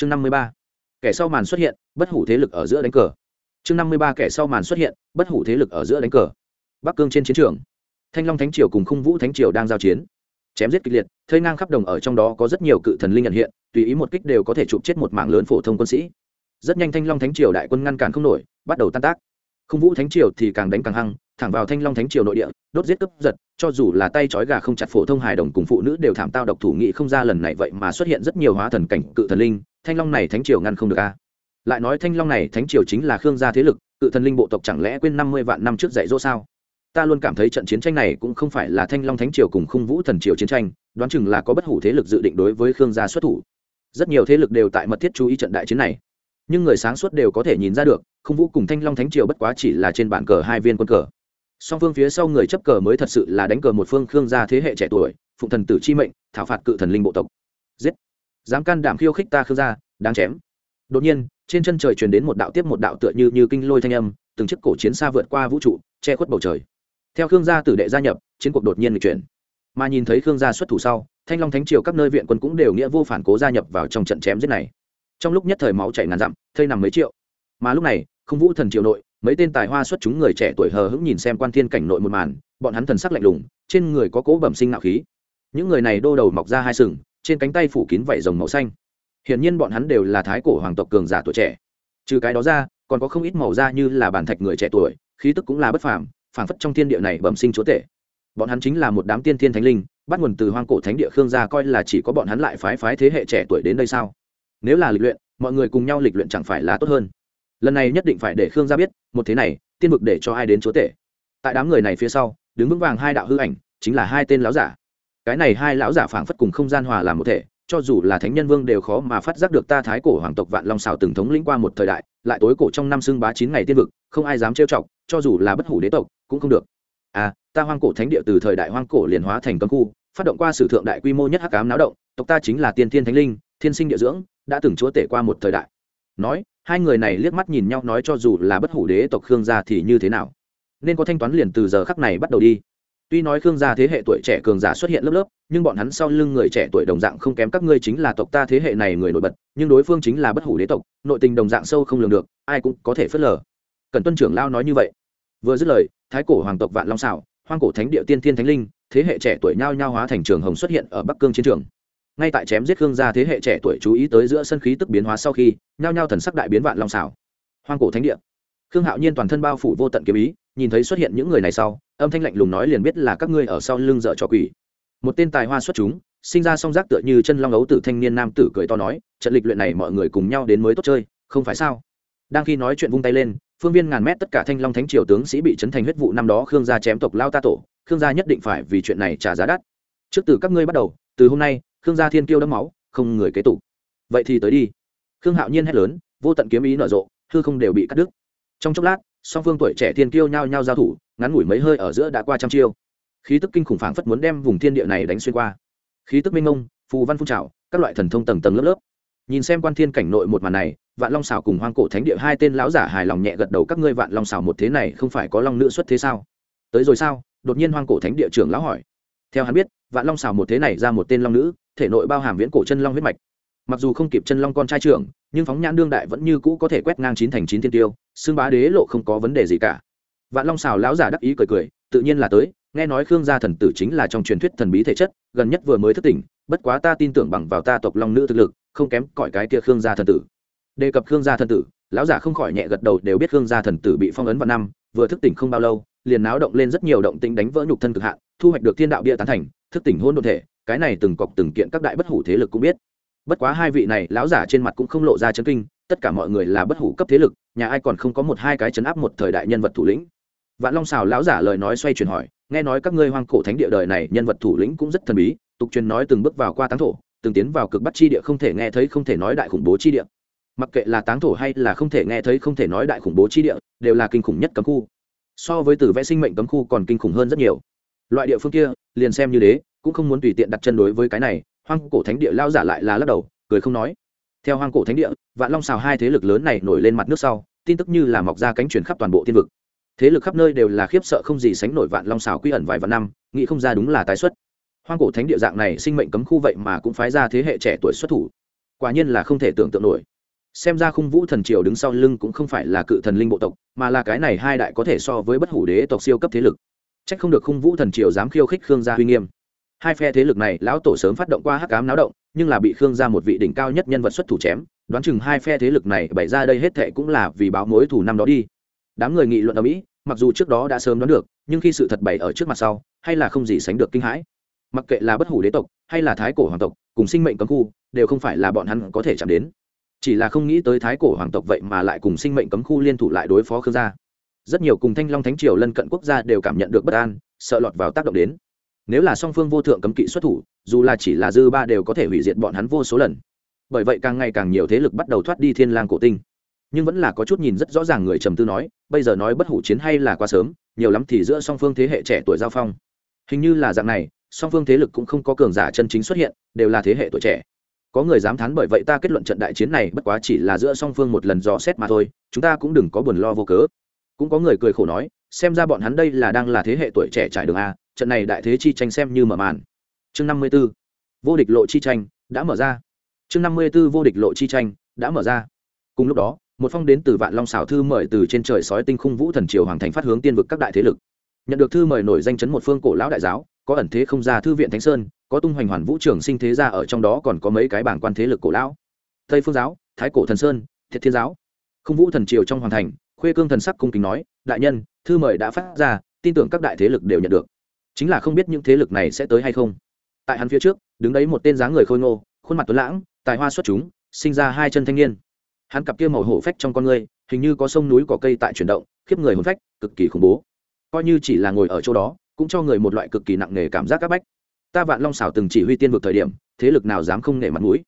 chương năm mươi ba. Kẻ sau màn xuất hiện, bất hủ thế lực ở giữa đánh cờ. Chương năm mươi ba, kẻ sau màn xuất hiện, bất hủ thế lực ở giữa đánh cờ. Bắc cương trên chiến trường. Thanh long thánh triều cùng khung vũ thánh triều đang giao chiến. Chém giết kịch liệt thơi ngang khắp đồng ở trong đó có rất nhiều cự thần linh nhận hiện, tùy ý một kích đều có thể chụp chết một mảng lớn phổ thông quân sĩ. Rất nhanh thanh long thánh triều đại quân ngăn cản không nổi, bắt đầu tan tác. Khung vũ thánh triều thì càng đánh càng hăng thẳng vào thanh long thánh triều nội địa, đốt giết cướp giật, cho dù là tay trói gà không chặt phổ thông hài đồng cùng phụ nữ đều thảm tao độc thủ nghị không ra lần này vậy mà xuất hiện rất nhiều hóa thần cảnh, cự thần linh, thanh long này thánh triều ngăn không được a. Lại nói thanh long này thánh triều chính là khương gia thế lực, cự thần linh bộ tộc chẳng lẽ quên năm mươi vạn năm trước dạy dỗ sao? Ta luôn cảm thấy trận chiến tranh này cũng không phải là thanh long thánh triều cùng khung vũ thần triều chiến tranh, đoán chừng là có bất hủ thế lực dự định đối với khương gia xuất thủ. Rất nhiều thế lực đều tại mật thiết chú ý trận đại chiến này. Nhưng người sáng suốt đều có thể nhìn ra được, khung vũ cùng thanh long thánh triều bất quá chỉ là trên bàn cờ hai viên quân cờ song phương phía sau người chấp cờ mới thật sự là đánh cờ một phương khương gia thế hệ trẻ tuổi, phụng thần tử chi mệnh, thảo phạt cự thần linh bộ tộc. Giết! Dám can đảm khiêu khích ta khương gia, đáng chém. Đột nhiên, trên chân trời truyền đến một đạo tiếp một đạo tựa như như kinh lôi thanh âm, từng chiếc cổ chiến xa vượt qua vũ trụ, che khuất bầu trời. Theo khương gia tử đệ gia nhập, chiến cuộc đột nhiên lịch chuyển. Mà nhìn thấy khương gia xuất thủ sau, thanh long thánh triều các nơi viện quân cũng đều nghĩa vô phản cố gia nhập vào trong trận chém giết này. Trong lúc nhất thời máu chảy ngàn dặm, thây nằm mấy triệu. Mà lúc này không vũ thần triều nội, mấy tên tài hoa xuất chúng người trẻ tuổi hờ hững nhìn xem quan thiên cảnh nội một màn, bọn hắn thần sắc lạnh lùng, trên người có cố bẩm sinh nạo khí. Những người này đô đầu mọc ra hai sừng, trên cánh tay phủ kín vảy rồng màu xanh. Hiển nhiên bọn hắn đều là thái cổ hoàng tộc cường giả tuổi trẻ. Trừ cái đó ra, còn có không ít màu da như là bản thạch người trẻ tuổi, khí tức cũng là bất phàm, phảng phất trong thiên địa này bẩm sinh chúa tể. Bọn hắn chính là một đám tiên thiên thánh linh, bắt nguồn từ hoang cổ thánh địa khương gia coi là chỉ có bọn hắn lại phái phái thế hệ trẻ tuổi đến đây sao? Nếu là lịch luyện, mọi người cùng nhau lịch luyện chẳng phải là tốt hơn? Lần này nhất định phải để khương gia biết, một thế này, tiên vực để cho ai đến chúa tể. Tại đám người này phía sau, đứng vững vàng hai đạo hư ảnh, chính là hai tên lão giả. Cái này hai lão giả phảng phất cùng không gian hòa làm một thể, cho dù là thánh nhân vương đều khó mà phát giác được ta thái cổ hoàng tộc vạn long xào từng thống lĩnh qua một thời đại, lại tối cổ trong năm xưng bá chín ngày tiên vực, không ai dám trêu chọc, cho dù là bất hủ đế tộc, cũng không được. À ta hoang cổ thánh địa từ thời đại hoang cổ liền hóa thành cấm khu, phát động qua sử thượng đại quy mô nhất hắc ám náo động, tộc ta chính là tiên thiên thánh linh, thiên sinh địa dưỡng, đã từng chúa tể qua một thời đại nói, hai người này liếc mắt nhìn nhau nói cho dù là bất hủ đế tộc khương gia thì như thế nào? Nên có thanh toán liền từ giờ khắc này bắt đầu đi. Tuy nói khương gia thế hệ tuổi trẻ cường giả xuất hiện lớp lớp, nhưng bọn hắn sau lưng người trẻ tuổi đồng dạng không kém các ngươi chính là tộc ta thế hệ này người nổi bật, nhưng đối phương chính là bất hủ đế tộc, nội tình đồng dạng sâu không lường được, ai cũng có thể phớt lờ. Cần tuân trưởng lao nói như vậy. Vừa dứt lời, thái cổ hoàng tộc vạn long xảo hoang cổ thánh địa tiên thiên thánh linh, thế hệ trẻ tuổi nhao nhao hóa thành trường hồng xuất hiện ở bắc cương chiến trường ngay tại chém giết khương gia thế hệ trẻ tuổi chú ý tới giữa sân khí tức biến hóa sau khi, nhao nhao thần sắc đại biến vạn long xảo. Hoang cổ thánh địa. Khương hạo nhiên toàn thân bao phủ vô tận kiếm ý, nhìn thấy xuất hiện những người này sau, âm thanh lạnh lùng nói liền biết là các ngươi ở sau lưng dợ cho quỷ. Một tên tài hoa xuất chúng, sinh ra song giác tựa như chân long ấu tử thanh niên nam tử cười to nói, trận lịch luyện này mọi người cùng nhau đến mới tốt chơi, không phải sao? Đang khi nói chuyện vung tay lên, phương viên ngàn mét tất cả thanh long thánh triều tướng sĩ bị chấn thành huyết vụ năm đó khương gia chém tộc lao ta tổ, khương gia nhất định phải vì chuyện này trả giá đắt. Trước từ các ngươi bắt đầu, từ hôm nay khương gia thiên kiêu đẫm máu, không người kế tục. Vậy thì tới đi. Khương hạo nhiên hét lớn, vô tận kiếm ý nở rộ, hư không đều bị cắt đứt. Trong chốc lát, song phương tuổi trẻ thiên kiêu nhao nhao giao thủ, ngắn ngủi mấy hơi ở giữa đã qua trăm chiêu. Khí tức kinh khủng phảng phất muốn đem vùng thiên địa này đánh xuyên qua. Khí tức minh ngông phù văn phun trào, các loại thần thông tầng tầng lớp lớp. Nhìn xem quan thiên cảnh nội một màn này, vạn long xảo cùng hoang cổ thánh địa hai tên lão giả hài lòng nhẹ gật đầu, các ngươi vạn long xảo một thế này không phải có long nữ xuất thế sao? Tới rồi sao? Đột nhiên hoang cổ thánh địa trưởng lão hỏi. Theo hắn biết, vạn long xảo một thế này ra một tên long nữ thể nội bao hàm viễn cổ chân long huyết mạch. Mặc dù không kịp chân long con trai trưởng, nhưng phóng nhãn đương đại vẫn như cũ có thể quét ngang chín thành chín thiên tiêu, xương bá đế lộ không có vấn đề gì cả. Vạn long xào lão giả đắc ý cười cười, tự nhiên là tới, nghe nói khương gia thần tử chính là trong truyền thuyết thần bí thể chất, gần nhất vừa mới thức tỉnh, bất quá ta tin tưởng bằng vào ta tộc long nữ thực lực, không kém cỏi cái kia khương gia thần tử. Đề cập khương gia thần tử, lão giả không khỏi nhẹ gật đầu đều biết khương gia thần tử bị phong ấn vào năm, vừa thức tỉnh không bao lâu, liền náo động lên rất nhiều động tĩnh đánh vỡ nhục thân cực hạn, thu hoạch được thiên đạo bia tán thành, thức tỉnh hôn đ thể cái này từng cọc từng kiện các đại bất hủ thế lực cũng biết. Bất quá hai vị này, lão giả trên mặt cũng không lộ ra chấn kinh, tất cả mọi người là bất hủ cấp thế lực, nhà ai còn không có một hai cái chấn áp một thời đại nhân vật thủ lĩnh. Vạn long xào lão giả lời nói xoay chuyển hỏi, nghe nói các ngươi hoang cổ thánh địa đời này nhân vật thủ lĩnh cũng rất thần bí, tục truyền nói từng bước vào qua táng thổ, từng tiến vào cực bắt chi địa không thể nghe thấy không thể nói đại khủng bố chi địa. Mặc kệ là táng thổ hay là không thể nghe thấy không thể nói đại khủng bố chi địa, đều là kinh khủng nhất cấm khu. So với tử vẽ sinh mệnh cấm khu còn kinh khủng hơn rất nhiều. Loại địa phương kia, liền xem như đế cũng không muốn tùy tiện đặt chân đối với cái này, hoang cổ thánh địa lao giả lại là lắc đầu, cười không nói. Theo hoang cổ thánh địa, vạn long xào hai thế lực lớn này nổi lên mặt nước sau, tin tức như là mọc ra cánh chuyển khắp toàn bộ tiên vực. Thế lực khắp nơi đều là khiếp sợ không gì sánh nổi vạn long xào quy ẩn vài vạn năm, nghĩ không ra đúng là tái xuất. Hoang cổ thánh địa dạng này sinh mệnh cấm khu vậy mà cũng phái ra thế hệ trẻ tuổi xuất thủ. Quả nhiên là không thể tưởng tượng nổi. Xem ra khung vũ thần triều đứng sau lưng cũng không phải là cự thần linh bộ tộc, mà là cái này hai đại có thể so với bất hủ đế tộc siêu cấp thế lực. C h ắ c không được khung vũ thần triều dám khiêu khích khương gia huy nghiêm hai phe thế lực này, lão tổ sớm phát động qua hắc cám náo động, nhưng là bị khương gia một vị đỉnh cao nhất nhân vật xuất thủ chém, đoán chừng hai phe thế lực này bày ra đây hết thệ cũng là vì báo mối thủ năm đó đi. Đám người nghị luận ở mỹ, mặc dù trước đó đã sớm đoán được, nhưng khi sự thật bày ở trước mặt sau, hay là không gì sánh được kinh hãi. Mặc kệ là bất hủ đế tộc, hay là thái cổ hoàng tộc, cùng sinh mệnh cấm khu, đều không phải là bọn hắn có thể chạm đến. Chỉ là không nghĩ tới thái cổ hoàng tộc vậy mà lại cùng sinh mệnh cấm khu liên thủ lại đối phó khương gia. Rất nhiều cùng thanh long thánh triều lân cận quốc gia đều cảm nhận được bất an, sợ lọt vào tác động đến nếu là song phương vô thượng cấm kỵ xuất thủ, dù là chỉ là dư ba đều có thể hủy diệt bọn hắn vô số lần. Bởi vậy càng ngày càng nhiều thế lực bắt đầu thoát đi thiên lang cổ tinh. Nhưng vẫn là có chút nhìn rất rõ ràng người trầm tư nói, bây giờ nói bất hủ chiến hay là quá sớm, nhiều lắm thì giữa song phương thế hệ trẻ tuổi giao phong. Hình như là dạng này, song phương thế lực cũng không có cường giả chân chính xuất hiện, đều là thế hệ tuổi trẻ. Có người dám thán bởi vậy ta kết luận trận đại chiến này bất quá chỉ là giữa song phương một lần dò xét mà thôi, chúng ta cũng đừng có buồn lo vô cớ. Cũng có người cười khổ nói, xem ra bọn hắn đây là đang là thế hệ tuổi trẻ trải đường a trận này đại thế chi tranh xem như mở màn. Chương năm mươi b ố vô địch lộ chi tranh đã mở ra. Chương năm mươi b ố vô địch lộ chi tranh đã mở ra. Cùng lúc đó, một phong đến từ vạn long xảo thư mời từ trên trời sói tinh khung vũ thần triều hoàng thành phát hướng tiên vực các đại thế lực. Nhận được thư mời nổi danh chấn một phương cổ lão đại giáo, có ẩn thế không ra thư viện thánh sơn, có tung hoành hoàn vũ trường sinh thế gia ở trong đó còn có mấy cái bảng quan thế lực cổ lão. Tây phương giáo, thái cổ thần sơn thiệt thiên giáo. Khung vũ thần triều trong hoàng thành, khuê cương thần sắc cung kính nói, đại nhân, thư mời đã phát ra, tin tưởng các đại thế lực đều nhận được chính là không biết những thế lực này sẽ tới hay không. Tại hắn phía trước, đứng đấy một tên dáng người khôi ngô, khuôn mặt tuấn lãng, tài hoa xuất chúng, sinh ra hai chân thanh niên. Hắn cặp kia màu hổ phách trong con người hình như có sông núi có cây tại chuyển động, khiếp người hồn phách, cực kỳ khủng bố. Coi như chỉ là ngồi ở chỗ đó, cũng cho người một loại cực kỳ nặng nề cảm giác áp bách. Ta vạn long xảo từng chỉ huy tiên vực thời điểm, thế lực nào dám không nể mặt mũi?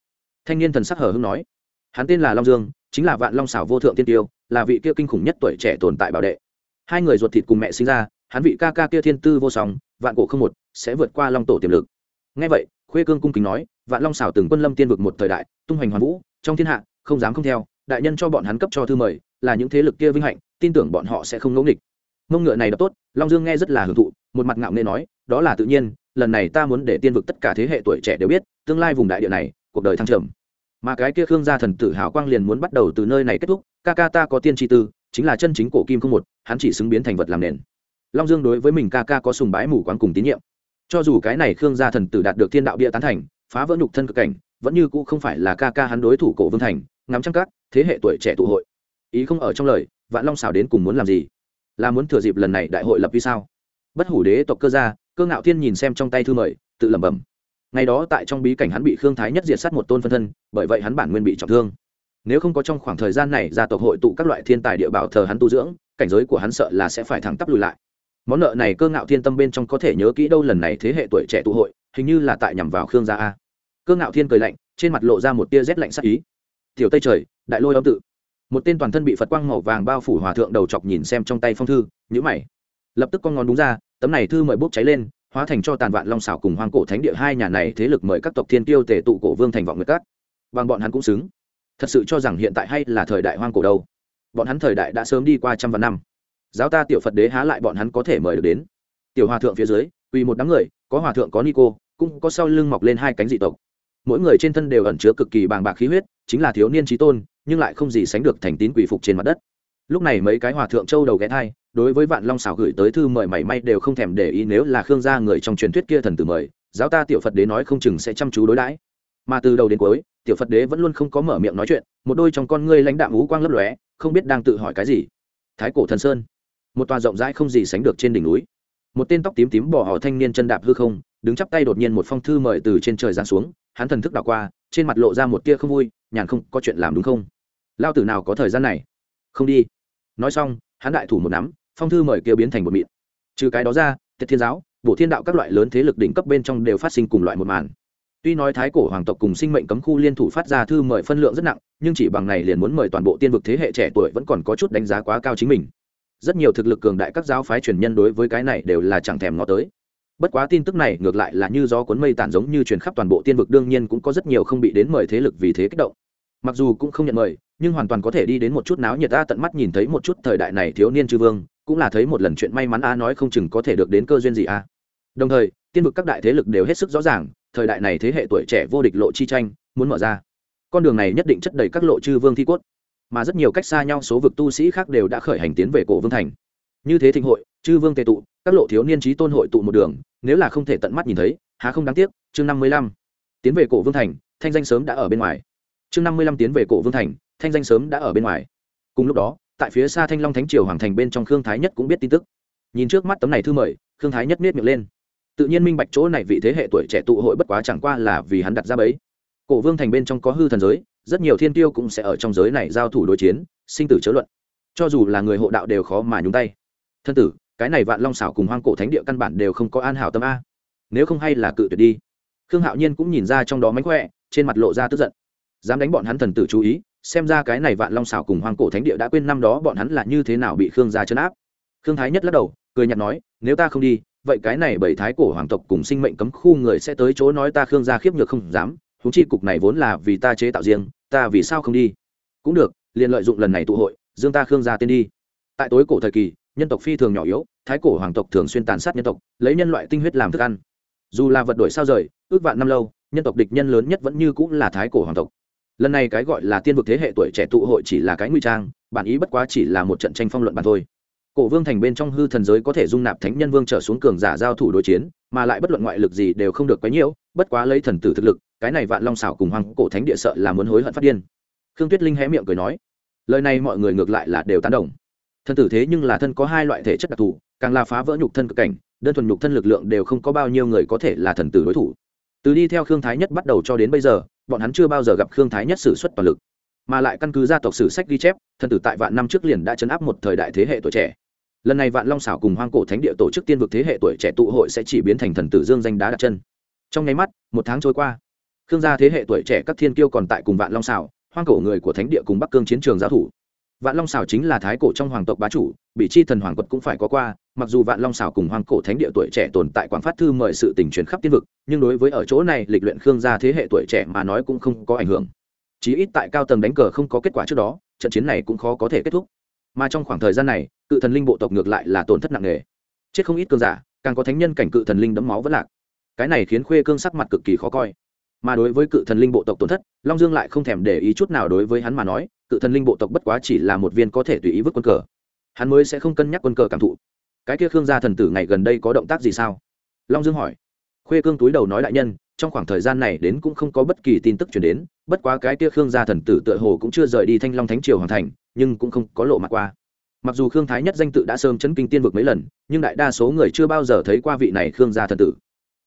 Thanh niên thần sắc hở hưng nói. Hắn tên là long dương, chính là vạn long xảo vô thượng tiên tiêu, là vị kia kinh khủng nhất tuổi trẻ tồn tại bảo đệ. Hai người ruột thịt cùng mẹ sinh ra hắn vị ca ca kia thiên tư vô song, vạn cổ không một, sẽ vượt qua long tổ tiềm lực. Ngay vậy, khuê cương cung kính nói, vạn long xảo từng quân lâm tiên vực một thời đại, tung hoành hoàn vũ, trong thiên hạ, không dám không theo, đại nhân cho bọn hắn cấp cho thư mời, là những thế lực kia vinh hạnh, tin tưởng bọn họ sẽ không ngẫu nghịch. Mông ngựa này đã tốt, long dương nghe rất là hưởng thụ, một mặt ngạo nghê nói, đó là tự nhiên, lần này ta muốn để tiên vực tất cả thế hệ tuổi trẻ đều biết, tương lai vùng đại địa này, cuộc đời thăng trầm. Mà cái kia khương gia thần tử hào quang liền muốn bắt đầu từ nơi này kết thúc, ca ca ta có tiên tri tư, chính là chân chính cổ kim không một, hắn chỉ xứng biến thành vật làm nền long dương đối với mình ca ca có sùng bái mù quáng cùng tín nhiệm. Cho dù cái này khương gia thần tử đạt được thiên đạo bia tán thành, phá vỡ nhục thân cực cảnh, vẫn như cũ không phải là ca ca hắn đối thủ cổ vương thành, ngắm trăng các, thế hệ tuổi trẻ tụ hội. Ý không ở trong lời, vạn long xảo đến cùng muốn làm gì? Là muốn thừa dịp lần này đại hội lập vì sao? Bất hủ đế tộc cơ gia, cơ ngạo thiên nhìn xem trong tay thư mời, tự lẩm bẩm. Ngày đó tại trong bí cảnh hắn bị khương thái nhất diệt sát một tôn phân thân, bởi vậy hắn bản nguyên bị trọng thương. Nếu không có trong khoảng thời gian này gia tộc hội tụ các loại thiên tài địa bảo thờ hắn tu dưỡng, cảnh giới của hắn sợ là sẽ phải thẳng tắp lùi lại món nợ này cơ ngạo thiên tâm bên trong có thể nhớ kỹ đâu lần này thế hệ tuổi trẻ tụ hội, hình như là tại nhằm vào khương gia a. Cơ ngạo thiên cười lạnh, trên mặt lộ ra một tia rét lạnh sắc ý. Tiểu tây trời, đại lôi âm tự. Một tên toàn thân bị phật quang màu vàng bao phủ hòa thượng đầu chọc nhìn xem trong tay phong thư nhữ mày. Lập tức con ngón đúng ra, tấm này thư mời bốc cháy lên, hóa thành cho tàn vạn long xảo cùng hoang cổ thánh địa hai nhà này thế lực mời các tộc thiên tiêu tề tụ cổ vương thành vọng nguyệt cát bằng bọn hắn cũng xứng. Thật sự cho rằng hiện tại hay là thời đại hoang cổ đâu. Bọn hắn thời đại đã sớm đi qua trăm vạn năm giáo ta tiểu phật đế há lại bọn hắn có thể mời được đến. Tiểu hòa thượng phía dưới, quỳ một đám người, có hòa thượng, có ni cô, cũng có sau lưng mọc lên hai cánh dị tộc. Mỗi người trên thân đều ẩn chứa cực kỳ bàng bạc khí huyết, chính là thiếu niên trí tôn, nhưng lại không gì sánh được thành tín quỷ phục trên mặt đất. Lúc này mấy cái hòa thượng châu đầu ghé thai, đối với vạn long xảo gửi tới thư mời mảy may đều không thèm để ý nếu là khương gia người trong truyền thuyết kia thần tử mời, giáo ta tiểu phật đế nói không chừng sẽ chăm chú đối đãi. Mà từ đầu đến cuối, tiểu phật đế vẫn luôn không có mở miệng nói chuyện, một đôi trong con ngươi lãnh đạm ú quang lấp lóe, không biết đang tự hỏi cái gì. Thái cổ thần sơn một tòa rộng rãi không gì sánh được trên đỉnh núi. Một tên tóc tím tím bỏ họ thanh niên chân đạp hư không, đứng chắp tay đột nhiên một phong thư mời từ trên trời giáng xuống, hắn thần thức đảo qua, trên mặt lộ ra một tia không vui, nhàn không có chuyện làm đúng không? Lao tử nào có thời gian này? Không đi. Nói xong, hắn đại thủ một nắm, phong thư mời kia biến thành một mịn. Trừ cái đó ra tiết thiên giáo bộ thiên đạo các loại lớn thế lực đỉnh cấp bên trong đều phát sinh cùng loại một màn. Tuy nói thái cổ hoàng tộc cùng sinh mệnh cấm khu liên thủ phát ra thư mời phân lượng rất nặng, nhưng chỉ bằng này liền muốn mời toàn bộ tiên vực thế hệ trẻ tuổi vẫn còn có chút đánh giá quá cao chính mình rất nhiều thực lực cường đại các giáo phái truyền nhân đối với cái này đều là chẳng thèm ngó tới. Bất quá tin tức này ngược lại là như gió cuốn mây tản giống như truyền khắp toàn bộ tiên vực, đương nhiên cũng có rất nhiều không bị đến mời thế lực vì thế kích động. Mặc dù cũng không nhận mời, nhưng hoàn toàn có thể đi đến một chút náo nhiệt ta tận mắt nhìn thấy một chút thời đại này thiếu niên chư vương, cũng là thấy một lần chuyện may mắn, a nói không chừng có thể được đến cơ duyên gì, a. Đồng thời, tiên vực các đại thế lực đều hết sức rõ ràng, thời đại này thế hệ tuổi trẻ vô địch lộ chi tranh, muốn mở ra. Con đường này nhất định chất đầy các lộ chư vương thi cốt mà rất nhiều cách xa nhau số vực tu sĩ khác đều đã khởi hành tiến về cổ vương thành. Như thế thịnh hội, chư vương tề tụ, các lộ thiếu niên trí tôn hội tụ một đường, nếu là không thể tận mắt nhìn thấy, há không đáng tiếc, chương năm mươi lăm. Tiến về cổ vương thành, thanh danh sớm đã ở bên ngoài. Chương năm mươi lăm tiến về cổ vương thành, thanh danh sớm đã ở bên ngoài. Cùng lúc đó, tại phía xa thanh long thánh triều hoàng thành bên trong khương thái nhất cũng biết tin tức. Nhìn trước mắt tấm này thư mời, khương thái nhất miết miệng lên. Tự nhiên minh bạch chỗ này vị thế hệ tuổi trẻ tụ hội bất quá chẳng qua là vì hắn đặt ra bấy cổ vương thành bên trong có hư thần giới rất nhiều thiên tiêu cũng sẽ ở trong giới này giao thủ đối chiến, sinh tử chớ luận. Cho dù là người hộ đạo đều khó mà nhúng tay. Thân tử, cái này vạn long xảo cùng hoang cổ thánh địa căn bản đều không có an hảo tâm a. Nếu không hay là cự tuyệt đi. Khương hạo nhiên cũng nhìn ra trong đó mánh khỏe, trên mặt lộ ra tức giận. Dám đánh bọn hắn thần tử chú ý, xem ra cái này vạn long xảo cùng hoang cổ thánh địa đã quên năm đó bọn hắn là như thế nào bị khương gia chấn áp. Khương thái nhất lắc đầu, cười nhạt nói, nếu ta không đi, vậy cái này bảy thái cổ hoàng tộc cùng sinh mệnh cấm khu người sẽ tới chỗ nói ta khương gia khiếp nhược không dám húng chi cục này vốn là vì ta chế tạo riêng ta vì sao không đi? Cũng được, liền lợi dụng lần này tụ hội, dương ta khương gia tên đi. Tại tối cổ thời kỳ, nhân tộc phi thường nhỏ yếu, thái cổ hoàng tộc thường xuyên tàn sát nhân tộc, lấy nhân loại tinh huyết làm thức ăn. Dù là vật đổi sao rời, ước vạn năm lâu, nhân tộc địch nhân lớn nhất vẫn như cũng là thái cổ hoàng tộc. Lần này cái gọi là tiên vực thế hệ tuổi trẻ tụ hội chỉ là cái nguy trang, bản ý bất quá chỉ là một trận tranh phong luận bàn thôi. Cổ vương thành bên trong hư thần giới có thể dung nạp thánh nhân vương trở xuống cường giả giao thủ đối chiến mà lại bất luận ngoại lực gì đều không được quấy nhiễu, bất quá lấy thần tử thực lực, cái này vạn long xảo cùng hoàng cổ thánh địa sợ là muốn hối hận phát điên. Khương tuyết linh hé miệng cười nói, lời này mọi người ngược lại là đều tán đồng. Thần tử thế nhưng là thân có hai loại thể chất đặc thù, càng là phá vỡ nhục thân cực cảnh, đơn thuần nhục thân lực lượng đều không có bao nhiêu người có thể là thần tử đối thủ. Từ đi theo khương thái nhất bắt đầu cho đến bây giờ, bọn hắn chưa bao giờ gặp khương thái nhất sử xuất toàn lực. Mà lại căn cứ gia tộc sử sách ghi chép, thần tử tại vạn năm trước liền đã chấn áp một thời đại thế hệ tuổi trẻ lần này vạn long xảo cùng hoang cổ thánh địa tổ chức tiên vực thế hệ tuổi trẻ tụ hội sẽ chỉ biến thành thần tử dương danh đá đặt chân. Trong nháy mắt, một tháng trôi qua. Khương gia thế hệ tuổi trẻ các thiên kiêu còn tại cùng vạn long xảo, hoang cổ người của thánh địa cùng bắc cương chiến trường giáo thủ. Vạn long xảo chính là thái cổ trong hoàng tộc bá chủ, bị chi thần hoàng quật cũng phải có qua, mặc dù vạn long xảo cùng hoàng cổ thánh địa tuổi trẻ tồn tại quảng phát thư mời sự tình truyền khắp tiên vực, nhưng đối với ở chỗ này lịch luyện khương gia thế hệ tuổi trẻ mà nói cũng không có ảnh hưởng. Chí ít tại cao tầng đánh cờ không có kết quả trước đó, trận chiến này cũng khó có thể kết thúc mà trong khoảng thời gian này, cự thần linh bộ tộc ngược lại là tổn thất nặng nề. Chết không ít cương giả, càng có thánh nhân cảnh cự thần linh đấm máu vẫn lạc. Cái này khiến khuê cương sắc mặt cực kỳ khó coi. Mà đối với cự thần linh bộ tộc tổn thất, long dương lại không thèm để ý chút nào đối với hắn mà nói, cự thần linh bộ tộc bất quá chỉ là một viên có thể tùy ý vứt quân cờ. Hắn mới sẽ không cân nhắc quân cờ cảm thụ. Cái kia khương gia thần tử ngày gần đây có động tác gì sao? Long dương hỏi. Khuê cương túi đầu nói đại nhân, trong khoảng thời gian này đến cũng không có bất kỳ tin tức chuyển đến, bất quá cái kia khương gia thần tử tựa hồ cũng chưa rời đi thanh long thánh triều hoàn thành nhưng cũng không có lộ mặt qua. Mặc dù khương thái nhất danh tự đã sớm chấn kinh tiên vực mấy lần, nhưng đại đa số người chưa bao giờ thấy qua vị này khương gia thần tử.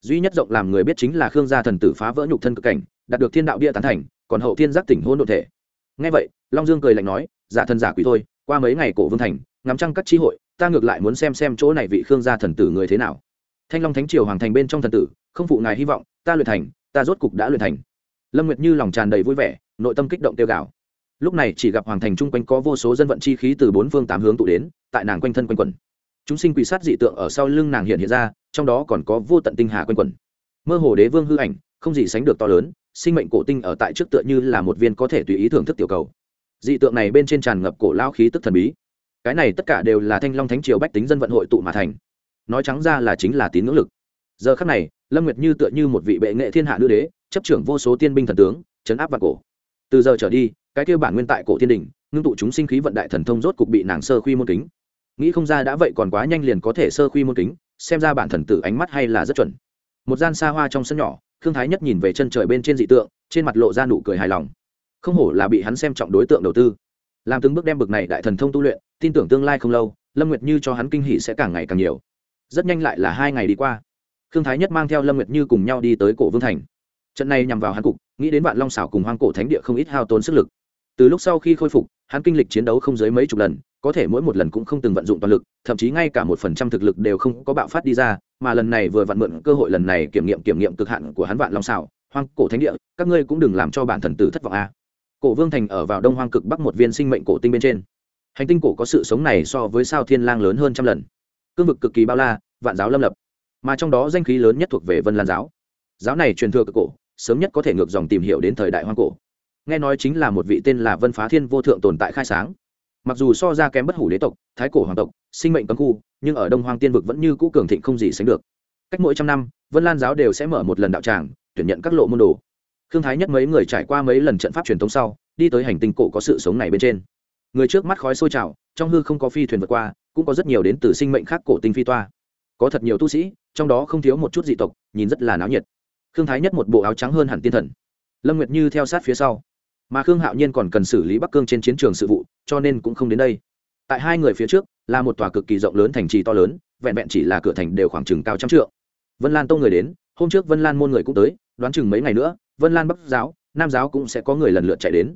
Duy nhất rộng làm người biết chính là khương gia thần tử phá vỡ nhục thân cực cảnh, đạt được thiên đạo bia tán thành, còn hậu thiên giác tỉnh hôn đ ộ thể. Ngay vậy, long dương cười lạnh nói, giả thần giả quỷ thôi, qua mấy ngày cổ vương thành, ngắm trăng các tri hội, ta ngược lại muốn xem xem chỗ này vị khương gia thần tử người thế nào. Thanh long thánh triều hoàng thành bên trong thần tử, không phụ ngài hy vọng, ta luyện thành, ta rốt cục đã luyện thành. Lâm nguyệt như lòng tràn đầy vui vẻ, nội tâm kích động tiêu gạo lúc này chỉ gặp hoàng thành chung quanh có vô số dân vận chi khí từ bốn phương tám hướng tụ đến, tại nàng quanh thân quanh quẩn. Chúng sinh quỷ sát dị tượng ở sau lưng nàng hiện hiện ra, trong đó còn có vô tận tinh hà quanh quẩn. Mơ hồ đế vương hư ảnh, không gì sánh được to lớn, sinh mệnh cổ tinh ở tại trước tựa như là một viên có thể tùy ý thưởng thức tiểu cầu. Dị tượng này bên trên tràn ngập cổ lao khí tức thần bí. Cái này tất cả đều là thanh long thánh triều bách tính dân vận hội tụ mà thành. Nói trắng ra là chính là tín ngưỡng lực. Giờ khắc này, lâm nguyệt như tựa như một vị bệ nghệ thiên hạ nữ đế, chấp trưởng vô số tiên binh thần tướng, chấn áp vào cổ. Từ giờ trở đi cái kia bản nguyên tại cổ thiên đình, ngưng tụ chúng sinh khí vận đại thần thông rốt cục bị nàng sơ khuy môn kính. Nghĩ không ra đã vậy còn quá nhanh liền có thể sơ khuy môn kính, xem ra bản thần tử ánh mắt hay là rất chuẩn. Một gian xa hoa trong sân nhỏ thương thái nhất nhìn về chân trời bên trên dị tượng, trên mặt lộ ra nụ cười hài lòng. Không hổ là bị hắn xem trọng đối tượng đầu tư. Làm từng bước đem bực này đại thần thông tu luyện, tin tưởng tương lai không lâu, lâm nguyệt như cho hắn kinh hỷ sẽ càng ngày càng nhiều. Rất nhanh lại là hai ngày đi qua. Thương thái nhất mang theo lâm nguyệt như cùng nhau đi tới cổ vương thành. Trận này nhằm vào hắn cục, nghĩ đến vạn long xảo cùng hoang cổ thánh địa không ít hao tốn sức lực từ lúc sau khi khôi phục, hắn kinh lịch chiến đấu không dưới mấy chục lần, có thể mỗi một lần cũng không từng vận dụng toàn lực, thậm chí ngay cả một phần trăm thực lực đều không có bạo phát đi ra, mà lần này vừa vặn mượn cơ hội lần này kiểm nghiệm kiểm nghiệm cực hạn của hắn vạn long xảo hoang cổ thánh địa, các ngươi cũng đừng làm cho bản thần tử thất vọng a. Cổ vương thành ở vào đông hoang cực bắc một viên sinh mệnh cổ tinh bên trên. Hành tinh cổ có sự sống này so với sao thiên lang lớn hơn trăm lần. Cương vực cực kỳ bao la, vạn giáo lâm lập. Mà trong đó danh khí lớn nhất thuộc về vân lan giáo. Giáo này truyền thừa cực cổ, sớm nhất có thể ngược dòng tìm hiểu đến thời đại hoang cổ nghe nói chính là một vị tên là vân phá thiên vô thượng tồn tại khai sáng. Mặc dù so ra kém bất hủ đế tộc, thái cổ hoàng tộc, sinh mệnh cấm khu, nhưng ở đông hoang tiên vực vẫn như cũ cường thịnh không gì sánh được. Cách mỗi trăm năm, vân lan giáo đều sẽ mở một lần đạo tràng, tuyển nhận các lộ môn đồ. Thương thái nhất mấy người trải qua mấy lần trận pháp truyền thống sau, đi tới hành tinh cổ có sự sống này bên trên. Người trước mắt khói sôi trào, trong hư không có phi thuyền vượt qua, cũng có rất nhiều đến từ sinh mệnh khác cổ tinh phi toa. Có thật nhiều tu sĩ, trong đó không thiếu một chút dị tộc, nhìn rất là náo nhiệt. Thương thái nhất một bộ áo trắng hơn hẳn tiên thần. Lâm nguyệt như theo sát phía sau mà khương hạo nhiên còn cần xử lý bắc cương trên chiến trường sự vụ, cho nên cũng không đến đây. Tại hai người phía trước, là một tòa cực kỳ rộng lớn thành trì to lớn, vẹn vẹn chỉ là cửa thành đều khoảng chừng cao trăm trượng. Vân lan tông người đến, hôm trước vân lan môn người cũng tới, đoán chừng mấy ngày nữa, vân lan bắc giáo, nam giáo cũng sẽ có người lần lượt chạy đến.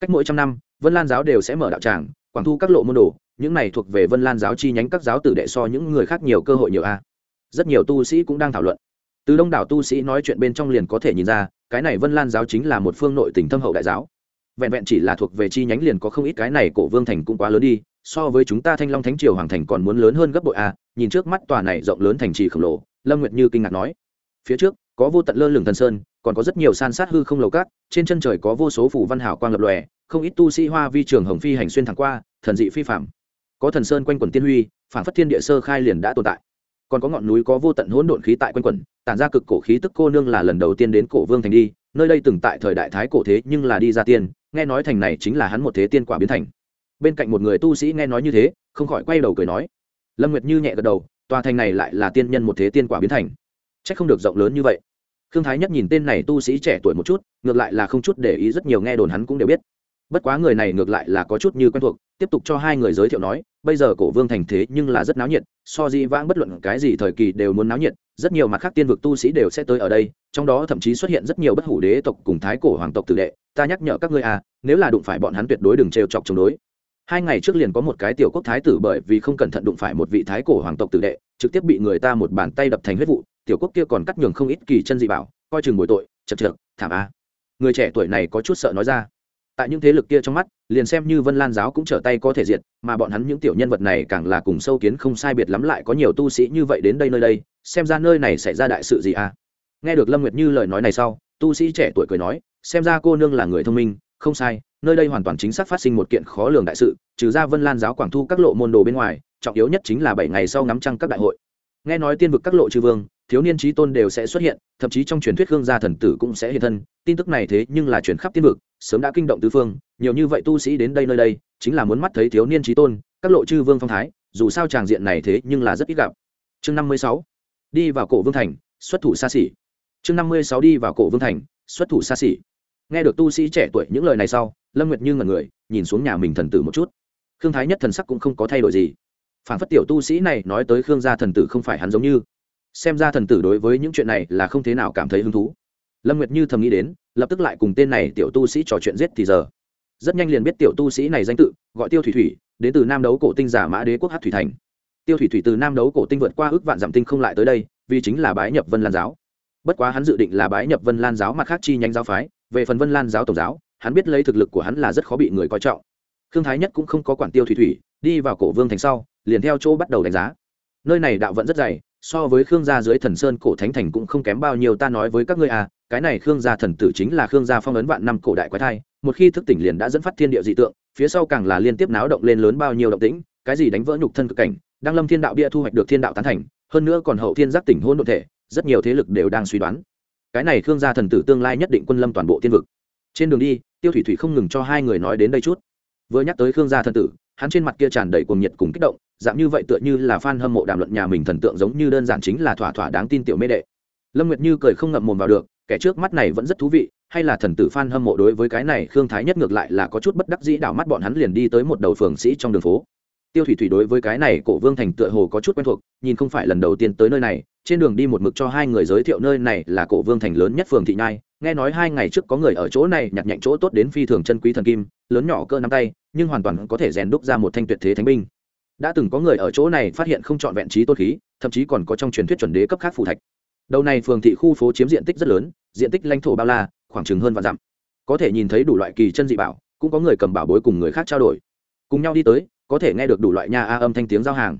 Cách mỗi trăm năm, vân lan giáo đều sẽ mở đạo tràng, quảng thu các lộ môn đồ, những này thuộc về vân lan giáo chi nhánh các giáo tử đệ so những người khác nhiều cơ hội nhiều a. Rất nhiều tu sĩ cũng đang thảo luận. Từ đông đảo tu sĩ nói chuyện bên trong liền có thể nhìn ra, cái này vân lan giáo chính là một phương nội tỉnh thâm hậu đại giáo vẹn vẹn chỉ là thuộc về chi nhánh liền có không ít cái này cổ vương thành cũng quá lớn đi, so với chúng ta thanh long thánh triều hoàng thành còn muốn lớn hơn gấp bội a nhìn trước mắt tòa này rộng lớn thành trì khổng lồ, lâm nguyệt như kinh ngạc nói. Phía trước, có vô tận lơ lửng thần sơn, còn có rất nhiều san sát hư không lầu cát, trên chân trời có vô số phủ văn hảo quang lập lòe, không ít tu sĩ hoa vi trường hồng phi hành xuyên thẳng qua, thần dị phi phạm. Có thần sơn quanh quẩn tiên huy phản phất thiên địa sơ khai liền đã tồn tại. Còn có ngọn núi có vô tận hỗn độn khí tại quanh quẩn tản ra cực cổ khí tức cô nương là lần đầu tiên đến cổ vương thành đi, nơi đây từng tại thời đại thái cổ thế nhưng là đi ra tiên nghe nói thành này chính là hắn một thế tiên quả biến thành. Bên cạnh một người tu sĩ nghe nói như thế, không khỏi quay đầu cười nói. Lâm nguyệt như nhẹ gật đầu, tòa thành này lại là tiên nhân một thế tiên quả biến thành. C h ắ c không được rộng lớn như vậy. Khương thái nhất nhìn tên này tu sĩ trẻ tuổi một chút, ngược lại là không chút để ý, rất nhiều nghe đồn hắn cũng đều biết bất quá người này ngược lại là có chút như quen thuộc, tiếp tục cho hai người giới thiệu nói, bây giờ cổ vương thành thế nhưng là rất náo nhiệt, so di vãng bất luận cái gì thời kỳ đều muốn náo nhiệt, rất nhiều mặt khác tiên vực tu sĩ đều sẽ tới ở đây, trong đó thậm chí xuất hiện rất nhiều bất hủ đế tộc cùng thái cổ hoàng tộc tử đệ, ta nhắc nhở các ngươi à nếu là đụng phải bọn hắn tuyệt đối đừng trêu chọc chống đối. Hai ngày trước liền có một cái tiểu quốc thái tử bởi vì không cẩn thận đụng phải một vị thái cổ hoàng tộc tử đệ, trực tiếp bị người ta một bàn tay đập thành huyết vụ, tiểu quốc kia còn cắt nhường không ít kỳ chân dị bảo, coi chừng bồi tội, chật chật thảm a. Người trẻ tuổi này có chút sợ nói ra tại những thế lực kia trong mắt, liền xem như vân lan giáo cũng trở tay có thể diệt, mà bọn hắn những tiểu nhân vật này càng là cùng sâu kiến không sai biệt lắm lại có nhiều tu sĩ như vậy đến đây nơi đây, xem ra nơi này xảy ra đại sự gì à? Nghe được lâm nguyệt như lời nói này sau, tu sĩ trẻ tuổi cười nói, xem ra cô nương là người thông minh, không sai, nơi đây hoàn toàn chính xác phát sinh một kiện khó lường đại sự, trừ ra vân lan giáo quảng thu các lộ môn đồ bên ngoài, trọng yếu nhất chính là bảy ngày sau ngắm trăng các đại hội. Nghe nói tiên vực các lộ chư vương thiếu niên trí tôn đều sẽ xuất hiện, thậm chí trong truyền thuyết hương gia thần tử cũng sẽ hiện thân. Tin tức này thế nhưng là chuyển khắp tiên vực, sớm đã kinh động tứ phương. Nhiều như vậy tu sĩ đến đây nơi đây, chính là muốn mắt thấy thiếu niên trí tôn, các lộ chư vương phong thái, dù sao tràng diện này thế nhưng là rất ít gặp. Chương năm mươi sáu, đi vào cổ vương thành, xuất thủ xa xỉ. Chương năm mươi sáu, đi vào cổ vương thành, xuất thủ xa xỉ. Nghe được tu sĩ trẻ tuổi những lời này sau, lâm nguyệt như ngần người, nhìn xuống nhà mình thần tử một chút. Khương thái nhất thần sắc cũng không có thay đổi gì. Phản phất tiểu tu sĩ này nói tới khương gia thần tử không phải hắn giống như xem ra thần tử đối với những chuyện này là không thế nào cảm thấy hứng thú. Lâm nguyệt như thầm nghĩ đến, lập tức lại cùng tên này tiểu tu sĩ trò chuyện giết thì giờ. Rất nhanh liền biết tiểu tu sĩ này danh tự, gọi tiêu thủy thủy, đến từ nam đấu cổ tinh giả mã đế quốc hát thủy thành. Tiêu thủy thủy từ nam đấu cổ tinh vượt qua ước vạn giảm tinh không lại tới đây, vì chính là bái nhập vân lan giáo. Bất quá hắn dự định là bái nhập vân lan giáo mặt khác chi nhánh giáo phái, về phần vân lan giáo tổng giáo, hắn biết lấy thực lực của hắn là rất khó bị người coi trọng. Khương thái nhất cũng không có quản tiêu thủy thủy, đi vào cổ vương thành sau, liền theo chỗ bắt đầu đánh giá nơi này đạo vẫn rất dày, so với khương gia dưới thần sơn cổ thánh thành cũng không kém bao nhiêu, ta nói với các ngươi à cái này khương gia thần tử chính là khương gia phong ấn vạn năm cổ đại quái thai, một khi thức tỉnh liền đã dẫn phát thiên địa dị tượng, phía sau càng là liên tiếp náo động lên lớn bao nhiêu động tĩnh, cái gì đánh vỡ nhục thân cực cảnh đang lâm thiên đạo bia thu hoạch được thiên đạo tán thành, hơn nữa còn hậu thiên giác tỉnh hôn đ ộ thể, rất nhiều thế lực đều đang suy đoán. Cái này khương gia thần tử tương lai nhất định quân lâm toàn bộ thiên vực. Trên đường đi, tiêu thủy thủy không ngừng cho hai người nói đến đây chút. Vừa nhắc tới khương gia thần tử hắn trên mặt kia tràn đầy cuồng nhiệt cùng kích động, dạng như vậy tựa như là fan hâm mộ đàm luận nhà mình thần tượng giống như đơn giản chính là thỏa thỏa đáng tin tiểu mê đệ. Lâm nguyệt như cười không ngậm mồm vào được, kẻ trước mắt này vẫn rất thú vị, hay là thần tử fan hâm mộ đối với cái này khương thái nhất ngược lại là có chút bất đắc dĩ đảo mắt bọn hắn liền đi tới một đầu phường sĩ trong đường phố. Tiêu thủy thủy đối với cái này cổ vương thành tựa hồ có chút quen thuộc, nhìn không phải lần đầu tiên tới nơi này trên đường đi một mực cho hai người giới thiệu nơi này là cổ vương thành lớn nhất phường thị nhai. Nghe nói hai ngày trước có người ở chỗ này nhặt nhạnh chỗ tốt đến phi thường chân quý thần kim, lớn nhỏ cơ năm tay, nhưng hoàn toàn có thể rèn đúc ra một thanh tuyệt thế thánh binh. Đã từng có người ở chỗ này phát hiện không chọn vẹn trí tốt khí, thậm chí còn có trong truyền thuyết chuẩn đế cấp khác phù thạch. Đầu này phường thị khu phố chiếm diện tích rất lớn, diện tích lãnh thổ bao la, khoảng chừng hơn vạn dặm. Có thể nhìn thấy đủ loại kỳ chân dị bảo, cũng có người cầm bảo bối cùng người khác trao đổi. Cùng nhau đi tới, có thể nghe được đủ loại nhà a âm thanh tiếng giao hàng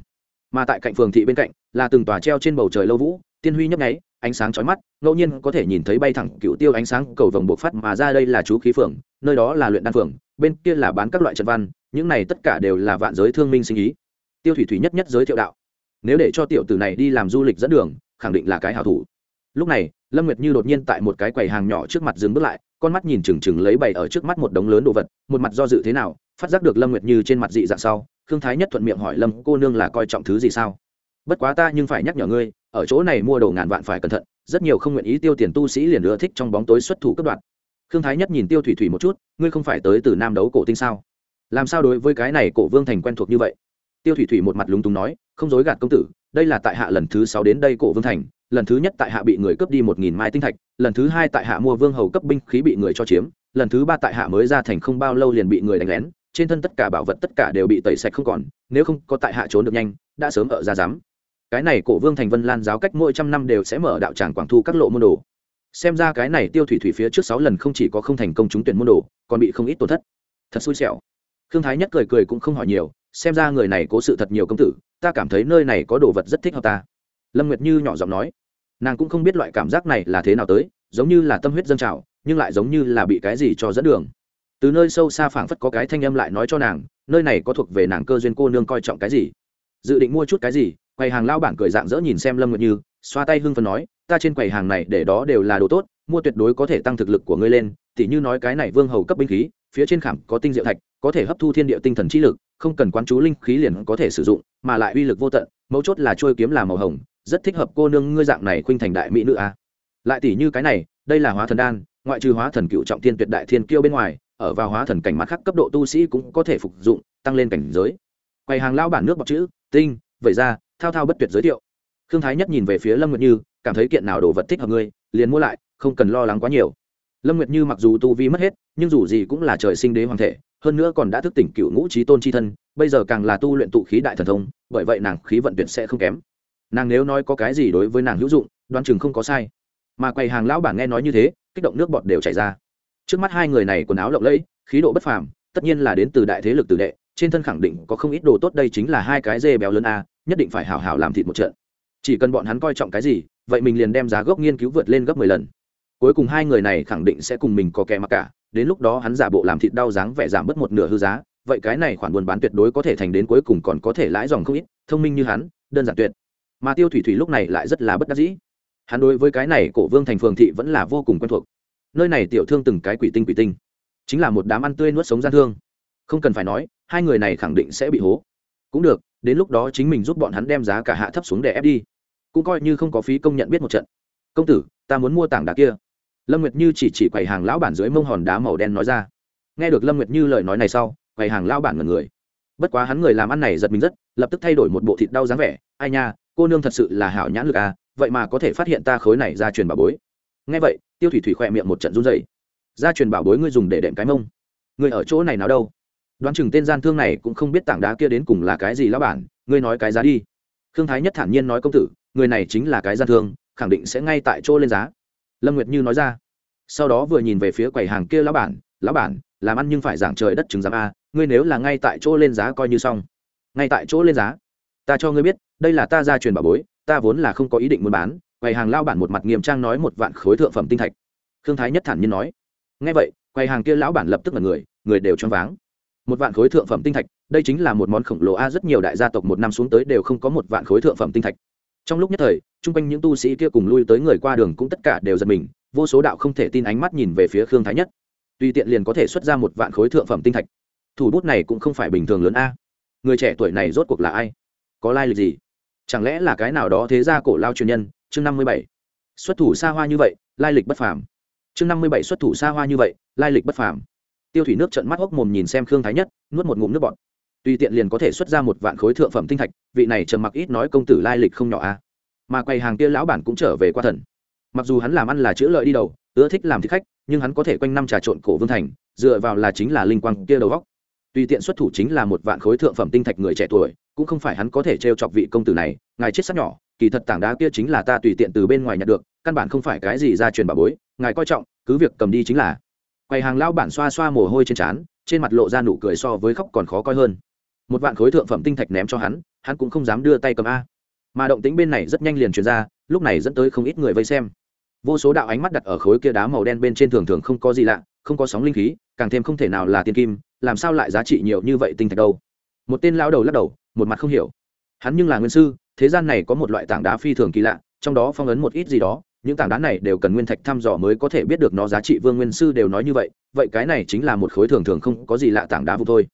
mà tại cạnh phường thị bên cạnh là từng tòa treo trên bầu trời lâu vũ, tiên huy nhấp nháy, ánh sáng chói mắt, ngẫu nhiên có thể nhìn thấy bay thẳng cựu tiêu ánh sáng cầu vồng bộc phát mà ra đây là chú khí phường, nơi đó là luyện đan phường, bên kia là bán các loại trận văn, những này tất cả đều là vạn giới thương minh sinh ý. Tiêu thủy thủy nhất nhất giới thiệu đạo, nếu để cho tiểu tử này đi làm du lịch dẫn đường, khẳng định là cái hảo thủ. Lúc này, lâm nguyệt như đột nhiên tại một cái quầy hàng nhỏ trước mặt dừng bước lại, con mắt nhìn chừng chừng lấy bày ở trước mắt một đống lớn đồ vật, một mặt do dự thế nào, phát giác được lâm nguyệt như trên mặt dị dạng sau khương thái nhất thuận miệng hỏi lâm cô nương là coi trọng thứ gì sao? Bất quá ta nhưng phải nhắc nhở ngươi, ở chỗ này mua đồ ngàn vạn phải cẩn thận, rất nhiều không nguyện ý tiêu tiền tu sĩ liền ưa thích trong bóng tối xuất thủ cấp đoạn khương thái nhất nhìn tiêu thủy thủy một chút, ngươi không phải tới từ nam đấu cổ tinh sao? Làm sao đối với cái này cổ vương thành quen thuộc như vậy? Tiêu thủy thủy một mặt lúng túng nói, không dối gạt công tử, đây là tại hạ lần thứ sáu đến đây cổ vương thành, lần thứ nhất tại hạ bị người cướp đi một nghìn mai tinh thạch, lần thứ hai tại hạ mua vương hầu cấp binh khí bị người cho chiếm, lần thứ ba tại hạ mới ra thành không bao lâu liền bị người đánh lén trên thân tất cả bảo vật tất cả đều bị tẩy sạch không còn, nếu không có tại hạ trốn được nhanh, đã sớm ở ra dám cái này cổ vương thành vân lan giáo cách mỗi trăm năm đều sẽ mở đạo tràng quảng thu các lộ môn đồ. Xem ra cái này tiêu thủy thủy phía trước sáu lần không chỉ có không thành công trúng tuyển môn đồ, còn bị không ít tổn thất. Thật xui xẻo. Khương thái nhất cười cười cũng không hỏi nhiều, xem ra người này cố sự thật nhiều công tử, ta cảm thấy nơi này có đồ vật rất thích hợp ta. Lâm nguyệt như nhỏ giọng nói. Nàng cũng không biết loại cảm giác này là thế nào tới, giống như là tâm huyết dâng trào, nhưng lại giống như là bị cái gì cho dẫn đường từ nơi sâu xa phảng phất có cái thanh âm lại nói cho nàng, nơi này có thuộc về nàng cơ duyên cô nương coi trọng cái gì dự định mua chút cái gì quầy hàng lao bản cười dạng dỡ nhìn xem lâm nguyệt như, xoa tay hưng phần nói, ta trên quầy hàng này để đó đều là đồ tốt, mua tuyệt đối có thể tăng thực lực của ngươi lên, tỉ như nói cái này vương hầu cấp binh khí, phía trên khảm có tinh diệu thạch, có thể hấp thu thiên địa tinh thần trí lực, không cần quán chú linh khí liền có thể sử dụng, mà lại uy lực vô tận, mấu chốt là trôi kiếm là màu hồng, rất thích hợp cô nương ngươi dạng này khuynh thành đại mỹ nữ a à. lại tỉ như cái này, đây là hóa thần đan, ngoại trừ hóa thần cựu trọng thiên tuyệt đại thiên kiêu bên ngoài ở vào hóa thần cảnh mắt khác cấp độ tu sĩ cũng có thể phục dụng, tăng lên cảnh giới. Quầy hàng lao bản nước bọc chữ, tinh vậy ra, thao thao bất tuyệt giới thiệu. Khương thái nhất nhìn về phía lâm nguyệt như, cảm thấy kiện nào đồ vật thích hợp ngươi, liền mua lại, không cần lo lắng quá nhiều. Lâm nguyệt như mặc dù tu vi mất hết, nhưng dù gì cũng là trời sinh đế hoàng thể, hơn nữa còn đã thức tỉnh cựu ngũ trí tôn chi thân, bây giờ càng là tu luyện tụ khí đại thần thông, bởi vậy nàng khí vận tuyệt sẽ không kém. Nàng nếu nói có cái gì đối với nàng hữu dụng, đoán chừng không có sai. Mà quầy hàng lão bản nghe nói như thế, kích động nước bọt đều chảy ra trước mắt hai người này quần áo lộng lẫy, khí độ bất phàm, tất nhiên là đến từ đại thế lực tử đệ, trên thân khẳng định có không ít đồ tốt đây chính là hai cái dê béo lớn a, nhất định phải hảo hảo làm thịt một trận. Chỉ cần bọn hắn coi trọng cái gì, vậy mình liền đem giá gốc nghiên cứu vượt lên gấp mười lần. Cuối cùng hai người này khẳng định sẽ cùng mình có kẻ mặc cả, đến lúc đó hắn giả bộ làm thịt đau dáng vẻ giảm bớt một nửa hư giá, vậy cái này khoản buôn bán tuyệt đối có thể thành đến cuối cùng còn có thể lãi dòng không ít, thông minh như hắn, đơn giản tuyệt. Mà tiêu thủy thủy lúc này lại rất là bất đắc dĩ. Hắn đối với cái này cổ vương thành phường thị vẫn là vô cùng quen thuộc nơi này tiểu thương từng cái quỷ tinh quỷ tinh. Chính là một đám ăn tươi nuốt sống gian thương. Không cần phải nói, hai người này khẳng định sẽ bị hố. Cũng được, đến lúc đó chính mình giúp bọn hắn đem giá cả hạ thấp xuống để ép đi. Cũng coi như không có phí công nhận biết một trận. Công tử, ta muốn mua tảng đá kia. Lâm nguyệt như chỉ chỉ quầy hàng lão bản dưới mông hòn đá màu đen nói ra. Nghe được lâm nguyệt như lời nói này sau, quầy hàng lão bản ngần người. Bất quá hắn người làm ăn này giật mình rất, lập tức thay đổi một bộ thịt đau dáng vẻ. Ai nha, cô nương thật sự là hảo nhãn lực à vậy mà có thể phát hiện ta khối này ra truyền bà bối. Nghe vậy tiêu thủy thủy khỏe miệng một trận run dày gia truyền bảo bối ngươi dùng để đệm cái mông. Ngươi ở chỗ này nào đâu? Đoán chừng tên gian thương này cũng không biết tảng đá kia đến cùng là cái gì lão bản, ngươi nói cái giá đi. Khương thái nhất thản nhiên nói công tử, người này chính là cái gian thương, khẳng định sẽ ngay tại chỗ lên giá. Lâm nguyệt như nói ra. Sau đó vừa nhìn về phía quầy hàng kia lão bản lão bản, làm ăn nhưng phải giảng trời đất chứng giám a, ngươi nếu là ngay tại chỗ lên giá coi như xong. Ngay tại chỗ lên giá? Ta cho ngươi biết, đây là ta gia truyền bảo bối, ta vốn là không có ý định muốn bán quầy hàng lao bản một mặt nghiêm trang nói một vạn khối thượng phẩm tinh thạch. Khương thái nhất thản nhiên nói ngay vậy, quầy hàng kia lão bản lập tức là người người đều choáng váng. Một vạn khối thượng phẩm tinh thạch, đây chính là một món khổng lồ a, rất nhiều đại gia tộc một năm xuống tới đều không có một vạn khối thượng phẩm tinh thạch. Trong lúc nhất thời, chung quanh những tu sĩ kia cùng lui tới người qua đường cũng tất cả đều giật mình, vô số đạo không thể tin ánh mắt nhìn về phía khương thái nhất. Tùy tiện liền có thể xuất ra một vạn khối thượng phẩm tinh thạch. Thủ bút này cũng không phải bình thường lớn a. Người trẻ tuổi này rốt cuộc là ai? Có lai lịch gì? Chẳng lẽ là cái nào đó thế gia cổ lao truyền nhân chương năm mươi bảy. Xuất thủ xa hoa như vậy, lai lịch bất phàm. Chương năm mươi bảy xuất thủ xa hoa như vậy, lai lịch bất phàm. Tiêu thủy nước trận mắt hốc mồm nhìn xem khương thái nhất, nuốt một ngụm nước bọt. Tùy tiện liền có thể xuất ra một vạn khối thượng phẩm tinh thạch, vị này trầm mặc ít nói công tử lai lịch không nhỏ a mà quầy hàng kia lão bản cũng trở về qua thần. Mặc dù hắn làm ăn là chữa lợi đi đầu, ưa thích làm thích khách, nhưng hắn có thể quanh năm trà trộn cổ vương thành, dựa vào là chính là linh quang kia đầu góc tùy tiện xuất thủ chính là một vạn khối thượng phẩm tinh thạch người trẻ tuổi cũng không phải hắn có thể t chọc vị công tử này, ngài chết sắc nhỏ, kỳ thật tảng đá kia chính là ta tùy tiện từ bên ngoài nhặt được, căn bản không phải cái gì ra truyền bà bối, ngài coi trọng, cứ việc cầm đi chính là. Quầy hàng lao bản xoa xoa mồ hôi trên trán, trên mặt lộ ra nụ cười so với khóc còn khó coi hơn. Một vạn khối thượng phẩm tinh thạch ném cho hắn hắn cũng không dám đưa tay cầm a. Mà động tính bên này rất nhanh liền truyền ra, lúc này dẫn tới không ít người vây xem. Vô số đạo ánh mắt đặt ở khối kia đá màu đen bên trên thường thường không có gì lạ, không có sóng linh khí, càng thêm không thể nào là tiên kim, làm sao lại giá trị nhiều như vậy tinh thạch đâu? Một tên lão đầu lắc đầu một mặt không hiểu. Hắn nhưng là nguyên sư, thế gian này có một loại tảng đá phi thường kỳ lạ, trong đó phong ấn một ít gì đó, những tảng đá này đều cần nguyên thạch thăm dò mới có thể biết được nó giá trị, vương nguyên sư đều nói như vậy vậy cái này chính là một khối thường thường không có gì lạ tảng đá vụ thôi.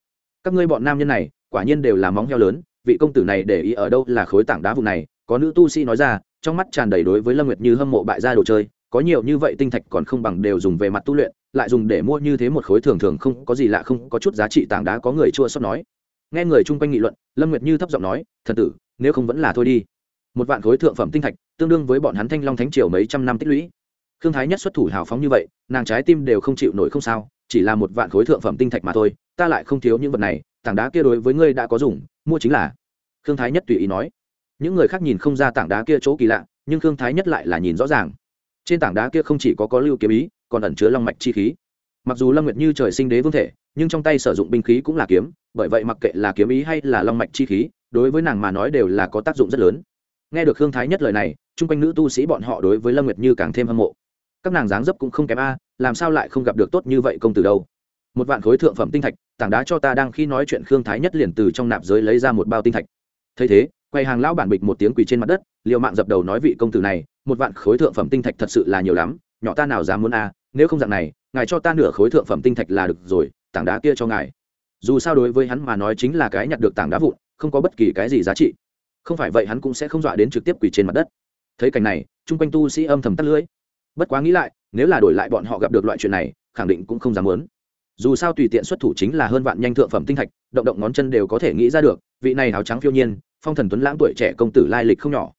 Các ngươi bọn nam nhân này, quả nhiên đều là móng heo lớn, vị công tử này để ý ở đâu là khối tảng đá vụ này, có nữ tu sĩ nói ra, trong mắt tràn đầy đối với lâm nguyệt như hâm mộ bại gia đồ chơi, có nhiều như vậy tinh thạch còn không bằng đều dùng về mặt tu luyện, lại dùng để mua như thế một khối thường thường không có gì lạ, không có chút giá trị tảng đá có người chua xót nói nghe người chung quanh nghị luận, lâm nguyệt như thấp giọng nói, thần tử, nếu không vẫn là thôi đi. Một vạn khối thượng phẩm tinh thạch, tương đương với bọn hắn thanh long thánh triều mấy trăm năm tích lũy. Khương thái nhất xuất thủ hào phóng như vậy, nàng trái tim đều không chịu nổi không sao, chỉ là một vạn khối thượng phẩm tinh thạch mà thôi, ta lại không thiếu những vật này, tảng đá kia đối với ngươi đã có dùng, mua chính là. Khương thái nhất tùy ý nói. Những người khác nhìn không ra tảng đá kia chỗ kỳ lạ, nhưng khương thái nhất lại là nhìn rõ ràng. Trên tảng đá kia không chỉ có có lưu kiếm ý, còn ẩn chứa long mạch chi khí mặc dù lâm nguyệt như trời sinh đế vương thể, nhưng trong tay sử dụng binh khí cũng là kiếm, bởi vậy mặc kệ là kiếm ý hay là long mạch chi khí, đối với nàng mà nói đều là có tác dụng rất lớn. Nghe được khương thái nhất lời này chung quanh nữ tu sĩ bọn họ đối với lâm nguyệt như càng thêm hâm mộ. Các nàng dáng dấp cũng không kém a, làm sao lại không gặp được tốt như vậy công tử đâu? Một vạn khối thượng phẩm tinh thạch, tảng đá cho ta đang khi nói chuyện khương thái nhất liền từ trong nạp giới lấy ra một bao tinh thạch. Thấy thế, quay hàng lão bản bịch một tiếng quỳ trên mặt đất, liều mạng dập đầu nói vị công tử này, một vạn khối thượng phẩm tinh thạch thật sự là nhiều lắm, nhỏ ta nào dám muốn a nếu không dạng này, ngài cho ta nửa khối thượng phẩm tinh thạch là được rồi, tảng đá kia cho ngài. Dù sao đối với hắn mà nói chính là cái nhặt được tảng đá vụn, không có bất kỳ cái gì giá trị. Không phải vậy hắn cũng sẽ không dọa đến trực tiếp quỳ trên mặt đất. Thấy cảnh này, chung quanh tu sĩ âm thầm tắt lưỡi. Bất quá nghĩ lại, nếu là đổi lại bọn họ gặp được loại chuyện này, khẳng định cũng không dám muốn. Dù sao tùy tiện xuất thủ chính là hơn vạn nhanh thượng phẩm tinh thạch, động động ngón chân đều có thể nghĩ ra được, vị này áo trắng phiêu nhiên, phong thần tuấn lãng tuổi trẻ công tử lai lịch không nhỏ.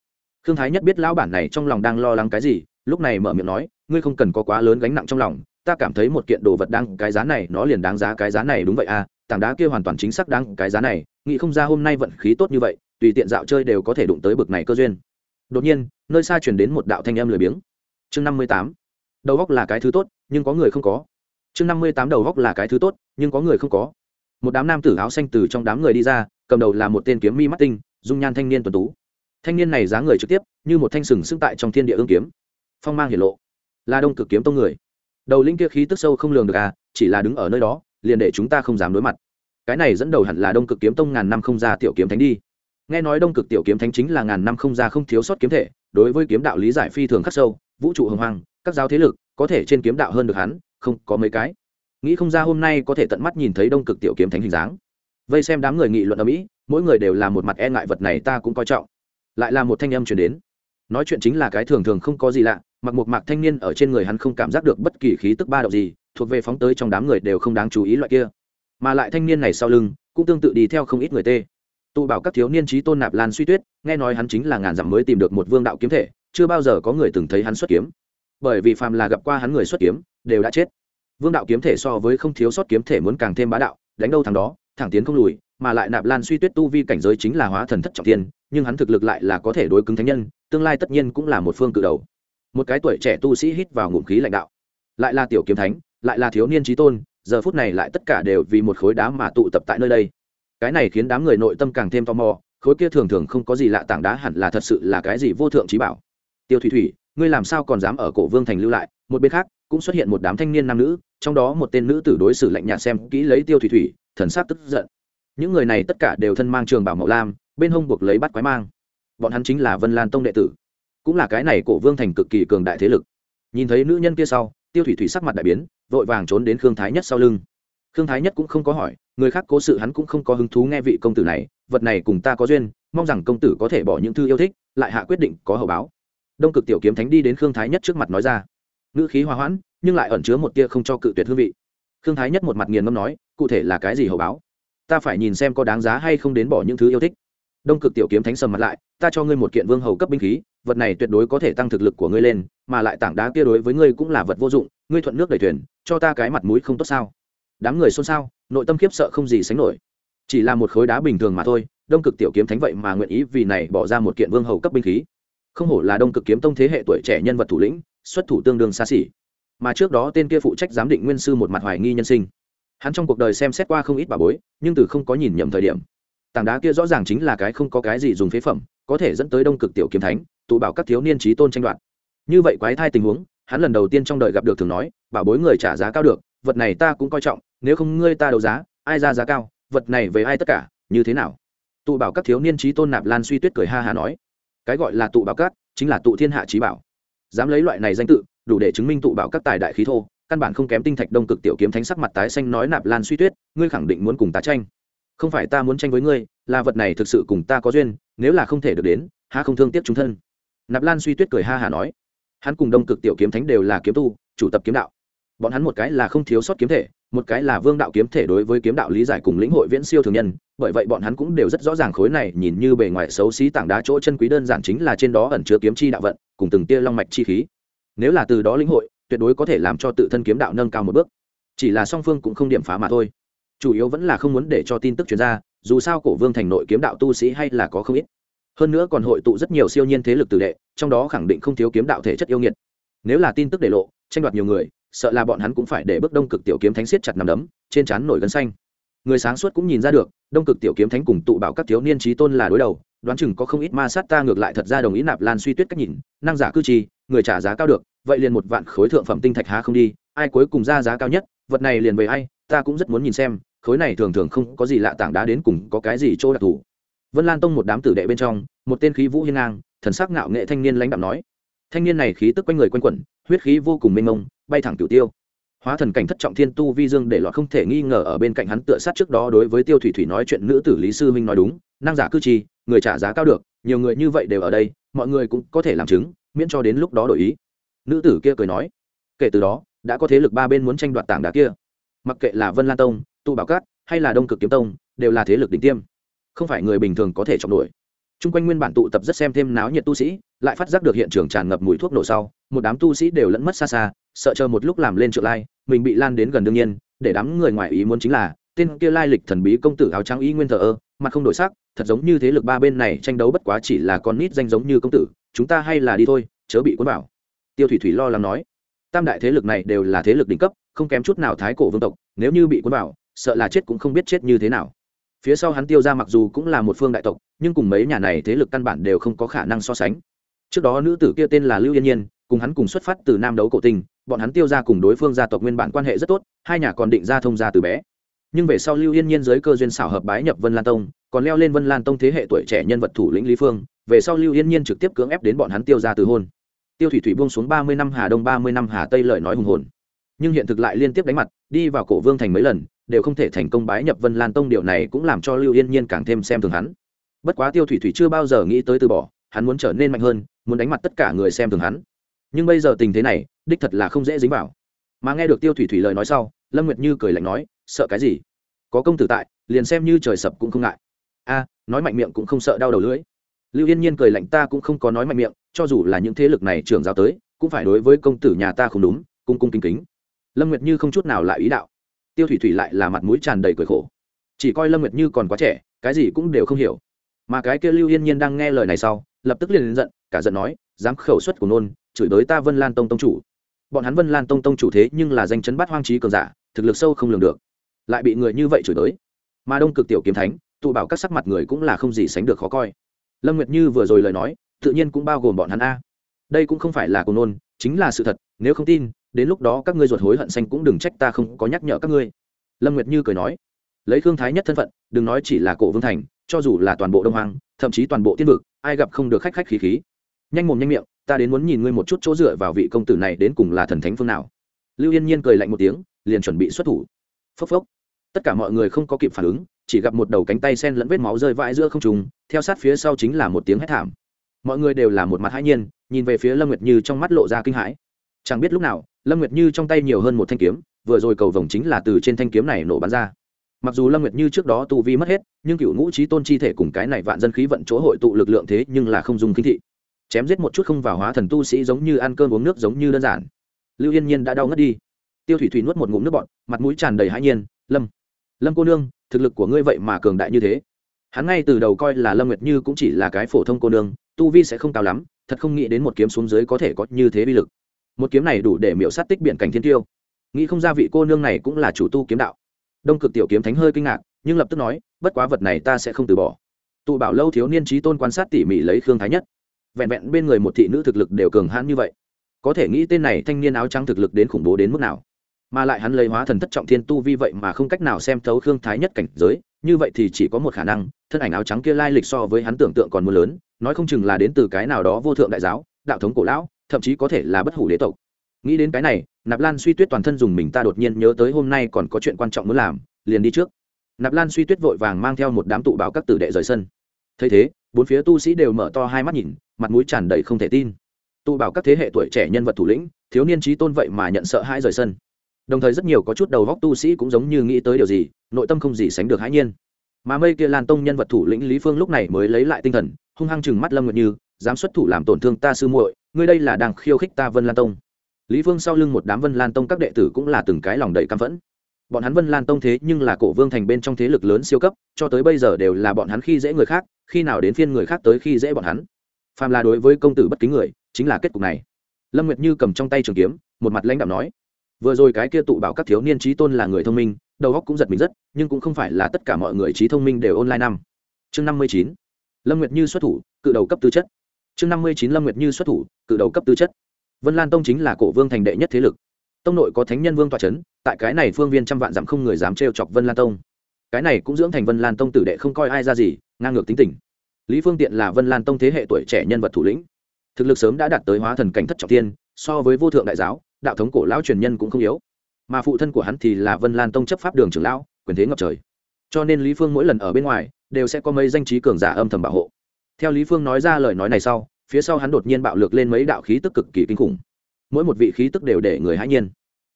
Khương thái nhất biết lão bản này trong lòng đang lo lắng cái gì, lúc này mở miệng nói ngươi không cần có quá lớn gánh nặng trong lòng, ta cảm thấy một kiện đồ vật đang cái giá này nó liền đáng giá cái giá này đúng vậy à tảng đá kia hoàn toàn chính xác đáng cái giá này, nghĩ không ra hôm nay vận khí tốt như vậy, tùy tiện dạo chơi đều có thể đụng tới bực này cơ duyên. Đột nhiên, nơi xa truyền đến một đạo thanh âm lười biếng. Chương năm mươi tám. Đầu góc là cái thứ tốt, nhưng có người không có. Chương năm mươi tám đầu góc là cái thứ tốt, nhưng có người không có. Một đám nam tử áo xanh từ trong đám người đi ra, cầm đầu là một tên kiếm mi mắt tinh, dung nhan thanh niên tuần tú. Thanh niên này dáng người trực tiếp, như một thanh sừng sững tại trong thiên địa ương kiếm. Phong mang hiển lộ là đông cực kiếm tông người. Đầu linh kia khí tức sâu không lường được à chỉ là đứng ở nơi đó liền để chúng ta không dám đối mặt. Cái này dẫn đầu hẳn là đông cực kiếm tông ngàn năm không ra tiểu kiếm thánh đi. Nghe nói đông cực tiểu kiếm thánh chính là ngàn năm không ra không thiếu sót kiếm thể đối với kiếm đạo lý giải phi thường khắc sâu vũ trụ hồng hoàng, các giáo thế lực có thể trên kiếm đạo hơn được hắn không có mấy cái. Nghĩ không ra hôm nay có thể tận mắt nhìn thấy đông cực tiểu kiếm thánh hình dáng. Vây xem đám người nghị luận ở mỹ mỗi người đều là một mặt e ngại vật này ta cũng coi trọng. Lại là một thanh âm chuyển đến. Nói chuyện chính là cái thường thường không có gì lạ mặc một mạc thanh niên ở trên người hắn không cảm giác được bất kỳ khí tức ba động gì, thuộc về phóng tới trong đám người đều không đáng chú ý loại kia. Mà lại thanh niên này sau lưng, cũng tương tự đi theo không ít người tê. Tụ bảo các thiếu niên trí tôn nạp lan suy tuyết, nghe nói hắn chính là ngàn dặm mới tìm được một vương đạo kiếm thể, chưa bao giờ có người từng thấy hắn xuất kiếm. Bởi vì phàm là gặp qua hắn người xuất kiếm, đều đã chết. Vương đạo kiếm thể so với không thiếu sót kiếm thể muốn càng thêm bá đạo, đánh đâu thằng đó, thẳng tiến không lùi, mà lại nạp lan suy tuyết tu vi cảnh giới chính là hóa thần thất trọng tiên nhưng hắn thực lực lại là có thể đối cứng thánh nhân, tương lai tất nhiên cũng là một phương cự đầu một cái tuổi trẻ tu sĩ hít vào ngụm khí lãnh đạo. Lại là tiểu kiếm thánh, lại là thiếu niên trí tôn, giờ phút này lại tất cả đều vì một khối đá mà tụ tập tại nơi đây. Cái này khiến đám người nội tâm càng thêm tò mò, khối kia thường thường không có gì lạ tảng đá hẳn là thật sự là cái gì vô thượng trí bảo. Tiêu thủy thủy, ngươi làm sao còn dám ở cổ vương thành lưu lại? Một bên khác, cũng xuất hiện một đám thanh niên nam nữ, trong đó một tên nữ tử đối xử lạnh nhạt xem kỹ lấy tiêu thủy thủy, thần sát tức giận. Những người này tất cả đều thân mang trường bảo mậu lam, bên hông buộc lấy bắt quái mang. Bọn hắn chính là vân lan tông đệ tử cũng là cái này cổ vương thành cực kỳ cường đại thế lực. Nhìn thấy nữ nhân kia sau, tiêu thủy thủy sắc mặt đại biến, vội vàng trốn đến khương thái nhất sau lưng. Khương thái nhất cũng không có hỏi, người khác cố sự hắn cũng không có hứng thú nghe vị công tử này, vật này cùng ta có duyên, mong rằng công tử có thể bỏ những thư yêu thích, lại hạ quyết định có hậu báo. Đông cực tiểu kiếm thánh đi đến khương thái nhất trước mặt nói ra. Ngữ khí hòa hoãn, nhưng lại ẩn chứa một tia không cho cự tuyệt hương vị. Khương thái nhất một mặt nghiền ngâm nói, cụ thể là cái gì hậu báo? Ta phải nhìn xem có đáng giá hay không đến bỏ những thứ yêu thích. Đông cực tiểu kiếm thánh sầm mặt lại, ta cho ngươi một kiện vương hầu cấp binh khí vật này tuyệt đối có thể tăng thực lực của ngươi lên, mà lại tảng đá kia đối với ngươi cũng là vật vô dụng, ngươi thuận nước đẩy thuyền, cho ta cái mặt mũi không tốt sao? Đám người xôn xao, nội tâm khiếp sợ không gì sánh nổi. Chỉ là một khối đá bình thường mà thôi, đông cực tiểu kiếm thánh vậy mà nguyện ý vì này bỏ ra một kiện vương hầu cấp binh khí. Không hổ là đông cực kiếm tông thế hệ tuổi trẻ nhân vật thủ lĩnh, xuất thủ tương đương xa xỉ. Mà trước đó tên kia phụ trách giám định nguyên sư một mặt hoài nghi nhân sinh. Hắn trong cuộc đời xem xét qua không ít bà bối, nhưng từ không có nhìn nhầm thời điểm. Tảng đá kia rõ ràng chính là cái không có cái gì dùng phế phẩm, có thể dẫn tới đông cực tiểu kiếm thánh tụ bảo các thiếu niên trí tôn tranh đoạt. Như vậy quái thai tình huống, hắn lần đầu tiên trong đời gặp được thường nói, bảo bối người trả giá cao được, vật này ta cũng coi trọng, nếu không ngươi ta đấu giá, ai ra giá cao, vật này về ai tất cả, như thế nào? Tụ bảo các thiếu niên trí tôn nạp lan suy tuyết cười ha hà nói. Cái gọi là tụ bảo các, chính là tụ thiên hạ trí bảo. Dám lấy loại này danh tự, đủ để chứng minh tụ bảo các tài đại khí thô, căn bản không kém tinh thạch đông cực tiểu kiếm thánh sắc mặt tái xanh nói nạp lan suy tuyết, ngươi khẳng định muốn cùng ta tranh. Không phải ta muốn tranh với ngươi, là vật này thực sự cùng ta có duyên, nếu là không thể được đến ha không thương tiếc chúng thân nạp lan suy tuyết cười ha hả nói, hắn cùng đông cực tiểu kiếm thánh đều là kiếm tu, chủ tập kiếm đạo. Bọn hắn một cái là không thiếu sót kiếm thể, một cái là vương đạo kiếm thể đối với kiếm đạo lý giải cùng lĩnh hội viễn siêu thường nhân, bởi vậy bọn hắn cũng đều rất rõ ràng khối này nhìn như bề ngoài xấu xí tảng đá chỗ chân quý đơn giản chính là trên đó ẩn chứa kiếm chi đạo vận, cùng từng tia long mạch chi khí. Nếu là từ đó lĩnh hội, tuyệt đối có thể làm cho tự thân kiếm đạo nâng cao một bước. Chỉ là song phương cũng không điểm phá mà thôi. Chủ yếu vẫn là không muốn để cho tin tức chuyển ra, dù sao cổ vương thành nội kiếm đạo tu sĩ hay là có không ít hơn nữa còn hội tụ rất nhiều siêu nhiên thế lực tử đệ, trong đó khẳng định không thiếu kiếm đạo thể chất yêu nghiệt. Nếu là tin tức để lộ, tranh đoạt nhiều người, sợ là bọn hắn cũng phải để bước đông cực tiểu kiếm thánh siết chặt nằm đấm, trên trán nổi gân xanh. Người sáng suốt cũng nhìn ra được, đông cực tiểu kiếm thánh cùng tụ bảo các thiếu niên trí tôn là đối đầu, đoán chừng có không ít ma sát ta ngược lại thật ra đồng ý nạp lan suy tuyết cách nhìn, năng giả cư trì, người trả giá cao được, vậy liền một vạn khối thượng phẩm tinh thạch há không đi, ai cuối cùng ra giá cao nhất, vật này liền về ai, ta cũng rất muốn nhìn xem, khối này thường thường không có gì lạ tảng đá đến cùng có cái gì chỗ đặc thù vân lan tông một đám tử đệ bên trong, một tên khí vũ hiên ngang, thần sắc ngạo nghệ thanh niên lãnh đạo nói. Thanh niên này khí tức quanh người quanh quẩn, huyết khí vô cùng mênh mông, bay thẳng cửu tiêu. Hóa thần cảnh thất trọng thiên tu vi dương để lọt không thể nghi ngờ ở bên cạnh hắn tựa sát trước đó đối với tiêu thủy thủy nói chuyện nữ tử lý sư minh nói đúng, năng giả cư trì, người trả giá cao được, nhiều người như vậy đều ở đây, mọi người cũng có thể làm chứng, miễn cho đến lúc đó đổi ý. Nữ tử kia cười nói, kể từ đó, đã có thế lực ba bên muốn tranh đoạt tảng đá kia. Mặc kệ là vân lan tông, tu bảo cát, hay là đông cực kiếm tông, đều là thế lực đỉnh tiêm không phải người bình thường có thể chọc nổi. Trung quanh nguyên bản tụ tập rất xem thêm náo nhiệt tu sĩ, lại phát giác được hiện trường tràn ngập mùi thuốc nổ sau, một đám tu sĩ đều lẫn mất xa xa, sợ chờ một lúc làm lên trượng lai, mình bị lan đến gần đương nhiên, để đám người ngoài ý muốn chính là, tên kia lai lịch thần bí công tử áo trắng y nguyên thờ ơ, mặt không đổi sắc, thật giống như thế lực ba bên này tranh đấu bất quá chỉ là con nít danh giống như công tử, chúng ta hay là đi thôi, chớ bị cuốn vào. Tiêu thủy thủy lo lắng nói, tam đại thế lực này đều là thế lực đỉnh cấp, không kém chút nào thái cổ vương tộc, nếu như bị cuốn vào, sợ là chết cũng không biết chết như thế nào phía sau hắn tiêu ra mặc dù cũng là một phương đại tộc, nhưng cùng mấy nhà này thế lực căn bản đều không có khả năng so sánh. Trước đó nữ tử kia tên là lưu yên nhiên, cùng hắn cùng xuất phát từ nam đấu cổ tinh, bọn hắn tiêu ra cùng đối phương gia tộc nguyên bản quan hệ rất tốt, hai nhà còn định ra thông gia từ bé. Nhưng về sau lưu yên nhiên giới cơ duyên xảo hợp bái nhập vân lan tông, còn leo lên vân lan tông thế hệ tuổi trẻ nhân vật thủ lĩnh lý phương, về sau lưu yên nhiên trực tiếp cưỡng ép đến bọn hắn tiêu ra từ hôn. Tiêu thủy thủy buông xuống ba mươi năm hà đông, ba mươi năm hà tây lời nói hùng hồn. Nhưng hiện thực lại liên tiếp đánh mặt, đi vào cổ vương thành mấy lần đều không thể thành công bái nhập vân lan tông, điều này cũng làm cho lưu yên nhiên càng thêm xem thường hắn. Bất quá tiêu thủy thủy chưa bao giờ nghĩ tới từ bỏ, hắn muốn trở nên mạnh hơn, muốn đánh mặt tất cả người xem thường hắn. Nhưng bây giờ tình thế này, đích thật là không dễ dính vào. Mà nghe được tiêu thủy thủy lời nói sau, lâm nguyệt như cười lạnh nói, sợ cái gì? Có công tử tại, liền xem như trời sập cũng không ngại. A, nói mạnh miệng cũng không sợ đau đầu lưỡi. Lưu yên nhiên cười lạnh, ta cũng không có nói mạnh miệng, cho dù là những thế lực này trưởng giáo tới, cũng phải đối với công tử nhà ta không đúng, cung cung kính kính. Lâm nguyệt như không chút nào lại ý đạo tiêu thủy thủy lại là mặt mũi tràn đầy cười khổ. Chỉ coi lâm nguyệt như còn quá trẻ, cái gì cũng đều không hiểu. Mà cái kia lưu yên nhiên đang nghe lời này sau, lập tức liền giận, cả giận nói, dám khẩu suất của nôn, chửi đối ta vân lan tông tông chủ. Bọn hắn vân lan tông tông chủ thế nhưng là danh chấn bắt hoang trí cường giả, thực lực sâu không lường được. Lại bị người như vậy chửi đới. Mà đông cực tiểu kiếm thánh, tụ bảo các sắc mặt người cũng là không gì sánh được khó coi. Lâm nguyệt như vừa rồi lời nói, tự nhiên cũng bao gồm bọn hắn a. Đây cũng không phải là cùng nôn, chính là sự thật, nếu không tin đến lúc đó các ngươi ruột hối hận xanh cũng đừng trách ta không có nhắc nhở các ngươi. Lâm nguyệt như cười nói. Lấy thương thái nhất thân phận, đừng nói chỉ là cổ vương thành, cho dù là toàn bộ đông hoàng thậm chí toàn bộ tiên vực, ai gặp không được khách khách khí khí. Nhanh mồm nhanh miệng, ta đến muốn nhìn ngươi một chút chỗ dựa vào vị công tử này đến cùng là thần thánh phương nào. Lưu yên nhiên cười lạnh một tiếng, liền chuẩn bị xuất thủ. Phốc phốc. Tất cả mọi người không có kịp phản ứng, chỉ gặp một đầu cánh tay sen lẫn vết máu rơi vãi giữa không trùng theo sát phía sau chính là một tiếng hét thảm. Mọi người đều là một mặt hãi nhiên, nhìn về phía lâm nguyệt như trong mắt lộ ra kinh hãi chẳng biết lúc nào, lâm nguyệt như trong tay nhiều hơn một thanh kiếm, vừa rồi cầu vồng chính là từ trên thanh kiếm này nổ bắn ra. Mặc dù lâm nguyệt như trước đó tu vi mất hết, nhưng cựu ngũ trí tôn chi thể cùng cái này vạn dân khí vận chỗ hội tụ lực lượng thế nhưng là không dùng kinh thị. Chém giết một chút không vào hóa thần tu sĩ giống như ăn cơm uống nước giống như đơn giản. Lưu yên nhiên đã đau ngất đi. Tiêu thủy thủy nuốt một ngụm nước bọt, mặt mũi tràn đầy hãi nhiên, lâm lâm cô nương, thực lực của ngươi vậy mà cường đại như thế. Hắn ngay từ đầu coi là lâm nguyệt như cũng chỉ là cái phổ thông cô nương, tu vi sẽ không cao lắm, thật không nghĩ đến một kiếm xuống dưới có thể có như thế bi lực một kiếm này đủ để miễu sát tích biển cảnh thiên tiêu. Nghĩ không ra vị cô nương này cũng là chủ tu kiếm đạo. Đông cực tiểu kiếm thánh hơi kinh ngạc, nhưng lập tức nói, bất quá vật này ta sẽ không từ bỏ. Tụ bảo lâu thiếu niên trí tôn quan sát tỉ mỉ lấy khương thái nhất. Vẹn vẹn bên người một thị nữ thực lực đều cường hãn như vậy, có thể nghĩ tên này thanh niên áo trắng thực lực đến khủng bố đến mức nào. Mà lại hắn lấy hóa thần thất trọng thiên tu vi vậy mà không cách nào xem thấu khương thái nhất cảnh giới, như vậy thì chỉ có một khả năng, thân ảnh áo trắng kia lai lịch so với hắn tưởng tượng còn mưa lớn, nói không chừng là đến từ cái nào đó vô thượng đại giáo, đạo thống cổ lão thậm chí có thể là bất hủ đế tộc. Nghĩ đến cái này, nạp lan suy tuyết toàn thân dùng mình ta đột nhiên nhớ tới hôm nay còn có chuyện quan trọng muốn làm, liền đi trước. Nạp lan suy tuyết vội vàng mang theo một đám tụ báo các tử đệ rời sân. Thấy thế, bốn phía tu sĩ đều mở to hai mắt nhìn, mặt mũi tràn đầy không thể tin. Tụ bảo các thế hệ tuổi trẻ nhân vật thủ lĩnh, thiếu niên trí tôn vậy mà nhận sợ hãi rời sân. Đồng thời rất nhiều có chút đầu góc tu sĩ cũng giống như nghĩ tới điều gì, nội tâm không gì sánh được hãi nhiên. Mà mây kia lan tông nhân vật thủ lĩnh lý phương lúc này mới lấy lại tinh thần, hung hăng chừng mắt lâm nguyệt như, dám xuất thủ làm tổn thương ta sư muội ngươi đây là đang khiêu khích ta vân lan tông. Lý Vương sau lưng một đám vân lan tông các đệ tử cũng là từng cái lòng đầy căm phẫn. Bọn hắn vân lan tông thế nhưng là cổ vương thành bên trong thế lực lớn siêu cấp, cho tới bây giờ đều là bọn hắn khi dễ người khác, khi nào đến phiên người khác tới khi dễ bọn hắn. Phàm là đối với công tử bất kính người, chính là kết cục này. Lâm nguyệt như cầm trong tay trường kiếm, một mặt lãnh đạo nói, vừa rồi cái kia tụ bảo các thiếu niên trí tôn là người thông minh, đầu óc cũng giật mình rất, nhưng cũng không phải là tất cả mọi người trí thông minh đều online năm. Chương năm mươi chín, lâm nguyệt như xuất thủ, cự đầu cấp tư chất chương năm mươi chín lâm nguyệt như xuất thủ, cự đầu cấp tư chất. Vân lan tông chính là cổ vương thành đệ nhất thế lực. Tông nội có thánh nhân vương tọa c h ấ n tại cái này phương viên trăm vạn dặm không người dám trêu chọc vân lan tông. Cái này cũng dưỡng thành vân lan tông tử đệ không coi ai ra gì, ngang ngược tính tình. Lý phương tiện là vân lan tông thế hệ tuổi trẻ nhân vật thủ lĩnh. Thực lực sớm đã đạt tới hóa thần cảnh thất trọng tiên, so với vô thượng đại giáo, đạo thống cổ lão truyền nhân cũng không yếu. Mà phụ thân của hắn thì là vân lan tông chấp pháp đường trưởng lão, quyền thế ngập trời. Cho nên lý phương mỗi lần ở bên ngoài, đều sẽ có mấy danh trí cường giả âm thầm bảo hộ theo lý phương nói ra lời nói này sau, phía sau hắn đột nhiên bạo lực lên mấy đạo khí tức cực kỳ kinh khủng. Mỗi một vị khí tức đều để người hãi nhiên.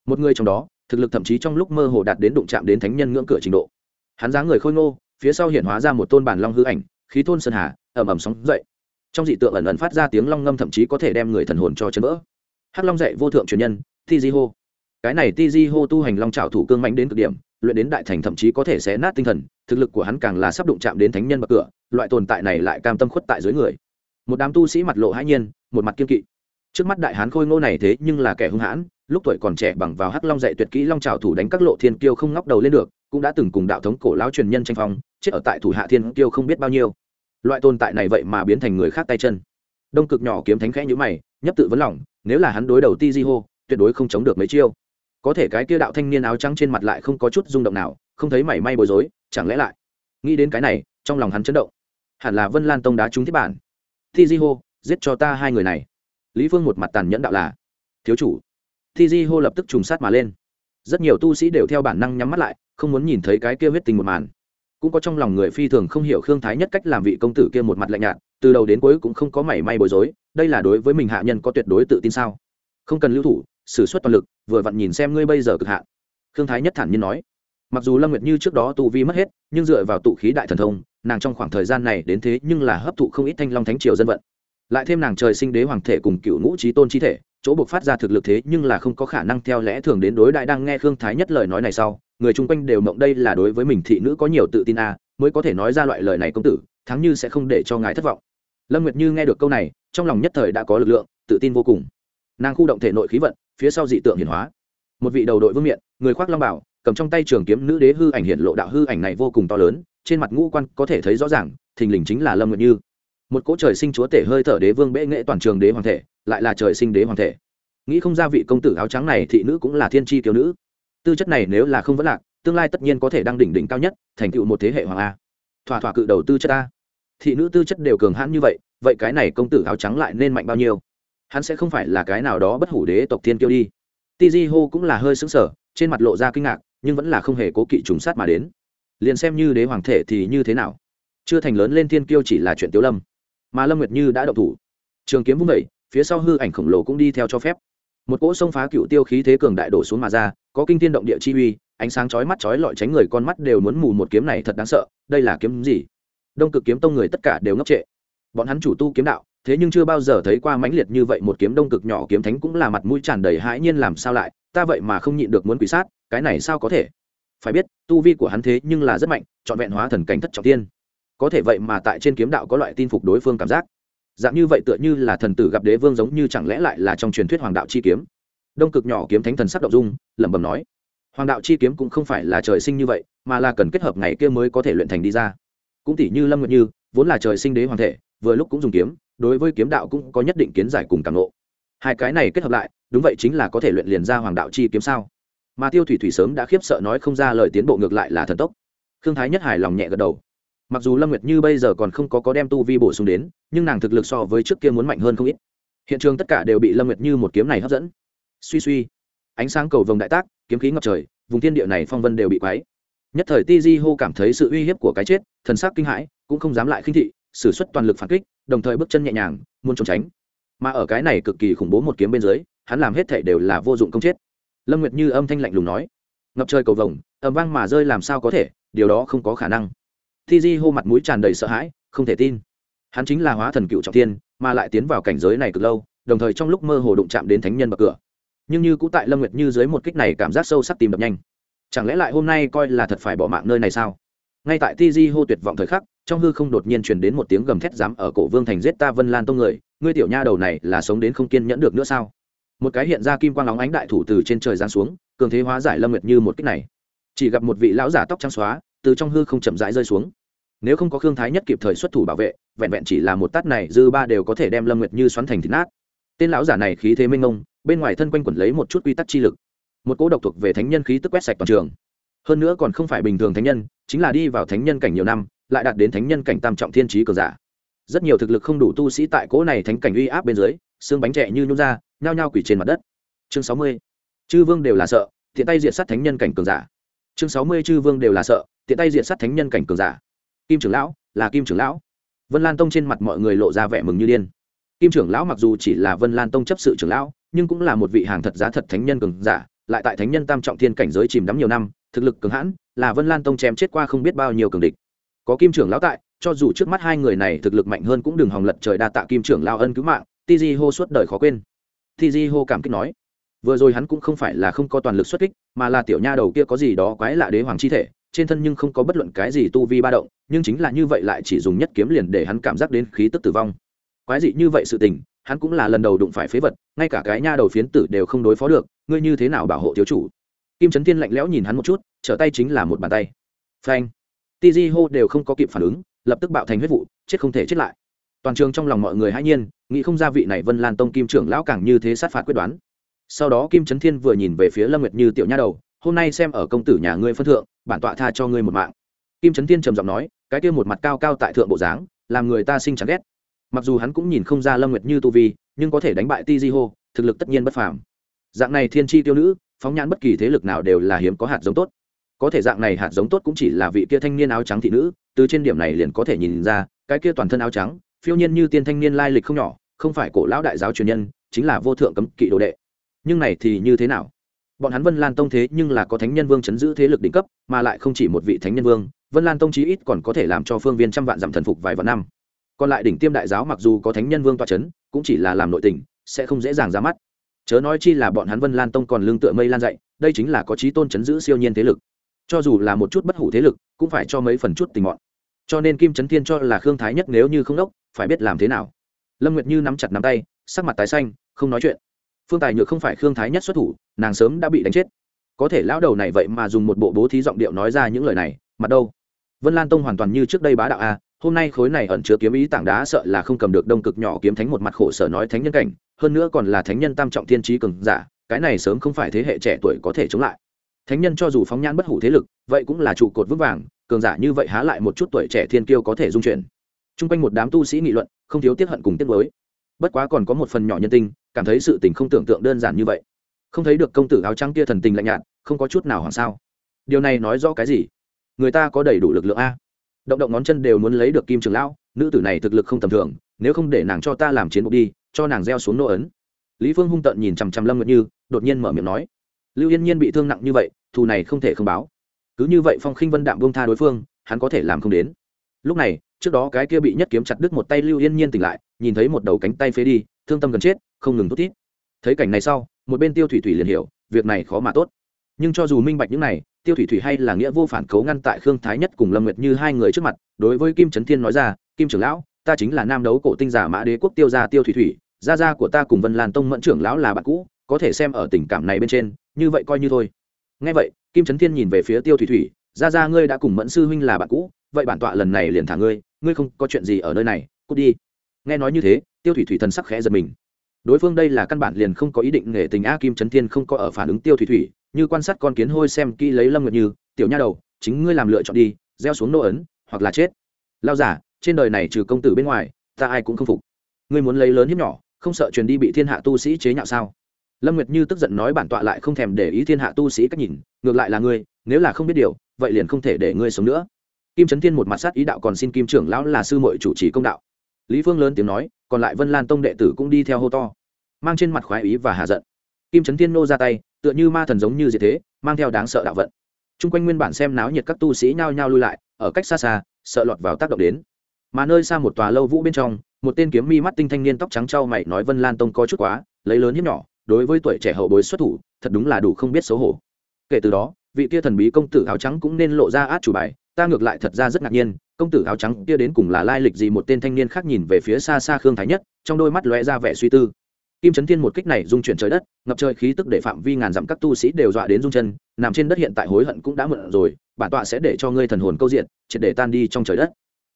Một người trong đó, thực lực thậm chí trong lúc mơ hồ đạt đến đụng chạm đến thánh nhân ngưỡng cửa trình độ. Hắn dáng người khôi ngô, phía sau hiện hóa ra một tôn bản long hư ảnh, khí thôn sơn hà ẩm ẩm sóng dậy. Trong dị tượng ẩn ẩn phát ra tiếng long ngâm thậm chí có thể đem người thần hồn cho chấn vỡ. Hắc long dạy vô thượng truyền nhân, ti di hô. Cái này ti di hô tu hành long trào thủ cương mạnh đến cực điểm, luyện đến đại thành thậm chí có thể xé nát tinh thần, thực lực của hắn càng là sắp đụng chạm đến thánh nhân bậc cửa loại tồn tại này lại cam tâm khuất tại dưới người. Một đám tu sĩ mặt lộ hãi nhiên, một mặt kiên kỵ. Trước mắt đại hán khôi ngô này thế nhưng là kẻ hung hãn, lúc tuổi còn trẻ bằng vào hắc long dạy tuyệt kỹ long trào thủ đánh các lộ thiên kiêu không ngóc đầu lên được, cũng đã từng cùng đạo thống cổ lão truyền nhân tranh phong, chết ở tại thủ hạ thiên kiêu không biết bao nhiêu. Loại tồn tại này vậy mà biến thành người khác tay chân. Đông cực nhỏ kiếm thánh khẽ nhữ mày, nhấp tự vấn lòng, nếu là hắn đối đầu ti di hô, tuyệt đối không chống được mấy chiêu. Có thể cái kia đạo thanh niên áo trắng trên mặt lại không có chút rung động nào, không thấy mảy may bối rối, chẳng lẽ lại? Nghĩ đến cái này, trong lòng hắn chấn động hẳn là vân lan tông đá trúng thiết bản. Thi di hô, giết cho ta hai người này. Lý phương một mặt tàn nhẫn đạo là, thiếu chủ. Thi di hô lập tức trùng sát mà lên. Rất nhiều tu sĩ đều theo bản năng nhắm mắt lại, không muốn nhìn thấy cái kia huyết tình một màn. Cũng có trong lòng người phi thường không hiểu khương thái nhất cách làm vị công tử kia một mặt lạnh nhạt, từ đầu đến cuối cũng không có mảy may bối rối, đây là đối với mình hạ nhân có tuyệt đối tự tin sao? Không cần lưu thủ s ử suất toàn lực, vừa vặn nhìn xem ngươi bây giờ cực hạ khương thái nhất thản nhiên nói mặc dù lâm nguyệt như trước đó tu vi mất hết nhưng dựa vào tụ khí đại thần thông nàng trong khoảng thời gian này đến thế nhưng là hấp thụ không ít thanh long thánh triều dân vận. Lại thêm nàng trời sinh đế hoàng thể cùng cựu ngũ trí tôn chi thể chỗ buộc phát ra thực lực thế nhưng là không có khả năng theo lẽ thường đến đối đại đang nghe khương thái nhất lời nói này sau người chung quanh đều mộng đây là đối với mình thị nữ có nhiều tự tin a à, mới có thể nói ra loại lời này công tử thắng như sẽ không để cho ngài thất vọng. Lâm nguyệt như nghe được câu này trong lòng nhất thời đã có lực lượng tự tin vô cùng. Nàng khu động thể nội khí vận phía sau dị tượng hiển hóa. Một vị đầu đội vương miện người khoác long bảo cầm trong tay trường kiếm nữ đế hư ảnh hiện lộ đạo hư ảnh này vô cùng to lớn, trên mặt ngũ quan có thể thấy rõ ràng, thình lình chính là lâm nguyệt như. Một cỗ trời sinh chúa tể hơi thở đế vương bệ nghệ toàn trường đế hoàng thể, lại là trời sinh đế hoàng thể. Nghĩ không ra vị công tử áo trắng này thị nữ cũng là thiên tri kiều nữ. Tư chất này nếu là không vẫn lạc, tương lai tất nhiên có thể đang đỉnh đỉnh cao nhất, thành tựu một thế hệ hoàng a. Thỏa thỏa cự đầu tư chất a. Thị nữ tư chất đều cường hãn như vậy vậy cái này công tử áo trắng lại nên mạnh bao nhiêu? Hắn sẽ không phải là cái nào đó bất hủ đế tộc thiên kiêu đi. Ti di hô cũng là hơi xứng sở trên mặt lộ ra kinh ngạc nhưng vẫn là không hề cố kỵ trùng sát mà đến. Liền xem như đế hoàng thể thì như thế nào? Chưa thành lớn lên thiên kiêu chỉ là chuyện tiếu lâm. Mà lâm nguyệt như đã đậu thủ. Trường kiếm vung vẩy phía sau hư ảnh khổng lồ cũng đi theo cho phép. Một cỗ sông phá cựu tiêu khí thế cường đại đổ xuống mà ra, có kinh thiên động địa chi uy, ánh sáng chói mắt chói lọi tránh người con mắt đều muốn mù một kiếm này thật đáng sợ, đây là kiếm gì? Đông cực kiếm tông người tất cả đều ngốc trệ. Bọn hắn chủ tu kiếm đạo, thế nhưng chưa bao giờ thấy qua mãnh liệt như vậy một kiếm đông cực nhỏ kiếm thánh cũng là mặt mũi tràn đầy hãi nhiên làm sao lại, ta vậy mà không nhịn được muốn quỷ sát cái này sao có thể? Phải biết, tu vi của hắn thế nhưng là rất mạnh, trọn vẹn hóa thần cảnh thất trọng tiên có thể vậy mà tại trên kiếm đạo có loại tin phục đối phương cảm giác. Dạng như vậy tựa như là thần tử gặp đế vương giống như chẳng lẽ lại là trong truyền thuyết hoàng đạo chi kiếm? Đông cực nhỏ kiếm thánh thần sắc động dung, lẩm bẩm nói. Hoàng đạo chi kiếm cũng không phải là trời sinh như vậy, mà là cần kết hợp ngày kia mới có thể luyện thành đi ra. Cũng tỷ như lâm nguyện như, vốn là trời sinh đế hoàng thể, vừa lúc cũng dùng kiếm, đối với kiếm đạo cũng có nhất định kiến giải cùng cảm ngộ. Hai cái này kết hợp lại, đúng vậy chính là có thể luyện liền ra hoàng đạo chi kiếm sao? Mà tiêu thủy thủy sớm đã khiếp sợ nói không ra lời tiến bộ ngược lại là thần tốc. Khương thái nhất hài lòng nhẹ gật đầu. Mặc dù lâm nguyệt như bây giờ còn không có có đem tu vi bổ sung đến, nhưng nàng thực lực so với trước kia muốn mạnh hơn không ít. Hiện trường tất cả đều bị lâm nguyệt như một kiếm này hấp dẫn. Suy suy, ánh sáng cầu vồng đại tác, kiếm khí ngập trời, vùng thiên địa này phong vân đều bị quáy nhất thời ti di hô cảm thấy sự uy hiếp của cái chết, thần sắc kinh hãi, cũng không dám lại khinh thị, sử xuất toàn lực phản kích, đồng thời bước chân nhẹ nhàng, muốn trốn tránh. Mà ở cái này cực kỳ khủng bố một kiếm bên dưới, hắn làm hết thể đều là vô dụng công chết lâm nguyệt như âm thanh lạnh lùng nói. Ngập trời cầu vồng ẩm vang mà rơi làm sao có thể, điều đó không có khả năng. Thi di hô mặt mũi tràn đầy sợ hãi, không thể tin. Hắn chính là hóa thần cựu trọng thiên, mà lại tiến vào cảnh giới này cực lâu, đồng thời trong lúc mơ hồ đụng chạm đến thánh nhân bậc cửa. Nhưng như cũng tại lâm nguyệt như dưới một kích này cảm giác sâu sắc tìm đập nhanh. Chẳng lẽ lại hôm nay coi là thật phải bỏ mạng nơi này sao? Ngay tại ti di hô tuyệt vọng thời khắc, trong hư không đột nhiên truyền đến một tiếng gầm thét dám ở cổ vương thành giết ta vân lan tông người, ngươi tiểu nha đầu này là sống đến không kiên nhẫn được nữa sao? Một cái hiện ra kim quang óng ánh đại thủ từ trên trời giáng xuống, cường thế hóa giải lâm nguyệt như một kích này. Chỉ gặp một vị lão giả tóc trắng xóa, từ trong hư không chậm rãi rơi xuống. Nếu không có khương thái nhất kịp thời xuất thủ bảo vệ, vẹn vẹn chỉ là một tát này dư ba đều có thể đem lâm nguyệt như xoắn thành thịt nát. Tên lão giả này khí thế minh ngông bên ngoài thân quanh quẩn lấy một chút quy tắc chi lực. Một cỗ độc thuộc về thánh nhân khí tức quét sạch toàn trường. Hơn nữa còn không phải bình thường thánh nhân, chính là đi vào thánh nhân cảnh nhiều năm, lại đạt đến thánh nhân cảnh tam trọng thiên trí cường giả. Rất nhiều thực lực không đủ tu sĩ tại cỗ này thánh cảnh uy áp bên dưới, xương bánh trẻ như nhún ra nhao nhao quỷ trên mặt đất. Chương sáu mươi, chư vương đều là sợ, tiện tay diệt sát thánh nhân cảnh cường giả. Chương sáu mươi, chư vương đều là sợ, tiện tay diệt sát thánh nhân cảnh cường giả. Kim trưởng lão, là kim trưởng lão. Vân lan tông trên mặt mọi người lộ ra vẻ mừng như điên. Kim trưởng lão mặc dù chỉ là vân lan tông chấp sự trưởng lão, nhưng cũng là một vị hàng thật giá thật thánh nhân cường giả, lại tại thánh nhân tam trọng thiên cảnh giới chìm đắm nhiều năm, thực lực cường hãn, là vân lan tông chém chết qua không biết bao nhiêu cường địch. Có kim trưởng lão tại, cho dù trước mắt hai người này thực lực mạnh hơn cũng đừng hòng lật trời đa tạ kim trưởng lao ân cứu mạng, ti di hô suốt đời khó quên thì di hô cảm kích nói, vừa rồi hắn cũng không phải là không có toàn lực xuất kích, mà là tiểu nha đầu kia có gì đó quái lạ đế hoàng chi thể, trên thân nhưng không có bất luận cái gì tu vi ba động, nhưng chính là như vậy lại chỉ dùng nhất kiếm liền để hắn cảm giác đến khí tức tử vong. Quái dị như vậy sự tình, hắn cũng là lần đầu đụng phải phế vật, ngay cả cái nha đầu phiến tử đều không đối phó được, ngươi như thế nào bảo hộ thiếu chủ? Kim trấn thiên lạnh lẽo nhìn hắn một chút, trở tay chính là một bàn tay. Phanh. Ti di hô đều không có kịp phản ứng, lập tức bạo thành huyết vụ, chết không thể chết lại toàn trường trong lòng mọi người hãy nhiên, nghĩ không ra vị này vân lan tông kim trưởng lão càng như thế sát phạt quyết đoán. Sau đó kim trấn thiên vừa nhìn về phía lâm nguyệt như tiểu nha đầu, hôm nay xem ở công tử nhà ngươi phân thượng, bản tọa tha cho ngươi một mạng. Kim trấn thiên trầm giọng nói, cái kia một mặt cao cao tại thượng bộ dáng, làm người ta sinh chán ghét. Mặc dù hắn cũng nhìn không ra lâm nguyệt như tu vi, nhưng có thể đánh bại ti di hô, thực lực tất nhiên bất phàm. Dạng này thiên tri tiêu nữ, phóng nhãn bất kỳ thế lực nào đều là hiếm có hạt giống tốt. Có thể dạng này hạt giống tốt cũng chỉ là vị kia thanh niên áo trắng thị nữ, từ trên điểm này liền có thể nhìn ra, cái kia toàn thân áo trắng phiêu nhiên như tiên thanh niên lai lịch không nhỏ, không phải cổ lão đại giáo truyền nhân, chính là vô thượng cấm kỵ đồ đệ. Nhưng này thì như thế nào? Bọn hắn vân lan tông thế nhưng là có thánh nhân vương chấn giữ thế lực đỉnh cấp, mà lại không chỉ một vị thánh nhân vương, vân lan tông chí ít còn có thể làm cho phương viên trăm vạn dặm thần phục vài vạn năm. Còn lại đỉnh tiêm đại giáo mặc dù có thánh nhân vương toa chấn, cũng chỉ là làm nội tình, sẽ không dễ dàng ra mắt. Chớ nói chi là bọn hắn vân lan tông còn lương tựa mây lan dạy, đây chính là có trí tôn chấn giữ siêu nhiên thế lực. Cho dù là một chút bất hủ thế lực, cũng phải cho mấy phần chút tình mọn. Cho nên kim trấn thiên cho là khương thái nhất nếu như không đốc phải biết làm thế nào. Lâm nguyệt như nắm chặt nắm tay, sắc mặt tái xanh, không nói chuyện. Phương tài nhược không phải khương thái nhất xuất thủ, nàng sớm đã bị đánh chết. Có thể lão đầu này vậy mà dùng một bộ bố thí giọng điệu nói ra những lời này, mặt đâu? Vân lan tông hoàn toàn như trước đây bá đạo a, hôm nay khối này ẩn chứa kiếm ý tảng đá sợ là không cầm được đông cực nhỏ kiếm thánh một mặt khổ sở nói thánh nhân cảnh, hơn nữa còn là thánh nhân tam trọng thiên trí cường giả, cái này sớm không phải thế hệ trẻ tuổi có thể chống lại. Thánh nhân cho dù phóng nhãn bất hủ thế lực, vậy cũng là trụ cột vững vàng, cường giả như vậy há lại một chút tuổi trẻ thiên kiêu có thể dung chuyển t r u n g quanh một đám tu sĩ nghị luận, không thiếu tiết hận cùng tiết mới bất quá còn có một phần nhỏ nhân tinh cảm thấy sự tình không tưởng tượng đơn giản như vậy. Không thấy được công tử áo trắng kia thần tình lạnh nhạt, không có chút nào hoàng sao. Điều này nói rõ cái gì? Người ta có đầy đủ lực lượng a. Động động ngón chân đều muốn lấy được kim trường lão, nữ tử này thực lực không tầm thường, nếu không để nàng cho ta làm chiến mục đi, cho nàng gieo xuống nô ấn. Lý phương hung tận nhìn chằm chằm lâm nguyệt như, đột nhiên mở miệng nói, lưu yên nhiên bị thương nặng như vậy, thù này không thể không báo. Cứ như vậy phong khinh vân đạm bông tha đối phương, hắn có thể làm không đến. Lúc này trước đó cái kia bị nhất kiếm chặt đứt một tay lưu yên nhiên tỉnh lại, nhìn thấy một đầu cánh tay phế đi, thương tâm gần chết, không ngừng thút thít. Thấy cảnh này sau, một bên tiêu thủy thủy liền hiểu, việc này khó mà tốt. Nhưng cho dù minh bạch những này, tiêu thủy thủy hay là nghĩa vô phản cấu ngăn tại khương thái nhất cùng lâm nguyệt như hai người trước mặt, đối với kim trấn thiên nói ra, kim trưởng lão, ta chính là nam đấu cổ tinh giả mã đế quốc tiêu gia tiêu thủy thủy, gia gia của ta cùng vân lan tông mẫn trưởng lão là bạn cũ, có thể xem ở tình cảm này bên trên, như vậy coi như thôi. Ngay vậy, kim trấn thiên nhìn về phía tiêu thủy thủy, gia gia ngươi đã cùng mẫn sư huynh là bạn cũ vậy bản tọa lần này liền thả ngươi ngươi không có chuyện gì ở nơi này, cút đi. Nghe nói như thế, tiêu thủy thủy thần sắc khẽ giật mình. Đối phương đây là căn bản liền không có ý định nghề tình a kim trấn thiên không có ở phản ứng tiêu thủy thủy, như quan sát con kiến hôi xem kỹ lấy lâm nguyệt như, tiểu nha đầu, chính ngươi làm lựa chọn đi, gieo xuống nô ấn, hoặc là chết. Lao giả, trên đời này trừ công tử bên ngoài, ta ai cũng không phục. Ngươi muốn lấy lớn hiếp nhỏ, không sợ truyền đi bị thiên hạ tu sĩ chế nhạo sao? Lâm nguyệt như tức giận nói bản tọa lại không thèm để ý thiên hạ tu sĩ cách nhìn, ngược lại là ngươi, nếu là không biết điều, vậy liền không thể để ngươi sống nữa kim trấn thiên một mặt sát ý đạo còn xin kim trưởng lão là sư mội chủ trì công đạo. Lý phương lớn tiếng nói, còn lại vân lan tông đệ tử cũng đi theo hô to. Mang trên mặt khoái ý và hạ giận. Kim trấn thiên nô ra tay, tựa như ma thần giống như gì thế, mang theo đáng sợ đạo vận. T r u n g quanh nguyên bản xem náo nhiệt các tu sĩ nhao nhao lui lại, ở cách xa xa, sợ lọt vào tác động đến. Mà nơi xa một tòa lâu vũ bên trong, một tên kiếm mi mắt tinh thanh niên tóc trắng trao mày nói vân lan tông có chút quá, lấy lớn hiếp nhỏ, đối với tuổi trẻ hậu bối xuất thủ, thật đúng là đủ không biết xấu hổ. Kể từ đó, vị kia thần bí công tử áo trắng cũng nên lộ ra át chủ bài ta ngược lại thật ra rất ngạc nhiên, công tử áo trắng kia đến cùng là lai lịch gì? Một tên thanh niên khác nhìn về phía xa xa khương thái nhất, trong đôi mắt lóe ra vẻ suy tư. Kim trấn thiên một kích này dung chuyển trời đất, ngập trời khí tức để phạm vi ngàn dặm các tu sĩ đều dọa đến rung chân, nằm trên đất hiện tại hối hận cũng đã mượn rồi, bản tọa sẽ để cho ngươi thần hồn câu diện, triệt để tan đi trong trời đất.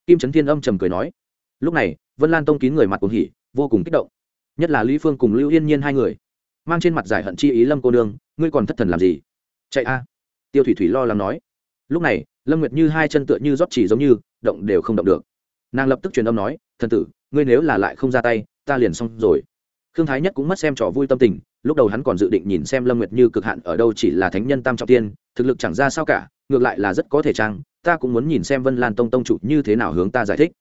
Kim trấn thiên âm trầm cười nói. Lúc này, vân lan tông kín người mặt cuồng hỉ, vô cùng kích động. Nhất là lý phương cùng lưu yên nhiên hai người, mang trên mặt giải hận chi ý lâm cô nương, ngươi còn thất thần làm gì? Chạy a. Tiêu thủy thủy lo lắng nói. Lúc này lâm nguyệt như hai chân tựa như rót chỉ giống như động đều không động được nàng lập tức truyền âm nói thần tử ngươi nếu là lại không ra tay ta liền xong rồi khương thái nhất cũng mất xem trò vui tâm tình lúc đầu hắn còn dự định nhìn xem lâm nguyệt như cực hạn ở đâu chỉ là thánh nhân tam trọng tiên thực lực chẳng ra sao cả ngược lại là rất có thể trang ta cũng muốn nhìn xem vân lan tông tông chủ như thế nào hướng ta giải thích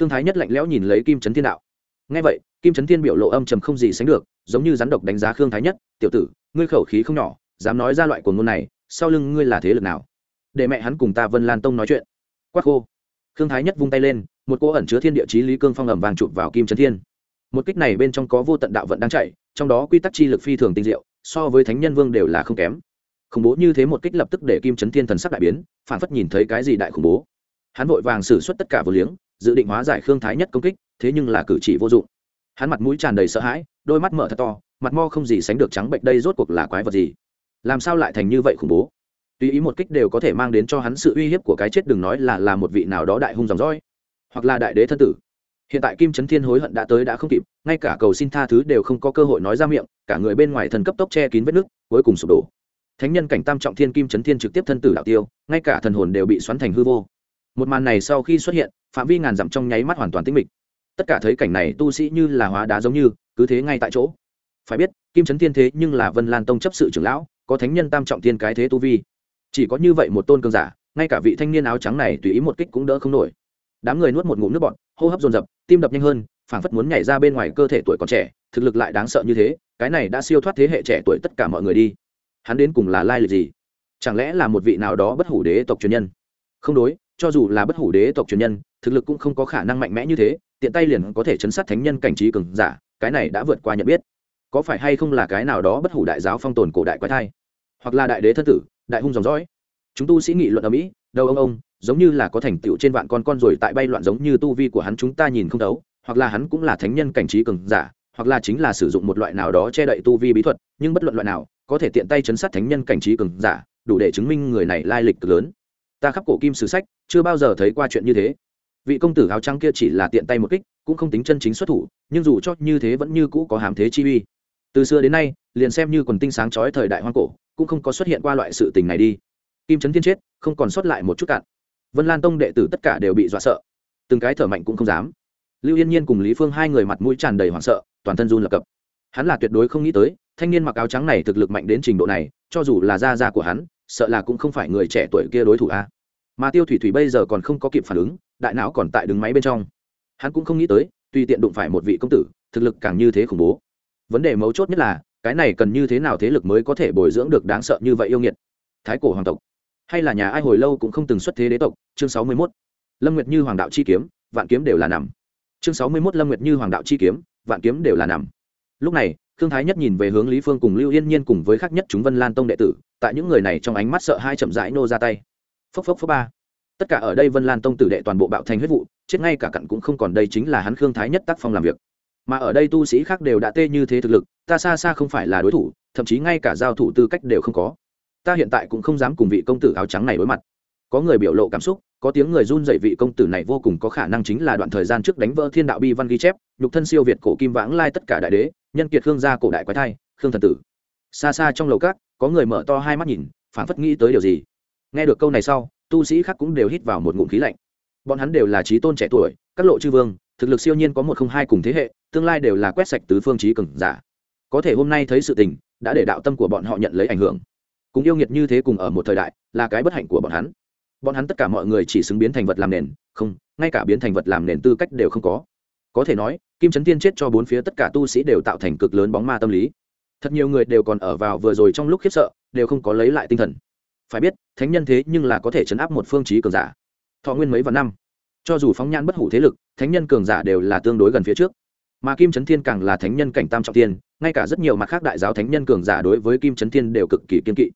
khương thái nhất lạnh lẽo nhìn lấy kim trấn thiên đạo ngay vậy kim trấn thiên biểu lộ âm trầm không gì sánh được giống như rắn độc đánh giá khương thái nhất tiểu tử ngươi khẩu khí không nhỏ dám nói ra loại của ngôn này sau lưng ngươi là thế lực nào để mẹ hắn cùng ta vân lan tông nói chuyện. Quát khô khương thái nhất vung tay lên, một cô ẩn chứa thiên địa chí lý cương phong ẩm vàng chụp vào kim trấn thiên. Một kích này bên trong có vô tận đạo vận đang chạy, trong đó quy tắc chi lực phi thường tinh diệu, so với thánh nhân vương đều là không kém. Khủng bố như thế một kích lập tức để kim trấn thiên thần sắc đại biến, phản phất nhìn thấy cái gì đại khủng bố. Hắn vội vàng xử suất tất cả vô liếng, dự định hóa giải khương thái nhất công kích, thế nhưng là cử chỉ vô dụng. Hắn mặt mũi tràn đầy sợ hãi, đôi mắt mở thật to, mặt mo không gì sánh được trắng bệnh đây rốt cuộc là quái vật gì? Làm sao lại thành như vậy khủng bố? Tùy ý một kích đều có thể mang đến cho hắn sự uy hiếp của cái chết, đừng nói là là một vị nào đó đại hung dòng dõi, hoặc là đại đế thân tử. Hiện tại kim trấn thiên hối hận đã tới đã không kịp, ngay cả cầu xin tha thứ đều không có cơ hội nói ra miệng, cả người bên ngoài thần cấp tốc che kín vết nước, cuối cùng sụp đổ. Thánh nhân cảnh tam trọng thiên kim trấn thiên trực tiếp thân tử đạo tiêu, ngay cả thần hồn đều bị xoắn thành hư vô. Một màn này sau khi xuất hiện, phạm vi ngàn dặm trong nháy mắt hoàn toàn tĩnh mịch. Tất cả thấy cảnh này tu sĩ như là hóa đá giống như, cứ thế ngay tại chỗ. Phải biết, kim trấn thiên thế nhưng là vân lan tông chấp sự trưởng lão, có thánh nhân tam trọng thiên cái thế tu vi chỉ có như vậy một tôn cường giả, ngay cả vị thanh niên áo trắng này tùy ý một kích cũng đỡ không nổi. Đám người nuốt một ngụm nước bọt, hô hấp dồn dập, tim đập nhanh hơn, phảng phất muốn nhảy ra bên ngoài cơ thể tuổi còn trẻ, thực lực lại đáng sợ như thế, cái này đã siêu thoát thế hệ trẻ tuổi tất cả mọi người đi. Hắn đến cùng là lai lịch gì? Chẳng lẽ là một vị nào đó bất hủ đế tộc truyền nhân? Không đối, cho dù là bất hủ đế tộc truyền nhân, thực lực cũng không có khả năng mạnh mẽ như thế, tiện tay liền có thể chấn sát thánh nhân cảnh trí cường giả, cái này đã vượt qua nhận biết. Có phải hay không là cái nào đó bất hủ đại giáo phong tồn cổ đại quái thai? Hoặc là đại đế thân tử đại hung dòng dõi. Chúng tu sĩ nghị luận ở mỹ, đâu ông ông, giống như là có thành tựu trên vạn con con rồi tại bay loạn giống như tu vi của hắn chúng ta nhìn không thấu, hoặc là hắn cũng là thánh nhân cảnh trí cường giả, hoặc là chính là sử dụng một loại nào đó che đậy tu vi bí thuật, nhưng bất luận loại nào, có thể tiện tay chấn sát thánh nhân cảnh trí cường giả, đủ để chứng minh người này lai lịch cực lớn. Ta khắp cổ kim sử sách, chưa bao giờ thấy qua chuyện như thế. Vị công tử áo trắng kia chỉ là tiện tay một kích, cũng không tính chân chính xuất thủ, nhưng dù cho như thế vẫn như cũ có hàm thế chi uy. Từ xưa đến nay, liền xem như quần tinh sáng chói thời đại hoang cổ cũng không có xuất hiện qua loại sự tình này đi. Kim trấn thiên chết, không còn sót lại một chút cạn. Vân lan tông đệ tử tất cả đều bị dọa sợ. Từng cái thở mạnh cũng không dám. Lưu yên nhiên cùng lý phương hai người mặt mũi tràn đầy hoảng sợ, toàn thân run lập cập. Hắn là tuyệt đối không nghĩ tới, thanh niên mặc áo trắng này thực lực mạnh đến trình độ này, cho dù là gia gia của hắn, sợ là cũng không phải người trẻ tuổi kia đối thủ a. Mà tiêu thủy thủy bây giờ còn không có kịp phản ứng, đại não còn tại đứng máy bên trong. Hắn cũng không nghĩ tới, tùy tiện đụng phải một vị công tử, thực lực càng như thế khủng bố. Vấn đề mấu chốt nhất là cái này cần như thế nào thế lực mới có thể bồi dưỡng được đáng sợ như vậy yêu nghiệt? Thái cổ hoàng tộc. Hay là nhà ai hồi lâu cũng không từng xuất thế đế tộc? Chương sáu mươi mốt. Lâm nguyệt như hoàng đạo chi kiếm, vạn kiếm đều là nằm. Chương sáu mươi mốt lâm nguyệt như hoàng đạo chi kiếm, vạn kiếm đều là nằm. Lúc này thương thái nhất nhìn về hướng lý phương cùng lưu yên nhiên cùng với khác nhất chúng vân lan tông đệ tử, tại những người này trong ánh mắt sợ hai chậm rãi nô ra tay. Phốc phốc phốc ba. Tất cả ở đây vân lan tông tử đệ toàn bộ bạo thành huyết vụ, chết ngay cả cặn cũng không còn, đây chính là hắn khương thái nhất tác phong làm việc mà ở đây tu sĩ khác đều đã tê như thế thực lực, ta xa xa không phải là đối thủ, thậm chí ngay cả giao thủ tư cách đều không có. Ta hiện tại cũng không dám cùng vị công tử áo trắng này đối mặt. Có người biểu lộ cảm xúc, có tiếng người run dậy vị công tử này vô cùng có khả năng chính là đoạn thời gian trước đánh vỡ thiên đạo bi văn ghi chép, nhục thân siêu việt cổ kim vãng lai tất cả đại đế, nhân kiệt khương gia cổ đại quái thai, khương thần tử. Xa xa trong lầu cát có người mở to hai mắt nhìn phản phất nghĩ tới điều gì. Nghe được câu này sau, tu sĩ khác cũng đều hít vào một ngụm khí lạnh. Bọn hắn đều là trí tôn trẻ tuổi, các lộ chư vương thực lực siêu nhiên có một không hai cùng thế hệ, tương lai đều là quét sạch tứ phương trí cường giả. Có thể hôm nay thấy sự tình, đã để đạo tâm của bọn họ nhận lấy ảnh hưởng. Cũng yêu nghiệt như thế cùng ở một thời đại, là cái bất hạnh của bọn hắn. Bọn hắn tất cả mọi người chỉ xứng biến thành vật làm nền, không, ngay cả biến thành vật làm nền tư cách đều không có. Có thể nói, kim trấn tiên chết cho bốn phía tất cả tu sĩ đều tạo thành cực lớn bóng ma tâm lý. Thật nhiều người đều còn ở vào vừa rồi trong lúc khiếp sợ, đều không có lấy lại tinh thần. Phải biết, thánh nhân thế nhưng là có thể chấn áp một phương trí cường giả. Thọ nguyên mấy vạn năm cho dù phóng nhan bất hủ thế lực, thánh nhân cường giả đều là tương đối gần phía trước. Mà kim trấn thiên càng là thánh nhân cảnh tam trọng tiên, ngay cả rất nhiều mặt khác đại giáo thánh nhân cường giả đối với kim trấn thiên đều cực kỳ kiên kỵ.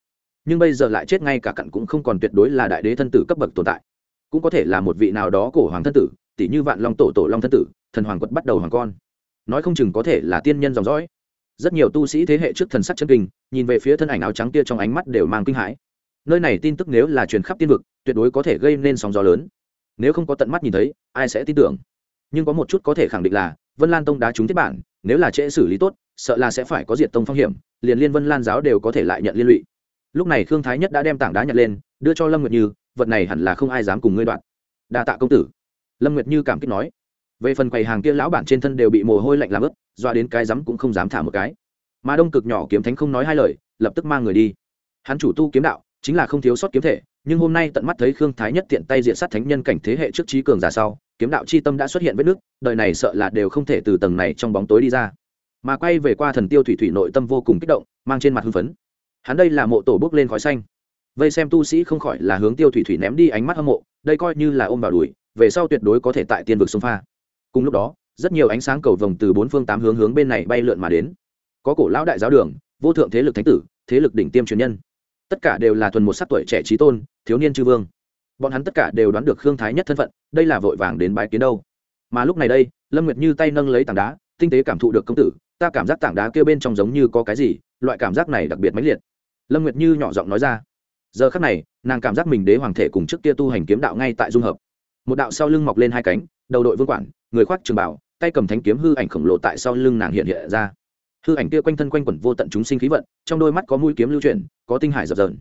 Nhưng bây giờ lại chết ngay cả cặn cũng không còn tuyệt đối là đại đế thân tử cấp bậc tồn tại. Cũng có thể là một vị nào đó cổ hoàng thân tử tỷ như vạn long tổ tổ long thân tử, thần hoàng quật bắt đầu hoàng con. Nói không chừng có thể là tiên nhân dòng dõi. Rất nhiều tu sĩ thế hệ trước thần sắc chân kinh, nhìn về phía thân ảnh áo trắng kia trong ánh mắt đều mang kinh hãi. Nơi này tin tức nếu là truyền khắp tiên vực, tuyệt đối có thể gây nên sóng gió lớn nếu không có tận mắt nhìn thấy, ai sẽ tin tưởng? Nhưng có một chút có thể khẳng định là, vân lan tông đá trúng thiết bản, nếu là trễ xử lý tốt, sợ là sẽ phải có diệt tông phong hiểm, liền liên vân lan giáo đều có thể lại nhận liên lụy. Lúc này khương thái nhất đã đem tảng đá nhặt lên, đưa cho lâm nguyệt như, vật này hẳn là không ai dám cùng ngươi đoạn. Đa tạ công tử. Lâm nguyệt như cảm kích nói. Về phần quầy hàng kia lão bản trên thân đều bị mồ hôi lạnh làm ướt, doa đến cái rắm cũng không dám thả một cái. Mà đông cực nhỏ kiếm thánh không nói hai lời, lập tức mang người đi. Hắn chủ tu kiếm đạo, chính là không thiếu sót kiếm thể nhưng hôm nay tận mắt thấy khương thái nhất tiện tay diện sát thánh nhân cảnh thế hệ trước trí cường giả sau, kiếm đạo c h i tâm đã xuất hiện vết nước đời này sợ là đều không thể từ tầng này trong bóng tối đi ra. Mà quay về qua thần tiêu thủy thủy nội tâm vô cùng kích động, mang trên mặt hưng phấn. Hắn đây là mộ tổ bước lên khói xanh. Vây xem tu sĩ không khỏi là hướng tiêu thủy thủy ném đi ánh mắt hâm mộ, đây coi như là ôm vào đùi, về sau tuyệt đối có thể tại tiên vực sông pha. Cùng lúc đó, rất nhiều ánh sáng cầu vồng từ bốn phương tám hướng hướng bên này bay lượn mà đến. Có cổ lão đại giáo đường, vô thượng thế lực thánh tử, thế lực đỉnh tiêm truyền nhân tất cả đều là thuần một sắc tuổi trẻ trí tôn, thiếu niên chư vương. Bọn hắn tất cả đều đoán được khương thái nhất thân phận, đây là vội vàng đến bái kiến đâu. Mà lúc này đây, lâm nguyệt như tay nâng lấy tảng đá, tinh tế cảm thụ được công tử, ta cảm giác tảng đá kêu bên trong giống như có cái gì, loại cảm giác này đặc biệt mãnh liệt. Lâm nguyệt như nhỏ giọng nói ra. Giờ khắc này, nàng cảm giác mình đế hoàng thể cùng trước kia tu hành kiếm đạo ngay tại dung hợp. Một đạo sau lưng mọc lên hai cánh, đầu đội vương quản, người khoác trường bảo, tay cầm thánh kiếm hư ảnh khổng lồ tại sau lưng nàng hiện hiện ra hư ảnh kia quanh thân quanh quẩn vô tận chúng sinh khí vận, trong đôi mắt có mũi kiếm lưu chuyển, có tinh hải dập dờn.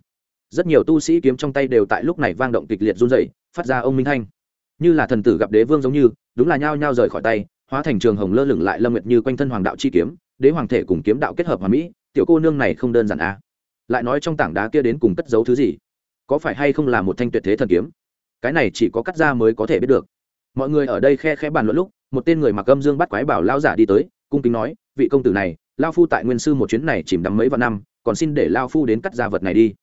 Rất nhiều tu sĩ kiếm trong tay đều tại lúc này vang động kịch liệt run rẩy, phát ra ông minh thanh. Như là thần tử gặp đế vương giống như, đúng là nhao nhao rời khỏi tay, hóa thành trường hồng lơ lửng lại lâm nguyệt như quanh thân hoàng đạo chi kiếm, đế hoàng thể cùng kiếm đạo kết hợp hòa mỹ, tiểu cô nương này không đơn giản a à. lại nói trong tảng đá kia đến cùng cất giấu thứ gì? Có phải hay không là một thanh tuyệt thế thần kiếm? Cái này chỉ có cắt ra mới có thể biết được. Mọi người ở đây khe khẽ bàn luận lúc, một tên người mặc âm dương bắt quái bảo lao giả đi tới, cung kính nói, vị công tử này lao phu tại nguyên sư một chuyến này chìm đắm mấy vạn năm, còn xin để lao phu đến cắt ra vật này đi.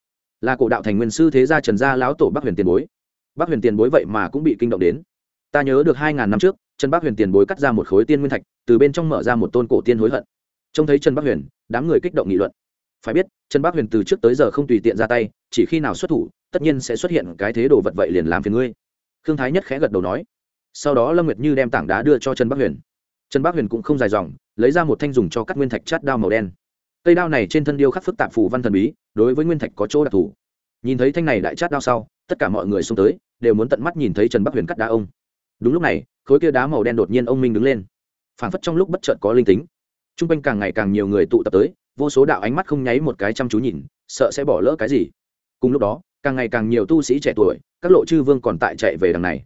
Là cổ đạo thành nguyên sư thế gia trần gia lão tổ bắc huyền tiền bối. Bắc huyền tiền bối vậy mà cũng bị kinh động đến. Ta nhớ được hai ngàn năm trước, trần bắc huyền tiền bối cắt ra một khối tiên nguyên thạch, từ bên trong mở ra một tôn cổ tiên hối hận. Trông thấy trần bắc huyền, đám người kích động nghị luận. Phải biết, trần bắc huyền từ trước tới giờ không tùy tiện ra tay, chỉ khi nào xuất thủ, tất nhiên sẽ xuất hiện cái thế đồ vật vậy liền làm phiền ngươi. Khương thái nhất khẽ gật đầu nói. Sau đó lâm nguyệt như đem tảng đá đưa cho trần bắc huyền trần bắc huyền cũng không dài dòng, lấy ra một thanh dùng cho cắt nguyên thạch chát đao màu đen. Cây đao này trên thân điêu khắc phức tạp phù văn thần bí, đối với nguyên thạch có chỗ đặc thù. Nhìn thấy thanh này đại chát đao sau, tất cả mọi người xung tới, đều muốn tận mắt nhìn thấy trần bắc huyền cắt đá ông. Đúng lúc này, khối kia đá màu đen đột nhiên ông minh đứng lên. Phảng phất trong lúc bất chợt có linh tính. T r u n g quanh càng ngày càng nhiều người tụ tập tới, vô số đạo ánh mắt không nháy một cái chăm chú nhìn, sợ sẽ bỏ lỡ cái gì. Cùng lúc đó, càng ngày càng nhiều tu sĩ trẻ tuổi, các lộ chư vương còn tại chạy về đằng này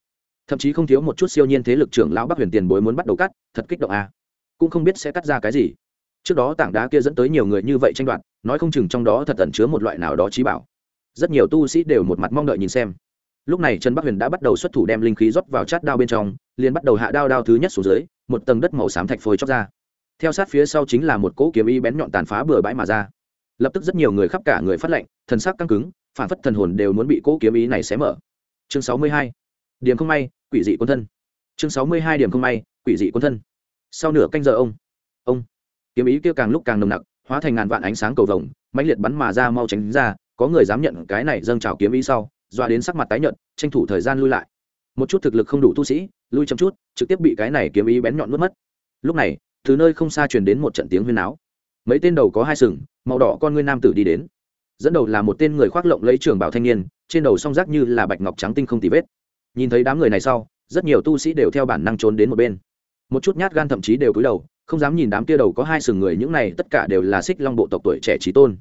thậm chí không thiếu một chút siêu nhiên thế lực trưởng lão bắc huyền tiền bối muốn bắt đầu cắt, thật kích động à. cũng không biết sẽ cắt ra cái gì. Trước đó tảng đá kia dẫn tới nhiều người như vậy tranh đoạt, nói không chừng trong đó thật ẩn chứa một loại nào đó trí bảo. Rất nhiều tu sĩ đều một mặt mong đợi nhìn xem. Lúc này trần bắc huyền đã bắt đầu xuất thủ đem linh khí rót vào chát đao bên trong, liền bắt đầu hạ đao đao thứ nhất xuống dưới, một tầng đất màu xám thạch phôi chóc ra. Theo sát phía sau chính là một cỗ kiếm y bén nhọn tàn phá bừa bãi mà ra. Lập tức rất nhiều người khắp cả người phát lệnh, thần sắc căng cứng, phản phất thần hồn đều muốn bị cỗ kiếm ý này xé mở. Chương sáu mươi hai. Điểm không may quỷ dị quân thân. Chương sáu mươi hai điểm không may, quỷ dị quân thân. Sau nửa canh giờ ông ông, kiếm ý kia càng lúc càng nồng nặc, hóa thành ngàn vạn ánh sáng cầu vồng, mãnh liệt bắn mà ra mau tránh ra, có người dám nhận cái này dâng trào kiếm ý sau, dọa đến sắc mặt tái nhợt, tranh thủ thời gian lui lại. Một chút thực lực không đủ tu sĩ, lui chậm chút, trực tiếp bị cái này kiếm ý bén nhọn mất mất. Lúc này, từ nơi không xa truyền đến một trận tiếng huyên áo mấy tên đầu có hai sừng, màu đỏ con ngươi nam tử đi đến. Dẫn đầu là một tên người khoác lộng lấy trường bảo thanh niên, trên đầu song rác như là bạch ngọc trắng tinh không tì vết nhìn thấy đám người này sau, rất nhiều tu sĩ đều theo bản năng trốn đến một bên. Một chút nhát gan thậm chí đều cúi đầu, không dám nhìn đám kia đầu có hai sừng người, những này tất cả đều là xích long bộ tộc tuổi trẻ trí tôn.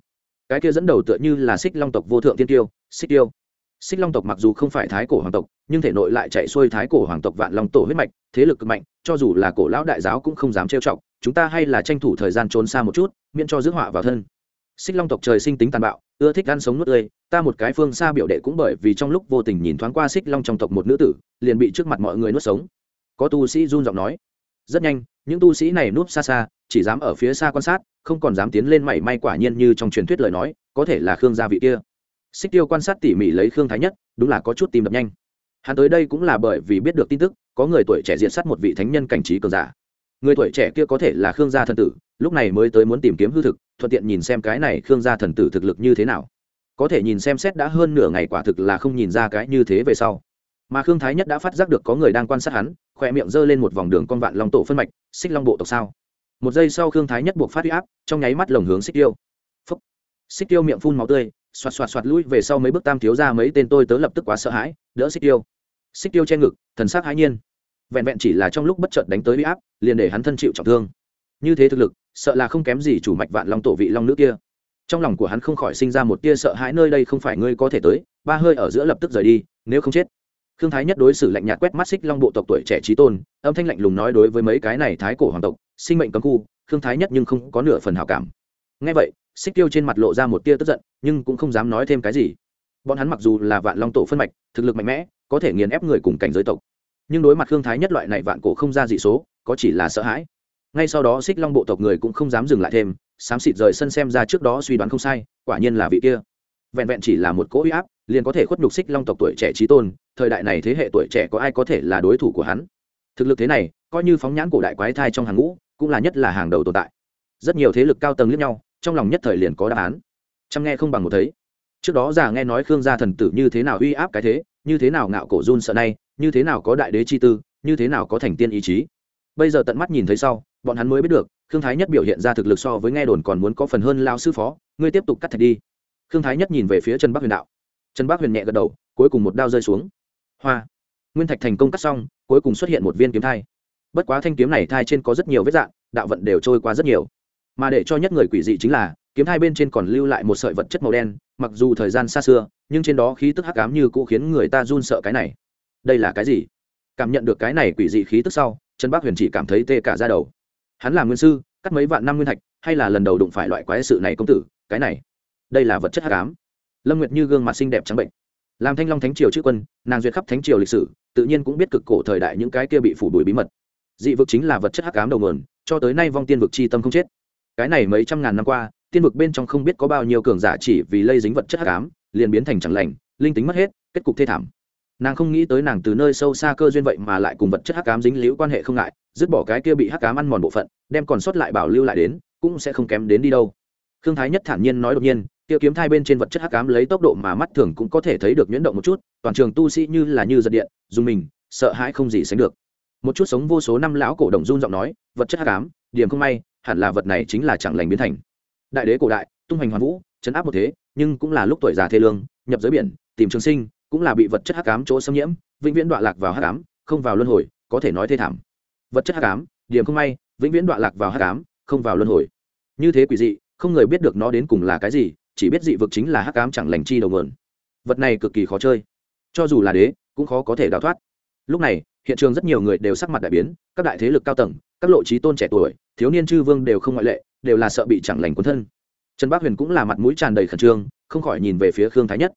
Cái kia dẫn đầu tựa như là xích long tộc vô thượng tiên tiêu, xích tiêu. Xích long tộc mặc dù không phải thái cổ hoàng tộc, nhưng thể nội lại chạy xuôi thái cổ hoàng tộc vạn long tổ huyết mạch, thế lực cực mạnh, cho dù là cổ lão đại giáo cũng không dám trêu chọc, chúng ta hay là tranh thủ thời gian trốn xa một chút, miễn cho rước họa vào thân. Xích long tộc trời sinh tính tàn bạo ưa thích ăn sống nuốt tươi, ta một cái phương xa biểu đệ cũng bởi vì trong lúc vô tình nhìn thoáng qua xích long trong tộc một nữ tử, liền bị trước mặt mọi người nuốt sống. Có tu sĩ run giọng nói, rất nhanh, những tu sĩ này núp xa xa, chỉ dám ở phía xa quan sát, không còn dám tiến lên mảy may quả nhiên như trong truyền thuyết lời nói, có thể là khương gia vị kia. Xích tiêu quan sát tỉ mỉ lấy khương thái nhất, đúng là có chút tìm đập nhanh. Hắn tới đây cũng là bởi vì biết được tin tức, có người tuổi trẻ diện sát một vị thánh nhân cảnh trí cường giả. Người tuổi trẻ kia có thể là khương gia thần tử lúc này mới tới muốn tìm kiếm hư thực, thuận tiện nhìn xem cái này khương gia thần tử thực lực như thế nào. Có thể nhìn xem xét đã hơn nửa ngày quả thực là không nhìn ra cái như thế về sau. Mà khương thái nhất đã phát giác được có người đang quan sát hắn, khoe miệng giơ lên một vòng đường con vạn long tổ phân mạch, xích long bộ tộc sao? Một giây sau khương thái nhất buộc phát huy áp, trong nháy mắt lồng hướng xích tiêu. Phúc. Xích tiêu miệng phun máu tươi, xoạt xoạt xoạt lui về sau mấy bước tam thiếu ra mấy tên tôi tớ lập tức quá sợ hãi, đỡ xích tiêu. Xích tiêu che ngực, thần sắc hãi nhiên. Vẹn vẹn chỉ là trong lúc bất chợt đánh tới huy áp, liền để hắn thân chịu trọng thương như thế thực lực, sợ là không kém gì chủ mạch vạn long tổ vị long nữ kia. Trong lòng của hắn không khỏi sinh ra một tia sợ hãi, nơi đây không phải ngươi có thể tới, ba hơi ở giữa lập tức rời đi, nếu không chết. Khương thái nhất đối xử lạnh nhạt quét mắt xích long bộ tộc tuổi trẻ trí tôn, âm thanh lạnh lùng nói đối với mấy cái này thái cổ hoàng tộc, sinh mệnh cấm khu, khương thái nhất nhưng không có nửa phần hảo cảm. Ngay vậy, xích tiêu trên mặt lộ ra một tia tức giận, nhưng cũng không dám nói thêm cái gì. Bọn hắn mặc dù là vạn long tổ phân mạch, thực lực mạnh mẽ, có thể nghiền ép người cùng cảnh giới tộc. Nhưng đối mặt khương thái nhất loại này vạn cổ không ra dị số, có chỉ là sợ hãi ngay sau đó xích long bộ tộc người cũng không dám dừng lại thêm, xám xịt rời sân xem ra trước đó suy đoán không sai, quả nhiên là vị kia. Vẹn vẹn chỉ là một cỗ uy áp, liền có thể khuất nhục xích long tộc tuổi trẻ trí tôn, thời đại này thế hệ tuổi trẻ có ai có thể là đối thủ của hắn? Thực lực thế này, coi như phóng nhãn cổ đại quái thai trong hàng ngũ, cũng là nhất là hàng đầu tồn tại. Rất nhiều thế lực cao tầng lẫn nhau, trong lòng nhất thời liền có đáp án. Chăm nghe không bằng một thấy. Trước đó già nghe nói khương gia thần tử như thế nào uy áp cái thế, như thế nào ngạo cổ run sợ nay như thế nào có đại đế chi tư, như thế nào có thành tiên ý chí. Bây giờ tận mắt nhìn thấy sau bọn hắn mới biết được, khương thái nhất biểu hiện ra thực lực so với nghe đồn còn muốn có phần hơn lao sư phó, ngươi tiếp tục cắt thạch đi. Khương thái nhất nhìn về phía trần bắc huyền đạo. Trần bắc huyền nhẹ gật đầu, cuối cùng một đao rơi xuống. Hoa. Nguyên thạch thành công cắt xong, cuối cùng xuất hiện một viên kiếm thai. Bất quá thanh kiếm này thai trên có rất nhiều vết dạng, đạo vận đều trôi qua rất nhiều. Mà để cho nhất người quỷ dị chính là, kiếm thai bên trên còn lưu lại một sợi vật chất màu đen, mặc dù thời gian xa xưa, nhưng trên đó khí tức hắc ám như cũ khiến người ta run sợ cái này. Đây là cái gì? Cảm nhận được cái này quỷ dị khí tức sau, trần bác huyền chỉ cảm thấy tê cả ra đầu hắn là nguyên sư, cắt mấy vạn năm nguyên thạch, hay là lần đầu đụng phải loại quái sự này công tử, cái này, đây là vật chất hắc ám. Lâm nguyệt như gương mặt xinh đẹp trắng bệnh. Làm thanh long thánh triều chữ quân, nàng duyệt khắp thánh triều lịch sử, tự nhiên cũng biết cực cổ thời đại những cái kia bị phủ đuổi bí mật. Dị vực chính là vật chất hắc ám đầu nguồn, cho tới nay vong tiên vực chi tâm không chết. Cái này mấy trăm ngàn năm qua, tiên vực bên trong không biết có bao nhiêu cường giả chỉ vì lây dính vật chất hắc ám, liền biến thành chẳng lành, linh tính mất hết, kết cục thê thảm nàng không nghĩ tới nàng từ nơi sâu xa cơ duyên vậy mà lại cùng vật chất hắc ám dính liễu quan hệ không ngại, dứt bỏ cái kia bị hắc ám ăn mòn bộ phận, đem còn sót lại bảo lưu lại đến, cũng sẽ không kém đến đi đâu. Khương thái nhất thản nhiên nói đột nhiên, kia kiếm thai bên trên vật chất hắc ám lấy tốc độ mà mắt thường cũng có thể thấy được nhuyễn động một chút, toàn trường tu sĩ như là như giật điện, dùng mình, sợ hãi không gì sánh được. Một chút sống vô số năm lão cổ đồng run giọng nói, vật chất hắc ám, điểm không may, hẳn là vật này chính là chẳng lành biến thành. Đại đế cổ đại, tung hoành hoàn vũ, chấn áp một thế, nhưng cũng là lúc tuổi già thê lương, nhập giới biển, tìm trường sinh cũng là bị vật chất hắc ám chỗ xâm nhiễm, vĩnh viễn đọa lạc vào hắc ám, không vào luân hồi, có thể nói thê thảm. Vật chất hắc ám, điểm không may, vĩnh viễn đọa lạc vào hắc ám, không vào luân hồi. Như thế quỷ dị, không người biết được nó đến cùng là cái gì, chỉ biết dị vực chính là hắc ám chẳng lành chi đầu nguồn. Vật này cực kỳ khó chơi. Cho dù là đế, cũng khó có thể đào thoát. Lúc này, hiện trường rất nhiều người đều sắc mặt đại biến, các đại thế lực cao tầng, các lộ trí tôn trẻ tuổi, thiếu niên chư vương đều không ngoại lệ, đều là sợ bị chẳng lành cuốn thân. Trần bác huyền cũng là mặt mũi tràn đầy khẩn trương, không khỏi nhìn về phía khương thái nhất.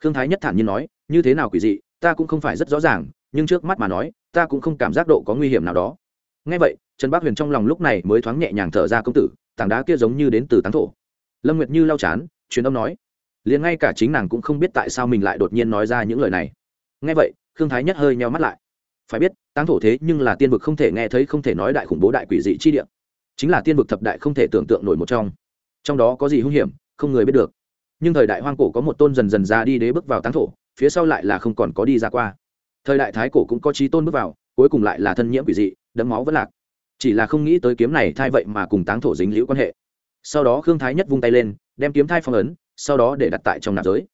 Khương thái nhất thản nhiên nói như thế nào quỷ dị, ta cũng không phải rất rõ ràng, nhưng trước mắt mà nói, ta cũng không cảm giác độ có nguy hiểm nào đó. Ngay vậy, trần bác huyền trong lòng lúc này mới thoáng nhẹ nhàng thở ra công tử, tảng đá kia giống như đến từ táng thổ. Lâm nguyệt như lau chán, truyền âm nói. Liền ngay cả chính nàng cũng không biết tại sao mình lại đột nhiên nói ra những lời này. Ngay vậy, khương thái nhất hơi nheo mắt lại. Phải biết táng thổ thế nhưng là tiên vực không thể nghe thấy không thể nói đại khủng bố đại quỷ dị chi địa. Chính là tiên vực thập đại không thể tưởng tượng nổi một trong. Trong đó có gì hung hiểm, không người biết được. Nhưng thời đại hoang cổ có một tôn dần dần ra đi đế bước vào táng thổ phía sau lại là không còn có đi ra qua. Thời đại thái cổ cũng có trí tôn bước vào, cuối cùng lại là thân nhiễm quỷ dị đấm máu vẫn lạc. Chỉ là không nghĩ tới kiếm này thai vậy mà cùng táng thổ dính liễu quan hệ. Sau đó khương thái nhất vung tay lên, đem kiếm thai phong ấn, sau đó để đặt tại trong nạp giới.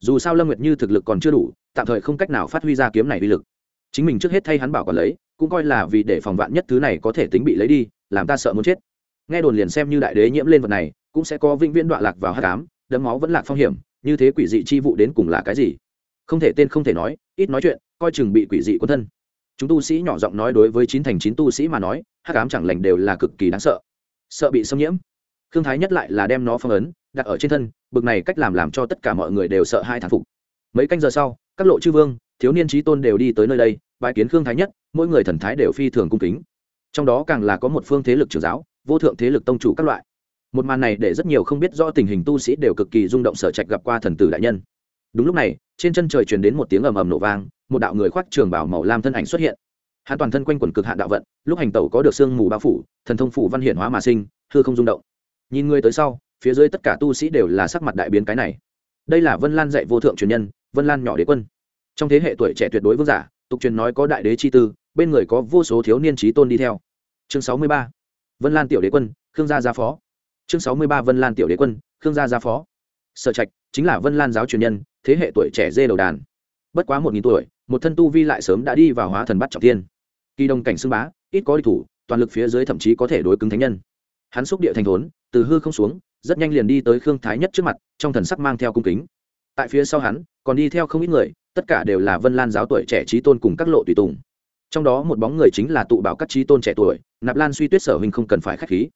Dù sao lâm nguyệt như thực lực còn chưa đủ, tạm thời không cách nào phát huy ra kiếm này uy lực. Chính mình trước hết thay hắn bảo còn lấy, cũng coi là vì để phòng vạn nhất thứ này có thể tính bị lấy đi, làm ta sợ muốn chết. Nghe đồn liền xem như đại đế nhiễm lên vật này, cũng sẽ có vĩnh viễn đoạn lạc vào hát cám đấm máu vẫn lạc phong hiểm, như thế quỷ dị chi vụ đến cùng là cái gì? Không thể tên không thể nói, ít nói chuyện, coi chừng bị quỷ dị quân thân. Chúng tu sĩ nhỏ giọng nói đối với chín thành chín tu sĩ mà nói hát cám chẳng lành đều là cực kỳ đáng sợ. Sợ bị xâm nhiễm. Khương thái nhất lại là đem nó phong ấn, đặt ở trên thân, bực này cách làm làm cho tất cả mọi người đều sợ hai thản phục. Mấy canh giờ sau, các lộ chư vương, thiếu niên trí tôn đều đi tới nơi đây bãi kiến khương thái nhất, mỗi người thần thái đều phi thường cung kính. Trong đó càng là có một phương thế lực trưởng giáo, vô thượng thế lực tông chủ các loại. Một màn này để rất nhiều không biết rõ tình hình tu sĩ đều cực kỳ rung động sở trạch gặp qua thần tử đại nhân. Đúng lúc này trên chân trời truyền đến một tiếng ầm ầm nổ vang, một đạo người khoác trường bảo màu lam thân ảnh xuất hiện. Hắn toàn thân quanh quần cực hạn đạo vận, lúc hành tẩu có được sương mù bao phủ, thần thông phủ văn hiển hóa mà sinh, hư không rung động. Nhìn người tới sau, phía dưới tất cả tu sĩ đều là sắc mặt đại biến cái này. Đây là vân lan dạy vô thượng truyền nhân, vân lan nhỏ đế quân. Trong thế hệ tuổi trẻ tuyệt đối vương giả, tục truyền nói có đại đế chi tư, bên người có vô số thiếu niên trí tôn đi theo. Chương sáu mươi ba, vân lan tiểu đế quân, khương gia gia phó. Chương sáu mươi ba, vân lan tiểu đế quân, khương gia gia phó sở trạch chính là vân lan giáo truyền nhân, thế hệ tuổi trẻ dê đầu đàn. Bất quá một nghìn tuổi, một thân tu vi lại sớm đã đi vào hóa thần bắt trọng tiên. Kỳ đồng cảnh xưng bá, ít có địch thủ, toàn lực phía dưới thậm chí có thể đối cứng thánh nhân. Hắn xúc địa thành thốn, từ hư không xuống, rất nhanh liền đi tới khương thái nhất trước mặt, trong thần sắc mang theo cung kính. Tại phía sau hắn, còn đi theo không ít người, tất cả đều là vân lan giáo tuổi trẻ trí tôn cùng các lộ tùy tùng. Trong đó một bóng người chính là tụ bảo các trí tôn trẻ tuổi, nạp lan suy tuyết sở huynh không cần phải k h á c h khí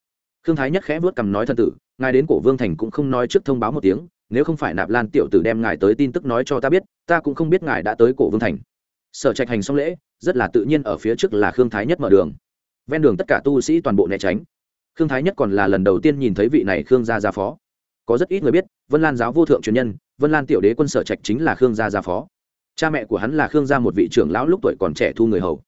khương thái nhất khẽ vớt cằm nói thân tử, ngài đến cổ vương thành cũng không nói trước thông báo một tiếng, nếu không phải nạp lan tiểu tử đem ngài tới tin tức nói cho ta biết, ta cũng không biết ngài đã tới cổ vương thành. Sở trạch hành xong lễ, rất là tự nhiên ở phía trước là khương thái nhất mở đường. Ven đường tất cả tu sĩ toàn bộ né tránh. Khương thái nhất còn là lần đầu tiên nhìn thấy vị này khương gia gia phó. Có rất ít người biết, vân lan giáo vô thượng truyền nhân, vân lan tiểu đế quân sở trạch chính là khương gia gia phó. Cha mẹ của hắn là khương gia một vị trưởng lão lúc tuổi còn trẻ thu người hầu.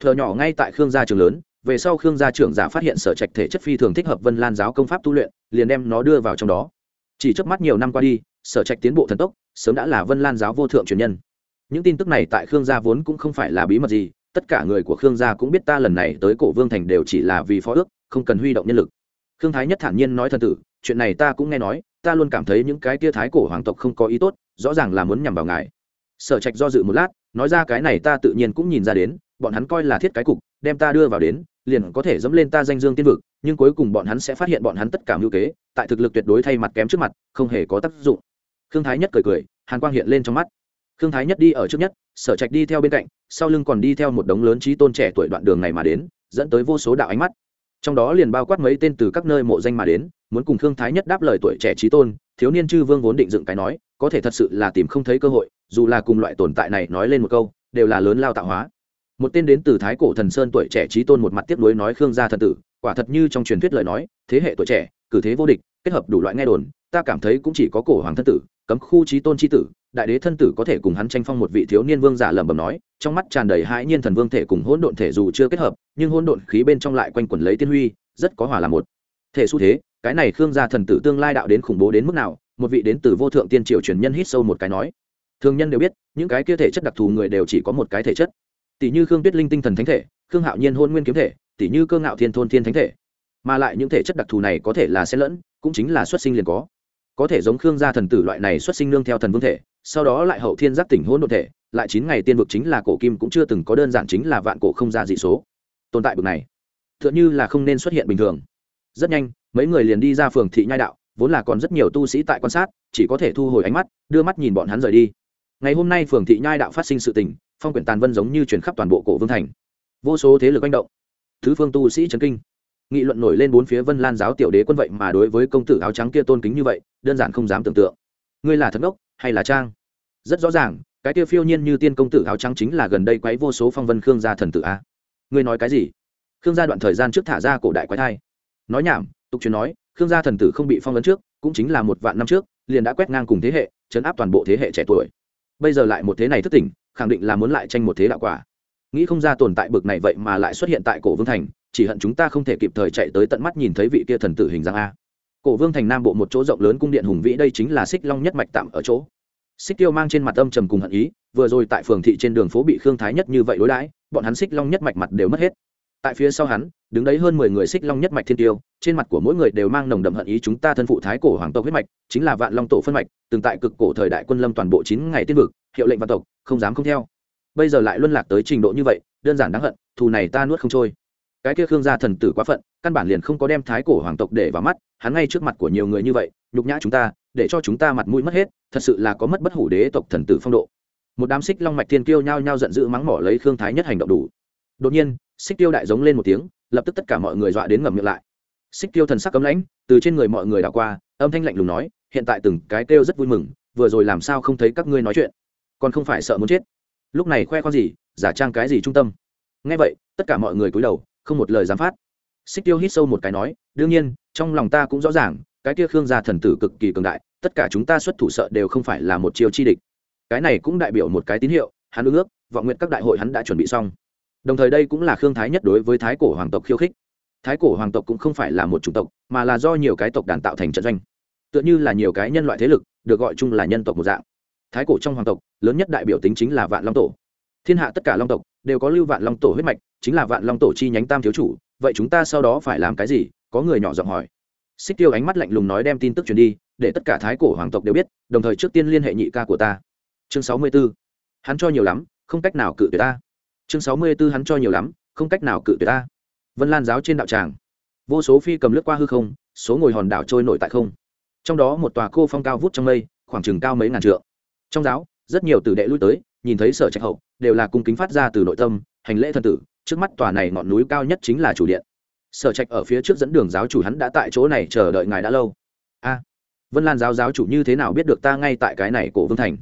Thợ nhỏ ngay tại khương gia trường lớn về sau khương gia trưởng giả phát hiện sở trạch thể chất phi thường thích hợp vân lan giáo công pháp tu luyện, liền đem nó đưa vào trong đó. Chỉ trước mắt nhiều năm qua đi, sở trạch tiến bộ thần tốc, sớm đã là vân lan giáo vô thượng truyền nhân. Những tin tức này tại khương gia vốn cũng không phải là bí mật gì, tất cả người của khương gia cũng biết ta lần này tới cổ vương thành đều chỉ là vì phó ước, không cần huy động nhân lực. Khương thái nhất thản nhiên nói thần tử, chuyện này ta cũng nghe nói, ta luôn cảm thấy những cái tia thái cổ hoàng tộc không có ý tốt, rõ ràng là muốn nhằm vào ngài. Sở trạch do dự một lát, nói ra cái này ta tự nhiên cũng nhìn ra đến, bọn hắn coi là thiết cái cục, đem ta đưa vào đến liền có thể dẫm lên ta danh dương tiên vực, nhưng cuối cùng bọn hắn sẽ phát hiện bọn hắn tất cả mưu kế, tại thực lực tuyệt đối thay mặt kém trước mặt, không hề có tác dụng. Khương thái nhất cười cười, hàn quang hiện lên trong mắt. Khương thái nhất đi ở trước nhất, sở trạch đi theo bên cạnh, sau lưng còn đi theo một đống lớn trí tôn trẻ tuổi đoạn đường này mà đến, dẫn tới vô số đạo ánh mắt. Trong đó liền bao quát mấy tên từ các nơi mộ danh mà đến, muốn cùng khương thái nhất đáp lời tuổi trẻ trí tôn, thiếu niên chư vương vốn định dựng cái nói, có thể thật sự là tìm không thấy cơ hội, dù là cùng loại tồn tại này nói lên một câu, đều là lớn lao tạo hóa một tên đến từ thái cổ thần sơn tuổi trẻ trí tôn một mặt tiếp nối nói khương gia thần tử, quả thật như trong truyền thuyết lời nói, thế hệ tuổi trẻ, cử thế vô địch, kết hợp đủ loại nghe đồn, ta cảm thấy cũng chỉ có cổ hoàng thân tử, cấm khu trí tôn trí tử, đại đế thân tử có thể cùng hắn tranh phong một vị thiếu niên vương giả lẩm bẩm nói, trong mắt tràn đầy hãi nhiên thần vương thể cùng hỗn độn thể dù chưa kết hợp, nhưng hỗn độn khí bên trong lại quanh quẩn lấy tiên huy, rất có hòa là một. Thể xu thế, cái này khương gia thần tử tương lai đạo đến khủng bố đến mức nào, một vị đến từ vô thượng tiên triều truyền nhân hít sâu một cái nói. Thường nhân đều biết, những cái kia thể chất đặc thù người đều chỉ có một cái thể chất tỷ như khương tuyết linh tinh thần thánh thể, khương hạo nhiên hôn nguyên kiếm thể, tỷ như cơ ngạo thiên thôn thiên thánh thể. Mà lại những thể chất đặc thù này có thể là xen lẫn, cũng chính là xuất sinh liền có. Có thể giống khương gia thần tử loại này xuất sinh nương theo thần vương thể, sau đó lại hậu thiên giác tỉnh hôn đột thể, lại chín ngày tiên vực chính là cổ kim cũng chưa từng có đơn giản chính là vạn cổ không ra dị số. Tồn tại bực này t h ư ợ n như là không nên xuất hiện bình thường. Rất nhanh, mấy người liền đi ra phường thị nhai đạo, vốn là còn rất nhiều tu sĩ tại quan sát, chỉ có thể thu hồi ánh mắt, đưa mắt nhìn bọn hắn rời đi. Ngày hôm nay phường thị nhai đạo phát sinh sự tình phong quyển tàn vân giống như chuyển khắp toàn bộ cổ vương thành. Vô số thế lực manh động. Thứ phương tu sĩ trấn kinh. Nghị luận nổi lên bốn phía vân lan giáo tiểu đế quân vậy mà đối với công tử áo trắng kia tôn kính như vậy, đơn giản không dám tưởng tượng. Ngươi là thật ngốc hay là trang? Rất rõ ràng, cái kia phiêu nhiên như tiên công tử áo trắng chính là gần đây quấy vô số phong vân khương gia thần tử a. Ngươi nói cái gì? Khương gia đoạn thời gian trước thả ra cổ đại quái thai. Nói nhảm, tục truyền nói, khương gia thần tử không bị phong vấn trước, cũng chính là một vạn năm trước, liền đã quét ngang cùng thế hệ, chấn áp toàn bộ thế hệ trẻ tuổi. Bây giờ lại một thế này thất tỉnh khẳng định là muốn lại tranh một thế đạo quả. Nghĩ không ra tồn tại bực này vậy mà lại xuất hiện tại cổ vương thành, chỉ hận chúng ta không thể kịp thời chạy tới tận mắt nhìn thấy vị kia thần tử hình dạng a. Cổ vương thành nam bộ một chỗ rộng lớn cung điện hùng vĩ đây chính là xích long nhất mạch tạm ở chỗ. Xích tiêu mang trên mặt âm trầm cùng hận ý, vừa rồi tại phường thị trên đường phố bị khương thái nhất như vậy đối đãi, bọn hắn xích long nhất mạch mặt đều mất hết. Tại phía sau hắn, đứng đấy hơn mười người xích long nhất mạch thiên tiêu, trên mặt của mỗi người đều mang nồng đậm hận ý chúng ta thân phụ thái cổ hoàng tộc huyết mạch, chính là vạn long tổ phân mạch, từng tại cực cổ thời đại quân lâm toàn bộ chín ngày tiên vực hiệu lệnh vạn tộc, không dám không theo. Bây giờ lại luân lạc tới trình độ như vậy, đơn giản đáng hận, thù này ta nuốt không trôi. Cái kia khương gia thần tử quá phận, căn bản liền không có đem thái cổ hoàng tộc để vào mắt, hắn ngay trước mặt của nhiều người như vậy, nhục nhã chúng ta, để cho chúng ta mặt mũi mất hết, thật sự là có mất bất hủ đế tộc thần tử phong độ. Một đám xích long mạch thiên kiêu nhao nhao giận dữ mắng mỏ lấy khương thái nhất hành động đủ. Đột nhiên, xích tiêu đại giống lên một tiếng, lập tức tất cả mọi người dọa đến ngậm miệng lại. Xích tiêu thần sắc cấm lãnh, từ trên người mọi người đảo qua, âm thanh lạnh lùng nói, hiện tại từng cái kêu rất vui mừng, vừa rồi làm sao không thấy các ngươi nói chuyện? Còn không phải sợ muốn chết. Lúc này khoe khoang gì, giả trang cái gì trung tâm. Ngay vậy, tất cả mọi người cúi đầu, không một lời dám phát. Xích tiêu hít sâu một cái nói, đương nhiên, trong lòng ta cũng rõ ràng, cái kia khương gia thần tử cực kỳ cường đại, tất cả chúng ta xuất thủ sợ đều không phải là một chiêu chi địch. Cái này cũng đại biểu một cái tín hiệu, hắn ước, vọng nguyện các đại hội hắn đã chuẩn bị xong. Đồng thời đây cũng là khương thái nhất đối với thái cổ hoàng tộc khiêu khích. Thái cổ hoàng tộc cũng không phải là một chủng tộc, mà là do nhiều cái tộc đàn tạo thành trận doanh. Tựa như là nhiều cái nhân loại thế lực, được gọi chung là nhân tộc một dạng thái cổ trong hoàng tộc, lớn nhất đại biểu tính chính là vạn long tổ. Thiên hạ tất cả long tộc đều có lưu vạn long tổ huyết mạch, chính là vạn long tổ chi nhánh tam thiếu chủ. Vậy chúng ta sau đó phải làm cái gì? Có người nhỏ giọng hỏi. Xích tiêu ánh mắt lạnh lùng nói đem tin tức truyền đi, để tất cả thái cổ hoàng tộc đều biết, đồng thời trước tiên liên hệ nhị ca của ta. Chương sáu mươi b ố hắn cho nhiều lắm, không cách nào cự tuyệt ta. Chương sáu mươi b ố hắn cho nhiều lắm, không cách nào cự tuyệt ta. Vân lan giáo trên đạo tràng. Vô số phi cầm lướt qua hư không, số ngồi hòn đảo trôi nổi tại không. Trong đó một tòa cô phong cao vút trong mây, khoảng chừng cao mấy ngàn trượng trong giáo, rất nhiều tử đệ lui tới, nhìn thấy sở trạch hậu, đều là cung kính phát ra từ nội tâm, hành lễ thân tử, trước mắt tòa này ngọn núi cao nhất chính là chủ điện. Sở trạch ở phía trước dẫn đường giáo chủ hắn đã tại chỗ này chờ đợi ngài đã lâu. A, vân lan giáo giáo chủ như thế nào biết được ta ngay tại cái này cổ vương thành?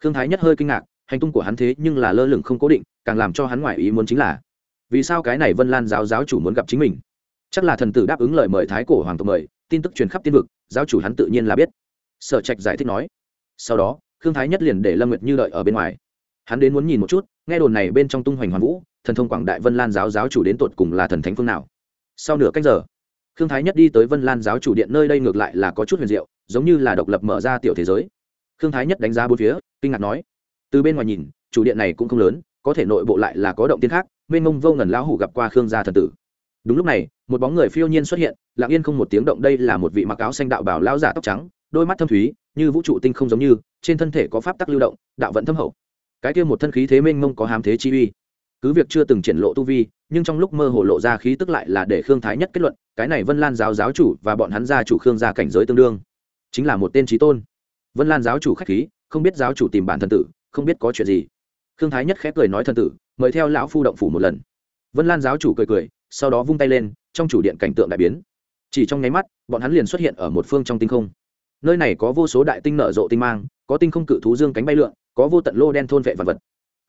Khương thái nhất hơi kinh ngạc, hành tung của hắn thế nhưng là lơ lửng không cố định, càng làm cho hắn ngoại ý muốn chính là, vì sao cái này vân lan giáo giáo chủ muốn gặp chính mình? Chắc là thần tử đáp ứng lời mời thái cổ hoàng tộc mời, tin tức truyền khắp tiên vực, giáo chủ hắn tự nhiên là biết. Sở trạch giải thích nói. Sau đó khương thái nhất liền để lâm nguyệt như đợi ở bên ngoài. Hắn đến muốn nhìn một chút, nghe đồn này bên trong tung hoành hoàn vũ, thần thông quảng đại vân lan giáo giáo chủ đến tột cùng là thần thánh phương nào. Sau nửa cách giờ, khương thái nhất đi tới vân lan giáo chủ điện nơi đây ngược lại là có chút huyền diệu, giống như là độc lập mở ra tiểu thế giới. Khương thái nhất đánh giá bốn phía, kinh ngạc nói, từ bên ngoài nhìn, chủ điện này cũng không lớn, có thể nội bộ lại là có động tiên khác, mênh mông vô ngần lão hủ gặp qua khương gia thần tử. Đúng lúc này, một bóng người phiêu nhiên xuất hiện, lặng yên không một tiếng động, đây là một vị mặc áo xanh đạo bảo lão giả tóc trắng đôi mắt thâm thúy, như vũ trụ tinh không giống như, trên thân thể có pháp tắc lưu động, đạo vận thâm hậu. Cái kia một thân khí thế mênh mông có hàm thế chi uy. Cứ việc chưa từng triển lộ tu vi, nhưng trong lúc mơ hồ lộ ra khí tức lại là để khương thái nhất kết luận, cái này vân lan giáo giáo chủ và bọn hắn gia chủ khương gia cảnh giới tương đương. Chính là một tên trí tôn. Vân lan giáo chủ k h á c h khí, không biết giáo chủ tìm bản thân tử, không biết có chuyện gì. Khương thái nhất khép cười nói thân tử, mời theo lão phu động phủ một lần. Vân lan giáo chủ cười cười, sau đó vung tay lên, trong chủ điện cảnh tượng đại biến. Chỉ trong nháy mắt, bọn hắn liền xuất hiện ở một phương trong tinh không nơi này có vô số đại tinh nở rộ tinh mang, có tinh không cự thú dương cánh bay lượn, có vô tận lô đen thôn vệ vật vật.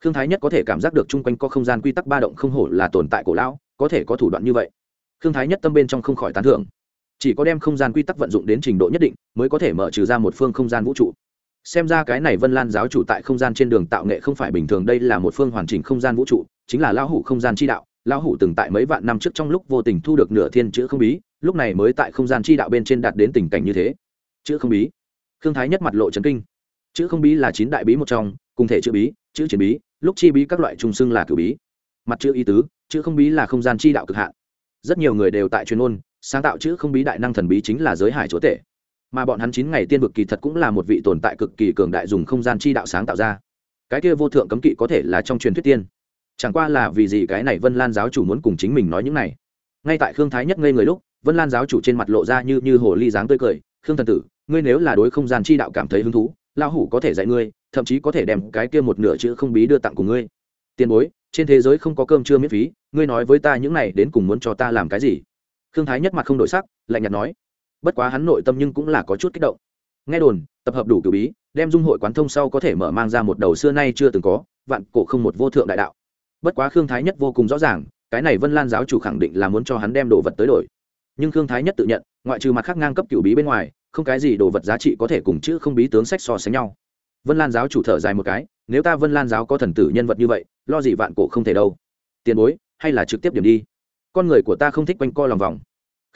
Khương thái nhất có thể cảm giác được chung quanh có không gian quy tắc ba động không hổ là tồn tại cổ lão, có thể có thủ đoạn như vậy. Khương thái nhất tâm bên trong không khỏi tán thưởng. Chỉ có đem không gian quy tắc vận dụng đến trình độ nhất định, mới có thể mở trừ ra một phương không gian vũ trụ. Xem ra cái này vân lan giáo chủ tại không gian trên đường tạo nghệ không phải bình thường, đây là một phương hoàn chỉnh không gian vũ trụ, chính là lão hủ không gian chi đạo. Lão hủ từng tại mấy vạn năm trước trong lúc vô tình thu được nửa thiên chữ không bí, lúc này mới tại không gian chi đạo bên trên đạt đến tình cảnh như thế chữ không bí. Khương thái nhất mặt lộ trấn kinh. Chữ không bí là chín đại bí một trong, cùng thể chữ bí, chữ chiến bí, lúc chi bí các loại trùng xưng là cử bí. Mặt chữ ý tứ, chữ không bí là không gian chi đạo cực hạn. Rất nhiều người đều tại chuyên môn sáng tạo chữ không bí đại năng thần bí chính là giới hải chúa tể. Mà bọn hắn chín ngày tiên vực kỳ thật cũng là một vị tồn tại cực kỳ cường đại dùng không gian chi đạo sáng tạo ra. Cái kia vô thượng cấm kỵ có thể là trong truyền thuyết tiên. Chẳng qua là vì gì cái này vân lan giáo chủ muốn cùng chính mình nói những này. Ngay tại khương thái nhất ngây người lúc, vân lan giáo chủ trên mặt lộ ra như như hồ ly dáng tươi cười khương thần tử, ngươi nếu là đối không gian chi đạo cảm thấy hứng thú, lão hủ có thể dạy ngươi, thậm chí có thể đem cái kia một nửa chữ không bí đưa tặng của ngươi. Tiền bối, trên thế giới không có cơm chưa miễn phí, ngươi nói với ta những này đến cùng muốn cho ta làm cái gì? Khương thái nhất mặt không đổi sắc, lạnh nhạt nói. Bất quá hắn nội tâm nhưng cũng là có chút kích động. Nghe đồn, tập hợp đủ cử bí, đem dung hội quán thông sau có thể mở mang ra một đầu xưa nay chưa từng có, vạn cổ không một vô thượng đại đạo. Bất quá khương thái nhất vô cùng rõ ràng, cái này vân lan giáo chủ khẳng định là muốn cho hắn đem đồ vật tới đổi nhưng khương thái nhất tự nhận, ngoại trừ mặt khác ngang cấp cửu bí bên ngoài, không cái gì đồ vật giá trị có thể cùng chữ không bí tướng sách so sánh nhau. Vân lan giáo chủ thở dài một cái, nếu ta vân lan giáo có thần tử nhân vật như vậy, lo gì vạn cổ không thể đâu. Tiền bối, hay là trực tiếp điểm đi. Con người của ta không thích quanh co lòng vòng.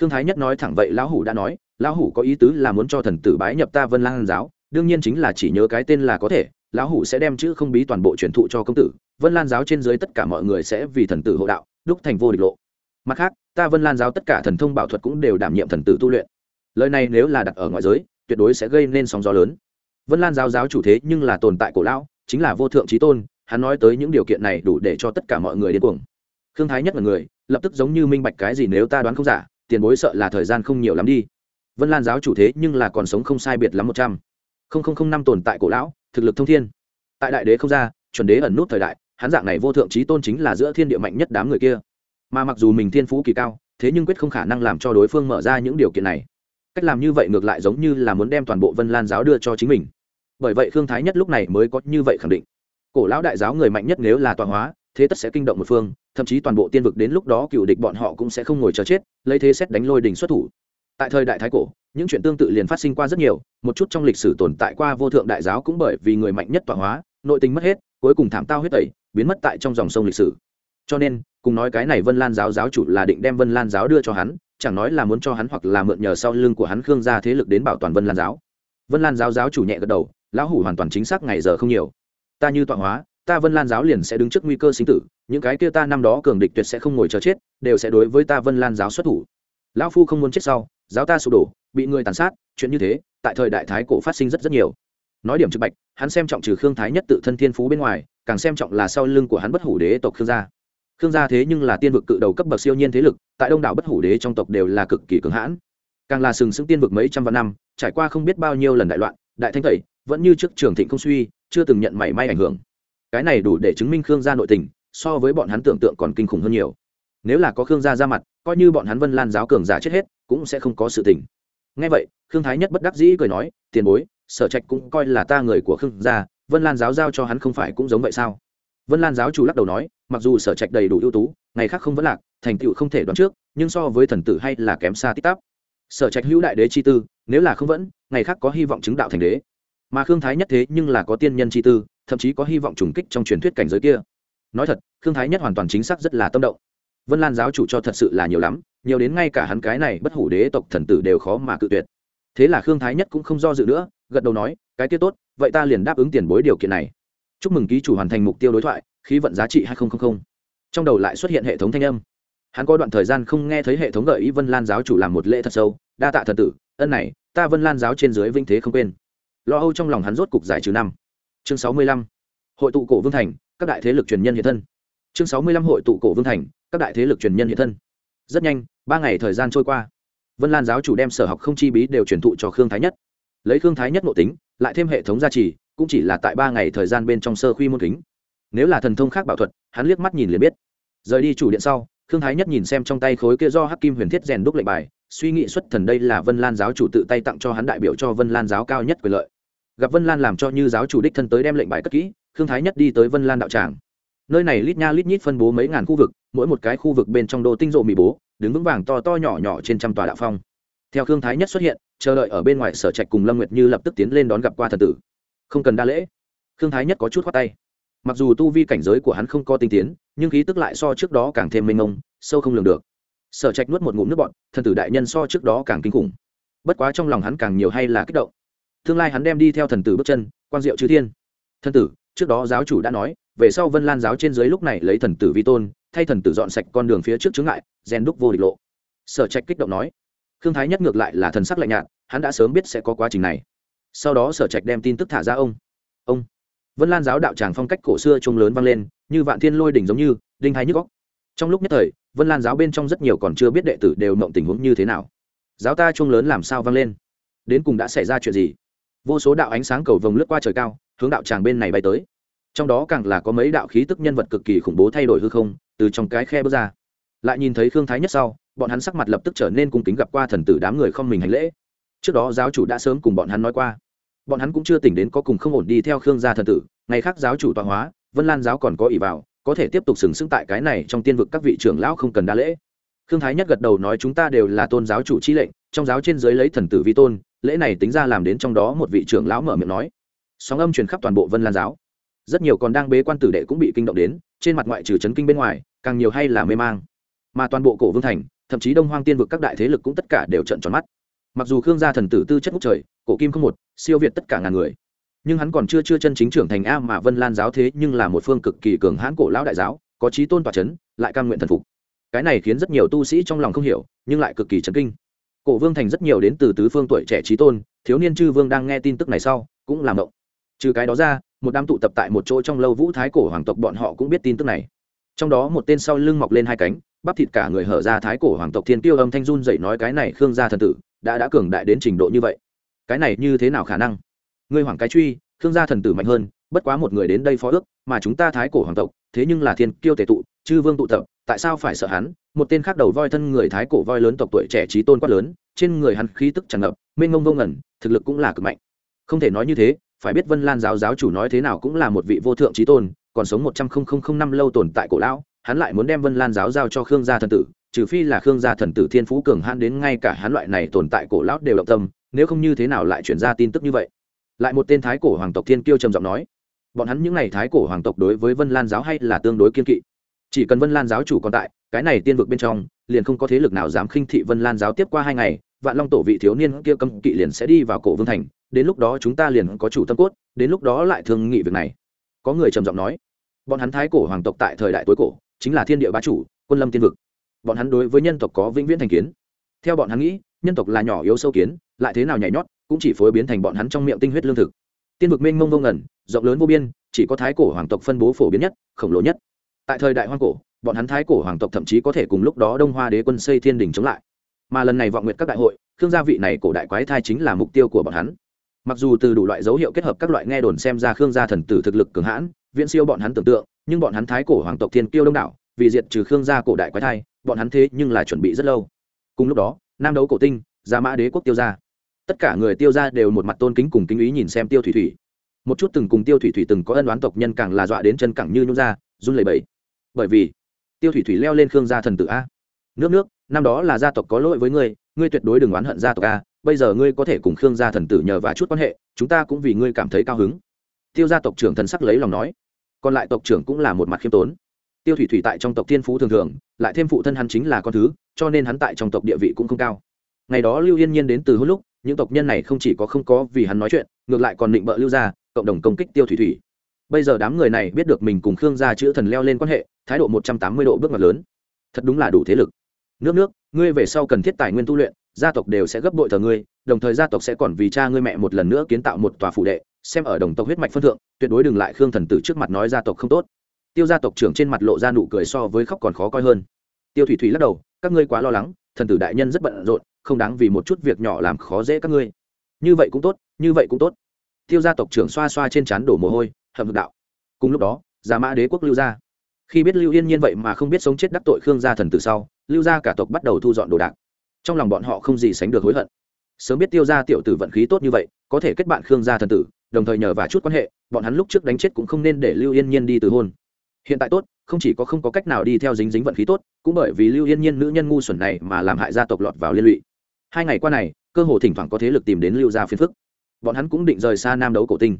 Khương thái nhất nói thẳng vậy lão hủ đã nói, lão hủ có ý tứ là muốn cho thần tử bái nhập ta vân lan giáo, đương nhiên chính là chỉ nhớ cái tên là có thể, lão hủ sẽ đem chữ không bí toàn bộ truyền thụ cho công tử, vân lan giáo trên dưới tất cả mọi người sẽ vì thần tử hộ đạo, đúc thành vô địch lộ. Mặt khác ta vân lan giáo tất cả thần thông bảo thuật cũng đều đảm nhiệm thần tử tu luyện. Lời này nếu là đặt ở ngoại giới, tuyệt đối sẽ gây nên sóng gió lớn. Vân lan giáo giáo chủ thế nhưng là tồn tại cổ lão, chính là vô thượng trí tôn, hắn nói tới những điều kiện này đủ để cho tất cả mọi người điên cuồng. Khương thái nhất là người, lập tức giống như minh bạch cái gì nếu ta đoán không giả, tiền bối sợ là thời gian không nhiều lắm đi. Vân lan giáo chủ thế nhưng là còn sống không sai biệt lắm một trăm. Không không không năm tồn tại cổ lão, thực lực thông thiên. Tại đại đế không ra, chuẩn đế ẩn nút thời đại, hắn dạng này vô thượng trí tôn chính là giữa thiên địa mạnh nhất đám người kia mà mặc dù mình thiên phú kỳ cao, thế nhưng quyết không khả năng làm cho đối phương mở ra những điều kiện này. Cách làm như vậy ngược lại giống như là muốn đem toàn bộ vân lan giáo đưa cho chính mình. Bởi vậy khương thái nhất lúc này mới có như vậy khẳng định. Cổ lão đại giáo người mạnh nhất nếu là tọa hóa, thế tất sẽ kinh động một phương, thậm chí toàn bộ tiên vực đến lúc đó cựu địch bọn họ cũng sẽ không ngồi chờ chết, lấy thế xét đánh lôi đình xuất thủ. Tại thời đại thái cổ, những chuyện tương tự liền phát sinh qua rất nhiều, một chút trong lịch sử tồn tại qua vô thượng đại giáo cũng bởi vì người mạnh nhất tọa hóa, nội tình mất hết, cuối cùng thảm tao huyết tẩy, biến mất tại trong dòng sông lịch sử. Cho nên cùng nói cái này vân lan giáo giáo chủ là định đem vân lan giáo đưa cho hắn, chẳng nói là muốn cho hắn hoặc là mượn nhờ sau lưng của hắn khương gia thế lực đến bảo toàn vân lan giáo. Vân lan giáo giáo chủ nhẹ gật đầu, lão hủ hoàn toàn chính xác ngày giờ không nhiều. Ta như tọa hóa, ta vân lan giáo liền sẽ đứng trước nguy cơ sinh tử, những cái kia ta năm đó cường địch tuyệt sẽ không ngồi chờ chết, đều sẽ đối với ta vân lan giáo xuất thủ. Lão phu không muốn chết sau, giáo ta sụp đổ, bị người tàn sát, chuyện như thế, tại thời đại thái cổ phát sinh rất rất nhiều. Nói điểm trực bạch, hắn xem trọng trừ khương thái nhất tự thân thiên phú bên ngoài, càng xem trọng là sau lưng của hắn bất hủ đế tộc khương gia khương gia thế nhưng là tiên vực cự đầu cấp bậc siêu nhiên thế lực, tại đông đảo bất hủ đế trong tộc đều là cực kỳ cường hãn. Càng là sừng sững tiên vực mấy trăm vạn năm, trải qua không biết bao nhiêu lần đại loạn, đại thanh tẩy, vẫn như trước trường thịnh không suy, chưa từng nhận mảy may ảnh hưởng. Cái này đủ để chứng minh khương gia nội tình, so với bọn hắn tưởng tượng còn kinh khủng hơn nhiều. Nếu là có khương gia ra mặt, coi như bọn hắn vân lan giáo cường giả chết hết, cũng sẽ không có sự tình. Ngay vậy, khương thái nhất bất đắc dĩ cười nói, tiền bối, sở trạch cũng coi là ta người của khương gia, vân lan giáo giao cho hắn không phải cũng giống vậy sao? Vân lan giáo chủ lắc đầu nói, mặc dù sở trạch đầy đủ ưu tú, ngày khác không vẫn lạc, thành tựu không thể đoán trước, nhưng so với thần tử hay là kém xa tích tắp. Sở trạch hữu đại đế chi tư, nếu là không vẫn, ngày khác có hy vọng chứng đạo thành đế. Mà khương thái nhất thế nhưng là có tiên nhân chi tư, thậm chí có hy vọng trùng kích trong truyền thuyết cảnh giới kia. Nói thật, khương thái nhất hoàn toàn chính xác rất là tâm động. Vân lan giáo chủ cho thật sự là nhiều lắm, nhiều đến ngay cả hắn cái này bất hủ đế tộc thần tử đều khó mà cự tuyệt. Thế là khương thái nhất cũng không do dự nữa, gật đầu nói, cái kia tốt, vậy ta liền đáp ứng tiền bối điều kiện này chúc mừng ký chủ hoàn thành mục tiêu đối thoại, khí vận giá trị hai nghìn trong đầu lại xuất hiện hệ thống thanh âm. Hắn có đoạn thời gian không nghe thấy hệ thống gợi ý vân lan giáo chủ làm một lễ thật sâu, đa tạ thần tử, ân này, ta vân lan giáo trên dưới vinh thế không quên. Lo âu trong lòng hắn rốt cục giải trừ năm. Chương sáu mươi lăm. Hội tụ cổ vương thành, các đại thế lực truyền nhân hiện thân. Chương sáu mươi lăm hội tụ cổ vương thành, các đại thế lực truyền nhân hiện thân. Rất nhanh, ba ngày thời gian trôi qua. Vân lan giáo chủ đem sở học không chi bí đều truyền thụ cho khương thái nhất. Lấy khương thái nhất nội tính, lại thêm hệ thống gia trì cũng chỉ là tại ba ngày thời gian bên trong sơ khuy môn kính. Nếu là thần thông khác bảo thuật, hắn liếc mắt nhìn liền biết. Rời đi chủ điện sau, khương thái nhất nhìn xem trong tay khối kia do hắc kim huyền thiết rèn đúc lệnh bài, suy nghĩ xuất thần đây là vân lan giáo chủ tự tay tặng cho hắn đại biểu cho vân lan giáo cao nhất quyền lợi. Gặp vân lan làm cho như giáo chủ đích thân tới đem lệnh bài cất kỹ, khương thái nhất đi tới vân lan đạo tràng. Nơi này lít nha lít nhít phân bố mấy ngàn khu vực, mỗi một cái khu vực bên trong đô tinh rộ mì bố, đứng vững vàng to to nhỏ nhỏ trên trăm tòa đạo phong. Theo khương thái nhất xuất hiện, chờ đợi ở bên ngoài sở trạch cùng lâm nguyệt như lập tức tiến lên đón gặp qua thần tử không cần đa lễ. Khương thái nhất có chút khoát tay. Mặc dù tu vi cảnh giới của hắn không có tinh tiến, nhưng khí tức lại so trước đó càng thêm mênh mông, sâu không lường được. Sở trạch nuốt một ngụm nước bọn thần tử đại nhân so trước đó càng kinh khủng. Bất quá trong lòng hắn càng nhiều hay là kích động. Tương lai hắn đem đi theo thần tử bước chân, quan diệu chư thiên. Thần tử, trước đó giáo chủ đã nói, về sau vân lan giáo trên dưới lúc này lấy thần tử vi tôn, thay thần tử dọn sạch con đường phía trước chướng ngại, rèn đúc vô địch lộ. Sở trạch kích động nói. Thương thái nhất ngược lại là thần sắc lạnh nhạt, hắn đã sớm biết sẽ có quá trình này sau đó sở trạch đem tin tức thả ra ông. Ông. Vân lan giáo đạo tràng phong cách cổ xưa trông lớn vang lên, như vạn thiên lôi đỉnh giống như, đinh hay nhức góc trong lúc nhất thời, vân lan giáo bên trong rất nhiều còn chưa biết đệ tử đều mộng tình huống như thế nào. Giáo ta trông lớn làm sao vang lên? Đến cùng đã xảy ra chuyện gì? Vô số đạo ánh sáng cầu vồng lướt qua trời cao, hướng đạo tràng bên này bay tới. Trong đó càng là có mấy đạo khí tức nhân vật cực kỳ khủng bố thay đổi hư không, từ trong cái khe bước ra. Lại nhìn thấy khương thái nhất sau, bọn hắn sắc mặt lập tức trở nên cung kính gặp qua thần tử đám người không mình hành lễ trước đó giáo chủ đã sớm cùng bọn hắn nói qua. Bọn hắn cũng chưa tỉnh đến có cùng không ổn đi theo khương gia thần tử, ngày khác giáo chủ tọa hóa, vân lan giáo còn có ỷ vào, có thể tiếp tục sừng sững tại cái này trong tiên vực các vị trưởng lão không cần đa lễ. Khương thái nhất gật đầu nói chúng ta đều là tôn giáo chủ chi lệnh, trong giáo trên dưới lấy thần tử vi tôn, lễ này tính ra làm đến trong đó một vị trưởng lão mở miệng nói. Sóng âm truyền khắp toàn bộ vân lan giáo. Rất nhiều còn đang bế quan tử đệ cũng bị kinh động đến, trên mặt ngoại trừ chấn kinh bên ngoài, càng nhiều hay là mê mang. Mà toàn bộ cổ vương thành, thậm chí đông hoang tiên vực các đại thế lực cũng tất cả đều trận tròn mắt mặc dù khương gia thần tử tư chất ngút trời, cổ kim không một, siêu việt tất cả ngàn người. Nhưng hắn còn chưa chưa chân chính trưởng thành a mà vân lan giáo thế nhưng là một phương cực kỳ cường hãn cổ lão đại giáo, có trí tôn tòa c h ấ n lại cam nguyện thần phục. Cái này khiến rất nhiều tu sĩ trong lòng không hiểu, nhưng lại cực kỳ chấn kinh. Cổ vương thành rất nhiều đến từ tứ phương tuổi trẻ trí tôn, thiếu niên chư vương đang nghe tin tức này sau, cũng làm động. Trừ cái đó ra, một đám tụ tập tại một chỗ trong lâu vũ thái cổ hoàng tộc bọn họ cũng biết tin tức này. Trong đó một tên sau lưng mọc lên hai cánh, bắp thịt cả người hở ra thái cổ hoàng tộc thiên tiêu âm thanh run dậy nói cái này khương gia thần tử đã đã cường đại đến trình độ như vậy. Cái này như thế nào khả năng? Ngươi hoàng cái truy, thương gia thần tử mạnh hơn, bất quá một người đến đây phó ước, mà chúng ta thái cổ hoàng tộc, thế nhưng là thiên kiêu tề tụ, chư vương tụ tập, tại sao phải sợ hắn? Một tên khác đầu voi thân người thái cổ voi lớn tộc tuổi trẻ trí tôn quát lớn, trên người hắn khí tức tràn ngập, mênh ngông vô ngẩn thực lực cũng là cực mạnh. Không thể nói như thế, phải biết vân lan giáo giáo chủ nói thế nào cũng là một vị vô thượng trí tôn, còn sống một trăm linh năm lâu tồn tại cổ lão, hắn lại muốn đem vân lan giáo giao cho khương gia thần tử trừ phi là khương gia thần tử thiên phú cường hãn đến ngay cả hắn loại này tồn tại cổ lão đều động tâm, nếu không như thế nào lại chuyển ra tin tức như vậy? Lại một tên thái cổ hoàng tộc thiên kiêu trầm giọng nói, bọn hắn những n à y thái cổ hoàng tộc đối với vân lan giáo hay là tương đối kiên kỵ. Chỉ cần vân lan giáo chủ còn tại, cái này tiên vực bên trong, liền không có thế lực nào dám khinh thị vân lan giáo tiếp qua hai ngày, vạn long tổ vị thiếu niên kia cấm kỵ liền sẽ đi vào cổ vương thành, đến lúc đó chúng ta liền có chủ tâm cốt, đến lúc đó lại thương nghị việc này. Có người trầm giọng nói, bọn hắn thái cổ hoàng tộc tại thời đại tối cổ, chính là thiên địa bá chủ, quân lâm tiên vực bọn hắn đối với nhân tộc có vĩnh viễn thành kiến. Theo bọn hắn nghĩ, nhân tộc là nhỏ yếu sâu kiến, lại thế nào nhảy nhót, cũng chỉ phối biến thành bọn hắn trong miệng tinh huyết lương thực. Tiên vực mênh mông vô ngẩn rộng lớn vô biên, chỉ có thái cổ hoàng tộc phân bố phổ biến nhất, khổng lồ nhất. Tại thời đại hoang cổ, bọn hắn thái cổ hoàng tộc thậm chí có thể cùng lúc đó đông hoa đế quân xây thiên đình chống lại. Mà lần này vọng nguyện các đại hội, khương gia vị này cổ đại quái thai chính là mục tiêu của bọn hắn. Mặc dù từ đủ loại dấu hiệu kết hợp các loại nghe đồn xem ra khương gia thần tử thực lực cường hãn, viễn siêu bọn hắn tưởng tượng, nhưng bọn hắn thái cổ hoàng tộc thiên kiêu đông đảo, vì diệt trừ khương gia cổ đại quái thai bọn hắn thế nhưng là chuẩn bị rất lâu. Cùng lúc đó, nam đấu cổ tinh, gia mã đế quốc tiêu gia. Tất cả người tiêu gia đều một mặt tôn kính cùng kính ý nhìn xem tiêu thủy thủy. Một chút từng cùng tiêu thủy thủy từng có ân đoán tộc nhân càng là dọa đến chân cẳng như nhún ra, run lẩy bẩy. Bởi vì, tiêu thủy thủy leo lên khương gia thần tử a. Nước nước, năm đó là gia tộc có lỗi với ngươi ngươi tuyệt đối đừng oán hận gia tộc a, bây giờ ngươi có thể cùng khương gia thần tử nhờ vả chút quan hệ, chúng ta cũng vì ngươi cảm thấy cao hứng. Tiêu gia tộc trưởng thần sắc lấy lòng nói. Còn lại tộc trưởng cũng là một mặt khiêm tốn tiêu thủy thủy tại trong tộc thiên phú thường thường, lại thêm phụ thân hắn chính là con thứ, cho nên hắn tại trong tộc địa vị cũng không cao. Ngày đó lưu yên nhiên đến từ hút lúc, những tộc nhân này không chỉ có không có vì hắn nói chuyện, ngược lại còn định bợ lưu gia, cộng đồng công kích tiêu thủy thủy. Bây giờ đám người này biết được mình cùng khương gia chữ thần leo lên quan hệ, thái độ một trăm tám mươi độ bước ngoặt lớn. Thật đúng là đủ thế lực. Nước nước, ngươi về sau cần thiết tài nguyên tu luyện, gia tộc đều sẽ gấp bội thờ ngươi, đồng thời gia tộc sẽ còn vì cha ngươi mẹ một lần nữa kiến tạo một tòa phủ đệ, xem ở đồng tộc huyết mạch phân thượng, tuyệt đối đừng lại khương thần tử trước mặt nói gia tộc không tốt tiêu gia tộc trưởng trên mặt lộ ra nụ cười so với khóc còn khó coi hơn. Tiêu thủy thủy lắc đầu, các ngươi quá lo lắng, thần tử đại nhân rất bận rộn, không đáng vì một chút việc nhỏ làm khó dễ các ngươi. Như vậy cũng tốt, như vậy cũng tốt. Tiêu gia tộc trưởng xoa xoa trên trán đổ mồ hôi hầm vực đạo. Cùng lúc đó giả mã đế quốc lưu gia. Khi biết lưu yên nhiên vậy mà không biết sống chết đắc tội khương gia thần tử sau, lưu gia cả tộc bắt đầu thu dọn đồ đạc. Trong lòng bọn họ không gì sánh được hối hận. Sớm biết tiêu gia tiểu tử vận khí tốt như vậy, có thể kết bạn khương gia thần tử, đồng thời nhờ và chút quan hệ, bọn hắn lúc trước đánh chết cũng không nên để lưu yên nhiên đi từ hôn hiện tại tốt, không chỉ có không có cách nào đi theo dính dính vận khí tốt, cũng bởi vì lưu yên nhiên nữ nhân ngu xuẩn này mà làm hại gia tộc lọt vào liên lụy. Hai ngày qua này, cơ hồ thỉnh thoảng có thế lực tìm đến lưu gia phiền phức. Bọn hắn cũng định rời xa nam đấu cổ tinh.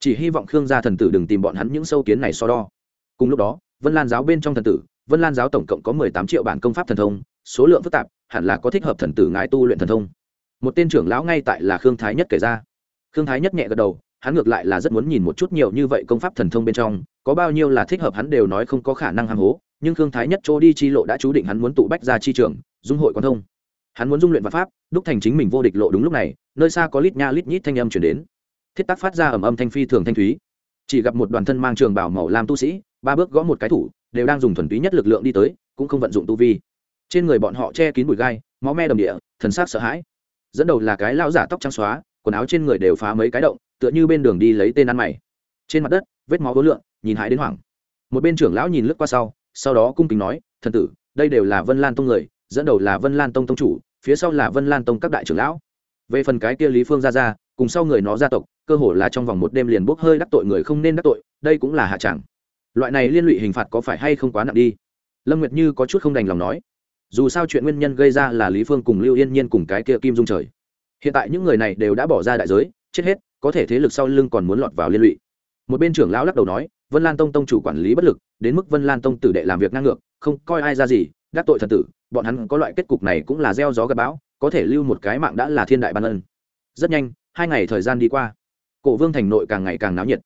Chỉ hy vọng khương gia thần tử đừng tìm bọn hắn những sâu kiến này so đo. Cùng lúc đó, vân lan giáo bên trong thần tử, vân lan giáo tổng cộng có mười tám triệu bản công pháp thần thông, số lượng phức tạp, hẳn là có thích hợp thần tử ngài tu luyện thần thông. Một tên trưởng lão ngay tại là khương thái nhất kể ra. Khương thái nhất nhẹ gật đầu, hắn ngược lại là rất muốn nhìn một chút nhiều như vậy công pháp thần thông bên trong có bao nhiêu là thích hợp hắn đều nói không có khả năng hàng hố, nhưng khương thái nhất chỗ đi chi lộ đã chú định hắn muốn tụ bách ra chi trường, dung hội quan thông. Hắn muốn dung luyện văn pháp, đúc thành chính mình vô địch lộ đúng lúc này, nơi xa có lít nha lít nhít thanh âm chuyển đến. Thiết tác phát ra ầm âm thanh phi thường thanh thúy. Chỉ gặp một đoàn thân mang trường bảo màu làm tu sĩ, ba bước gõ một cái thủ, đều đang dùng thuần túy nhất lực lượng đi tới, cũng không vận dụng tu vi. Trên người bọn họ che kín bụi gai, máu me đầm địa, thần sắc sợ hãi. Dẫn đầu là cái lão giả tóc trắng xóa, quần áo trên người đều phá mấy cái động, tựa như bên đường đi lấy tên ăn mày. Trên mặt đất, vết máu hối lượng nhìn hãi đến hoảng. Một bên trưởng lão nhìn lướt qua sau sau đó cung kính nói, thần tử, đây đều là vân lan tông người, dẫn đầu là vân lan tông tông chủ, phía sau là vân lan tông các đại trưởng lão. Về phần cái kia lý phương ra ra cùng sau người nó gia tộc, cơ hồ là trong vòng một đêm liền bốc hơi đắc tội người không nên đắc tội, đây cũng là hạ chẳng loại này liên lụy hình phạt có phải hay không quá nặng đi? Lâm nguyệt như có chút không đành lòng nói. Dù sao chuyện nguyên nhân gây ra là lý phương cùng lưu yên nhiên cùng cái kia kim dung trời. Hiện tại những người này đều đã bỏ ra đại giới, chết hết, có thể thế lực sau lưng còn muốn lọt vào liên lụy. Một bên trưởng lão lắc đầu nói vân lan tông tông chủ quản lý bất lực, đến mức vân lan tông tử đệ làm việc ngang ngược, không coi ai ra gì, đắc tội thần tử, bọn hắn có loại kết cục này cũng là gieo gió gặp bão, có thể lưu một cái mạng đã là thiên đại ban ân. Rất nhanh, hai ngày thời gian đi qua, cổ vương thành nội càng ngày càng náo nhiệt.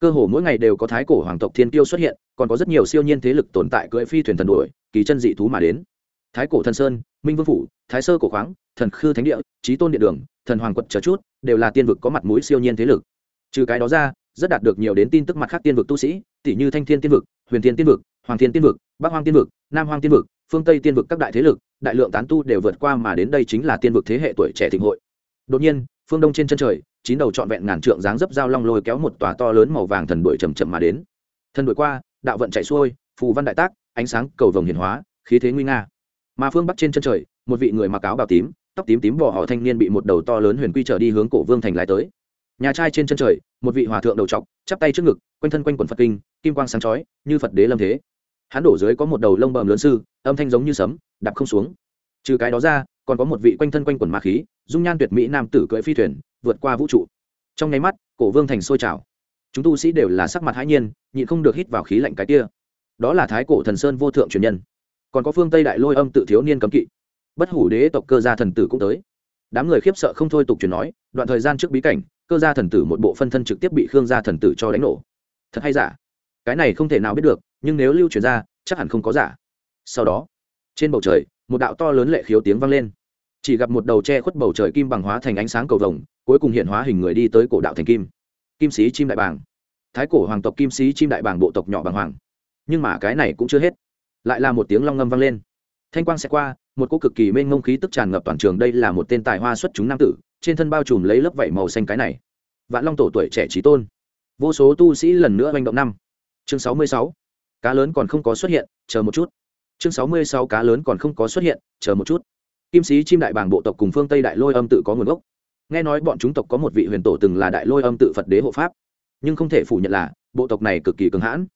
Cơ hồ mỗi ngày đều có thái cổ hoàng tộc thiên tiêu xuất hiện, còn có rất nhiều siêu nhiên thế lực tồn tại cưỡi phi thuyền thần đuổi, kỳ chân dị thú mà đến. Thái cổ thần sơn, minh vương phủ, thái sơ cổ khoáng, thần khư thánh địa trí tôn địa đường, thần hoàng quật chờ chút, đều là tiên vực có mặt mũi siêu nhiên thế lực. Trừ cái đó ra rất đạt được nhiều đến tin tức mặt khác tiên vực tu sĩ, tỷ như thanh thiên tiên vực, huyền thiên tiên vực, hoàng thiên tiên vực, bắc hoang tiên vực, nam hoang tiên vực, phương tây tiên vực các đại thế lực, đại lượng tán tu đều vượt qua mà đến đây chính là tiên vực thế hệ tuổi trẻ thịnh hội. Đột nhiên, phương đông trên chân trời, chín đầu trọn vẹn ngàn trượng dáng dấp dao long lôi kéo một tòa to lớn màu vàng thần đuổi chầm chậm mà đến. Thần đuổi qua, đạo vận chạy xuôi, phù văn đại tác, ánh sáng cầu vồng hiển hóa, khí thế nguy nga. Mà phương bắc trên chân trời, một vị người mặc áo bào tím, tóc tím tím bỏ họ thanh niên bị một đầu to lớn huyền quy trở đi hướng cổ vương thành lái tới nhà trai trên chân trời, một vị hòa thượng đầu trọc, chắp tay trước ngực, quanh thân quanh quần phật kinh, kim quang sáng chói, như phật đế lâm thế. Hắn đổ dưới có một đầu lông bờm lớn sư, âm thanh giống như sấm, đạp không xuống. Trừ cái đó ra, còn có một vị quanh thân quanh quần ma khí, dung nhan tuyệt mỹ nam tử cưỡi phi thuyền, vượt qua vũ trụ. Trong nháy mắt, cổ vương thành sôi trào. Chúng tu sĩ đều là sắc mặt hãi nhiên, nhịn không được hít vào khí lạnh cái kia. Đó là thái cổ thần sơn vô thượng truyền nhân. Còn có phương tây đại lôi âm tự thiếu niên cấm kỵ. Bất hủ đế tộc cơ gia thần tử cũng tới. Đám người khiếp sợ không thôi tục truyền nói, đoạn thời gian trước bí cảnh cơ gia thần tử một bộ phân thân trực tiếp bị khương gia thần tử cho đánh nổ. Thật hay giả? Cái này không thể nào biết được, nhưng nếu lưu truyền ra, chắc hẳn không có giả. Sau đó, trên bầu trời, một đạo to lớn lệ khiếu tiếng vang lên. Chỉ gặp một đầu tre khuất bầu trời kim bằng hóa thành ánh sáng cầu vồng, cuối cùng hiện hóa hình người đi tới cổ đạo thành kim. Kim sĩ chim đại bàng. Thái cổ hoàng tộc kim sĩ chim đại bàng bộ tộc nhỏ bằng hoàng. Nhưng mà cái này cũng chưa hết. Lại là một tiếng long ngâm vang lên. Thanh quang sẽ qua, một cô cực kỳ mênh ngông khí tức tràn ngập toàn trường. Đây là một tên tài hoa xuất chúng nam tử trên thân bao trùm lấy lớp vảy màu xanh cái này. Vạn long tổ tuổi trẻ trí tôn. Vô số tu sĩ lần nữa manh động năm. Chương sáu mươi sáu. Cá lớn còn không có xuất hiện, chờ một chút. Chương sáu mươi sáu cá lớn còn không có xuất hiện, chờ một chút. Kim sĩ chim đại bàng bộ tộc cùng phương tây đại lôi âm tự có nguồn gốc. Nghe nói bọn chúng tộc có một vị huyền tổ từng là đại lôi âm tự phật đế hộ pháp. Nhưng không thể phủ nhận là, bộ tộc này cực kỳ cứng hãn.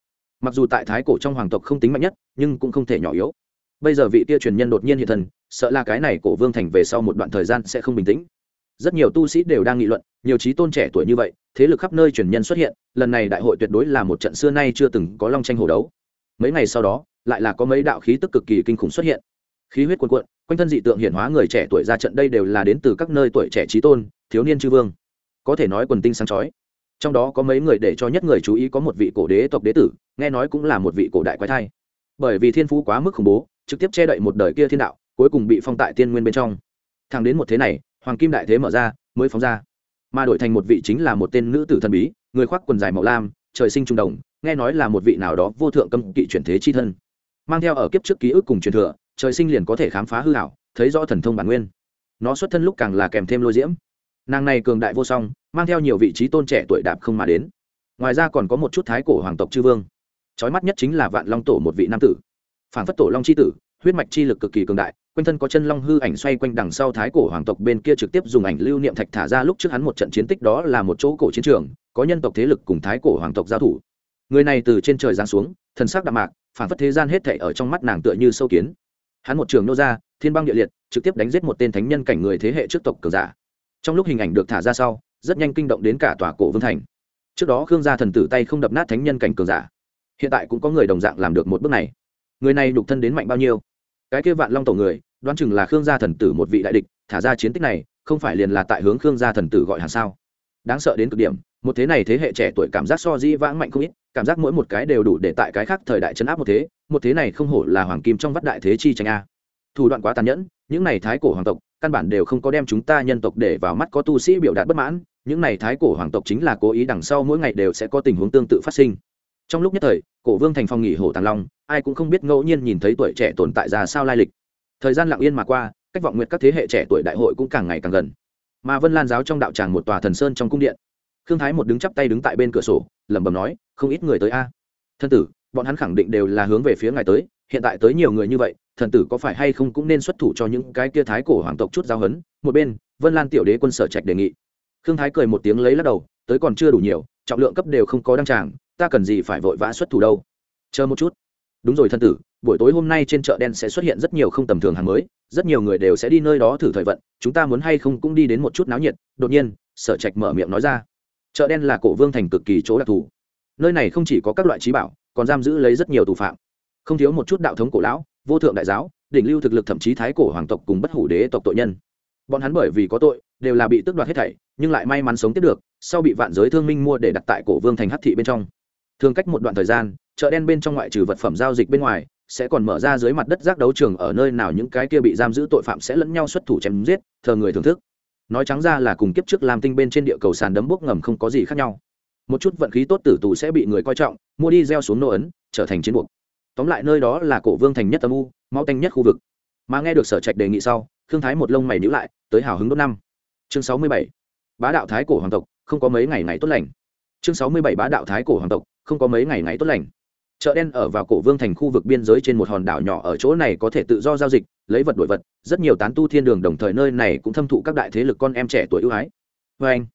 Mặc dù tại thái cổ trong hoàng tộc không tính mạnh nhất, nhưng cũng không thể nhỏ yếu. Bây giờ vị tia truyền nhân đột nhiên hiện thần sợ là cái này cổ vương thành về sau một đoạn thời gian sẽ không bình tĩnh rất nhiều tu sĩ đều đang nghị luận, nhiều trí tôn trẻ tuổi như vậy, thế lực khắp nơi truyền nhân xuất hiện, lần này đại hội tuyệt đối là một trận xưa nay chưa từng có long tranh hồ đấu. Mấy ngày sau đó, lại là có mấy đạo khí tức cực kỳ kinh khủng xuất hiện. Khí huyết cuồn cuộn, quanh thân dị tượng hiển hóa người trẻ tuổi ra trận đây đều là đến từ các nơi tuổi trẻ trí tôn, thiếu niên chư vương. Có thể nói quần tinh sáng chói. Trong đó có mấy người để cho nhất người chú ý có một vị cổ đế tộc đế tử, nghe nói cũng là một vị cổ đại quái thai. Bởi vì thiên phú quá mức khủng bố, trực tiếp che đậy một đời kia thiên đạo, cuối cùng bị phong tại tiên nguyên bên trong. Thẳng đến một thế này hoàng kim đại thế mở ra, mới phóng ra. Mà đổi thành một vị chính là một tên nữ tử thần bí, người khoác quần dài màu lam, trời sinh trung đồng, nghe nói là một vị nào đó vô thượng cấm kỵ chuyển thế chi thân. Mang theo ở kiếp trước ký ức cùng truyền thừa, trời sinh liền có thể khám phá hư hảo thấy rõ thần thông bản nguyên. Nó xuất thân lúc càng là kèm thêm lôi diễm. Nàng này cường đại vô song, mang theo nhiều vị trí tôn trẻ tuổi đạp không mà đến. Ngoài ra còn có một chút thái cổ hoàng tộc chư vương. Trói mắt nhất chính là vạn long tổ một vị nam tử. Phản phất tổ long c h i tử, huyết mạch chi lực cực kỳ cường đại quanh thân có chân long hư ảnh xoay quanh đằng sau thái cổ hoàng tộc bên kia trực tiếp dùng ảnh lưu niệm thạch thả ra lúc trước hắn một trận chiến tích đó là một chỗ cổ chiến trường, có nhân tộc thế lực cùng thái cổ hoàng tộc giao thủ. Người này từ trên trời giáng xuống, thần sắc đạm mạc phản phất thế gian hết thảy ở trong mắt nàng tựa như sâu kiến. Hắn một trường nô ra, thiên băng địa liệt, trực tiếp đánh giết một tên thánh nhân cảnh người thế hệ trước tộc cường giả. Trong lúc hình ảnh được thả ra sau, rất nhanh kinh động đến cả tòa cổ vương thành. Trước đó khương gia thần tử tay không đập nát thánh nhân cảnh cường giả. Hiện tại cũng có người đồng dạng làm được một bước này. Người này đục thân đến mạnh bao nhiêu? Cái kia vạn long tổ người đoán chừng là khương gia thần tử một vị đại địch, thả ra chiến tích này, không phải liền là tại hướng khương gia thần tử gọi hàng sao? Đáng sợ đến cực điểm, một thế này thế hệ trẻ tuổi cảm giác so di vãng mạnh không ít, cảm giác mỗi một cái đều đủ để tại cái khác thời đại chấn áp một thế một thế này không hổ là hoàng kim trong vắt đại thế chi tranh a. Thủ đoạn quá tàn nhẫn, những này thái cổ hoàng tộc, căn bản đều không có đem chúng ta nhân tộc để vào mắt có tu sĩ biểu đạt bất mãn, những này thái cổ hoàng tộc chính là cố ý đằng sau mỗi ngày đều sẽ có tình huống tương tự phát sinh. Trong lúc nhất thời, cổ vương thành phong nghỉ hồ tàng long, ai cũng không biết ngẫu nhiên nhìn thấy tuổi trẻ tồn tại ra sao lai lịch thời gian lặng yên mà qua, cách vọng nguyện các thế hệ trẻ tuổi đại hội cũng càng ngày càng gần. Mà vân lan giáo trong đạo tràng một tòa thần sơn trong cung điện. Khương thái một đứng chắp tay đứng tại bên cửa sổ, lẩm bẩm nói, không ít người tới a. Thân tử, bọn hắn khẳng định đều là hướng về phía ngài tới, hiện tại tới nhiều người như vậy, thần tử có phải hay không cũng nên xuất thủ cho những cái kia thái cổ hoàng tộc chút giao hấn một bên, vân lan tiểu đế quân sở trạch đề nghị. Khương thái cười một tiếng lấy lắc đầu, tới còn chưa đủ nhiều, trọng lượng cấp đều không có đăng tràng, ta cần gì phải vội vã xuất thủ đâu? Chờ một chút. Đúng rồi thân tử buổi tối hôm nay trên chợ đen sẽ xuất hiện rất nhiều không tầm thường hàng mới, rất nhiều người đều sẽ đi nơi đó thử thời vận, chúng ta muốn hay không cũng đi đến một chút náo nhiệt. Đột nhiên, sở trạch mở miệng nói ra, chợ đen là cổ vương thành cực kỳ chỗ đặc thù. Nơi này không chỉ có các loại trí bảo, còn giam giữ lấy rất nhiều tù phạm. Không thiếu một chút đạo thống cổ lão, vô thượng đại giáo, đỉnh lưu thực lực thậm chí thái cổ hoàng tộc cùng bất hủ đế tộc tội nhân. Bọn hắn bởi vì có tội, đều là bị tước đoạt hết thảy, nhưng lại may mắn sống tiếp được, sau bị vạn giới thương minh mua để đặt tại cổ vương thành hắc thị bên trong. Thường cách một đoạn thời gian, chợ đen bên trong ngoại trừ vật phẩm giao dịch bên ngoài sẽ còn mở ra dưới mặt đất giác đấu trường ở nơi nào những cái kia bị giam giữ tội phạm sẽ lẫn nhau xuất thủ chém giết, thờ người thưởng thức. Nói trắng ra là cùng kiếp trước làm tinh bên trên địa cầu sàn đấm bốc ngầm không có gì khác nhau. Một chút vận khí tốt tử tù sẽ bị người coi trọng, mua đi gieo xuống nô ấn, trở thành chiến buộc. Tóm lại nơi đó là cổ vương thành nhất âm u mau tanh nhất khu vực. Mà nghe được sở trạch đề nghị sau thương thái một lông mày nhữ lại, tới hào hứng đốt năm. Chương sáu mươi bảy. Bá đạo thái cổ hoàng tộc, không có mấy ngày ngày tốt lành. Chương sáu mươi bảy bá đạo thái cổ hoàng tộc, không có mấy ngày ngày tốt lành chợ đen ở vào cổ vương thành khu vực biên giới trên một hòn đảo nhỏ ở chỗ này có thể tự do giao dịch, lấy vật đổi vật, rất nhiều tán tu thiên đường đồng thời nơi này cũng thâm thụ các đại thế lực con em trẻ tuổi ưu ái. Vê anh,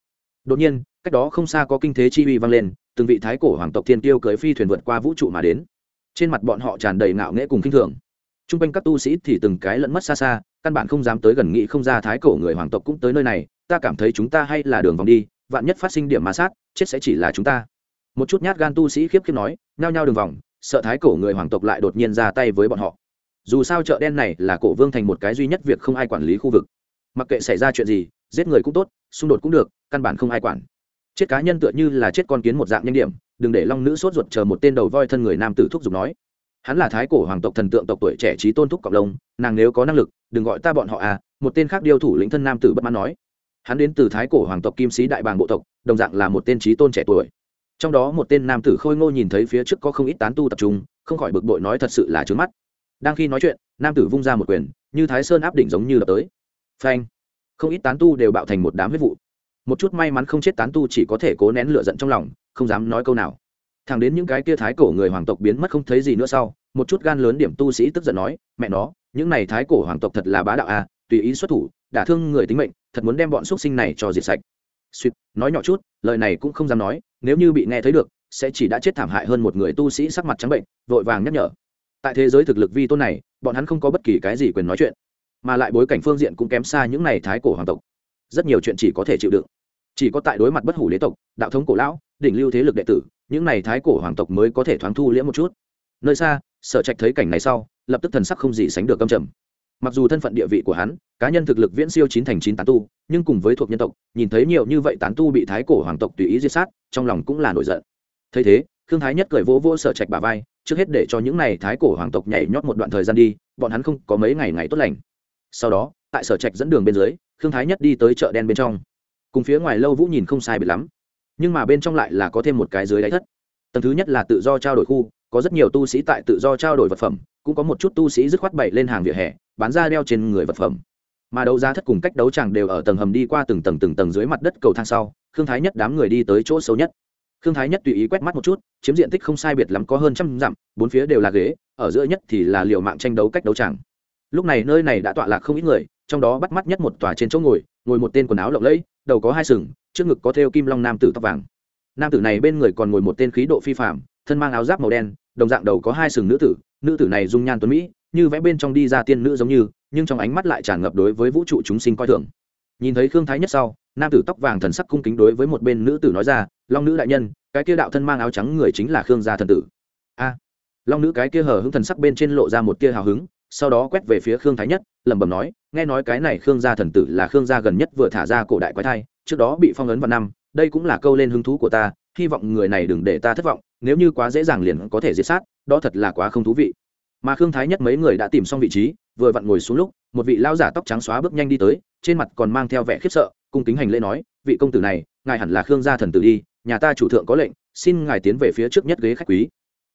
đột nhiên, cách đó không xa có kinh thế chi uy vang lên, từng vị thái cổ hoàng tộc thiên tiêu cưới phi thuyền vượt qua vũ trụ mà đến. Trên mặt bọn họ tràn đầy ngạo nghễ cùng kinh thường. T r u n g quanh các tu sĩ thì từng cái lẫn mất xa xa, căn bản không dám tới gần nghị không ra thái cổ người hoàng tộc cũng tới nơi này, ta cảm thấy chúng ta hay là đường vòng đi, vạn nhất phát sinh điểm ma sát, chết sẽ chỉ là chúng ta một chút nhát gan tu sĩ khiếp khiếp nói nhao nhao đường vòng sợ thái cổ người hoàng tộc lại đột nhiên ra tay với bọn họ. Dù sao chợ đen này là cổ vương thành một cái duy nhất việc không ai quản lý khu vực. Mặc kệ xảy ra chuyện gì giết người cũng tốt xung đột cũng được căn bản không ai quản. Chết cá nhân tựa như là chết con kiến một dạng nhanh điểm đừng để long nữ sốt ruột chờ một tên đầu voi thân người nam tử thúc giục nói. Hắn là thái cổ hoàng tộc thần tượng tộc tuổi trẻ trí tôn thúc cộng đồng, nàng nếu có năng lực đừng gọi ta bọn họ à một tên khác điêu thủ lĩnh thân nam tử bất mãn nói. Hắn đến từ thái cổ hoàng tộc kim sĩ đại bàng bộ tộc đồng dạng là một tên trí tôn trẻ tuổi trong đó một tên nam tử khôi ngô nhìn thấy phía trước có không ít tán tu tập trung, không khỏi bực bội nói thật sự là trướng mắt. Đang khi nói chuyện, nam tử vung ra một quyền, như thái sơn áp đỉnh giống như đập tới. Phanh! Không ít tán tu đều bạo thành một đám huyết vụ. Một chút may mắn không chết tán tu chỉ có thể cố nén lửa giận trong lòng, không dám nói câu nào. Thẳng đến những cái kia thái cổ người hoàng tộc biến mất không thấy gì nữa sau, một chút gan lớn điểm tu sĩ tức giận nói, mẹ nó, những này thái cổ hoàng tộc thật là bá đạo à tùy ý xuất thủ, đả thương người tính mệnh, thật muốn đem bọn xuất sinh này cho diệt sạch. Suýt, nói nhỏ chút, lời này cũng không dám nói nếu như bị nghe thấy được, sẽ chỉ đã chết thảm hại hơn một người tu sĩ sắc mặt trắng bệnh, vội vàng nhắc nhở. Tại thế giới thực lực vi tôn này, bọn hắn không có bất kỳ cái gì quyền nói chuyện, mà lại bối cảnh phương diện cũng kém xa những này thái cổ hoàng tộc. Rất nhiều chuyện chỉ có thể chịu đựng. Chỉ có tại đối mặt bất hủ đế tộc, đạo thống cổ lão, đỉnh lưu thế lực đệ tử, những này thái cổ hoàng tộc mới có thể thoáng thu liễm một chút. Nơi xa, sở trạch thấy cảnh này sau, lập tức thần sắc không gì sánh được câm trầm mặc dù thân phận địa vị của hắn, cá nhân thực lực viễn siêu chín thành chín tán tu, nhưng cùng với thuộc nhân tộc, nhìn thấy nhiều như vậy tán tu bị thái cổ hoàng tộc tùy ý giết sát, trong lòng cũng là nổi giận. Thấy thế thương thái nhất cười vỗ vỗ sở trạch bà vai, trước hết để cho những này thái cổ hoàng tộc nhảy nhót một đoạn thời gian đi, bọn hắn không có mấy ngày ngày tốt lành. Sau đó, tại sở trạch dẫn đường bên dưới thương thái nhất đi tới chợ đen bên trong. Cùng phía ngoài lâu vũ nhìn không sai biệt lắm, nhưng mà bên trong lại là có thêm một cái dưới đáy thất. Tầng thứ nhất là tự do trao đổi khu, có rất nhiều tu sĩ tại tự do trao đổi vật phẩm, cũng có một chút tu sĩ dứt khoát bậy lên hàng vỉa hè bán ra đeo trên người vật phẩm. Mà đấu giá thất cùng cách đấu tràng đều ở tầng hầm đi qua từng tầng từng tầng dưới mặt đất cầu thang sau, khương thái nhất đám người đi tới chỗ xấu nhất. Khương thái nhất tùy ý quét mắt một chút, chiếm diện tích không sai biệt lắm có hơn trăm dặm, bốn phía đều là ghế, ở giữa nhất thì là liệu mạng tranh đấu cách đấu tràng. Lúc này nơi này đã tọa lạc không ít người, trong đó bắt mắt nhất một tòa trên chỗ ngồi ngồi một tên quần áo lộng lẫy, đầu có hai sừng, trước ngực có thêu kim long nam tử tóc vàng. Nam tử này bên người còn ngồi một tên khí độ phi phạm thân mang áo giáp màu đen, đồng dạng đầu có hai sừng nữ tử nữ tử này dung nhan tuấn mỹ như vẽ bên trong đi ra tiên nữ giống như, nhưng trong ánh mắt lại tràn ngập đối với vũ trụ chúng sinh coi thường. Nhìn thấy khương thái nhất sau, nam tử tóc vàng thần sắc cung kính đối với một bên nữ tử nói ra, long nữ đại nhân, cái kia đạo thân mang áo trắng người chính là khương gia thần tử. A. Long nữ cái kia hờ hững thần sắc bên trên lộ ra một tia hào hứng, sau đó quét về phía khương thái nhất, lẩm bẩm nói, nghe nói cái này khương gia thần tử là khương gia gần nhất vừa thả ra cổ đại quái thai, trước đó bị phong ấn vào năm, đây cũng là câu lên hứng thú của ta, hy vọng người này đừng để ta thất vọng, nếu như quá dễ dàng liền có thể diệt sát, đó thật là quá không thú vị mà khương thái nhất mấy người đã tìm xong vị trí, vừa vặn ngồi xuống lúc, một vị lao giả tóc trắng xóa bước nhanh đi tới, trên mặt còn mang theo vẻ khiếp sợ, cung kính hành lễ nói, vị công tử này, ngài hẳn là khương gia thần tử đi, nhà ta chủ thượng có lệnh, xin ngài tiến về phía trước nhất ghế khách quý.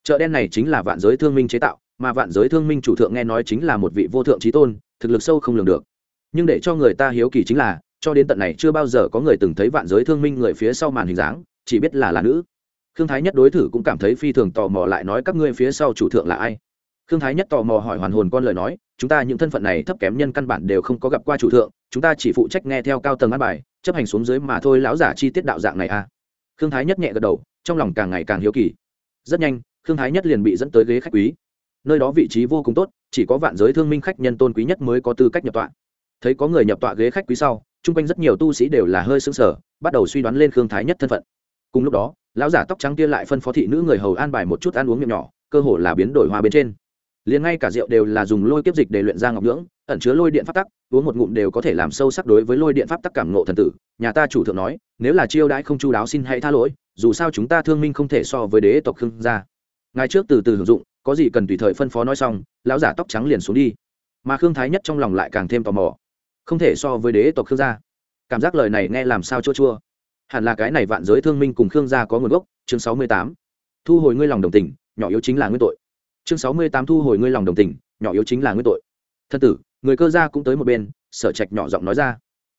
Chợ đen này chính là vạn giới thương minh chế tạo, mà vạn giới thương minh chủ thượng nghe nói chính là một vị vô thượng trí tôn, thực lực sâu không lường được. Nhưng để cho người ta hiếu kỳ chính là, cho đến tận này chưa bao giờ có người từng thấy vạn giới thương minh người phía sau màn hình dáng, chỉ biết là là nữ. Khương thái nhất đối thử cũng cảm thấy phi thường tò mò lại nói, các ngươi phía sau chủ thượng là ai? Khương thái nhất tò mò hỏi hoàn hồn con lời nói, chúng ta những thân phận này thấp kém nhân căn bản đều không có gặp qua chủ thượng, chúng ta chỉ phụ trách nghe theo cao tầng ăn bài, chấp hành xuống dưới mà thôi lão giả chi tiết đạo dạng này à? Khương thái nhất nhẹ gật đầu, trong lòng càng ngày càng hiếu kỳ. Rất nhanh, khương thái nhất liền bị dẫn tới ghế khách quý. Nơi đó vị trí vô cùng tốt, chỉ có vạn giới thương minh khách nhân tôn quý nhất mới có tư cách nhập tọa. Thấy có người nhập tọa ghế khách quý sau, chung quanh rất nhiều tu sĩ đều là hơi sững sờ, bắt đầu suy đoán lên khương thái nhất thân phận. Cùng lúc đó, lão giả tóc trắng kia lại phân phó thị nữ người hầu an bài một chút ăn uống miệng nhỏ, cơ hồ là biến đổi hoa bên trên liền ngay cả rượu đều là dùng lôi kiếp dịch để luyện ra ngọc nhưỡng, ẩn chứa lôi điện pháp tắc, uống một ngụm đều có thể làm sâu sắc đối với lôi điện pháp tắc cảm ngộ thần tử. Nhà ta chủ thượng nói, nếu là chiêu đãi không chu đáo xin hãy tha lỗi, dù sao chúng ta thương minh không thể so với đế tộc khương gia. Ngài trước từ từ hưởng dụng, có gì cần tùy thời phân phó nói xong, lão giả tóc trắng liền xuống đi. Mà khương thái nhất trong lòng lại càng thêm tò mò. Không thể so với đế tộc khương gia. Cảm giác lời này nghe làm sao chua chua. Hẳn là cái này vạn giới thương minh cùng khương gia có nguồn gốc, chương sáu mươi tám. Thu hồi ngươi lòng đồng tình, nhỏ yếu chính là nguyên tội chương sáu mươi tám thu hồi ngươi lòng đồng tình, nhỏ yếu chính là nguyên tội. Thân tử, người cơ gia cũng tới một bên, sở trạch nhỏ giọng nói ra.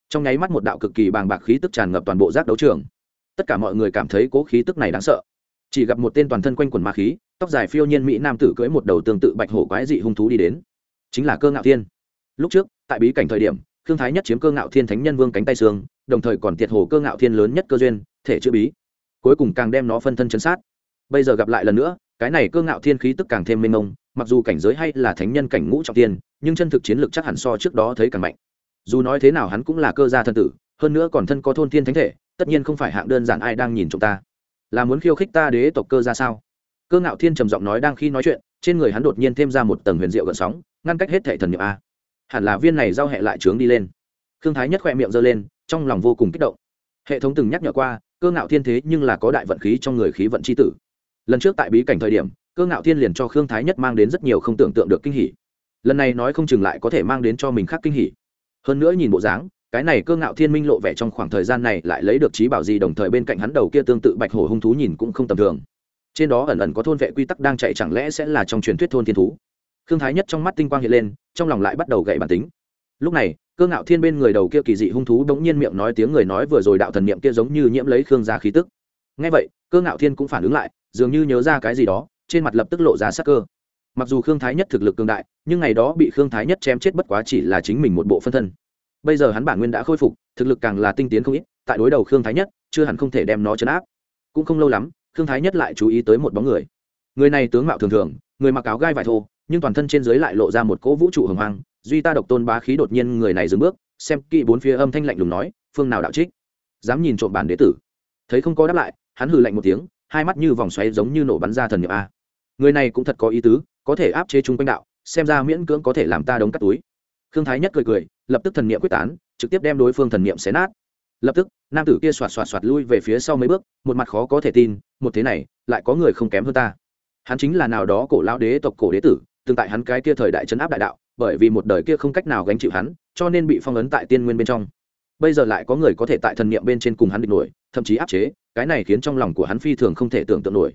Trong nháy mắt một đạo cực kỳ bàng bạc khí tức tràn ngập toàn bộ giác đấu trường. Tất cả mọi người cảm thấy cố khí tức này đáng sợ. Chỉ gặp một tên toàn thân quanh quần ma khí, tóc dài phiêu nhiên mỹ nam tử cưỡi một đầu tương tự bạch hổ quái dị hung thú đi đến. Chính là cơ ngạo thiên. Lúc trước, tại bí cảnh thời điểm thương thái nhất chiếm cơ ngạo thiên thánh nhân vương cánh tay xương, đồng thời còn tiệt hồ cơ ngạo thiên lớn nhất cơ duyên, thể chữ bí. Cuối cùng càng đem nó phân thân chấn sát. Bây giờ gặp lại lần nữa cái này cơ ngạo thiên khí tức càng thêm mênh mông, mặc dù cảnh giới hay là thánh nhân cảnh ngũ trọng tiên nhưng chân thực chiến lược chắc hẳn so trước đó thấy càng mạnh. Dù nói thế nào hắn cũng là cơ gia thân tử, hơn nữa còn thân có thôn thiên thánh thể, tất nhiên không phải hạng đơn giản ai đang nhìn chúng ta. Là muốn khiêu khích ta đế tộc cơ ra sao? Cơ ngạo thiên trầm giọng nói đang khi nói chuyện, trên người hắn đột nhiên thêm ra một tầng huyền diệu gợn sóng, ngăn cách hết thệ thần nhiệm a. Hẳn là viên này giao hệ lại trướng đi lên. Khương thái nhất khoe miệng giơ lên, trong lòng vô cùng kích động. Hệ thống từng nhắc nhở qua, cơ ngạo thiên thế nhưng là có đại vận khí trong người khí vận c h i tử lần trước tại bí cảnh thời điểm, cơ ngạo thiên liền cho khương thái nhất mang đến rất nhiều không tưởng tượng được kinh hỉ. Lần này nói không chừng lại có thể mang đến cho mình khác kinh hỉ. Hơn nữa nhìn bộ dáng, cái này cơ ngạo thiên minh lộ vẻ trong khoảng thời gian này lại lấy được trí bảo gì đồng thời bên cạnh hắn đầu kia tương tự bạch hổ hung thú nhìn cũng không tầm thường. Trên đó ẩn ẩn có thôn vệ quy tắc đang chạy chẳng lẽ sẽ là trong truyền thuyết thôn thiên thú? Khương thái nhất trong mắt tinh quang hiện lên, trong lòng lại bắt đầu gậy bản tính. Lúc này, cơ ngạo thiên bên người đầu kia kỳ dị hung thú bỗng nhiên miệng nói tiếng người nói vừa rồi đạo thần niệm kia giống như nhiễm lấy khương gia khí tức. Ngay vậy, cơ ngạo thiên cũng phản ứng lại dường như nhớ ra cái gì đó, trên mặt lập tức lộ ra sắc cơ. Mặc dù khương thái nhất thực lực cường đại, nhưng ngày đó bị khương thái nhất chém chết bất quá chỉ là chính mình một bộ phân thân. Bây giờ hắn bản nguyên đã khôi phục, thực lực càng là tinh tiến không ít, tại đối đầu khương thái nhất, chưa hẳn không thể đem nó chấn áp. Cũng không lâu lắm, khương thái nhất lại chú ý tới một bóng người. Người này tướng mạo thường thường, người mặc áo gai vải thô, nhưng toàn thân trên dưới lại lộ ra một cỗ vũ trụ hồng hoang, duy ta độc tôn bá khí đột nhiên người này dừng bước, xem kỹ bốn phía âm thanh lạnh lùng nói, phương nào đạo trích? Dám nhìn trộm bản đế tử. Thấy không có đáp lại, hắn hừ lạnh một tiếng hai mắt như vòng xoáy giống như nổ bắn ra thần nhập a. Người này cũng thật có ý tứ, có thể áp chế chung quanh đạo, xem ra miễn cưỡng có thể làm ta đống cắt túi. Khương thái nhất cười cười, lập tức thần niệm quyết tán, trực tiếp đem đối phương thần niệm xé nát. Lập tức, nam tử kia xoạt xoạt xoạt lui về phía sau mấy bước, một mặt khó có thể tin, một thế này, lại có người không kém hơn ta. Hắn chính là nào đó cổ lão đế tộc cổ đế tử, tương tại hắn cái kia thời đại chấn áp đại đạo, bởi vì một đời kia không cách nào gánh chịu hắn, cho nên bị phong ấn tại tiên nguyên bên trong. Bây giờ lại có người có thể tại thần niệm bên trên cùng hắn địch nổi thậm chí áp chế, cái này khiến trong lòng của hắn phi thường không thể tưởng tượng nổi.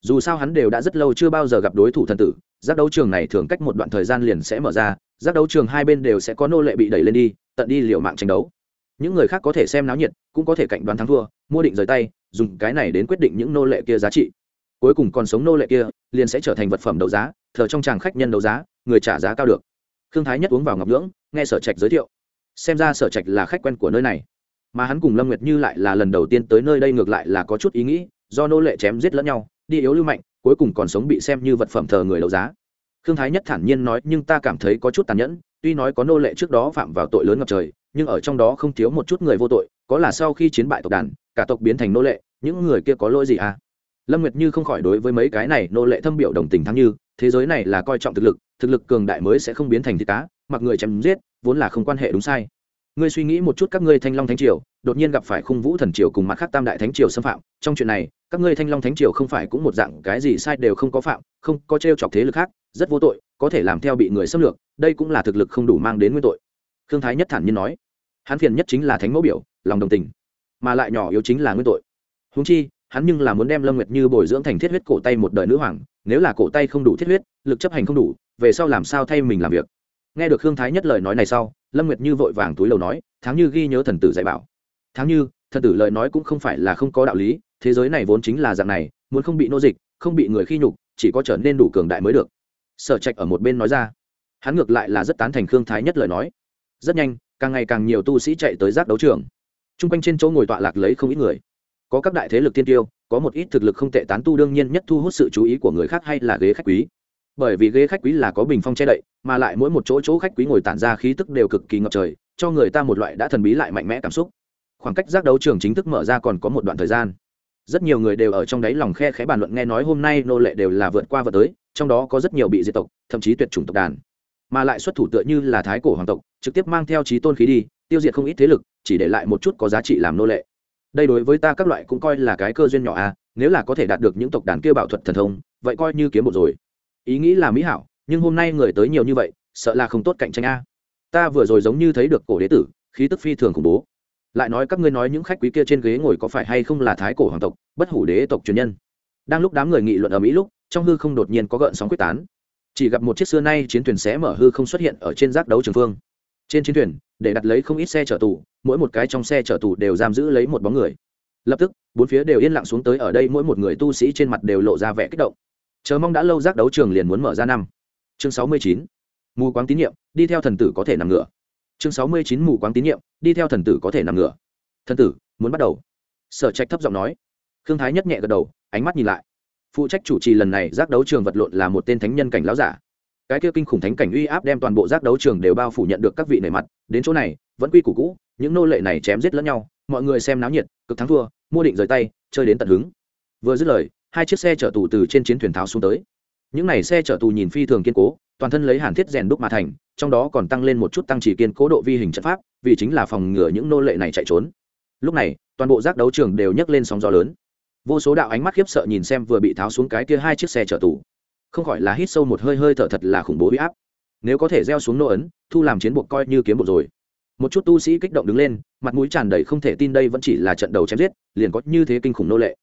Dù sao hắn đều đã rất lâu chưa bao giờ gặp đối thủ thần tử, giác đấu trường này thường cách một đoạn thời gian liền sẽ mở ra, giác đấu trường hai bên đều sẽ có nô lệ bị đẩy lên đi, tận đi liệu mạng tranh đấu. Những người khác có thể xem náo nhiệt, cũng có thể cạnh đoán thắng thua, mua định rời tay, dùng cái này đến quyết định những nô lệ kia giá trị. Cuối cùng còn sống nô lệ kia, liền sẽ trở thành vật phẩm đấu giá, thờ trong tràng khách nhân đấu giá, người trả giá cao được. Thương thái nhất uống vào ngọc nhưỡng, nghe sở trạch giới thiệu. Xem ra sở trạch là khách quen của nơi này mà hắn cùng lâm nguyệt như lại là lần đầu tiên tới nơi đây ngược lại là có chút ý nghĩ, do nô lệ chém giết lẫn nhau, đi yếu lưu mạnh, cuối cùng còn sống bị xem như vật phẩm thờ người đấu giá. Khương thái nhất thản nhiên nói, nhưng ta cảm thấy có chút tàn nhẫn, tuy nói có nô lệ trước đó phạm vào tội lớn ngập trời, nhưng ở trong đó không thiếu một chút người vô tội, có là sau khi chiến bại tộc đàn, cả tộc biến thành nô lệ, những người kia có lỗi gì à? Lâm nguyệt như không khỏi đối với mấy cái này nô lệ thâm biểu đồng tình thắng như, thế giới này là coi trọng thực lực thực lực cường đại mới sẽ không biến thành thịt cá, mặc người chém giết, vốn là không quan hệ đúng sai ngươi suy nghĩ một chút các ngươi thanh long thánh triều, đột nhiên gặp phải khung vũ thần triều cùng mặt khác tam đại thánh triều xâm phạm, trong chuyện này, các ngươi thanh long thánh triều không phải cũng một dạng cái gì sai đều không có phạm, không, có t r e o chọc thế lực khác, rất vô tội, có thể làm theo bị người xâm lược, đây cũng là thực lực không đủ mang đến nguyên tội. Khương thái nhất thản nhiên nói. Hắn phiền nhất chính là thánh mẫu biểu, lòng đồng tình, mà lại nhỏ yếu chính là nguyên tội. Húng chi, hắn nhưng là muốn đem lâm nguyệt như bồi dưỡng thành thiết huyết cổ tay một đời nữ hoàng, nếu là cổ tay không đủ thiết huyết, lực chấp hành không đủ, về sau làm sao thay mình làm việc? Nghe được khương thái nhất lời nói này sau, lâm nguyệt như vội vàng túi lầu nói tháng như ghi nhớ thần tử dạy bảo. Tháng như, thần tử lời nói cũng không phải là không có đạo lý, thế giới này vốn chính là dạng này, muốn không bị nô dịch, không bị người khi nhục, chỉ có trở nên đủ cường đại mới được. Sở trạch ở một bên nói ra. Hắn ngược lại là rất tán thành khương thái nhất lời nói. Rất nhanh, càng ngày càng nhiều tu sĩ chạy tới giác đấu trường. T r u n g quanh trên chỗ ngồi tọa lạc lấy không ít người. Có các đại thế lực tiên tiêu, có một ít thực lực không tệ tán tu, đương nhiên nhất thu hút sự chú ý của người khác hay là ghế khách quý bởi vì ghế khách quý là có bình phong che đậy, mà lại mỗi một chỗ chỗ khách quý ngồi tản ra khí tức đều cực kỳ ngập trời, cho người ta một loại đã thần bí lại mạnh mẽ cảm xúc. Khoảng cách giác đấu trường chính thức mở ra còn có một đoạn thời gian. Rất nhiều người đều ở trong đáy lòng khe khẽ bàn luận nghe nói hôm nay nô lệ đều là vượt qua vượt tới, trong đó có rất nhiều bị diệt tộc, thậm chí tuyệt chủng tộc đàn. Mà lại xuất thủ tựa như là thái cổ hoàng tộc, trực tiếp mang theo trí tôn khí đi, tiêu diệt không ít thế lực, chỉ để lại một chút có giá trị làm nô lệ. Đây đối với ta các loại cũng coi là cái cơ duyên nhỏ à nếu là có thể đạt được những tộc đàn kia bảo thuật thần thông, vậy coi như kiếm một rồi ý nghĩ là mỹ hảo, nhưng hôm nay người tới nhiều như vậy, sợ là không tốt cạnh tranh a. Ta vừa rồi giống như thấy được cổ đế tử, khí tức phi thường khủng bố. Lại nói các ngươi nói những khách quý kia trên ghế ngồi có phải hay không là thái cổ hoàng tộc, bất hủ đế tộc truyền nhân. Đang lúc đám người nghị luận ở mỹ lúc, trong hư không đột nhiên có gợn sóng quyết tán. Chỉ gặp một chiếc xưa nay chiến thuyền xé mở hư không xuất hiện ở trên giác đấu trường phương. Trên chiến thuyền, để đặt lấy không ít xe chở tù, mỗi một cái trong xe chở tù đều giam giữ lấy một bóng người. Lập tức, bốn phía đều yên lặng xuống tới, ở đây mỗi một người tu sĩ trên mặt đều lộ ra vẻ kích động chờ mong đã lâu giác đấu trường liền muốn mở ra năm. Chương sáu mươi chín. Mù quáng tín nhiệm, đi theo thần tử có thể nằm ngửa. Chương sáu mươi chín, mù quáng tín nhiệm, đi theo thần tử có thể nằm ngửa. Thần tử, muốn bắt đầu. Sở trạch thấp giọng nói. Khương thái nhất nhẹ gật đầu, ánh mắt nhìn lại. Phụ trách chủ trì lần này giác đấu trường vật lộn là một tên thánh nhân cảnh láo giả. Cái kia kinh khủng thánh cảnh uy áp đem toàn bộ giác đấu trường đều bao phủ nhận được các vị nề mặt. Đến chỗ này, vẫn quy củ cũ, những nô lệ này chém giết lẫn nhau, mọi người xem náo nhiệt, cực thắng thua, mua định rời tay, chơi đến tận hứng. Vừa dứt lời hai chiếc xe chở tù từ trên chiến thuyền tháo xuống tới. Những này xe chở tù nhìn phi thường kiên cố, toàn thân lấy hàn thiết rèn đúc mà thành, trong đó còn tăng lên một chút tăng chỉ kiên cố độ vi hình trận pháp, vì chính là phòng ngừa những nô lệ này chạy trốn. Lúc này, toàn bộ giác đấu trường đều nhấc lên sóng gió lớn. Vô số đạo ánh mắt khiếp sợ nhìn xem vừa bị tháo xuống cái kia hai chiếc xe chở tù. Không khỏi là hít sâu một hơi hơi thở thật là khủng bố huy áp. Nếu có thể gieo xuống nô ấn, thu làm chiến buộc coi như kiếm bộ rồi. Một chút tu sĩ kích động đứng lên, mặt mũi tràn đầy không thể tin đây vẫn chỉ là trận đầu chém giết, liền có như thế kinh khủng nô lệ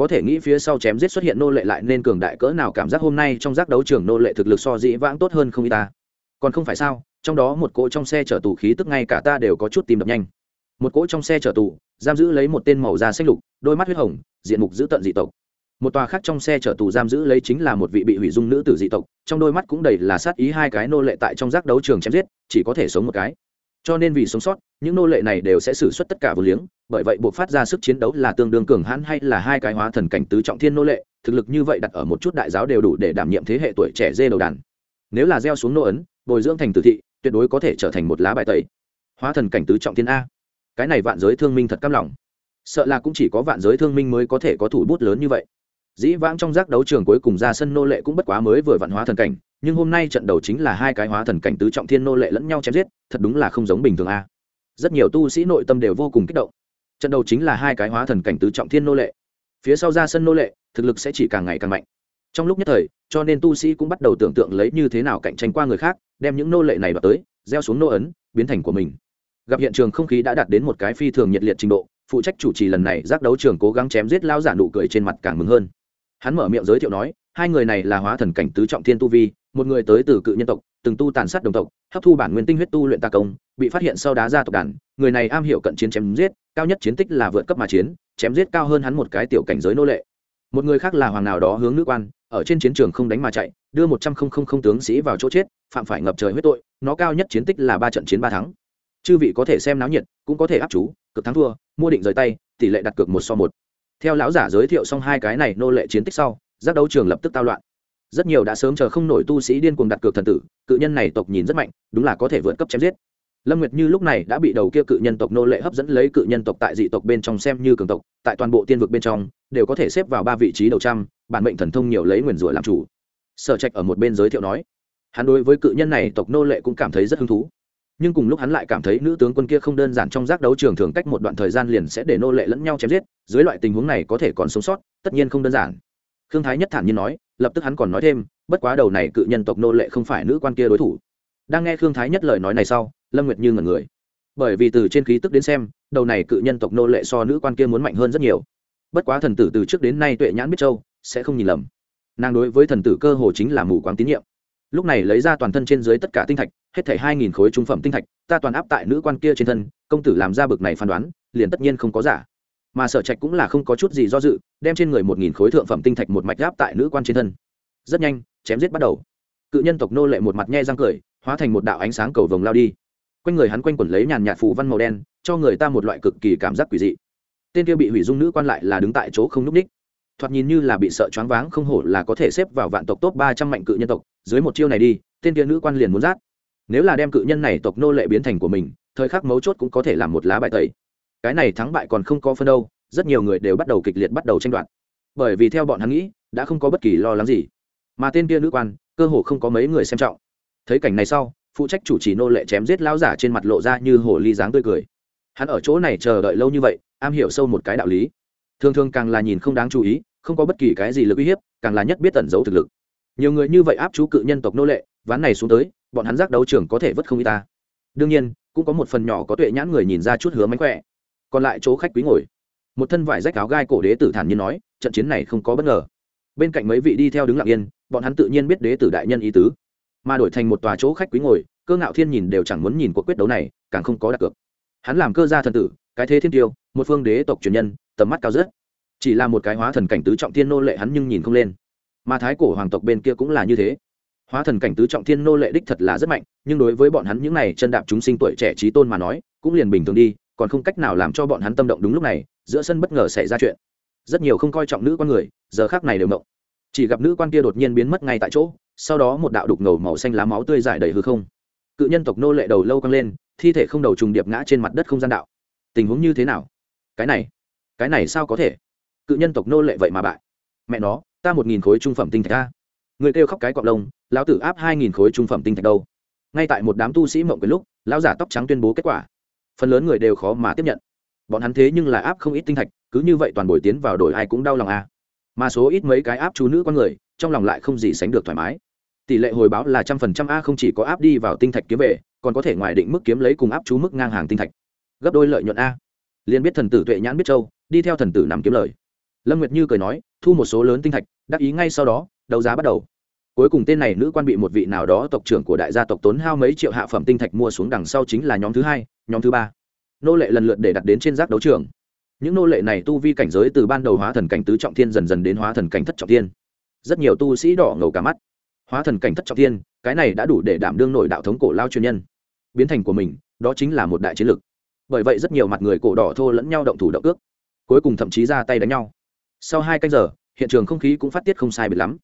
có thể nghĩ phía sau chém giết xuất hiện nô lệ lại nên cường đại cỡ nào cảm giác hôm nay trong giác đấu trường nô lệ thực lực so dĩ vãng tốt hơn không y ta. Còn không phải sao, trong đó một cỗ trong xe chở tù khí tức ngay cả ta đều có chút tìm đập nhanh. Một cỗ trong xe chở tù, giam giữ lấy một tên màu da xanh lục, đôi mắt huyết hồng, diện mục giữ tận dị tộc. Một tòa khác trong xe chở tù giam giữ lấy chính là một vị bị hủy dung nữ tử dị tộc, trong đôi mắt cũng đầy là sát ý hai cái nô lệ tại trong giác đấu trường chém giết, chỉ có thể sống một cái cho nên vì sống sót, những nô lệ này đều sẽ xử suất tất cả vô liếng, bởi vậy buộc phát ra sức chiến đấu là tương đương cường hãn hay là hai cái hóa thần cảnh tứ trọng thiên nô lệ, thực lực như vậy đặt ở một chút đại giáo đều đủ để đảm nhiệm thế hệ tuổi trẻ dê đầu đàn. Nếu là gieo xuống nô ấn, bồi dưỡng thành tử thị, tuyệt đối có thể trở thành một lá bài tẩy. Hóa thần cảnh tứ trọng thiên a. Cái này vạn giới thương minh thật căm lòng. Sợ là cũng chỉ có vạn giới thương minh mới có thể có thủ bút lớn như vậy. Dĩ vãng trong giác đấu trường cuối cùng ra sân nô lệ cũng bất quá mới vừa vạn hóa thần cảnh nhưng hôm nay trận đầu chính là hai cái hóa thần cảnh tứ trọng thiên nô lệ lẫn nhau chém giết, thật đúng là không giống bình thường a. Rất nhiều tu sĩ nội tâm đều vô cùng kích động. Trận đầu chính là hai cái hóa thần cảnh tứ trọng thiên nô lệ. Phía sau ra sân nô lệ, thực lực sẽ chỉ càng ngày càng mạnh. Trong lúc nhất thời, cho nên tu sĩ cũng bắt đầu tưởng tượng lấy như thế nào cạnh tranh qua người khác, đem những nô lệ này vào tới, gieo xuống nô ấn, biến thành của mình. Gặp hiện trường không khí đã đạt đến một cái phi thường nhiệt liệt trình độ, phụ trách chủ trì lần này giác đấu trường cố gắng chém giết lao giả nụ cười trên mặt càng mừng hơn. Hắn mở miệng giới thiệu nói hai người này là hóa thần cảnh tứ trọng thiên tu vi, một người tới từ cự nhân tộc, từng tu tàn sát đồng tộc, hấp thu bản nguyên tinh huyết tu luyện tà công, bị phát hiện sau đá ra tộc đàn. Người này am hiểu cận chiến chém giết, cao nhất chiến tích là vượt cấp mà chiến, chém giết cao hơn hắn một cái tiểu cảnh giới nô lệ. Một người khác là hoàng nào đó hướng nữ quan, ở trên chiến trường không đánh mà chạy, đưa một trăm không không không tướng sĩ vào chỗ chết, phạm phải ngập trời huyết tội, nó cao nhất chiến tích là ba trận chiến ba thắng. Chư vị có thể xem náo nhiệt, cũng có thể áp chú, cực thắng thua, mua định rời tay, tỷ lệ đặt cược một so một. Theo lão giả giới thiệu xong hai cái này nô lệ chiến tích sau giác đấu trường lập tức tao loạn. Rất nhiều đã sớm chờ không nổi tu sĩ điên cuồng đặt cược thần tử, cự nhân này tộc nhìn rất mạnh, đúng là có thể vượt cấp chém giết. Lâm nguyệt như lúc này đã bị đầu kia cự nhân tộc nô lệ hấp dẫn lấy cự nhân tộc tại dị tộc bên trong xem như cường tộc, tại toàn bộ tiên vực bên trong, đều có thể xếp vào ba vị trí đầu trăm, bản mệnh thần thông nhiều lấy nguyền rủa làm chủ. Sở trạch ở một bên giới thiệu nói, hắn đối với cự nhân này tộc nô lệ cũng cảm thấy rất hứng thú. Nhưng cùng lúc hắn lại cảm thấy nữ tướng quân kia không đơn giản trong giác đấu trường thường cách một đoạn thời gian liền sẽ để nô lệ lẫn nhau chém giết, dưới loại tình huống này có thể còn sống sót, tất nhiên không đơn giản khương thái nhất thản nhiên nói, lập tức hắn còn nói thêm, bất quá đầu này cự nhân tộc nô lệ không phải nữ quan kia đối thủ. Đang nghe khương thái nhất lời nói này sau, lâm nguyệt như ngẩn người. Bởi vì từ trên khí tức đến xem, đầu này cự nhân tộc nô lệ so nữ quan kia muốn mạnh hơn rất nhiều. Bất quá thần tử từ trước đến nay tuệ nhãn biết châu, sẽ không nhìn lầm. Nàng đối với thần tử cơ hồ chính là mù quáng tín nhiệm. Lúc này lấy ra toàn thân trên dưới tất cả tinh thạch, hết thảy hai nghìn khối trung phẩm tinh thạch, ta toàn áp tại nữ quan kia trên thân, công tử làm ra bực này phán đoán, liền tất nhiên không có giả mà sở trạch cũng là không có chút gì do dự, đem trên người một nghìn khối thượng phẩm tinh thạch một mạch gáp tại nữ quan trên thân. Rất nhanh, chém giết bắt đầu. Cự nhân tộc nô lệ một mặt nhe răng cười, hóa thành một đạo ánh sáng cầu vồng lao đi. Quanh người hắn quanh quẩn lấy nhàn nhạt phù văn màu đen, cho người ta một loại cực kỳ cảm giác quỷ dị. Tên kia bị hủy dung nữ quan lại là đứng tại chỗ không núp ních thoạt nhìn như là bị sợ choáng váng không hổ là có thể xếp vào vạn tộc top ba trăm mạnh cự nhân tộc, dưới một chiêu này đi, tên kia nữ quan liền muốn rát. Nếu là đem cự nhân này tộc nô lệ biến thành của mình, thời khắc mấu chốt cũng có thể làm một lá bài tẩy cái này thắng bại còn không có phân đâu, rất nhiều người đều bắt đầu kịch liệt bắt đầu tranh đoạt. Bởi vì theo bọn hắn nghĩ, đã không có bất kỳ lo lắng gì. Mà tên kia nữ quan, cơ hồ không có mấy người xem trọng. Thấy cảnh này sau, phụ trách chủ trì nô lệ chém giết lão giả trên mặt lộ ra như hồ ly dáng tươi cười. Hắn ở chỗ này chờ đợi lâu như vậy, am hiểu sâu một cái đạo lý. Thường thường càng là nhìn không đáng chú ý, không có bất kỳ cái gì lực uy hiếp, càng là nhất biết tẩn giấu thực lực. Nhiều người như vậy áp chú cự nhân tộc nô lệ, ván này xuống tới, bọn hắn giác đấu trường có thể vất không y ta. Đương nhiên, cũng có một phần nhỏ có tuệ nhãn người nhìn ra chút hứa mánh khỏe còn lại chỗ khách quý ngồi. Một thân vải rách áo gai cổ đế tử thản nhiên nói, trận chiến này không có bất ngờ. Bên cạnh mấy vị đi theo đứng lặng yên, bọn hắn tự nhiên biết đế tử đại nhân ý tứ. Mà đổi thành một tòa chỗ khách quý ngồi, cơ ngạo thiên nhìn đều chẳng muốn nhìn cuộc quyết đấu này, càng không có đặt cược. Hắn làm cơ gia thần tử, cái thế thiên tiêu, một phương đế tộc truyền nhân, tầm mắt cao rất. Chỉ là một cái hóa thần cảnh tứ trọng thiên nô lệ hắn nhưng nhìn không lên. Mà thái cổ hoàng tộc bên kia cũng là như thế. Hóa thần cảnh tứ trọng thiên nô lệ đích thật là rất mạnh, nhưng đối với bọn hắn những này chân đạp chúng sinh tuổi trẻ trí tôn mà nói, cũng liền bình thường đi còn không cách nào làm cho bọn hắn tâm động đúng lúc này, giữa sân bất ngờ xảy ra chuyện. Rất nhiều không coi trọng nữ con người, giờ khác này đều mộng. Chỉ gặp nữ quan kia đột nhiên biến mất ngay tại chỗ, sau đó một đạo đục ngầu màu xanh lá máu tươi dài đầy hư không. Cự nhân tộc nô lệ đầu lâu căng lên, thi thể không đầu trùng điệp ngã trên mặt đất không gian đạo. Tình huống như thế nào? Cái này cái này sao có thể? Cự nhân tộc nô lệ vậy mà bại. Mẹ nó, ta một nghìn khối trung phẩm tinh thạch ta người kêu khóc cái cọc lông, lão tử áp hai nghìn khối trung phẩm tinh thạch đâu. Ngay tại một đám tu sĩ mộng cái lúc, lão giả tóc trắng tuyên bố kết quả phần lớn người đều khó mà tiếp nhận. Bọn hắn thế nhưng là áp không ít tinh thạch, cứ như vậy toàn buổi tiến vào đổi ai cũng đau lòng a à. mà số ít mấy cái áp chú nữ con người, trong lòng lại không gì sánh được thoải mái. Tỷ lệ hồi báo là trăm phần trăm a không chỉ có áp đi vào tinh thạch kiếm về, còn có thể ngoài định mức kiếm lấy cùng áp chú mức ngang hàng tinh thạch. Gấp đôi lợi nhuận a. Liền biết thần tử tuệ nhãn biết châu, đi theo thần tử nằm kiếm lời. Lâm nguyệt như cười nói, thu một số lớn tinh thạch, đắc ý ngay sau đó, đấu giá bắt đầu cuối cùng tên này nữ quan bị một vị nào đó tộc trưởng của đại gia tộc tốn hao mấy triệu hạ phẩm tinh thạch mua xuống đằng sau chính là nhóm thứ hai, nhóm thứ ba. Nô lệ lần lượt để đặt đến trên giác đấu trường. Những nô lệ này tu vi cảnh giới từ ban đầu hóa thần cảnh tứ trọng thiên dần dần đến hóa thần cảnh thất trọng thiên. Rất nhiều tu sĩ đỏ ngầu cả mắt. Hóa thần cảnh thất trọng thiên, cái này đã đủ để đảm đương nội đạo thống cổ lao chuyên nhân. Biến thành của mình, đó chính là một đại chiến lực bởi vậy rất nhiều mặt người cổ đỏ thô lẫn nhau động thủ động ước cuối cùng thậm chí ra tay đánh nhau. Sau hai canh giờ, hiện trường không khí cũng phát tiết không sai biệt lắm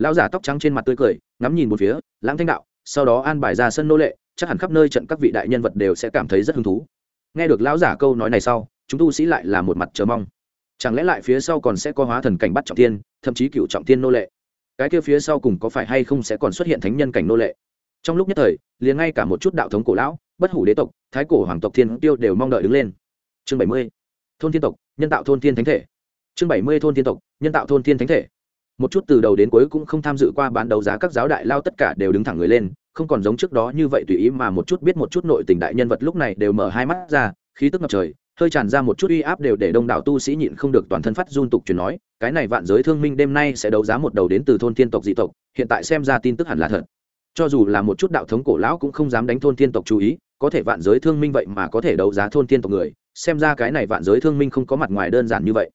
lão giả tóc trắng trên mặt tươi cười, ngắm nhìn một phía, lãng thanh đạo, sau đó an bài ra sân nô lệ, chắc hẳn khắp nơi trận các vị đại nhân vật đều sẽ cảm thấy rất hứng thú. Nghe được lão giả câu nói này sau, chúng tu sĩ lại là một mặt chờ mong. Chẳng lẽ lại phía sau còn sẽ có hóa thần cảnh bắt trọng tiên thậm chí cựu trọng tiên nô lệ? Cái kia phía sau cùng có phải hay không sẽ còn xuất hiện thánh nhân cảnh nô lệ? Trong lúc nhất thời, liền ngay cả một chút đạo thống cổ lão, bất hủ đế tộc, thái cổ hoàng tộc thiên tiêu đều mong đợi đứng lên. Chương bảy mươi, thôn thiên tộc, nhân tạo thôn thiên thánh thể. Chương bảy mươi, thôn thiên tộc, nhân tạo thôn thiên thánh thể một chút từ đầu đến cuối cũng không tham dự qua bán đấu giá các giáo đại lao tất cả đều đứng thẳng người lên, không còn giống trước đó như vậy tùy ý mà một chút biết một chút nội tình đại nhân vật lúc này đều mở hai mắt ra, khí tức ngập trời, hơi tràn ra một chút uy áp đều để đông đảo tu sĩ nhịn không được toàn thân phát run tục truyền nói, cái này vạn giới thương minh đêm nay sẽ đấu giá một đầu đến từ thôn thiên tộc dị tộc, hiện tại xem ra tin tức hẳn là thật. Cho dù là một chút đạo thống cổ lão cũng không dám đánh thôn thiên tộc chú ý, có thể vạn giới thương minh vậy mà có thể đấu giá thôn thiên tộc người, xem ra cái này vạn giới thương minh không có mặt ngoài đơn giản như vậy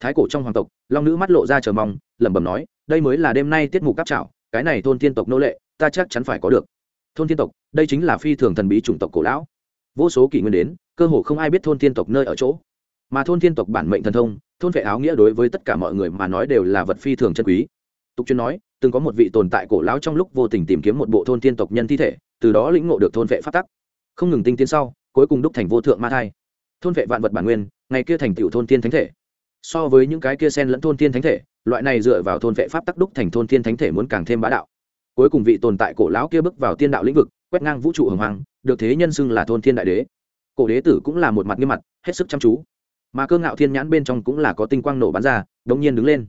thái cổ trong hoàng tộc, long nữ mắt lộ ra chờ mong, lẩm bẩm nói, đây mới là đêm nay tiết mục cáp trạo cái này thôn thiên tộc nô lệ, ta chắc chắn phải có được. Thôn thiên tộc, đây chính là phi thường thần bí chủng tộc cổ lão. Vô số kỷ nguyên đến, cơ hồ không ai biết thôn thiên tộc nơi ở chỗ. Mà thôn thiên tộc bản mệnh thần thông, thôn vệ áo nghĩa đối với tất cả mọi người mà nói đều là vật phi thường chân quý. Tục chuyên nói, từng có một vị tồn tại cổ lão trong lúc vô tình tìm kiếm một bộ thôn thiên tộc nhân thi thể, từ đó lĩnh ngộ được thôn vệ phát tắc. Không ngừng tinh tiến sau, cuối cùng đúc thành vô thượng ma thai. Thôn vệ vạn vật bản nguyên, ngày kia thành tựu thôn thiên thánh thể so với những cái kia sen lẫn thôn thiên thánh thể, loại này dựa vào thôn vệ pháp tắc đúc thành thôn thiên thánh thể muốn càng thêm bá đạo. Cuối cùng vị tồn tại cổ lão kia bước vào tiên đạo lĩnh vực, quét ngang vũ trụ hồng hoàng được thế nhân xưng là thôn thiên đại đế. Cổ đế tử cũng là một mặt nghiêm mặt, hết sức chăm chú. Mà cơ ngạo thiên nhãn bên trong cũng là có tinh quang nổ bắn ra, đống nhiên đứng lên.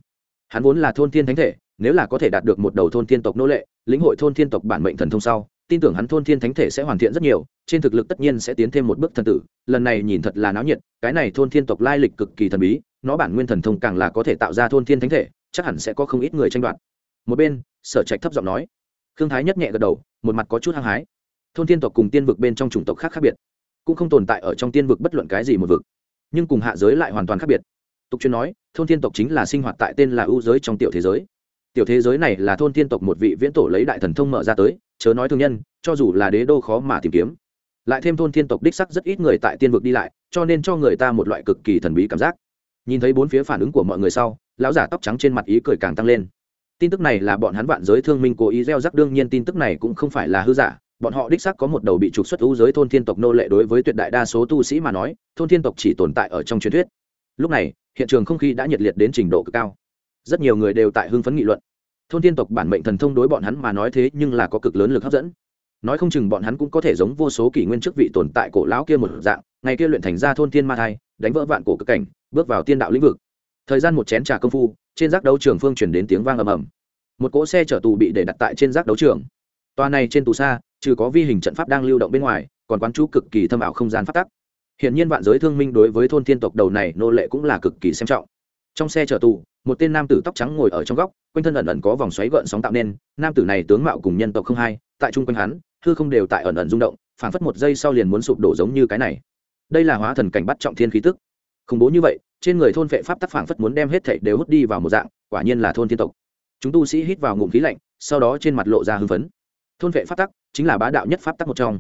Hắn vốn là thôn thiên thánh thể, nếu là có thể đạt được một đầu thôn thiên tộc nô lệ, lĩnh hội thôn thiên tộc bản mệnh thần thông sau, tin tưởng hắn thôn thiên thánh thể sẽ hoàn thiện rất nhiều, trên thực lực tất nhiên sẽ tiến thêm một bước thần tử. Lần này nhìn thật là náo nhiệt, cái này thôn thiên tộc lai lịch cực kỳ thần bí nó bản nguyên thần thông càng là có thể tạo ra thôn thiên thánh thể, chắc hẳn sẽ có không ít người tranh đoạt. Một bên, sở trạch thấp giọng nói. Khương thái nhất nhẹ gật đầu, một mặt có chút hăng hái. Thôn thiên tộc cùng tiên vực bên trong chủng tộc khác khác biệt, cũng không tồn tại ở trong tiên vực bất luận cái gì một vực, nhưng cùng hạ giới lại hoàn toàn khác biệt. Tục chuyên nói, thôn thiên tộc chính là sinh hoạt tại tên là ưu giới trong tiểu thế giới. Tiểu thế giới này là thôn thiên tộc một vị viễn tổ lấy đại thần thông mở ra tới, chớ nói thương nhân, cho dù là đế đô khó mà tìm kiếm. Lại thêm thôn thiên tộc đích sắc rất ít người tại tiên vực đi lại, cho nên cho người ta một loại cực kỳ thần bí cảm giác nhìn thấy bốn phía phản ứng của mọi người sau, lão giả tóc trắng trên mặt ý cười càng tăng lên. Tin tức này là bọn hắn vạn giới thương minh cố ý gieo rắc, đương nhiên tin tức này cũng không phải là hư giả, bọn họ đích xác có một đầu bị trục xuất ưu giới thôn thiên tộc nô lệ đối với tuyệt đại đa số tu sĩ mà nói, thôn thiên tộc chỉ tồn tại ở trong truyền thuyết. Lúc này, hiện trường không khí đã nhiệt liệt đến trình độ cực cao. Rất nhiều người đều tại hưng phấn nghị luận. Thôn thiên tộc bản mệnh thần thông đối bọn hắn mà nói thế nhưng là có cực lớn lực hấp dẫn. Nói không chừng bọn hắn cũng có thể giống vô số kỷ nguyên chức vị tồn tại cổ lão kia một dạng, ngày kia luyện thành ra thôn thiên ma thai đánh vỡ vạn cổ cực cảnh, bước vào tiên đạo lĩnh vực. Thời gian một chén trà công phu, trên giác đấu trường phương chuyển đến tiếng vang ầm ầm. Một cỗ xe chở tù bị để đặt tại trên giác đấu trường. Tòa này trên tù xa, trừ có vi hình trận pháp đang lưu động bên ngoài, còn quán chú cực kỳ thâm ảo không gian phát tắc. Hiện nhiên vạn giới thương minh đối với thôn thiên tộc đầu này nô lệ cũng là cực kỳ xem trọng. Trong xe chở tù, một tên nam tử tóc trắng ngồi ở trong góc, quanh thân ẩn ẩn có vòng xoáy gợn sóng tạo nên, nam tử này tướng mạo cùng nhân tộc không hai, tại chung quanh hắn, hư không đều tại ẩn ẩn rung động, phảng phất một giây sau liền muốn sụp đổ giống như cái này đây là hóa thần cảnh bắt trọng thiên khí tức. Khủng bố như vậy, trên người thôn vệ pháp tắc phảng phất muốn đem hết thảy đều hút đi vào một dạng, quả nhiên là thôn thiên tộc. Chúng tu sĩ hít vào ngụm khí lạnh, sau đó trên mặt lộ ra hưng phấn. Thôn vệ pháp tắc chính là bá đạo nhất pháp tắc một trong.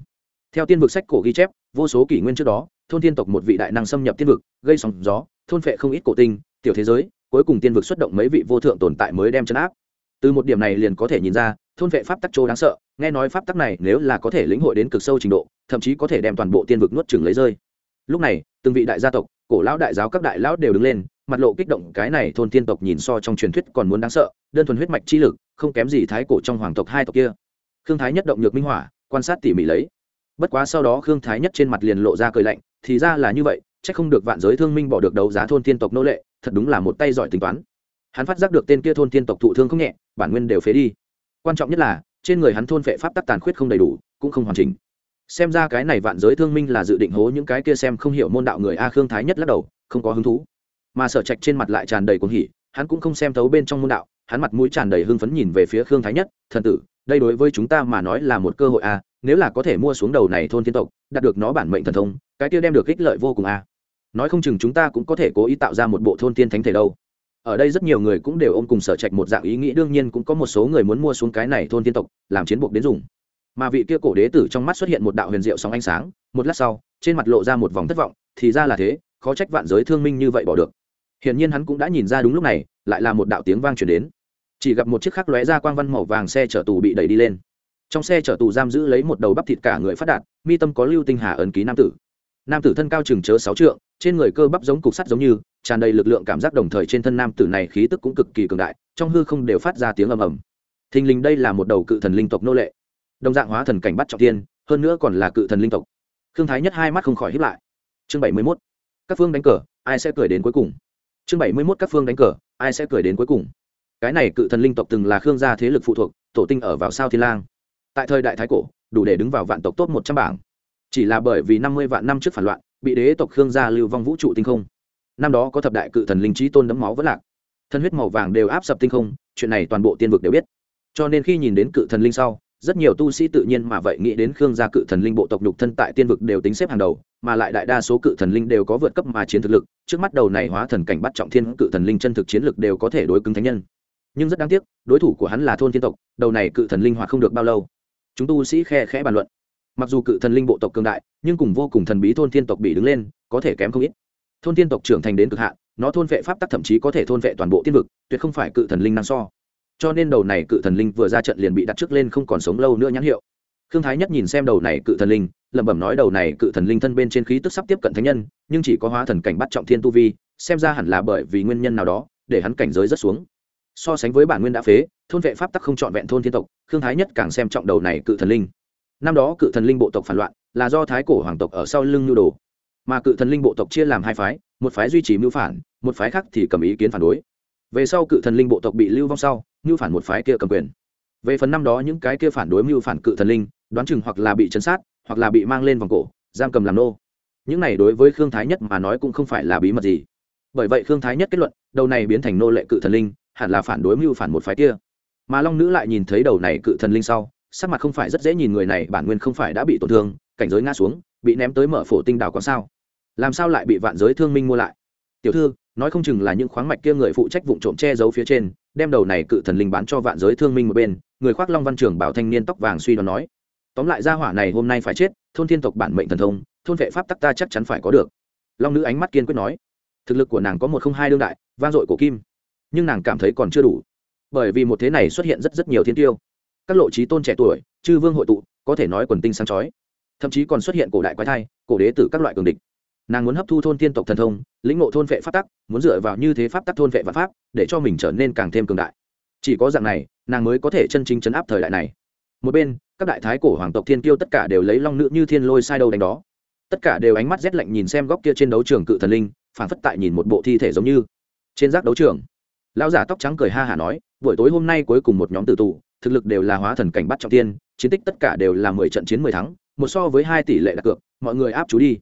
Theo tiên vực sách cổ ghi chép, vô số kỷ nguyên trước đó, thôn thiên tộc một vị đại năng xâm nhập tiên vực, gây sóng gió, thôn vệ không ít cổ tinh, tiểu thế giới, cuối cùng tiên vực xuất động mấy vị vô thượng tồn tại mới đem chấn áp. Từ một điểm này liền có thể nhìn ra, thôn vệ pháp tắc chỗ đáng sợ, nghe nói pháp tắc này nếu là có thể lĩnh hội đến cực sâu trình độ, thậm chí có thể đem toàn bộ tiên vực nuốt chừng lấy rơi lúc này, từng vị đại gia tộc, cổ lão đại giáo các đại lão đều đứng lên, mặt lộ kích động, cái này thôn tiên tộc nhìn so trong truyền thuyết còn muốn đáng sợ, đơn thuần huyết mạch chi lực, không kém gì thái cổ trong hoàng tộc hai tộc kia. Khương thái nhất động nhược minh hỏa, quan sát tỉ mỉ lấy. Bất quá sau đó khương thái nhất trên mặt liền lộ ra cười lạnh, thì ra là như vậy c h ắ c không được vạn giới thương minh bỏ được đấu giá thôn tiên tộc nô lệ, thật đúng là một tay giỏi tính toán. Hắn phát giác được tên kia thôn tiên tộc thụ thương không nhẹ, bản nguyên đều phế đi. Quan trọng nhất là, trên người hắn thôn vệ pháp tắc tàn khuyết không đầy đủ, cũng không hoàn chỉnh xem ra cái này vạn giới thương minh là dự định hố những cái kia xem không hiểu môn đạo người a khương thái nhất lắc đầu, không có hứng thú. Mà sở trạch trên mặt lại tràn đầy cuồng hỉ, hắn cũng không xem thấu bên trong môn đạo, hắn mặt mũi tràn đầy hưng phấn nhìn về phía khương thái nhất, thần tử, đây đối với chúng ta mà nói là một cơ hội a, nếu là có thể mua xuống đầu này thôn thiên tộc, đạt được nó bản mệnh thần thông, cái kia đem được ích lợi vô cùng a. Nói không chừng chúng ta cũng có thể cố ý tạo ra một bộ thôn tiên thánh thể đâu. Ở đây rất nhiều người cũng đều ôm cùng sở trạch một dạng ý nghĩ, đương nhiên cũng có một số người muốn mua xuống cái này thôn tiên tộc, làm chiến buộc đến dùng mà vị kia cổ đế tử trong mắt xuất hiện một đạo huyền diệu sóng ánh sáng, một lát sau, trên mặt lộ ra một vòng thất vọng, thì ra là thế, khó trách vạn giới thương minh như vậy bỏ được. Hiển nhiên hắn cũng đã nhìn ra đúng lúc này, lại là một đạo tiếng vang chuyển đến. Chỉ gặp một chiếc khắc lóe ra quang văn màu vàng xe chở tù bị đẩy đi lên. Trong xe chở tù giam giữ lấy một đầu bắp thịt cả người phát đạt, mi tâm có lưu tinh hà ấn ký nam tử. Nam tử thân cao chừng chớ sáu trượng, trên người cơ bắp giống cục sắt giống như, tràn đầy lực lượng cảm giác đồng thời trên thân nam tử này khí tức cũng cực kỳ cường đại, trong hư không đều phát ra tiếng ầm ầm. Thình lình đây là một đầu cự thần linh tộc nô lệ đồng dạng hóa thần cảnh bắt trọng tiên, hơn nữa còn là cự thần linh tộc. Khương thái nhất hai mắt không khỏi hiếp lại. Chương bảy mươi mốt. Các phương đánh cờ, ai sẽ cười đến cuối cùng? Chương bảy mươi mốt các phương đánh cờ, ai sẽ cười đến cuối cùng? Cái này cự thần linh tộc từng là khương gia thế lực phụ thuộc, tổ tinh ở vào sao thiên lang. Tại thời đại thái cổ, đủ để đứng vào vạn tộc tốt một trăm bảng. Chỉ là bởi vì năm mươi vạn năm trước phản loạn, bị đế tộc khương gia lưu vong vũ trụ tinh không. Năm đó có thập đại cự thần linh trí tôn đấm máu vẫn lạc. Thân huyết màu vàng đều áp sập tinh không, chuyện này toàn bộ tiên vực đều biết. Cho nên khi nhìn đến cự thần linh sau rất nhiều tu sĩ tự nhiên mà vậy nghĩ đến khương gia cự thần linh bộ tộc nhục thân tại tiên vực đều tính xếp hàng đầu, mà lại đại đa số cự thần linh đều có vượt cấp mà chiến thực lực, trước mắt đầu này hóa thần cảnh bắt trọng thiên cự thần linh chân thực chiến lực đều có thể đối cứng thánh nhân. Nhưng rất đáng tiếc, đối thủ của hắn là thôn thiên tộc, đầu này cự thần linh hoạt không được bao lâu. Chúng tu sĩ khe khẽ bàn luận. Mặc dù cự thần linh bộ tộc cường đại, nhưng cùng vô cùng thần bí thôn thiên tộc bị đứng lên, có thể kém không ít. Thôn thiên tộc trưởng thành đến cực hạn, nó thôn vệ pháp tắc thậm chí có thể thôn vệ toàn bộ tiên vực, tuyệt không phải cự thần linh năng so cho nên đầu này cự thần linh vừa ra trận liền bị đặt trước lên không còn sống lâu nữa nhãn hiệu. Khương thái nhất nhìn xem đầu này cự thần linh, lẩm bẩm nói đầu này cự thần linh thân bên trên khí tức sắp tiếp cận thánh nhân, nhưng chỉ có hóa thần cảnh bắt trọng thiên tu vi, xem ra hẳn là bởi vì nguyên nhân nào đó, để hắn cảnh giới rất xuống. So sánh với bản nguyên đã phế, thôn vệ pháp tắc không trọn vẹn thôn thiên tộc, khương thái nhất càng xem trọng đầu này cự thần linh. Năm đó cự thần linh bộ tộc phản loạn, là do thái cổ hoàng tộc ở sau lưng nhu đồ. Mà cự thần linh bộ tộc chia làm hai phái, một phái duy trì mưu phản, một phái khác thì cầm ý kiến phản đối. Về sau cự thần linh bộ tộc bị lưu vong sau mưu phản một phái kia cầm quyền. Về phần năm đó những cái kia phản đối mưu phản cự thần linh, đoán chừng hoặc là bị chấn sát, hoặc là bị mang lên vòng cổ, giam cầm làm nô. Những này đối với khương thái nhất mà nói cũng không phải là bí mật gì. Bởi vậy khương thái nhất kết luận, đầu này biến thành nô lệ cự thần linh, hẳn là phản đối mưu phản một phái kia. Mà long nữ lại nhìn thấy đầu này cự thần linh sau, sắc mặt không phải rất dễ nhìn người này, bản nguyên không phải đã bị tổn thương, cảnh giới ngã xuống, bị ném tới mở phổ tinh đảo có sao? Làm sao lại bị vạn giới thương minh mua lại? Tiểu thư, nói không chừng là những khoáng mạch kia người phụ trách vụ trộm che giấu phía trên đem đầu này cự thần linh bán cho vạn giới thương minh một bên, người khoác long văn trường bảo thanh niên tóc vàng suy đoán nói, tóm lại gia hỏa này hôm nay phải chết, thôn thiên tộc bản mệnh thần thông, thôn vệ pháp tắc ta chắc chắn phải có được. Long nữ ánh mắt kiên quyết nói, thực lực của nàng có một không hai đương đại, vang dội của kim, nhưng nàng cảm thấy còn chưa đủ, bởi vì một thế này xuất hiện rất rất nhiều thiên tiêu. Các lộ trí tôn trẻ tuổi, chư vương hội tụ, có thể nói quần tinh sáng chói, thậm chí còn xuất hiện cổ đại quái thai, cổ đế tử các loại cường địch nàng muốn hấp thu thôn tiên tộc thần thông, lĩnh ngộ thôn vệ pháp tắc, muốn dựa vào như thế pháp tắc thôn vệ và pháp, để cho mình trở nên càng thêm cường đại. Chỉ có dạng này, nàng mới có thể chân chính chấn áp thời đại này. Một bên, các đại thái cổ hoàng tộc thiên kiêu tất cả đều lấy long nữ như thiên lôi sai đâu đánh đó. Tất cả đều ánh mắt rét lạnh nhìn xem góc kia trên đấu trường cự thần linh phản phất tại nhìn một bộ thi thể giống như. Trên giác đấu trường, lão giả tóc trắng cười ha hả nói, buổi tối hôm nay cuối cùng một nhóm tử tù, thực lực đều là hóa thần cảnh bắt trọng tiên, chiến tích tất cả đều là mười trận chiến mười thắng, một so với hai tỷ lệ đặt cược, mọi người áp chú đi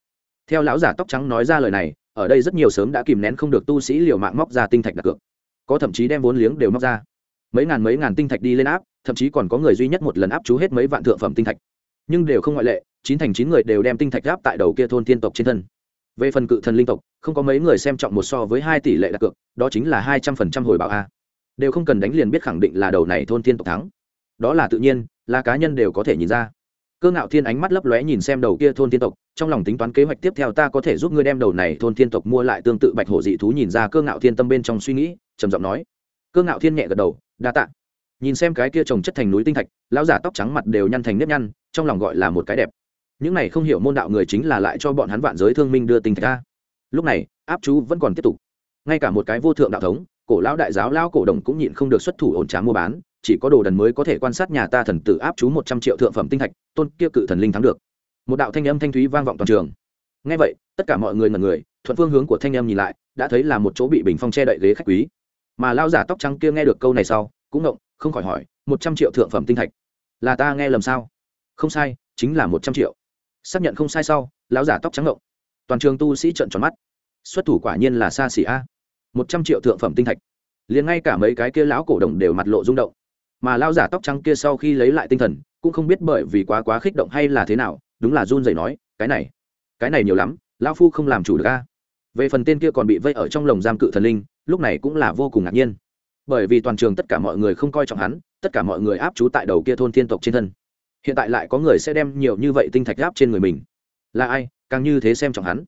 theo lão giả tóc trắng nói ra lời này, ở đây rất nhiều sớm đã kìm nén không được tu sĩ liều mạng móc ra tinh thạch đặt cược. Có thậm chí đem vốn liếng đều móc ra. Mấy ngàn mấy ngàn tinh thạch đi lên áp, thậm chí còn có người duy nhất một lần áp chú hết mấy vạn thượng phẩm tinh thạch. Nhưng đều không ngoại lệ, chín thành chín người đều đem tinh thạch áp tại đầu kia thôn tiên tộc trên thân. Về phần cự thần linh tộc, không có mấy người xem trọng một so với hai tỷ lệ đặt cược, đó chính là hai trăm phần trăm hồi báo a. Đều không cần đánh liền biết khẳng định là đầu này thôn tiên tộc thắng. Đó là tự nhiên, là cá nhân đều có thể nhìn ra cơ ngạo thiên ánh mắt lấp lóe nhìn xem đầu kia thôn thiên tộc, trong lòng tính toán kế hoạch tiếp theo ta có thể giúp ngươi đem đầu này thôn thiên tộc mua lại tương tự bạch hổ dị thú nhìn ra cơ ngạo thiên tâm bên trong suy nghĩ, trầm giọng nói. Cơ ngạo thiên nhẹ gật đầu, đa tạ. Nhìn xem cái kia trồng chất thành núi tinh thạch, lão giả tóc trắng mặt đều nhăn thành nếp nhăn, trong lòng gọi là một cái đẹp. Những này không hiểu môn đạo người chính là lại cho bọn hắn vạn giới thương minh đưa tinh thạch ra. Lúc này, áp chú vẫn còn tiếp tục. Ngay cả một cái vô thượng đạo thống, cổ lão đại giáo, lão cổ đồng cũng nhịn không được xuất thủ ổn trá mua bán chỉ có đồ đần mới có thể quan sát nhà ta thần tử áp chú một trăm triệu thượng phẩm tinh thạch, tôn kia cự thần linh thắng được. Một đạo thanh âm thanh thúy vang vọng toàn trường. Ngay vậy, tất cả mọi người ngần người, thuận phương hướng của thanh âm nhìn lại, đã thấy là một chỗ bị bình phong che đậy ghế khách quý. Mà lao giả tóc trắng kia nghe được câu này sau, cũng ngộng, không khỏi hỏi, một trăm triệu thượng phẩm tinh thạch, là ta nghe lầm sao? Không sai, chính là một trăm triệu. Xác nhận không sai sau, lão giả tóc trắng ngộng. Toàn trường tu sĩ trợn tròn mắt. Xuất thủ quả nhiên là xa xỉ a. Một trăm triệu thượng phẩm tinh thạch. Liền ngay cả mấy cái kia lão cổ đồng đều mặt lộ rung động mà lao giả tóc trắng kia sau khi lấy lại tinh thần, cũng không biết bởi vì quá quá khích động hay là thế nào, đúng là run rẩy nói, cái này cái này nhiều lắm lao phu không làm chủ được a. Về phần tên kia còn bị vây ở trong lồng giam cự thần linh, lúc này cũng là vô cùng ngạc nhiên. Bởi vì toàn trường tất cả mọi người không coi trọng hắn, tất cả mọi người áp chú tại đầu kia thôn thiên tộc trên thân. Hiện tại lại có người sẽ đem nhiều như vậy tinh thạch áp trên người mình. Là ai, càng như thế xem trọng hắn?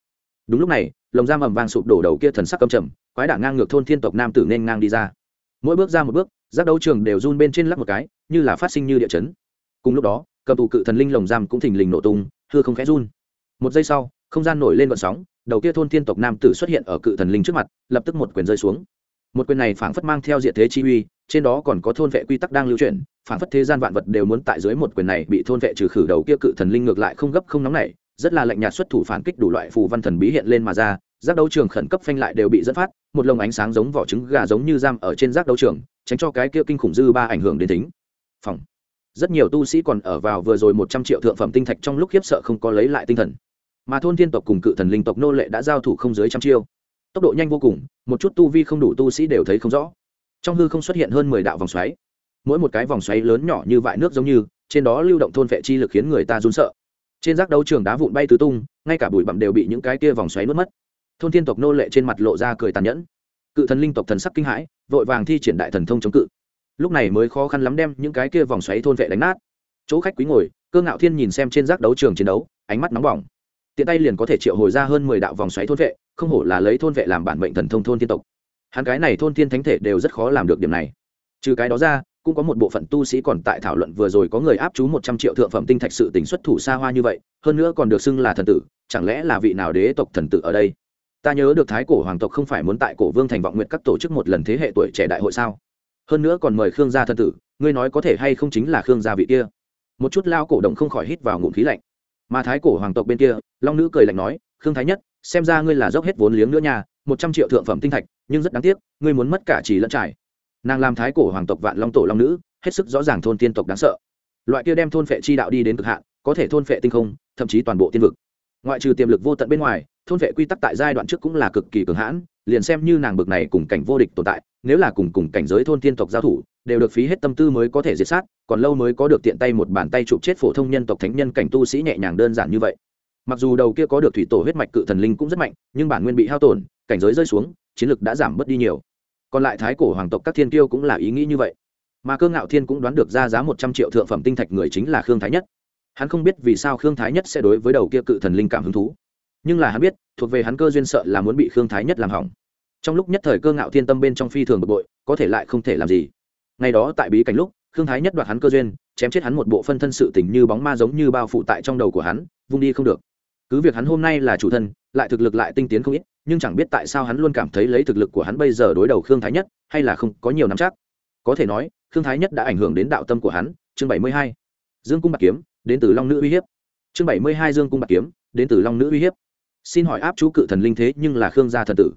Đúng lúc này, lồng giam ầm vang sụp đổ đầu kia thần sắc cầm trầm, quái đả ngang ngược thôn thiên tộc nam tử nên ngang đi ra. Mỗi bước ra một bước giác đấu trường đều run bên trên lắc một cái, như là phát sinh như địa chấn. Cùng lúc đó, cầm tù cự thần linh lồng giam cũng thình lình nổ tung thưa không khẽ run. Một giây sau, không gian nổi lên vận sóng, đầu kia thôn thiên tộc nam tử xuất hiện ở cự thần linh trước mặt, lập tức một quyền rơi xuống. Một quyền này phảng phất mang theo diện thế chi uy, trên đó còn có thôn vệ quy tắc đang lưu chuyển, phảng phất thế gian vạn vật đều muốn tại dưới một quyền này bị thôn vệ trừ khử đầu kia cự thần linh ngược lại không gấp không nóng nảy, rất là lạnh nhạt xuất thủ phản kích đủ loại phù văn thần bí hiện lên mà ra, giác đấu trường khẩn cấp phanh lại đều bị dẫn phát, một lồng ánh sáng giống vỏ trứng gà giống như giam ở trên giác đấu trường tránh cho cái kia kinh khủng dư ba ảnh hưởng đến tính. Phòng. Rất nhiều tu sĩ còn ở vào vừa rồi một trăm triệu thượng phẩm tinh thạch trong lúc khiếp sợ không có lấy lại tinh thần. Mà thôn thiên tộc cùng cự thần linh tộc nô lệ đã giao thủ không dưới trăm chiêu. Tốc độ nhanh vô cùng, một chút tu vi không đủ tu sĩ đều thấy không rõ. Trong hư không xuất hiện hơn mười đạo vòng xoáy. Mỗi một cái vòng xoáy lớn nhỏ như vại nước giống như, trên đó lưu động thôn vệ chi lực khiến người ta run sợ. Trên rác đấu trường đá vụn bay tứ tung, ngay cả bụi bặm đều bị những cái kia vòng xoáy nuốt mất. Thôn thiên tộc nô lệ trên mặt lộ ra cười tàn nhẫn cự thần linh tộc thần sắc kinh hãi, vội vàng thi triển đại thần thông chống cự. Lúc này mới khó khăn lắm đem những cái kia vòng xoáy thôn vệ đánh nát. Chỗ khách quý ngồi, cơ ngạo thiên nhìn xem trên rác đấu trường chiến đấu, ánh mắt nóng bỏng. Tiện tay liền có thể triệu hồi ra hơn mười đạo vòng xoáy thôn vệ, không hổ là lấy thôn vệ làm bản mệnh thần thông thôn thiên tộc. Hắn cái này thôn thiên thánh thể đều rất khó làm được điểm này. Trừ cái đó ra, cũng có một bộ phận tu sĩ còn tại thảo luận vừa rồi có người áp chú một trăm triệu thượng phẩm tinh thạch sự tính xuất thủ xa hoa như vậy, hơn nữa còn được xưng là thần tử, chẳng lẽ là vị nào đế tộc thần tử ở đây? Ta nhớ được thái cổ hoàng tộc không phải muốn tại cổ vương thành vọng nguyện các tổ chức một lần thế hệ tuổi trẻ đại hội sao? Hơn nữa còn mời khương gia thân tử, ngươi nói có thể hay không chính là khương gia vị kia? Một chút lao cổ động không khỏi hít vào ngụm khí lạnh. Mà thái cổ hoàng tộc bên kia, long nữ cười lạnh nói, khương thái nhất, xem ra ngươi là dốc hết vốn liếng nữa nha, một trăm triệu thượng phẩm tinh thạch, nhưng rất đáng tiếc, ngươi muốn mất cả chỉ lẫn trải. Nàng làm thái cổ hoàng tộc vạn long tổ long nữ, hết sức rõ ràng thôn tiên tộc đáng sợ. Loại kia đem thôn phệ chi đạo đi đến cực hạn, có thể thôn phệ tinh không, thậm chí toàn bộ tiên vực. Ngoại trừ tiềm lực vô tận bên ngoài thôn vệ quy tắc tại giai đoạn trước cũng là cực kỳ cường hãn, liền xem như nàng bực này cùng cảnh vô địch tồn tại, nếu là cùng cùng cảnh giới thôn tiên tộc giao thủ, đều được phí hết tâm tư mới có thể diệt sát, còn lâu mới có được tiện tay một bàn tay chụp chết phổ thông nhân tộc thánh nhân cảnh tu sĩ nhẹ nhàng đơn giản như vậy. Mặc dù đầu kia có được thủy tổ huyết mạch cự thần linh cũng rất mạnh, nhưng bản nguyên bị hao tổn, cảnh giới rơi xuống, chiến lực đã giảm bớt đi nhiều. Còn lại thái cổ hoàng tộc các thiên kiêu cũng là ý nghĩ như vậy. Mà cơ ngạo thiên cũng đoán được ra giá một trăm triệu thượng phẩm tinh thạch người chính là khương thái nhất. Hắn không biết vì sao khương thái nhất sẽ đối với đầu kia cự thần linh cảm hứng thú nhưng là hắn biết, thuộc về hắn cơ duyên sợ là muốn bị khương thái nhất làm hỏng. Trong lúc nhất thời cơ ngạo thiên tâm bên trong phi thường bực bội, có thể lại không thể làm gì. Ngày đó tại bí cảnh lúc, khương thái nhất đoạt hắn cơ duyên, chém chết hắn một bộ phân thân sự tình như bóng ma giống như bao phủ tại trong đầu của hắn, vung đi không được. Cứ việc hắn hôm nay là chủ thân, lại thực lực lại tinh tiến không ít, nhưng chẳng biết tại sao hắn luôn cảm thấy lấy thực lực của hắn bây giờ đối đầu khương thái nhất, hay là không có nhiều nắm chắc. Có thể nói, khương thái nhất đã ảnh hưởng đến đạo tâm của hắn. Chương bảy mươi hai. Dương cung bạc kiếm, đến từ long nữ uy hiếp. Chương bảy mươi hai dương cung bạc kiếm, đến từ long nữ uy hiếp xin hỏi áp chú cự thần linh thế nhưng là khương gia thần tử.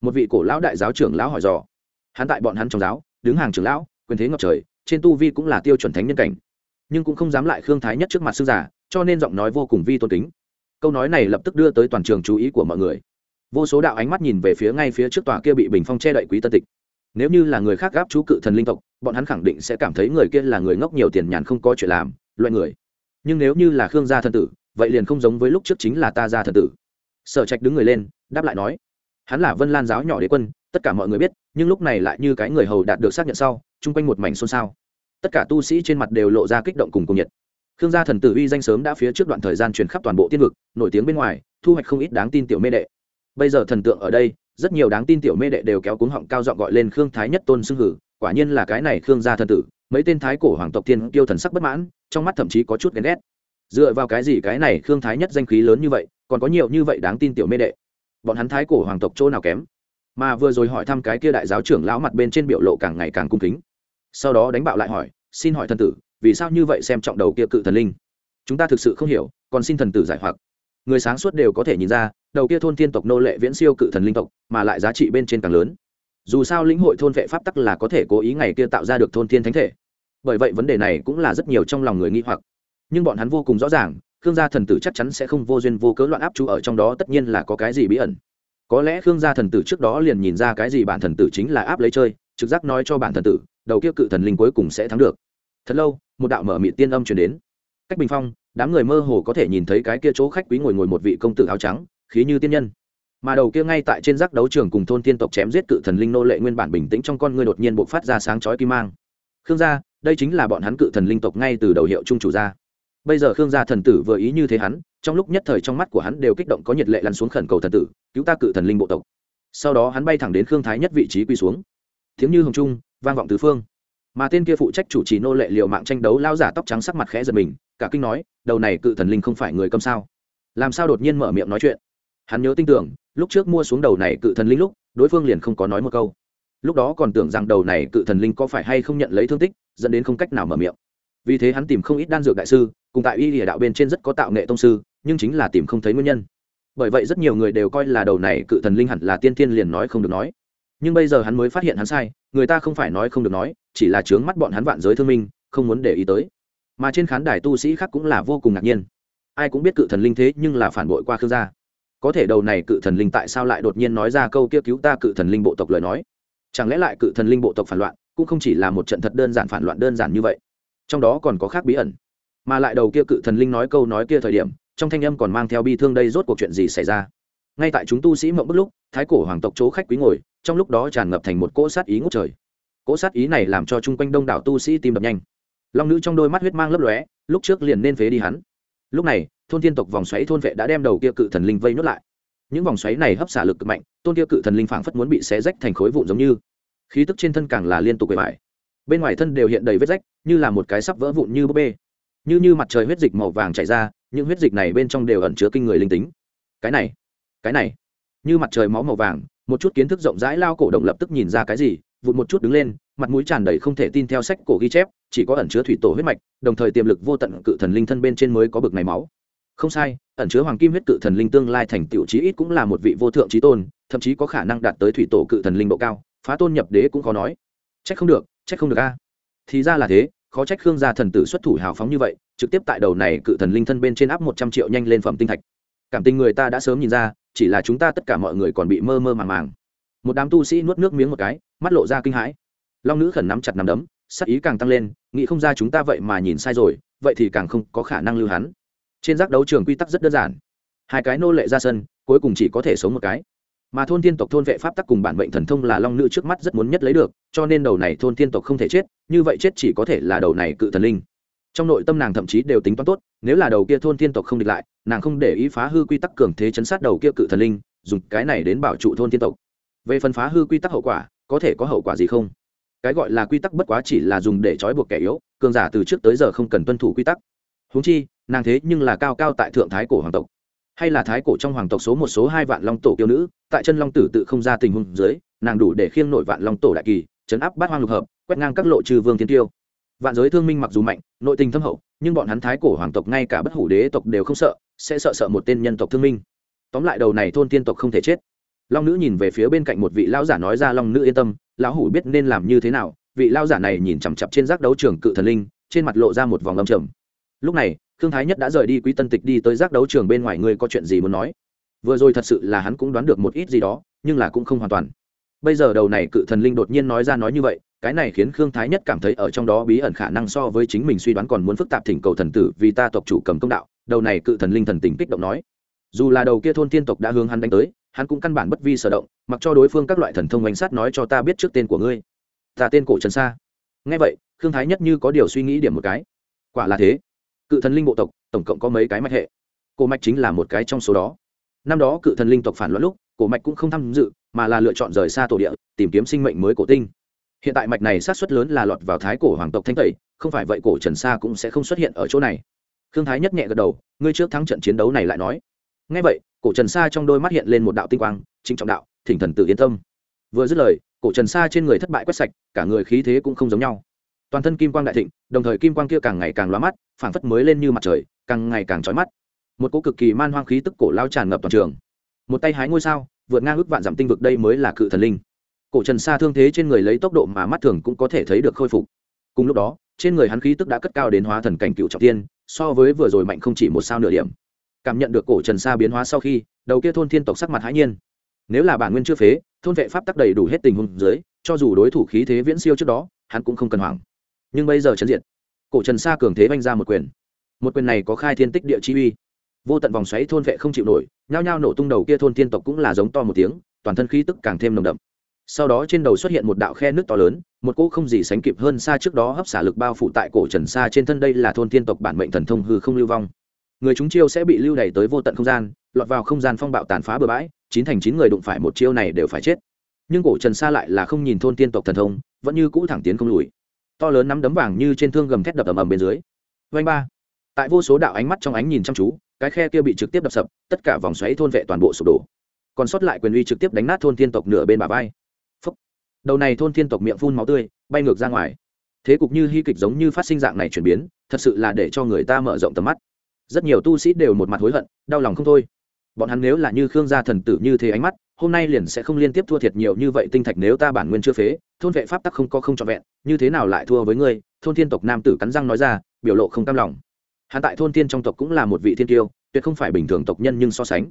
Một vị cổ lão đại giáo trưởng lão hỏi dò. Hắn tại bọn hắn trong giáo, đứng hàng trưởng lão, quyền thế ngập trời, trên tu vi cũng là tiêu chuẩn thánh nhân cảnh. Nhưng cũng không dám lại khương thái nhất trước mặt sư giả cho nên giọng nói vô cùng vi tôn kính. Câu nói này lập tức đưa tới toàn trường chú ý của mọi người. Vô số đạo ánh mắt nhìn về phía ngay phía trước tòa kia bị bình phong che đậy quý tân tịch. Nếu như là người khác gáp chú cự thần linh tộc, bọn hắn khẳng định sẽ cảm thấy người kia là người ngốc nhiều tiền nhàn không có chuyện làm, loại người. Nhưng nếu như là khương gia thần tử, vậy liền không giống với lúc trước chính là ta gia thần tử sở trạch đứng người lên, đáp lại nói, hắn là vân lan giáo nhỏ đế quân, tất cả mọi người biết, nhưng lúc này lại như cái người hầu đạt được xác nhận sau, chung quanh một mảnh xôn xao. Tất cả tu sĩ trên mặt đều lộ ra kích động cùng cùng nhiệt. Khương gia thần tử uy danh sớm đã phía trước đoạn thời gian truyền khắp toàn bộ tiên vực, nổi tiếng bên ngoài, thu hoạch không ít đáng tin tiểu mê đệ. Bây giờ thần tượng ở đây, rất nhiều đáng tin tiểu mê đệ đều kéo cuống họng cao giọng gọi lên khương thái nhất tôn xưng hử, quả nhiên là cái này khương gia thần tử, mấy tên thái cổ hoàng tộc tiên tiêu thần sắc bất mãn, trong mắt thậm chí có chút ghen ghét. Dựa vào cái gì cái này khương thái nhất danh khí lớn như vậy còn có nhiều như vậy đáng tin tiểu mê đệ. Bọn hắn thái cổ hoàng tộc chỗ nào kém? Mà vừa rồi hỏi thăm cái kia đại giáo trưởng lão mặt bên trên biểu lộ càng ngày càng cung kính. Sau đó đánh bạo lại hỏi, xin hỏi thần tử, vì sao như vậy xem trọng đầu kia cự thần linh? Chúng ta thực sự không hiểu, còn xin thần tử giải hoặc. Người sáng suốt đều có thể nhìn ra, đầu kia thôn thiên tộc nô lệ viễn siêu cự thần linh tộc, mà lại giá trị bên trên càng lớn. Dù sao lĩnh hội thôn vệ pháp tắc là có thể cố ý ngày kia tạo ra được thôn thiên thánh thể. Bởi vậy vấn đề này cũng là rất nhiều trong lòng người nghi hoặc. Nhưng bọn hắn vô cùng rõ ràng khương gia thần tử chắc chắn sẽ không vô duyên vô cớ loạn áp chú ở trong đó, tất nhiên là có cái gì bí ẩn. Có lẽ khương gia thần tử trước đó liền nhìn ra cái gì bản thần tử chính là áp lấy chơi, trực giác nói cho bản thần tử, đầu kia cự thần linh cuối cùng sẽ thắng được. Thật lâu, một đạo mở mị tiên âm truyền đến. Cách bình phong, đám người mơ hồ có thể nhìn thấy cái kia chỗ khách quý ngồi ngồi một vị công tử áo trắng, khí như tiên nhân. Mà đầu kia ngay tại trên giác đấu trường cùng thôn tiên tộc chém giết cự thần linh nô lệ nguyên bản bình tĩnh trong con ngươi đột nhiên bộc phát ra sáng chói kim mang. Khương gia, đây chính là bọn hắn cự thần linh tộc ngay từ đầu hiệu trung chủ gia bây giờ khương gia thần tử vừa ý như thế hắn, trong lúc nhất thời trong mắt của hắn đều kích động có nhiệt lệ lăn xuống khẩn cầu thần tử, cứu ta cự thần linh bộ tộc. Sau đó hắn bay thẳng đến khương thái nhất vị trí quy xuống. Tiếng như hồng trung, vang vọng tứ phương. Mà tên kia phụ trách chủ trì nô lệ liệu mạng tranh đấu lao giả tóc trắng sắc mặt khẽ giật mình, cả kinh nói, đầu này cự thần linh không phải người câm sao? Làm sao đột nhiên mở miệng nói chuyện? Hắn nhớ tin tưởng, lúc trước mua xuống đầu này cự thần linh lúc, đối phương liền không có nói một câu. Lúc đó còn tưởng rằng đầu này cự thần linh có phải hay không nhận lấy thương tích, dẫn đến không cách nào mở miệng vì thế hắn tìm không ít đan dược đại sư, cùng tại y địa đạo bên trên rất có tạo nghệ tông sư, nhưng chính là tìm không thấy nguyên nhân. Bởi vậy rất nhiều người đều coi là đầu này cự thần linh hẳn là tiên tiên liền nói không được nói. Nhưng bây giờ hắn mới phát hiện hắn sai, người ta không phải nói không được nói, chỉ là chướng mắt bọn hắn vạn giới thương minh, không muốn để ý tới. Mà trên khán đài tu sĩ khác cũng là vô cùng ngạc nhiên. Ai cũng biết cự thần linh thế nhưng là phản bội qua khương gia. Có thể đầu này cự thần linh tại sao lại đột nhiên nói ra câu kia cứu ta cự thần linh bộ tộc lời nói? Chẳng lẽ lại cự thần linh bộ tộc phản loạn, cũng không chỉ là một trận thật đơn giản phản loạn đơn giản như vậy? Trong đó còn có khác bí ẩn. Mà lại đầu kia cự thần linh nói câu nói kia thời điểm, trong thanh âm còn mang theo bi thương đây rốt cuộc chuyện gì xảy ra. Ngay tại chúng tu sĩ mộng bức lúc, thái cổ hoàng tộc chỗ khách quý ngồi, trong lúc đó tràn ngập thành một cỗ sát ý ngút trời. Cỗ sát ý này làm cho chung quanh đông đảo tu sĩ tim đập nhanh. Long nữ trong đôi mắt huyết mang lấp lóe, lúc trước liền nên phế đi hắn. Lúc này, thôn thiên tộc vòng xoáy thôn vệ đã đem đầu kia cự thần linh vây nhốt lại. Những vòng xoáy này hấp xả lực cực mạnh tôn kia cự thần linh phảng phất muốn bị xé rách thành khối vụn giống như. Khí tức trên thân càng là liên tục bề bài bên ngoài thân đều hiện đầy vết rách, như là một cái sắp vỡ vụn như búp bê. Như như mặt trời huyết dịch màu vàng chảy ra, những huyết dịch này bên trong đều ẩn chứa kinh người linh tính. Cái này cái này. Như mặt trời máu màu vàng, một chút kiến thức rộng rãi lao cổ động lập tức nhìn ra cái gì vụt một chút đứng lên, mặt mũi tràn đầy không thể tin theo sách cổ ghi chép, chỉ có ẩn chứa thủy tổ huyết mạch, đồng thời tiềm lực vô tận cự thần linh thân bên trên mới có bực này máu. Không sai, ẩn chứa hoàng kim huyết cự thần linh tương lai thành tiểu chí ít cũng là một vị vô thượng trí tôn, thậm chí có khả năng đạt tới thủy tổ cự thần linh độ cao, phá tôn nhập đế cũng khó nói. Trách không được trách không được a. Thì ra là thế, khó trách khương gia thần tử xuất thủ hào phóng như vậy, trực tiếp tại đầu này cự thần linh thân bên trên áp một trăm triệu nhanh lên phẩm tinh thạch. Cảm tình người ta đã sớm nhìn ra, chỉ là chúng ta tất cả mọi người còn bị mơ mơ màng màng. Một đám tu sĩ nuốt nước miếng một cái, mắt lộ ra kinh hãi. Long nữ khẩn nắm chặt nắm đấm, sắc ý càng tăng lên, nghĩ không ra chúng ta vậy mà nhìn sai rồi, vậy thì càng không có khả năng lưu hắn. Trên giác đấu trường quy tắc rất đơn giản. Hai cái nô lệ ra sân, cuối cùng chỉ có thể sống một cái mà thôn tiên tộc thôn vệ pháp tắc cùng bản mệnh thần thông là long nữ trước mắt rất muốn nhất lấy được, cho nên đầu này thôn tiên tộc không thể chết, như vậy chết chỉ có thể là đầu này cự thần linh. Trong nội tâm nàng thậm chí đều tính toán tốt, nếu là đầu kia thôn tiên tộc không địch lại, nàng không để ý phá hư quy tắc cường thế chấn sát đầu kia cự thần linh, dùng cái này đến bảo trụ thôn tiên tộc. Về phần phá hư quy tắc hậu quả, có thể có hậu quả gì không? Cái gọi là quy tắc bất quá chỉ là dùng để trói buộc kẻ yếu, cường giả từ trước tới giờ không cần tuân thủ quy tắc. Huống chi, nàng thế nhưng là cao cao tại thượng thái cổ hoàng tộc hay là thái cổ trong hoàng tộc số một số hai vạn long tổ kiêu nữ, tại chân long tử tự không ra tình huống dưới, nàng đủ để khiêng nội vạn long tổ đại kỳ chấn áp bát hoang lục hợp, quét ngang các lộ trừ vương thiên tiêu. Vạn giới thương minh mặc dù mạnh, nội tình thâm hậu, nhưng bọn hắn thái cổ hoàng tộc ngay cả bất hủ đế tộc đều không sợ, sẽ sợ sợ một tên nhân tộc thương minh. Tóm lại đầu này thôn tiên tộc không thể chết. Long nữ nhìn về phía bên cạnh một vị lão giả nói ra, long nữ yên tâm, lão hủ biết nên làm như thế nào. Vị lão giả này nhìn chằm chặp trên giác đấu trường cự thần linh, trên mặt lộ ra một vòng âm trầm. Lúc này thương thái nhất đã rời đi quý tân tịch đi tới giác đấu trường bên ngoài, ngươi có chuyện gì muốn nói? Vừa rồi thật sự là hắn cũng đoán được một ít gì đó, nhưng là cũng không hoàn toàn. Bây giờ đầu này cự thần linh đột nhiên nói ra nói như vậy, cái này khiến khương thái nhất cảm thấy ở trong đó bí ẩn khả năng so với chính mình suy đoán còn muốn phức tạp thỉnh cầu thần tử vì ta tộc chủ cầm công đạo, đầu này cự thần linh thần tình kích động nói. Dù là đầu kia thôn tiên tộc đã hướng hắn đánh tới, hắn cũng căn bản bất vi sở động, mặc cho đối phương các loại thần thông bánh sát nói cho ta biết trước tên của ngươi. Ta tên cổ trần sa. Nghe vậy, khương thái nhất như có điều suy nghĩ điểm một cái. Quả là thế cự thần linh bộ tộc, tổng cộng có mấy cái mạch hệ. Cổ mạch chính là một cái trong số đó. Năm đó cự thần linh tộc phản loạn lúc, cổ mạch cũng không tham dự, mà là lựa chọn rời xa tổ địa, tìm kiếm sinh mệnh mới cổ tinh. Hiện tại mạch này sát xuất lớn là lọt vào thái cổ hoàng tộc thanh tẩy, không phải vậy cổ trần sa cũng sẽ không xuất hiện ở chỗ này. Khương thái nhất nhẹ gật đầu, ngươi trước thắng trận chiến đấu này lại nói. Ngay vậy, cổ trần sa trong đôi mắt hiện lên một đạo tinh quang chính trọng đạo, thỉnh thần tử yên tâm. Vừa dứt lời, cổ trần sa trên người thất bại quét sạch, cả người khí thế cũng không giống nhau toàn thân kim quang đại thịnh, đồng thời kim quang kia càng ngày càng loa mắt, phảng phất mới lên như mặt trời, càng ngày càng trói mắt. Một cỗ cực kỳ man hoang khí tức cổ lao tràn ngập toàn trường. Một tay hái ngôi sao, vượt ngang ước vạn dặm tinh vực đây mới là cự thần linh. Cổ trần sa thương thế trên người lấy tốc độ mà mắt thường cũng có thể thấy được khôi phục. Cùng lúc đó, trên người hắn khí tức đã cất cao đến hóa thần cảnh cựu trọng tiên so với vừa rồi mạnh không chỉ một sao nửa điểm. Cảm nhận được cổ trần sa biến hóa sau khi, đầu kia thôn thiên tộc sắc mặt hãi nhiên. Nếu là bản nguyên chưa phế, thôn vệ pháp tắc đầy đủ hết tình huống dưới, cho dù đối thủ khí thế viễn siêu trước đó, hắn cũng không cần hoảng nhưng bây giờ chấn diện cổ trần sa cường thế vanh ra một quyền. Một quyền này có khai thiên tích địa chi uy. Vô tận vòng xoáy thôn vệ không chịu nổi, nhao nhao nổ tung đầu kia thôn thiên tộc cũng là giống to một tiếng, toàn thân khí tức càng thêm nồng đậm. Sau đó trên đầu xuất hiện một đạo khe nước to lớn, một cỗ không gì sánh kịp hơn xa trước đó hấp xả lực bao phủ tại cổ trần xa trên thân đây là thôn thiên tộc bản mệnh thần thông hư không lưu vong. Người chúng chiêu sẽ bị lưu đày tới vô tận không gian, lọt vào không gian phong bạo tàn phá bừa bãi, chín thành chín người đụng phải một chiêu này đều phải chết. Nhưng cổ trần xa lại là không nhìn thôn tiên tộc thần thông, vẫn như cũ thẳng tiến không lùi to lớn nắm đấm vàng như trên thương gầm thét đập ầm ầm bên dưới. Vanh ba. Tại vô số đạo ánh mắt trong ánh nhìn chăm chú, cái khe kia bị trực tiếp đập sập, tất cả vòng xoáy thôn vệ toàn bộ sụp đổ. Còn sót lại quyền uy trực tiếp đánh nát thôn thiên tộc nửa bên bà vai. Phúc. đầu này thôn thiên tộc miệng phun máu tươi, bay ngược ra ngoài. Thế cục như hy kịch giống như phát sinh dạng này chuyển biến, thật sự là để cho người ta mở rộng tầm mắt. Rất nhiều tu sĩ đều một mặt hối hận, đau lòng không thôi bọn hắn nếu là như khương gia thần tử như thế ánh mắt, hôm nay liền sẽ không liên tiếp thua thiệt nhiều như vậy tinh thạch nếu ta bản nguyên chưa phế, thôn vệ pháp tắc không có không trọn vẹn, như thế nào lại thua với ngươi? Thôn thiên tộc nam tử cắn răng nói ra, biểu lộ không cam lòng. Hắn tại thôn thiên trong tộc cũng là một vị thiên tiêu tuyệt không phải bình thường tộc nhân nhưng so sánh.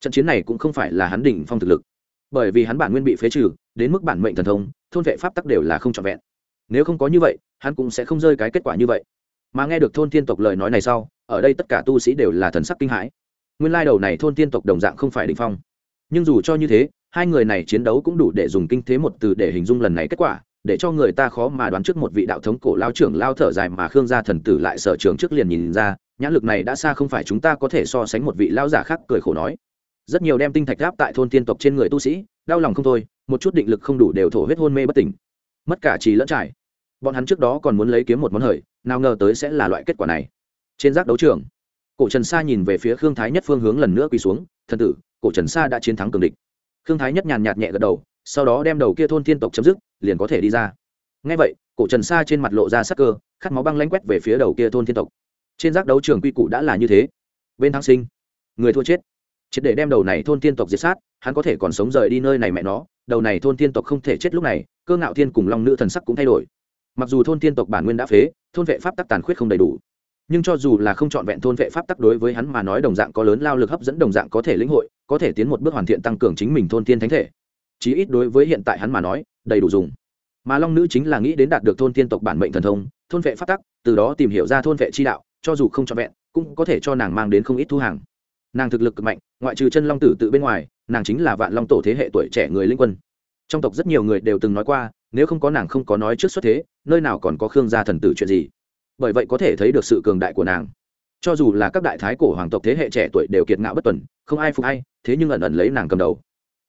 Trận chiến này cũng không phải là hắn đỉnh phong thực lực. Bởi vì hắn bản nguyên bị phế trừ, đến mức bản mệnh thần thông, thôn vệ pháp tắc đều là không trọn vẹn. Nếu không có như vậy, hắn cũng sẽ không rơi cái kết quả như vậy. Mà nghe được thôn thiên tộc lời nói này sau, ở đây tất cả tu sĩ đều là thần sắc kinh hãi nguyên lai đầu này thôn tiên tộc đồng dạng không phải đỉnh phong. Nhưng dù cho như thế, hai người này chiến đấu cũng đủ để dùng kinh thế một từ để hình dung lần này kết quả, để cho người ta khó mà đoán trước một vị đạo thống cổ lao trưởng lao thở dài mà khương gia thần tử lại sở trường trước liền nhìn ra, nhãn lực này đã xa không phải chúng ta có thể so sánh một vị lao giả khác cười khổ nói. Rất nhiều đem tinh thạch gáp tại thôn tiên tộc trên người tu sĩ, đau lòng không thôi, một chút định lực không đủ đều thổ huyết hôn mê bất tỉnh. Mất cả trí lẫn trải. Bọn hắn trước đó còn muốn lấy kiếm một món hời, nào ngờ tới sẽ là loại kết quả này. Trên giác đấu trường cổ trần sa nhìn về phía khương thái nhất phương hướng lần nữa quỳ xuống, thần tử, cổ trần sa đã chiến thắng cường địch. Khương thái nhất nhàn nhạt nhẹ gật đầu, sau đó đem đầu kia thôn thiên tộc chấm dứt, liền có thể đi ra. Ngay vậy, cổ trần sa trên mặt lộ ra sắc cơ, khát máu băng lanh quét về phía đầu kia thôn thiên tộc. Trên giác đấu trường quy củ đã là như thế. Bên thắng sinh, người thua chết. Triệt để đem đầu này thôn thiên tộc diệt sát, hắn có thể còn sống rời đi nơi này mẹ nó, đầu này thôn thiên tộc không thể chết lúc này, cơ ngạo thiên cùng long nữ thần sắc cũng thay đổi. Mặc dù thôn thiên tộc bản nguyên đã phế, thôn vệ pháp tắc tàn khuyết không đầy đủ nhưng cho dù là không chọn vẹn thôn vệ pháp tắc đối với hắn mà nói đồng dạng có lớn lao lực hấp dẫn đồng dạng có thể lĩnh hội, có thể tiến một bước hoàn thiện tăng cường chính mình thôn thiên thánh thể. Chí ít đối với hiện tại hắn mà nói, đầy đủ dùng. Mà long nữ chính là nghĩ đến đạt được thôn thiên tộc bản mệnh thần thông, thôn vệ pháp tắc, từ đó tìm hiểu ra thôn vệ chi đạo, cho dù không trọn vẹn, cũng có thể cho nàng mang đến không ít thu hàng. Nàng thực lực cực mạnh, ngoại trừ chân long tử tự bên ngoài, nàng chính là vạn long tổ thế hệ tuổi trẻ người linh quân. Trong tộc rất nhiều người đều từng nói qua, nếu không có nàng không có nói trước xuất thế, nơi nào còn có khương gia thần tử chuyện gì? Bởi vậy có thể thấy được sự cường đại của nàng. Cho dù là các đại thái cổ hoàng tộc thế hệ trẻ tuổi đều kiệt ngạo bất tuần, không ai phục ai, thế nhưng ẩn ẩn lấy nàng cầm đầu.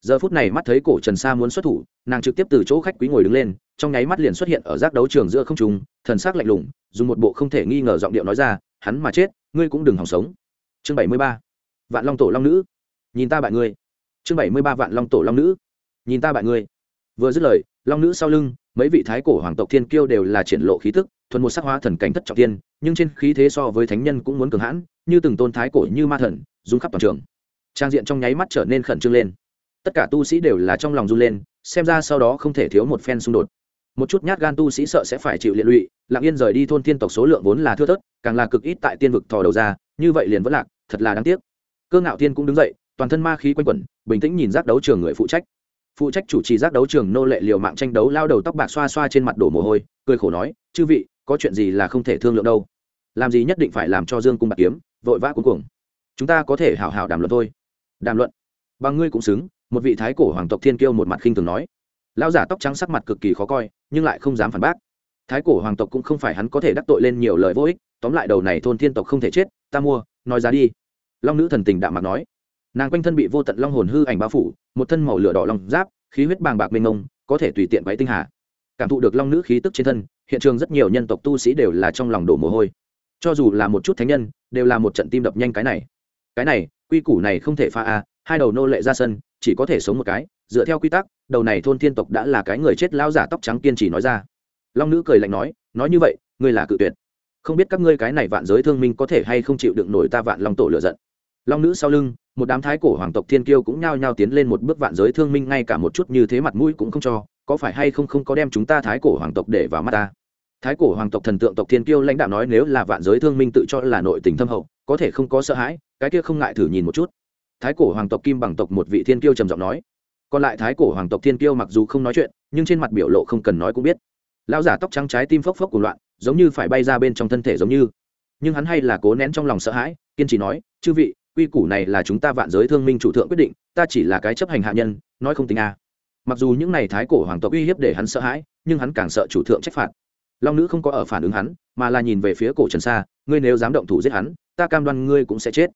Giờ phút này mắt thấy cổ trần sa muốn xuất thủ, nàng trực tiếp từ chỗ khách quý ngồi đứng lên, trong nháy mắt liền xuất hiện ở giác đấu trường giữa không trung, thần sắc lạnh lùng, dùng một bộ không thể nghi ngờ giọng điệu nói ra, hắn mà chết, ngươi cũng đừng hòng sống. Chương bảy mươi ba, vạn long tổ long nữ. Nhìn ta bại ngươi. Chương bảy mươi ba, vạn long tổ long nữ. Nhìn ta bại ngươi. Vừa dứt lời, long nữ sau lưng, mấy vị thái cổ hoàng tộc thiên kiêu đều là triển lộ khí tức thuần một sắc hóa thần cảnh thất trọng tiên, nhưng trên khí thế so với thánh nhân cũng muốn cường hãn, như từng tôn thái cổ như ma thần, rung khắp toàn trường. Trang diện trong nháy mắt trở nên khẩn trương lên. Tất cả tu sĩ đều là trong lòng run lên, xem ra sau đó không thể thiếu một phen xung đột. Một chút nhát gan tu sĩ sợ sẽ phải chịu liệt lụy, lặng yên rời đi thôn tiên tộc số lượng vốn là thưa thớt, càng là cực ít tại tiên vực thò đầu ra, như vậy liền vẫn lạc, thật là đáng tiếc. Cơ ngạo tiên cũng đứng dậy, toàn thân ma khí quanh quẩn, bình tĩnh nhìn giác đấu trường người phụ trách. Phụ trách chủ trì giác đấu trường nô lệ liều mạng tranh đấu, lao đầu tóc bạc xoa xoa trên mặt đổ mồ hôi, cười khổ nói, chư vị có chuyện gì là không thể thương lượng đâu. Làm gì nhất định phải làm cho dương cung bạc kiếm, vội vã cuối cùng chúng ta có thể hảo hảo đàm luận thôi. Đàm luận? Bằng ngươi cũng xứng, một vị thái cổ hoàng tộc thiên kiêu một mặt khinh thường nói. Lão giả tóc trắng sắc mặt cực kỳ khó coi, nhưng lại không dám phản bác. Thái cổ hoàng tộc cũng không phải hắn có thể đắc tội lên nhiều lời vô ích, tóm lại đầu này thôn thiên tộc không thể chết, ta mua, nói giá đi. Long nữ thần tình đạm mặt nói. Nàng quanh thân bị vô tận long hồn hư ảnh bao phủ, một thân màu lửa đỏ long giáp, khí huyết bàng bạc mênh mông, có thể tùy tiện váy tinh hà. Cảm thụ được long nữ khí tức trên thân hiện trường rất nhiều nhân tộc tu sĩ đều là trong lòng đổ mồ hôi. Cho dù là một chút thánh nhân, đều là một trận tim đập nhanh cái này. Cái này, quy củ này không thể pha a à, hai đầu nô lệ ra sân, chỉ có thể sống một cái, dựa theo quy tắc, đầu này thôn thiên tộc đã là cái người chết lao giả tóc trắng kiên trì nói ra. Long nữ cười lạnh nói nói như vậy, ngươi là cự tuyệt. Không biết các ngươi cái này vạn giới thương minh có thể hay không chịu đựng nổi ta vạn long tổ lựa giận. Long nữ sau lưng, một đám thái cổ hoàng tộc thiên kiêu cũng nhao nhao tiến lên một bước vạn giới thương minh, ngay cả một chút như thế mặt mũi cũng không cho có phải hay không không có đem chúng ta thái cổ hoàng tộc để vào mắt ta? Thái cổ hoàng tộc thần tượng tộc thiên kiêu lãnh đạo nói nếu là vạn giới thương minh tự cho là nội tình thâm hậu, có thể không có sợ hãi, cái kia không ngại thử nhìn một chút. Thái cổ hoàng tộc kim bằng tộc một vị thiên kiêu trầm giọng nói. Còn lại thái cổ hoàng tộc thiên kiêu mặc dù không nói chuyện, nhưng trên mặt biểu lộ không cần nói cũng biết. Lão giả tóc trắng trái tim phốc phốc của loạn, giống như phải bay ra bên trong thân thể giống như. Nhưng hắn hay là cố nén trong lòng sợ hãi, kiên trì nói, chư vị, quy củ này là chúng ta vạn giới thương minh chủ thượng quyết định, ta chỉ là cái chấp hành hạ nhân, nói không tính a mặc dù những n à y thái cổ hoàng tộc uy hiếp để hắn sợ hãi, nhưng hắn càng sợ chủ thượng trách phạt. Long nữ không có ở phản ứng hắn, mà là nhìn về phía cổ trần sa, ngươi nếu dám động thủ giết hắn, ta cam đoan ngươi cũng sẽ chết.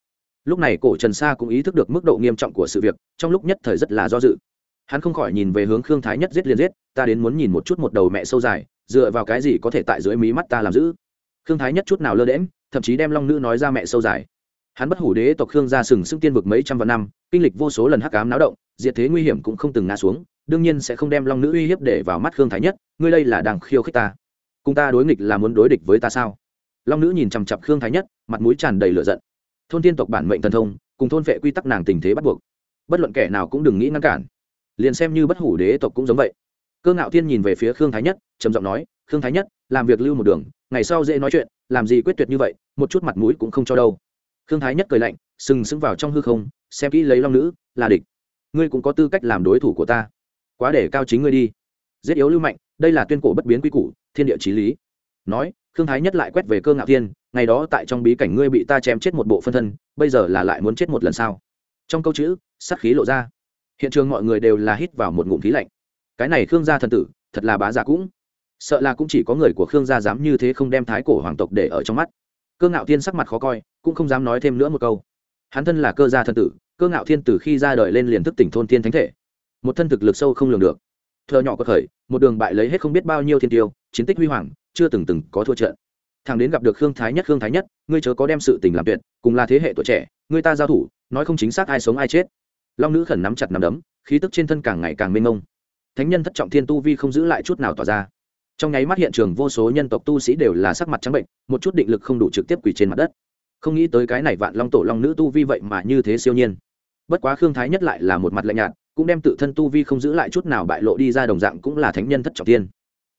Lúc này cổ trần sa cũng ý thức được mức độ nghiêm trọng của sự việc, trong lúc nhất thời rất là do dự. Hắn không khỏi nhìn về hướng khương thái nhất giết liền giết, ta đến muốn nhìn một chút một đầu mẹ sâu dài, dựa vào cái gì có thể tại dưới mí mắt ta làm giữ khương thái nhất chút nào lơ đễm thậm chí đem long nữ nói ra mẹ sâu dài hắn bất hủ đế tộc khương gia sừng sững tiên vực mấy trăm vạn năm, kinh lịch vô số lần hắc cám náo động, diệt thế nguy hiểm cũng không từng ngã xuống, đương nhiên sẽ không đem long nữ uy hiếp để vào mắt khương thái nhất, ngươi đây là đang khiêu khích ta. Cùng ta đối nghịch là muốn đối địch với ta sao? Long nữ nhìn chằm chặp khương thái nhất, mặt mũi tràn đầy lửa giận. Thôn tiên tộc bản mệnh thần thông, cùng thôn vệ quy tắc nàng tình thế bắt buộc. Bất luận kẻ nào cũng đừng nghĩ ngăn cản. Liền xem như bất hủ đế tộc cũng giống vậy. Cơ ngạo thiên nhìn về phía khương thái nhất, trầm giọng nói, khương thái nhất, làm việc lưu một đường, ngày sau dễ nói chuyện, làm gì quyết tuyệt như vậy, một chút mặt mũi cũng không cho đâu khương thái nhất cười lạnh, sừng sững vào trong hư không, xem kỹ lấy long nữ, là địch. Ngươi cũng có tư cách làm đối thủ của ta. Quá để cao chính ngươi đi. Giết yếu lưu mạnh, đây là tuyên cổ bất biến quy củ, thiên địa trí lý. Nói, khương thái nhất lại quét về cơ ngạo thiên, ngày đó tại trong bí cảnh ngươi bị ta chém chết một bộ phân thân, bây giờ là lại muốn chết một lần sao? Trong câu chữ, sát khí lộ ra. Hiện trường mọi người đều là hít vào một ngụm khí lạnh. Cái này khương gia thần tử, thật là bá giả cũng. Sợ là cũng chỉ có người của khương gia dám như thế không đem thái cổ hoàng tộc để ở trong mắt. Cơ ngạo thiên sắc mặt khó coi cũng không dám nói thêm nữa một câu. Hắn thân là cơ gia thần tử, cơ ngạo thiên tử khi ra đời lên liền thức tỉnh thôn thiên thánh thể. Một thân thực lực sâu không lường được. Thợ nhỏ có khởi một đường bại lấy hết không biết bao nhiêu thiên tiêu, chiến tích huy hoàng, chưa từng từng có thua trận. Thằng đến gặp được khương thái nhất, khương thái nhất, ngươi chớ có đem sự tình làm tuyệt, cùng là thế hệ tuổi trẻ, ngươi ta giao thủ, nói không chính xác ai sống ai chết. Long nữ khẩn nắm chặt nắm đấm, khí tức trên thân càng ngày càng mênh mông. Thánh nhân thất trọng thiên tu vi không giữ lại chút nào tỏa ra. Trong nháy mắt hiện trường vô số nhân tộc tu sĩ đều là sắc mặt trắng bệnh, một chút định lực không đủ trực tiếp quỳ trên mặt đất không nghĩ tới cái này vạn long tổ long nữ tu vi vậy mà như thế siêu nhiên. Bất quá khương thái nhất lại là một mặt lạnh nhạt, cũng đem tự thân tu vi không giữ lại chút nào bại lộ đi ra đồng dạng cũng là thánh nhân thất trọng thiên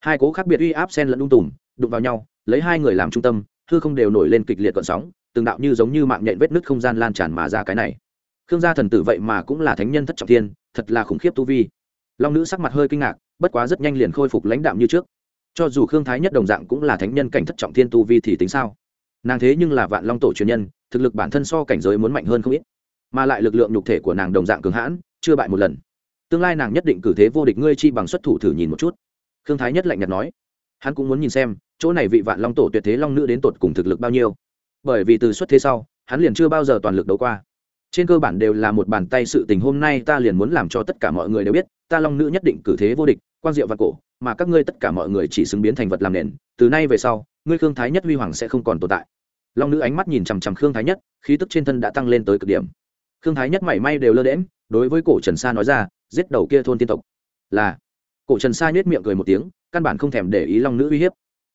hai cố khác biệt uy áp sen lẫn lung tùm, đụng vào nhau, lấy hai người làm trung tâm thư không đều nổi lên kịch liệt cận sóng, từng đạo như giống như mạng nhện vết nứt không gian lan tràn mà ra cái này. Khương gia thần tử vậy mà cũng là thánh nhân thất trọng thiên thật là khủng khiếp tu vi. Long nữ sắc mặt hơi kinh ngạc, bất quá rất nhanh liền khôi phục lãnh đạm như trước. Cho dù khương thái nhất đồng dạng cũng là thánh nhân cảnh thất trọng thiên tu vi thì tính sao? Nàng thế nhưng là vạn long tổ truyền nhân, thực lực bản thân so cảnh giới muốn mạnh hơn không ít. Mà lại lực lượng nhục thể của nàng đồng dạng cường hãn, chưa bại một lần. Tương lai nàng nhất định cử thế vô địch ngươi chi bằng xuất thủ thử nhìn một chút. Khương thái nhất lạnh nhạt nói. Hắn cũng muốn nhìn xem, chỗ này vị vạn long tổ tuyệt thế long nữ đến tột cùng thực lực bao nhiêu. Bởi vì từ xuất thế sau, hắn liền chưa bao giờ toàn lực đấu qua. Trên cơ bản đều là một bàn tay sự tình hôm nay ta liền muốn làm cho tất cả mọi người đều biết, ta long nữ nhất định cử thế vô địch quan diệu và cổ, mà các ngươi tất cả mọi người chỉ xứng biến thành vật làm nền. Từ nay về sau ngươi khương thái nhất huy hoàng sẽ không còn tồn tại. Long nữ ánh mắt nhìn chằm chằm khương thái nhất, khí tức trên thân đã tăng lên tới cực điểm. Khương thái nhất mảy may đều lơ đễm đối với cổ trần sa nói ra, giết đầu kia thôn tiên tộc. Là. Cổ trần sa nhếch miệng cười một tiếng, căn bản không thèm để ý long nữ uy hiếp.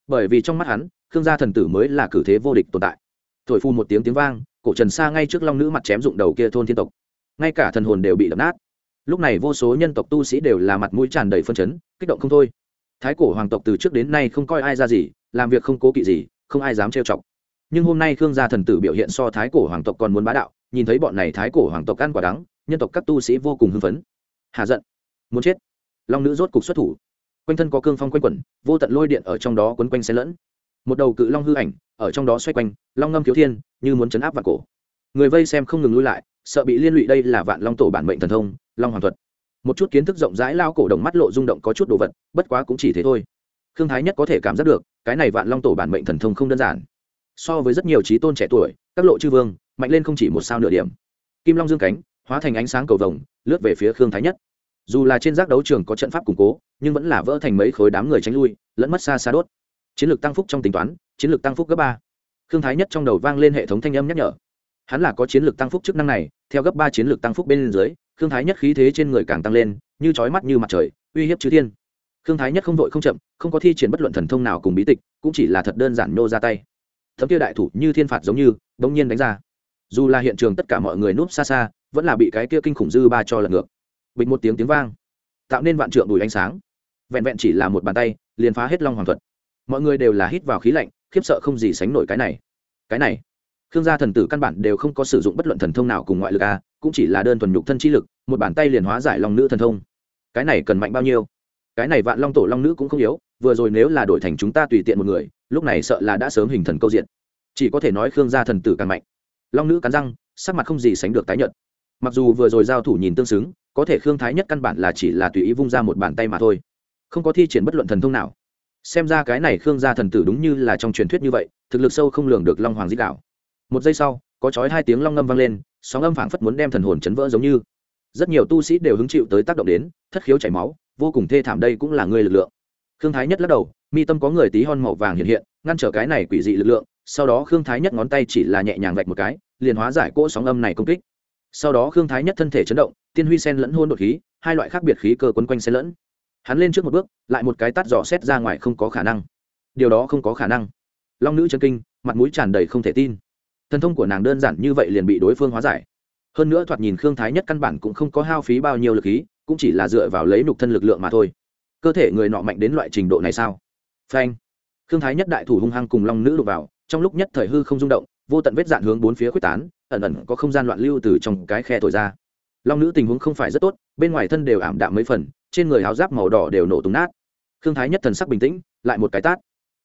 Bởi vì trong mắt hắn, khương gia thần tử mới là cử thế vô địch tồn tại. Thổi phu một tiếng tiếng vang, cổ trần sa ngay trước long nữ mặt chém dụng đầu kia thôn thiên tộc. Ngay cả thần hồn đều bị đập nát. Lúc này vô số nhân tộc tu sĩ đều là mặt mũi tràn đầy phân chấn, kích động không thôi. Thái cổ hoàng tộc từ trước đến nay không coi ai ra gì làm việc không cố kỵ gì, không ai dám trêu chọc. Nhưng hôm nay khương gia thần tử biểu hiện so thái cổ hoàng tộc còn muốn bá đạo, nhìn thấy bọn này thái cổ hoàng tộc ăn quả đắng, nhân tộc các tu sĩ vô cùng hưng phấn. Hạ giận. Muốn chết. Long nữ rốt cục xuất thủ. Quanh thân có cương phong quanh quẩn, vô tận lôi điện ở trong đó quấn quanh xen lẫn. Một đầu cự long hư ảnh, ở trong đó xoay quanh, long ngâm thiếu thiên, như muốn chấn áp vào cổ. Người vây xem không ngừng lui lại, sợ bị liên lụy đây là vạn long tổ bản mệnh thần thông, long hoàng thuật. Một chút kiến thức rộng rãi lao cổ đồng mắt lộ rung động có chút đồ vật, bất quá cũng chỉ thế thôi. Khương thái nhất có thể cảm giác được cái này vạn long tổ bản mệnh thần thông không đơn giản. So với rất nhiều trí tôn trẻ tuổi, các lộ chư vương, mạnh lên không chỉ một sao nửa điểm. Kim long dương cánh, hóa thành ánh sáng cầu vồng, lướt về phía khương thái nhất. Dù là trên giác đấu trường có trận pháp củng cố, nhưng vẫn là vỡ thành mấy khối đám người tránh lui, lẫn mất xa xa đốt. Chiến lược tăng phúc trong tính toán, chiến lược tăng phúc gấp ba. Khương thái nhất trong đầu vang lên hệ thống thanh âm nhắc nhở. Hắn là có chiến lược tăng phúc chức năng này, theo gấp ba chiến lược tăng phúc bên dưới, khương thái nhất khí thế trên người càng tăng lên, như trói mắt như mặt trời, uy hiếp chư thiên khương thái nhất không vội không chậm, không có thi triển bất luận thần thông nào cùng bí tịch, cũng chỉ là thật đơn giản nô ra tay. Thấm kia đại thủ như thiên phạt giống như, bỗng nhiên đánh ra. Dù là hiện trường tất cả mọi người núp xa xa, vẫn là bị cái kia kinh khủng dư ba cho lật ngược. Bịch một tiếng tiếng vang, tạo nên vạn trượng đùi ánh sáng. Vẹn vẹn chỉ là một bàn tay, liền phá hết long hoàng thuật. Mọi người đều là hít vào khí lạnh, khiếp sợ không gì sánh nổi cái này. Cái này, khương gia thần tử căn bản đều không có sử dụng bất luận thần thông nào cùng ngoại lực a, cũng chỉ là đơn thuần nhục thân chi lực, một bàn tay liền hóa giải long nữ thần thông. Cái này cần mạnh bao nhiêu? Cái này vạn long tổ long nữ cũng không yếu, vừa rồi nếu là đổi thành chúng ta tùy tiện một người, lúc này sợ là đã sớm hình thần câu diện. Chỉ có thể nói khương gia thần tử càng mạnh. Long nữ cắn răng, sắc mặt không gì sánh được tái nhợt. Mặc dù vừa rồi giao thủ nhìn tương xứng, có thể khương thái nhất căn bản là chỉ là tùy ý vung ra một bàn tay mà thôi. Không có thi triển bất luận thần thông nào. Xem ra cái này khương gia thần tử đúng như là trong truyền thuyết như vậy, thực lực sâu không lường được long hoàng dích đạo. Một giây sau, có chói hai tiếng long ngâm vang lên, sóng âm phảng phất muốn đem thần hồn chấn vỡ giống như. Rất nhiều tu sĩ đều hứng chịu tới tác động đến, thất khiếu chảy máu vô cùng thê thảm đây cũng là người lực lượng. Khương thái nhất lắc đầu, mi tâm có người tí hon màu vàng hiện hiện, ngăn trở cái này quỷ dị lực lượng, sau đó khương thái nhất ngón tay chỉ là nhẹ nhàng vạch một cái, liền hóa giải cỗ sóng âm này công kích. Sau đó khương thái nhất thân thể chấn động, tiên huy sen lẫn hôn đột khí, hai loại khác biệt khí cơ quấn quanh sen lẫn. Hắn lên trước một bước, lại một cái tát dò xét ra ngoài không có khả năng. Điều đó không có khả năng. Long nữ chân kinh, mặt mũi tràn đầy không thể tin. Thần thông của nàng đơn giản như vậy liền bị đối phương hóa giải. Hơn nữa thoạt nhìn khương thái nhất căn bản cũng không có hao phí bao nhiêu lực khí cũng chỉ là dựa vào lấy nục thân lực lượng mà thôi. Cơ thể người nọ mạnh đến loại trình độ này sao? Phanh. Khương thái nhất đại thủ hung hăng cùng long nữ đục vào, trong lúc nhất thời hư không rung động, vô tận vết dạn hướng bốn phía quyết tán, ẩn ẩn có không gian loạn lưu từ trong cái khe thổi ra. Long nữ tình huống không phải rất tốt, bên ngoài thân đều ảm đạm mấy phần, trên người áo giáp màu đỏ đều nổ tung nát. Khương thái nhất thần sắc bình tĩnh, lại một cái tát.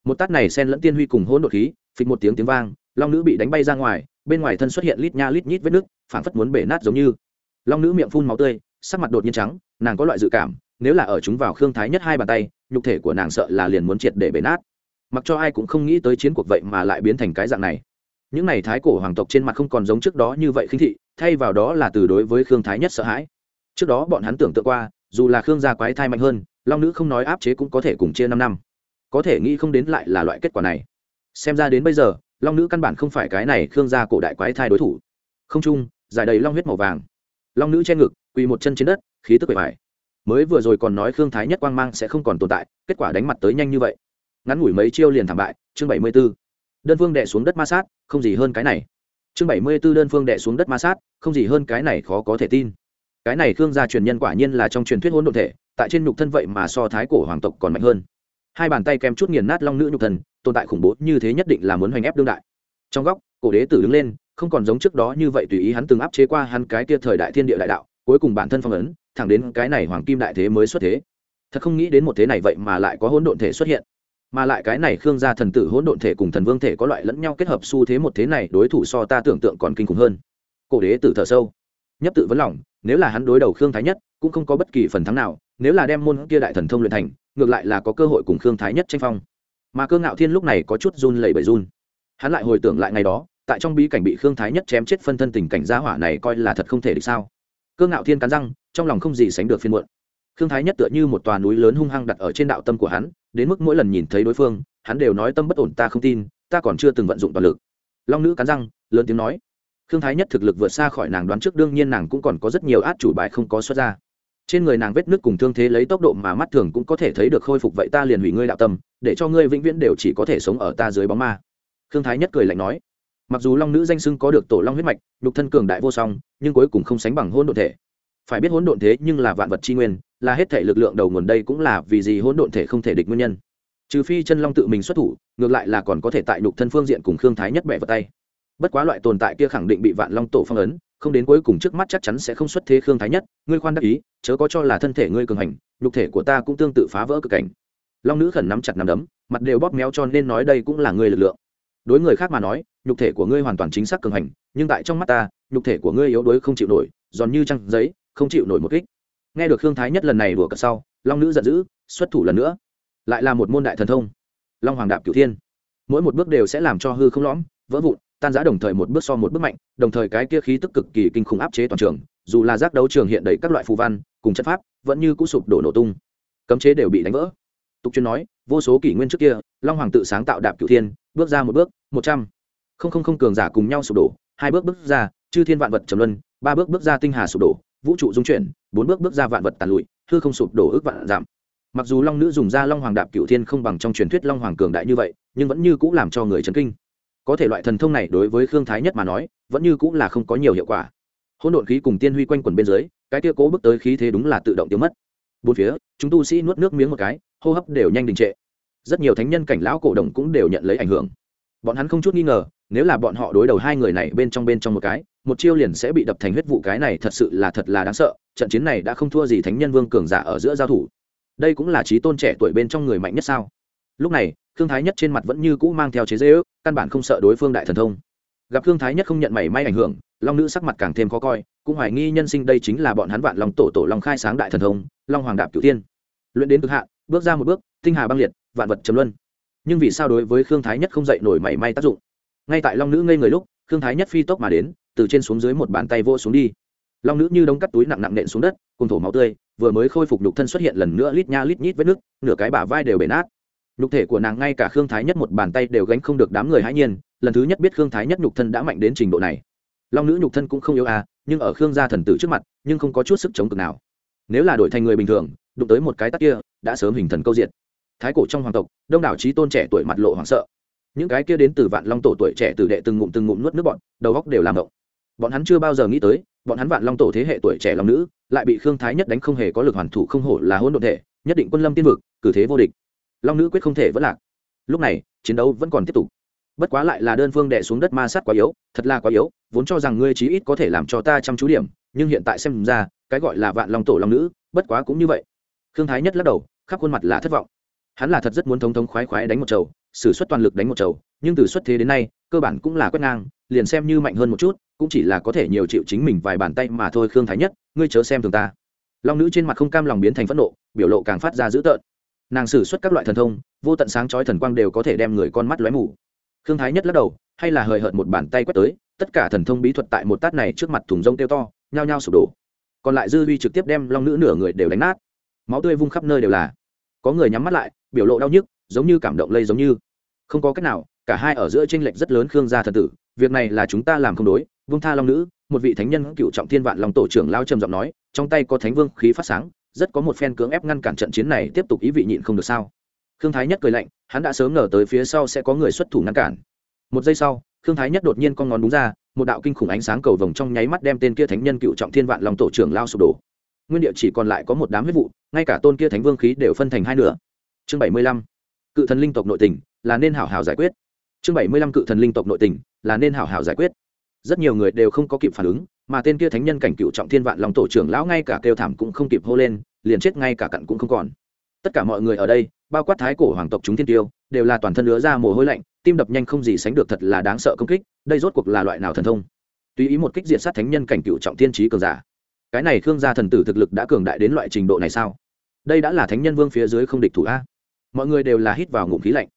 Một tát này xen lẫn tiên huy cùng hỗn đột khí, phịch một tiếng tiếng vang, long nữ bị đánh bay ra ngoài, bên ngoài thân xuất hiện lít nha lít nhít vết nước phảng phất muốn bể nát giống như. Long nữ miệng phun máu tươi sắc mặt đột nhiên trắng, nàng có loại dự cảm, nếu là ở chúng vào khương thái nhất hai bàn tay, nhục thể của nàng sợ là liền muốn triệt để bể nát. Mặc cho ai cũng không nghĩ tới chiến cuộc vậy mà lại biến thành cái dạng này. Những n à y thái cổ hoàng tộc trên mặt không còn giống trước đó như vậy khinh thị, thay vào đó là từ đối với khương thái nhất sợ hãi. Trước đó bọn hắn tưởng tượng qua, dù là khương gia quái thai mạnh hơn, long nữ không nói áp chế cũng có thể cùng chia năm năm. Có thể nghĩ không đến lại là loại kết quả này. Xem ra đến bây giờ, long nữ căn bản không phải cái này khương gia cổ đại quái thai đối thủ. Không chung giải đầy long huyết màu vàng. Long nữ che ngực quỳ một chân trên đất, khí tức bề bài mới vừa rồi còn nói khương thái nhất quang mang sẽ không còn tồn tại, kết quả đánh mặt tới nhanh như vậy. Ngắn ngủi mấy chiêu liền thảm bại, chương bảy mươi b ố đơn phương đệ xuống đất ma sát, không gì hơn cái này. Chương bảy mươi b ố đơn phương đệ xuống đất ma sát, không gì hơn cái này khó có thể tin. Cái này khương gia truyền nhân quả nhiên là trong truyền thuyết hỗn độn thể, tại trên nhục thân vậy mà so thái cổ hoàng tộc còn mạnh hơn. Hai bàn tay kèm chút nghiền nát long nữ nhục thân, tồn tại khủng bố như thế nhất định là muốn hoành ép đương đại. Trong góc, cổ đế tử đứng lên, không còn giống trước đó như vậy tùy ý hắn từng áp chế qua hắn cái kia thời đại thiên địa đại đạo cuối cùng bản thân phong ấn, thẳng đến cái này hoàng kim đại thế mới xuất thế. Thật không nghĩ đến một thế này vậy mà lại có hỗn độn thể xuất hiện. Mà lại cái này khương gia thần tử hỗn độn thể cùng thần vương thể có loại lẫn nhau kết hợp xu thế một thế này, đối thủ so ta tưởng tượng còn kinh khủng hơn. Cổ đế tử thở sâu. Nhấp tự vấn lòng, nếu là hắn đối đầu khương thái nhất, cũng không có bất kỳ phần thắng nào, nếu là đem môn kia đại thần thông luyện thành, ngược lại là có cơ hội cùng khương thái nhất tranh phong. Mà cơ ngạo thiên lúc này có chút run lẩy bẩy run. Hắn lại hồi tưởng lại ngày đó, tại trong bí cảnh bị khương thái nhất chém chết phân thân tình cảnh gia hỏa này coi là thật không thể được sao? Cơ ngạo thiên cắn răng, trong lòng không gì sánh được phiên muộn. Khương thái nhất tựa như một tòa núi lớn hung hăng đặt ở trên đạo tâm của hắn, đến mức mỗi lần nhìn thấy đối phương, hắn đều nói tâm bất ổn ta không tin, ta còn chưa từng vận dụng toàn lực. Long nữ cắn răng, lớn tiếng nói. Khương thái nhất thực lực vượt xa khỏi nàng đoán trước, đương nhiên nàng cũng còn có rất nhiều át chủ bài không có xuất ra. Trên người nàng vết nước cùng thương thế lấy tốc độ mà mắt thường cũng có thể thấy được khôi phục vậy ta liền hủy ngươi đạo tâm, để cho ngươi vĩnh viễn đều chỉ có thể sống ở ta dưới bóng ma. Khương thái nhất cười lạnh nói mặc dù long nữ danh xưng có được tổ long huyết mạch, nhục thân cường đại vô song, nhưng cuối cùng không sánh bằng hôn độn thể. Phải biết hỗn độn thế nhưng là vạn vật c nguyên, là hết thể lực lượng đầu nguồn đây cũng là vì gì hỗn độn thể không thể địch nguyên nhân. Trừ phi chân long tự mình xuất thủ, ngược lại là còn có thể tại nhục thân phương diện cùng khương thái nhất bẻ vào tay. Bất quá loại tồn tại kia khẳng định bị vạn long tổ phong ấn, không đến cuối cùng trước mắt chắc chắn sẽ không xuất thế khương thái nhất, ngươi khoan đắc ý, chớ có cho là thân thể ngươi cường hành, nhục thể của ta cũng tương tự phá vỡ cực cảnh. Long nữ khẩn nắm chặt nắm đấm, mặt đều bóp méo cho nên nói đây cũng là ngươi lực lượng. Đối người khác mà nói nhục thể của ngươi hoàn toàn chính xác cường hành, nhưng tại trong mắt ta, nhục thể của ngươi yếu đuối không chịu nổi, giòn như trăng giấy, không chịu nổi một kích. Nghe được khương thái nhất lần này đùa cợt sau, long nữ giận dữ, xuất thủ lần nữa. Lại là một môn đại thần thông. Long hoàng đạp cửu thiên. Mỗi một bước đều sẽ làm cho hư không lõm, vỡ vụn, tan giã đồng thời một bước so một bước mạnh, đồng thời cái kia khí tức cực kỳ kinh khủng áp chế toàn trường, dù là giác đấu trường hiện đầy các loại phù văn, cùng chất pháp, vẫn như cũ sụp đổ nổ tung. Cấm chế đều bị đánh vỡ. Tục chuyên nói, vô số kỷ nguyên trước kia, long hoàng tự sáng tạo đạp cửu thiên, bước ra một bước, một trăm không không không cường giả cùng nhau sụp đổ, hai bước bước ra, chư thiên vạn vật trầm luân, ba bước bước ra tinh hà sụp đổ, vũ trụ dung chuyển, bốn bước bước ra vạn vật tàn lụi, hư không sụp đổ ước vạn giảm. Mặc dù long nữ dùng ra long hoàng đạp cựu thiên không bằng trong truyền thuyết long hoàng cường đại như vậy, nhưng vẫn như cũng làm cho người chấn kinh. Có thể loại thần thông này đối với khương thái nhất mà nói, vẫn như cũng là không có nhiều hiệu quả. Hỗn độn khí cùng tiên huy quanh quần bên dưới, cái kia cố bước tới khí thế đúng là tự động tiêu mất. Bốn phía, chúng tu sĩ nuốt nước miếng một cái, hô hấp đều nhanh đình trệ. Rất nhiều thánh nhân cảnh lão cổ đồng cũng đều nhận lấy ảnh hưởng bọn hắn không chút nghi ngờ nếu là bọn họ đối đầu hai người này bên trong bên trong một cái một chiêu liền sẽ bị đập thành huyết vụ cái này thật sự là thật là đáng sợ trận chiến này đã không thua gì thánh nhân vương cường giả ở giữa giao thủ. Đây cũng là trí tôn trẻ tuổi bên trong người mạnh nhất sao? Lúc này thương thái nhất trên mặt vẫn như cũ mang theo chế dễ ước căn bản không sợ đối phương đại thần thông. Gặp thương thái nhất không nhận mảy may ảnh hưởng long nữ sắc mặt càng thêm khó coi cũng hoài nghi nhân sinh đây chính là bọn hắn vạn long tổ tổ long khai sáng đại thần thông long hoàng đạp cửu tiên luyện đến cực hạ, bước ra một bước tinh hà băng liệt vạn vật chấm luân nhưng vì sao đối với khương thái nhất không dậy nổi mảy may tác dụng? Ngay tại long nữ ngây người lúc, khương thái nhất phi tốc mà đến, từ trên xuống dưới một bàn tay vô xuống đi. Long nữ như đống cắt túi nặng nặng nện xuống đất cùng thổ máu tươi, vừa mới khôi phục nhục thân xuất hiện lần nữa lít nha lít nhít vết nước nửa cái bả vai đều bể nát. Nhục thể của nàng ngay cả khương thái nhất một bàn tay đều gánh không được đám người hãi nhiên, lần thứ nhất biết khương thái nhất nhục thân đã mạnh đến trình độ này. Long nữ nhục thân cũng không yếu à nhưng ở khương gia thần tử trước mặt, nhưng không có chút sức chống cực nào. Nếu là đổi thành người bình thường, đụng tới một cái tắc kia, đã sớm hình thần câu diện thái cổ trong hoàng tộc, đông đảo trí tôn trẻ tuổi mặt lộ hoảng sợ. Những cái kia đến từ vạn long tổ tuổi trẻ từ đệ từng ngụm từng ngụm nuốt nước bọn, đầu góc đều làm động. Bọn hắn chưa bao giờ nghĩ tới, bọn hắn vạn long tổ thế hệ tuổi trẻ long nữ, lại bị khương thái nhất đánh không hề có lực hoàn thủ không hổ là hôn đ ộ thể, nhất định quân lâm tiên vực, cử thế vô địch. Long nữ quyết không thể vẫn lạc. Lúc này, chiến đấu vẫn còn tiếp tục. Bất quá lại là đơn phương đệ xuống đất ma sát quá yếu, thật là quá yếu, vốn cho rằng ngươi chí ít có thể làm cho ta chăm chú điểm, nhưng hiện tại xem ra, cái gọi là vạn long tổ long nữ, bất quá cũng như vậy. Khương thái nhất lắc đầu, khắp khuôn mặt là thất vọng hắn là thật rất muốn thống thống khoái khoái đánh một chầu s ử suất toàn lực đánh một chầu, nhưng từ xuất thế đến nay, cơ bản cũng là quét ngang, liền xem như mạnh hơn một chút, cũng chỉ là có thể nhiều chịu chính mình vài bàn tay mà thôi, khương thái nhất, ngươi chớ xem thường ta. Long nữ trên mặt không cam lòng biến thành phẫn nộ, biểu lộ càng phát ra dữ tợn. Nàng xử suất các loại thần thông, vô tận sáng chói thần quang đều có thể đem người con mắt lóe mù. Khương thái nhất lắc đầu, hay là hời hợt một bàn tay quét tới, tất cả thần thông bí thuật tại một tát này trước mặt thùng rông tiêu to, nhao nhao sụp đổ. Còn lại dư vi trực tiếp đem long nữ nửa người đều đánh nát. Máu tươi vung khắp nơi đều là. Có người nhắm mắt lại biểu lộ đau nhức, giống như cảm động lây giống như. Không có cách nào, cả hai ở giữa tranh lệch rất lớn khương gia thần tử, việc này là chúng ta làm không đối vương tha long nữ, một vị thánh nhân cựu trọng thiên vạn long tổ trưởng lao trầm giọng nói, trong tay có thánh vương khí phát sáng, rất có một phen cưỡng ép ngăn cản trận chiến này tiếp tục ý vị nhịn không được sao? Khương thái nhất cười lạnh, hắn đã sớm ngờ tới phía sau sẽ có người xuất thủ ngăn cản. Một giây sau, khương thái nhất đột nhiên con ngón đúng ra, một đạo kinh khủng ánh sáng cầu vồng trong nháy mắt đem tên kia thánh nhân cựu trọng thiên vạn long tổ trưởng lao sụp đổ. Nguyên địa chỉ còn lại có một đám huyết vụ, ngay cả tôn kia thánh vương khí đều phân thành hai nửa chương bảy mươi lăm, cự thần linh tộc nội tình, là nên hảo hảo giải quyết. Chương bảy mươi lăm, cự thần linh tộc nội tình, là nên hảo hảo giải quyết. Rất nhiều người đều không có kịp phản ứng, mà tên kia thánh nhân cảnh cựu trọng thiên vạn lòng tổ trưởng lão ngay cả kêu thảm cũng không kịp hô lên, liền chết ngay cả cặn cũng không còn. Tất cả mọi người ở đây, bao quát thái cổ hoàng tộc chúng thiên tiêu, đều là toàn thân lứa ra mồ hôi lạnh, tim đập nhanh không gì sánh được thật là đáng sợ công kích, đây rốt cuộc là loại nào thần thông? Tùy ý một kích diện sát thánh nhân cảnh cựu trọng thiên trí cường giả, cái này khương gia thần tử thực lực đã cường đại đến loại trình độ này sao? Đây đã là thánh nhân vương phía dưới không địch thủ a mọi người đều là hít vào ngụm khí lạnh.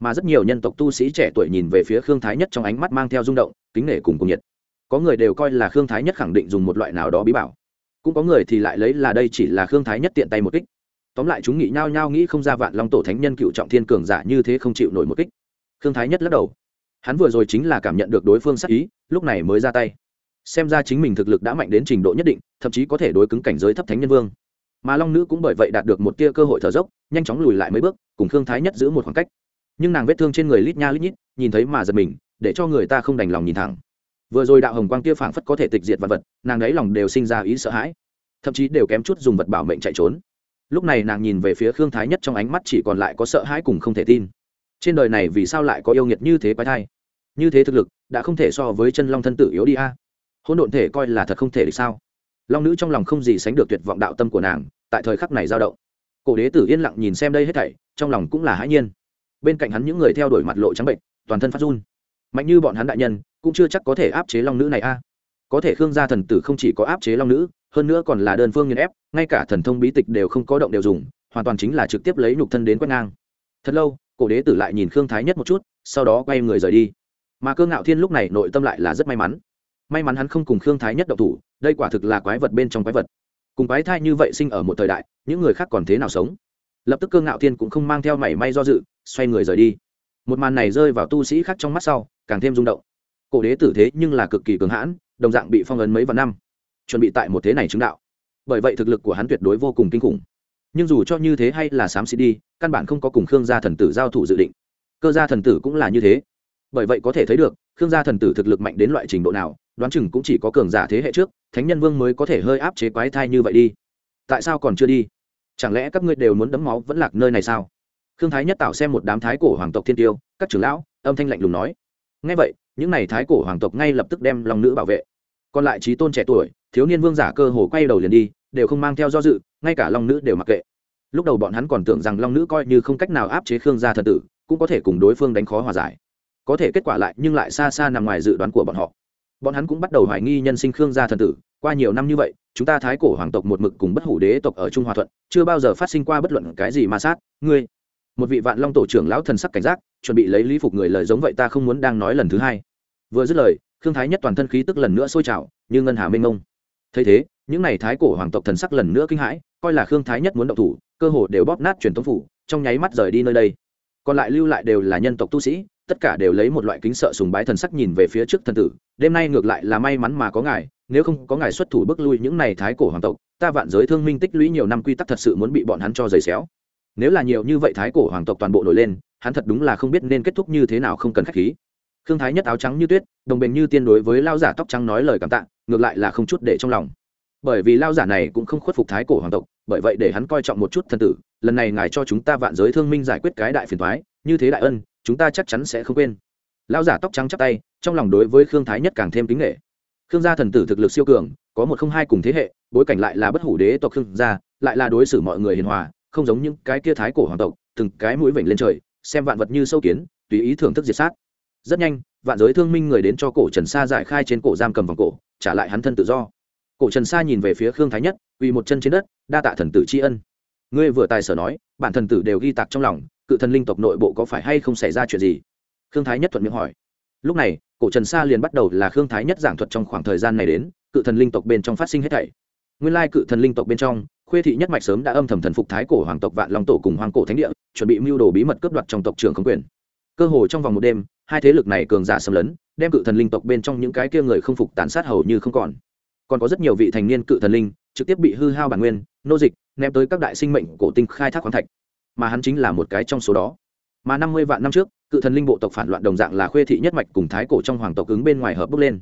Mà rất nhiều nhân tộc tu sĩ trẻ tuổi nhìn về phía khương thái nhất trong ánh mắt mang theo rung động, kính nể cùng cùng nhiệt. Có người đều coi là khương thái nhất khẳng định dùng một loại nào đó bí bảo. Cũng có người thì lại lấy là đây chỉ là khương thái nhất tiện tay một kích. Tóm lại chúng nghĩ nhao nhao nghĩ không ra vạn long tổ thánh nhân cựu trọng thiên cường giả như thế không chịu nổi một kích. Khương thái nhất lắc đầu. Hắn vừa rồi chính là cảm nhận được đối phương sắc ý, lúc này mới ra tay. Xem ra chính mình thực lực đã mạnh đến trình độ nhất định, thậm chí có thể đối cứng cảnh giới thấp thánh nhân vương mà long nữ cũng bởi vậy đạt được một tia cơ hội thở dốc, nhanh chóng lùi lại mấy bước, cùng khương thái nhất giữ một khoảng cách. Nhưng nàng vết thương trên người lít nha lít nhít, nhìn thấy mà giật mình, để cho người ta không đành lòng nhìn thẳng. Vừa rồi đạo hồng quang kia phảng phất có thể tịch diệt vật vật, nàng ấy lòng đều sinh ra ý sợ hãi, thậm chí đều kém chút dùng vật bảo mệnh chạy trốn. Lúc này nàng nhìn về phía khương thái nhất trong ánh mắt chỉ còn lại có sợ hãi cùng không thể tin. Trên đời này vì sao lại có yêu nghiệt như thế quái thai? Như thế thực lực, đã không thể so với chân long thân tử yếu đi a. Hỗn độn thể coi là thật không thể được sao? Long nữ trong lòng không gì sánh được tuyệt vọng đạo tâm của nàng, tại thời khắc này dao động. Cổ đế tử yên lặng nhìn xem đây hết thảy, trong lòng cũng là hãi nhiên. Bên cạnh hắn những người theo đuổi mặt lộ trắng bệnh, toàn thân phát run. Mạnh như bọn hắn đại nhân, cũng chưa chắc có thể áp chế long nữ này a. Có thể khương gia thần tử không chỉ có áp chế long nữ, hơn nữa còn là đơn phương nghiền ép, ngay cả thần thông bí tịch đều không có động đều dùng, hoàn toàn chính là trực tiếp lấy nhục thân đến quét ngang. Thật lâu, cổ đế tử lại nhìn khương thái nhất một chút, sau đó quay người rời đi. Mà cơ ngạo thiên lúc này nội tâm lại là rất may mắn may mắn hắn không cùng khương thái nhất độc thủ, đây quả thực là quái vật bên trong quái vật. Cùng quái thai như vậy sinh ở một thời đại, những người khác còn thế nào sống? Lập tức cơ ngạo thiên cũng không mang theo mảy may do dự, xoay người rời đi. Một màn này rơi vào tu sĩ khác trong mắt sau, càng thêm rung động. Cổ đế tử thế nhưng là cực kỳ cường hãn, đồng dạng bị phong ấn mấy vạn năm, chuẩn bị tại một thế này chứng đạo. Bởi vậy thực lực của hắn tuyệt đối vô cùng kinh khủng. Nhưng dù cho như thế hay là xám xịt đi, căn bản không có cùng khương gia thần tử giao thủ dự định. Cơ gia thần tử cũng là như thế. Bởi vậy có thể thấy được, khương gia thần tử thực lực mạnh đến loại trình độ nào đoán chừng cũng chỉ có cường giả thế hệ trước, thánh nhân vương mới có thể hơi áp chế quái thai như vậy đi. Tại sao còn chưa đi? Chẳng lẽ các ngươi đều muốn đấm máu vẫn lạc nơi này sao? Khương thái nhất tạo xem một đám thái cổ hoàng tộc thiên tiêu, các trưởng lão, âm thanh lạnh lùng nói. Ngay vậy, những n à y thái cổ hoàng tộc ngay lập tức đem lòng nữ bảo vệ. Còn lại trí tôn trẻ tuổi, thiếu niên vương giả cơ hồ quay đầu liền đi, đều không mang theo do dự, ngay cả long nữ đều mặc kệ. Lúc đầu bọn hắn còn tưởng rằng long nữ coi như không cách nào áp chế khương gia thần tử, cũng có thể cùng đối phương đánh khó hòa giải. Có thể kết quả lại nhưng lại xa xa nằm ngoài dự đoán của bọn họ bọn hắn cũng bắt đầu hoài nghi nhân sinh khương gia thần tử, qua nhiều năm như vậy, chúng ta thái cổ hoàng tộc một mực cùng bất hủ đế tộc ở trung hòa thuận, chưa bao giờ phát sinh qua bất luận cái gì ma sát. Ngươi, một vị vạn long tổ trưởng lão thần sắc cảnh giác, chuẩn bị lấy lý phục người lời giống vậy ta không muốn đang nói lần thứ hai. Vừa dứt lời, khương thái nhất toàn thân khí tức lần nữa sôi trào, như ngân hà minh ông thấy thế, những n à y thái cổ hoàng tộc thần sắc lần nữa kinh hãi, coi là khương thái nhất muốn động thủ, cơ hồ đều bóp nát truyền thống phủ, trong nháy mắt rời đi nơi đây. Còn lại lưu lại đều là nhân tộc tu sĩ tất cả đều lấy một loại kính sợ sùng bái thần sắc nhìn về phía trước thần tử, đêm nay ngược lại là may mắn mà có ngài, nếu không có ngài xuất thủ bước lui những này thái cổ hoàng tộc, ta vạn giới thương minh tích lũy nhiều năm quy tắc thật sự muốn bị bọn hắn cho giày xéo. Nếu là nhiều như vậy thái cổ hoàng tộc toàn bộ nổi lên, hắn thật đúng là không biết nên kết thúc như thế nào không cần khách khí. Khương thái nhất áo trắng như tuyết, đồng bền như tiên đối với lao giả tóc trắng nói lời cảm tạ, ngược lại là không chút để trong lòng. Bởi vì lao giả này cũng không khuất phục thái cổ hoàng tộc, bởi vậy để hắn coi trọng một chút thân tử, lần này ngài cho chúng ta vạn giới thương minh giải quyết cái đại phiền thoái như thế đại ân chúng ta chắc chắn sẽ không quên. Lão giả tóc trắng chắp tay, trong lòng đối với khương thái nhất càng thêm kính nghệ khương gia thần tử thực lực siêu cường, có một không hai cùng thế hệ, bối cảnh lại là bất hủ đế tộc khương gia, lại là đối xử mọi người hiền hòa, không giống những cái kia thái cổ hoàng tộc, từng cái mũi vểnh lên trời, xem vạn vật như sâu kiến, tùy ý thưởng thức diệt sát. Rất nhanh, vạn giới thương minh người đến cho cổ trần sa giải khai trên cổ giam cầm vòng cổ, trả lại hắn thân tự do. Cổ trần sa nhìn về phía khương thái nhất, quỳ một chân trên đất, đa tạ thần tử tri ân. Ngươi vừa tài sở nói, bản thần tử đều ghi tạc trong lòng cự thần linh tộc nội bộ có phải hay không xảy ra chuyện gì? Khương thái nhất thuận miệng hỏi. Lúc này, cổ trần sa liền bắt đầu là khương thái nhất giảng thuật trong khoảng thời gian này đến, cự thần linh tộc bên trong phát sinh hết thảy. Nguyên lai cự thần linh tộc bên trong, khuê thị nhất mạch sớm đã âm thầm thần phục thái cổ hoàng tộc vạn long tổ cùng hoàng cổ thánh địa, chuẩn bị mưu đồ bí mật cướp đoạt trong tộc trưởng không quyền. Cơ hồ trong vòng một đêm, hai thế lực này cường giả xâm lấn, đem cự thần linh tộc bên trong những cái kia người không phục tàn sát hầu như không còn. Còn có rất nhiều vị thành niên cự thần linh, trực tiếp bị hư hao bản nguyên, nô dịch, ném tới các đại sinh mệnh cổ tinh khai thác khoáng thạch mà hắn chính là một cái trong số đó. Mà năm mươi vạn năm trước, cự thần linh bộ tộc phản loạn đồng dạng là khuê thị nhất mạch cùng thái cổ trong hoàng tộc ứng bên ngoài hợp bước lên.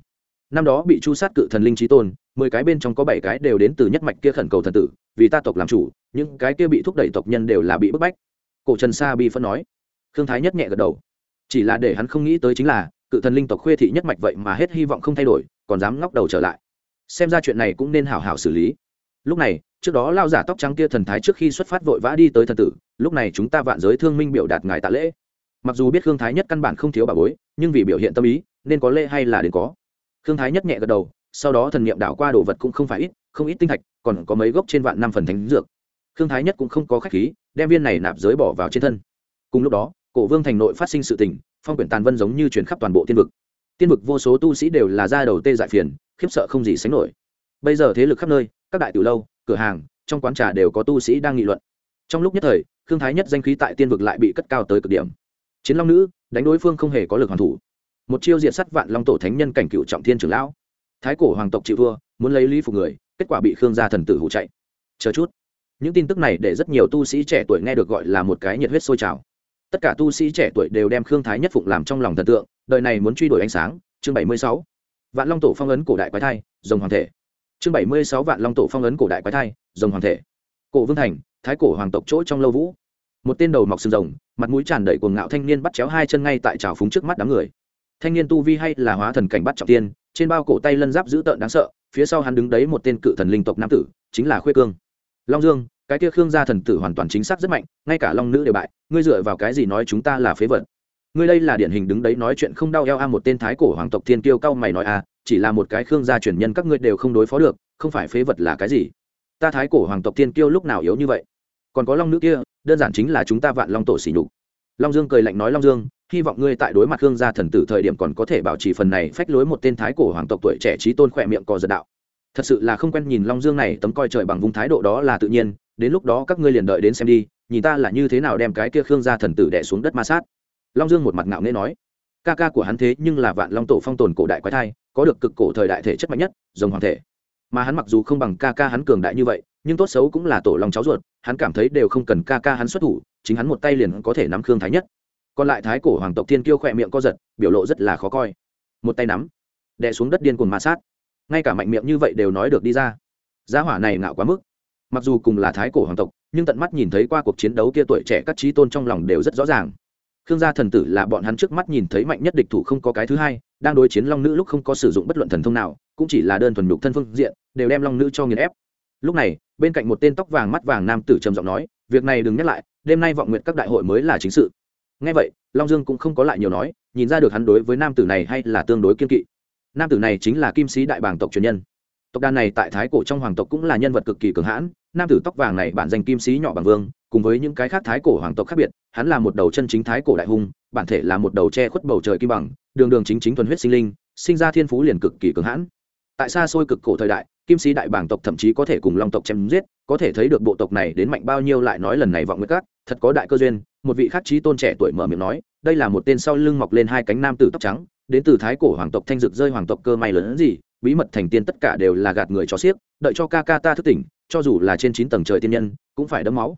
Năm đó bị chu sát cự thần linh trí tôn, mười cái bên trong có bảy cái đều đến từ nhất mạch kia khẩn cầu thần tử, vì ta tộc làm chủ, những cái kia bị thúc đẩy tộc nhân đều là bị bức bách. Cổ trần sa bi phân nói. Khương thái nhất nhẹ gật đầu. Chỉ là để hắn không nghĩ tới chính là, cự thần linh tộc khuê thị nhất mạch vậy mà hết hy vọng không thay đổi, còn dám ngóc đầu trở lại. Xem ra chuyện này cũng nên hảo hảo xử lý. Lúc này trước đó lao giả tóc trắng kia thần thái trước khi xuất phát vội vã đi tới thần tử, lúc này chúng ta vạn giới thương minh biểu đạt ngài tạ lễ. Mặc dù biết khương thái nhất căn bản không thiếu bà bối, nhưng vì biểu hiện tâm ý, nên có lễ hay là đến có. Khương thái nhất nhẹ gật đầu, sau đó thần niệm đảo qua đồ vật cũng không phải ít, không ít tinh thạch, còn có mấy gốc trên vạn năm phần thánh dược. Khương thái nhất cũng không có khách khí, đem viên này nạp giới bỏ vào trên thân. Cùng lúc đó, cổ vương thành nội phát sinh sự tình, phong quyển tàn vân giống như chuyển khắp toàn bộ tiên vực. Tiên vực vô số tu sĩ đều là ra đầu tê dại phiền, khiếp sợ không gì sánh nổi. Bây giờ thế lực khắp nơi, các đại tiểu lâu cửa hàng, trong quán trà đều có tu sĩ đang nghị luận. Trong lúc nhất thời, khương thái nhất danh khí tại tiên vực lại bị cất cao tới cực điểm. Chiến long nữ, đánh đối phương không hề có lực hoàn thủ. Một chiêu diện sắt vạn long tổ thánh nhân cảnh cựu trọng thiên trưởng lão. Thái cổ hoàng tộc chịu thua, muốn lấy lý phục người, kết quả bị khương gia thần tử hụ chạy. Chờ chút. Những tin tức này để rất nhiều tu sĩ trẻ tuổi nghe được gọi là một cái nhiệt huyết sôi trào. Tất cả tu sĩ trẻ tuổi đều đem khương thái nhất phụng làm trong lòng thần tượng, đời này muốn truy đuổi ánh sáng, chương bảy mươi sáu. Vạn long tổ phong ấn cổ đại quái thai, rồng hoàng thể chương bảy mươi sáu vạn long tổ phong ấn cổ đại quái thai, rồng hoàng thể. Cổ vương thành, thái cổ hoàng tộc chỗ trong lâu vũ. Một tên đầu mọc sừng rồng, mặt mũi tràn đầy cuồng ngạo thanh niên bắt chéo hai chân ngay tại trào phúng trước mắt đám người. Thanh niên tu vi hay là hóa thần cảnh bắt trọng tiên, trên bao cổ tay lân giáp dữ tợn đáng sợ, phía sau hắn đứng đấy một tên cự thần linh tộc nam tử, chính là khuê cương. Long dương, cái kia khương gia thần tử hoàn toàn chính xác rất mạnh, ngay cả long nữ đều bại, ngươi dựa vào cái gì nói chúng ta là phế vật? Ngươi đây là điển hình đứng đấy nói chuyện không đau eo a, một tên thái cổ hoàng tộc thiên kiêu cao mày nói a chỉ là một cái khương gia truyền nhân các ngươi đều không đối phó được, không phải phế vật là cái gì? Ta thái cổ hoàng tộc tiên kiêu lúc nào yếu như vậy? Còn có long nữ kia, đơn giản chính là chúng ta vạn long tổ xỉ nhục. Long dương cười lạnh nói, long dương, hy vọng ngươi tại đối mặt khương gia thần tử thời điểm còn có thể bảo trì phần này phách lối một tên thái cổ hoàng tộc tuổi trẻ trí tôn khỏe miệng cò giật đạo. Thật sự là không quen nhìn long dương này tấm coi trời bằng vùng thái độ đó là tự nhiên, đến lúc đó các ngươi liền đợi đến xem đi, nhìn ta là như thế nào đem cái kia khương gia thần tử đẻ xuống đất ma sát. Long dương một mặt ngạo nghễ nói, ca ca của hắn thế nhưng là vạn long tổ phong tồn cổ đại quái thai có được cực cổ thời đại thể chất mạnh nhất, rồng hoàng thể. Mà hắn mặc dù không bằng ca ca hắn cường đại như vậy, nhưng tốt xấu cũng là tổ long cháu ruột, hắn cảm thấy đều không cần ca ca hắn xuất thủ, chính hắn một tay liền có thể nắm khương thái nhất. Còn lại thái cổ hoàng tộc thiên kiêu khỏe miệng co giật, biểu lộ rất là khó coi. Một tay nắm, đè xuống đất điên cuồng ma sát. Ngay cả mạnh miệng như vậy đều nói được đi ra. Giá hỏa này ngạo quá mức. Mặc dù cùng là thái cổ hoàng tộc, nhưng tận mắt nhìn thấy qua cuộc chiến đấu kia tuổi trẻ các trí tôn trong lòng đều rất rõ ràng. Khương gia thần tử là bọn hắn trước mắt nhìn thấy mạnh nhất địch thủ không có cái thứ hai đang đối chiến long nữ lúc không có sử dụng bất luận thần thông nào, cũng chỉ là đơn thuần nhục thân phương diện, đều đem long nữ cho nghiền ép. Lúc này, bên cạnh một tên tóc vàng mắt vàng nam tử trầm giọng nói, việc này đừng nhắc lại, đêm nay vọng nguyện các đại hội mới là chính sự. Ngay vậy, long dương cũng không có lại nhiều nói, nhìn ra được hắn đối với nam tử này hay là tương đối kiên kỵ. Nam tử này chính là kim sĩ đại bàng tộc truyền nhân. Tộc đàn này tại thái cổ trong hoàng tộc cũng là nhân vật cực kỳ cường hãn, nam tử tóc vàng này bản danh kim sĩ nhỏ bằng vương, cùng với những cái khác thái cổ hoàng tộc khác biệt, hắn là một đầu chân chính thái cổ đại hung bản thể là một đầu che khuất bầu trời kim bằng đường đường chính chính thuần huyết sinh linh, sinh ra thiên phú liền cực kỳ cường hãn. Tại xa xôi cực cổ thời đại, kim sĩ đại bảng tộc thậm chí có thể cùng long tộc chém giết, có thể thấy được bộ tộc này đến mạnh bao nhiêu lại nói lần này vọng nguyệt các, thật có đại cơ duyên, một vị khắc trí tôn trẻ tuổi mở miệng nói, đây là một tên sau lưng mọc lên hai cánh nam tử tóc trắng, đến từ thái cổ hoàng tộc thanh dực rơi hoàng tộc cơ may lớn hơn gì, bí mật thành tiên tất cả đều là gạt người cho xiếc, đợi cho ca ca ta thức tỉnh, cho dù là trên chín tầng trời tiên nhân, cũng phải đấm máu.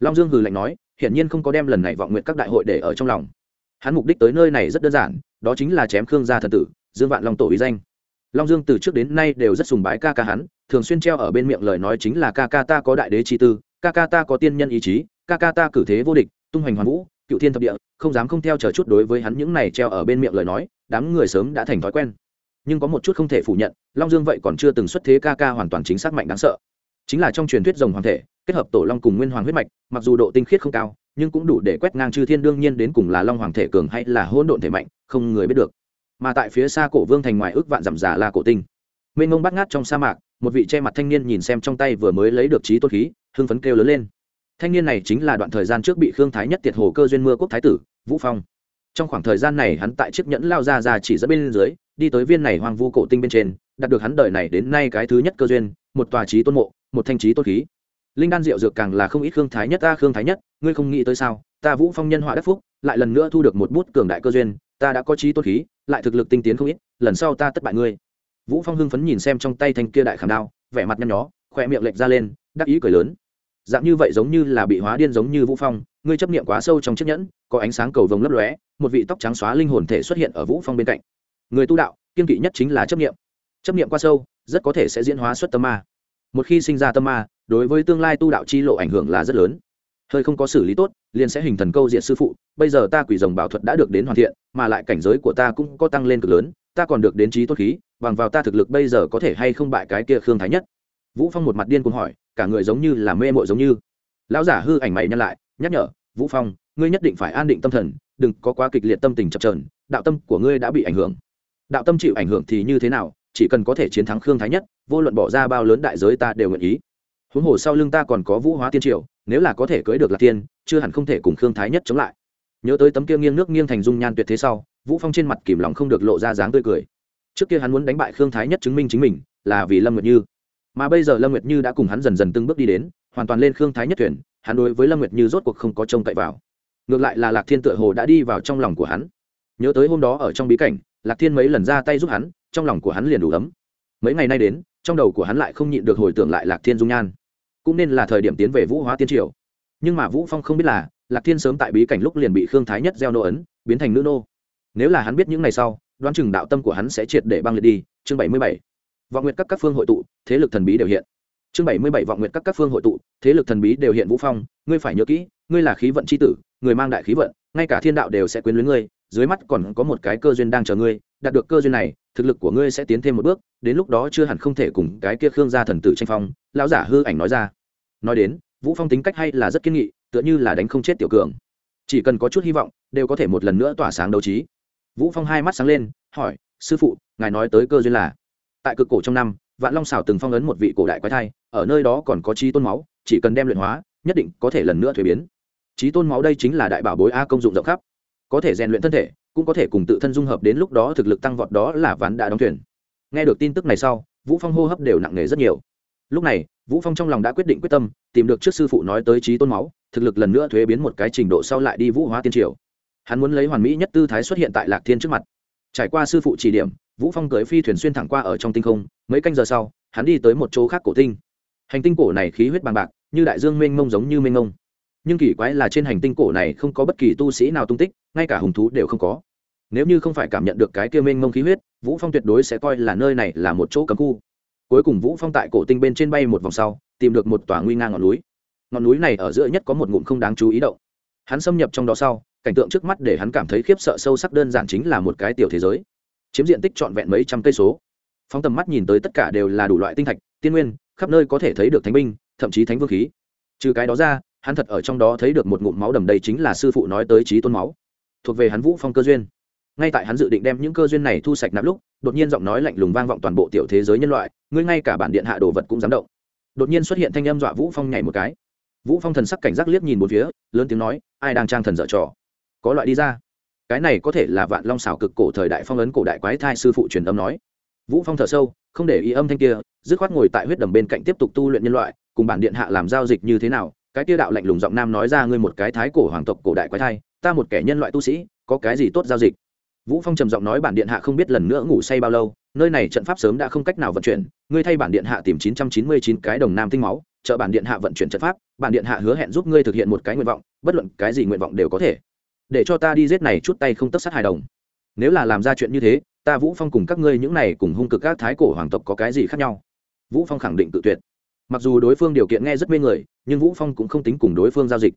Long dương hừ lạnh nói, hiển nhiên không có đem lần này vọng nguyện các đại hội để ở trong lòng. Hắn mục đích tới nơi này rất đơn giản đó chính là chém khương gia thần tử, dương vạn long tổ uy danh. Long dương từ trước đến nay đều rất sùng bái ca ca hắn, thường xuyên treo ở bên miệng lời nói chính là ca ca ta có đại đế chi tư, ca ca ta có tiên nhân ý chí, ca ca ta cử thế vô địch, tung hoành hoàn vũ, cựu thiên thập địa, không dám không theo chờ chút đối với hắn những này treo ở bên miệng lời nói, đám người sớm đã thành thói quen. Nhưng có một chút không thể phủ nhận, long dương vậy còn chưa từng xuất thế ca ca hoàn toàn chính xác mạnh đáng sợ chính là trong truyền thuyết rồng hoàng thể, kết hợp tổ long cùng nguyên hoàng huyết mạch, mặc dù độ tinh khiết không cao, nhưng cũng đủ để quét ngang chư thiên đương nhiên đến cùng là long hoàng thể cường hay là hỗn độn thể mạnh, không người biết được. Mà tại phía xa cổ vương thành ngoài ước vạn giảm giả là cổ tinh. Mênh mông bắt ngát trong sa mạc, một vị che mặt thanh niên nhìn xem trong tay vừa mới lấy được trí tôn khí, hưng phấn kêu lớn lên. Thanh niên này chính là đoạn thời gian trước bị khương thái nhất tiệt hồ cơ duyên mưa quốc thái tử, vũ phong. Trong khoảng thời gian này hắn tại chiếc nhẫn lao ra ra chỉ dẫn bên dưới, đi tới viên này hoang vu cổ tinh bên trên, đạt được hắn đời này đến nay cái thứ nhất cơ duyên một tòa trí tôn mộ, một thanh trí tôn khí. Linh đan rượu dược càng là không ít khương thái nhất, ta khương thái nhất, ngươi không nghĩ tới sao? Ta vũ phong nhân họa đắc phúc, lại lần nữa thu được một bút cường đại cơ duyên, ta đã có trí tôn khí, lại thực lực tinh tiến không ít, lần sau ta tất bại ngươi. Vũ phong hưng phấn nhìn xem trong tay thanh kia đại khảm đao, vẻ mặt nhăn nhó, khỏe miệng lệch ra lên, đắc ý cười lớn. Dạng như vậy giống như là bị hóa điên giống như vũ phong, ngươi chấp niệm quá sâu trong chiếc nhẫn, có ánh sáng cầu vồng lấp lóe, một vị tóc trắng xóa linh hồn thể xuất hiện ở vũ phong bên cạnh. Người tu đạo, kiên kỵ nhất chính là chấp niệm. Chấp niệm quá sâu rất có thể sẽ diễn hóa xuất tâm ma. Một khi sinh ra tâm ma, đối với tương lai tu đạo chi lộ ảnh hưởng là rất lớn. Hơi không có xử lý tốt, liền sẽ hình thần câu diện sư phụ, bây giờ ta quỷ rồng bảo thuật đã được đến hoàn thiện, mà lại cảnh giới của ta cũng có tăng lên cực lớn, ta còn được đến trí tốt khí, bằng vào ta thực lực bây giờ có thể hay không bại cái kia khương thái nhất? Vũ phong một mặt điên cuồng hỏi, cả người giống như là mê mội giống như. Lão giả hư ảnh mày nhân lại, nhắc nhở, vũ phong, ngươi nhất định phải an định tâm thần, đừng có quá kịch liệt tâm tình chập trờn đạo tâm của ngươi đã bị ảnh hưởng. Đạo tâm chịu ảnh hưởng thì như thế nào chỉ cần có thể chiến thắng khương thái nhất, vô luận bỏ ra bao lớn đại giới ta đều nguyện ý. Huống hồ sau lưng ta còn có vũ hóa tiên triều, nếu là có thể cưới được lạc tiên, chưa hẳn không thể cùng khương thái nhất chống lại. Nhớ tới tấm kia nghiêng nước nghiêng thành dung nhan tuyệt thế sau, vũ phong trên mặt kìm lòng không được lộ ra dáng tươi cười. Trước kia hắn muốn đánh bại khương thái nhất chứng minh chính mình, là vì lâm nguyệt như. Mà bây giờ lâm nguyệt như đã cùng hắn dần dần từng bước đi đến, hoàn toàn lên khương thái nhất thuyền, hắn đối với lâm nguyệt như rốt cuộc không có trông cậy vào. Ngược lại là lạc thiên tựa hồ đã đi vào trong lòng của hắn. Nhớ tới hôm đó ở trong bí cảnh, lạc thiên mấy lần ra tay giúp hắn trong lòng của hắn liền đủ ấm. Mấy ngày nay đến, trong đầu của hắn lại không nhịn được hồi tưởng lại lạc thiên dung nhan. Cũng nên là thời điểm tiến về vũ hóa tiên triều. Nhưng mà vũ phong không biết là, lạc thiên sớm tại bí cảnh lúc liền bị khương thái nhất gieo nô ấn, biến thành nữ nô. Nếu là hắn biết những ngày sau, đoán chừng đạo tâm của hắn sẽ triệt để băng liệt đi. Chương 77. vọng nguyệt các các phương hội tụ, thế lực thần bí đều hiện. Chương 77 vọng nguyệt các các phương hội tụ, thế lực thần bí đều hiện vũ phong. Ngươi phải nhớ kỹ, ngươi là khí vận chi tử, người mang đại khí vận, ngay cả thiên đạo đều sẽ quyến luyến ngươi. Dưới mắt còn có một cái cơ duyên đang chờ ngươi đạt được cơ duyên này, thực lực của ngươi sẽ tiến thêm một bước, đến lúc đó chưa hẳn không thể cùng cái kia khương gia thần tử tranh phong. Lão giả hư ảnh nói ra. Nói đến, vũ phong tính cách hay là rất kiên nghị, tựa như là đánh không chết tiểu cường. Chỉ cần có chút hy vọng, đều có thể một lần nữa tỏa sáng đấu trí. Vũ phong hai mắt sáng lên, hỏi, sư phụ, ngài nói tới cơ duyên là? Tại cực cổ trong năm, vạn long xảo từng phong ấn một vị cổ đại quái thai, ở nơi đó còn có trí tôn máu, chỉ cần đem luyện hóa, nhất định có thể lần nữa thuế biến. Trí tôn máu đây chính là đại bảo bối a công dụng rộng khắp có thể rèn luyện thân thể, cũng có thể cùng tự thân dung hợp đến lúc đó thực lực tăng vọt đó là ván đã đóng thuyền. Nghe được tin tức này sau, vũ phong hô hấp đều nặng nề rất nhiều. Lúc này, vũ phong trong lòng đã quyết định quyết tâm, tìm được trước sư phụ nói tới trí tôn máu, thực lực lần nữa thuế biến một cái trình độ sau lại đi vũ hóa tiên triều. Hắn muốn lấy hoàn mỹ nhất tư thái xuất hiện tại lạc thiên trước mặt. Trải qua sư phụ chỉ điểm, vũ phong cưới phi thuyền xuyên thẳng qua ở trong tinh không, mấy canh giờ sau, hắn đi tới một chỗ khác cổ tinh. Hành tinh cổ này khí huyết bằng bạc, như đại dương mênh mông giống như mênh mông. Nhưng kỳ quái là trên hành tinh cổ này không có bất kỳ tu sĩ nào tung tích ngay cả hùng thú đều không có. Nếu như không phải cảm nhận được cái kia mênh mông khí huyết, vũ phong tuyệt đối sẽ coi là nơi này là một chỗ cấm khu. Cuối cùng vũ phong tại cổ tinh bên trên bay một vòng sau, tìm được một tòa nguy ngang ngọn núi. Ngọn núi này ở giữa nhất có một ngụm không đáng chú ý động. Hắn xâm nhập trong đó sau, cảnh tượng trước mắt để hắn cảm thấy khiếp sợ sâu sắc đơn giản chính là một cái tiểu thế giới. Chiếm diện tích trọn vẹn mấy trăm cây số. Phóng tầm mắt nhìn tới tất cả đều là đủ loại tinh thạch, tiên nguyên, khắp nơi có thể thấy được thánh binh, thậm chí thánh vương khí. Trừ cái đó ra, hắn thật ở trong đó thấy được một ngụm máu đầm đây chính là sư phụ nói tới trí tôn máu thuộc về hắn vũ phong cơ duyên. Ngay tại hắn dự định đem những cơ duyên này thu sạch nạp lúc, đột nhiên giọng nói lạnh lùng vang vọng toàn bộ tiểu thế giới nhân loại, ngươi ngay cả bản điện hạ đồ vật cũng dám động. Đột nhiên xuất hiện thanh âm dọa vũ phong nhảy một cái. Vũ phong thần sắc cảnh giác liếc nhìn một phía, lớn tiếng nói, ai đang trang thần dở trò? Có loại đi ra. Cái này có thể là vạn long xảo cực cổ thời đại phong ấn cổ đại quái thai sư phụ truyền âm nói. Vũ phong thở sâu, không để ý âm thanh kia, dứt khoát ngồi tại huyết đầm bên cạnh tiếp tục tu luyện nhân loại, cùng bản điện hạ làm giao dịch như thế nào, cái kia đạo lạnh lùng giọng nam nói ra ngươi một cái thái cổ hoàng tộc cổ đại quái thai ta một kẻ nhân loại tu sĩ, có cái gì tốt giao dịch? Vũ phong trầm giọng nói bản điện hạ không biết lần nữa ngủ say bao lâu, nơi này trận pháp sớm đã không cách nào vận chuyển, ngươi thay bản điện hạ tìm 999 cái đồng nam tinh máu, trợ bản điện hạ vận chuyển trận pháp, bản điện hạ hứa hẹn giúp ngươi thực hiện một cái nguyện vọng, bất luận cái gì nguyện vọng đều có thể. Để cho ta đi giết này chút tay không tất sát hài đồng. Nếu là làm ra chuyện như thế, ta vũ phong cùng các ngươi những này cùng hung cực các thái cổ hoàng tộc có cái gì khác nhau? Vũ phong khẳng định tự tuyệt. Mặc dù đối phương điều kiện nghe rất mê người, nhưng vũ phong cũng không tính cùng đối phương giao dịch.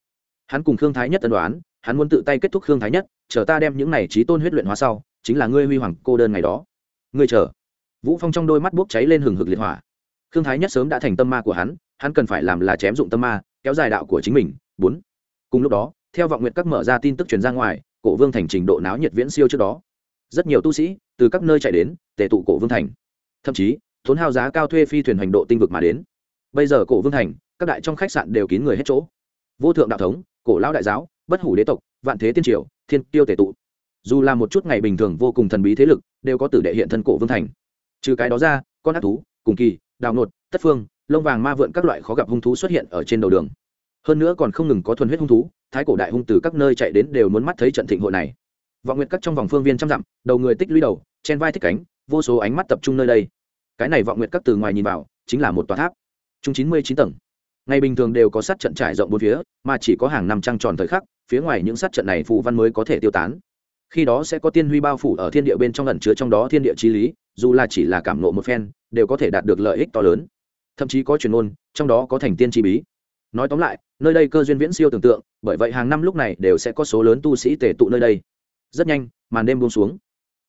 Hắn cùng khương thái nhất tân đoán hắn muốn tự tay kết thúc khương thái nhất, chờ ta đem những này trí tôn huyết luyện hóa sau, chính là ngươi huy hoàng cô đơn ngày đó. Ngươi chờ. Vũ phong trong đôi mắt bốc cháy lên hừng hực liệt hỏa. Khương thái nhất sớm đã thành tâm ma của hắn hắn cần phải làm là chém dụng tâm ma, kéo dài đạo của chính mình. Bốn. Cùng lúc đó, theo vọng nguyện các mở ra tin tức truyền ra ngoài, cổ vương thành trình độ náo nhiệt viễn siêu trước đó. Rất nhiều tu sĩ, từ các nơi chạy đến, tề tụ cổ vương thành. Thậm chí thốn hao giá cao thuê phi thuyền hành độ tinh vực mà đến. Bây giờ cổ vương thành, các đại trong khách sạn đều kín người hết chỗ. Vô thượng đạo thống, cổ lão đại giáo bất hủ đế tộc, vạn thế tiên triều, thiên tiêu tề tụ. Dù là một chút ngày bình thường vô cùng thần bí thế lực, đều có tử đệ hiện thân cổ vương thành. Trừ cái đó ra, con ác thú, cùng kỳ, đào nột, tất phương, lông vàng ma vượn các loại khó gặp hung thú xuất hiện ở trên đầu đường. Hơn nữa còn không ngừng có thuần huyết hung thú, thái cổ đại hung từ các nơi chạy đến đều muốn mắt thấy trận thịnh hội này. Vọng nguyệt các trong vòng phương viên trăm dặm, đầu người tích lũy đầu chen vai thích cánh, vô số ánh mắt tập trung nơi đây. Cái này vọng nguyệt các từ ngoài nhìn vào, chính là một tòa tháp. Chung chín mươi chín tầng ngày bình thường đều có sát trận trải rộng bốn phía, mà chỉ có hàng năm trăng tròn thời khắc, phía ngoài những sát trận này phù văn mới có thể tiêu tán. Khi đó sẽ có tiên huy bao phủ ở thiên địa bên trong lần chứa trong đó thiên địa trí lý, dù là chỉ là cảm nộ một phen, đều có thể đạt được lợi ích to lớn. Thậm chí có truyền ôn trong đó có thành tiên chi bí. Nói tóm lại, nơi đây cơ duyên viễn siêu tưởng tượng, bởi vậy hàng năm lúc này đều sẽ có số lớn tu sĩ tề tụ nơi đây. Rất nhanh, màn đêm buông xuống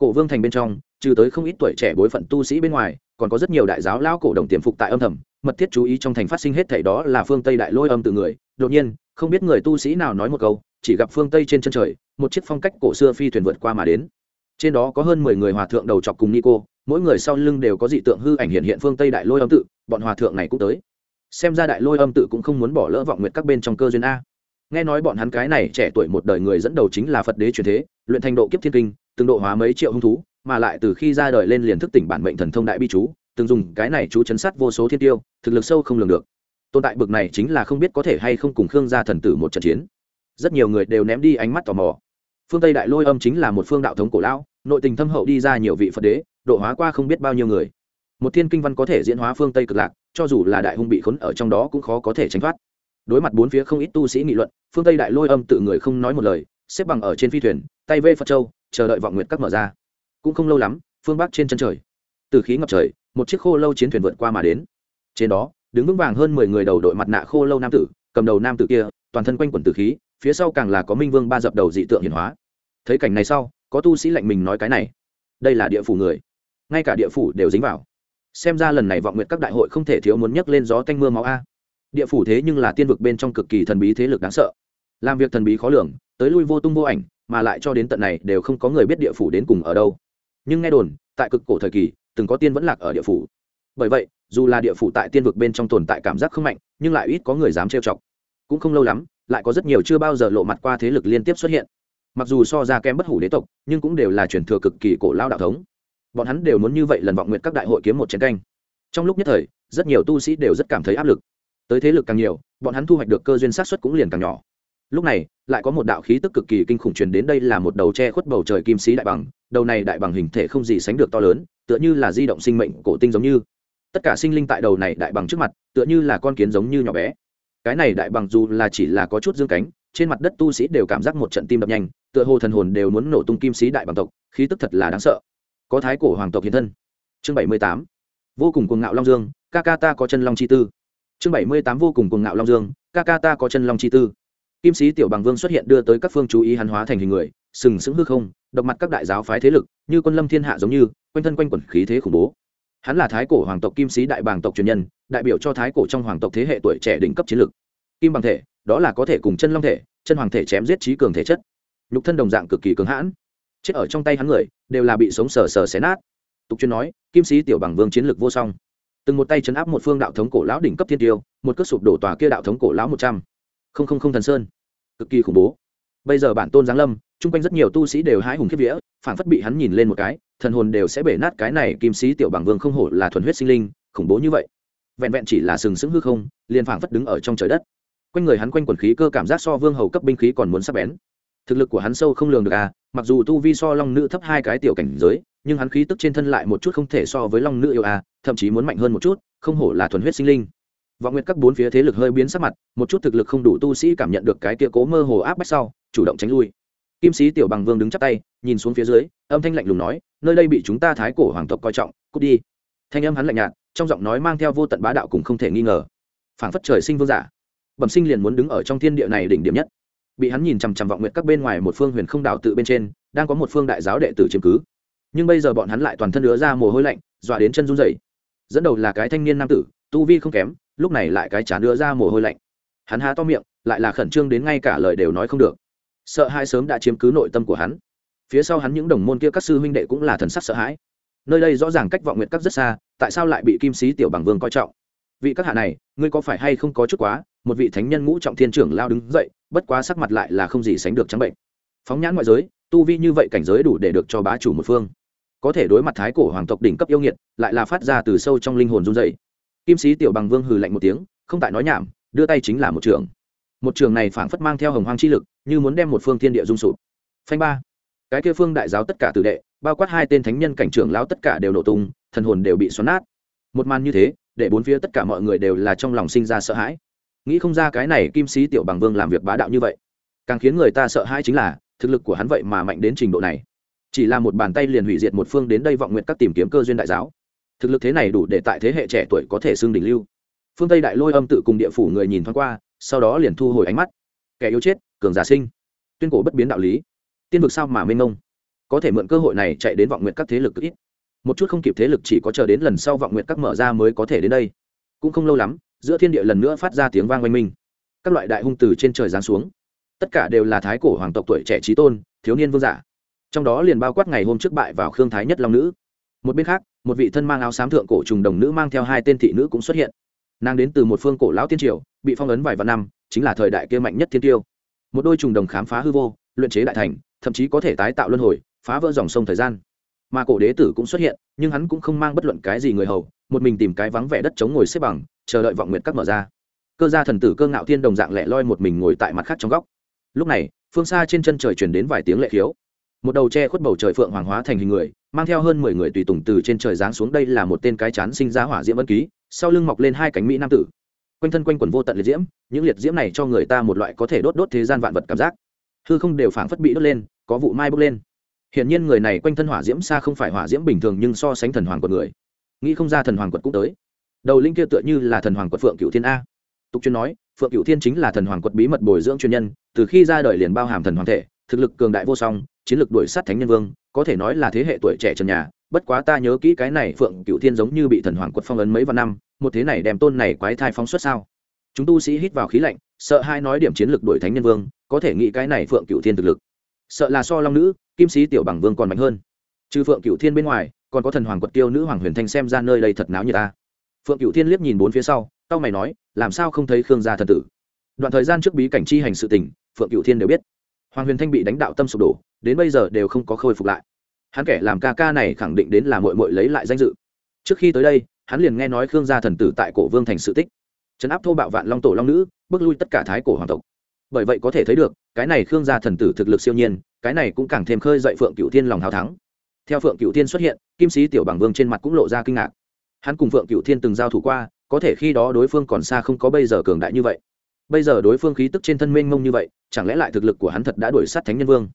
cổ vương thành bên trong, trừ tới không ít tuổi trẻ bối phận tu sĩ bên ngoài, còn có rất nhiều đại giáo lao cổ đồng tiềm phục tại âm thầm, mật thiết chú ý trong thành phát sinh hết thảy đó là phương tây đại lôi âm tự người. Đột nhiên, không biết người tu sĩ nào nói một câu, chỉ gặp phương tây trên chân trời, một chiếc phong cách cổ xưa phi thuyền vượt qua mà đến. Trên đó có hơn mười người hòa thượng đầu chọc cùng nico, mỗi người sau lưng đều có dị tượng hư ảnh hiện hiện phương tây đại lôi âm tự, bọn hòa thượng này cũng tới. Xem ra đại lôi âm tự cũng không muốn bỏ lỡ vọng nguyệt các bên trong cơ duyên a. Nghe nói bọn hắn cái này trẻ tuổi một đời người dẫn đầu chính là phật đế truyền thế, luyện thành độ kiếp thiên kinh từng độ hóa mấy triệu hung thú, mà lại từ khi ra đời lên liền thức tỉnh bản mệnh thần thông đại bi chú, từng dùng cái này chú chấn sát vô số thiên tiêu, thực lực sâu không lường được. Tồn tại bực này chính là không biết có thể hay không cùng khương gia thần tử một trận chiến. Rất nhiều người đều ném đi ánh mắt tò mò. Phương tây đại lôi âm chính là một phương đạo thống cổ lão, nội tình thâm hậu đi ra nhiều vị phật đế, độ hóa qua không biết bao nhiêu người. Một thiên kinh văn có thể diễn hóa phương tây cực lạc, cho dù là đại hung bị khốn ở trong đó cũng khó có thể tránh thoát. Đối mặt bốn phía không ít tu sĩ nghị luận, phương tây đại lôi âm tự người không nói một lời, xếp bằng ở trên phi thuyền, tay vê phật châu chờ đợi vọng nguyệt các mở ra. Cũng không lâu lắm, phương bắc trên chân trời. Từ khí ngập trời, một chiếc khô lâu chiến thuyền vượt qua mà đến. Trên đó, đứng vững vàng hơn mười người đầu đội mặt nạ khô lâu nam tử, cầm đầu nam tử kia, toàn thân quanh quẩn từ khí, phía sau càng là có minh vương ba dập đầu dị tượng hiển hóa. Thấy cảnh này sau, có tu sĩ lạnh mình nói cái này. Đây là địa phủ người. Ngay cả địa phủ đều dính vào. Xem ra lần này vọng nguyện các đại hội không thể thiếu muốn nhấc lên gió tanh mưa máu a. Địa phủ thế nhưng là tiên vực bên trong cực kỳ thần bí thế lực đáng sợ. Làm việc thần bí khó lường, tới lui vô tung vô ảnh mà lại cho đến tận này đều không có người biết địa phủ đến cùng ở đâu. Nhưng nghe đồn, tại cực cổ thời kỳ, từng có tiên vẫn lạc ở địa phủ. Bởi vậy, dù là địa phủ tại tiên vực bên trong tồn tại cảm giác không mạnh, nhưng lại ít có người dám trêu chọc. Cũng không lâu lắm, lại có rất nhiều chưa bao giờ lộ mặt qua thế lực liên tiếp xuất hiện. Mặc dù so ra kém bất hủ đế tộc, nhưng cũng đều là truyền thừa cực kỳ cổ lao đạo thống. Bọn hắn đều muốn như vậy lần vọng nguyện các đại hội kiếm một chiến canh. Trong lúc nhất thời, rất nhiều tu sĩ đều rất cảm thấy áp lực. Tới thế lực càng nhiều, bọn hắn thu hoạch được cơ duyên sát xuất cũng liền càng nhỏ lúc này, lại có một đạo khí tức cực kỳ kinh khủng truyền đến đây là một đầu tre khuất bầu trời kim sĩ đại bằng, đầu này đại bằng hình thể không gì sánh được to lớn, tựa như là di động sinh mệnh cổ tinh giống như. Tất cả sinh linh tại đầu này đại bằng trước mặt, tựa như là con kiến giống như nhỏ bé. Cái này đại bằng dù là chỉ là có chút dương cánh, trên mặt đất tu sĩ đều cảm giác một trận tim đập nhanh, tựa hồ thần hồn đều muốn nổ tung kim sĩ đại bằng tộc, khí tức thật là đáng sợ. Có thái cổ hoàng tộc hiện thân. Chương bảy mươi tám. Vô cùng cuồng ngạo long dương, ca ca ta có chân long chi tư. Chương bảy mươi tám, vô cùng cuồng ngạo long dương, ca ca ta có chân long chi tư kim sĩ tiểu bằng vương xuất hiện đưa tới các phương chú ý hắn hóa thành hình người, sừng sững hư không, độc mặt các đại giáo phái thế lực, như quân lâm thiên hạ giống như, quanh thân quanh quẩn khí thế khủng bố. Hắn là thái cổ hoàng tộc kim sĩ đại bàng tộc truyền nhân, đại biểu cho thái cổ trong hoàng tộc thế hệ tuổi trẻ đỉnh cấp chiến lực. Kim bằng thể, đó là có thể cùng chân long thể, chân hoàng thể chém giết trí cường thể chất. Nhục thân đồng dạng cực kỳ cứng hãn. Chết ở trong tay hắn người, đều là bị sống sờ sờ xé nát. Tục chuyên nói, kim sĩ tiểu bằng vương chiến lược vô song. Từng một tay chấn áp một phương đạo thống cổ lão đỉnh cấp thiên tiêu, một cước sụp đổ tòa kia đạo thống cổ lão một trăm không không không thần sơn. Cực kỳ khủng bố. Bây giờ bản tôn giáng lâm, chung quanh rất nhiều tu sĩ đều hái hùng kiếp vía phản phất bị hắn nhìn lên một cái, thần hồn đều sẽ bể nát cái này kim sĩ tiểu bằng vương không hổ là thuần huyết sinh linh, khủng bố như vậy. Vẹn vẹn chỉ là sừng sững hư không, liền phảng phất đứng ở trong trời đất. Quanh người hắn quanh quần khí cơ cảm giác so vương hầu cấp binh khí còn muốn sắp bén. Thực lực của hắn sâu không lường được à mặc dù tu vi so long nữ thấp hai cái tiểu cảnh giới, nhưng hắn khí tức trên thân lại một chút không thể so với long nữ yêu à thậm chí muốn mạnh hơn một chút, không hổ là thuần huyết sinh linh vọng nguyệt các bốn phía thế lực hơi biến sắc mặt, một chút thực lực không đủ tu sĩ cảm nhận được cái tia cố mơ hồ áp bách sau, chủ động tránh lui. Kim sĩ tiểu bằng vương đứng chắp tay, nhìn xuống phía dưới, âm thanh lạnh lùng nói, nơi đây bị chúng ta thái cổ hoàng tộc coi trọng, cút đi. Thanh âm hắn lạnh nhạt, trong giọng nói mang theo vô tận bá đạo cũng không thể nghi ngờ. Phảng phất trời sinh vương giả, bẩm sinh liền muốn đứng ở trong thiên địa này đỉnh điểm nhất. Bị hắn nhìn chằm chằm vọng nguyệt các bên ngoài một phương huyền không đảo tự bên trên, đang có một phương đại giáo đệ tử chiếm cứ. Nhưng bây giờ bọn hắn lại toàn thân đứa ra mồ hôi lạnh, dọa đến chân run rẩy dẫn đầu là cái thanh niên nam tử, tu vi không kém, lúc này lại cái chán đưa ra mồ hôi lạnh. Hắn há to miệng, lại là khẩn trương đến ngay cả lời đều nói không được. Sợ hãi sớm đã chiếm cứ nội tâm của hắn. Phía sau hắn những đồng môn kia các sư huynh đệ cũng là thần sắc sợ hãi. Nơi đây rõ ràng cách vọng nguyện các rất xa, tại sao lại bị kim sĩ tiểu bằng vương coi trọng? Vị các hạ này, ngươi có phải hay không có chút quá? Một vị thánh nhân ngũ trọng thiên trưởng lao đứng dậy, bất quá sắc mặt lại là không gì sánh được trắng bệnh. Phóng nhãn ngoại giới, tu vi như vậy cảnh giới đủ để được cho bá chủ một phương có thể đối mặt thái cổ hoàng tộc đỉnh cấp yêu nghiệt, lại là phát ra từ sâu trong linh hồn run dày kim sĩ tiểu bằng vương hừ lạnh một tiếng, không tại nói nhảm, đưa tay chính là một trường. Một trường này phảng phất mang theo hồng hoang chi lực, như muốn đem một phương thiên địa dung sụp. Phanh ba. Cái kia phương đại giáo tất cả tử đệ, bao quát hai tên thánh nhân cảnh trưởng lão tất cả đều nổ tung, thần hồn đều bị xoắn nát. Một màn như thế, để bốn phía tất cả mọi người đều là trong lòng sinh ra sợ hãi. Nghĩ không ra cái này kim sĩ tiểu bằng vương làm việc bá đạo như vậy. Càng khiến người ta sợ hãi chính là, thực lực của hắn vậy mà mạnh đến trình độ này chỉ là một bàn tay liền hủy diệt một phương đến đây vọng nguyện các tìm kiếm cơ duyên đại giáo. Thực lực thế này đủ để tại thế hệ trẻ tuổi có thể xưng đỉnh lưu. Phương tây đại lôi âm tự cùng địa phủ người nhìn thoáng qua, sau đó liền thu hồi ánh mắt. Kẻ yếu chết, cường giả sinh. Tuyên cổ bất biến đạo lý. Tiên vực sao mà mênh mông? Có thể mượn cơ hội này chạy đến vọng nguyện các thế lực ít. Một chút không kịp thế lực chỉ có chờ đến lần sau vọng nguyện các mở ra mới có thể đến đây. Cũng không lâu lắm, giữa thiên địa lần nữa phát ra tiếng vang oanh minh. Các loại đại hung từ trên trời giáng xuống. Tất cả đều là thái cổ hoàng tộc tuổi trẻ trí tôn, thiếu niên vương giả trong đó liền bao quát ngày hôm trước bại vào khương thái nhất long nữ. Một bên khác, một vị thân mang áo xám thượng cổ trùng đồng nữ mang theo hai tên thị nữ cũng xuất hiện. Nàng đến từ một phương cổ lão tiên triều, bị phong ấn vài vạn năm, chính là thời đại kia mạnh nhất thiên tiêu. Một đôi trùng đồng khám phá hư vô, luyện chế đại thành, thậm chí có thể tái tạo luân hồi, phá vỡ dòng sông thời gian. Mà cổ đế tử cũng xuất hiện, nhưng hắn cũng không mang bất luận cái gì người hầu, một mình tìm cái vắng vẻ đất chống ngồi xếp bằng, chờ đợi vọng nguyện các mở ra. Cơ gia thần tử cơ ngạo thiên đồng dạng lẻ loi một mình ngồi tại mặt khác trong góc. Lúc này, phương xa trên chân trời truyền đến vài tiếng lệ khiếu một đầu tre khuất bầu trời phượng hoàng hóa thành hình người, mang theo hơn mười người tùy tùng từ trên trời giáng xuống đây là một tên cái chán sinh ra hỏa diễm ân ký, sau lưng mọc lên hai cánh mỹ nam tử. Quanh thân quanh quần vô tận liệt diễm, những liệt diễm này cho người ta một loại có thể đốt đốt thế gian vạn vật cảm giác. Hư không đều phảng phất bị đốt lên, có vụ mai bốc lên. Hiển nhiên người này quanh thân hỏa diễm xa không phải hỏa diễm bình thường nhưng so sánh thần hoàng quật người. Nghĩ không ra thần hoàng quật cũng tới. Đầu linh kia tựa như là thần hoàng quật phượng cựu thiên a. Tục chuyên nói, phượng cựu thiên chính là thần hoàng quật bí mật bồi dưỡng chuyên nhân, từ khi ra đời liền bao hàm thần hoàng thể thực lực cường đại vô song, chiến lược đuổi sát thánh nhân vương, có thể nói là thế hệ tuổi trẻ trần nhà, bất quá ta nhớ kỹ cái này phượng cựu thiên giống như bị thần hoàng quật phong ấn mấy vạn năm, một thế này đem tôn này quái thai phóng xuất sao? Chúng tu sĩ hít vào khí lạnh, sợ hai nói điểm chiến lược đuổi thánh nhân vương, có thể nghĩ cái này phượng cựu thiên thực lực. Sợ là so long nữ, kim sĩ tiểu bằng vương còn mạnh hơn. Trừ phượng cựu thiên bên ngoài, còn có thần hoàng quật tiêu nữ hoàng huyền thanh xem ra nơi đây thật náo như ta. Phượng cựu thiên liếc nhìn bốn phía sau tao mày nói, làm sao không thấy khương gia thần tử? Đoạn thời gian trước bí cảnh chi hành sự tình, phượng cựu thiên đều biết hoàng huyền thanh bị đánh đạo tâm sụp đổ, đến bây giờ đều không có khôi phục lại. Hắn kẻ làm ca ca này khẳng định đến là mội mội lấy lại danh dự. Trước khi tới đây, hắn liền nghe nói khương gia thần tử tại cổ vương thành sự tích. Trấn áp thô bạo vạn long tổ long nữ, bước lui tất cả thái cổ hoàng tộc. Bởi vậy có thể thấy được, cái này khương gia thần tử thực lực siêu nhiên, cái này cũng càng thêm khơi dậy phượng cựu thiên lòng hào thắng. Theo phượng cựu thiên xuất hiện, kim sĩ tiểu bằng vương trên mặt cũng lộ ra kinh ngạc. Hắn cùng phượng cựu thiên từng giao thủ qua, có thể khi đó đối phương còn xa không có bây giờ cường đại như vậy bây giờ đối phương khí tức trên thân mênh mông như vậy, chẳng lẽ lại thực lực của hắn thật đã đuổi sát thánh nhân vương?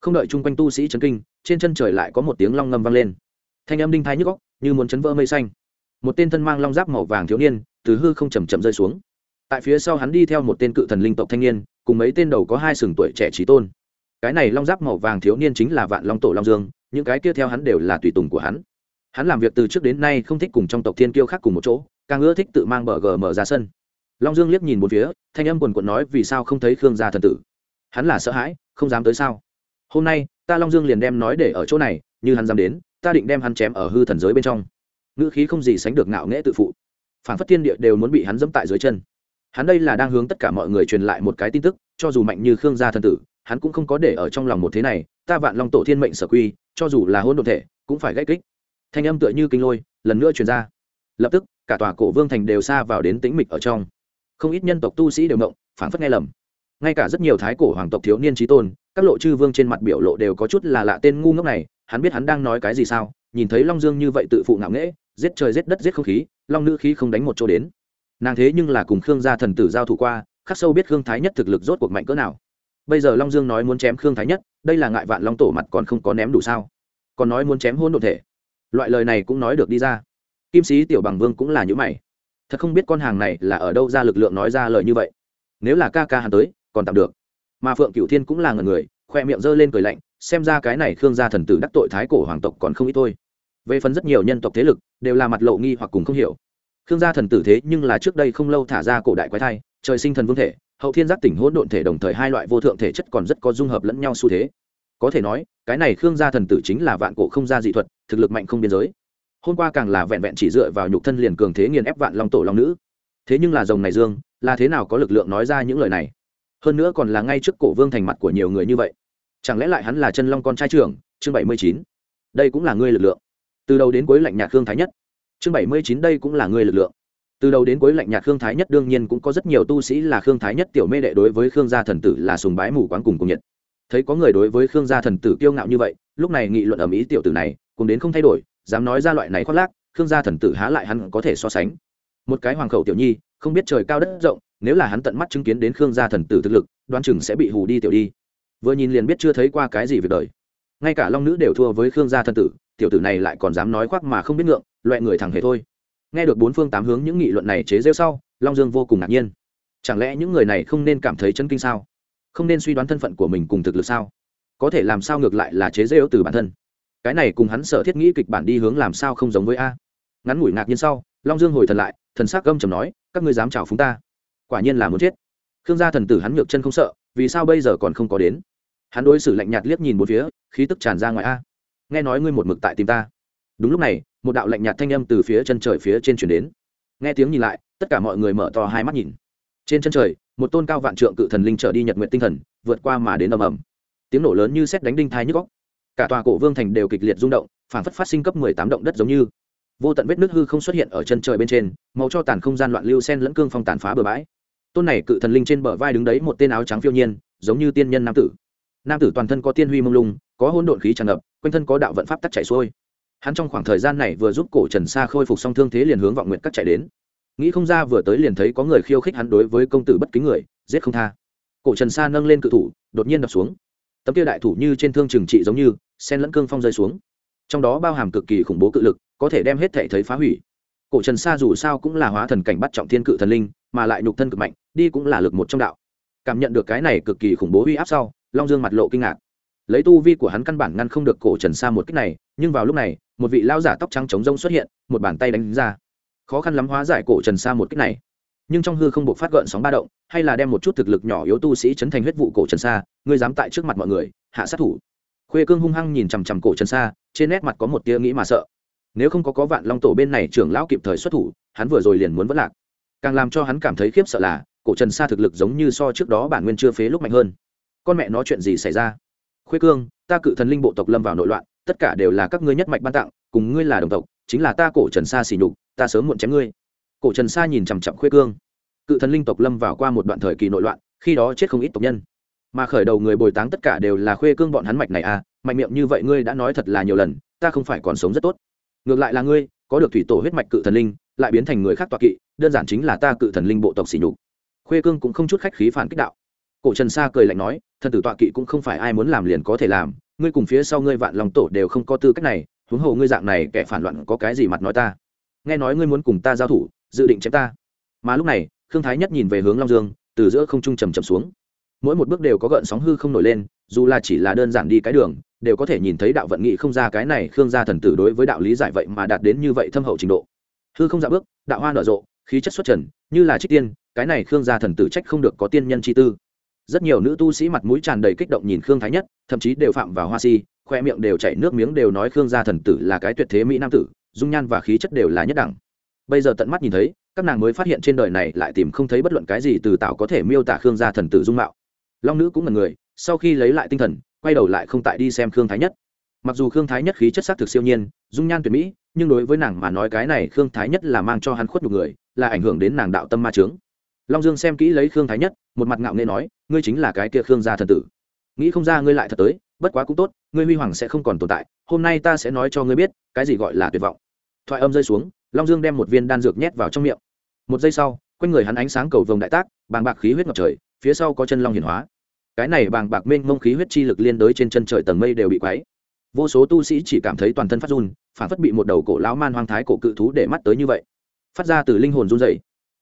Không đợi chung quanh tu sĩ chấn kinh, trên chân trời lại có một tiếng long ngâm vang lên. Thanh âm đinh thái nhức góc như muốn chấn vỡ mây xanh. Một tên thân mang long giáp màu vàng thiếu niên, từ hư không chầm chậm rơi xuống. Tại phía sau hắn đi theo một tên cự thần linh tộc thanh niên, cùng mấy tên đầu có hai sừng tuổi trẻ trí tôn. Cái này long giáp màu vàng thiếu niên chính là vạn long tổ long dương, những cái kia theo hắn đều là tùy tùng của hắn. Hắn làm việc từ trước đến nay không thích cùng trong tộc thiên kiêu khác cùng một chỗ, càng ưa thích tự mang bờ gờ mở ra sân long dương liếc nhìn một phía, thanh âm quần quận nói, vì sao không thấy khương gia thần tử? Hắn là sợ hãi, không dám tới sao? Hôm nay, ta long dương liền đem nói để ở chỗ này, như hắn dám đến, ta định đem hắn chém ở hư thần giới bên trong. Ngữ khí không gì sánh được ngạo nghễ tự phụ. Phản phất thiên địa đều muốn bị hắn dẫm tại dưới chân. Hắn đây là đang hướng tất cả mọi người truyền lại một cái tin tức, cho dù mạnh như khương gia thần tử, hắn cũng không có để ở trong lòng một thế này, ta vạn long tổ thiên mệnh sở quy, cho dù là hôn đ ộ thể, cũng phải gãy kích. Thanh âm tựa như kinh lôi, lần nữa truyền ra. Lập tức, cả tòa cổ vương thành đều xa vào đến tĩnh mịch ở trong không ít nhân tộc tu sĩ đều ngộng phản phất nghe lầm. Ngay cả rất nhiều thái cổ hoàng tộc thiếu niên trí tôn, các lộ chư vương trên mặt biểu lộ đều có chút là lạ tên ngu ngốc này, hắn biết hắn đang nói cái gì sao? Nhìn thấy long dương như vậy tự phụ ngạo nghễ, giết trời giết đất giết không khí, long nữ khí không đánh một chỗ đến. Nàng thế nhưng là cùng khương gia thần tử giao thủ qua, khắc sâu biết khương thái nhất thực lực rốt cuộc mạnh cỡ nào. Bây giờ long dương nói muốn chém khương thái nhất, đây là ngại vạn long tổ mặt còn không có ném đủ sao? Còn nói muốn chém hôn đ ộ thể. Loại lời này cũng nói được đi ra. Kim sĩ tiểu bằng vương cũng là những mày thật không biết con hàng này là ở đâu ra lực lượng nói ra lời như vậy. Nếu là ca ca hắn tới, còn tạm được. Mà phượng cửu thiên cũng là ngần người, khoe miệng giơ lên cười lạnh, xem ra cái này khương gia thần tử đắc tội thái cổ hoàng tộc còn không ít thôi. Về phần rất nhiều nhân tộc thế lực, đều là mặt lộ nghi hoặc cùng không hiểu. Khương gia thần tử thế nhưng là trước đây không lâu thả ra cổ đại quái thai, trời sinh thần vương thể, hậu thiên giác tỉnh hỗn độn thể đồng thời hai loại vô thượng thể chất còn rất có dung hợp lẫn nhau xu thế. Có thể nói, cái này khương gia thần tử chính là vạn cổ không gia dị thuật, thực lực mạnh không biên giới hôm qua càng là vẹn vẹn chỉ dựa vào nhục thân liền cường thế nghiền ép vạn long tổ long nữ. Thế nhưng là rồng này dương, là thế nào có lực lượng nói ra những lời này? Hơn nữa còn là ngay trước cổ vương thành mặt của nhiều người như vậy. Chẳng lẽ lại hắn là chân long con trai trưởng? Chương bảy mươi chín. Đây cũng là ngươi lực lượng. Từ đầu đến cuối lạnh nhạc khương thái nhất. Chương bảy mươi chín đây cũng là ngươi lực lượng. Từ đầu đến cuối lạnh nhạc khương thái nhất đương nhiên cũng có rất nhiều tu sĩ là khương thái nhất tiểu mê đệ đối với khương gia thần tử là sùng bái mù quáng cùng cùng nhiệt. Thấy có người đối với khương gia thần tử kiêu ngạo như vậy, lúc này nghị luận ở mỹ tiểu tử này cũng đến không thay đổi dám nói ra loại này khoác lác, khương gia thần tử há lại hắn có thể so sánh. Một cái hoàng khẩu tiểu nhi, không biết trời cao đất rộng, nếu là hắn tận mắt chứng kiến đến khương gia thần tử thực lực đoan chừng sẽ bị hù đi tiểu đi. Vừa nhìn liền biết chưa thấy qua cái gì việc đời. Ngay cả long nữ đều thua với khương gia thần tử, tiểu tử này lại còn dám nói khoác mà không biết ngượng loại người thằng hề thôi. Nghe được bốn phương tám hướng những nghị luận này chế rêu sau, long dương vô cùng ngạc nhiên. Chẳng lẽ những người này không nên cảm thấy chân kinh sao? Không nên suy đoán thân phận của mình cùng thực lực sao? Có thể làm sao ngược lại là chế rêu từ bản thân? Cái này cùng hắn sở thiết nghĩ kịch bản đi hướng làm sao không giống với a. Ngắn ngủi ngạc nhiên sau, long dương hồi thần lại, thần s ắ c gâm chầm nói, các ngươi dám chào phúng ta? Quả nhiên là muốn chết. Khương gia thần tử hắn ngược chân không sợ, vì sao bây giờ còn không có đến? Hắn đối xử lạnh nhạt liếc nhìn một phía, khí tức tràn ra ngoài a. Nghe nói ngươi một mực tại tìm ta. Đúng lúc này, một đạo lạnh nhạt thanh âm từ phía chân trời phía trên chuyển đến. Nghe tiếng nhìn lại, tất cả mọi người mở to hai mắt nhìn. Trên chân trời, một tôn cao vạn trượng cự thần linh trở đi nhật nguyện tinh thần, vượt qua mà đến ầm ầm. Tiếng nổ lớn như xét đánh đinh thai nhức góc cả tòa cổ vương thành đều kịch liệt rung động phản phất phát sinh cấp mười tám động đất giống như. Vô tận vết nước hư không xuất hiện ở chân trời bên trên, màu cho tàn không gian loạn lưu sen lẫn cương phong tàn phá bừa bãi. Tôn này cự thần linh trên bờ vai đứng đấy một tên áo trắng phiêu nhiên, giống như tiên nhân nam tử. Nam tử toàn thân có tiên huy mông lung, có hôn độn khí tràn ngập, quanh thân có đạo vận pháp tắc chạy xuôi. Hắn trong khoảng thời gian này vừa giúp cổ trần sa khôi phục xong thương thế liền hướng vọng nguyện cắt chạy đến. Nghĩ không ra vừa tới liền thấy có người khiêu khích hắn đối với công tử bất kính người, giết không tha. Cổ trần sa nâng lên cự thủ, đột nhiên đập xuống. Tấm kia đại thủ như trên thương trừng trị giống như sen lẫn cương phong rơi xuống. Trong đó bao hàm cực kỳ khủng bố cự lực, có thể đem hết thể thấy phá hủy. Cổ trần sa dù sao cũng là hóa thần cảnh bắt trọng thiên cự thần linh, mà lại nhục thân cực mạnh, đi cũng là lực một trong đạo. Cảm nhận được cái này cực kỳ khủng bố uy áp sau, long dương mặt lộ kinh ngạc. Lấy tu vi của hắn căn bản ngăn không được cổ trần sa một cách này, nhưng vào lúc này, một vị lao giả tóc trắng trống rông xuất hiện, một bàn tay đánh ra. Khó khăn lắm hóa giải cổ trần sa một cách này. Nhưng trong hư không buộc phát gợn sóng ba động, hay là đem một chút thực lực nhỏ yếu tu sĩ chấn thành huyết vụ cổ trần sa, ngươi dám tại trước mặt mọi người, hạ sát thủ khuê cương hung hăng nhìn chằm chằm cổ trần sa, trên nét mặt có một tia nghĩ mà sợ. Nếu không có có vạn long tổ bên này trưởng lão kịp thời xuất thủ, hắn vừa rồi liền muốn vất lạc. Càng làm cho hắn cảm thấy khiếp sợ là, cổ trần sa thực lực giống như so trước đó bản nguyên chưa phế lúc mạnh hơn. Con mẹ nói chuyện gì xảy ra? Khuê cương, ta cự thần linh bộ tộc lâm vào nội loạn, tất cả đều là các ngươi nhất mạch ban tặng, cùng ngươi là đồng tộc, chính là ta cổ trần sa xỉ nhục, ta sớm muộn chém ngươi. Cổ trần sa nhìn chằm chằm khuê cương. Cự thần linh tộc lâm vào qua một đoạn thời kỳ nội loạn, khi đó chết không ít tộc nhân mà khởi đầu người bồi táng tất cả đều là khuê cương bọn hắn mạch này à mạnh miệng như vậy ngươi đã nói thật là nhiều lần, ta không phải còn sống rất tốt. Ngược lại là ngươi, có được thủy tổ huyết mạch cự thần linh, lại biến thành người khác tọa kỵ, đơn giản chính là ta cự thần linh bộ tộc xỉ nhục. Khuê cương cũng không chút khách khí phản kích đạo. Cổ trần sa cười lạnh nói, thần tử tọa kỵ cũng không phải ai muốn làm liền có thể làm, ngươi cùng phía sau ngươi vạn lòng tổ đều không có tư cách này, huống hồ ngươi dạng này kẻ phản loạn có cái gì mặt nói ta? Nghe nói ngươi muốn cùng ta giao thủ, dự định chém ta. Mà lúc này, khương thái nhất nhìn về hướng long dương, từ giữa không trung trầm trầm xuống mỗi một bước đều có gợn sóng hư không nổi lên, dù là chỉ là đơn giản đi cái đường, đều có thể nhìn thấy đạo vận nghị không ra cái này khương gia thần tử đối với đạo lý giải vậy mà đạt đến như vậy thâm hậu trình độ. Hư không dạ bước, đạo hoa nở rộ, khí chất xuất trần, như là trích tiên, cái này khương gia thần tử trách không được có tiên nhân chi tư. Rất nhiều nữ tu sĩ mặt mũi tràn đầy kích động nhìn khương thái nhất, thậm chí đều phạm vào hoa si, khoe miệng đều chảy nước miếng đều nói khương gia thần tử là cái tuyệt thế mỹ nam tử, dung nhan và khí chất đều là nhất đẳng. Bây giờ tận mắt nhìn thấy, các nàng mới phát hiện trên đời này lại tìm không thấy bất luận cái gì từ tạo có thể miêu tả khương gia thần tử dung mạo long nữ cũng là người, sau khi lấy lại tinh thần, quay đầu lại không tại đi xem khương thái nhất. Mặc dù khương thái nhất khí chất sắc thực siêu nhiên, dung nhan tuyệt mỹ, nhưng đối với nàng mà nói cái này khương thái nhất là mang cho hắn khuất nhục người, là ảnh hưởng đến nàng đạo tâm ma trướng long dương xem kỹ lấy khương thái nhất, một mặt ngạo nghệ nói, ngươi chính là cái kia khương gia thần tử. Nghĩ không ra ngươi lại thật tới, bất quá cũng tốt, ngươi huy hoàng sẽ không còn tồn tại, hôm nay ta sẽ nói cho ngươi biết, cái gì gọi là tuyệt vọng. Thoại âm rơi xuống, long dương đem một viên đan dược nhét vào trong miệng. Một giây sau, quanh người hắn ánh sáng cầu vồng đại tác, bàng bạc khí huyết ngập trời, phía sau có chân long hiển hóa cái này bàng bạc mênh mông khí huyết chi lực liên đới trên chân trời tầng mây đều bị quấy. Vô số tu sĩ chỉ cảm thấy toàn thân phát run, phản phất bị một đầu cổ lão man hoang thái cổ cự thú để mắt tới như vậy. Phát ra từ linh hồn run dày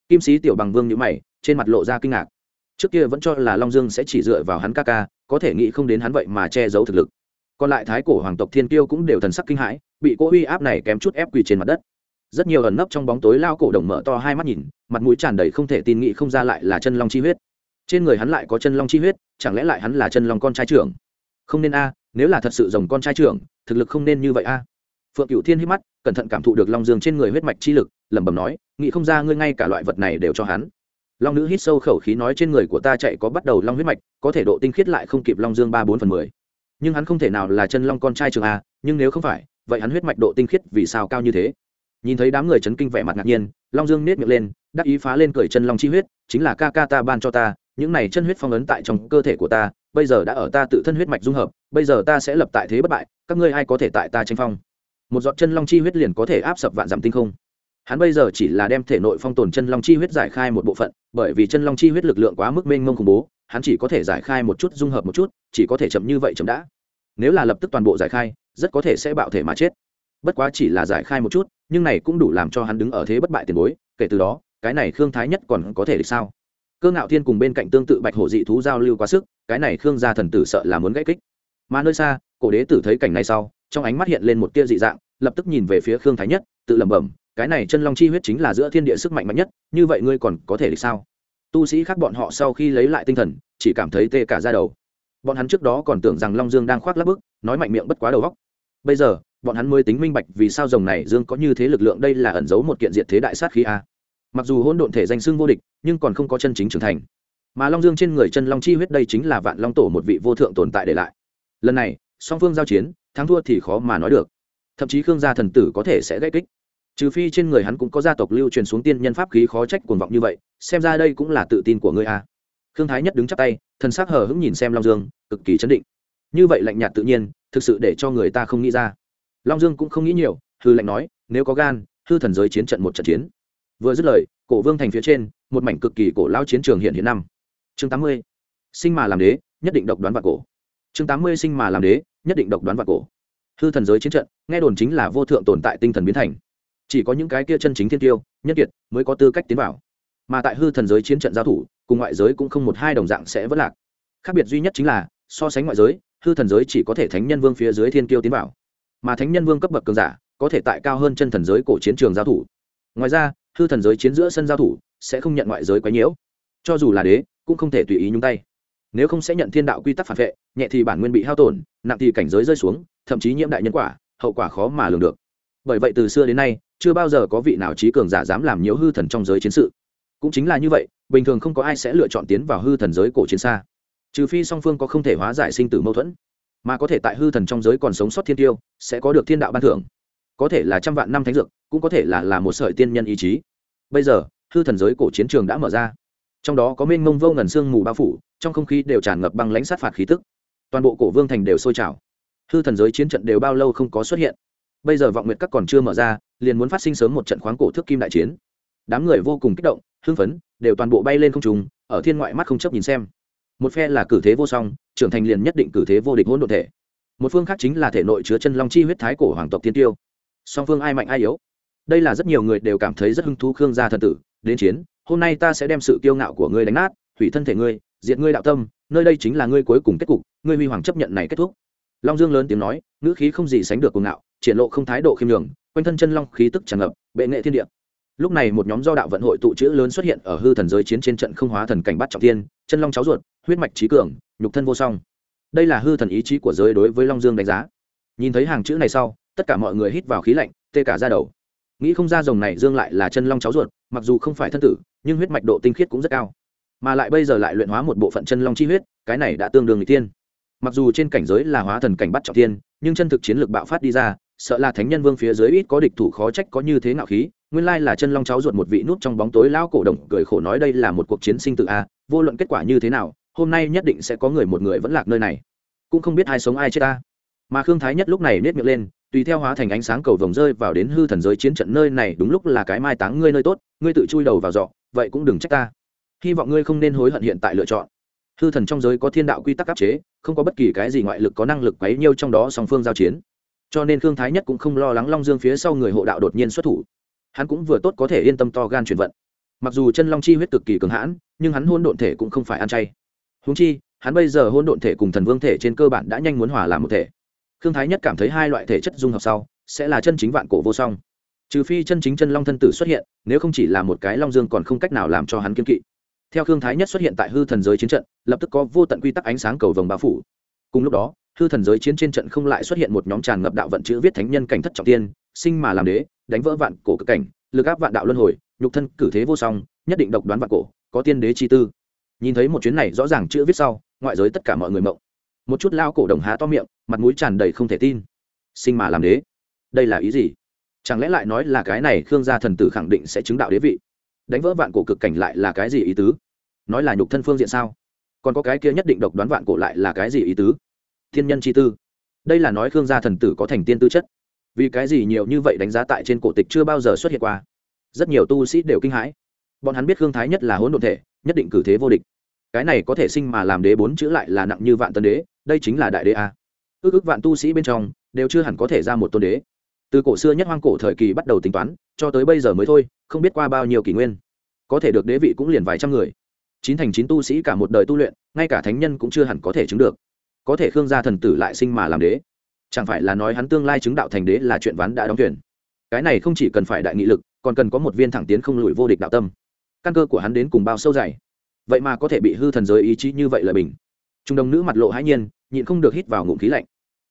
kim sĩ tiểu bằng vương nhữ mày, trên mặt lộ ra kinh ngạc. Trước kia vẫn cho là long dương sẽ chỉ dựa vào hắn ca ca, có thể nghĩ không đến hắn vậy mà che giấu thực lực. Còn lại thái cổ hoàng tộc thiên kiêu cũng đều thần sắc kinh hãi, bị cỗ uy áp này kém chút ép quỳ trên mặt đất. Rất nhiều ẩn nấp trong bóng tối lao cổ đồng mở to hai mắt nhìn, mặt mũi tràn đầy không thể tin nghĩ không ra lại là chân long chi huyết trên người hắn lại có chân long chi huyết, chẳng lẽ lại hắn là chân long con trai trưởng? Không nên a, nếu là thật sự rồng con trai trưởng, thực lực không nên như vậy a. Phượng cựu thiên hít mắt, cẩn thận cảm thụ được long dương trên người huyết mạch chi lực, lẩm bẩm nói, nghĩ không ra ngươi ngay cả loại vật này đều cho hắn. Long nữ hít sâu khẩu khí nói trên người của ta chạy có bắt đầu long huyết mạch, có thể độ tinh khiết lại không kịp long dương ba bốn phần mười. Nhưng hắn không thể nào là chân long con trai trường a, nhưng nếu không phải, vậy hắn huyết mạch độ tinh khiết vì sao cao như thế? Nhìn thấy đám người chấn kinh vẻ mặt ngạc nhiên, long dương nết miệng lên, đắc ý phá lên cởi chân long chi huyết, chính là ca ca ta ban cho ta những này chân huyết phong ấn tại trong cơ thể của ta, bây giờ đã ở ta tự thân huyết mạch dung hợp, bây giờ ta sẽ lập tại thế bất bại, các ngươi ai có thể tại ta tranh phong? Một giọt chân long chi huyết liền có thể áp sập vạn dặm tinh không. Hắn bây giờ chỉ là đem thể nội phong tồn chân long chi huyết giải khai một bộ phận, bởi vì chân long chi huyết lực lượng quá mức mênh mông khủng bố, hắn chỉ có thể giải khai một chút dung hợp một chút, chỉ có thể chậm như vậy chậm đã. Nếu là lập tức toàn bộ giải khai, rất có thể sẽ bạo thể mà chết. Bất quá chỉ là giải khai một chút, nhưng này cũng đủ làm cho hắn đứng ở thế bất bại tiền bối, kể từ đó, cái này khương thái nhất còn có thể được sao? Cơ ngạo thiên cùng bên cạnh tương tự bạch hổ dị thú giao lưu quá sức, cái này khương gia thần tử sợ là muốn gãy kích. Mà nơi xa, cổ đế tử thấy cảnh này sau, trong ánh mắt hiện lên một tia dị dạng, lập tức nhìn về phía khương thái nhất, tự lẩm bẩm, cái này chân long chi huyết chính là giữa thiên địa sức mạnh mạnh nhất, như vậy ngươi còn có thể được sao? Tu sĩ khác bọn họ sau khi lấy lại tinh thần, chỉ cảm thấy tê cả ra đầu. Bọn hắn trước đó còn tưởng rằng long dương đang khoác lắp bức, nói mạnh miệng bất quá đầu góc bây giờ, bọn hắn mới tính minh bạch vì sao rồng này dương có như thế lực lượng đây là ẩn giấu một kiện diệt thế đại sát khí a mặc dù hỗn độn thể danh xưng vô địch, nhưng còn không có chân chính trưởng thành. Mà long dương trên người chân long chi huyết đây chính là vạn long tổ một vị vô thượng tồn tại để lại. Lần này, song phương giao chiến, thắng thua thì khó mà nói được. Thậm chí khương gia thần tử có thể sẽ gây kích. Trừ phi trên người hắn cũng có gia tộc lưu truyền xuống tiên nhân pháp khí khó trách cuồng vọng như vậy, xem ra đây cũng là tự tin của ngươi a khương thái nhất đứng chắp tay, thần sắc hờ hững nhìn xem long dương, cực kỳ chấn định. Như vậy lạnh nhạt tự nhiên, thực sự để cho người ta không nghĩ ra. Long dương cũng không nghĩ nhiều, hư lạnh nói, nếu có gan, hư thần giới chiến trận một trận chiến vừa dứt lời, cổ vương thành phía trên, một mảnh cực kỳ cổ lao chiến trường hiện hiện năm. Chương tám mươi, sinh mà làm đế, nhất định độc đoán và cổ. Chương tám mươi, sinh mà làm đế, nhất định độc đoán và cổ. Hư thần giới chiến trận, nghe đồn chính là vô thượng tồn tại tinh thần biến thành. Chỉ có những cái kia chân chính thiên tiêu, nhất kiệt mới có tư cách tiến vào. Mà tại hư thần giới chiến trận giao thủ, cùng ngoại giới cũng không một hai đồng dạng sẽ vất lạc. Khác biệt duy nhất chính là, so sánh ngoại giới, hư thần giới chỉ có thể thánh nhân vương phía dưới thiên kiêu tiến vào. Mà thánh nhân vương cấp bậc cường giả, có thể tại cao hơn chân thần giới cổ chiến trường giao thủ. Ngoài ra hư thần giới chiến giữa sân giao thủ sẽ không nhận ngoại giới quấy nhiễu. Cho dù là đế, cũng không thể tùy ý nhúng tay. Nếu không sẽ nhận thiên đạo quy tắc phản vệ, nhẹ thì bản nguyên bị hao tổn, nặng thì cảnh giới rơi xuống, thậm chí nhiễm đại nhân quả, hậu quả khó mà lường được. Bởi vậy từ xưa đến nay, chưa bao giờ có vị nào trí cường giả dám làm nhiễu hư thần trong giới chiến sự. Cũng chính là như vậy, bình thường không có ai sẽ lựa chọn tiến vào hư thần giới cổ chiến xa. Trừ phi song phương có không thể hóa giải sinh tử mâu thuẫn, mà có thể tại hư thần trong giới còn sống sót thiên tiêu, sẽ có được thiên đạo ban thưởng. Có thể là trăm vạn năm thánh dược, cũng có thể là là một sợi tiên nhân ý chí bây giờ, hư thần giới cổ chiến trường đã mở ra. Trong đó có mênh mông vô ngần sương mù bao phủ, trong không khí đều tràn ngập băng lãnh sát phạt khí tức. Toàn bộ cổ vương thành đều sôi trào. Hư thần giới chiến trận đều bao lâu không có xuất hiện. Bây giờ vọng nguyệt các còn chưa mở ra, liền muốn phát sinh sớm một trận khoáng cổ thước kim đại chiến. Đám người vô cùng kích động, hưng phấn, đều toàn bộ bay lên không trùng ở thiên ngoại mắt không chấp nhìn xem. Một phe là cử thế vô song, trưởng thành liền nhất định cử thế vô địch hỗn độn thể. Một phương khác chính là thể nội chứa chân long chi huyết thái cổ hoàng tộc tiên tiêu. Song phương ai mạnh ai yếu? Đây là rất nhiều người đều cảm thấy rất hứng thú khương gia thần tử, đến chiến, hôm nay ta sẽ đem sự kiêu ngạo của ngươi đánh nát, hủy thân thể ngươi, diệt ngươi đạo tâm, nơi đây chính là ngươi cuối cùng kết cục, ngươi huy hoàng chấp nhận này kết thúc. Long dương lớn tiếng nói, ngữ khí không gì sánh được cuồng ngạo, triển lộ không thái độ khiêm nhường, quanh thân chân long khí tức tràn ngập, bệ nghệ thiên địa. Lúc này một nhóm do đạo vận hội tụ chữ lớn xuất hiện ở hư thần giới chiến trên trận không hóa thần cảnh bắt trọng thiên, chân long cháu ruột, huyết mạch trí cường, nhục thân vô song. Đây là hư thần ý chí của giới đối với long dương đánh giá. Nhìn thấy hàng chữ này sau, tất cả mọi người hít vào khí lạnh, tê cả ra đầu nghĩ không ra rồng này dương lại là chân long cháu ruột, mặc dù không phải thân tử, nhưng huyết mạch độ tinh khiết cũng rất cao. Mà lại bây giờ lại luyện hóa một bộ phận chân long chi huyết, cái này đã tương đương người tiên mặc dù trên cảnh giới là hóa thần cảnh bắt trọng tiên nhưng chân thực chiến lược bạo phát đi ra, sợ là thánh nhân vương phía dưới ít có địch thủ khó trách có như thế ngạo khí, nguyên lai là chân long cháu ruột một vị nút trong bóng tối lão cổ đồng cười khổ nói đây là một cuộc chiến sinh tự a, vô luận kết quả như thế nào, hôm nay nhất định sẽ có người một người vẫn lạc nơi này. Cũng không biết ai sống ai chết ta. Mà khương thái nhất lúc này nết miệng lên tùy theo hóa thành ánh sáng cầu vồng rơi vào đến hư thần giới chiến trận nơi này, đúng lúc là cái mai táng ngươi nơi tốt, ngươi tự chui đầu vào dọ vậy cũng đừng trách ta. Hy vọng ngươi không nên hối hận hiện tại lựa chọn. Hư thần trong giới có thiên đạo quy tắc áp chế, không có bất kỳ cái gì ngoại lực có năng lực quấy nhiêu trong đó song phương giao chiến. Cho nên khương thái nhất cũng không lo lắng long dương phía sau người hộ đạo đột nhiên xuất thủ. Hắn cũng vừa tốt có thể yên tâm to gan chuyển vận. Mặc dù chân long chi huyết cực kỳ cường hãn, nhưng hắn hôn độn thể cũng không phải ăn chay. Húng chi, hắn bây giờ hôn độn thể cùng thần vương thể trên cơ bản đã nhanh muốn hòa làm một thể khương thái nhất cảm thấy hai loại thể chất dung hợp sau, sẽ là chân chính vạn cổ vô song. Trừ phi chân chính chân long thân tử xuất hiện, nếu không chỉ là một cái long dương còn không cách nào làm cho hắn kiên kỵ. Theo khương thái nhất xuất hiện tại hư thần giới chiến trận, lập tức có vô tận quy tắc ánh sáng cầu vồng bao phủ. Cùng lúc đó, hư thần giới chiến trên trận không lại xuất hiện một nhóm tràn ngập đạo vận chữ viết thánh nhân cảnh thất trọng tiên, sinh mà làm đế, đánh vỡ vạn cổ cực cảnh, lực áp vạn đạo luân hồi, nhục thân cử thế vô song, nhất định độc đoán vạn cổ, có tiên đế chi tư. Nhìn thấy một chuyến này rõ ràng chữ viết sau, ngoại giới tất cả mọi người mộng một chút lao cổ đồng há to miệng, mặt mũi tràn đầy không thể tin. Sinh mà làm đế. Đây là ý gì? Chẳng lẽ lại nói là cái này khương gia thần tử khẳng định sẽ chứng đạo đế vị? Đánh vỡ vạn cổ cực cảnh lại là cái gì ý tứ? Nói là nhục thân phương diện sao? Còn có cái kia nhất định độc đoán vạn cổ lại là cái gì ý tứ? Thiên nhân chi tư. Đây là nói khương gia thần tử có thành tiên tư chất. Vì cái gì nhiều như vậy đánh giá tại trên cổ tịch chưa bao giờ xuất hiện qua? Rất nhiều tu sĩ đều kinh hãi. Bọn hắn biết khương thái nhất là hỗn độn thể, nhất định cử thế vô địch. Cái này có thể sinh mà làm đế bốn chữ lại là nặng như vạn tân đế đây chính là đại đế a. Ước ước vạn tu sĩ bên trong, đều chưa hẳn có thể ra một tôn đế. Từ cổ xưa nhất hoang cổ thời kỳ bắt đầu tính toán, cho tới bây giờ mới thôi, không biết qua bao nhiêu kỷ nguyên. Có thể được đế vị cũng liền vài trăm người. Chín thành chín tu sĩ cả một đời tu luyện, ngay cả thánh nhân cũng chưa hẳn có thể chứng được. Có thể khương gia thần tử lại sinh mà làm đế. Chẳng phải là nói hắn tương lai chứng đạo thành đế là chuyện ván đã đóng thuyền. Cái này không chỉ cần phải đại nghị lực, còn cần có một viên thẳng tiến không lùi vô địch đạo tâm. Căn cơ của hắn đến cùng bao sâu dày. Vậy mà có thể bị hư thần giới ý chí như vậy là bình. Trung đông nữ mặt lộ hãi nhiên nhịn không được hít vào ngụm khí lạnh.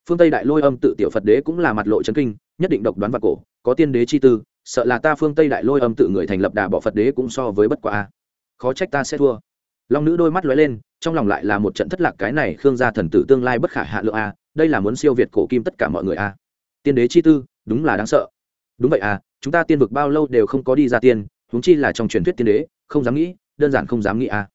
Phương tây đại lôi âm tự tiểu phật đế cũng là mặt lộ c kinh, nhất định độc đoán và cổ, có tiên đế chi tư, sợ là ta phương tây đại lôi âm tự người thành lập đà bỏ phật đế cũng so với bất quả khó trách ta sẽ thua. Long nữ đôi mắt lóe lên, trong lòng lại là một trận thất lạc cái này khương gia thần tử tương lai bất khả hạ lượng a, đây là muốn siêu việt cổ kim tất cả mọi người a. Tiên đế chi tư, đúng là đáng sợ. Đúng vậy à chúng ta tiên vực bao lâu đều không có đi ra tiên, huống chi là trong truyền thuyết tiên đế, không dám nghĩ, đơn giản không dám nghĩ à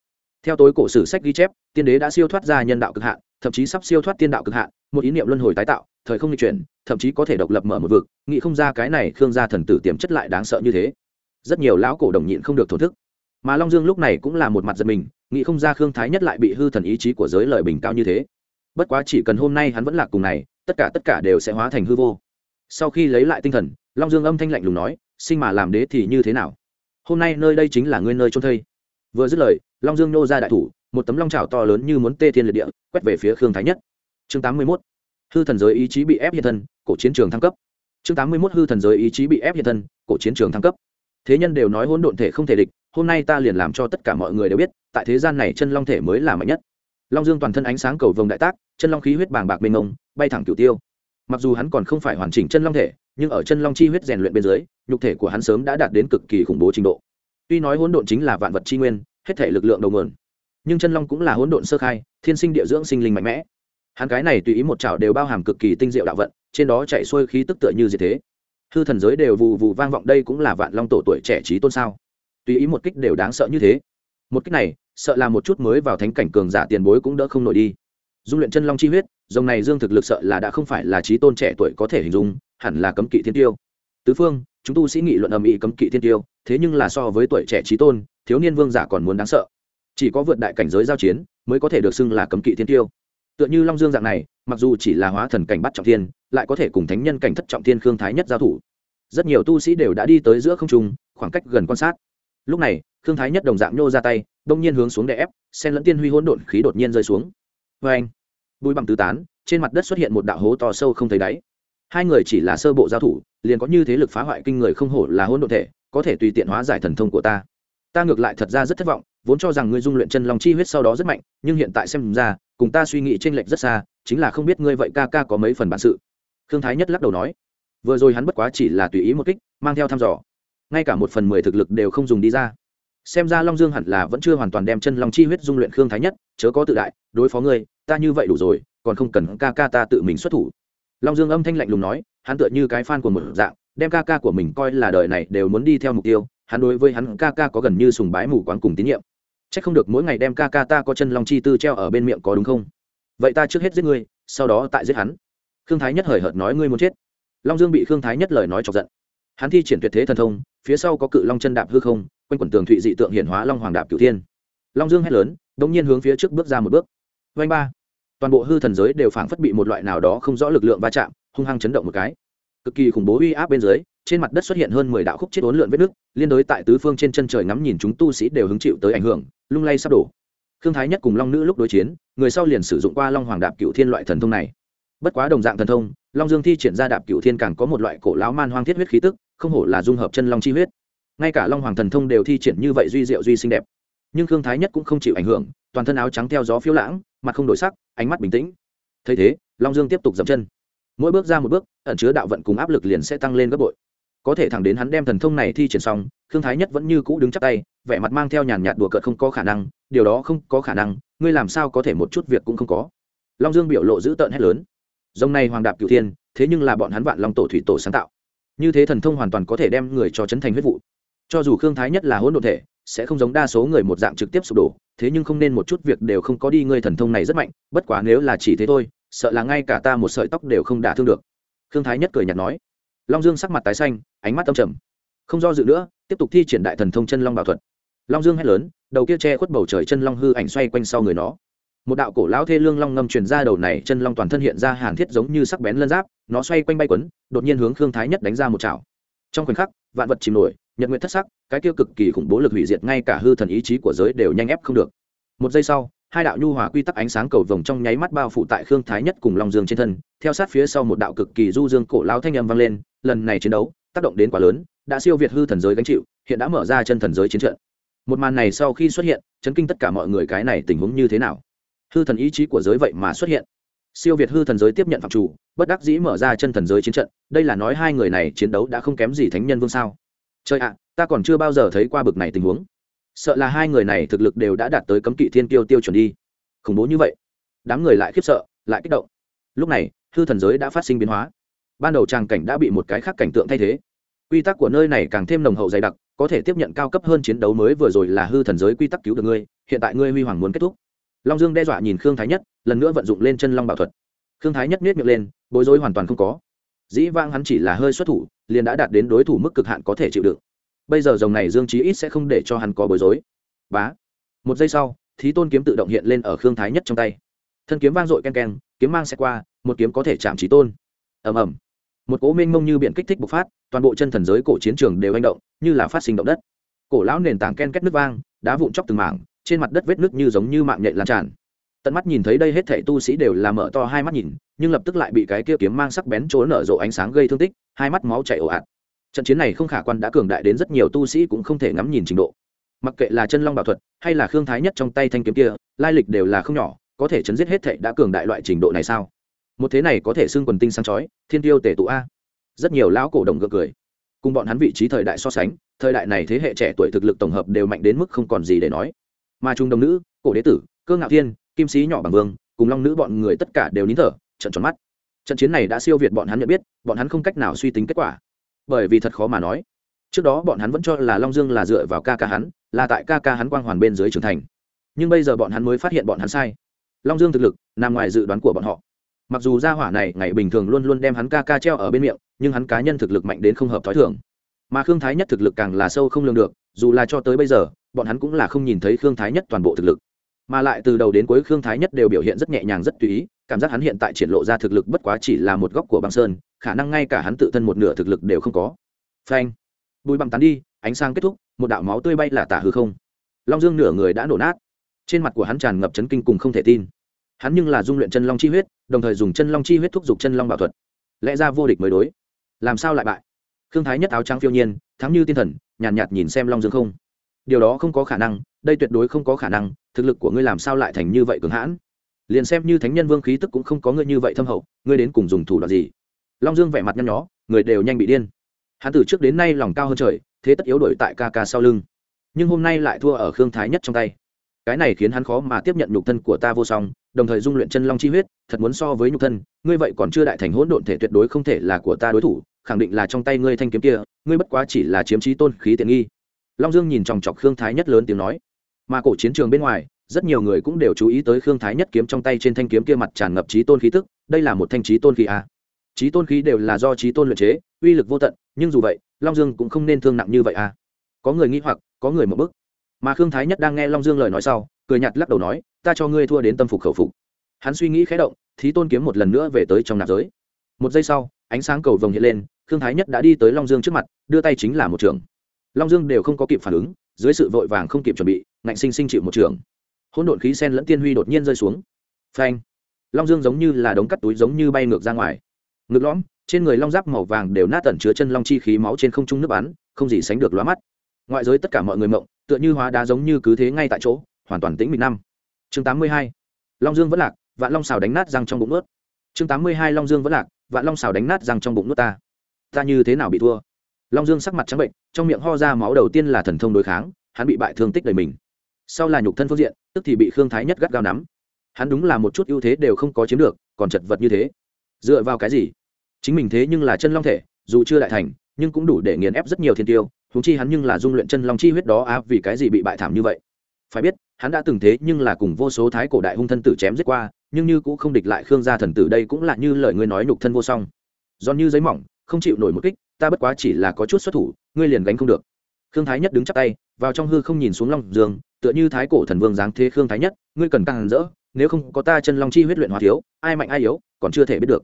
theo tối cổ sử sách ghi chép, tiên đế đã siêu thoát ra nhân đạo cực hạn, thậm chí sắp siêu thoát tiên đạo cực hạn, một ý niệm luân hồi tái tạo, thời không di chuyển, thậm chí có thể độc lập mở một vực, nghĩ không ra cái này khương gia thần tử tiềm chất lại đáng sợ như thế. Rất nhiều lão cổ đồng nhịn không được thổ thức. Mà long dương lúc này cũng là một mặt giật mình, nghĩ không ra khương thái nhất lại bị hư thần ý chí của giới lời bình cao như thế. Bất quá chỉ cần hôm nay hắn vẫn lạc cùng này, tất cả tất cả đều sẽ hóa thành hư vô. Sau khi lấy lại tinh thần, long dương âm thanh lạnh lùng nói, sinh mà làm đế thì như thế nào? Hôm nay nơi đây chính là ngươi nơi trôn thây. Vừa dứt lời long dương nô ra đại thủ, một tấm long trào to lớn như muốn tê thiên liệt địa, quét về phía khương thái nhất. Chương tám mươi mốt. Hư thần giới ý chí bị ép hiện thân, cổ chiến trường thăng cấp. Chương tám mươi mốt. Hư thần giới ý chí bị ép hiện thân, cổ chiến trường thăng cấp. Thế nhân đều nói hỗn độn thể không thể địch, hôm nay ta liền làm cho tất cả mọi người đều biết, tại thế gian này chân long thể mới là mạnh nhất. Long dương toàn thân ánh sáng cầu vồng đại tác, chân long khí huyết bàng bạc mênh mông, bay thẳng cửu tiêu. Mặc dù hắn còn không phải hoàn chỉnh chân long thể, nhưng ở chân long chi huyết rèn luyện bên dưới, nhục thể của hắn sớm đã đạt đến cực kỳ khủng bố trình độ. Tuy nói hỗn độn chính là vạn vật chi nguyên hết thể lực lượng đầu nguồn. Nhưng chân long cũng là hỗn độn sơ khai, thiên sinh địa dưỡng sinh linh mạnh mẽ. Hắn cái này tùy ý một chảo đều bao hàm cực kỳ tinh diệu đạo vận, trên đó chạy xuôi khí tức tựa như gì thế. Hư thần giới đều vù vù vang vọng đây cũng là vạn long tổ tuổi trẻ trí tôn sao? Tùy ý một kích đều đáng sợ như thế. Một kích này, sợ là một chút mới vào thánh cảnh cường giả tiền bối cũng đỡ không nổi đi. Dung luyện chân long chi huyết, dòng này dương thực lực sợ là đã không phải là trí tôn trẻ tuổi có thể hình dung, hẳn là cấm kỵ thiên tiêu. Tứ phương chúng tu sĩ nghị luận âm ĩ cấm kỵ thiên tiêu, thế nhưng là so với tuổi trẻ trí tôn, thiếu niên vương giả còn muốn đáng sợ. Chỉ có vượt đại cảnh giới giao chiến mới có thể được xưng là cấm kỵ thiên tiêu. Tựa như long dương dạng này, mặc dù chỉ là hóa thần cảnh bắt trọng thiên, lại có thể cùng thánh nhân cảnh thất trọng thiên khương thái nhất giao thủ. Rất nhiều tu sĩ đều đã đi tới giữa không trung, khoảng cách gần quan sát. Lúc này, khương thái nhất đồng dạng nhô ra tay, đông nhiên hướng xuống đè ép sen lẫn tiên huy hỗn độn khí đột nhiên rơi xuống. Vê anh. Bùi bằng tứ tán, trên mặt đất xuất hiện một đạo hố to sâu không thấy đáy. Hai người chỉ là sơ bộ giao thủ liền có như thế lực phá hoại kinh người không hổ là hỗn độn thể, có thể tùy tiện hóa giải thần thông của ta. Ta ngược lại thật ra rất thất vọng, vốn cho rằng ngươi dung luyện chân long chi huyết sau đó rất mạnh, nhưng hiện tại xem ra, cùng ta suy nghĩ chênh lệch rất xa, chính là không biết ngươi vậy ca ca có mấy phần bản sự. Khương thái nhất lắc đầu nói, vừa rồi hắn bất quá chỉ là tùy ý một kích, mang theo thăm dò. Ngay cả một phần mười thực lực đều không dùng đi ra. Xem ra long dương hẳn là vẫn chưa hoàn toàn đem chân long chi huyết dung luyện khương thái nhất, chớ có tự đại, đối phó ngươi, ta như vậy đủ rồi, còn không cần ca ca ta tự mình xuất thủ long dương âm thanh lạnh lùng nói, hắn tựa như cái f a n của một dạng, đem ca ca của mình coi là đời này đều muốn đi theo mục tiêu, hắn đối với hắn ca ca có gần như sùng bái mù quáng cùng tín nhiệm. C h ắ c không được mỗi ngày đem ca ca ta có chân long chi tư treo ở bên miệng có đúng không? Vậy ta trước hết giết ngươi, sau đó tại giết hắn. Khương thái nhất hời hợt nói ngươi muốn chết. Long dương bị khương thái nhất lời nói chọc giận. Hắn thi triển tuyệt thế thần thông, phía sau có cự long chân đạp hư không, quanh quẩn tường thụy dị tượng hiển hóa long hoàng đạp cửu thiên. Long dương hét lớn đ ỗ n g nhiên hướng phía trước bước ra một bước. Vanh ba toàn bộ hư thần giới đều phảng phất bị một loại nào đó không rõ lực lượng va chạm, hung hăng chấn động một cái. Cực kỳ khủng bố uy áp bên dưới, trên mặt đất xuất hiện hơn mười đạo khúc chết uốn lượn vết nước liên đối tại tứ phương trên chân trời ngắm nhìn chúng tu sĩ đều hứng chịu tới ảnh hưởng, lung lay sắp đổ. Khương thái nhất cùng long nữ lúc đối chiến, người sau liền sử dụng qua long hoàng đạp cựu thiên loại thần thông này. Bất quá đồng dạng thần thông, long dương thi triển ra đạp cựu thiên càng có một loại cổ lão man hoang thiết huyết khí tức, không hổ là dung hợp chân long chi huyết. Ngay cả long hoàng thần thông đều thi triển như vậy duy diệu duy xinh đẹp. Nhưng khương thái nhất cũng không chịu ảnh hưởng toàn thân áo trắng theo gió phiêu lãng, mặt không đổi sắc, ánh mắt bình tĩnh. Thấy thế, long dương tiếp tục dậm chân. Mỗi bước ra một bước, ẩn chứa đạo vận cùng áp lực liền sẽ tăng lên gấp bội. Có thể thẳng đến hắn đem thần thông này thi triển xong thương thái nhất vẫn như cũ đứng chắc tay, vẻ mặt mang theo nhàn nhạt đùa cợt không có khả năng, điều đó không có khả năng, ngươi làm sao có thể một chút việc cũng không có. Long dương biểu lộ dữ tợn hét lớn. Dòng này hoàng đạp cựu thiên, thế nhưng là bọn hắn vạn long tổ thủy tổ sáng tạo. Như thế thần thông hoàn toàn có thể đem người cho chấn thành huyết vụ. Cho dù khương thái nhất là hỗn độn thể sẽ không giống đa số người một dạng trực tiếp sụp đổ, thế nhưng không nên một chút việc đều không có đi, ngươi thần thông này rất mạnh, bất quá nếu là chỉ thế thôi, sợ là ngay cả ta một sợi tóc đều không đả thương được. Khương thái nhất cười nhạt nói. Long dương sắc mặt tái xanh, ánh mắt âm trầm. Không do dự nữa, tiếp tục thi triển đại thần thông chân long bảo thuật. Long dương hét lớn, đầu kia che khuất bầu trời chân long hư ảnh xoay quanh sau người nó. Một đạo cổ lão thê lương long ngâm truyền ra đầu này chân long toàn thân hiện ra hàn thiết giống như sắc bén lân giáp, nó xoay quanh bay quấn, đột nhiên hướng khương thái nhất đánh ra một chảo. Trong khoảnh khắc, vạn vật chìm nổi nhật nguyện thất sắc, cái kia cực kỳ khủng bố lực hủy diệt ngay cả hư thần ý chí của giới đều nhanh ép không được. Một giây sau, hai đạo nhu hòa quy tắc ánh sáng cầu vồng trong nháy mắt bao phủ tại khương thái nhất cùng long dương trên thân, theo sát phía sau một đạo cực kỳ du dương cổ lao thanh âm vang lên, lần này chiến đấu, tác động đến quá lớn, đã siêu việt hư thần giới gánh chịu, hiện đã mở ra chân thần giới chiến trận. Một màn này sau khi xuất hiện, chấn kinh tất cả mọi người cái này tình huống như thế nào? Hư thần ý chí của giới vậy mà xuất hiện. Siêu việt hư thần giới tiếp nhận phạm chủ, bất đắc dĩ mở ra chân thần giới chiến trận, đây là nói hai người này chiến đấu đã không kém gì thánh nhân vương sao? Trời ạ, ta còn chưa bao giờ thấy qua bực này tình huống. Sợ là hai người này thực lực đều đã đạt tới cấm kỵ thiên tiêu tiêu chuẩn đi. Khủng bố như vậy. Đám người lại khiếp sợ, lại kích động. Lúc này, hư thần giới đã phát sinh biến hóa. Ban đầu tràng cảnh đã bị một cái khác cảnh tượng thay thế. Quy tắc của nơi này càng thêm nồng hậu dày đặc, có thể tiếp nhận cao cấp hơn chiến đấu mới vừa rồi là hư thần giới quy tắc cứu được ngươi, hiện tại ngươi huy hoàng muốn kết thúc. Long dương đe dọa nhìn khương thái nhất, lần nữa vận dụng lên chân long bảo thuật. Khương thái nhất miết miệng lên, bối rối hoàn toàn không có dĩ vang hắn chỉ là hơi xuất thủ, liền đã đạt đến đối thủ mức cực hạn có thể chịu đựng. Bây giờ dòng này dương trí ít sẽ không để cho hắn có bối rối. Bá. Một giây sau, thí tôn kiếm tự động hiện lên ở khương thái nhất trong tay. Thân kiếm vang dội ken ken kiếm mang xe qua, một kiếm có thể chạm trí tôn. Ầm ầm. Một cố minh mông như biện kích thích bộc phát, toàn bộ chân thần giới cổ chiến trường đều hành động, như là phát sinh động đất. Cổ lão nền tảng ken két nước vang, đá vụn chóc từng mảng, trên mặt đất vết nước như giống như mạng nhện lan tràn. Tận mắt nhìn thấy đây hết thảy tu sĩ đều là mở to hai mắt nhìn nhưng lập tức lại bị cái kia kiếm mang sắc bén trốn nở rộ ánh sáng gây thương tích, hai mắt máu chảy ồ ạt. Trận chiến này không khả quan đã cường đại đến rất nhiều tu sĩ cũng không thể ngắm nhìn trình độ. Mặc kệ là chân long bảo thuật hay là khương thái nhất trong tay thanh kiếm kia, lai lịch đều là không nhỏ, có thể chấn giết hết thệ đã cường đại loại trình độ này sao? Một thế này có thể xưng quần tinh sáng chói, thiên tiêu tể tụ a. Rất nhiều lão cổ đồng gượng cười. Cùng bọn hắn vị trí thời đại so sánh, thời đại này thế hệ trẻ tuổi thực lực tổng hợp đều mạnh đến mức không còn gì để nói. Mà trung đồng nữ, cổ đế tử, cơ ngạo thiên, kim sĩ nhỏ bằng vương, cùng long nữ bọn người tất cả đều nín thở trận tròn mắt. Trận chiến này đã siêu việt bọn hắn nhận biết, bọn hắn không cách nào suy tính kết quả. Bởi vì thật khó mà nói, trước đó bọn hắn vẫn cho là long dương là dựa vào ca ca hắn, là tại ca ca hắn quang hoàn bên dưới trưởng thành. Nhưng bây giờ bọn hắn mới phát hiện bọn hắn sai. Long dương thực lực, nằm ngoài dự đoán của bọn họ. Mặc dù gia hỏa này ngày bình thường luôn luôn đem hắn ca ca treo ở bên miệng, nhưng hắn cá nhân thực lực mạnh đến không hợp t h ó i thường. Mà khương thái nhất thực lực càng là sâu không lường được, dù là cho tới bây giờ, bọn hắn cũng là không nhìn thấy khương thái nhất toàn bộ thực lực mà lại từ đầu đến cuối khương thái nhất đều biểu hiện rất nhẹ nhàng rất tùy ý. Cảm giác hắn hiện tại triển lộ ra thực lực bất quá chỉ là một góc của băng sơn khả năng ngay cả hắn tự thân một nửa thực lực đều không có. Phanh. Bùi băng tán đi ánh sáng kết thúc một đạo máu tươi bay là tả hư không. Long dương nửa người đã nổ nát. Trên mặt của hắn tràn ngập chấn kinh cùng không thể tin. Hắn nhưng là dung luyện chân long chi huyết đồng thời dùng chân long chi huyết thúc giục chân long bảo thuật. Lẽ ra vô địch mới đối. Làm sao lại bại? Khương thái nhất áo trắng phiêu nhiên thắng như tiên thần nhàn nhạt, nhạt nhìn xem long dương không điều đó không có khả năng, đây tuyệt đối không có khả năng, thực lực của ngươi làm sao lại thành như vậy cường hãn? Liền xem như thánh nhân vương khí tức cũng không có ngươi như vậy thâm hậu, ngươi đến cùng dùng thủ đoạn gì? Long dương vẻ mặt nhăn nhó, người đều nhanh bị điên. Hắn từ trước đến nay lòng cao hơn trời, thế tất yếu đổi tại ca ca sau lưng. Nhưng hôm nay lại thua ở khương thái nhất trong tay. Cái này khiến hắn khó mà tiếp nhận nhục thân của ta vô song, đồng thời dung luyện chân long chi huyết, thật muốn so với nhục thân, ngươi vậy còn chưa đại thành hỗn độn thể tuyệt đối không thể là của ta đối thủ, khẳng định là trong tay ngươi thanh kiếm kia, ngươi bất quá chỉ là chiếm trí tôn khí tiện nghi long dương nhìn chòng chọc khương thái nhất lớn tiếng nói. Mà cổ chiến trường bên ngoài, rất nhiều người cũng đều chú ý tới khương thái nhất kiếm trong tay trên thanh kiếm kia mặt tràn ngập trí tôn khí tức, đây là một thanh trí tôn khí a trí tôn khí đều là do trí tôn luyện chế, uy lực vô tận, nhưng dù vậy, long dương cũng không nên thương nặng như vậy a có người nghĩ hoặc, có người một bức. Mà khương thái nhất đang nghe long dương lời nói sau, cười nhạt lắc đầu nói, ta cho ngươi thua đến tâm phục khẩu phục. Hắn suy nghĩ khé động, thí tôn kiếm một lần nữa về tới trong nạp giới. Một giây sau, ánh sáng cầu vồng hiện lên, khương thái nhất đã đi tới long dương trước mặt, đưa tay chính là một trường long dương đều không có kịp phản ứng, dưới sự vội vàng không kịp chuẩn bị, ngạnh sinh sinh chịu một trường. Hỗn độn khí sen lẫn tiên huy đột nhiên rơi xuống. Phanh! Long dương giống như là đống cắt túi giống như bay ngược ra ngoài. Ngực lõm, trên người long giáp màu vàng đều nát tẩn chứa chân long chi khí máu trên không trung nước bắn, không gì sánh được lóa mắt. Ngoại giới tất cả mọi người mộng, tựa như hóa đá giống như cứ thế ngay tại chỗ, hoàn toàn tĩnh mịch năm. Chương tám mươi hai. Long dương vẫn lạc, vạn long xào đánh nát răng trong bụng ướt chương tám mươi hai, long dương vẫn lạc, vạn long xào đánh nát răng trong bụng nước ta. Ta như thế nào bị thua? Long dương sắc mặt trắng bệnh, trong miệng ho ra máu đầu tiên là thần thông đối kháng, hắn bị bại thương tích đầy mình. Sau là nhục thân phương diện, tức thì bị khương thái nhất gắt gao nắm. Hắn đúng là một chút ưu thế đều không có chiếm được, còn chật vật như thế. Dựa vào cái gì? Chính mình thế nhưng là chân long thể, dù chưa đại thành, nhưng cũng đủ để nghiền ép rất nhiều thiên tiêu húng chi hắn nhưng là dung luyện chân long chi huyết đó á, vì cái gì bị bại thảm như vậy? Phải biết, hắn đã từng thế nhưng là cùng vô số thái cổ đại hung thân tử chém giết qua, nhưng như cũng không địch lại khương gia thần tử đây cũng là như lời ngươi nói nhục thân vô song. Do như giấy mỏng, không chịu nổi một kích ta bất quá chỉ là có chút xuất thủ, ngươi liền gánh không được. Khương thái nhất đứng chắp tay, vào trong hư không nhìn xuống long dương, tựa như thái cổ thần vương giáng thế khương thái nhất, ngươi cần càng rỡ, nếu không có ta chân long chi huyết luyện hóa thiếu, ai mạnh ai yếu, còn chưa thể biết được.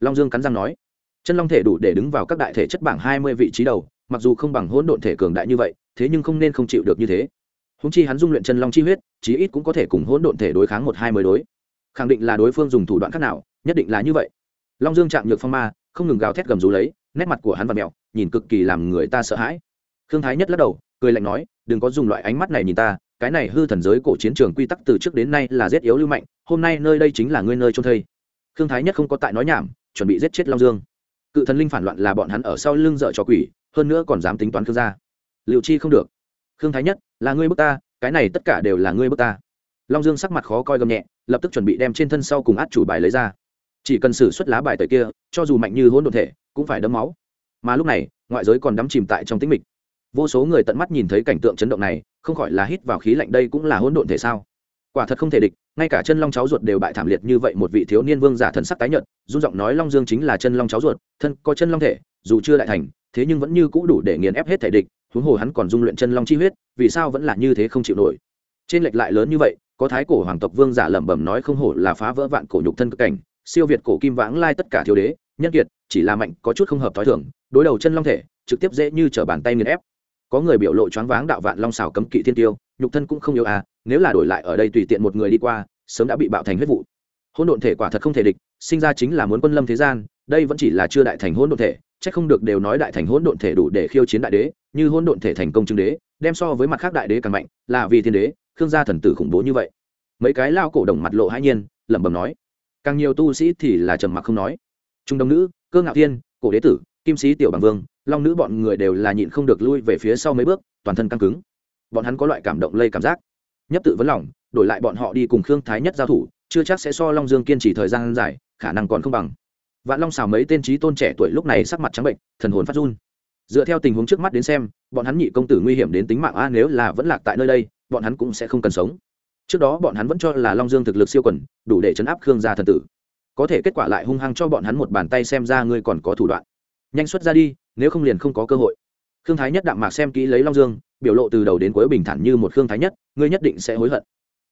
Long dương cắn răng nói, chân long thể đủ để đứng vào các đại thể chất bảng hai mươi vị trí đầu, mặc dù không bằng hỗn độn thể cường đại như vậy, thế nhưng không nên không chịu được như thế. Húng chi hắn dung luyện chân long chi huyết, chí ít cũng có thể cùng hỗn độn thể đối kháng một hai mới đối. Khẳng định là đối phương dùng thủ đoạn khác nào, nhất định là như vậy. Long dương chạm nhược phong ma, không ngừng gào thét gầm rú lấy nét mặt của hắn và mẹo, nhìn cực kỳ làm người ta sợ hãi. Khương thái nhất lắc đầu, cười lạnh nói, đừng có dùng loại ánh mắt này nhìn ta, cái này hư thần giới cổ chiến trường quy tắc từ trước đến nay là giết yếu lưu mạnh, hôm nay nơi đây chính là ngươi nơi trôn thây. Khương thái nhất không có tại nói nhảm, chuẩn bị giết chết long dương. Cự thần linh phản loạn là bọn hắn ở sau lưng dợ cho quỷ, hơn nữa còn dám tính toán khương gia. Liệu chi không được. Khương thái nhất, là ngươi bước ta, cái này tất cả đều là ngươi bước ta. Long dương sắc mặt khó coi gầm nhẹ, lập tức chuẩn bị đem trên thân sau cùng át chủ bài lấy ra. Chỉ cần xử suất lá bài tời kia, cho dù mạnh như hỗn độn thể cũng phải đấm máu. Mà lúc này, ngoại giới còn đắm chìm tại trong tĩnh mịch. Vô số người tận mắt nhìn thấy cảnh tượng chấn động này, không khỏi là hít vào khí lạnh đây cũng là hỗn độn thể sao? Quả thật không thể địch, ngay cả chân long cháu ruột đều bại thảm liệt như vậy một vị thiếu niên vương giả thần sắc tái nhợt, run giọng nói long dương chính là chân long cháu ruột, thân có chân long thể, dù chưa đại thành, thế nhưng vẫn như cũ đủ để nghiền ép hết thể địch, huống hồ hắn còn dung luyện chân long chi huyết, vì sao vẫn là như thế không chịu nổi? Trên lệch lại lớn như vậy, có thái cổ hoàng tộc vương giả lẩm bẩm nói không hổ là phá vỡ vạn cổ nhục thân cực cảnh, siêu việt cổ kim vãng lai tất cả thiếu đế, nhân kiệt chỉ là mạnh, có chút không hợp thói thường, đối đầu chân long thể, trực tiếp dễ như trở bàn tay nghiền ép. Có người biểu lộ choáng váng đạo vạn long xảo cấm kỵ thiên tiêu, nhục thân cũng không yếu à nếu là đổi lại ở đây tùy tiện một người đi qua, sớm đã bị bạo thành huyết vụ. Hôn độn thể quả thật không thể địch, sinh ra chính là muốn quân lâm thế gian, đây vẫn chỉ là chưa đại thành hôn độn thể, chắc không được đều nói đại thành hôn độn thể đủ để khiêu chiến đại đế, như hôn độn thể thành công chứng đế, đem so với mặt khác đại đế càng mạnh, là vì thiên đế, khương gia thần tử khủng bố như vậy. Mấy cái lao cổ đồng mặt lộ hãi nhiên, lẩm bẩm nói, càng nhiều tu sĩ thì là trầm mặc không nói. Trung đông nữ cơ ngạo thiên, cổ đế tử, kim sĩ tiểu bằng vương, long nữ bọn người đều là nhịn không được lui về phía sau mấy bước, toàn thân căng cứng. Bọn hắn có loại cảm động lây cảm giác. Nhấp tự vấn lòng, đổi lại bọn họ đi cùng khương thái nhất giao thủ, chưa chắc sẽ so long dương kiên trì thời gian dài, khả năng còn không bằng. Vạn long xào mấy tên trí tôn trẻ tuổi lúc này sắc mặt trắng bệnh, thần hồn phát run. Dựa theo tình huống trước mắt đến xem, bọn hắn nhị công tử nguy hiểm đến tính mạng, a, nếu là vẫn lạc tại nơi đây, bọn hắn cũng sẽ không cần sống. Trước đó bọn hắn vẫn cho là long dương thực lực siêu quẩn đủ để chấn áp khương gia thần tử có thể kết quả lại hung hăng cho bọn hắn một bàn tay xem ra ngươi còn có thủ đoạn. Nhanh xuất ra đi, nếu không liền không có cơ hội. Khương thái nhất đạm mạc xem kỹ lấy long dương, biểu lộ từ đầu đến cuối bình thản như một khương thái nhất, ngươi nhất định sẽ hối hận.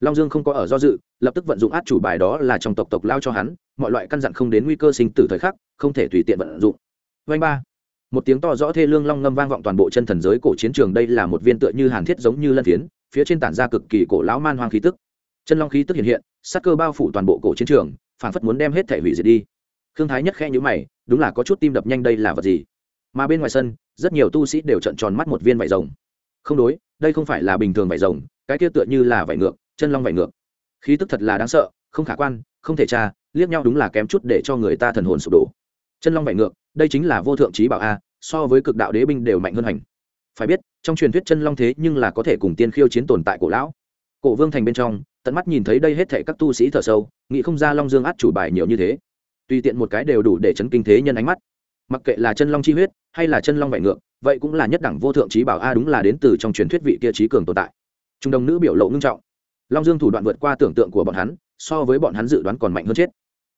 Long dương không có ở do dự, lập tức vận dụng át chủ bài đó là trong tộc tộc lao cho hắn, mọi loại căn dặn không đến nguy cơ sinh tử thời khắc, không thể tùy tiện vận dụng. Vanh ba. Một tiếng to rõ thê lương long ngâm vang vọng toàn bộ chân thần giới cổ chiến trường, đây là một viên tựa như hàn thiết giống như lân phiến, phía trên tản ra cực kỳ cổ lão man hoang khí tức. Chân long khí tức hiện hiện, sắc cơ bao phủ toàn bộ cổ chiến trường phản phất muốn đem hết thể hủy diệt đi. Khương thái nhất khẽ nhữ mày, đúng là có chút tim đập nhanh đây là vật gì? Mà bên ngoài sân, rất nhiều tu sĩ đều trận tròn mắt một viên vải rồng. Không đối, đây không phải là bình thường vải rồng, cái kia tựa như là vải ngược, chân long vải ngược. Khí tức thật là đáng sợ, không khả quan, không thể tra, liếc nhau đúng là kém chút để cho người ta thần hồn sụp đổ. Chân long vải ngược, đây chính là vô thượng trí bảo a, so với cực đạo đế binh đều mạnh hơn hành. Phải biết, trong truyền thuyết chân long thế nhưng là có thể cùng tiên khiêu chiến tồn tại cổ lão cổ vương thành bên trong, tận mắt nhìn thấy đây hết thảy các tu sĩ thở sâu, nghĩ không ra long dương át chủ bài nhiều như thế. Tùy tiện một cái đều đủ để chấn kinh thế nhân ánh mắt. Mặc kệ là chân long chi huyết, hay là chân long vải ngược, vậy cũng là nhất đẳng vô thượng trí bảo a, đúng là đến từ trong truyền thuyết vị kia trí cường tồn tại. Trung đồng nữ biểu lộ ngưng trọng. Long dương thủ đoạn vượt qua tưởng tượng của bọn hắn, so với bọn hắn dự đoán còn mạnh hơn chết.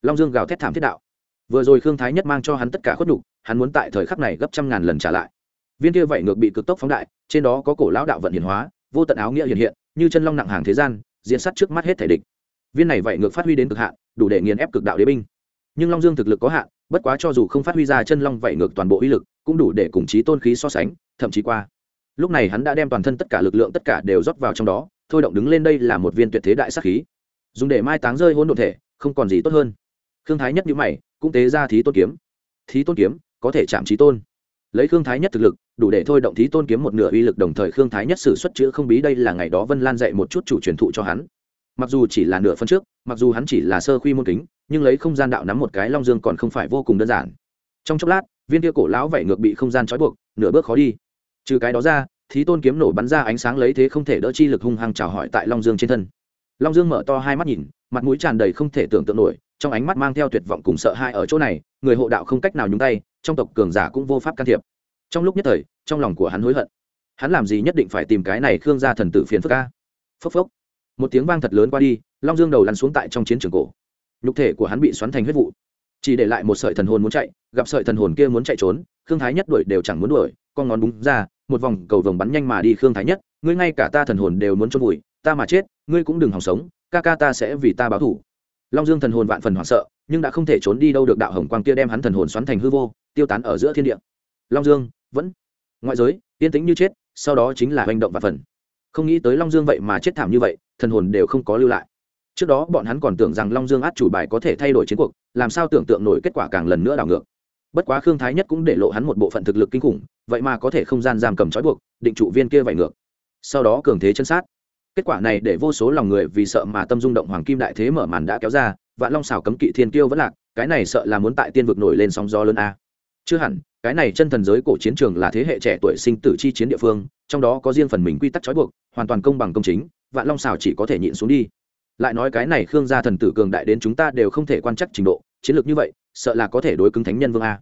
Long dương gào thét thảm thiết đạo. Vừa rồi khương thái nhất mang cho hắn tất cả khuất nhục, hắn muốn tại thời khắc này gấp trăm ngàn lần trả lại. Viên kia vảy ngược bị cực tốc phóng đại, trên đó có cổ lão đạo vận hiển hóa vô tận áo nghĩa hiện hiện, như chân long nặng hàng thế gian, diễn sát trước mắt hết thể địch. Viên này vậy ngược phát huy đến cực hạn, đủ để nghiền ép cực đạo đế binh. Nhưng long dương thực lực có hạn, bất quá cho dù không phát huy ra chân long vậy ngược toàn bộ uy lực, cũng đủ để cùng chí tôn khí so sánh, thậm chí qua. Lúc này hắn đã đem toàn thân tất cả lực lượng tất cả đều rót vào trong đó, thôi động đứng lên đây là một viên tuyệt thế đại sắc khí. Dùng để mai táng rơi hỗn độn thể, không còn gì tốt hơn. Khương thái nhất nhíu mày, cũng tế ra thí tôn kiếm. Thí tôn kiếm, có thể chạm trí tôn lấy khương thái nhất thực lực, đủ để thôi động thí tôn kiếm một nửa uy lực đồng thời khương thái nhất sử xuất chữ không bí đây là ngày đó vân lan dạy một chút chủ truyền thụ cho hắn. Mặc dù chỉ là nửa phân trước, mặc dù hắn chỉ là sơ khuy môn kính, nhưng lấy không gian đạo nắm một cái long dương còn không phải vô cùng đơn giản. Trong chốc lát, viên kia cổ lão vẫy ngược bị không gian trói buộc, nửa bước khó đi. Trừ cái đó ra, thí tôn kiếm nổ bắn ra ánh sáng lấy thế không thể đỡ chi lực hung hăng chào hỏi tại long dương trên thân. Long dương mở to hai mắt nhìn, mặt mũi tràn đầy không thể tưởng tượng nổi trong ánh mắt mang theo tuyệt vọng cùng sợ hãi ở chỗ này, người hộ đạo không cách nào nhúng tay, trong tộc cường giả cũng vô pháp can thiệp. Trong lúc nhất thời, trong lòng của hắn hối hận. Hắn làm gì nhất định phải tìm cái này khương gia thần tử phiền phức ca phốc phốc. Một tiếng vang thật lớn qua đi, long dương đầu lăn xuống tại trong chiến trường cổ. Nhục thể của hắn bị xoắn thành huyết vụ. Chỉ để lại một sợi thần hồn muốn chạy, gặp sợi thần hồn kia muốn chạy trốn, khương thái nhất đuổi đều chẳng muốn đuổi, con ngón búng ra, một vòng cầu vồng bắn nhanh mà đi khương thái nhất, ngươi ngay cả ta thần hồn đều muốn trôn vùi, ta mà chết, ngươi cũng đừng hòng sống, ca ca ta sẽ vì ta báo thủ long dương thần hồn vạn phần hoảng sợ, nhưng đã không thể trốn đi đâu được đạo hồng quang kia đem hắn thần hồn xoắn thành hư vô, tiêu tán ở giữa thiên địa. Long dương, vẫn. Ngoại giới, yên tĩnh như chết, sau đó chính là hành động vạn phần. Không nghĩ tới long dương vậy mà chết thảm như vậy, thần hồn đều không có lưu lại. Trước đó bọn hắn còn tưởng rằng long dương át chủ bài có thể thay đổi chiến cuộc, làm sao tưởng tượng nổi kết quả càng lần nữa đảo ngược. Bất quá khương thái nhất cũng để lộ hắn một bộ phận thực lực kinh khủng, vậy mà có thể không gian giam cầm trói buộc, định trụ viên kia vải ngược. Sau đó cường thế chân sát kết quả này để vô số lòng người vì sợ mà tâm rung động hoàng kim đại thế mở màn đã kéo ra, vạn long xảo cấm kỵ thiên kiêu vẫn lạc, cái này sợ là muốn tại tiên vực nổi lên sóng gió lớn a. Chưa hẳn, cái này chân thần giới cổ chiến trường là thế hệ trẻ tuổi sinh tử chi chiến địa phương, trong đó có riêng phần mình quy tắc trói buộc, hoàn toàn công bằng công chính, vạn long xảo chỉ có thể nhịn xuống đi. Lại nói cái này khương gia thần tử cường đại đến chúng ta đều không thể quan chắc trình độ, chiến lược như vậy, sợ là có thể đối cứng thánh nhân vương a.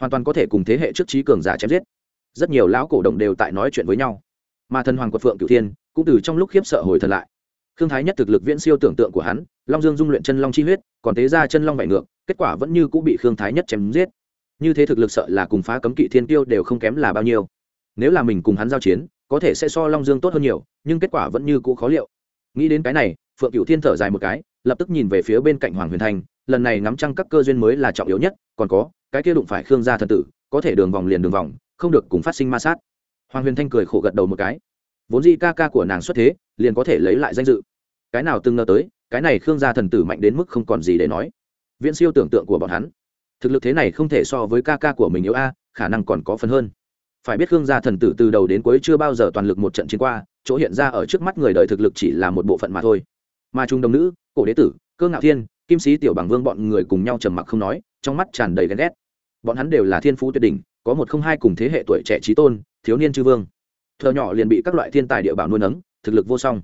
Hoàn toàn có thể cùng thế hệ trước trí cường giả chém giết. Rất nhiều lão cổ đồng đều tại nói chuyện với nhau. Mà thần hoàng quật phượng cửu thiên cũng từ trong lúc khiếp sợ hồi thần lại. Khương thái nhất thực lực viễn siêu tưởng tượng của hắn, long dương dung luyện chân long chi huyết, còn tế ra chân long vải ngược, kết quả vẫn như cũng bị khương thái nhất chém giết. Như thế thực lực sợ là cùng phá cấm kỵ thiên tiêu đều không kém là bao nhiêu. Nếu là mình cùng hắn giao chiến, có thể sẽ so long dương tốt hơn nhiều, nhưng kết quả vẫn như cũ khó liệu. Nghĩ đến cái này, phượng cựu thiên thở dài một cái, lập tức nhìn về phía bên cạnh hoàng huyền thanh lần này ngắm trăng các cơ duyên mới là trọng yếu nhất, còn có, cái kia đụng phải khương gia thần tử, có thể đường vòng liền đường vòng, không được cùng phát sinh ma sát. Hoàng huyền thanh cười khổ gật đầu một cái vốn di ca ca của nàng xuất thế, liền có thể lấy lại danh dự. Cái nào từng ngờ tới, cái này khương gia thần tử mạnh đến mức không còn gì để nói. Viễn siêu tưởng tượng của bọn hắn. Thực lực thế này không thể so với ca ca của mình yếu a, khả năng còn có phần hơn. Phải biết khương gia thần tử từ đầu đến cuối chưa bao giờ toàn lực một trận chiến qua, chỗ hiện ra ở trước mắt người đời thực lực chỉ là một bộ phận mà thôi. Mà trung đồng nữ, cổ đế tử, cơ ngạo thiên, kim sĩ tiểu bằng vương bọn người cùng nhau trầm mặc không nói, trong mắt tràn đầy ghen ghét. Bọn hắn đều là thiên phú tuyệt đỉnh, có một không hai cùng thế hệ tuổi trẻ trí tôn, thiếu niên chư vương thợ nhỏ liền bị các loại thiên tài địa bảo nuôi nấng, thực lực vô song.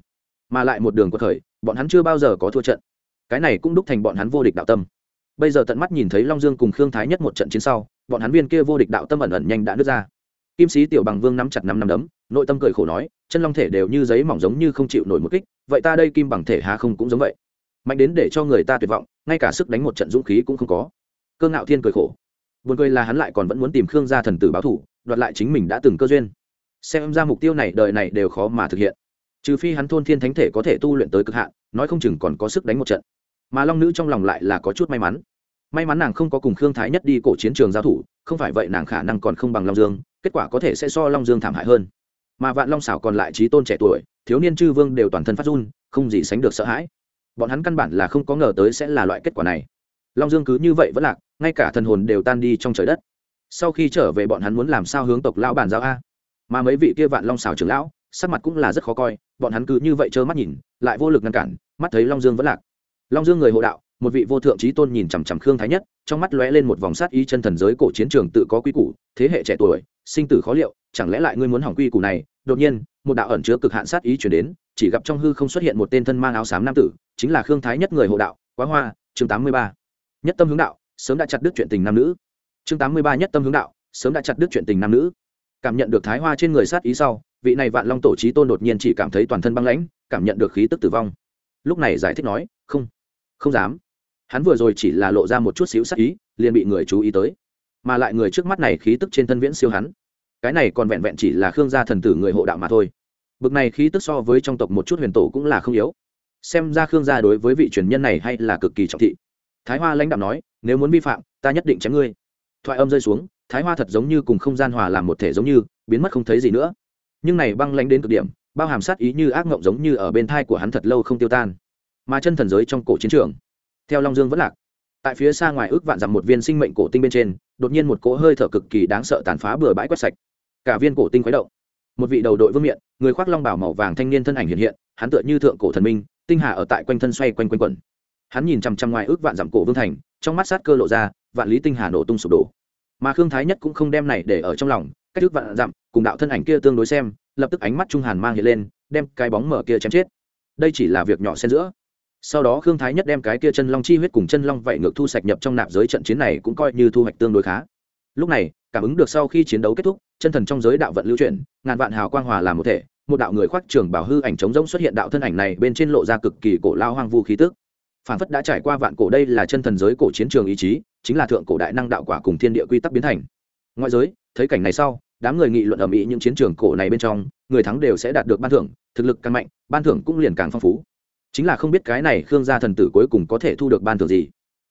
Mà lại một đường của thời, bọn hắn chưa bao giờ có thua trận. Cái này cũng đúc thành bọn hắn vô địch đạo tâm. Bây giờ tận mắt nhìn thấy long dương cùng khương thái nhất một trận chiến sau, bọn hắn viên kia vô địch đạo tâm ẩn ẩn nhanh đã nứt ra. Kim sĩ tiểu bằng vương nắm chặt năm năm đấm, nội tâm cười khổ nói, chân long thể đều như giấy mỏng giống như không chịu nổi một kích, vậy ta đây kim bằng thể há không cũng giống vậy. Mạnh đến để cho người ta tuyệt vọng, ngay cả sức đánh một trận dũng khí cũng không có. Cơ ngạo thiên cười khổ. Buồn cười là hắn lại còn vẫn muốn tìm khương gia thần tử báo thủ, đoạt lại chính mình đã từng cơ duyên xem ra mục tiêu này đời này đều khó mà thực hiện. Trừ phi hắn thôn thiên thánh thể có thể tu luyện tới cực hạn, nói không chừng còn có sức đánh một trận. Mà long nữ trong lòng lại là có chút may mắn. May mắn nàng không có cùng khương thái nhất đi cổ chiến trường giao thủ, không phải vậy nàng khả năng còn không bằng long dương, kết quả có thể sẽ so long dương thảm hại hơn. Mà vạn long xảo còn lại trí tôn trẻ tuổi, thiếu niên chư vương đều toàn thân phát run, không gì sánh được sợ hãi. Bọn hắn căn bản là không có ngờ tới sẽ là loại kết quả này. Long dương cứ như vậy vẫn lạc, ngay cả thần hồn đều tan đi trong trời đất. Sau khi trở về bọn hắn muốn làm sao hướng tộc lão bản giao a? Mà mấy vị kia vạn long xảo trưởng lão, sắc mặt cũng là rất khó coi, bọn hắn cứ như vậy trơ mắt nhìn, lại vô lực ngăn cản, mắt thấy long dương vẫn lạc. Long dương người hộ đạo, một vị vô thượng trí tôn nhìn chằm chằm khương thái nhất, trong mắt lóe lên một vòng sát ý chân thần giới cổ chiến trường tự có quy củ, thế hệ trẻ tuổi, sinh tử khó liệu, chẳng lẽ lại ngươi muốn hỏng quy củ này? Đột nhiên, một đạo ẩn chứa cực hạn sát ý chuyển đến, chỉ gặp trong hư không xuất hiện một tên thân mang áo xám nam tử, chính là khương thái nhất người hộ đạo, quá hoa, chương tám mươi ba. Nhất tâm hướng đạo, sớm đã chặt đứt chuyện tình nam nữ. Chương tám mươi ba nhất tâm hướng đạo, sớm đã chặt đứt chuyện tình nam nữ cảm nhận được thái hoa trên người sát ý sau, vị này vạn long tổ trí tôn đột nhiên chỉ cảm thấy toàn thân băng lãnh, cảm nhận được khí tức tử vong. Lúc này giải thích nói, không không dám. Hắn vừa rồi chỉ là lộ ra một chút xíu sát ý, liền bị người chú ý tới. Mà lại người trước mắt này khí tức trên thân viễn siêu hắn. Cái này còn vẹn vẹn chỉ là khương gia thần tử người hộ đạo mà thôi. Bực này khí tức so với trong tộc một chút huyền tổ cũng là không yếu. Xem ra khương gia đối với vị truyền nhân này hay là cực kỳ trọng thị. Thái hoa lãnh đạo nói, nếu muốn vi phạm, ta nhất định chém ngươi. Thoại âm rơi xuống thái hoa thật giống như cùng không gian hòa làm một thể giống như, biến mất không thấy gì nữa. Nhưng này băng lánh đến cực điểm, bao hàm sát ý như ác ngộng giống như ở bên thai của hắn thật lâu không tiêu tan. Mà chân thần giới trong cổ chiến trường, theo long dương vẫn lạc. Tại phía xa ngoài ước vạn dặm một viên sinh mệnh cổ tinh bên trên, đột nhiên một cỗ hơi thở cực kỳ đáng sợ tàn phá bừa bãi quét sạch. Cả viên cổ tinh khuấy động. Một vị đầu đội vương miện, người khoác long bảo màu vàng thanh niên thân ảnh hiện hiện, hắn tựa như thượng cổ thần minh, tinh hà ở tại quanh thân xoay quanh quanh quẩn. Hắn nhìn chằm chằm ngoài ước vạn dặm cổ vương thành, trong mắt sát cơ lộ ra, vạn lý tinh hà nổ tung sụp đổ mà khương thái nhất cũng không đem này để ở trong lòng, cách thức vạn dặm, cùng đạo thân ảnh kia tương đối xem, lập tức ánh mắt trung hàn mang hiện lên, đem cái bóng mở kia chém chết. Đây chỉ là việc nhỏ xen giữa. Sau đó khương thái nhất đem cái kia chân long chi huyết cùng chân long vậy ngược thu sạch nhập trong nạp giới trận chiến này cũng coi như thu hoạch tương đối khá. Lúc này, cảm ứng được sau khi chiến đấu kết thúc, chân thần trong giới đạo vận lưu chuyển, ngàn vạn hào quang hòa làm một thể, một đạo người khoác trường bảo hư ảnh trống rỗng xuất hiện đạo thân ảnh này bên trên lộ ra cực kỳ cổ lao hoang vu khí tức phản phất đã trải qua vạn cổ đây là chân thần giới cổ chiến trường ý chí, chính là thượng cổ đại năng đạo quả cùng thiên địa quy tắc biến thành. Ngoại giới, thấy cảnh này sau, đám người nghị luận ở mỹ những chiến trường cổ này bên trong, người thắng đều sẽ đạt được ban thưởng, thực lực càng mạnh, ban thưởng cũng liền càng phong phú. Chính là không biết cái này khương gia thần tử cuối cùng có thể thu được ban thưởng gì.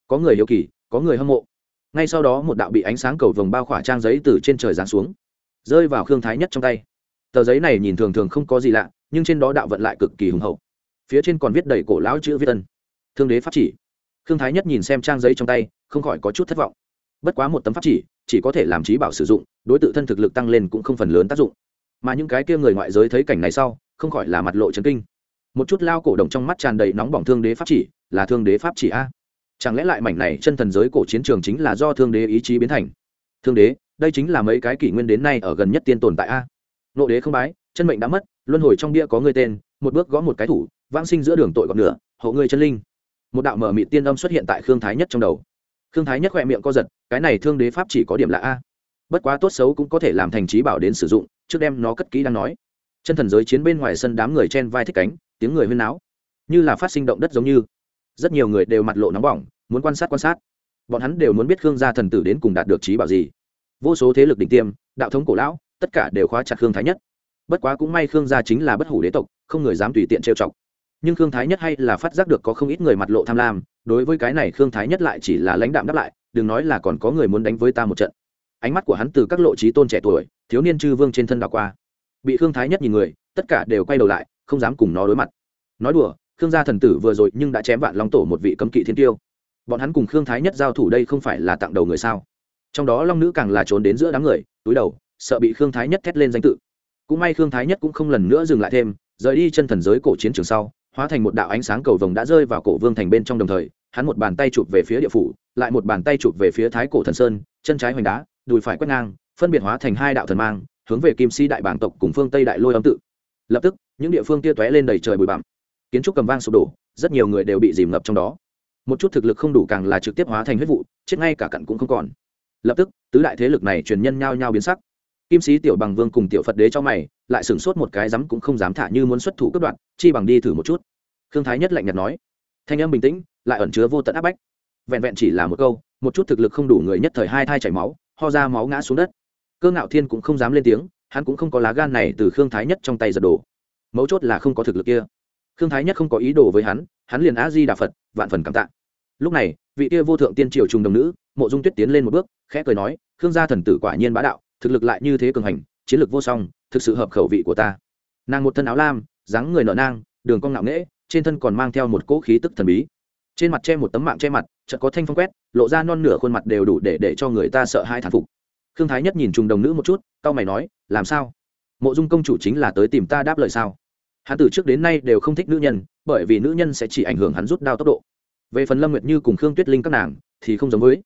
Có người hiếu kỳ, có người hâm mộ. Ngay sau đó một đạo bị ánh sáng cầu vồng bao khỏa trang giấy từ trên trời giáng xuống, rơi vào khương thái nhất trong tay. Tờ giấy này nhìn thường thường không có gì lạ, nhưng trên đó đạo vận lại cực kỳ hùng hậu. Phía trên còn viết đầy cổ lão chữ viết tân thương đế pháp chỉ. Khương thái nhất nhìn xem trang giấy trong tay, không khỏi có chút thất vọng. Bất quá một tấm pháp chỉ chỉ có thể làm trí bảo sử dụng, đối t thân thực lực tăng lên cũng không phần lớn tác dụng. Mà những cái kia người ngoại giới thấy cảnh này sau, không khỏi là mặt lộ trấn kinh. Một chút lao cổ đồng trong mắt tràn đầy nóng bỏng thương đế pháp chỉ, là thương đế pháp chỉ a. Chẳng lẽ lại mảnh này chân thần giới cổ chiến trường chính là do thương đế ý chí biến thành? Thương đế, đây chính là mấy cái kỷ nguyên đến nay ở gần nhất tiên tồn tại a. Nộ đế không bái, chân mệnh đã mất, luân hồi trong bia có người tên, một bước gõ một cái thủ, vãng sinh giữa đường tội gọn nửa, hộ người chân linh một đạo mở mị tiên âm xuất hiện tại khương thái nhất trong đầu. Khương thái nhất khỏe miệng co giật, cái này thương đế pháp chỉ có điểm là a. Bất quá tốt xấu cũng có thể làm thành trí bảo đến sử dụng, trước đem nó cất kỹ đang nói. Chân thần giới chiến bên ngoài sân đám người chen vai thích cánh, tiếng người huyên náo. Như là phát sinh động đất giống như. Rất nhiều người đều mặt lộ nóng bỏng, muốn quan sát quan sát. Bọn hắn đều muốn biết khương gia thần tử đến cùng đạt được trí bảo gì. Vô số thế lực đỉnh tiêm, đạo thống cổ lão, tất cả đều khóa chặt khương thái nhất. Bất quá cũng may khương gia chính là bất hủ đế tộc, không người dám tùy tiện trêu chọc nhưng khương thái nhất hay là phát giác được có không ít người mặt lộ tham lam, đối với cái này khương thái nhất lại chỉ là lãnh đạm đáp lại, đừng nói là còn có người muốn đánh với ta một trận. Ánh mắt của hắn từ các lộ trí tôn trẻ tuổi, thiếu niên chư vương trên thân đảo qua. Bị khương thái nhất nhìn người, tất cả đều quay đầu lại, không dám cùng nó đối mặt. Nói đùa, khương gia thần tử vừa rồi nhưng đã chém vạn long tổ một vị cấm kỵ thiên tiêu. Bọn hắn cùng khương thái nhất giao thủ đây không phải là tặng đầu người sao? Trong đó long nữ càng là trốn đến giữa đám người, túi đầu, sợ bị khương thái nhất thét lên danh tự. Cũng may khương thái nhất cũng không lần nữa dừng lại thêm, rời đi chân thần giới cổ chiến trường sau hóa thành một đạo ánh sáng cầu vồng đã rơi vào cổ vương thành bên trong đồng thời, hắn một bàn tay chụp về phía địa phủ, lại một bàn tay chụp về phía thái cổ thần sơn, chân trái hoành đá, đùi phải quét ngang, phân biệt hóa thành hai đạo thần mang, hướng về kim si đại bảng tộc cùng phương tây đại lôi âm tự. Lập tức, những địa phương tia tóe lên đầy trời bụi bặm. Kiến trúc cầm vang sụp đổ, rất nhiều người đều bị dìm ngập trong đó. Một chút thực lực không đủ càng là trực tiếp hóa thành huyết vụ, chết ngay cả cặn cũng không còn. Lập tức, tứ đại thế lực này truyền nhân nhao nhao biến sắc kim sĩ tiểu bằng vương cùng tiểu phật đế cho mày, lại sửng sốt một cái rắm cũng không dám thả như muốn xuất thủ cướp đoạn chi bằng đi thử một chút. Khương thái nhất lạnh nhạt nói. Thanh âm bình tĩnh, lại ẩn chứa vô tận áp bách. Vẹn vẹn chỉ là một câu, một chút thực lực không đủ người nhất thời hai thai chảy máu, ho ra máu ngã xuống đất. Cơ ngạo thiên cũng không dám lên tiếng, hắn cũng không có lá gan này từ khương thái nhất trong tay giật đổ. Mấu chốt là không có thực lực kia. Khương thái nhất không có ý đồ với hắn hắn liền á di đà phật, vạn phần cảm tạ. Lúc này, vị kia vô thượng tiên triều trùng đồng nữ, mộ dung tuyết tiến lên một bước, khẽ cười nói, khương gia thần tử quả nhiên bá đạo thực lực lại như thế cường hành, chiến lược vô song, thực sự hợp khẩu vị của ta. Nàng một thân áo lam, dáng người nở nang, đường cong ngạo nghễ, trên thân còn mang theo một cỗ khí tức thần bí. Trên mặt che một tấm mạng che mặt, chợt có thanh phong quét, lộ ra non nửa khuôn mặt đều đủ để để cho người ta sợ hai thán phục. Khương thái nhất nhìn trùng đồng nữ một chút, cau mày nói, làm sao? Mộ dung công chủ chính là tới tìm ta đáp lời sao? Hắn từ trước đến nay đều không thích nữ nhân, bởi vì nữ nhân sẽ chỉ ảnh hưởng hắn rút đao tốc độ. Về phần lâm nguyệt như cùng khương tuyết linh các nàng thì không giống với,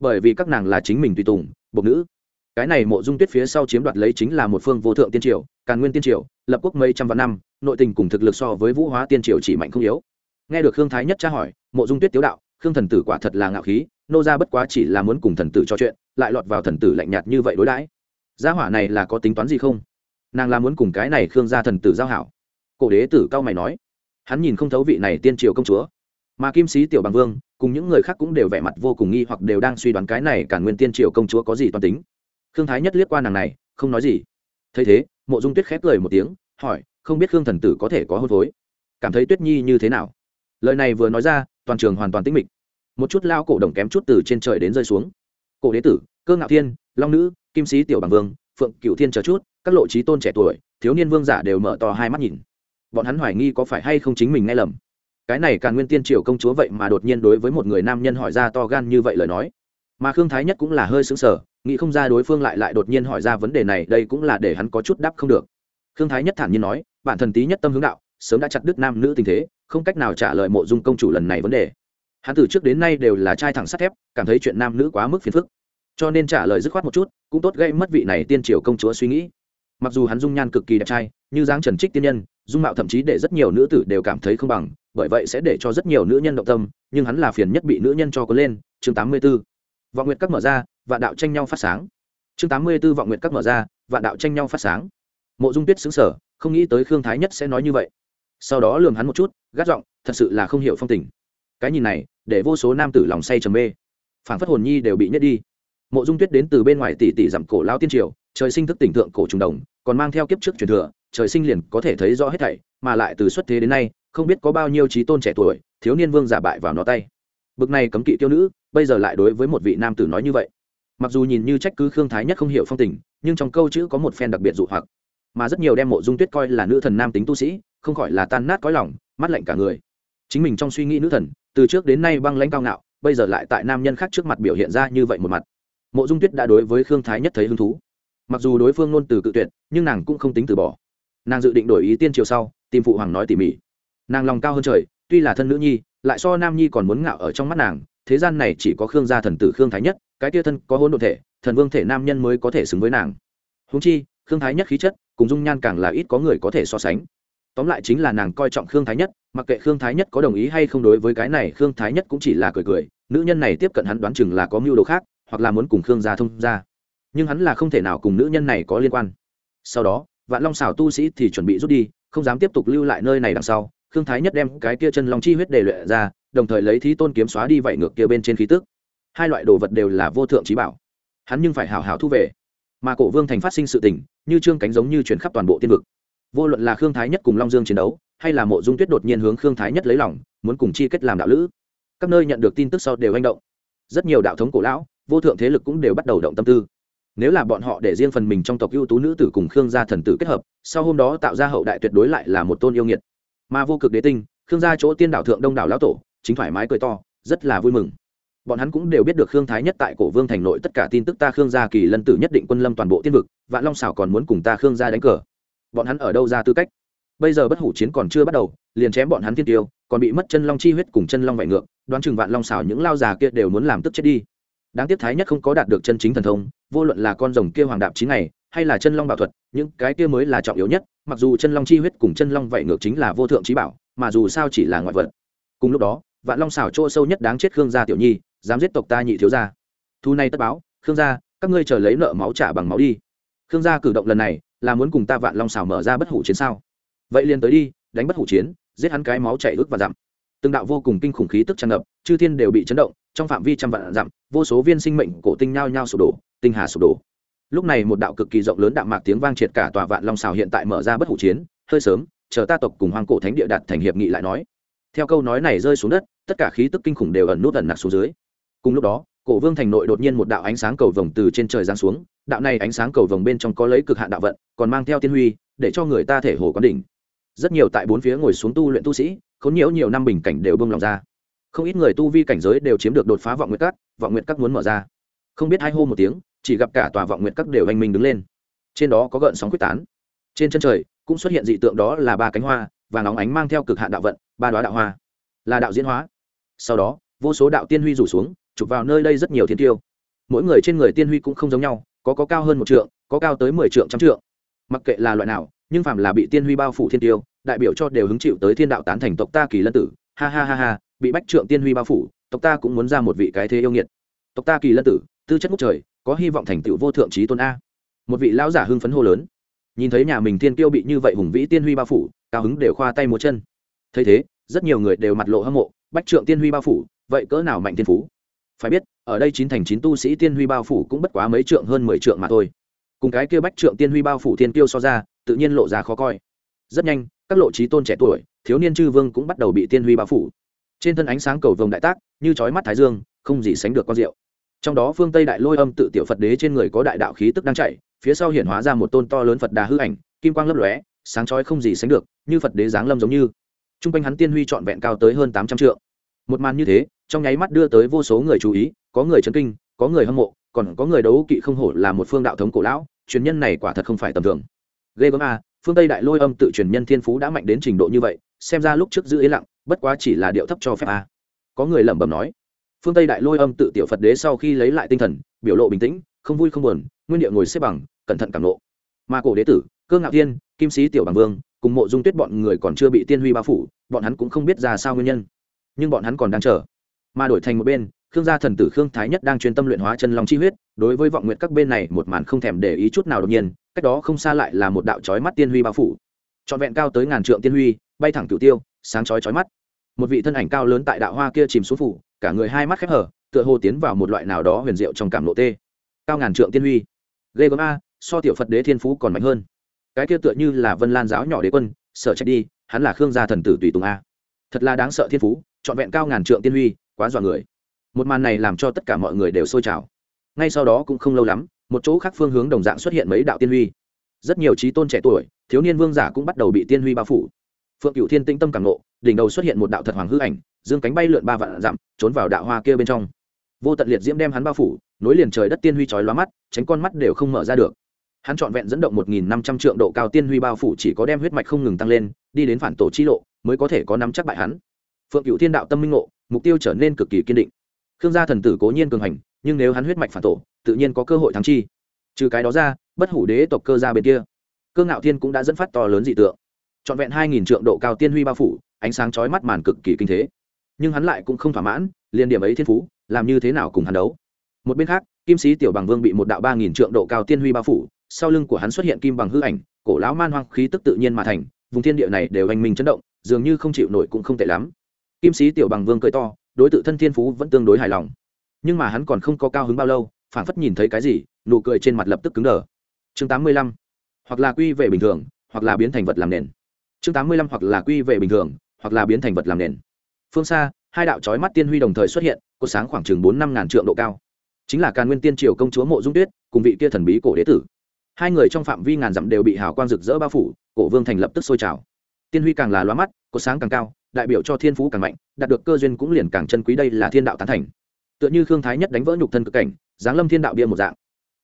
bởi vì các nàng là chính mình tùy tùng, bộc nữ cái này mộ dung tuyết phía sau chiếm đoạt lấy chính là một phương vô thượng tiên triều, càn nguyên tiên triều, lập quốc mấy trăm vạn năm, nội tình cùng thực lực so với vũ hóa tiên triều chỉ mạnh không yếu. Nghe được khương thái nhất tra hỏi, mộ dung tuyết tiếu đạo, khương thần tử quả thật là ngạo khí, nô ra bất quá chỉ là muốn cùng thần tử trò chuyện, lại lọt vào thần tử lạnh nhạt như vậy đối đãi. Gia hỏa này là có tính toán gì không? Nàng là muốn cùng cái này khương gia thần tử giao hảo. Cổ đế tử cao mày nói, hắn nhìn không thấu vị này tiên triều công chúa. Mà kim sĩ tiểu bằng vương, cùng những người khác cũng đều vẻ mặt vô cùng nghi hoặc đều đang suy đoán cái này cả nguyên tiên triều công chúa có gì toàn tính khương thái nhất liếc qua nàng này, không nói gì. Thấy thế, mộ dung tuyết khép cười một tiếng, hỏi, không biết khương thần tử có thể có hôn phối? Cảm thấy tuyết nhi như thế nào? Lời này vừa nói ra, toàn trường hoàn toàn tĩnh mịch. Một chút lao cổ đồng kém chút từ trên trời đến rơi xuống. Cổ đế tử, cơ ngạo thiên, long nữ, kim sĩ tiểu bằng vương, phượng cựu thiên chờ chút, các lộ trí tôn trẻ tuổi, thiếu niên vương giả đều mở to hai mắt nhìn. Bọn hắn hoài nghi có phải hay không chính mình nghe lầm. Cái này càng nguyên tiên triều công chúa vậy mà đột nhiên đối với một người nam nhân hỏi ra to gan như vậy lời nói mà khương thái nhất cũng là hơi xứng sở nghĩ không ra đối phương lại lại đột nhiên hỏi ra vấn đề này, đây cũng là để hắn có chút đáp không được. Khương thái nhất thản nhiên nói, bản thần tí nhất tâm hướng đạo, sớm đã chặt đứt nam nữ tình thế, không cách nào trả lời mộ dung công chủ lần này vấn đề. Hắn từ trước đến nay đều là trai thẳng sắt thép, cảm thấy chuyện nam nữ quá mức phiền phức. Cho nên trả lời dứt khoát một chút, cũng tốt gây mất vị này tiên triều công chúa suy nghĩ. Mặc dù hắn dung nhan cực kỳ đẹp trai, như dáng trần trích tiên nhân, dung mạo thậm chí để rất nhiều nữ tử đều cảm thấy không bằng, bởi vậy sẽ để cho rất nhiều nữ nhân động tâm, nhưng hắn là phiền nhất bị nữ nhân cho có lên, chương tám mươi 84 vọng nguyệt các mở ra, vạn đạo tranh nhau phát sáng. Chương tám mươi 84 vọng nguyệt các mở ra, vạn đạo tranh nhau phát sáng. Mộ dung tuyết xứng sở không nghĩ tới khương thái nhất sẽ nói như vậy. Sau đó lường hắn một chút, gắt giọng, thật sự là không hiểu phong tình. Cái nhìn này, để vô số nam tử lòng say trầm mê. Phản phất hồn nhi đều bị nhất đi. Mộ dung tuyết đến từ bên ngoài tỷ tỷ dặm cổ lao tiên triều, trời sinh thức tỉnh thượng cổ trùng đồng, còn mang theo kiếp trước truyền thừa, trời sinh liền có thể thấy rõ hết thảy, mà lại từ xuất thế đến nay, không biết có bao nhiêu trí tôn trẻ tuổi, thiếu niên vương giả bại vào nó tay bực này cấm kỵ tiêu nữ, bây giờ lại đối với một vị nam tử nói như vậy. Mặc dù nhìn như trách cứ khương thái nhất không hiểu phong tình, nhưng trong câu chữ có một phen đặc biệt dụ hoặc. Mà rất nhiều đem mộ dung tuyết coi là nữ thần nam tính tu sĩ, không khỏi là tan nát cõi lòng, mắt lạnh cả người. Chính mình trong suy nghĩ nữ thần, từ trước đến nay băng lãnh cao ngạo, bây giờ lại tại nam nhân khác trước mặt biểu hiện ra như vậy một mặt. Mộ dung tuyết đã đối với khương thái nhất thấy hứng thú. Mặc dù đối phương luôn từ cự tuyệt, nhưng nàng cũng không tính từ bỏ. Nàng dự định đổi ý tiên triều sau, tìm phụ hoàng nói tỉ mỉ. Nàng lòng cao hơn trời tuy là thân nữ nhi, lại so nam nhi còn muốn ngạo ở trong mắt nàng, thế gian này chỉ có khương gia thần tử khương thái nhất, cái tia thân có hôn đ ộ thể, thần vương thể nam nhân mới có thể xứng với nàng. Húng chi, khương thái nhất khí chất, cùng dung nhan càng là ít có người có thể so sánh. Tóm lại chính là nàng coi trọng khương thái nhất, mặc kệ khương thái nhất có đồng ý hay không đối với cái này, khương thái nhất cũng chỉ là cười cười, nữ nhân này tiếp cận hắn đoán chừng là có mưu đồ khác, hoặc là muốn cùng khương gia thông ra nhưng hắn là không thể nào cùng nữ nhân này có liên quan. Sau đó, vạn long xảo tu sĩ thì chuẩn bị rút đi, không dám tiếp tục lưu lại nơi này đằng sau khương thái nhất đem cái kia chân long chi huyết đề luyện ra, đồng thời lấy thí tôn kiếm xóa đi vảy ngược kia bên trên khí tức. Hai loại đồ vật đều là vô thượng trí bảo. Hắn nhưng phải hào hào thu về. Mà cổ vương thành phát sinh sự tình, như trương cánh giống như chuyển khắp toàn bộ tiên vực. Vô luận là khương thái nhất cùng long dương chiến đấu, hay là mộ dung tuyết đột nhiên hướng khương thái nhất lấy lòng, muốn cùng chi kết làm đạo lữ, các nơi nhận được tin tức sau đều hành động. Rất nhiều đạo thống cổ lão, vô thượng thế lực cũng đều bắt đầu động tâm tư. Nếu là bọn họ để riêng phần mình trong tộc ưu tú nữ tử cùng khương gia thần tử kết hợp, sau hôm đó tạo ra hậu đại tuyệt đối lại là một tôn yêu nghiệt mà vô cực đế tinh, khương gia chỗ tiên đảo thượng đông đảo lão tổ, chính thoải mái cười to, rất là vui mừng. Bọn hắn cũng đều biết được khương thái nhất tại cổ vương thành nội tất cả tin tức ta khương gia kỳ lân tử nhất định quân lâm toàn bộ tiên vực, vạn long xảo còn muốn cùng ta khương gia đánh cờ. Bọn hắn ở đâu ra tư cách? Bây giờ bất hủ chiến còn chưa bắt đầu, liền chém bọn hắn thiên tiêu, còn bị mất chân long chi huyết cùng chân long vải ngược, đoán chừng vạn long xảo những lao già kia đều muốn làm tức chết đi. Đáng tiếc thái nhất không có đạt được chân chính thần thông, vô luận là con rồng kia hoàng đạp chín ngày, hay là chân long bảo thuật, những cái kia mới là trọng yếu nhất mặc dù chân long chi huyết cùng chân long vậy ngược chính là vô thượng trí bảo, mà dù sao chỉ là ngoại vật. Cùng lúc đó, vạn long xảo chỗ sâu nhất đáng chết khương gia tiểu nhi, dám giết tộc ta nhị thiếu gia. Thu này tất báo, khương gia, các ngươi chờ lấy nợ máu trả bằng máu đi. Khương gia cử động lần này, là muốn cùng ta vạn long xảo mở ra bất hủ chiến sao? Vậy liền tới đi, đánh bất hủ chiến, giết hắn cái máu chảy ướt và dặm. Từng đạo vô cùng kinh khủng khí tức tràn ngập, chư thiên đều bị chấn động, trong phạm vi trăm vạn dặm, vô số viên sinh mệnh cổ tinh nhao nhao sụp đổ, tinh hà sụp đổ lúc này một đạo cực kỳ rộng lớn đạm mạc tiếng vang triệt cả tòa vạn long xào hiện tại mở ra bất hủ chiến, hơi sớm, chờ ta tộc cùng hoàng cổ thánh địa đạt thành hiệp nghị lại nói. Theo câu nói này rơi xuống đất, tất cả khí tức kinh khủng đều ẩn nút ẩn nặc xuống dưới. Cùng lúc đó, cổ vương thành nội đột nhiên một đạo ánh sáng cầu vồng từ trên trời giáng xuống, đạo này ánh sáng cầu vồng bên trong có lấy cực hạn đạo vận, còn mang theo tiên huy, để cho người ta thể hồ quán đỉnh. Rất nhiều tại bốn phía ngồi xuống tu luyện tu sĩ, khốn nhiễu nhiều năm bình cảnh đều bông lòng ra. Không ít người tu vi cảnh giới đều chiếm được đột phá vọng nguyện các, vọng nguyện các muốn mở ra. Không biết hai hô một tiếng chỉ gặp cả tòa vọng nguyện các đều anh minh đứng lên. Trên đó có gợn sóng quyết tán. Trên chân trời, cũng xuất hiện dị tượng đó là ba cánh hoa và nóng ánh mang theo cực hạn đạo vận, ba đoá đạo hoa. Là đạo diễn hóa. Sau đó, vô số đạo tiên huy rủ xuống, chụp vào nơi đây rất nhiều thiên tiêu. Mỗi người trên người tiên huy cũng không giống nhau, có có cao hơn một trượng, có cao tới mười trượng trăm trượng. Mặc kệ là loại nào, nhưng phàm là bị tiên huy bao phủ thiên tiêu, đại biểu cho đều hứng chịu tới thiên đạo tán thành tộc ta kỳ lân tử. Ha ha ha ha, bị bách trượng tiên huy bao phủ, tộc ta cũng muốn ra một vị cái thế yêu nghiệt. Tộc ta kỳ lân tử, tư chất ngút trời có hy vọng thành tựu vô thượng trí tôn a. Một vị lão giả hưng phấn hô lớn. Nhìn thấy nhà mình thiên tiêu bị như vậy hùng vĩ tiên huy bao phủ, cao hứng đều khoa tay múa chân. Thấy thế, rất nhiều người đều mặt lộ hâm mộ, bách trượng tiên huy bao phủ, vậy cỡ nào mạnh tiên phú? Phải biết, ở đây chín thành chín tu sĩ tiên huy bao phủ cũng bất quá mấy trượng hơn mười trượng mà thôi. Cùng cái kia bách trượng tiên huy bao phủ thiên tiêu so ra, tự nhiên lộ ra khó coi. Rất nhanh, các lộ trí tôn trẻ tuổi, thiếu niên chư vương cũng bắt đầu bị tiên huy bao phủ. Trên thân ánh sáng cầu vồng đại tác, như trói mắt thái dương, không gì sánh được con rượu trong đó phương tây đại lôi âm tự tiểu phật đế trên người có đại đạo khí tức đang chạy, phía sau hiện hóa ra một tôn to lớn phật đà hư ảnh, kim quang lấp lóe, sáng chói không gì sánh được, như phật đế giáng lâm giống như. T r u n g quanh hắn tiên huy trọn vẹn cao tới hơn tám trăm triệu một màn như thế, trong nháy mắt đưa tới vô số người chú ý, có người chấn kinh, có người hâm mộ, còn có người đấu kỵ không hổ là một phương đạo thống cổ lão, truyền nhân này quả thật không phải tầm thường. Ghê gớm a phương tây đại lôi âm tự truyền nhân thiên phú đã mạnh đến trình độ như vậy, xem ra lúc trước giữ ý lặng, bất quá chỉ là điệu thấp cho phép a có người lẩm bẩm nói phương tây đại lôi âm tự tiểu phật đế sau khi lấy lại tinh thần, biểu lộ bình tĩnh, không vui không buồn, nguyên địa ngồi xếp bằng, cẩn thận cảm lộ mà cổ đế tử, cơ ngạo thiên, kim sĩ tiểu bằng vương, cùng mộ dung tuyết bọn người còn chưa bị tiên huy bao phủ, bọn hắn cũng không biết ra sao nguyên nhân. Nhưng bọn hắn còn đang chờ. Mà đổi thành một bên, khương gia thần tử khương thái nhất đang chuyên tâm luyện hóa chân lòng chi huyết, đối với vọng nguyện các bên này một màn không thèm để ý chút nào đột nhiên, cách đó không xa lại là một đạo trói mắt tiên huy bao phủ. Trọn vẹn cao tới ngàn trượng tiên huy, bay thẳng cửu tiêu, sáng chói chói mắt. Một vị thân ảnh cao lớn tại đạo hoa kia chìm xuống phủ cả người hai mắt khép hở tựa hồ tiến vào một loại nào đó huyền diệu trong cảm lộ tê. Cao ngàn trượng tiên huy. Ghê gớm a, so tiểu phật đế thiên phú còn mạnh hơn. Cái kia tựa như là vân lan giáo nhỏ đế quân, sợ trách đi, hắn là khương gia thần tử tùy tùng a. Thật là đáng sợ thiên phú, trọn vẹn cao ngàn trượng tiên huy, quá dọa người. Một màn này làm cho tất cả mọi người đều sôi trào. Ngay sau đó cũng không lâu lắm, một chỗ khác phương hướng đồng dạng xuất hiện mấy đạo tiên huy. Rất nhiều trí tôn trẻ tuổi, thiếu niên vương giả cũng bắt đầu bị tiên huy bao phủ. Phượng cựu thiên tĩnh tâm cảm nộ đỉnh đầu xuất hiện một đạo thật hoàng hư ảnh dương cánh bay lượn ba vạn dặm, trốn vào đạo hoa kia bên trong. Vô tận liệt diễm đem hắn bao phủ, nối liền trời đất tiên huy chói lóa mắt, tránh con mắt đều không mở ra được. Hắn trọn vẹn dẫn động một nghìn năm trăm triệu độ cao tiên huy bao phủ chỉ có đem huyết mạch không ngừng tăng lên, đi đến phản tổ chi lộ, mới có thể có nắm chắc bại hắn. Phượng cựu thiên đạo tâm minh ngộ, mục tiêu trở nên cực kỳ kiên định. Khương gia thần tử cố nhiên cường hành, nhưng nếu hắn huyết mạch phản tổ, tự nhiên có cơ hội thắng chi. Trừ cái đó ra, bất hủ đế tộc cơ gia bên kia cơ ngạo thiên cũng đã dẫn phát to lớn dị tượng. Trọn vẹn hai nghìn trượng độ cao tiên huy bao phủ, ánh sáng chói mắt màn cực kỳ kinh thế nhưng hắn lại cũng không thỏa mãn, liền điểm ấy thiên phú, làm như thế nào cùng hắn đấu. Một bên khác, kim sĩ tiểu bằng vương bị một đạo ba nghìn trượng độ cao tiên huy bao phủ, sau lưng của hắn xuất hiện kim bằng hư ảnh, cổ lão man hoang khí tức tự nhiên mà thành, vùng thiên địa này đều anh minh chấn động, dường như không chịu nổi cũng không tệ lắm. Kim sĩ tiểu bằng vương cười to, đối tượng thân thiên phú vẫn tương đối hài lòng. Nhưng mà hắn còn không có cao hứng bao lâu, phảng phất nhìn thấy cái gì, nụ cười trên mặt lập tức cứng đờ. Chương tám mươi lăm, hoặc là quy về bình thường, hoặc là biến thành vật làm nền. Chương tám mươi lăm, hoặc là quy về bình thường, hoặc là biến thành vật làm nền phương xa, hai đạo trói mắt tiên huy đồng thời xuất hiện, có sáng khoảng chừng bốn năm ngàn trượng độ cao. Chính là càn nguyên tiên triều công chúa mộ dung tuyết cùng vị kia thần bí cổ đế tử. Hai người trong phạm vi ngàn dặm đều bị hào quang rực rỡ bao phủ, cổ vương thành lập tức sôi trào. Tiên huy càng là loa mắt, có sáng càng cao, đại biểu cho thiên phú càng mạnh, đạt được cơ duyên cũng liền càng chân quý đây là thiên đạo tán thành. Tựa như khương thái nhất đánh vỡ nhục thân cực cảnh, giáng lâm thiên đạo bia một dạng.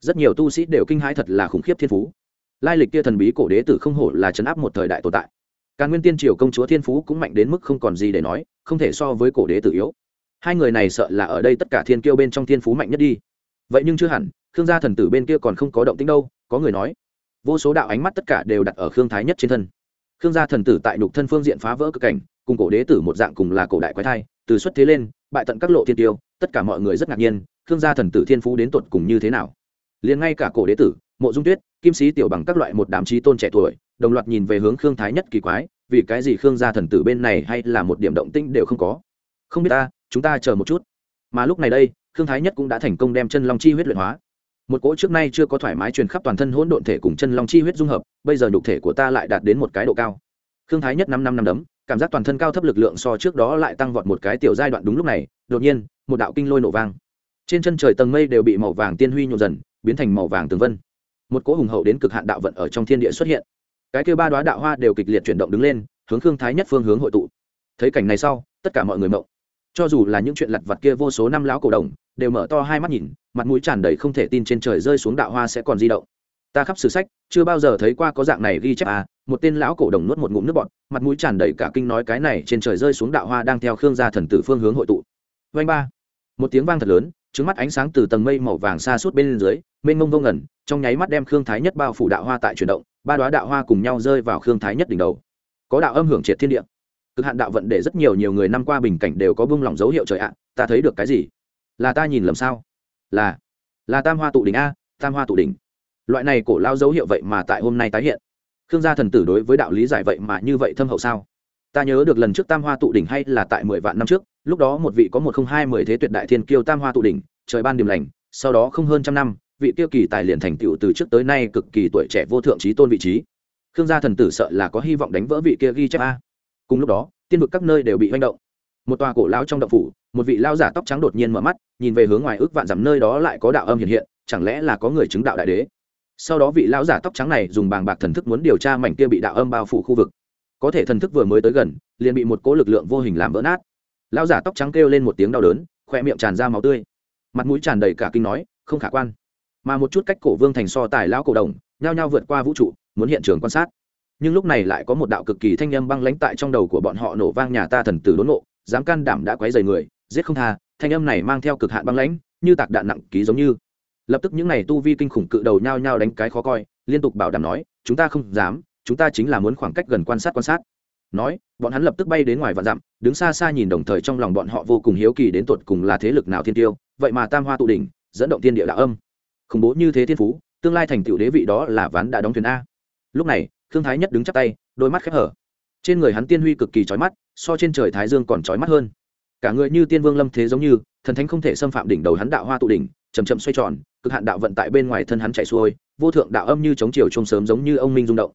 Rất nhiều tu sĩ đều kinh hãi thật là khủng khiếp thiên phú. Lai lịch kia thần bí cổ đế tử không hổ là chấn áp một thời đại tồn tại. Càng nguyên tiên triều công chúa thiên phú cũng mạnh đến mức không còn gì để nói không thể so với cổ đế tử yếu. Hai người này sợ là ở đây tất cả thiên kiêu bên trong thiên phú mạnh nhất đi. Vậy nhưng chưa hẳn, khương gia thần tử bên kia còn không có động tĩnh đâu, có người nói. Vô số đạo ánh mắt tất cả đều đặt ở khương thái nhất trên thân. Khương gia thần tử tại nhục thân phương diện phá vỡ cực cảnh, cùng cổ đế tử một dạng cùng là cổ đại quái thai, từ xuất thế lên, bại tận các lộ thiên tiêu tất cả mọi người rất ngạc nhiên, khương gia thần tử thiên phú đến tột cùng như thế nào. Liền ngay cả cổ đế tử, mộ dung tuyết, kim sĩ tiểu bằng các loại một đám trí tôn trẻ tuổi, đồng loạt nhìn về hướng khương thái nhất kỳ quái vì cái gì khương gia thần tử bên này hay là một điểm động tĩnh đều không có? Không biết ta, chúng ta chờ một chút. Mà lúc này đây, khương thái nhất cũng đã thành công đem chân long chi huyết luyện hóa. Một cỗ trước nay chưa có thoải mái truyền khắp toàn thân hỗn độn thể cùng chân long chi huyết dung hợp, bây giờ nhục thể của ta lại đạt đến một cái độ cao. Khương thái nhất năm năm năm đấm, cảm giác toàn thân cao thấp lực lượng so trước đó lại tăng vọt một cái tiểu giai đoạn đúng lúc này, đột nhiên, một đạo kinh lôi nổ vang. Trên chân trời tầng mây đều bị màu vàng tiên huy nhộn dần, biến thành màu vàng tường vân. Một cỗ hùng hậu đến cực hạn đạo vận ở trong thiên địa xuất hiện cái kêu ba đoá đạo hoa đều kịch liệt chuyển động đứng lên, hướng khương thái nhất phương hướng hội tụ. Thấy cảnh này sau, tất cả mọi người mộng. Cho dù là những chuyện lặt vặt kia vô số năm lão cổ đồng, đều mở to hai mắt nhìn, mặt mũi tràn đầy không thể tin trên trời rơi xuống đạo hoa sẽ còn di động. Ta khắp sử sách, chưa bao giờ thấy qua có dạng này ghi chép à một tên lão cổ đồng nuốt một ngụm nước bọt, mặt mũi tràn đầy cả kinh nói cái này trên trời rơi xuống đạo hoa đang theo khương gia thần tử phương hướng hội tụ. Vanh ba. Một tiếng vang thật lớn trứng mắt ánh sáng từ tầng mây màu vàng xa suốt bên dưới, mênh mông vô ngẩn trong nháy mắt đem khương thái nhất bao phủ đạo hoa tại chuyển động ba đoá đạo hoa cùng nhau rơi vào khương thái nhất đỉnh đầu. Có đạo âm hưởng triệt thiên địa. Cực hạn đạo vận để rất nhiều nhiều người năm qua bình cảnh đều có bung lỏng dấu hiệu trời ạ, ta thấy được cái gì? Là ta nhìn lầm sao? Là là tam hoa tụ đỉnh a, tam hoa tụ đỉnh. Loại này cổ lao dấu hiệu vậy mà tại hôm nay tái hiện. Khương gia thần tử đối với đạo lý giải vậy mà như vậy thâm hậu sao? Ta nhớ được lần trước tam hoa tụ đỉnh hay là tại mười vạn năm trước, lúc đó một vị có một không hai mười thế tuyệt đại thiên kiêu tam hoa tụ đỉnh, trời ban điểm lành, sau đó không hơn trăm năm vị tiêu kỳ tài liền thành tựu từ trước tới nay cực kỳ tuổi trẻ vô thượng trí tôn vị trí. Khương gia thần tử sợ là có hy vọng đánh vỡ vị kia ghi chép a. Cùng lúc đó, tiên vực các nơi đều bị manh động. Một tòa cổ lão trong động phủ, một vị lao giả tóc trắng đột nhiên mở mắt, nhìn về hướng ngoài ước vạn dặm nơi đó lại có đạo âm hiện hiện, chẳng lẽ là có người chứng đạo đại đế? Sau đó vị lão giả tóc trắng này dùng bàng bạc thần thức muốn điều tra mảnh kia bị đạo âm bao phủ khu vực. Có thể thần thức vừa mới tới gần, liền bị một cỗ lực lượng vô hình làm vỡ nát. Lão giả tóc trắng kêu lên một tiếng đau đớn, khoe miệng tràn ra máu tươi. Mặt mũi tràn đầy cả kinh nói, không khả quan mà một chút cách cổ vương thành so tài lão cổ đồng, nhao nhao vượt qua vũ trụ, muốn hiện trường quan sát. Nhưng lúc này lại có một đạo cực kỳ thanh âm băng lãnh tại trong đầu của bọn họ nổ vang nhà ta thần tử đốn nộ dám can đảm đã quấy dày người, giết không tha, thanh âm này mang theo cực hạn băng lãnh, như tạc đạn nặng ký giống như. Lập tức những n à y tu vi kinh khủng cự đầu nhao nhao đánh cái khó coi, liên tục bảo đảm nói, chúng ta không dám, chúng ta chính là muốn khoảng cách gần quan sát quan sát. Nói, bọn hắn lập tức bay đến ngoài vạn dặm, đứng xa xa nhìn đồng thời trong lòng bọn họ vô cùng hiếu kỳ đến tột cùng là thế lực nào thiên tiêu, vậy mà tam hoa tụ đỉnh, dẫn động thiên địa đạo âm khủng bố như thế thiên phú, tương lai thành tựu đế vị đó là ván đã đóng thuyền a. Lúc này thương thái nhất đứng chắp tay, đôi mắt khép hở. Trên người hắn tiên huy cực kỳ trói mắt, so trên trời thái dương còn trói mắt hơn. Cả người như tiên vương lâm thế giống như, thần thánh không thể xâm phạm đỉnh đầu hắn đạo hoa tụ đỉnh chầm chậm xoay tròn, cực hạn đạo vận tại bên ngoài thân hắn chạy xuôi, vô thượng đạo âm như chống chiều trông sớm giống như ông minh rung động.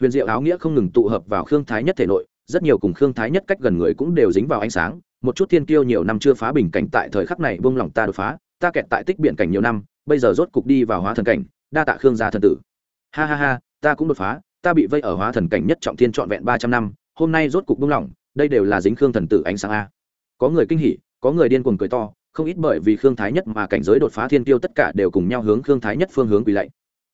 Huyền diệu áo nghĩa không ngừng tụ hợp vào khương thái nhất thể nội, rất nhiều cùng khương thái nhất cách gần người cũng đều dính vào ánh sáng, một chút thiên kiêu nhiều năm chưa phá bình cảnh tại thời khắc này buông lỏng ta đột phá ta kẹt tại tích biển cảnh nhiều năm, bây giờ rốt cục đi vào hóa thần cảnh, đa tạ khương gia thần tử. Ha ha ha, ta cũng đột phá, ta bị vây ở hóa thần cảnh nhất trọng thiên trọn vẹn ba trăm năm, hôm nay rốt cục buông lỏng, đây đều là dính khương thần tử ánh sáng a. Có người kinh hỉ, có người điên cuồng cười to, không ít bởi vì khương thái nhất mà cảnh giới đột phá thiên tiêu tất cả đều cùng nhau hướng khương thái nhất phương hướng quỳ lạy.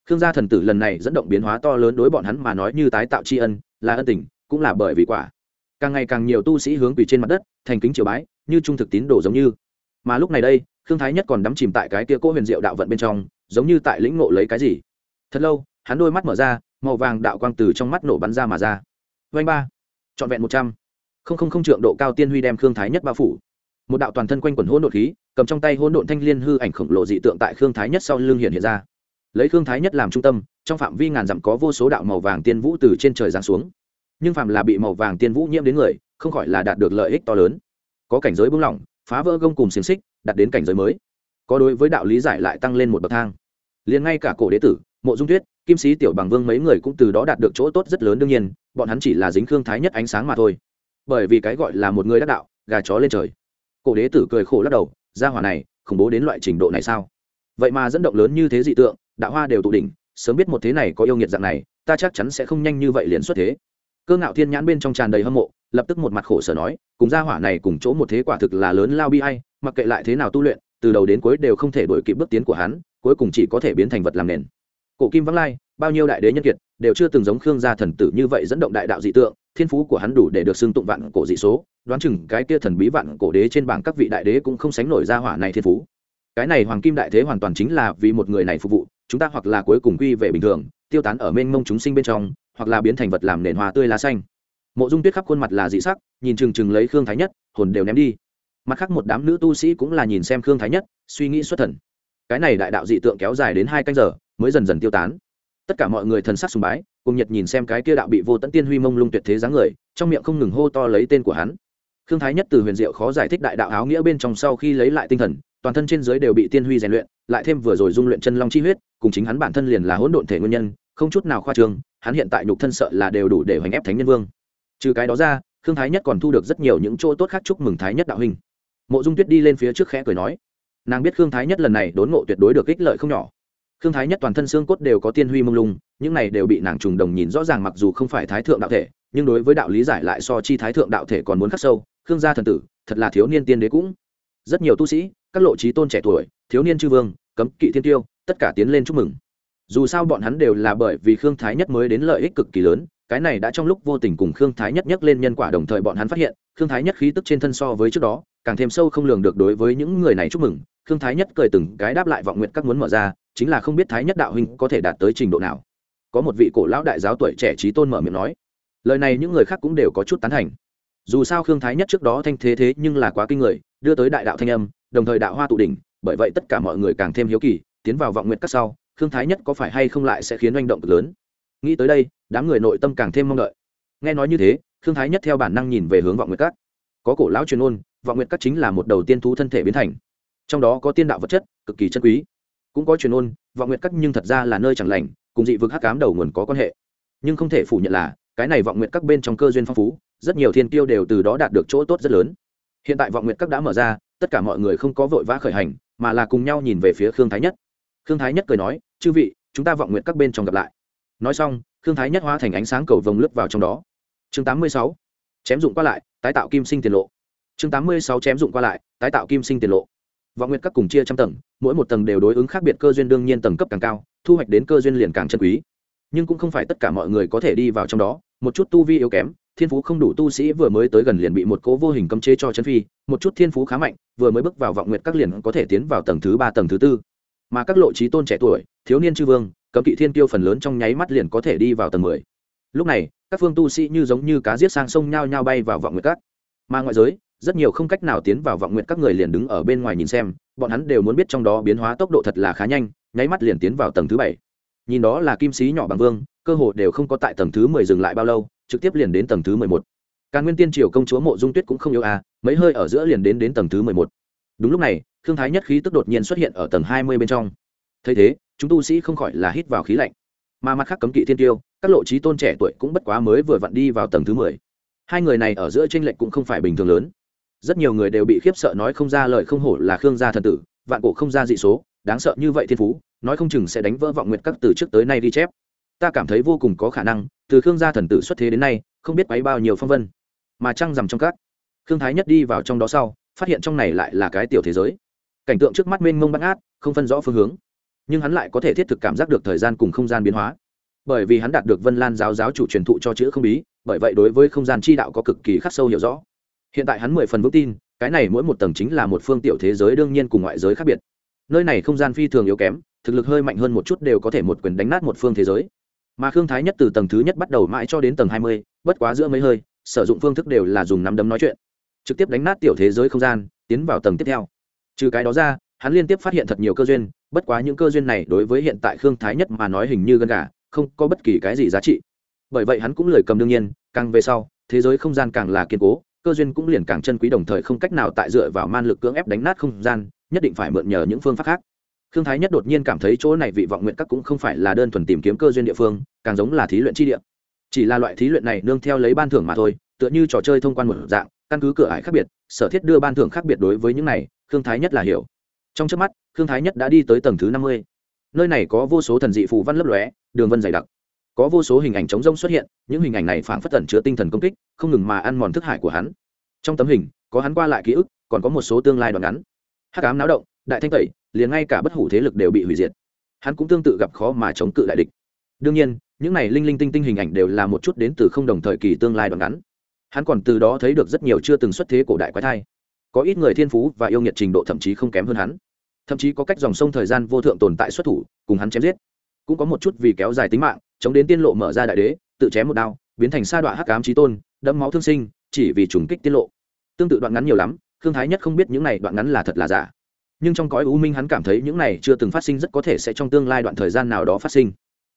Khương gia thần tử lần này dẫn động biến hóa to lớn đối bọn hắn mà nói như tái tạo tri ân, là ân tình, cũng là bởi vì quả. Càng ngày càng nhiều tu sĩ hướng quỳ trên mặt đất, thành kính triều bái, như trung thực tín đồ giống như mà lúc này đây, khương thái nhất còn đắm chìm tại cái tia cỗ huyền diệu đạo vận bên trong, giống như tại lĩnh ngộ lấy cái gì. Thật lâu, hắn đôi mắt mở ra, màu vàng đạo quang từ trong mắt nổ bắn ra mà ra. Vanh ba, trọn vẹn một trăm. Không không không trượng độ cao tiên huy đem khương thái nhất bao phủ. Một đạo toàn thân quanh quần hỗn độn khí, cầm trong tay hỗn độn thanh liên hư ảnh khổng lồ dị tượng tại khương thái nhất sau lưng hiện hiện ra. Lấy khương thái nhất làm trung tâm, trong phạm vi ngàn dặm có vô số đạo màu vàng tiên vũ từ trên trời giáng xuống. Nhưng phạm là bị màu vàng tiên vũ nhiễm đến người, không khỏi là đạt được lợi ích to lớn. Có cảnh giới buông lỏng phá vỡ gông cùng xiềng xích đạt đến cảnh giới mới. Có đối với đạo lý giải lại tăng lên một bậc thang. Liền ngay cả cổ đế tử, mộ dung tuyết kim sĩ tiểu bằng vương mấy người cũng từ đó đạt được chỗ tốt rất lớn đương nhiên, bọn hắn chỉ là dính khương thái nhất ánh sáng mà thôi. Bởi vì cái gọi là một người đắc đạo, gà chó lên trời. Cổ đế tử cười khổ lắc đầu ra hỏa này, khủng bố đến loại trình độ này sao? Vậy mà dẫn động lớn như thế dị tượng, đạo hoa đều tụ đỉnh, sớm biết một thế này có yêu nghiệt dạng này, ta chắc chắn sẽ không nhanh như vậy liền xuất thế. Cơ ngạo thiên nhãn bên trong tràn đầy hâm mộ lập tức một mặt khổ sở nói, cùng gia hỏa này cùng chỗ một thế quả thực là lớn lao bi hay mặc kệ lại thế nào tu luyện, từ đầu đến cuối đều không thể đổi kịp bước tiến của hắn, cuối cùng chỉ có thể biến thành vật làm nền. Cổ kim vắng lai, bao nhiêu đại đế nhân kiệt, đều chưa từng giống khương gia thần tử như vậy dẫn động đại đạo dị tượng, thiên phú của hắn đủ để được xưng tụng vạn cổ dị số, đoán chừng cái kia thần bí vạn cổ đế trên bảng các vị đại đế cũng không sánh nổi gia hỏa này thiên phú. Cái này hoàng kim đại thế hoàn toàn chính là vì một người này phục vụ, chúng ta hoặc là cuối cùng quy về bình thường, tiêu tán ở mênh mông chúng sinh bên trong, hoặc là biến thành vật làm nền hoa tươi lá xanh mộ dung tuyết khắp khuôn mặt là dị sắc, nhìn chừng chừng lấy khương thái nhất, hồn đều ném đi. Mặt khác một đám nữ tu sĩ cũng là nhìn xem khương thái nhất, suy nghĩ xuất thần. Cái này đại đạo dị tượng kéo dài đến hai canh giờ, mới dần dần tiêu tán. Tất cả mọi người thần sắc sùng bái, cùng nhật nhìn xem cái kia đạo bị vô tận tiên huy mông lung tuyệt thế dáng người, trong miệng không ngừng hô to lấy tên của hắn. Khương thái nhất từ huyền diệu khó giải thích đại đạo áo nghĩa bên trong sau khi lấy lại tinh thần, toàn thân trên dưới đều bị tiên huy rèn luyện, lại thêm vừa rồi dung luyện chân long chi huyết, cùng chính hắn bản thân liền là hỗn độn thể nguyên nhân, không chút nào khoa trương, hắn hiện tại nhục thân sợ là đều đủ để hoành ép thánh nhân vương trừ cái đó ra, khương thái nhất còn thu được rất nhiều những chỗ tốt khác chúc mừng thái nhất đạo hình. mộ dung tuyết đi lên phía trước khẽ cười nói, nàng biết khương thái nhất lần này đốn ngộ tuyệt đối được ích lợi không nhỏ. Khương thái nhất toàn thân xương cốt đều có tiên huy mông lung, những này đều bị nàng trùng đồng nhìn rõ ràng mặc dù không phải thái thượng đạo thể, nhưng đối với đạo lý giải lại so chi thái thượng đạo thể còn muốn khắc sâu, khương gia thần tử, thật là thiếu niên tiên đế cũng. Rất nhiều tu sĩ, các lộ trí tôn trẻ tuổi, thiếu niên chư vương, cấm kỵ thiên tiêu, tất cả tiến lên chúc mừng. Dù sao bọn hắn đều là bởi vì khương thái nhất mới đến lợi ích cực kỳ lớn cái này đã trong lúc vô tình cùng khương thái nhất nhắc lên nhân quả đồng thời bọn hắn phát hiện, khương thái nhất khí tức trên thân so với trước đó, càng thêm sâu không lường được đối với những người này chúc mừng. Khương thái nhất cười từng cái đáp lại vọng nguyện các muốn mở ra, chính là không biết thái nhất đạo huynh có thể đạt tới trình độ nào. Có một vị cổ lão đại giáo tuổi trẻ trí tôn mở miệng nói, lời này những người khác cũng đều có chút tán thành. Dù sao khương thái nhất trước đó thanh thế thế nhưng là quá kinh người, đưa tới đại đạo thanh âm, đồng thời đạo hoa tụ đỉnh, bởi vậy tất cả mọi người càng thêm hiếu kỳ, tiến vào vọng nguyện các sau, khương thái nhất có phải hay không lại sẽ khiến oanh động cực lớn. Nghĩ tới đây đám người nội tâm càng thêm mong đợi. Nghe nói như thế, khương thái nhất theo bản năng nhìn về hướng vọng nguyệt các. Có cổ lão truyền ôn, vọng nguyệt các chính là một đầu tiên thú thân thể biến thành. Trong đó có tiên đạo vật chất, cực kỳ chân quý. Cũng có truyền ôn, vọng nguyệt các nhưng thật ra là nơi chẳng lành, cùng dị vực hắc cám đầu nguồn có quan hệ. Nhưng không thể phủ nhận là, cái này vọng nguyệt các bên trong cơ duyên phong phú, rất nhiều thiên tiêu đều từ đó đạt được chỗ tốt rất lớn. Hiện tại vọng nguyệt các đã mở ra, tất cả mọi người không có vội vã khởi hành, mà là cùng nhau nhìn về phía khương thái nhất. Khương thái nhất cười nói, chư vị, chúng ta vọng nguyện các bên trong gặp lại. Nói xong khương thái nhất hóa thành ánh sáng cầu vồng lướt vào trong đó. Chương 86. chém dụng qua lại, tái tạo kim sinh tiền lộ. Chương 86 chém dụng qua lại, tái tạo kim sinh tiền lộ. Vọng nguyệt các cùng chia trăm tầng, mỗi một tầng đều đối ứng khác biệt cơ duyên đương nhiên tầng cấp càng cao, thu hoạch đến cơ duyên liền càng chân quý. Nhưng cũng không phải tất cả mọi người có thể đi vào trong đó, một chút tu vi yếu kém, thiên phú không đủ tu sĩ vừa mới tới gần liền bị một cố vô hình cấm chế cho chân phi, một chút thiên phú khá mạnh, vừa mới bước vào vọng nguyện các liền có thể tiến vào tầng thứ ba, tầng thứ tư. Mà các lộ trí tôn trẻ tuổi, thiếu niên chư vương cấm kỵ thiên tiêu phần lớn trong nháy mắt liền có thể đi vào tầng mười. Lúc này, các phương tu sĩ như giống như cá giết sang sông nhao nhao bay vào vọng nguyệt các. Mà ngoại giới, rất nhiều không cách nào tiến vào vọng nguyệt các người liền đứng ở bên ngoài nhìn xem, bọn hắn đều muốn biết trong đó biến hóa tốc độ thật là khá nhanh, nháy mắt liền tiến vào tầng thứ bảy. Nhìn đó là kim sĩ nhỏ bằng vương, cơ hội đều không có tại tầng thứ mười dừng lại bao lâu, trực tiếp liền đến tầng thứ mười một. Càn nguyên tiên triều công chúa mộ dung tuyết cũng không yếu à mấy hơi ở giữa liền đến đến tầng thứ mười một. Đúng lúc này thương thái nhất khí tức đột nhiên xuất hiện ở tầng hai mươi bên trong thấy thế, chúng tu sĩ không khỏi là hít vào khí lạnh. Mà mặt khác cấm kỵ thiên tiêu, các lộ trí tôn trẻ tuổi cũng bất quá mới vừa vặn đi vào tầng thứ mười. Hai người này ở giữa tranh lệch cũng không phải bình thường lớn. Rất nhiều người đều bị khiếp sợ nói không ra lời không hổ là khương gia thần tử, vạn cổ không ra dị số, đáng sợ như vậy thiên phú, nói không chừng sẽ đánh vỡ vọng nguyệt các từ trước tới nay đi chép. Ta cảm thấy vô cùng có khả năng, từ khương gia thần tử xuất thế đến nay, không biết bấy bao nhiêu phong vân. Mà trăng rằm trong các, khương thái nhất đi vào trong đó sau, phát hiện trong này lại là cái tiểu thế giới. Cảnh tượng trước mắt mênh mông bắt ngát không phân rõ phương hướng nhưng hắn lại có thể thiết thực cảm giác được thời gian cùng không gian biến hóa. Bởi vì hắn đạt được vân lan giáo giáo chủ truyền thụ cho chữ không bí, bởi vậy đối với không gian chi đạo có cực kỳ khắc sâu hiểu rõ. Hiện tại hắn mười phần vững tin, cái này mỗi một tầng chính là một phương tiểu thế giới đương nhiên cùng ngoại giới khác biệt. Nơi này không gian phi thường yếu kém, thực lực hơi mạnh hơn một chút đều có thể một quyền đánh nát một phương thế giới. Mà khương thái nhất từ tầng thứ nhất bắt đầu mãi cho đến tầng hai mươi, bất quá giữa mấy hơi, sử dụng phương thức đều là dùng nắm đấm nói chuyện. Trực tiếp đánh nát tiểu thế giới không gian, tiến vào tầng tiếp theo. Trừ cái đó ra, hắn liên tiếp phát hiện thật nhiều cơ duyên bất quá những cơ duyên này đối với hiện tại khương thái nhất mà nói hình như gân gà, không có bất kỳ cái gì giá trị. Bởi vậy hắn cũng lời cầm đương nhiên, càng về sau, thế giới không gian càng là kiên cố, cơ duyên cũng liền càng chân quý đồng thời không cách nào tại dựa vào man lực cưỡng ép đánh nát không gian, nhất định phải mượn nhờ những phương pháp khác. Khương thái nhất đột nhiên cảm thấy chỗ này vị vọng nguyện các cũng không phải là đơn thuần tìm kiếm cơ duyên địa phương, càng giống là thí luyện chi địa. Chỉ là loại thí luyện này nương theo lấy ban thưởng mà thôi, tựa như trò chơi thông quan một dạng, căn cứ cửa ải khác biệt, sở thiết đưa ban thưởng khác biệt đối với những này, khương thái nhất là hiểu trong trước mắt, khương thái nhất đã đi tới tầng thứ năm mươi. Nơi này có vô số thần dị phù văn lấp lóe, đường vân dày đặc. Có vô số hình ảnh trống rông xuất hiện, những hình ảnh này phảng phất tẩn chứa tinh thần công kích, không ngừng mà ăn mòn thức hải của hắn. Trong tấm hình, có hắn qua lại ký ức, còn có một số tương lai đoạn ngắn. Hắc ám náo động, đại thanh tẩy, liền ngay cả bất hủ thế lực đều bị hủy diệt. Hắn cũng tương tự gặp khó mà chống cự đại địch. Đương nhiên, những này linh linh tinh tinh hình ảnh đều là một chút đến từ không đồng thời kỳ tương lai đoạn ngắn. Hắn còn từ đó thấy được rất nhiều chưa từng xuất thế cổ đại quái thai. Có ít người thiên phú và yêu nghiệt trình độ thậm chí không kém hơn hắn thậm chí có cách dòng sông thời gian vô thượng tồn tại xuất thủ, cùng hắn chém giết. Cũng có một chút vì kéo dài tính mạng, chống đến tiên lộ mở ra đại đế, tự chém một đao, biến thành sa đoạn hắc ám trí tôn, đẫm máu thương sinh, chỉ vì trùng kích tiết lộ. Tương tự đoạn ngắn nhiều lắm thương thái nhất không biết những này đoạn ngắn là thật là giả. Nhưng trong cõi u minh hắn cảm thấy những này chưa từng phát sinh rất có thể sẽ trong tương lai đoạn thời gian nào đó phát sinh.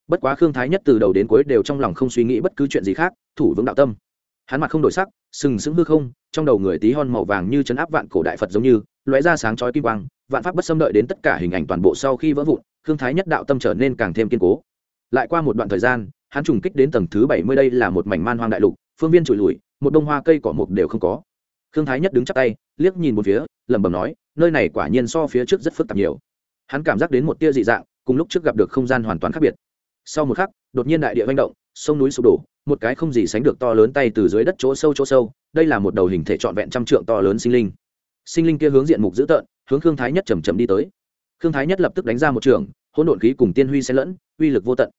Bất quá khương thái nhất từ đầu đến cuối đều trong lòng không suy nghĩ bất cứ chuyện gì khác, thủ vững đạo tâm. Hắn mặt không đổi sắc, sừng sững hư không, trong đầu người tí hon màu vàng như chấn áp vạn cổ đại phật giống như, lóe ra sáng chói kim quang vạn pháp bất xâm đợi đến tất cả hình ảnh toàn bộ sau khi vỡ vụn, khương thái nhất đạo tâm trở nên càng thêm kiên cố. Lại qua một đoạn thời gian, hắn trùng kích đến tầng thứ bảy mươi đây là một mảnh man hoang đại lục, phương viên trụi lùi, một bông hoa cây cỏ mục đều không có. Khương thái nhất đứng chắc tay, liếc nhìn một phía, lẩm bẩm nói, nơi này quả nhiên so phía trước rất phức tạp nhiều. Hắn cảm giác đến một tia dị dạng, cùng lúc trước gặp được không gian hoàn toàn khác biệt. Sau một khắc, đột nhiên đại địa manh động, sông núi sụp đổ, một cái không gì sánh được to lớn tay từ dưới đất chỗ sâu chỗ sâu, đây là một đầu hình thể trọn vẹn trăm trượng to lớn sinh linh sinh linh kia hướng diện mục dữ tợn, hướng khương thái nhất chầm chậm đi tới. Khương thái nhất lập tức đánh ra một trường, hỗn độn khí cùng tiên huy xen lẫn, uy lực vô tận.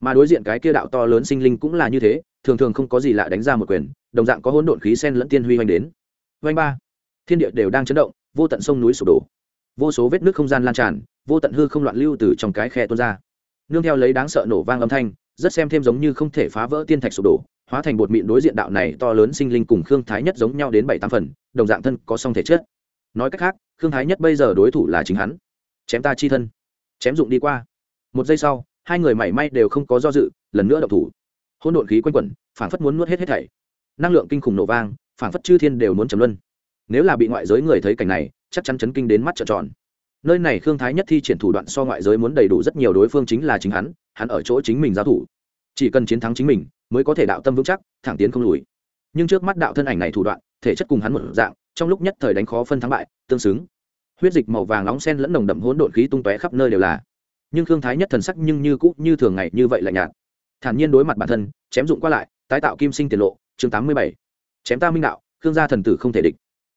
Mà đối diện cái kia đạo to lớn sinh linh cũng là như thế, thường thường không có gì lạ đánh ra một quyền, đồng dạng có hỗn độn khí xen lẫn tiên huy hoành đến. Oanh ba. Thiên địa đều đang chấn động, vô tận sông núi sụp đổ. Vô số vết nước không gian lan tràn, vô tận hư không loạn lưu từ trong cái khe tuôn ra. Nương theo lấy đáng sợ nổ vang âm thanh, rất xem thêm giống như không thể phá vỡ tiên thạch sụp đổ hóa thành bột mịn đối diện đạo này to lớn sinh linh cùng khương thái nhất giống nhau đến bảy tám phần, đồng dạng thân có song thể chết nói cách khác, khương thái nhất bây giờ đối thủ là chính hắn. Chém ta chi thân. Chém dụng đi qua. Một giây sau, hai người mảy may đều không có do dự, lần nữa độc thủ. Hôn độn khí quanh quẩn, phảng phất muốn nuốt hết hết thảy. Năng lượng kinh khủng nổ vang, phảng phất chư thiên đều muốn trầm luân. Nếu là bị ngoại giới người thấy cảnh này, chắc chắn chấn kinh đến mắt trợn tròn. Nơi này khương thái nhất thi triển thủ đoạn so ngoại giới muốn đầy đủ rất nhiều đối phương chính là chính hắn hắn ở chỗ chính mình giao thủ. Chỉ cần chiến thắng chính mình mới có thể đạo tâm vững chắc, thẳng tiến không lùi. Nhưng trước mắt đạo thân ảnh này thủ đoạn, thể chất cùng hắn một dạng, trong lúc nhất thời đánh khó phân thắng bại, tương xứng. Huyết dịch màu vàng nóng sen lẫn nồng đậm hỗn độn khí tung tóe khắp nơi đều là. Nhưng khương thái nhất thần sắc nhưng như cũ, như thường ngày như vậy lạnh nhạt. Thản nhiên đối mặt bản thân, chém dụng qua lại, tái tạo kim sinh tiền lộ, chương tám mươi bảy. Chém ta minh đạo, khương gia thần tử không thể địch.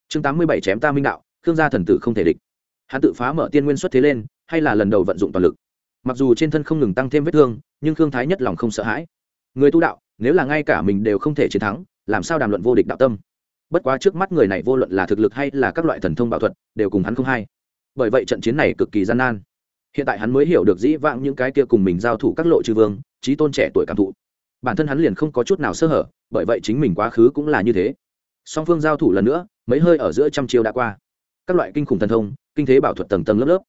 Chương tám mươi bảy chém ta minh đạo, khương gia thần tử không thể địch. Hắn tự phá mở tiên nguyên xuất thế lên, hay là lần đầu vận dụng toàn lực. Mặc dù trên thân không ngừng tăng thêm vết thương, nhưng khương thái nhất lòng không sợ hãi. Người tu đạo nếu là ngay cả mình đều không thể chiến thắng, làm sao đàm luận vô địch đạo tâm? Bất quá trước mắt người này vô luận là thực lực hay là các loại thần thông bảo thuật, đều cùng hắn không hay. Bởi vậy trận chiến này cực kỳ gian nan. Hiện tại hắn mới hiểu được dĩ vãng những cái kia cùng mình giao thủ các lộ chư vương, trí tôn trẻ tuổi cảm thụ. Bản thân hắn liền không có chút nào sơ hở, bởi vậy chính mình quá khứ cũng là như thế. Song phương giao thủ lần nữa, mấy hơi ở giữa trăm chiêu đã qua. Các loại kinh khủng thần thông, kinh thế bảo thuật tầng tầng lớp lớp.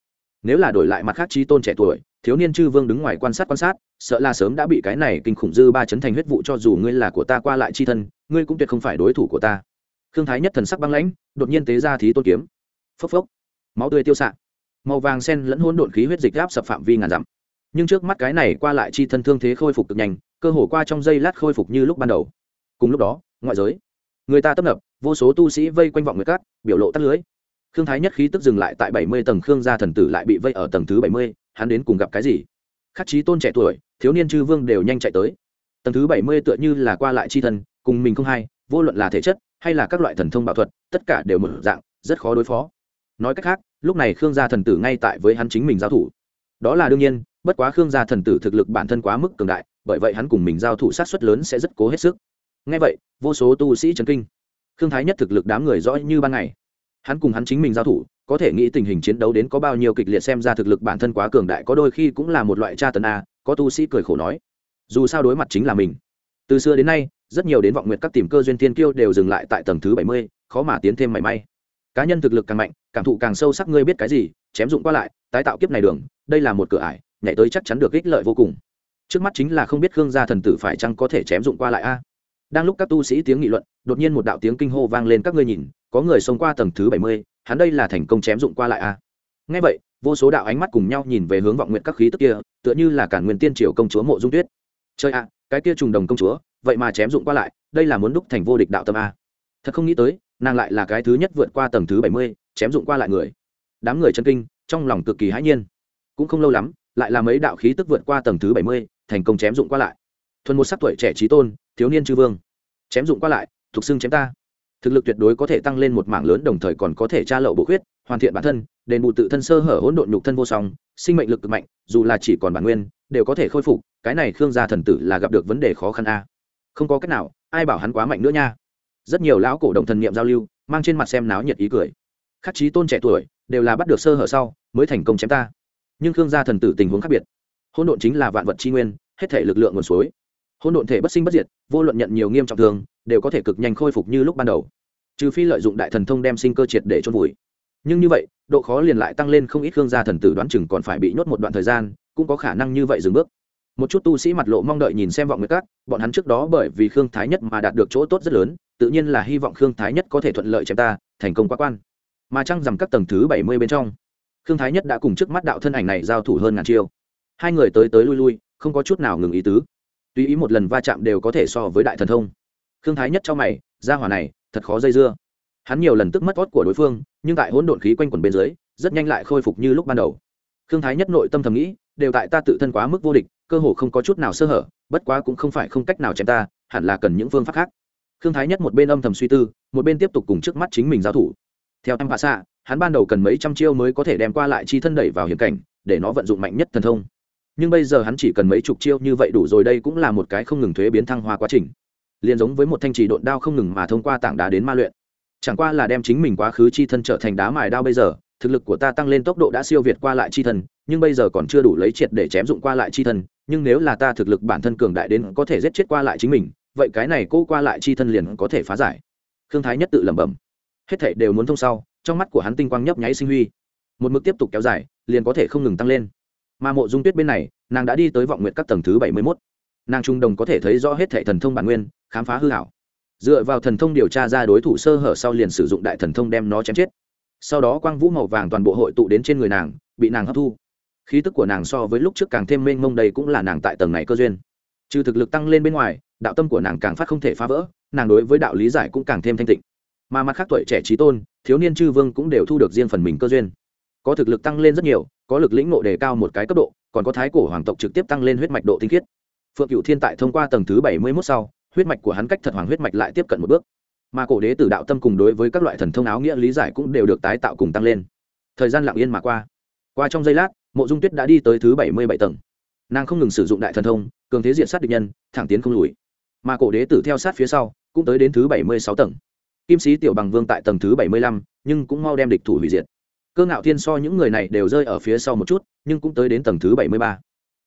Nếu là đổi lại mặt khác trí tôn trẻ tuổi thiếu niên chư vương đứng ngoài quan sát quan sát, sợ là sớm đã bị cái này kinh khủng dư ba chấn thành huyết vụ cho dù ngươi là của ta qua lại chi thân, ngươi cũng tuyệt không phải đối thủ của ta. Khương thái nhất thần sắc băng lãnh, đột nhiên tế ra thí tôn kiếm. Phốc phốc. Máu tươi tiêu xạ. Màu vàng sen lẫn hỗn độn khí huyết dịch gáp sập phạm vi ngàn dặm. Nhưng trước mắt cái này qua lại chi thân thương thế khôi phục cực nhanh, cơ hồ qua trong giây lát khôi phục như lúc ban đầu. Cùng lúc đó, ngoại giới, người ta tấp nập, vô số tu sĩ vây quanh vọng người cát, biểu lộ tắt lưới khương thái nhất khí tức dừng lại tại bảy mươi tầng, khương gia thần tử lại bị vây ở tầng thứ bảy mươi, hắn đến cùng gặp cái gì? Khắc chí tôn trẻ tuổi, thiếu niên chư vương đều nhanh chạy tới. Tầng thứ bảy mươi tựa như là qua lại chi thân cùng mình không hay, vô luận là thể chất hay là các loại thần thông bảo thuật, tất cả đều một dạng, rất khó đối phó. Nói cách khác, lúc này khương gia thần tử ngay tại với hắn chính mình giao thủ. Đó là đương nhiên, bất quá khương gia thần tử thực lực bản thân quá mức cường đại, bởi vậy hắn cùng mình giao thủ sát xuất lớn sẽ rất cố hết sức. Ngay vậy, vô số tu sĩ trấn kinh. Khương thái nhất thực lực đám người rõ như ban ngày hắn cùng hắn chính mình giao thủ, có thể nghĩ tình hình chiến đấu đến có bao nhiêu kịch liệt xem ra thực lực bản thân quá cường đại, có đôi khi cũng là một loại tra tấn a, có tu sĩ cười khổ nói. Dù sao đối mặt chính là mình. Từ xưa đến nay, rất nhiều đến vọng nguyệt các tìm cơ duyên tiên kiêu đều dừng lại tại tầng thứ bảy mươi, khó mà tiến thêm mảy may. Cá nhân thực lực càng mạnh, cảm thụ càng sâu sắc ngươi biết cái gì, chém dụng qua lại, tái tạo kiếp này đường, đây là một cửa ải, nhảy tới chắc chắn được ích lợi vô cùng. Trước mắt chính là không biết khương gia thần tử phải chăng có thể chém dụng qua lại a? Đang lúc các tu sĩ tiếng nghị luận, đột nhiên một đạo tiếng kinh hô vang lên các ngươi nhìn, có người xông qua tầng thứ bảy mươi, hắn đây là thành công chém dụng qua lại à? a ngay vậy, vô số đạo ánh mắt cùng nhau nhìn về hướng vọng nguyện các khí tức kia, tựa như là cả nguyên tiên triều công chúa mộ dung tuyết. Chơi a cái kia trùng đồng công chúa, vậy mà chém dụng qua lại, đây là muốn đúc thành vô địch đạo tâm a. Thật không nghĩ tới, nàng lại là cái thứ nhất vượt qua tầng thứ bảy mươi, chém dụng qua lại người. Đám người chân kinh, trong lòng cực kỳ hãi nhiên. Cũng không lâu lắm, lại là mấy đạo khí tức vượt qua tầng thứ bảy mươi, thành công chém dụng qua lại thuần một sắc tuổi trẻ trí tôn, thiếu niên chư vương. Chém dụng qua lại, thuộc xưng chém ta. Thực lực tuyệt đối có thể tăng lên một mảng lớn, đồng thời còn có thể tra lậu bổ khuyết, hoàn thiện bản thân, đền bù tự thân sơ hở hỗn độn nhục thân vô song, sinh mệnh lực cực mạnh, dù là chỉ còn bản nguyên, đều có thể khôi phục, cái này khương gia thần tử là gặp được vấn đề khó khăn a. Không có cách nào, ai bảo hắn quá mạnh nữa nha. Rất nhiều lão cổ động thần niệm giao lưu, mang trên mặt xem náo nhiệt ý cười. Khắc trí tôn trẻ tuổi, đều là bắt được sơ hở sau, mới thành công chém ta. Nhưng khương gia thần tử tình huống khác biệt. Hỗn độn chính là vạn vật tri nguyên, hết thể lực lượng nguồn suối hôn độn thể bất sinh bất diệt, vô luận nhận nhiều nghiêm trọng thương đều có thể cực nhanh khôi phục như lúc ban đầu. Trừ phi lợi dụng đại thần thông đem sinh cơ triệt để trôn vùi. Nhưng như vậy, độ khó liền lại tăng lên không ít khương gia thần tử đoán chừng còn phải bị nhốt một đoạn thời gian, cũng có khả năng như vậy dừng bước. Một chút tu sĩ mặt lộ mong đợi nhìn xem vọng người các, bọn hắn trước đó bởi vì khương thái nhất mà đạt được chỗ tốt rất lớn, tự nhiên là hy vọng khương thái nhất có thể thuận lợi chém ta, thành công quá quan. Mà chăng rằng các tầng thứ bảy mươi bên trong, khương thái nhất đã cùng trước mắt đạo thân ảnh này giao thủ hơn ngàn chiêu. Hai người tới tới lui lui, không có chút nào ngừng ý tứ tùy ý một lần va chạm đều có thể so với đại thần thông. Khương thái nhất cho mày, ra hỏa này, thật khó dây dưa. Hắn nhiều lần tức mất ót của đối phương, nhưng tại hỗn độn khí quanh quẩn bên dưới, rất nhanh lại khôi phục như lúc ban đầu. Khương thái nhất nội tâm thầm nghĩ, đều tại ta tự thân quá mức vô địch, cơ hồ không có chút nào sơ hở, bất quá cũng không phải không cách nào chém ta, hẳn là cần những phương pháp khác. Khương thái nhất một bên âm thầm suy tư, một bên tiếp tục cùng trước mắt chính mình giao thủ. Theo em hạ xạ, hắn ban đầu cần mấy trăm chiêu mới có thể đem qua lại chi thân đẩy vào hiểm cảnh, để nó vận dụng mạnh nhất thần thông nhưng bây giờ hắn chỉ cần mấy chục chiêu như vậy đủ rồi, đây cũng là một cái không ngừng thuế biến thăng hoa quá trình. Liền giống với một thanh trì độn đao không ngừng mà thông qua tảng đá đến ma luyện. Chẳng qua là đem chính mình quá khứ chi thân trở thành đá mài đao bây giờ, thực lực của ta tăng lên tốc độ đã siêu việt qua lại chi thân, nhưng bây giờ còn chưa đủ lấy triệt để chém dụng qua lại chi thân, nhưng nếu là ta thực lực bản thân cường đại đến có thể giết chết qua lại chính mình, vậy cái này cô qua lại chi thân liền có thể phá giải. Khương thái nhất tự lẩm bẩm. Hết thảy đều muốn thông sau, trong mắt của hắn tinh quang nhấp nháy sinh huy. Một mức tiếp tục kéo dài, liền có thể không ngừng tăng lên mà mộ dung tuyết bên này, nàng đã đi tới vọng nguyện các tầng thứ bảy mươi mốt. Nàng trung đồng có thể thấy rõ hết thệ thần thông bản nguyên, khám phá hư hảo. Dựa vào thần thông điều tra ra đối thủ sơ hở sau liền sử dụng đại thần thông đem nó chém chết. Sau đó quang vũ màu vàng toàn bộ hội tụ đến trên người nàng, bị nàng hấp thu. Khí tức của nàng so với lúc trước càng thêm mênh mông đầy cũng là nàng tại tầng này cơ duyên. Trừ thực lực tăng lên bên ngoài, đạo tâm của nàng càng phát không thể phá vỡ, nàng đối với đạo lý giải cũng càng thêm thanh tịnh. Mà mặt khác tuổi trẻ trí tôn, thiếu niên chư vương cũng đều thu được riêng phần mình cơ duyên. Có thực lực tăng lên rất nhiều có lực lĩnh ngộ đề cao một cái cấp độ, còn có thái cổ hoàng tộc trực tiếp tăng lên huyết mạch độ tinh khiết. Phượng cựu thiên tại thông qua tầng thứ bảy mươi mốt sau, huyết mạch của hắn cách thật hoàng huyết mạch lại tiếp cận một bước. Mà cổ đế tử đạo tâm cùng đối với các loại thần thông áo nghĩa lý giải cũng đều được tái tạo cùng tăng lên. Thời gian lặng yên mà qua. Qua trong giây lát, mộ dung tuyết đã đi tới thứ bảy mươi bảy tầng. Nàng không ngừng sử dụng đại thần thông, cường thế diện sát địch nhân, thẳng tiến không lùi. Mà cổ đế tử theo sát phía sau, cũng tới đến thứ bảy mươi sáu tầng. Kim sĩ tiểu bằng vương tại tầng thứ bảy mươi lăm, nhưng cũng mau đem địch thủ hủy diệt cơ ngạo thiên so những người này đều rơi ở phía sau một chút, nhưng cũng tới đến tầng thứ bảy mươi ba.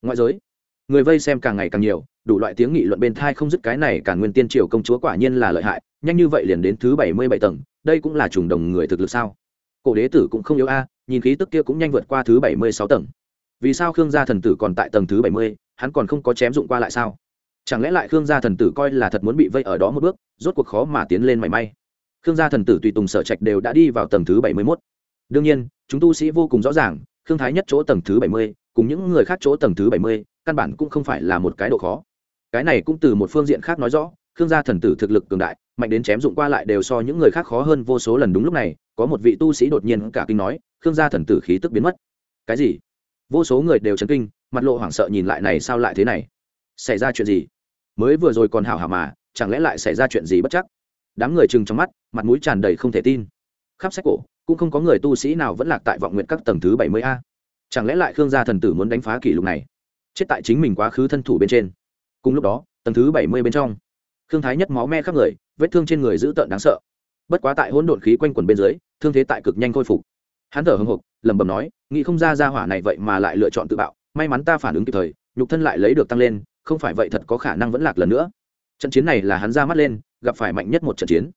Ngoại giới, người vây xem càng ngày càng nhiều, đủ loại tiếng nghị luận bên thai không dứt cái này cả nguyên tiên triều công chúa quả nhiên là lợi hại, nhanh như vậy liền đến thứ bảy mươi bảy tầng, đây cũng là trùng đồng người thực lực sao? Cổ đế tử cũng không yếu a à, nhìn khí tức kia cũng nhanh vượt qua thứ bảy mươi sáu tầng. Vì sao khương gia thần tử còn tại tầng thứ bảy mươi, hắn còn không có chém dụng qua lại sao? Chẳng lẽ lại khương gia thần tử coi là thật muốn bị vây ở đó một bước, rốt cuộc khó mà tiến lên mảy may? Khương gia thần tử tùy tùng sở trạch đều đã đi vào tầng thứ bảy mươi mốt đương nhiên, chúng tu sĩ vô cùng rõ ràng, khương thái nhất chỗ tầng thứ bảy mươi, cùng những người khác chỗ tầng thứ bảy mươi, căn bản cũng không phải là một cái độ khó. Cái này cũng từ một phương diện khác nói rõ, khương gia thần tử thực lực cường đại, mạnh đến chém dụng qua lại đều so những người khác khó hơn vô số lần. Đúng lúc này, có một vị tu sĩ đột nhiên cả kinh nói, khương gia thần tử khí tức biến mất. Cái gì? Vô số người đều chấn kinh, mặt lộ hoảng sợ nhìn lại này sao lại thế này? Xảy ra chuyện gì? Mới vừa rồi còn hảo hảo mà, chẳng lẽ lại xảy ra chuyện gì bất chắc? Đám người chừng trong mắt, mặt mũi tràn đầy không thể tin. Khắp sách cổ cũng không có người tu sĩ nào vẫn lạc tại vọng nguyện các tầng thứ bảy mươi a. Chẳng lẽ lại khương gia thần tử muốn đánh phá kỷ lục này? Chết tại chính mình quá khứ thân thủ bên trên. Cùng lúc đó, tầng thứ bảy mươi bên trong, khương thái nhất máu me khắp người, vết thương trên người dữ tợn đáng sợ. Bất quá tại hỗn độn khí quanh quần bên dưới, thương thế tại cực nhanh khôi phục. Hắn thở hưng hục lẩm bẩm nói, nghĩ không ra ra hỏa này vậy mà lại lựa chọn tự bạo, may mắn ta phản ứng kịp thời, nhục thân lại lấy được tăng lên, không phải vậy thật có khả năng vẫn lạc lần nữa. Trận chiến này là hắn ra mắt lên, gặp phải mạnh nhất một trận chiến,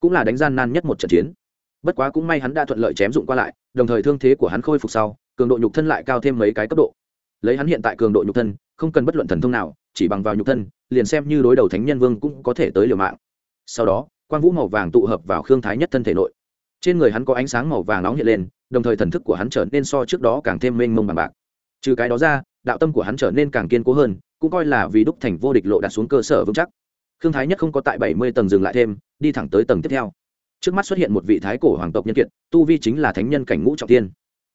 cũng là đánh gian nan nhất một trận chiến bất quá cũng may hắn đã thuận lợi chém dụng qua lại, đồng thời thương thế của hắn khôi phục sau, cường độ nhục thân lại cao thêm mấy cái cấp độ. Lấy hắn hiện tại cường độ nhục thân, không cần bất luận thần thông nào, chỉ bằng vào nhục thân, liền xem như đối đầu thánh nhân vương cũng có thể tới liều mạng. Sau đó, quang vũ màu vàng tụ hợp vào khương thái nhất thân thể nội. Trên người hắn có ánh sáng màu vàng nóng hiện lên, đồng thời thần thức của hắn trở nên so trước đó càng thêm mênh mông bằng bạc. Trừ cái đó ra, đạo tâm của hắn trở nên càng kiên cố hơn, cũng coi là vì đúc thành vô địch lộ đặt xuống cơ sở vững chắc. Khương thái nhất không có tại bảy mươi tầng dừng lại thêm, đi thẳng tới tầng tiếp theo trước mắt xuất hiện một vị thái cổ hoàng tộc nhân kiệt, tu vi chính là thánh nhân cảnh ngũ trọng tiên.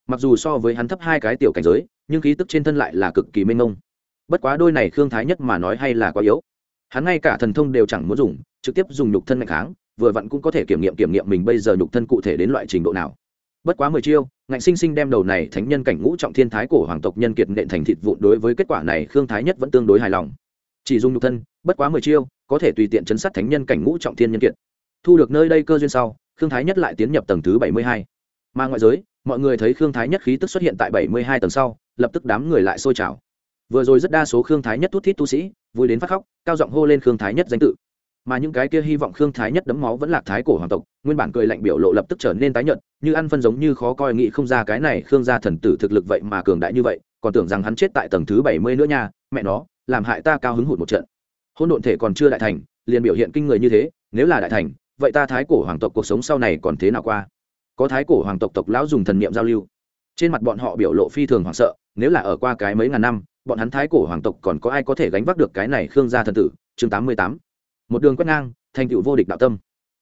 Mặc dù so với hắn thấp hai cái tiểu cảnh giới, nhưng khí tức trên thân lại là cực kỳ mênh mông. Bất quá đôi này khương thái nhất mà nói hay là quá yếu. Hắn ngay cả thần thông đều chẳng muốn dùng, trực tiếp dùng nhục thân ngạch kháng, vừa vặn cũng có thể kiểm nghiệm kiểm nghiệm mình bây giờ nhục thân cụ thể đến loại trình độ nào. Bất quá mười chiêu, ngạnh sinh sinh đem đầu này thánh nhân cảnh ngũ trọng thiên thái cổ hoàng tộc nhân kiệt nện thành thịt vụn đối với kết quả này khương thái nhất vẫn tương đối hài lòng. Chỉ dùng nhục thân, bất quá mười chiêu, có thể tùy tiện chấn sát thánh nhân cảnh ngũ trọng thiên nhân kiệt thu được nơi đây cơ duyên sau, khương thái nhất lại tiến nhập tầng thứ bảy mươi hai. Mà ngoại giới, mọi người thấy khương thái nhất khí tức xuất hiện tại bảy mươi hai tầng sau, lập tức đám người lại sôi trào. Vừa rồi rất đa số khương thái nhất thút thít tu sĩ, vui đến phát khóc, cao giọng hô lên khương thái nhất danh tự. Mà những cái kia hy vọng khương thái nhất đấm máu vẫn là thái cổ hoàng tộc, nguyên bản cười lạnh biểu lộ lập tức trở nên tái nhợt, như ăn phân giống như khó coi nghĩ không ra cái này khương gia thần tử thực lực vậy mà cường đại như vậy, còn tưởng rằng hắn chết tại tầng thứ bảy mươi nữa nha, mẹ nó, làm hại ta cao hứng hụt một trận. Hôn độn thể còn chưa đại thành, liền biểu hiện kinh người như thế, nếu là đại thành vậy ta thái cổ hoàng tộc cuộc sống sau này còn thế nào qua? Có thái cổ hoàng tộc tộc lão dùng thần niệm giao lưu. Trên mặt bọn họ biểu lộ phi thường hoảng sợ, nếu là ở qua cái mấy ngàn năm, bọn hắn thái cổ hoàng tộc còn có ai có thể gánh vác được cái này khương gia thần tử? Chương tám mươi tám. Một đường quét ngang, thành tựu vô địch đạo tâm.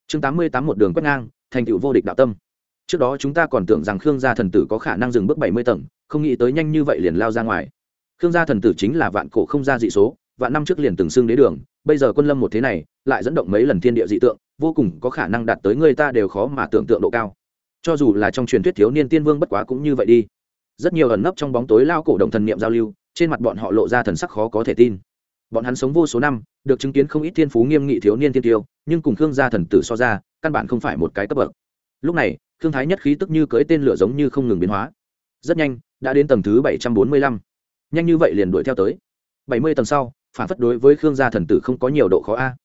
Chương tám mươi tám một đường quét ngang, thành tựu vô địch đạo tâm. Trước đó chúng ta còn tưởng rằng khương gia thần tử có khả năng dừng bước bảy mươi tầng, không nghĩ tới nhanh như vậy liền lao ra ngoài. Khương gia thần tử chính là vạn cổ không gia dị số, vạn năm trước liền từng xưng đế đường bây giờ quân lâm một thế này, lại dẫn động mấy lần thiên địa dị tượng, vô cùng có khả năng đạt tới người ta đều khó mà tưởng tượng độ cao. Cho dù là trong truyền thuyết thiếu niên tiên vương bất quá cũng như vậy đi. Rất nhiều ẩn nấp trong bóng tối lao cổ động thần niệm giao lưu, trên mặt bọn họ lộ ra thần sắc khó có thể tin. Bọn hắn sống vô số năm, được chứng kiến không ít thiên phú nghiêm nghị thiếu niên tiên tiêu, nhưng cùng khương gia thần tử so ra, căn bản không phải một cái cấp bậc. Lúc này, khương thái nhất khí tức như cưỡi tên lửa giống như không ngừng biến hóa. Rất nhanh, đã đến tầng thứ bảy trăm bốn mươi lăm. Nhanh như vậy liền đuổi theo tới. Bảy mươi tầng sau phản phất đối với khương gia thần tử không có nhiều độ khó a.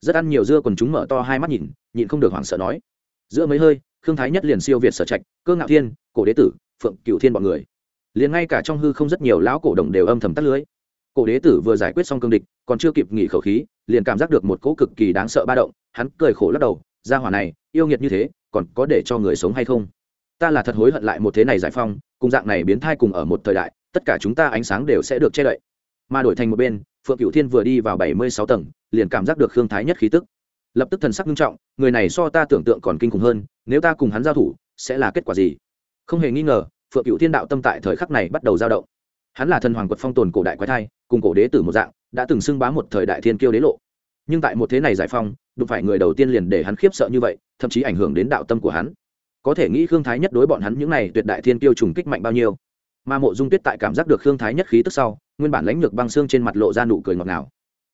Rất ăn nhiều dưa còn chúng mở to hai mắt nhìn, nhịn không được hoảng sợ nói. Giữa mấy hơi, khương thái nhất liền siêu việt sở trạch, cơ ngạo thiên, cổ đế tử, phượng cựu thiên b ọ n người. Liền ngay cả trong hư không rất nhiều lão cổ đồng đều âm thầm tắt lưới. Cổ đế tử vừa giải quyết xong cương địch, còn chưa kịp nghỉ khẩu khí, liền cảm giác được một cỗ cực kỳ đáng sợ ba động, hắn cười khổ lắc đầu ra hỏa này, yêu nghiệt như thế, còn có để cho người sống hay không? Ta là thật hối hận lại một thế này giải phong cùng dạng này biến thai cùng ở một thời đại, tất cả chúng ta ánh sáng đều sẽ được che đậy. Mà đổi thành một bên phượng cửu thiên vừa đi vào bảy mươi sáu tầng, liền cảm giác được khương thái nhất khí tức. Lập tức thần sắc nghiêm trọng, người này so ta tưởng tượng còn kinh khủng hơn, nếu ta cùng hắn giao thủ, sẽ là kết quả gì? Không hề nghi ngờ, phượng cửu thiên đạo tâm tại thời khắc này bắt đầu dao động. Hắn là thần hoàng quật phong tồn cổ đại quái thai, cùng cổ đế tử một dạng, đã từng xưng bá một thời đại thiên kiêu đế lộ. Nhưng tại một thế này giải phong đụng phải người đầu tiên liền để hắn khiếp sợ như vậy, thậm chí ảnh hưởng đến đạo tâm của hắn. Có thể nghĩ khương thái nhất đối bọn hắn những này tuyệt đại thiên kiêu trùng kích mạnh bao nhiêu? Mà mộ dung tuyết tại cảm giác được khương thái nhất khí tức sau, nguyên bản lãnh lược băng xương trên mặt lộ ra nụ cười ngọt ngào.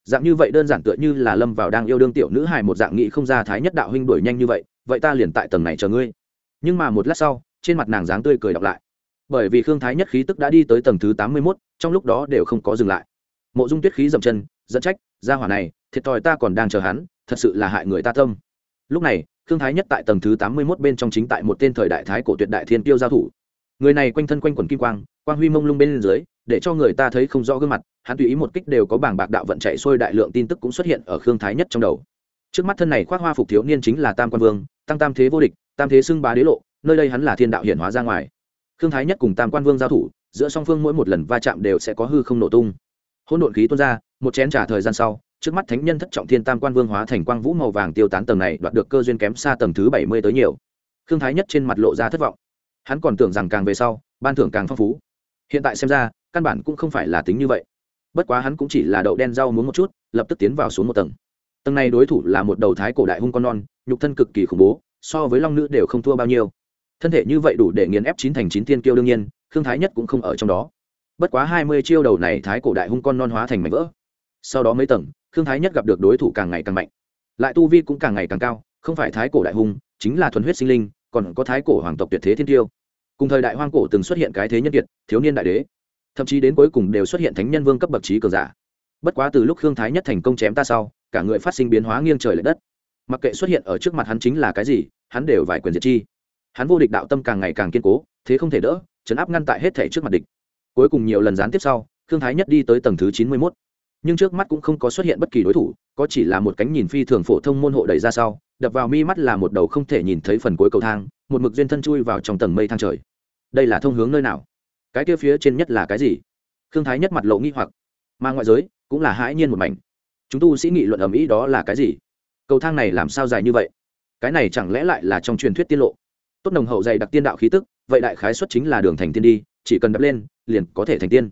Dạng như vậy đơn giản tựa như là lâm vào đang yêu đương tiểu nữ hài một dạng nghị không ra thái nhất đạo huynh đuổi nhanh như vậy vậy ta liền tại tầng này chờ ngươi. Nhưng mà một lát sau, trên mặt nàng dáng tươi cười đọc lại. Bởi vì khương thái nhất khí tức đã đi tới tầng thứ tám mươi mốt, trong lúc đó đều không có dừng lại. Mộ dung tuyết khí dậm chân dẫn trách ra hỏa này, thiệt thòi ta còn đang chờ hắn, thật sự là hại người ta tâm. Lúc này, khương thái nhất tại tầng thứ tám mươi mốt bên trong chính tại một tên thời đại thái cổ tuyệt đại thiên tiêu giao thủ người này quanh thân quanh quần kim quang quang huy mông lung bên dưới, để cho người ta thấy không rõ gương mặt, hắn tùy ý một kích đều có bảng bạc đạo vận chạy xuôi đại lượng tin tức cũng xuất hiện ở khương thái nhất trong đầu. Trước mắt thân này khoác hoa phục thiếu niên chính là tam quan vương, tăng tam thế vô địch, tam thế xưng bá đế lộ, nơi đây hắn là thiên đạo hiển hóa ra ngoài. Khương thái nhất cùng tam quan vương giao thủ, giữa song phương mỗi một lần va chạm đều sẽ có hư không nổ tung. Hỗn độn khí tuôn ra, một chén trả thời gian sau, trước mắt thánh nhân thất trọng thiên tam quan vương hóa thành quang vũ màu vàng tiêu tán tầng này, đoạt được cơ duyên kém xa tầng thứ bảy mươi tới nhiều. Khương thái nhất trên mặt lộ ra thất vọng hắn còn tưởng rằng càng về sau, ban thưởng càng phong phú. Hiện tại xem ra, căn bản cũng không phải là tính như vậy. Bất quá hắn cũng chỉ là đậu đen rau muốn một chút, lập tức tiến vào xuống một tầng. Tầng này đối thủ là một đầu thái cổ đại hung con non, nhục thân cực kỳ khủng bố, so với long nữ đều không thua bao nhiêu. Thân thể như vậy đủ để nghiền ép chín thành chín tiên kiêu đương nhiên khương thái nhất cũng không ở trong đó. Bất quá hai mươi chiêu đầu này thái cổ đại hung con non hóa thành mảnh vỡ. Sau đó mấy tầng khương thái nhất gặp được đối thủ càng ngày càng mạnh. Lại tu vi cũng càng ngày càng cao, không phải thái cổ đại hung, chính là thuần huyết sinh linh còn có thái cổ hoàng tộc tuyệt thế thiên tiêu. Cùng thời đại hoang cổ từng xuất hiện cái thế nhân kiệt, thiếu niên đại đế. Thậm chí đến cuối cùng đều xuất hiện thánh nhân vương cấp bậc trí cường giả. Bất quá từ lúc khương thái nhất thành công chém ta sau, cả người phát sinh biến hóa nghiêng trời l ệ đất. Mặc kệ xuất hiện ở trước mặt hắn chính là cái gì, hắn đều vài quyền diệt chi. Hắn vô địch đạo tâm càng ngày càng kiên cố, thế không thể đỡ, chấn áp ngăn tại hết thể trước mặt địch. Cuối cùng nhiều lần gián tiếp sau, khương thái nhất đi tới tầng thứ chín mươi mốt nhưng trước mắt cũng không có xuất hiện bất kỳ đối thủ, có chỉ là một cánh nhìn phi thường phổ thông môn hộ đẩy ra sau, đập vào mi mắt là một đầu không thể nhìn thấy phần cuối cầu thang, một mực duyên thân chui vào trong tầng mây thang trời. Đây là thông hướng nơi nào? Cái kia phía trên nhất là cái gì? Thương thái nhất mặt lộ nghi hoặc. Mà ngoại giới cũng là hãi nhiên một mảnh. Chúng tu sĩ nghị luận ầm ĩ đó là cái gì? Cầu thang này làm sao dài như vậy? Cái này chẳng lẽ lại là trong truyền thuyết tiết lộ? Tốt nồng hậu dày đặc tiên đạo khí tức, vậy đại khái xuất chính là đường thành tiên đi, chỉ cần đập lên, liền có thể thành tiên.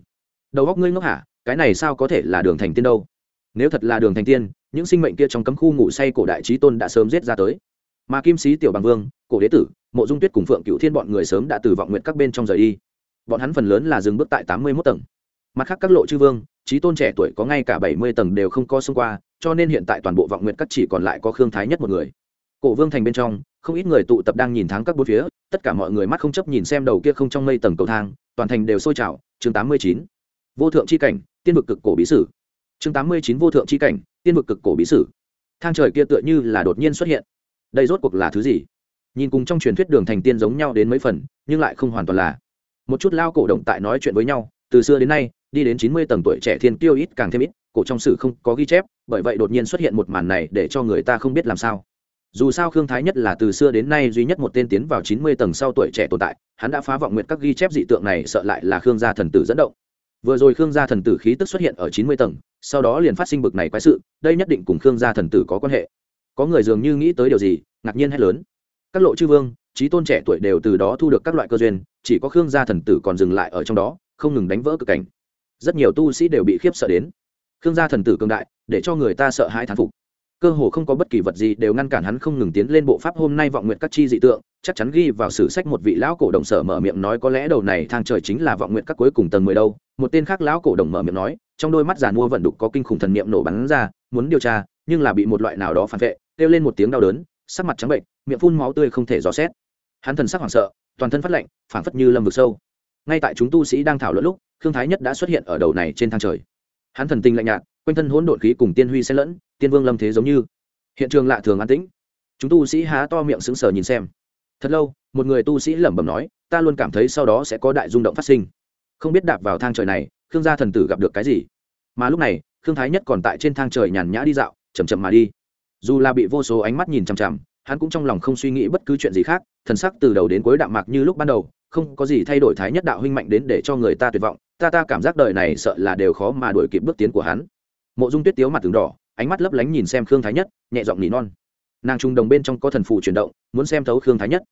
Đầu góc ngươi ngốc hả? Cái này sao có thể là đường thành tiên đâu? Nếu thật là đường thành tiên, những sinh mệnh kia trong cấm khu ngủ say cổ đại trí tôn đã sớm giết ra tới. Mà kim sĩ tiểu bằng vương, cổ đế tử, mộ dung tuyết cùng phượng cựu thiên bọn người sớm đã từ vọng nguyện các bên trong rời đi. Bọn hắn phần lớn là dừng bước tại tám mươi mốt tầng. Mặt khác các lộ chư vương, trí tôn trẻ tuổi có ngay cả bảy mươi tầng đều không co xông qua, cho nên hiện tại toàn bộ vọng nguyện các chỉ còn lại có khương thái nhất một người. Cổ vương thành bên trong, không ít người tụ tập đang nhìn thắng các bốn phía, tất cả mọi người mắt không chấp nhìn xem đầu kia không trong mây tầng cầu thang, toàn thành đều sôi trào, chương tám mươi chín vô thượng c h i cảnh, tiên vực cực cổ bí sử. Chương tám mươi chín vô thượng c h i cảnh, tiên vực cực cổ bí sử. Thang trời kia tựa như là đột nhiên xuất hiện. Đây rốt cuộc là thứ gì? Nhìn cùng trong truyền thuyết đường thành tiên giống nhau đến mấy phần, nhưng lại không hoàn toàn là. Một chút lao cổ động tại nói chuyện với nhau, từ xưa đến nay, đi đến chín mươi tầng tuổi trẻ thiên kiêu ít càng thêm ít, cổ trong sử không có ghi chép, bởi vậy đột nhiên xuất hiện một màn này để cho người ta không biết làm sao. Dù sao khương thái nhất là từ xưa đến nay duy nhất một tên tiến vào chín mươi tầng sau tuổi trẻ tồn tại, hắn đã phá vọng nguyện các ghi chép dị tượng này, sợ lại là khương gia thần tử dẫn động vừa rồi khương gia thần tử khí tức xuất hiện ở chín mươi tầng, sau đó liền phát sinh bực này quái sự, đây nhất định cùng khương gia thần tử có quan hệ. Có người dường như nghĩ tới điều gì, ngạc nhiên hay lớn. Các lộ chư vương trí tôn trẻ tuổi đều từ đó thu được các loại cơ duyên, chỉ có khương gia thần tử còn dừng lại ở trong đó, không ngừng đánh vỡ cực cảnh. Rất nhiều tu sĩ đều bị khiếp sợ đến. Khương gia thần tử cường đại, để cho người ta sợ hãi thán phục cơ hồ không có bất kỳ vật gì đều ngăn cản hắn không ngừng tiến lên bộ pháp hôm nay vọng nguyện các chi dị tượng, chắc chắn ghi vào sử sách một vị lão cổ đồng sở mở miệng nói có lẽ đầu này thang trời chính là vọng nguyện các cuối cùng tầng mười đâu, một tên khác lão cổ đồng mở miệng nói, trong đôi mắt giàn mua vận đục có kinh khủng thần niệm nổ bắn ra, muốn điều tra, nhưng là bị một loại nào đó phản vệ, kêu lên một tiếng đau đớn, sắc mặt trắng bệnh, miệng phun máu tươi không thể dò xét. Hắn thần sắc hoảng sợ, toàn thân phát lạnh, phảng phất như lâm vực sâu. Ngay tại chúng tu sĩ đang thảo luận lúc thương thái nhất đã xuất hiện ở đầu này trên thang trời. Hắn thần tinh lạnh nhạt, quanh thân hỗn độn khí cùng tiên huy xen lẫn tiên vương lâm thế giống như. Hiện trường lạ thường an tĩnh. Chúng tu sĩ há to miệng sững sờ nhìn xem. Thật lâu, một người tu sĩ lẩm bẩm nói, ta luôn cảm thấy sau đó sẽ có đại rung động phát sinh. Không biết đạp vào thang trời này, khương gia thần tử gặp được cái gì. Mà lúc này, khương thái nhất còn tại trên thang trời nhàn nhã đi dạo chầm chậm mà đi. Dù là bị vô số ánh mắt nhìn chằm chằm, hắn cũng trong lòng không suy nghĩ bất cứ chuyện gì khác, thần sắc từ đầu đến cuối đạm mạc như lúc ban đầu, không có gì thay đổi thái nhất đạo huynh mạnh đến để cho người ta tuyệt vọng, ta ta cảm giác đời này sợ là đều khó mà đuổi kịp bước tiến của hắn. Mộ dung tuyết tiếu mặt từng đỏ ánh mắt lấp lánh nhìn xem khương thái nhất, nhẹ giọng nỉ non. Nàng trung đồng bên trong có thần phù chuyển động, muốn xem thấu khương thái nhất.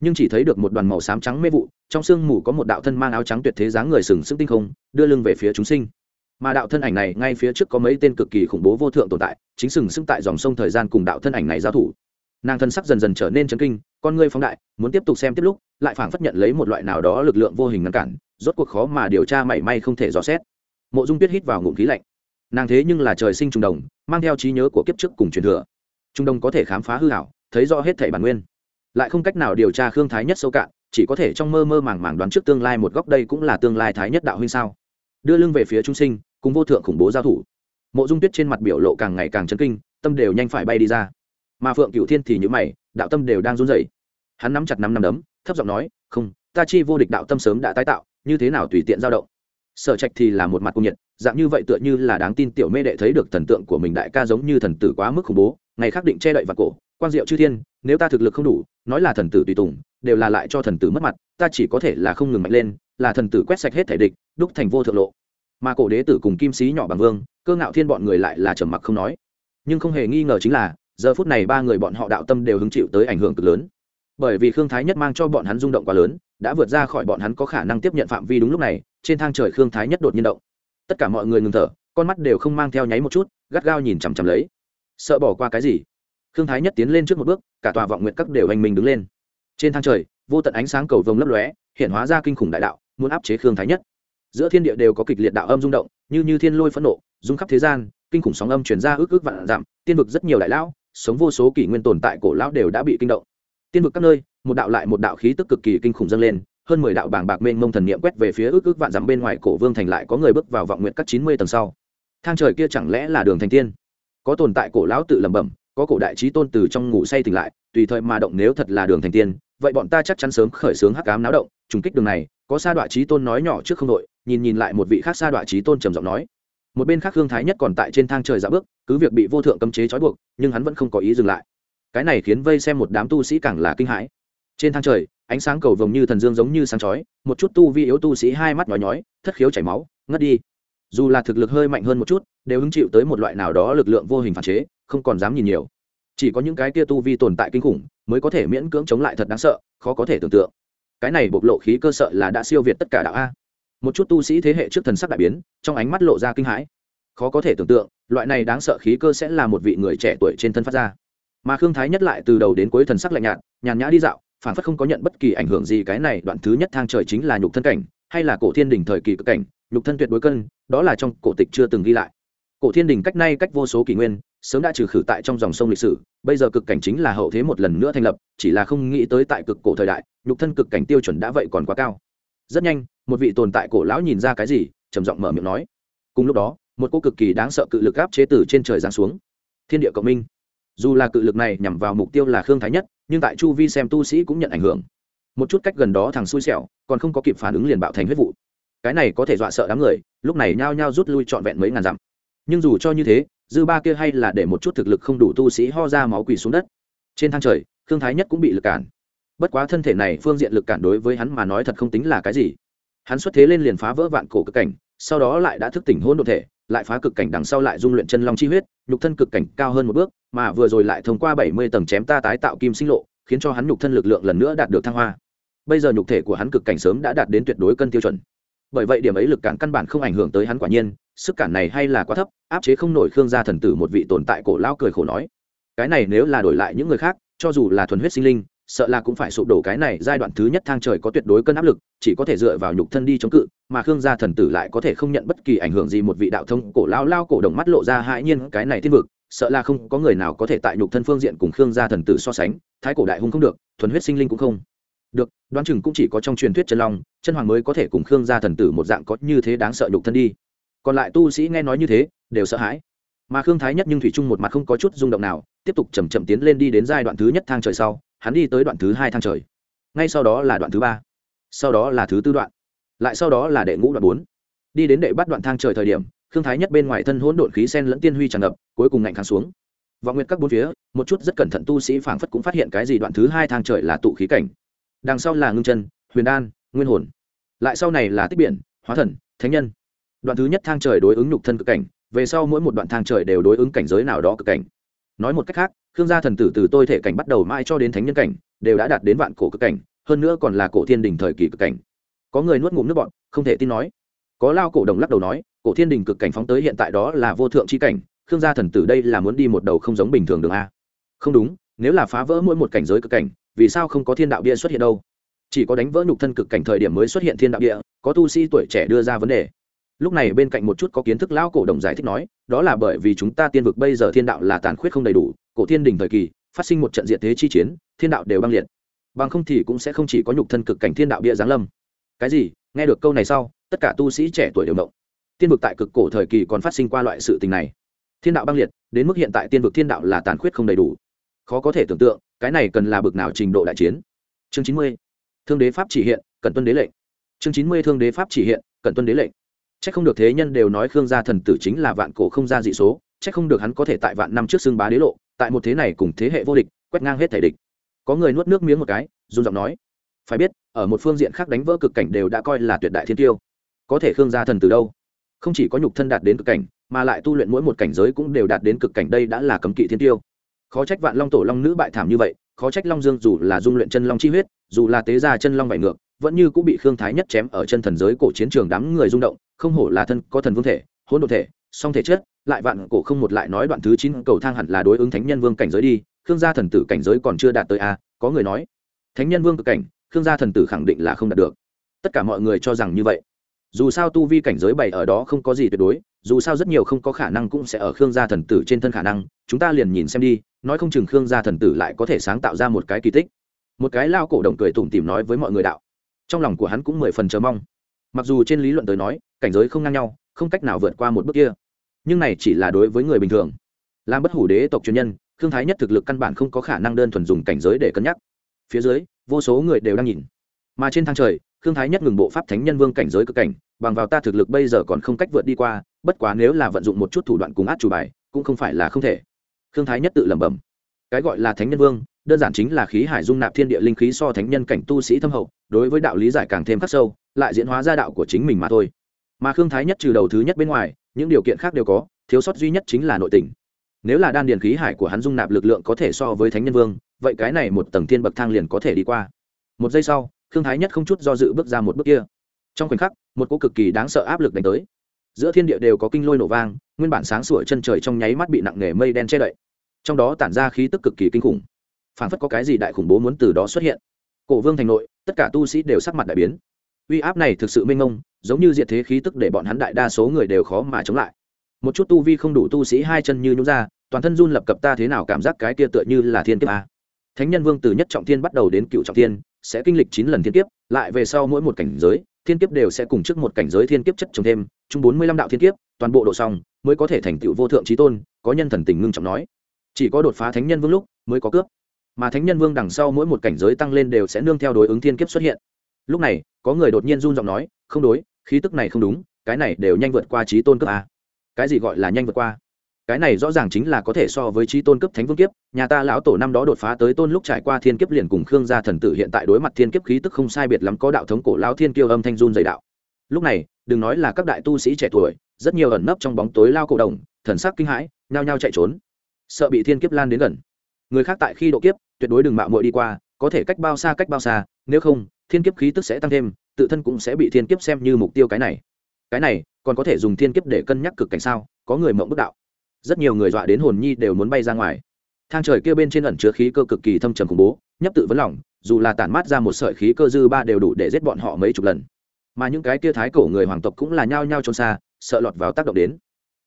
Nhưng chỉ thấy được một đoàn màu xám trắng mê vụ, trong sương mù có một đạo thân mang áo trắng tuyệt thế dáng người sừng sững tinh không, đưa lưng về phía chúng sinh. Mà đạo thân ảnh này, ngay phía trước có mấy tên cực kỳ khủng bố vô thượng tồn tại, chính sừng sững tại dòng sông thời gian cùng đạo thân ảnh này giao thủ. Nàng thân sắc dần dần trở nên chấn kinh, con ngươi phóng đại, muốn tiếp tục xem tiếp lúc, lại phảng phất nhận lấy một loại nào đó lực lượng vô hình ngăn cản, rốt cuộc khó mà điều tra mảy may không thể dò xét. Mộ dung tuyết hít vào ngụm khí lạnh nàng thế nhưng là trời sinh trùng đồng, mang theo trí nhớ của kiếp trước cùng truyền thừa. Trung đồng có thể khám phá hư hảo thấy rõ hết thể bản nguyên. Lại không cách nào điều tra khương thái nhất sâu cạn, chỉ có thể trong mơ mơ màng màng đoán trước tương lai một góc đây cũng là tương lai thái nhất đạo huynh sao. Đưa lưng về phía trung sinh, cùng vô thượng khủng bố giao thủ. Mộ dung tuyết trên mặt biểu lộ càng ngày càng chấn kinh, tâm đều nhanh phải bay đi ra. Mà phượng cựu thiên thì nhữ mày, đạo tâm đều đang run rẩy. Hắn nắm chặt năm năm đấm, thấp giọng nói, không, ta chi vô địch đạo tâm sớm đã tái tạo, như thế nào tùy tiện dao động? Sở trạch thì là một mặt cung nhiệt, dạng như vậy tựa như là đáng tin tiểu mê đệ thấy được thần tượng của mình đại ca giống như thần tử quá mức khủng bố, ngày khắc định che đậy và cổ quan diệu chư thiên, nếu ta thực lực không đủ, nói là thần tử tùy tùng, đều là lại cho thần tử mất mặt, ta chỉ có thể là không ngừng mạnh lên, là thần tử quét sạch hết thể địch, đúc thành vô thượng lộ. Mà cổ đế tử cùng kim sĩ nhỏ bằng vương, cơ ngạo thiên bọn người lại là trầm mặc không nói. Nhưng không hề nghi ngờ chính là, giờ phút này ba người bọn họ đạo tâm đều hứng chịu tới ảnh hưởng cực lớn. Bởi vì khương thái nhất mang cho bọn hắn rung động quá lớn, đã vượt ra khỏi bọn hắn có khả năng tiếp nhận phạm vi đúng lúc này trên thang trời khương thái nhất đột nhiên động. Tất cả mọi người ngừng thở con mắt đều không mang theo nháy một chút gắt gao nhìn chằm chằm lấy. Sợ bỏ qua cái gì? Khương thái nhất tiến lên trước một bước cả tòa vọng nguyện các đều hành mình đứng lên. Trên thang trời vô tận ánh sáng cầu vồng lấp lóe hiện hóa ra kinh khủng đại đạo muốn áp chế khương thái nhất. Giữa thiên địa đều có kịch liệt đạo âm rung động như như thiên lôi phẫn nộ rung khắp thế gian kinh khủng sóng âm chuyển ra ước ước vạn giảm, tiên vực rất nhiều đại lão sống vô số kỷ nguyên tồn tại cổ lão đều đã bị kinh động. Tiên vực các nơi một đạo lại một đạo khí tức cực kỳ kinh khủng dâng lên hơn mười đạo bàng bạc mênh mông thần niệm quét về phía ước ước vạn dặm bên ngoài cổ vương thành lại có người bước vào vọng nguyện các chín mươi tầng sau. Thang trời kia chẳng lẽ là đường thành tiên? Có tồn tại cổ lão tự lẩm bẩm, có cổ đại trí tôn từ trong ngủ say tỉnh lại, tùy thời mà động nếu thật là đường thành tiên, vậy bọn ta chắc chắn sớm khởi xướng hắc ám náo động, trùng kích đường này, có sa đoạn trí tôn nói nhỏ trước không đội, nhìn nhìn lại một vị khác sa đoạn trí tôn trầm giọng nói. Một bên khác hương thái nhất còn tại trên thang trời dạo bước, cứ việc bị vô thượng cấm chế trói buộc, nhưng hắn vẫn không có ý dừng lại. Cái này khiến vây xem một đám tu sĩ càng là kinh hãi. Trên thang trời ánh sáng cầu vồng như thần dương giống như sáng chói, một chút tu vi yếu tu sĩ hai mắt nhói nhói, thất khiếu chảy máu, ngất đi. Dù là thực lực hơi mạnh hơn một chút, đều hứng chịu tới một loại nào đó lực lượng vô hình phản chế, không còn dám nhìn nhiều. Chỉ có những cái kia tu vi tồn tại kinh khủng, mới có thể miễn cưỡng chống lại thật đáng sợ, khó có thể tưởng tượng. Cái này bộc lộ khí cơ sợ là đã siêu việt tất cả đạo a. Một chút tu sĩ thế hệ trước thần sắc đại biến, trong ánh mắt lộ ra kinh hãi. Khó có thể tưởng tượng, loại này đáng sợ khí cơ sẽ là một vị người trẻ tuổi trên thân phát ra. Mà khương thái nhất lại từ đầu đến cuối thần sắc lạnh nhạt, nhàn nhã đi dạo phản phất không có nhận bất kỳ ảnh hưởng gì cái này, đoạn thứ nhất thang trời chính là nhục thân cảnh, hay là cổ thiên đình thời kỳ cực cảnh, nhục thân tuyệt đối cân, đó là trong cổ tịch chưa từng ghi lại. Cổ thiên đình cách nay cách vô số kỷ nguyên, sớm đã trừ khử tại trong dòng sông lịch sử, bây giờ cực cảnh chính là hậu thế một lần nữa thành lập, chỉ là không nghĩ tới tại cực cổ thời đại, nhục thân cực cảnh tiêu chuẩn đã vậy còn quá cao. Rất nhanh, một vị tồn tại cổ lão nhìn ra cái gì, trầm giọng mở miệng nói. Cùng lúc đó, một cô cực kỳ đáng sợ cự lực áp chế từ trên trời giáng xuống. Thiên địa cộng minh dù là cự lực này nhằm vào mục tiêu là khương thái nhất, nhưng tại chu vi xem tu sĩ cũng nhận ảnh hưởng. Một chút cách gần đó thằng xui xẻo, còn không có kịp phản ứng liền bạo thành huyết vụ. Cái này có thể dọa sợ đám người, lúc này nhao nhao rút lui trọn vẹn mấy ngàn dặm. Nhưng dù cho như thế, dư ba kia hay là để một chút thực lực không đủ tu sĩ ho ra máu quỳ xuống đất. Trên thang trời, khương thái nhất cũng bị lực cản. Bất quá thân thể này phương diện lực cản đối với hắn mà nói thật không tính là cái gì. Hắn xuất thế lên liền phá vỡ vạn cổ cực cảnh, sau đó lại đã thức tỉnh hôn đ ộ thể, lại phá cực cảnh đằng sau lại dung luyện chân long chi huyết nhục thân cực cảnh cao hơn một bước, mà vừa rồi lại thông qua bảy mươi tầng chém ta tái tạo kim sinh lộ, khiến cho hắn nhục thân lực lượng lần nữa đạt được thăng hoa. Bây giờ nhục thể của hắn cực cảnh sớm đã đạt đến tuyệt đối cân tiêu chuẩn. Bởi vậy điểm ấy lực cản căn bản không ảnh hưởng tới hắn quả nhiên, sức cản này hay là quá thấp, áp chế không nổi khương gia thần tử một vị tồn tại cổ lao cười khổ nói. Cái này nếu là đổi lại những người khác, cho dù là thuần huyết sinh linh sợ là cũng phải sụp đổ cái này giai đoạn thứ nhất thang trời có tuyệt đối cân áp lực, chỉ có thể dựa vào nhục thân đi chống cự, mà khương gia thần tử lại có thể không nhận bất kỳ ảnh hưởng gì một vị đạo thông cổ lao lao cổ đồng mắt lộ ra hãi nhiên cái này thiên vực, sợ là không có người nào có thể tại nhục thân phương diện cùng khương gia thần tử so sánh, thái cổ đại hung không được, thuần huyết sinh linh cũng không được, đoán chừng cũng chỉ có trong truyền thuyết chân long, chân hoàng mới có thể cùng khương gia thần tử một dạng có như thế đáng sợ nhục thân đi. Còn lại tu sĩ nghe nói như thế, đều sợ hãi. Mà khương thái nhất nhưng thủy trung một mặt không có chút rung động nào, tiếp tục chầm chậm tiến lên đi đến giai đoạn thứ nhất thang trời sau hắn đi tới đoạn thứ hai thang trời. Ngay sau đó là đoạn thứ ba. Sau đó là thứ tư đoạn. Lại sau đó là đệ ngũ đoạn bốn. Đi đến đệ bắt đoạn thang trời thời điểm, khương thái nhất bên ngoài thân hỗn độn khí sen lẫn tiên huy tràn ngập, cuối cùng ngạnh kháng xuống. Vọng nguyệt các bốn phía, một chút rất cẩn thận tu sĩ phảng phất cũng phát hiện cái gì đoạn thứ hai thang trời là tụ khí cảnh. Đằng sau là ngưng chân, huyền đan, nguyên hồn. Lại sau này là tích biển, hóa thần, thánh nhân. Đoạn thứ nhất thang trời đối ứng nhục thân cực cảnh, về sau mỗi một đoạn thang trời đều đối ứng cảnh giới nào đó cực cảnh. Nói một cách khác khương gia thần tử từ tôi thể cảnh bắt đầu mãi cho đến thánh nhân cảnh, đều đã đạt đến vạn cổ cực cảnh, hơn nữa còn là cổ thiên đình thời kỳ cực cảnh. Có người nuốt ngụm nước bọn không thể tin nói. Có lao cổ đồng lắc đầu nói, cổ thiên đình cực cảnh phóng tới hiện tại đó là vô thượng c cảnh, khương gia thần tử đây là muốn đi một đầu không giống bình thường đường a. Không đúng, nếu là phá vỡ mỗi một cảnh giới cực cảnh, vì sao không có thiên đạo bia xuất hiện đâu? Chỉ có đánh vỡ nhục thân cực cảnh thời điểm mới xuất hiện thiên đạo địa có tu sĩ tuổi trẻ đưa ra vấn đề lúc này bên cạnh một chút có kiến thức lão cổ đồng giải thích nói, đó là bởi vì chúng ta tiên vực bây giờ thiên đạo là tàn khuyết không đầy đủ, cổ thiên đình thời kỳ, phát sinh một trận diện thế chi chiến, thiên đạo đều băng liệt. Bằng không thì cũng sẽ không chỉ có nhục thân cực cảnh thiên đạo bia giáng lâm. Cái gì? Nghe được câu này sau, tất cả tu sĩ trẻ tuổi đều động. Tiên vực tại cực cổ thời kỳ còn phát sinh qua loại sự tình này. Thiên đạo băng liệt, đến mức hiện tại tiên vực thiên đạo là tàn khuyết không đầy đủ. Khó có thể tưởng tượng, cái này cần là bực nào trình độ đại chiến. Chương chín mươi, thương đế pháp chỉ hiện cần tuân đế lệnh. Chương chín mươi, thương đế pháp chỉ hiện cần tuân đế lệnh c h ắ c không được thế nhân đều nói khương gia thần tử chính là vạn cổ không ra dị số c h ắ c không được hắn có thể tại vạn năm trước xưng bá đế lộ, tại một thế này cùng thế hệ vô địch, quét ngang hết thể địch. Có người nuốt nước miếng một cái, run giọng nói, phải biết, ở một phương diện khác đánh vỡ cực cảnh đều đã coi là tuyệt đại thiên tiêu. Có thể khương gia thần từ đâu? Không chỉ có nhục thân đạt đến cực cảnh, mà lại tu luyện mỗi một cảnh giới cũng đều đạt đến cực cảnh đây đã là cấm kỵ thiên tiêu. Khó trách vạn long tổ long nữ bại thảm như vậy, khó trách long dương dù là dung luyện chân long chi huyết, dù là tế gia chân long vải ngược, vẫn như cũng bị khương thái nhất chém ở chân thần giới cổ chiến trường đám người rung động không hổ là thân, có thần vương thể, hỗn độ thể, song thể chất, lại vạn cổ không một lại nói đoạn thứ chín cầu thang hẳn là đối ứng thánh nhân vương cảnh giới đi, khương gia thần tử cảnh giới còn chưa đạt tới a, có người nói. Thánh nhân vương cực cảnh, khương gia thần tử khẳng định là không đạt được. Tất cả mọi người cho rằng như vậy. Dù sao tu vi cảnh giới bảy ở đó không có gì tuyệt đối, dù sao rất nhiều không có khả năng cũng sẽ ở khương gia thần tử trên thân khả năng, chúng ta liền nhìn xem đi, nói không chừng khương gia thần tử lại có thể sáng tạo ra một cái kỳ tích. Một cái lao cổ động cười tủm tìm nói với mọi người đạo. Trong lòng của hắn cũng mười phần chờ mong. Mặc dù trên lý luận tới nói cảnh giới không ngang nhau, không cách nào vượt qua một bước kia. Nhưng này chỉ là đối với người bình thường. Làm bất hủ đế tộc truyền nhân Thương thái nhất thực lực căn bản không có khả năng đơn thuần dùng cảnh giới để cân nhắc. Phía dưới, vô số người đều đang nhìn. Mà trên thang trời Thương thái nhất ngừng bộ pháp thánh nhân vương cảnh giới cực cảnh, bằng vào ta thực lực bây giờ còn không cách vượt đi qua, bất quá nếu là vận dụng một chút thủ đoạn cùng át chủ bài, cũng không phải là không thể. Thương thái nhất tự lẩm bẩm. Cái gọi là thánh nhân vương, đơn giản chính là khí hải dung nạp thiên địa linh khí so thánh nhân cảnh tu sĩ thâm hậu, đối với đạo lý giải càng thêm khắc sâu, lại diễn hóa ra đạo của chính mình mà thôi mà khương thái nhất trừ đầu thứ nhất bên ngoài, những điều kiện khác đều có, thiếu sót duy nhất chính là nội tình. Nếu là đan điền khí hải của hắn dung nạp lực lượng có thể so với thánh nhân vương, vậy cái này một tầng thiên bậc thang liền có thể đi qua. Một giây sau, khương thái nhất không chút do dự bước ra một bước kia. Trong khoảnh khắc, một cô cực kỳ đáng sợ áp lực đánh tới. Giữa thiên địa đều có kinh lôi nổ vang, nguyên bản sáng sủa chân trời trong nháy mắt bị nặng nề mây đen che đậy. Trong đó tản ra khí tức cực kỳ kinh khủng. Phảng phất có cái gì đại khủng bố muốn từ đó xuất hiện. Cổ vương thành nội, tất cả tu sĩ đều sắc mặt đại biến uy áp này thực sự mênh mông, giống như diệt thế khí tức để bọn hắn đại đa số người đều khó mà chống lại. Một chút tu vi không đủ tu sĩ hai chân như nhún ra, toàn thân run lập cập ta thế nào cảm giác cái kia tựa như là thiên kiếp a? Thánh nhân vương từ nhất trọng thiên bắt đầu đến cựu trọng thiên, sẽ kinh lịch chín lần thiên kiếp, lại về sau mỗi một cảnh giới, thiên kiếp đều sẽ cùng trước một cảnh giới thiên kiếp chất trồng thêm, chung bốn mươi lăm đạo thiên kiếp, toàn bộ độ xong, mới có thể thành tựu vô thượng trí tôn, có nhân thần tình ngưng trọng nói. Chỉ có đột phá thánh nhân vương lúc, mới có cướp. Mà thánh nhân vương đằng sau mỗi một cảnh giới tăng lên đều sẽ nương theo đối ứng thiên kiếp xuất hiện lúc này, có người đột nhiên run giọng nói, không đối, khí tức này không đúng, cái này đều nhanh vượt qua trí tôn cấp a. Cái gì gọi là nhanh vượt qua? Cái này rõ ràng chính là có thể so với trí tôn cấp thánh vương kiếp, nhà ta lão tổ năm đó đột phá tới tôn lúc trải qua thiên kiếp liền cùng khương gia thần tử hiện tại đối mặt thiên kiếp khí tức không sai biệt lắm có đạo thống cổ lão thiên kiêu âm thanh run dày đạo. Lúc này, đừng nói là các đại tu sĩ trẻ tuổi, rất nhiều ẩn nấp trong bóng tối lao cổ đồng, thần sắc kinh hãi, nhao nhao chạy trốn. Sợ bị thiên kiếp lan đến gần. Người khác tại khi độ kiếp, tuyệt đối đừng mạo muội đi qua, có thể cách bao xa cách bao xa nếu không, thiên kiếp khí tức sẽ tăng thêm, tự thân cũng sẽ bị thiên kiếp xem như mục tiêu cái này. Cái này, còn có thể dùng thiên kiếp để cân nhắc cực cảnh sao? Có người mộng bức đạo. Rất nhiều người dọa đến hồn nhi đều muốn bay ra ngoài. Thang trời kia bên trên ẩn chứa khí cơ cực kỳ thâm trầm khủng bố, nhấp tự vấn lòng, dù là tản mát ra một sợi khí cơ dư ba đều đủ để giết bọn họ mấy chục lần. Mà những cái kia thái cổ người hoàng tộc cũng là nhao nhao trốn xa, sợ lọt vào tác động đến.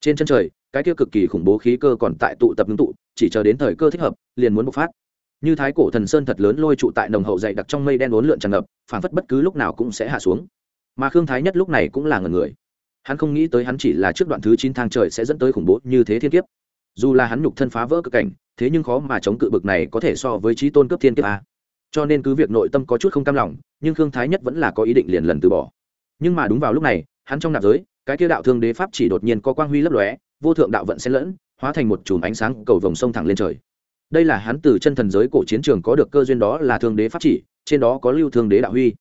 Trên chân trời, cái kia cực kỳ khủng bố khí cơ còn tại tụ tập ngưng tụ, chỉ chờ đến thời cơ thích hợp, liền muốn bộc phát như thái cổ thần sơn thật lớn lôi trụ tại nồng hậu dày đặc trong mây đen uốn lượn tràn ngập, phản phất bất cứ lúc nào cũng sẽ hạ xuống. Mà khương thái nhất lúc này cũng là ngần người. Hắn không nghĩ tới hắn chỉ là trước đoạn thứ chín thang trời sẽ dẫn tới khủng bố như thế thiên kiếp. Dù là hắn nhục thân phá vỡ cực cảnh, thế nhưng khó mà chống cự bực này có thể so với trí tôn cấp thiên kiếp a. Cho nên cứ việc nội tâm có chút không cam lòng, nhưng khương thái nhất vẫn là có ý định liền lần từ bỏ. Nhưng mà đúng vào lúc này, hắn trong nạp giới, cái kia đạo thương đế pháp chỉ đột nhiên có quang huy lấp lóe, vô thượng đạo vận xen lẫn, hóa thành một chùm ánh sáng cầu vồng sông thẳng lên trời đây là hắn từ chân thần giới cổ chiến trường có được cơ duyên đó là thương đế pháp chỉ, trên đó có lưu thương đế đạo huy.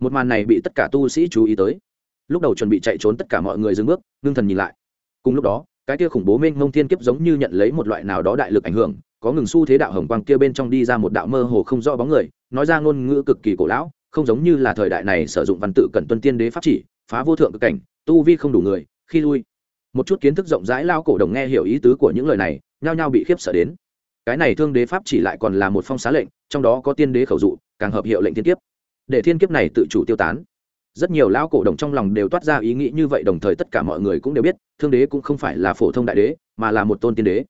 Một màn này bị tất cả tu sĩ chú ý tới. Lúc đầu chuẩn bị chạy trốn tất cả mọi người dừng bước, ngưng thần nhìn lại. Cùng lúc đó, cái kia khủng bố mênh mông thiên kiếp giống như nhận lấy một loại nào đó đại lực ảnh hưởng, có ngừng xu thế đạo hồng quang kia bên trong đi ra một đạo mơ hồ không rõ bóng người, nói ra ngôn ngữ cực kỳ cổ lão, không giống như là thời đại này sử dụng văn tự cần tuân tiên đế pháp chỉ, phá vô thượng cực cảnh, tu vi không đủ người, khi lui. Một chút kiến thức rộng rãi lao cổ đồng nghe hiểu ý tứ của những lời này, nhao nhao bị khiếp sợ đến cái này thương đế pháp chỉ lại còn là một phong xá lệnh, trong đó có tiên đế khẩu dụ, càng hợp hiệu lệnh thiên kiếp. Để thiên kiếp này tự chủ tiêu tán. Rất nhiều lão cổ đồng trong lòng đều toát ra ý nghĩ như vậy, đồng thời tất cả mọi người cũng đều biết, thương đế cũng không phải là phổ thông đại đế, mà là một tôn tiên đế.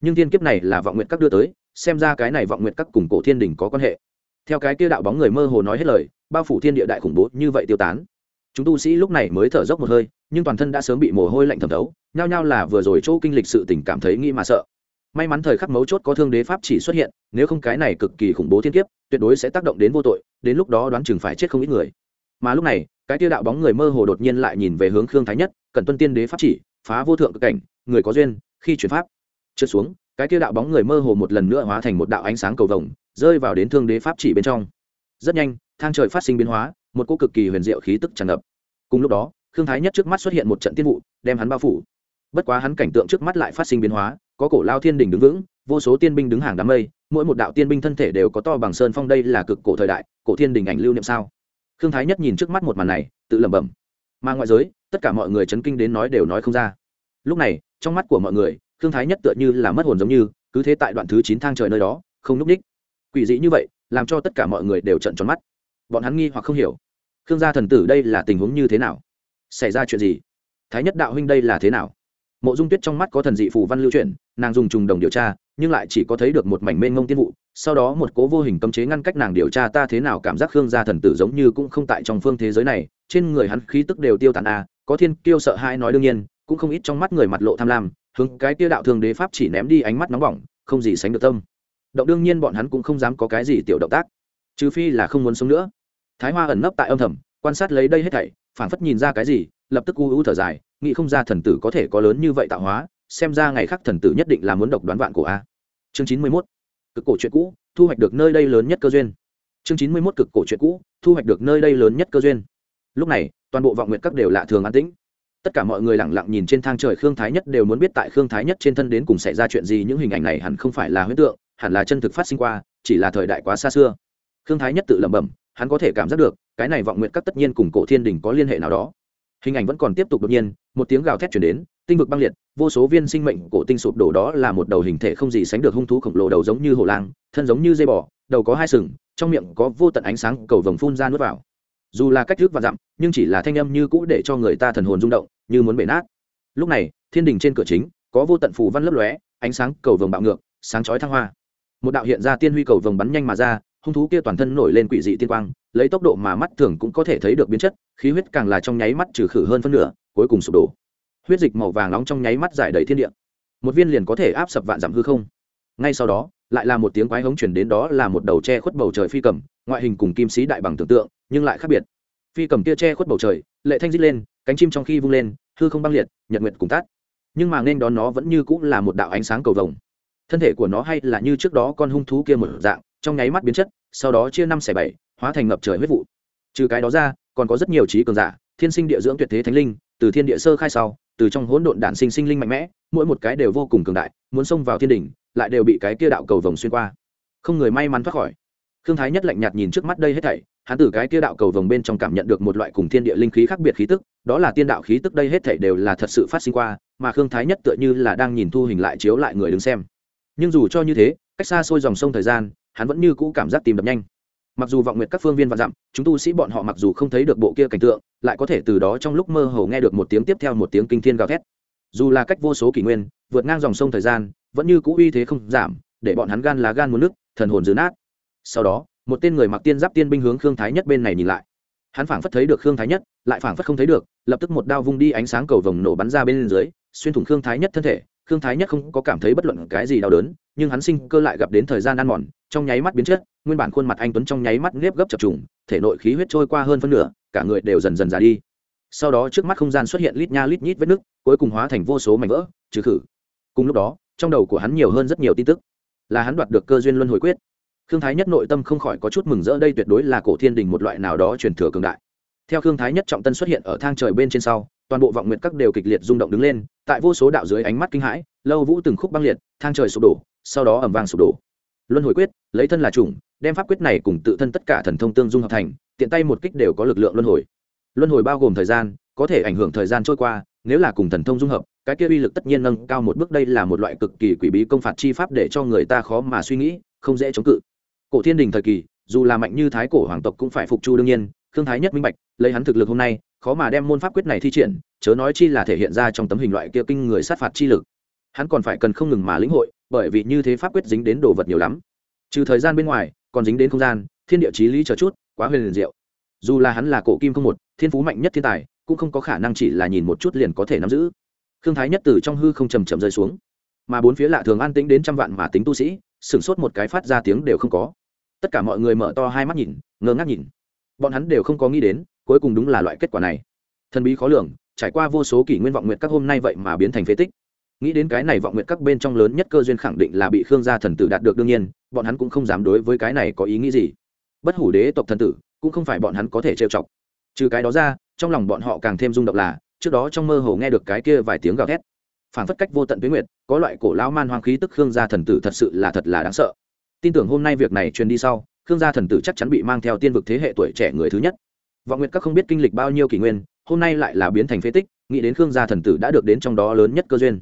Nhưng thiên kiếp này là vọng nguyện các đưa tới, xem ra cái này vọng nguyện các cùng cổ thiên đình có quan hệ. Theo cái kia đạo bóng người mơ hồ nói hết lời, bao phủ thiên địa đại khủng bố như vậy tiêu tán. Chúng tu sĩ lúc này mới thở dốc một hơi, nhưng toàn thân đã sớm bị mồ hôi lạnh thẩm thấu, nhao nhao là vừa rồi chỗ kinh lịch sự tình cảm thấy nghĩ mà sợ may mắn thời khắc mấu chốt có thương đế pháp chỉ xuất hiện, nếu không cái này cực kỳ khủng bố thiên kiếp, tuyệt đối sẽ tác động đến vô tội, đến lúc đó đoán chừng phải chết không ít người. Mà lúc này, cái tiêu đạo bóng người mơ hồ đột nhiên lại nhìn về hướng khương thái nhất, cần tuân tiên đế pháp chỉ, phá vô thượng cực cảnh, người có duyên, khi chuyển pháp. Trượt xuống, cái tiêu đạo bóng người mơ hồ một lần nữa hóa thành một đạo ánh sáng cầu vồng, rơi vào đến thương đế pháp chỉ bên trong. Rất nhanh, thang trời phát sinh biến hóa, một cô cực kỳ huyền diệu khí tức tràn ngập. Cùng lúc đó, khương thái nhất trước mắt xuất hiện một trận tiên vụ, đem hắn bao phủ. Bất quá hắn cảnh tượng trước mắt lại phát sinh biến hóa có cổ lao thiên đình đứng vững, vô số tiên binh đứng hàng đám mây, mỗi một đạo tiên binh thân thể đều có to bằng sơn phong đây là cực cổ thời đại, cổ thiên đình ảnh lưu niệm sao? Khương thái nhất nhìn trước mắt một màn này, tự lẩm bẩm. Mà ngoại giới, tất cả mọi người chấn kinh đến nói đều nói không ra. Lúc này, trong mắt của mọi người, khương thái nhất tựa như là mất hồn giống như, cứ thế tại đoạn thứ chín thang trời nơi đó, không núp ních quỷ dị như vậy, làm cho tất cả mọi người đều trận tròn mắt. Bọn hắn nghi hoặc không hiểu. Khương gia thần tử đây là tình huống như thế nào? Xảy ra chuyện gì? Thái nhất đạo huynh đây là thế nào? Mộ dung tuyết trong mắt có thần dị phù văn lưu chuyển nàng dùng trùng đồng điều tra nhưng lại chỉ có thấy được một mảnh mênh ngông tiên vụ sau đó một cố vô hình cấm chế ngăn cách nàng điều tra ta thế nào cảm giác khương gia thần tử giống như cũng không tại trong phương thế giới này trên người hắn khí tức đều tiêu tàn a à, có thiên kiêu sợ hai nói đương nhiên cũng không ít trong mắt người mặt lộ tham lam hướng cái kia đạo thường đế pháp chỉ ném đi ánh mắt nóng bỏng không gì sánh được tâm. Động đương nhiên bọn hắn cũng không dám có cái gì tiểu động tác trừ phi là không muốn sống nữa. Thái hoa ẩn nấp tại âm thầm quan sát lấy đây hết thảy phảng phất nhìn ra cái gì lập tức u u thở dài nghĩ không ra thần tử có thể có lớn như vậy tạo hóa xem ra ngày khác thần tử nhất định là muốn độc đoán vạn cổ a. Chương chín mươi mốt, cực cổ chuyện cũ, thu hoạch được nơi đây lớn nhất cơ duyên. Chương chín mươi mốt, cực cổ chuyện cũ, thu hoạch được nơi đây lớn nhất cơ duyên. Lúc này, toàn bộ vọng nguyện các đều lạ thường an tĩnh. Tất cả mọi người lẳng lặng nhìn trên thang trời khương thái nhất đều muốn biết tại khương thái nhất trên thân đến cùng xảy ra chuyện gì, những hình ảnh này hẳn không phải là huyễn tượng, hẳn là chân thực phát sinh qua, chỉ là thời đại quá xa xưa. Khương thái nhất tự lẩm bẩm, hắn có thể cảm giác được, cái này vọng nguyện các tất nhiên cùng cổ thiên đình có liên hệ nào đó. Hình ảnh vẫn còn tiếp tục đột nhiên, một tiếng gào thét chuyển đến tinh vực băng liệt, vô số viên sinh mệnh cổ tinh sụp đổ đó là một đầu hình thể không gì sánh được hung thú khổng lồ đầu giống như hổ lang, thân giống như dây bò, đầu có hai sừng, trong miệng có vô tận ánh sáng cầu vồng phun ra nuốt vào. Dù là cách thức và dặm, nhưng chỉ là thanh âm như cũ để cho người ta thần hồn rung động, như muốn bể nát. Lúc này, thiên đình trên cửa chính, có vô tận phù văn lấp lóe, ánh sáng cầu vồng bạo ngược, sáng chói thăng hoa. Một đạo hiện ra tiên huy cầu vồng bắn nhanh mà ra, hung thú kia toàn thân nổi lên quỷ dị tiên quang, lấy tốc độ mà mắt thường cũng có thể thấy được biến chất, khí huyết càng là trong nháy mắt trừ khử hơn phân nửa, cuối cùng sụp đổ huyết dịch màu vàng nóng trong nháy mắt giải đầy thiên địa. Một viên liền có thể áp sập vạn dặm hư không. Ngay sau đó, lại là một tiếng quái hống chuyển đến đó là một đầu che khuất bầu trời phi cầm, ngoại hình cùng kim sĩ đại bằng tưởng tượng, nhưng lại khác biệt. Phi cầm kia che khuất bầu trời, lệ thanh rít lên, cánh chim trong khi vung lên, hư không băng liệt, nhật nguyệt cùng tát nhưng mà nên đón nó vẫn như cũng là một đạo ánh sáng cầu vồng. Thân thể của nó hay là như trước đó con hung thú kia một dạng, trong nháy mắt biến chất, sau đó chia năm xẻ bảy, hóa thành ngập trời huyết vụ. Trừ cái đó ra, còn có rất nhiều trí cường giả, thiên sinh địa dưỡng tuyệt thế thánh linh, từ thiên địa sơ khai sau từ trong hỗn độn đản sinh sinh linh mạnh mẽ, mỗi một cái đều vô cùng cường đại, muốn xông vào thiên đỉnh, lại đều bị cái kia đạo cầu vồng xuyên qua. Không người may mắn thoát khỏi. Khương thái nhất lạnh nhạt nhìn trước mắt đây hết thảy, hắn từ cái kia đạo cầu vồng bên trong cảm nhận được một loại cùng thiên địa linh khí khác biệt khí tức, đó là tiên đạo khí tức đây hết thảy đều là thật sự phát sinh qua, mà khương thái nhất tựa như là đang nhìn thu hình lại chiếu lại người đứng xem. Nhưng dù cho như thế, cách xa xôi dòng sông thời gian, hắn vẫn như cũ cảm giác tìm đập nhanh mặc dù vọng nguyệt các phương viên và dặm, chúng tu sĩ bọn họ mặc dù không thấy được bộ kia cảnh tượng, lại có thể từ đó trong lúc mơ hồ nghe được một tiếng tiếp theo một tiếng kinh thiên gào thét. Dù là cách vô số kỷ nguyên, vượt ngang dòng sông thời gian, vẫn như cũ uy thế không giảm, để bọn hắn gan lá gan muốn nước thần hồn dứa nát. Sau đó, một tên người mặc tiên giáp tiên binh hướng khương thái nhất bên này nhìn lại. Hắn phảng phất thấy được khương thái nhất, lại phảng phất không thấy được, lập tức một đao vung đi ánh sáng cầu vồng nổ bắn ra bên dưới, xuyên thủng khương thái nhất thân thể khương thái nhất không có cảm thấy bất luận cái gì đau đớn, nhưng hắn sinh cơ lại gặp đến thời gian ăn mòn, trong nháy mắt biến chất, nguyên bản khuôn mặt anh tuấn trong nháy mắt nếp gấp chập trùng, thể nội khí huyết trôi qua hơn phân nửa, cả người đều dần dần già đi. Sau đó trước mắt không gian xuất hiện lít nha lít nhít vết nứt, cuối cùng hóa thành vô số mảnh vỡ, trừ khử. Cùng lúc đó, trong đầu của hắn nhiều hơn rất nhiều tin tức. Là hắn đoạt được cơ duyên luân hồi quyết. Khương thái nhất nội tâm không khỏi có chút mừng rỡ, đây tuyệt đối là cổ thiên đình một loại nào đó truyền thừa cường đại. Theo khương thái nhất trọng tân xuất hiện ở thang trời bên trên sau toàn bộ vọng nguyện các đều kịch liệt rung động đứng lên, tại vô số đạo dưới ánh mắt kinh hãi, lâu vũ từng khúc băng liệt, thang trời sụp đổ, sau đó ẩm vàng sụp đổ. Luân hồi quyết, lấy thân là chủng, đem pháp quyết này cùng tự thân tất cả thần thông tương dung hợp thành, tiện tay một kích đều có lực lượng luân hồi. Luân hồi bao gồm thời gian, có thể ảnh hưởng thời gian trôi qua, nếu là cùng thần thông dung hợp, cái kia uy lực tất nhiên nâng cao một bước, đây là một loại cực kỳ quỷ bí công phạt chi pháp để cho người ta khó mà suy nghĩ, không dễ chống cự. Cổ thiên đình thời kỳ, dù là mạnh như thái cổ hoàng tộc cũng phải phục chu đương nhiên thương thái nhất minh bạch, lấy hắn thực lực hôm nay khó mà đem môn pháp quyết này thi triển, chớ nói chi là thể hiện ra trong tấm hình loại kia kinh người sát phạt chi lực. Hắn còn phải cần không ngừng mà lĩnh hội, bởi vì như thế pháp quyết dính đến đồ vật nhiều lắm. Trừ thời gian bên ngoài, còn dính đến không gian, thiên địa chí lý chờ chút, quá huyền liền diệu. Dù là hắn là cổ kim không một, thiên phú mạnh nhất thiên tài, cũng không có khả năng chỉ là nhìn một chút liền có thể nắm giữ. Thương thái nhất từ trong hư không chầm chậm rơi xuống. Mà bốn phía lạ thường an tĩnh đến trăm vạn mà tính tu sĩ, sửng sốt một cái phát ra tiếng đều không có. Tất cả mọi người mở to hai mắt nhìn, ngơ ngác nhìn. Bọn hắn đều không có nghĩ đến cuối cùng đúng là loại kết quả này. Thần bí khó lường, trải qua vô số kỷ nguyên vọng nguyện các hôm nay vậy mà biến thành phế tích. Nghĩ đến cái này vọng nguyện các bên trong lớn nhất cơ duyên khẳng định là bị khương gia thần tử đạt được đương nhiên, bọn hắn cũng không dám đối với cái này có ý nghĩ gì. Bất hủ đế tộc thần tử, cũng không phải bọn hắn có thể trêu chọc. Trừ cái đó ra, trong lòng bọn họ càng thêm rung động là, trước đó trong mơ hồ nghe được cái kia vài tiếng gào thét. Phản phất cách vô tận tuyến nguyệt, có loại cổ lão man hoang khí tức khương gia thần tử thật sự là thật là đáng sợ. Tin tưởng hôm nay việc này truyền đi sau, khương gia thần tử chắc chắn bị mang theo tiên vực thế hệ tuổi trẻ người thứ nhất vọng nguyệt các không biết kinh lịch bao nhiêu kỷ nguyên, hôm nay lại là biến thành phế tích, nghĩ đến khương gia thần tử đã được đến trong đó lớn nhất cơ duyên.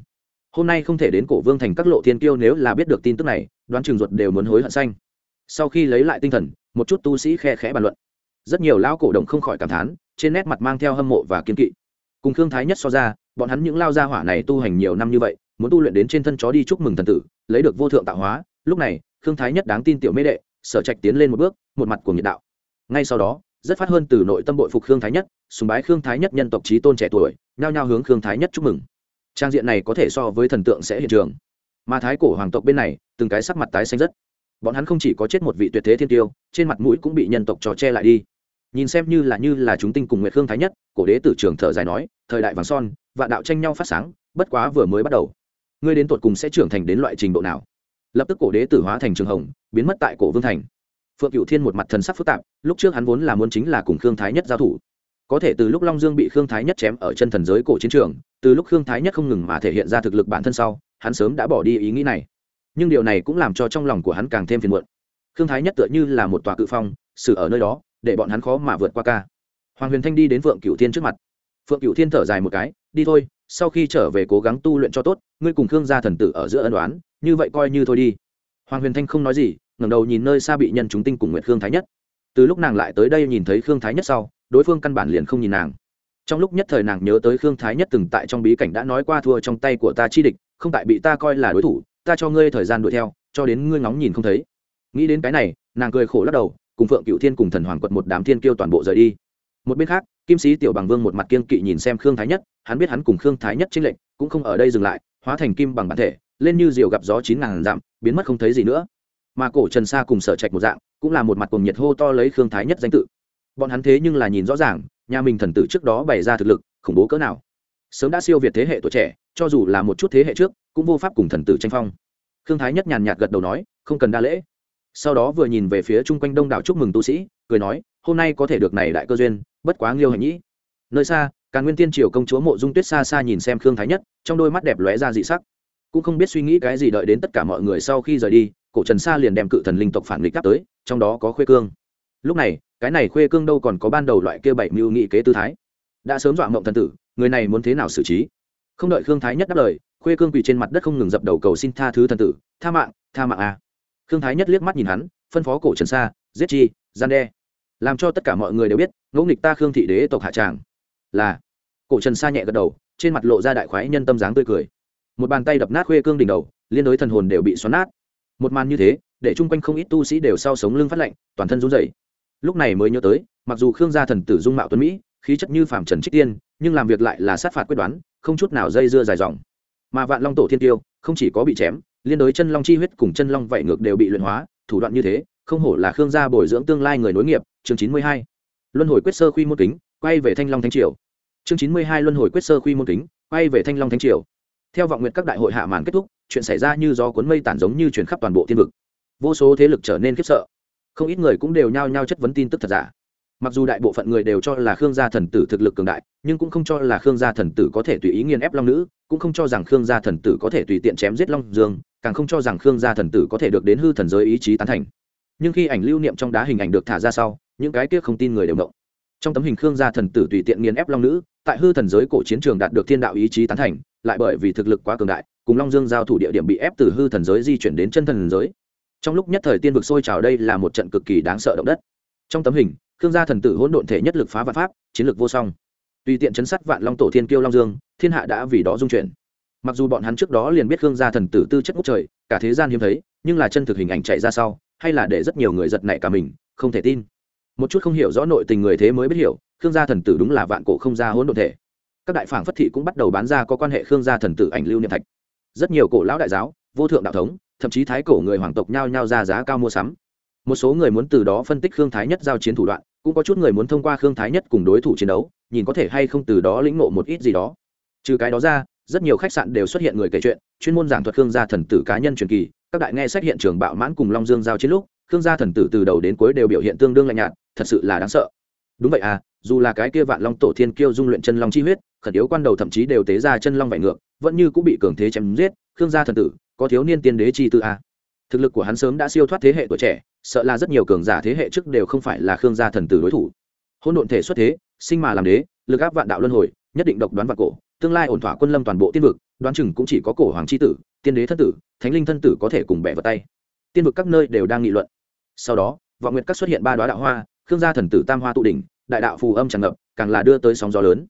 Hôm nay không thể đến cổ vương thành các lộ thiên kiêu nếu là biết được tin tức này, đoán chừng ruột đều muốn hối hận xanh. Sau khi lấy lại tinh thần, một chút tu sĩ khe khẽ bàn luận. Rất nhiều lão cổ động không khỏi cảm thán, trên nét mặt mang theo hâm mộ và kiên kỵ. Cùng khương thái nhất so ra, bọn hắn những lao gia hỏa này tu hành nhiều năm như vậy, muốn tu luyện đến trên thân chó đi chúc mừng thần tử, lấy được vô thượng tạo hóa, lúc này, khương thái nhất đáng tin tiểu mê đệ, sở trạch tiến lên một bước, một mặt của nhiệt đạo. Ngay sau đó rất phát hơn từ nội tâm bội phục khương thái nhất, sùng bái khương thái nhất nhân tộc trí tôn trẻ tuổi, nhao nhao hướng khương thái nhất chúc mừng. Trang diện này có thể so với thần tượng sẽ hiện trường. Mà thái cổ hoàng tộc bên này, từng cái sắc mặt tái xanh rất. Bọn hắn không chỉ có chết một vị tuyệt thế thiên tiêu, trên mặt mũi cũng bị nhân tộc trò che lại đi. Nhìn xem như là như là chúng tinh cùng nguyệt khương thái nhất, cổ đế tử trường thở dài nói, thời đại vàng son và đạo tranh nhau phát sáng, bất quá vừa mới bắt đầu. Ngươi đến tột cùng sẽ trưởng thành đến loại trình độ nào? Lập tức cổ đế tử hóa thành trường hồng, biến mất tại cổ vương thành phượng cựu thiên một mặt thần sắc phức tạp, lúc trước hắn vốn là muốn chính là cùng khương thái nhất giao thủ. Có thể từ lúc long dương bị khương thái nhất chém ở chân thần giới cổ chiến trường, từ lúc khương thái nhất không ngừng mà thể hiện ra thực lực bản thân sau, hắn sớm đã bỏ đi ý nghĩ này. Nhưng điều này cũng làm cho trong lòng của hắn càng thêm phiền muộn. Khương thái nhất tựa như là một tòa cự phong, xử ở nơi đó, để bọn hắn khó mà vượt qua ca. Hoàng huyền thanh đi đến phượng cựu thiên trước mặt. Phượng cựu thiên thở dài một cái, đi thôi, sau khi trở về cố gắng tu luyện cho tốt, ngươi cùng khương gia thần tử ở giữa ân đoán như vậy coi như thôi đi. Hoàng huyền thanh không nói gì ngẩng đầu nhìn nơi xa bị nhân chúng tinh cùng nguyệt khương thái nhất. Từ lúc nàng lại tới đây nhìn thấy khương thái nhất sau, đối phương căn bản liền không nhìn nàng. Trong lúc nhất thời nàng nhớ tới khương thái nhất từng tại trong bí cảnh đã nói qua thua trong tay của ta chi địch, không tại bị ta coi là đối thủ, ta cho ngươi thời gian đuổi theo, cho đến ngươi ngóng nhìn không thấy. Nghĩ đến cái này, nàng cười khổ lắc đầu, cùng phượng cựu thiên cùng thần hoàng quật một đám thiên kiêu toàn bộ rời đi. Một bên khác, kim sĩ tiểu bằng vương một mặt kiên kỵ nhìn xem khương thái nhất, hắn biết hắn cùng khương thái nhất trên lệnh cũng không ở đây dừng lại, hóa thành kim bằng bản thể, lên như diều gặp gió chín ngàn dặm, biến mất không thấy gì nữa mà cổ trần sa cùng sở trạch một dạng, cũng là một mặt cùng nhiệt hô to lấy khương thái nhất danh tự. Bọn hắn thế nhưng là nhìn rõ ràng, nhà mình thần tử trước đó bày ra thực lực, khủng bố cỡ nào. Sớm đã siêu việt thế hệ tuổi trẻ, cho dù là một chút thế hệ trước, cũng vô pháp cùng thần tử tranh phong. Khương thái nhất nhàn nhạt gật đầu nói, không cần đa lễ. Sau đó vừa nhìn về phía chung quanh đông đảo chúc mừng tu sĩ, cười nói, hôm nay có thể được này đại cơ duyên, bất quá nghiêu hành nhĩ. Nơi xa càng nguyên tiên triều công chúa mộ dung tuyết xa xa nhìn xem khương thái nhất, trong đôi mắt đẹp lóe ra dị sắc cũng không biết suy nghĩ cái gì đợi đến tất cả mọi người sau khi rời đi, cổ trần sa liền đem cự thần linh tộc phản nghịch đáp tới, trong đó có khuê cương. Lúc này, cái này khuê cương đâu còn có ban đầu loại kia bảy mưu nghị kế tư thái. Đã sớm dọa mộng thần tử, người này muốn thế nào xử trí? Không đợi khương thái nhất đáp lời, khuê cương quỳ trên mặt đất không ngừng dập đầu cầu xin tha thứ thần tử, tha mạng tha mạng a. À. khương thái nhất liếc mắt nhìn hắn, phân phó cổ trần sa, giết chi, gian đe. Làm cho tất cả mọi người đều biết ngẫu nghịch ta khương thị đế tộc hạ tràng. Là, cổ trần sa nhẹ gật đầu, trên mặt lộ ra đại khoái nhân tâm dáng tươi cười một bàn tay đập nát khuê cương đỉnh đầu, liên đối thần hồn đều bị xoắn nát. Một màn như thế, để chung quanh không ít tu sĩ đều sau sống lưng phát lạnh, toàn thân run rẩy. Lúc này mới nhớ tới, mặc dù khương gia thần tử dung mạo tuấn mỹ, khí chất như phàm trần trích tiên, nhưng làm việc lại là sát phạt quyết đoán, không chút nào dây dưa dài dòng. Mà vạn long tổ thiên tiêu, không chỉ có bị chém, liên đối chân long chi huyết cùng chân long vảy ngược đều bị luyện hóa, thủ đoạn như thế, không hổ là khương gia bồi dưỡng tương lai người nối nghiệp, chương chín mươi hai. Luân hồi quyết sơ khuy môn kính, quay về thanh long thánh triều. Chương chín mươi hai luân hồi quyết sơ khuy môn kính, quay về thanh long thánh triều theo vọng nguyện các đại hội hạ màn kết thúc, chuyện xảy ra như gió cuốn mây tản giống như chuyển khắp toàn bộ thiên vực. Vô số thế lực trở nên khiếp sợ. Không ít người cũng đều nhao nhao chất vấn tin tức thật giả. Mặc dù đại bộ phận người đều cho là khương gia thần tử thực lực cường đại, nhưng cũng không cho là khương gia thần tử có thể tùy ý nghiên ép long nữ, cũng không cho rằng khương gia thần tử có thể tùy tiện chém giết long dương, càng không cho rằng khương gia thần tử có thể được đến hư thần giới ý chí tán thành. Nhưng khi ảnh lưu niệm trong đá hình ảnh được thả ra sau, những cái kia không tin người đều động. Trong tấm hình khương gia thần tử tùy tiện nghiền ép long nữ, tại hư thần giới cổ chiến trường đạt được thiên đạo ý chí tán thành lại bởi vì thực lực quá cường đại, cùng long dương giao thủ địa điểm bị ép từ hư thần giới di chuyển đến chân thần giới. Trong lúc nhất thời tiên vực sôi trào đây là một trận cực kỳ đáng sợ động đất. Trong tấm hình, khương gia thần tử hỗn độn thể nhất lực phá vạn pháp, chiến lược vô song. Tùy tiện chấn sát vạn long tổ thiên kiêu long dương, thiên hạ đã vì đó dung chuyển. Mặc dù bọn hắn trước đó liền biết khương gia thần tử tư chất ngốc trời, cả thế gian hiếm thấy, nhưng là chân thực hình ảnh chạy ra sau, hay là để rất nhiều người giật nảy cả mình, không thể tin. Một chút không hiểu rõ nội tình người thế mới biết hiểu, khương gia thần tử đúng là vạn cổ không gia hỗn độn thể các đại phảng phất thị cũng bắt đầu bán ra có quan hệ khương gia thần tử ảnh lưu niệm thạch. Rất nhiều cổ lão đại giáo, vô thượng đạo thống, thậm chí thái cổ người hoàng tộc nhao nhao ra giá cao mua sắm. Một số người muốn từ đó phân tích khương thái nhất giao chiến thủ đoạn, cũng có chút người muốn thông qua khương thái nhất cùng đối thủ chiến đấu, nhìn có thể hay không từ đó lĩnh ngộ một ít gì đó. Trừ cái đó ra, rất nhiều khách sạn đều xuất hiện người kể chuyện, chuyên môn giảng thuật khương gia thần tử cá nhân truyền kỳ. Các đại nghe sách hiện trường bạo mãn cùng long dương giao chiến lúc, khương gia thần tử từ đầu đến cuối đều biểu hiện tương đương lạnh nhạt, thật sự là đáng sợ. Đúng vậy à dù là cái kia vạn long tổ thiên kiêu dung luyện chân long chi huyết, khẩn yếu quan đầu thậm chí đều tế ra chân long vải ngược, vẫn như cũng bị cường thế chém giết, khương gia thần tử, có thiếu niên tiên đế chi tư a. Thực lực của hắn sớm đã siêu thoát thế hệ tuổi trẻ, sợ là rất nhiều cường giả thế hệ trước đều không phải là khương gia thần tử đối thủ. Hôn độn thể xuất thế, sinh mà làm đế, lực áp vạn đạo luân hồi, nhất định độc đoán vạn cổ, tương lai ổn thỏa quân lâm toàn bộ tiên vực, đoán chừng cũng chỉ có cổ hoàng c h i tử, tiên đế thân tử, thánh linh thân tử có thể cùng bẻ vào tay. Tiên vực các nơi đều đang nghị luận. Sau đó, vọng nguyệt các xuất hiện ba đoá đạo hoa, khương gia thần tử tam hoa tụ đỉnh đại đạo phù âm tràn ngập, càng là đưa tới sóng gió lớn.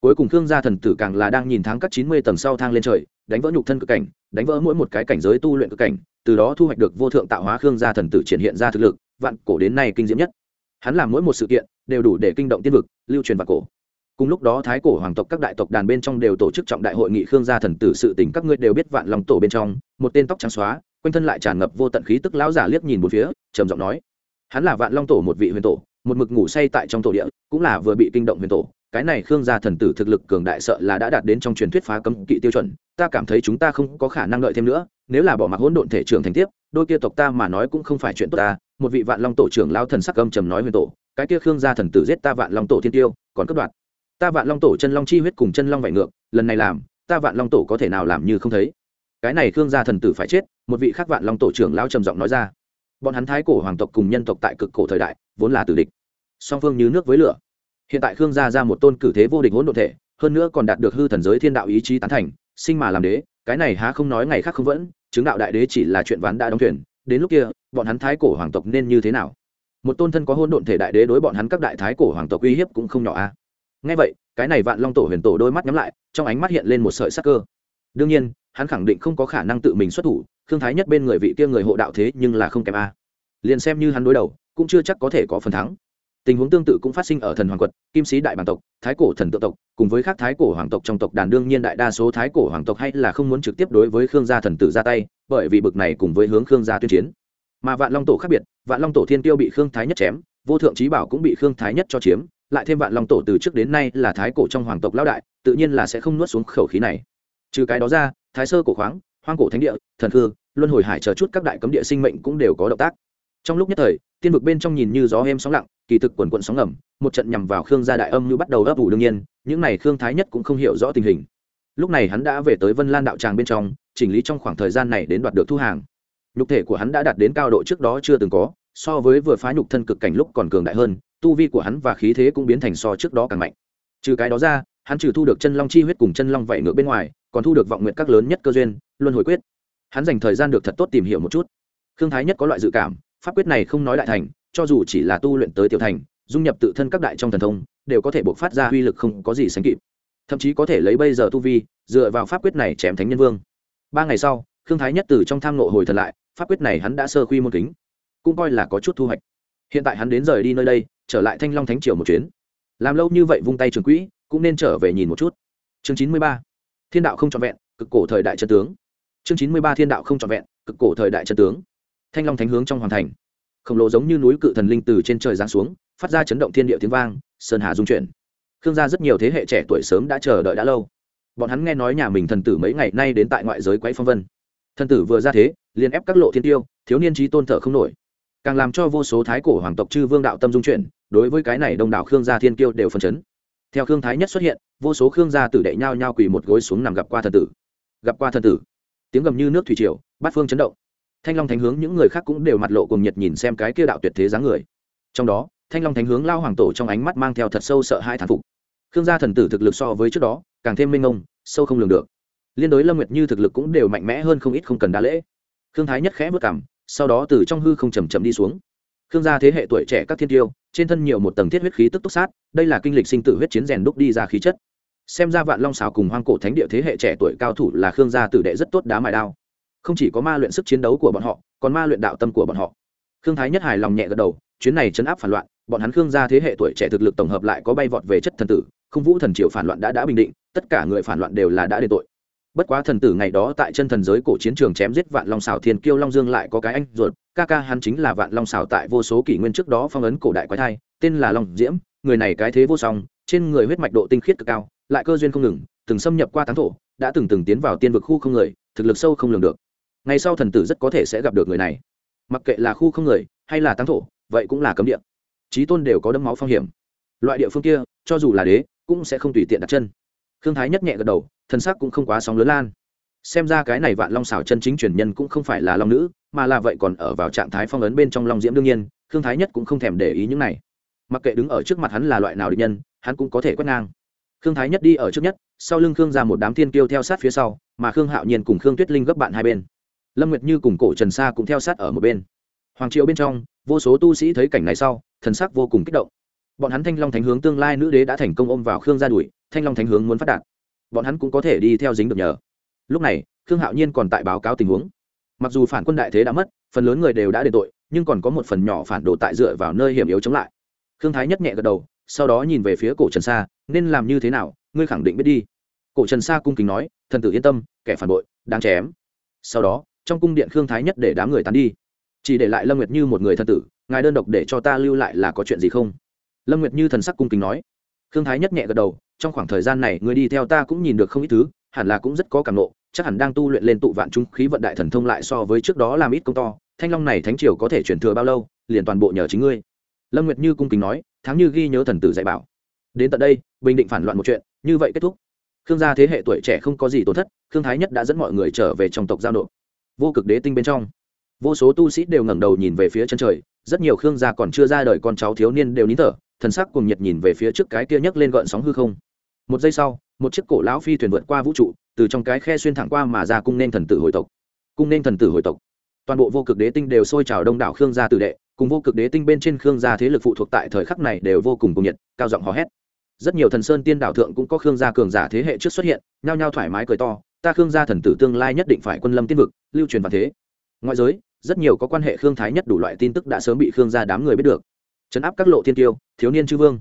Cuối cùng khương gia thần tử càng là đang nhìn tháng các chín mươi tầng sau thang lên trời, đánh vỡ nhục thân cực cảnh, đánh vỡ mỗi một cái cảnh giới tu luyện cực cảnh, từ đó thu hoạch được vô thượng tạo hóa khương gia thần tử triển hiện ra thực lực, vạn cổ đến nay kinh diễm nhất. Hắn làm mỗi một sự kiện, đều đủ để kinh động tiên vực, lưu truyền vạn cổ. Cùng lúc đó thái cổ hoàng tộc các đại tộc đàn bên trong đều tổ chức trọng đại hội nghị khương gia thần tử sự tình các ngươi đều biết vạn lòng tổ bên trong, một tên tóc trắng xóa, quanh thân lại tràn ngập vô tận khí tức lão giả liếc nhìn một phía, trầm giọng nói. Hắn là vạn long tổ một vị huyền tổ một mực ngủ say tại trong tổ địa, cũng là vừa bị kinh động huyền tổ. Cái này khương gia thần tử thực lực cường đại sợ là đã đạt đến trong truyền thuyết phá cấm kỵ tiêu chuẩn. Ta cảm thấy chúng ta không có khả năng đợi thêm nữa, nếu là bỏ mặc hỗn độn thể trưởng thành tiếp, đôi kia tộc ta mà nói cũng không phải chuyện tốt ta. Một vị vạn long tổ trưởng lao thần sắc âm trầm nói huyền tổ, cái kia khương gia thần tử giết ta vạn long tổ thiên tiêu, còn cất đoạt. Ta vạn long tổ chân long chi huyết cùng chân long vải ngược, lần này làm, ta vạn long tổ có thể nào làm như không thấy? Cái này khương gia thần tử phải chết, một vị khác vạn long tổ trưởng lao trầm giọng nói ra bọn hắn thái cổ hoàng tộc cùng nhân tộc tại cực cổ thời đại, vốn là tử địch. Song phương như nước với lửa. Hiện tại khương gia ra một tôn cử thế vô địch hỗn độn thể, hơn nữa còn đạt được hư thần giới thiên đạo ý chí tán thành, sinh mà làm đế, cái này há không nói ngày khác không vẫn, chứng đạo đại đế chỉ là chuyện ván đã đóng thuyền. Đến lúc kia, bọn hắn thái cổ hoàng tộc nên như thế nào? Một tôn thân có hôn độn thể đại đế đối bọn hắn các đại thái cổ hoàng tộc uy hiếp cũng không nhỏ a. À. ngay vậy, cái này vạn long tổ huyền tổ đôi mắt nhắm lại, trong ánh mắt hiện lên một sợi sắc cơ. Đương nhiên, hắn khẳng định không có khả năng tự mình xuất thủ thương thái nhất bên người vị kia người hộ đạo thế nhưng là không kém a. Liền xem như hắn đối đầu, cũng chưa chắc có thể có phần thắng. Tình huống tương tự cũng phát sinh ở thần hoàng quật, kim sĩ đại bản tộc, thái cổ thần tự tộc, cùng với các thái cổ hoàng tộc trong tộc đàn đương nhiên đại đa số thái cổ hoàng tộc hay là không muốn trực tiếp đối với khương gia thần tử ra tay, bởi vì bực này cùng với hướng khương gia tuyên chiến. Mà vạn long tổ khác biệt, vạn long tổ thiên tiêu bị khương thái nhất chém, vô thượng trí bảo cũng bị khương thái nhất cho chiếm, lại thêm vạn long tổ từ trước đến nay là thái cổ trong hoàng tộc lão đại, tự nhiên là sẽ không nuốt xuống khẩu khí này. Trừ cái đó ra, thái sơ cổ khoáng hoang cổ thánh địa, thần khư, luân hồi hải chờ chút các đại cấm địa sinh mệnh cũng đều có động tác. Trong lúc nhất thời, tiên vực bên trong nhìn như gió êm sóng lặng, kỳ thực quần quận sóng ngầm, một trận nhằm vào khương gia đại âm như bắt đầu ấp ủ đương nhiên, những này khương thái nhất cũng không hiểu rõ tình hình. Lúc này hắn đã về tới vân lan đạo tràng bên trong, chỉnh lý trong khoảng thời gian này đến đoạt được thu hàng. Nhục thể của hắn đã đạt đến cao độ trước đó chưa từng có, so với vừa phá nhục thân cực cảnh lúc còn cường đại hơn, tu vi của hắn và khí thế cũng biến thành so trước đó càng mạnh. Trừ cái đó ra hắn trừ thu được chân long chi huyết cùng chân long vảy ngược bên ngoài, còn thu được vọng nguyện các lớn nhất cơ duyên, luân hồi quyết. Hắn dành thời gian được thật tốt tìm hiểu một chút. Khương thái nhất có loại dự cảm, pháp quyết này không nói đại thành, cho dù chỉ là tu luyện tới tiểu thành, dung nhập tự thân các đại trong thần thông, đều có thể buộc phát ra uy lực không có gì sánh kịp. Thậm chí có thể lấy bây giờ tu vi, dựa vào pháp quyết này chém thánh nhân vương. Ba ngày sau, khương thái nhất từ trong tham nộ hồi thật lại, pháp quyết này hắn đã sơ khuy môn kính, cũng coi là có chút thu hoạch. Hiện tại hắn đến rời đi nơi đây, trở lại thanh long thánh triều một chuyến. Làm lâu như vậy vung tay trường quỹ cũng nên trở về nhìn một chút. Chương chín mươi ba, thiên đạo không trọn vẹn, cực cổ thời đại chân tướng. Chương chín mươi ba, thiên đạo không trọn vẹn, cực cổ thời đại chân tướng. Thanh long thánh hướng trong hoàng thành. Khổng lồ giống như núi cự thần linh từ trên trời giáng xuống, phát ra chấn động thiên địa tiếng vang, sơn hà dung chuyển. Khương gia rất nhiều thế hệ trẻ tuổi sớm đã chờ đợi đã lâu. Bọn hắn nghe nói nhà mình thần tử mấy ngày nay đến tại ngoại giới quấy phong vân. Thần tử vừa ra thế, liền ép các lộ thiên tiêu, thiếu niên trí tôn thở không nổi. Càng làm cho vô số thái cổ hoàng tộc chư vương đạo tâm dung chuyển, đối với cái này đông đảo khương gia thiên tiêu đều phấn chấn theo khương thái nhất xuất hiện, vô số khương gia tử đệ nhao nhao quỳ một gối xuống nằm gặp qua thần tử. Gặp qua thần tử. Tiếng gầm như nước thủy triều, bát phương chấn động. Thanh long thánh hướng những người khác cũng đều mặt lộ cùng nhiệt nhìn xem cái kia đạo tuyệt thế dáng người. Trong đó, thanh long thánh hướng lao hoàng tổ trong ánh mắt mang theo thật sâu sợ hai thản phục. Khương gia thần tử thực lực so với trước đó, càng thêm minh ông sâu không lường được. Liên đối lâm nguyệt như thực lực cũng đều mạnh mẽ hơn không ít không cần đa lễ. Khương thái nhất khẽ vất cảm sau đó từ trong hư không chầm chậm đi xuống. Khương gia thế hệ tuổi trẻ các thiên tiêu trên thân nhiều một tầng thiết huyết khí tức túc sát, đây là kinh lịch sinh tử huyết chiến rèn đúc đi ra khí chất. Xem ra vạn long xào cùng hoang cổ thánh địa thế hệ trẻ tuổi cao thủ là khương gia tử đệ rất tốt đá mài đao. Không chỉ có ma luyện sức chiến đấu của bọn họ, còn ma luyện đạo tâm của bọn họ. Khương thái nhất hài lòng nhẹ gật đầu, chuyến này chấn áp phản loạn, bọn hắn khương gia thế hệ tuổi trẻ thực lực tổng hợp lại có bay vọt về chất thần tử, không vũ thần triều phản loạn đã đã bình định, tất cả người phản loạn đều là đã đền tội. Bất quá thần tử ngày đó tại chân thần giới cổ chiến trường chém giết vạn long xảo thiên kiêu long dương lại có cái anh ruột ca ca hắn chính là vạn long xảo tại vô số kỷ nguyên trước đó phong ấn cổ đại quái thai, tên là long diễm, người này cái thế vô song, trên người huyết mạch độ tinh khiết cực cao, lại cơ duyên không ngừng, từng xâm nhập qua tán thổ, đã từng từng tiến vào tiên vực khu không người, thực lực sâu không lường được. Ngày sau thần tử rất có thể sẽ gặp được người này. Mặc kệ là khu không người, hay là tán thổ, vậy cũng là cấm địa. Trí tôn đều có đấm máu phong hiểm. Loại địa phương kia, cho dù là đế, cũng sẽ không tùy tiện đặt chân. Thương thái nhất nhẹ gật đầu thân xác cũng không quá sóng lớn lan. Xem ra cái này vạn long xảo chân chính truyền nhân cũng không phải là long nữ mà là vậy còn ở vào trạng thái phong ấn bên trong long diễm đương nhiên thương thái nhất cũng không thèm để ý những này. Mặc kệ đứng ở trước mặt hắn là loại nào địch nhân, hắn cũng có thể quét ngang. Khương thái nhất đi ở trước nhất, sau lưng khương ra một đám thiên kiêu theo sát phía sau, mà khương hạo nhiên cùng khương tuyết linh gấp bạn hai bên. Lâm nguyệt như cùng cổ trần sa cũng theo sát ở một bên. Hoàng triệu bên trong, vô số tu sĩ thấy cảnh này sau, thần sắc vô cùng kích động. Bọn hắn thanh long thánh hướng tương lai nữ đế đã thành công ôm vào khương ra đuổi, thanh long thánh hướng muốn phát đạt. Bọn hắn cũng có thể đi theo dính được nhờ. Lúc này, khương hạo nhiên còn tại báo cáo tình huống mặc dù phản quân đại thế đã mất, phần lớn người đều đã đền tội, nhưng còn có một phần nhỏ phản đồ tại dựa vào nơi hiểm yếu chống lại. Khương thái nhất nhẹ gật đầu, sau đó nhìn về phía cổ trần sa, nên làm như thế nào, ngươi khẳng định biết đi. Cổ trần sa cung kính nói, thần tử yên tâm, kẻ phản bội đang chém. Sau đó, trong cung điện khương thái nhất để đám người tán đi. Chỉ để lại lâm nguyệt như một người thân tử, ngài đơn độc để cho ta lưu lại là có chuyện gì không? Lâm nguyệt như thần sắc cung kính nói. Khương thái nhất nhẹ gật đầu, trong khoảng thời gian này người đi theo ta cũng nhìn được không ít thứ, hẳn là cũng rất có cảm nộ chắc hẳn đang tu luyện lên tụ vạn trung khí vận đại thần thông lại so với trước đó làm ít công to, thanh long này thánh triều có thể chuyển thừa bao lâu, liền toàn bộ nhờ chính ngươi. Lâm nguyệt như cung kính nói tháng như ghi nhớ thần tử dạy bảo. Đến tận đây, bình định phản loạn một chuyện, như vậy kết thúc. Khương gia thế hệ tuổi trẻ không có gì tổn thất, khương thái nhất đã dẫn mọi người trở về trong tộc giao nộp. Vô cực đế tinh bên trong, vô số tu sĩ đều ngẩng đầu nhìn về phía chân trời, rất nhiều khương gia còn chưa ra đời con cháu thiếu niên đều nín thở, thần sắc cùng nhiệt nhìn về phía trước cái kia nhấc lên gợn sóng hư không. Một giây sau một chiếc cổ lão phi thuyền vượt qua vũ trụ, từ trong cái khe xuyên thẳng qua mà ra cung nên thần tử hồi tộc. Cung nên thần tử hồi tộc. Toàn bộ vô cực đế tinh đều sôi trào đông đảo khương gia tử đệ, cùng vô cực đế tinh bên trên khương gia thế lực phụ thuộc tại thời khắc này đều vô cùng cuồng nhiệt, cao giọng hò hét. Rất nhiều thần sơn tiên đảo thượng cũng có khương gia cường giả thế hệ trước xuất hiện, nhao nhao thoải mái cười to, ta khương gia thần tử tương lai nhất định phải quân lâm tiên vực, lưu truyền vào thế. Ngoại giới, rất nhiều có quan hệ khương thái nhất đủ loại tin tức đã sớm bị khương gia đám người biết được. Chấn áp các lộ thiên tiêu, thiếu niên chư vương.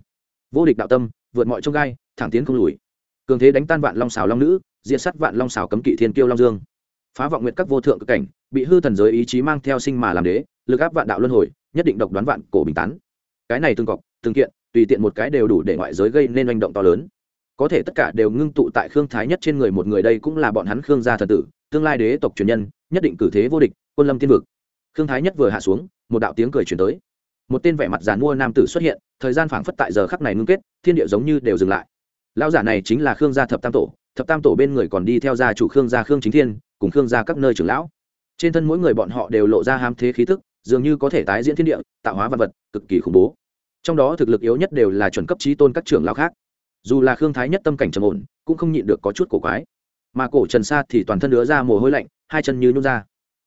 Vô địch đạo tâm, vượt mọi trông gai, thẳng tiến không lùi cường thế đánh tan vạn long xào long nữ diện sắt vạn long xào cấm kỵ thiên kiêu long dương. Phá vọng nguyện các vô thượng cực cảnh, bị hư thần giới ý chí mang theo sinh mà làm đế, lực áp vạn đạo luân hồi, nhất định độc đoán vạn cổ bình tán. Cái này tương cọc tương kiện, tùy tiện một cái đều đủ để ngoại giới gây nên hành động to lớn. Có thể tất cả đều ngưng tụ tại khương thái nhất trên người một người đây cũng là bọn hắn khương gia thần tử, tương lai đế tộc truyền nhân, nhất định cử thế vô địch, quân lâm tiên vực. Khương thái nhất vừa hạ xuống, một đạo tiếng cười truyền tới. Một tên vẻ mặt giàn mua nam tử xuất hiện, thời gian phảng phất tại giờ khắc này ngưng kết, thiên địa giống như đều dừng lại lão giả này chính là khương gia thập tam tổ, thập tam tổ bên người còn đi theo gia chủ khương gia khương chính thiên, cùng khương gia các nơi trưởng lão. Trên thân mỗi người bọn họ đều lộ ra ham thế khí thức dường như có thể tái diễn thiên địa, tạo hóa văn vật, cực kỳ khủng bố. Trong đó thực lực yếu nhất đều là chuẩn cấp trí tôn các trưởng lão khác. Dù là khương thái nhất tâm cảnh trầm ổn, cũng không nhịn được có chút cổ quái. Mà cổ trần sa thì toàn thân đứa ra mồ hôi lạnh, hai chân như nhún ra.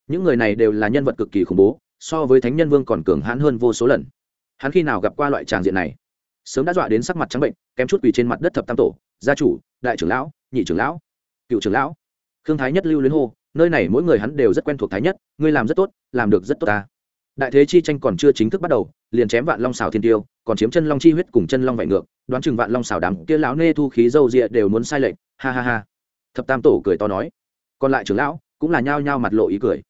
Những người này đều là nhân vật cực kỳ khủng bố, so với thánh nhân vương còn cường hãn hơn vô số lần. Hắn khi nào gặp qua loại tràng diện này? Sớm đã dọa đến sắc mặt trắng bệnh, kém chút quỳ trên mặt đất thập tam tổ, gia chủ, đại trưởng lão, nhị trưởng lão, cựu trưởng lão. Khương thái nhất lưu luyến hô, nơi này mỗi người hắn đều rất quen thuộc thái nhất, ngươi làm rất tốt, làm được rất tốt ta. Đại thế chi tranh còn chưa chính thức bắt đầu, liền chém vạn long xào thiên tiêu, còn chiếm chân long chi huyết cùng chân long vạy ngược, đoán chừng vạn long xào đám kia lão nê thu khí dâu rịa đều muốn sai lệch, ha ha ha. Thập tam tổ cười to nói. Còn lại trưởng lão cũng là nhao nhao mặt lộ ý cười.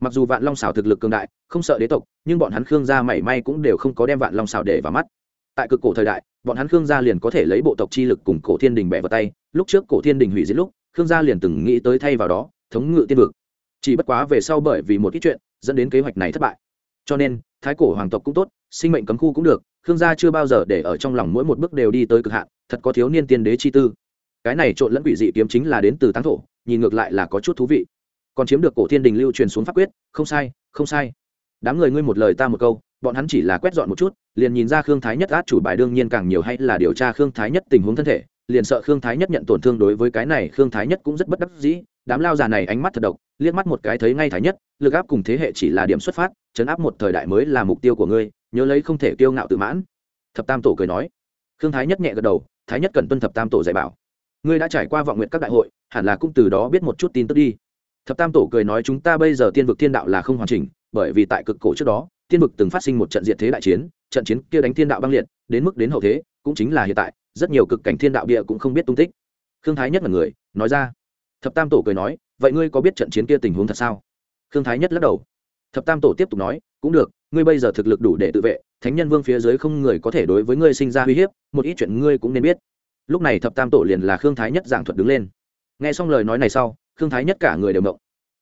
Mặc dù vạn long xào thực lực cường đại, không sợ đế tộc, nhưng bọn hắn khương gia mảy may cũng đều không có đem vạn long xào để vào mắt tại cực cổ thời đại, bọn hắn khương gia liền có thể lấy bộ tộc chi lực cùng cổ thiên đình bẻ vào tay, lúc trước cổ thiên đình hủy diệt lúc, khương gia liền từng nghĩ tới thay vào đó, thống ngự tiên vực. Chỉ bất quá về sau bởi vì một ít chuyện, dẫn đến kế hoạch này thất bại. Cho nên, thái cổ hoàng tộc cũng tốt, sinh mệnh cấm khu cũng được, khương gia chưa bao giờ để ở trong lòng mỗi một bước đều đi tới cực hạn, thật có thiếu niên tiên đế chi tư. Cái này trộn lẫn quỷ dị kiếm chính là đến từ táng thổ, nhìn ngược lại là có chút thú vị. Còn chiếm được cổ thiên đình lưu truyền xuống pháp quyết, không sai không sai. Đám người ngươi một lời ta một câu bọn hắn chỉ là quét dọn một chút, liền nhìn ra khương thái nhất át chủ bài đương nhiên càng nhiều hay là điều tra khương thái nhất tình huống thân thể, liền sợ khương thái nhất nhận tổn thương đối với cái này khương thái nhất cũng rất bất đắc dĩ, đám lao già này ánh mắt thật độc, liếc mắt một cái thấy ngay thái nhất, lực áp cùng thế hệ chỉ là điểm xuất phát, chấn áp một thời đại mới là mục tiêu của ngươi, nhớ lấy không thể kiêu ngạo tự mãn. Thập tam tổ cười nói. Khương thái nhất nhẹ gật đầu, thái nhất cần tuân thập tam tổ dạy bảo. Ngươi đã trải qua vọng nguyện các đại hội, hẳn là cũng từ đó biết một chút tin tức đi. Thập tam tổ cười nói chúng ta bây giờ tiên vực thiên đạo là không hoàn chỉnh, bởi vì tại cực cổ trước đó tiên vực từng phát sinh một trận diệt thế đại chiến, trận chiến kia đánh thiên đạo băng liệt, đến mức đến hậu thế, cũng chính là hiện tại, rất nhiều cực cảnh thiên đạo bịa cũng không biết tung tích. Khương thái nhất là người, nói ra. Thập tam tổ cười nói, vậy ngươi có biết trận chiến kia tình huống thật sao? Khương thái nhất lắc đầu. Thập tam tổ tiếp tục nói, cũng được, ngươi bây giờ thực lực đủ để tự vệ, thánh nhân vương phía dưới không người có thể đối với ngươi sinh ra uy hiếp, một ít chuyện ngươi cũng nên biết. Lúc này thập tam tổ liền là khương thái nhất giảng thuật đứng lên. Nghe xong lời nói này sau, khương thái nhất cả người đều mộng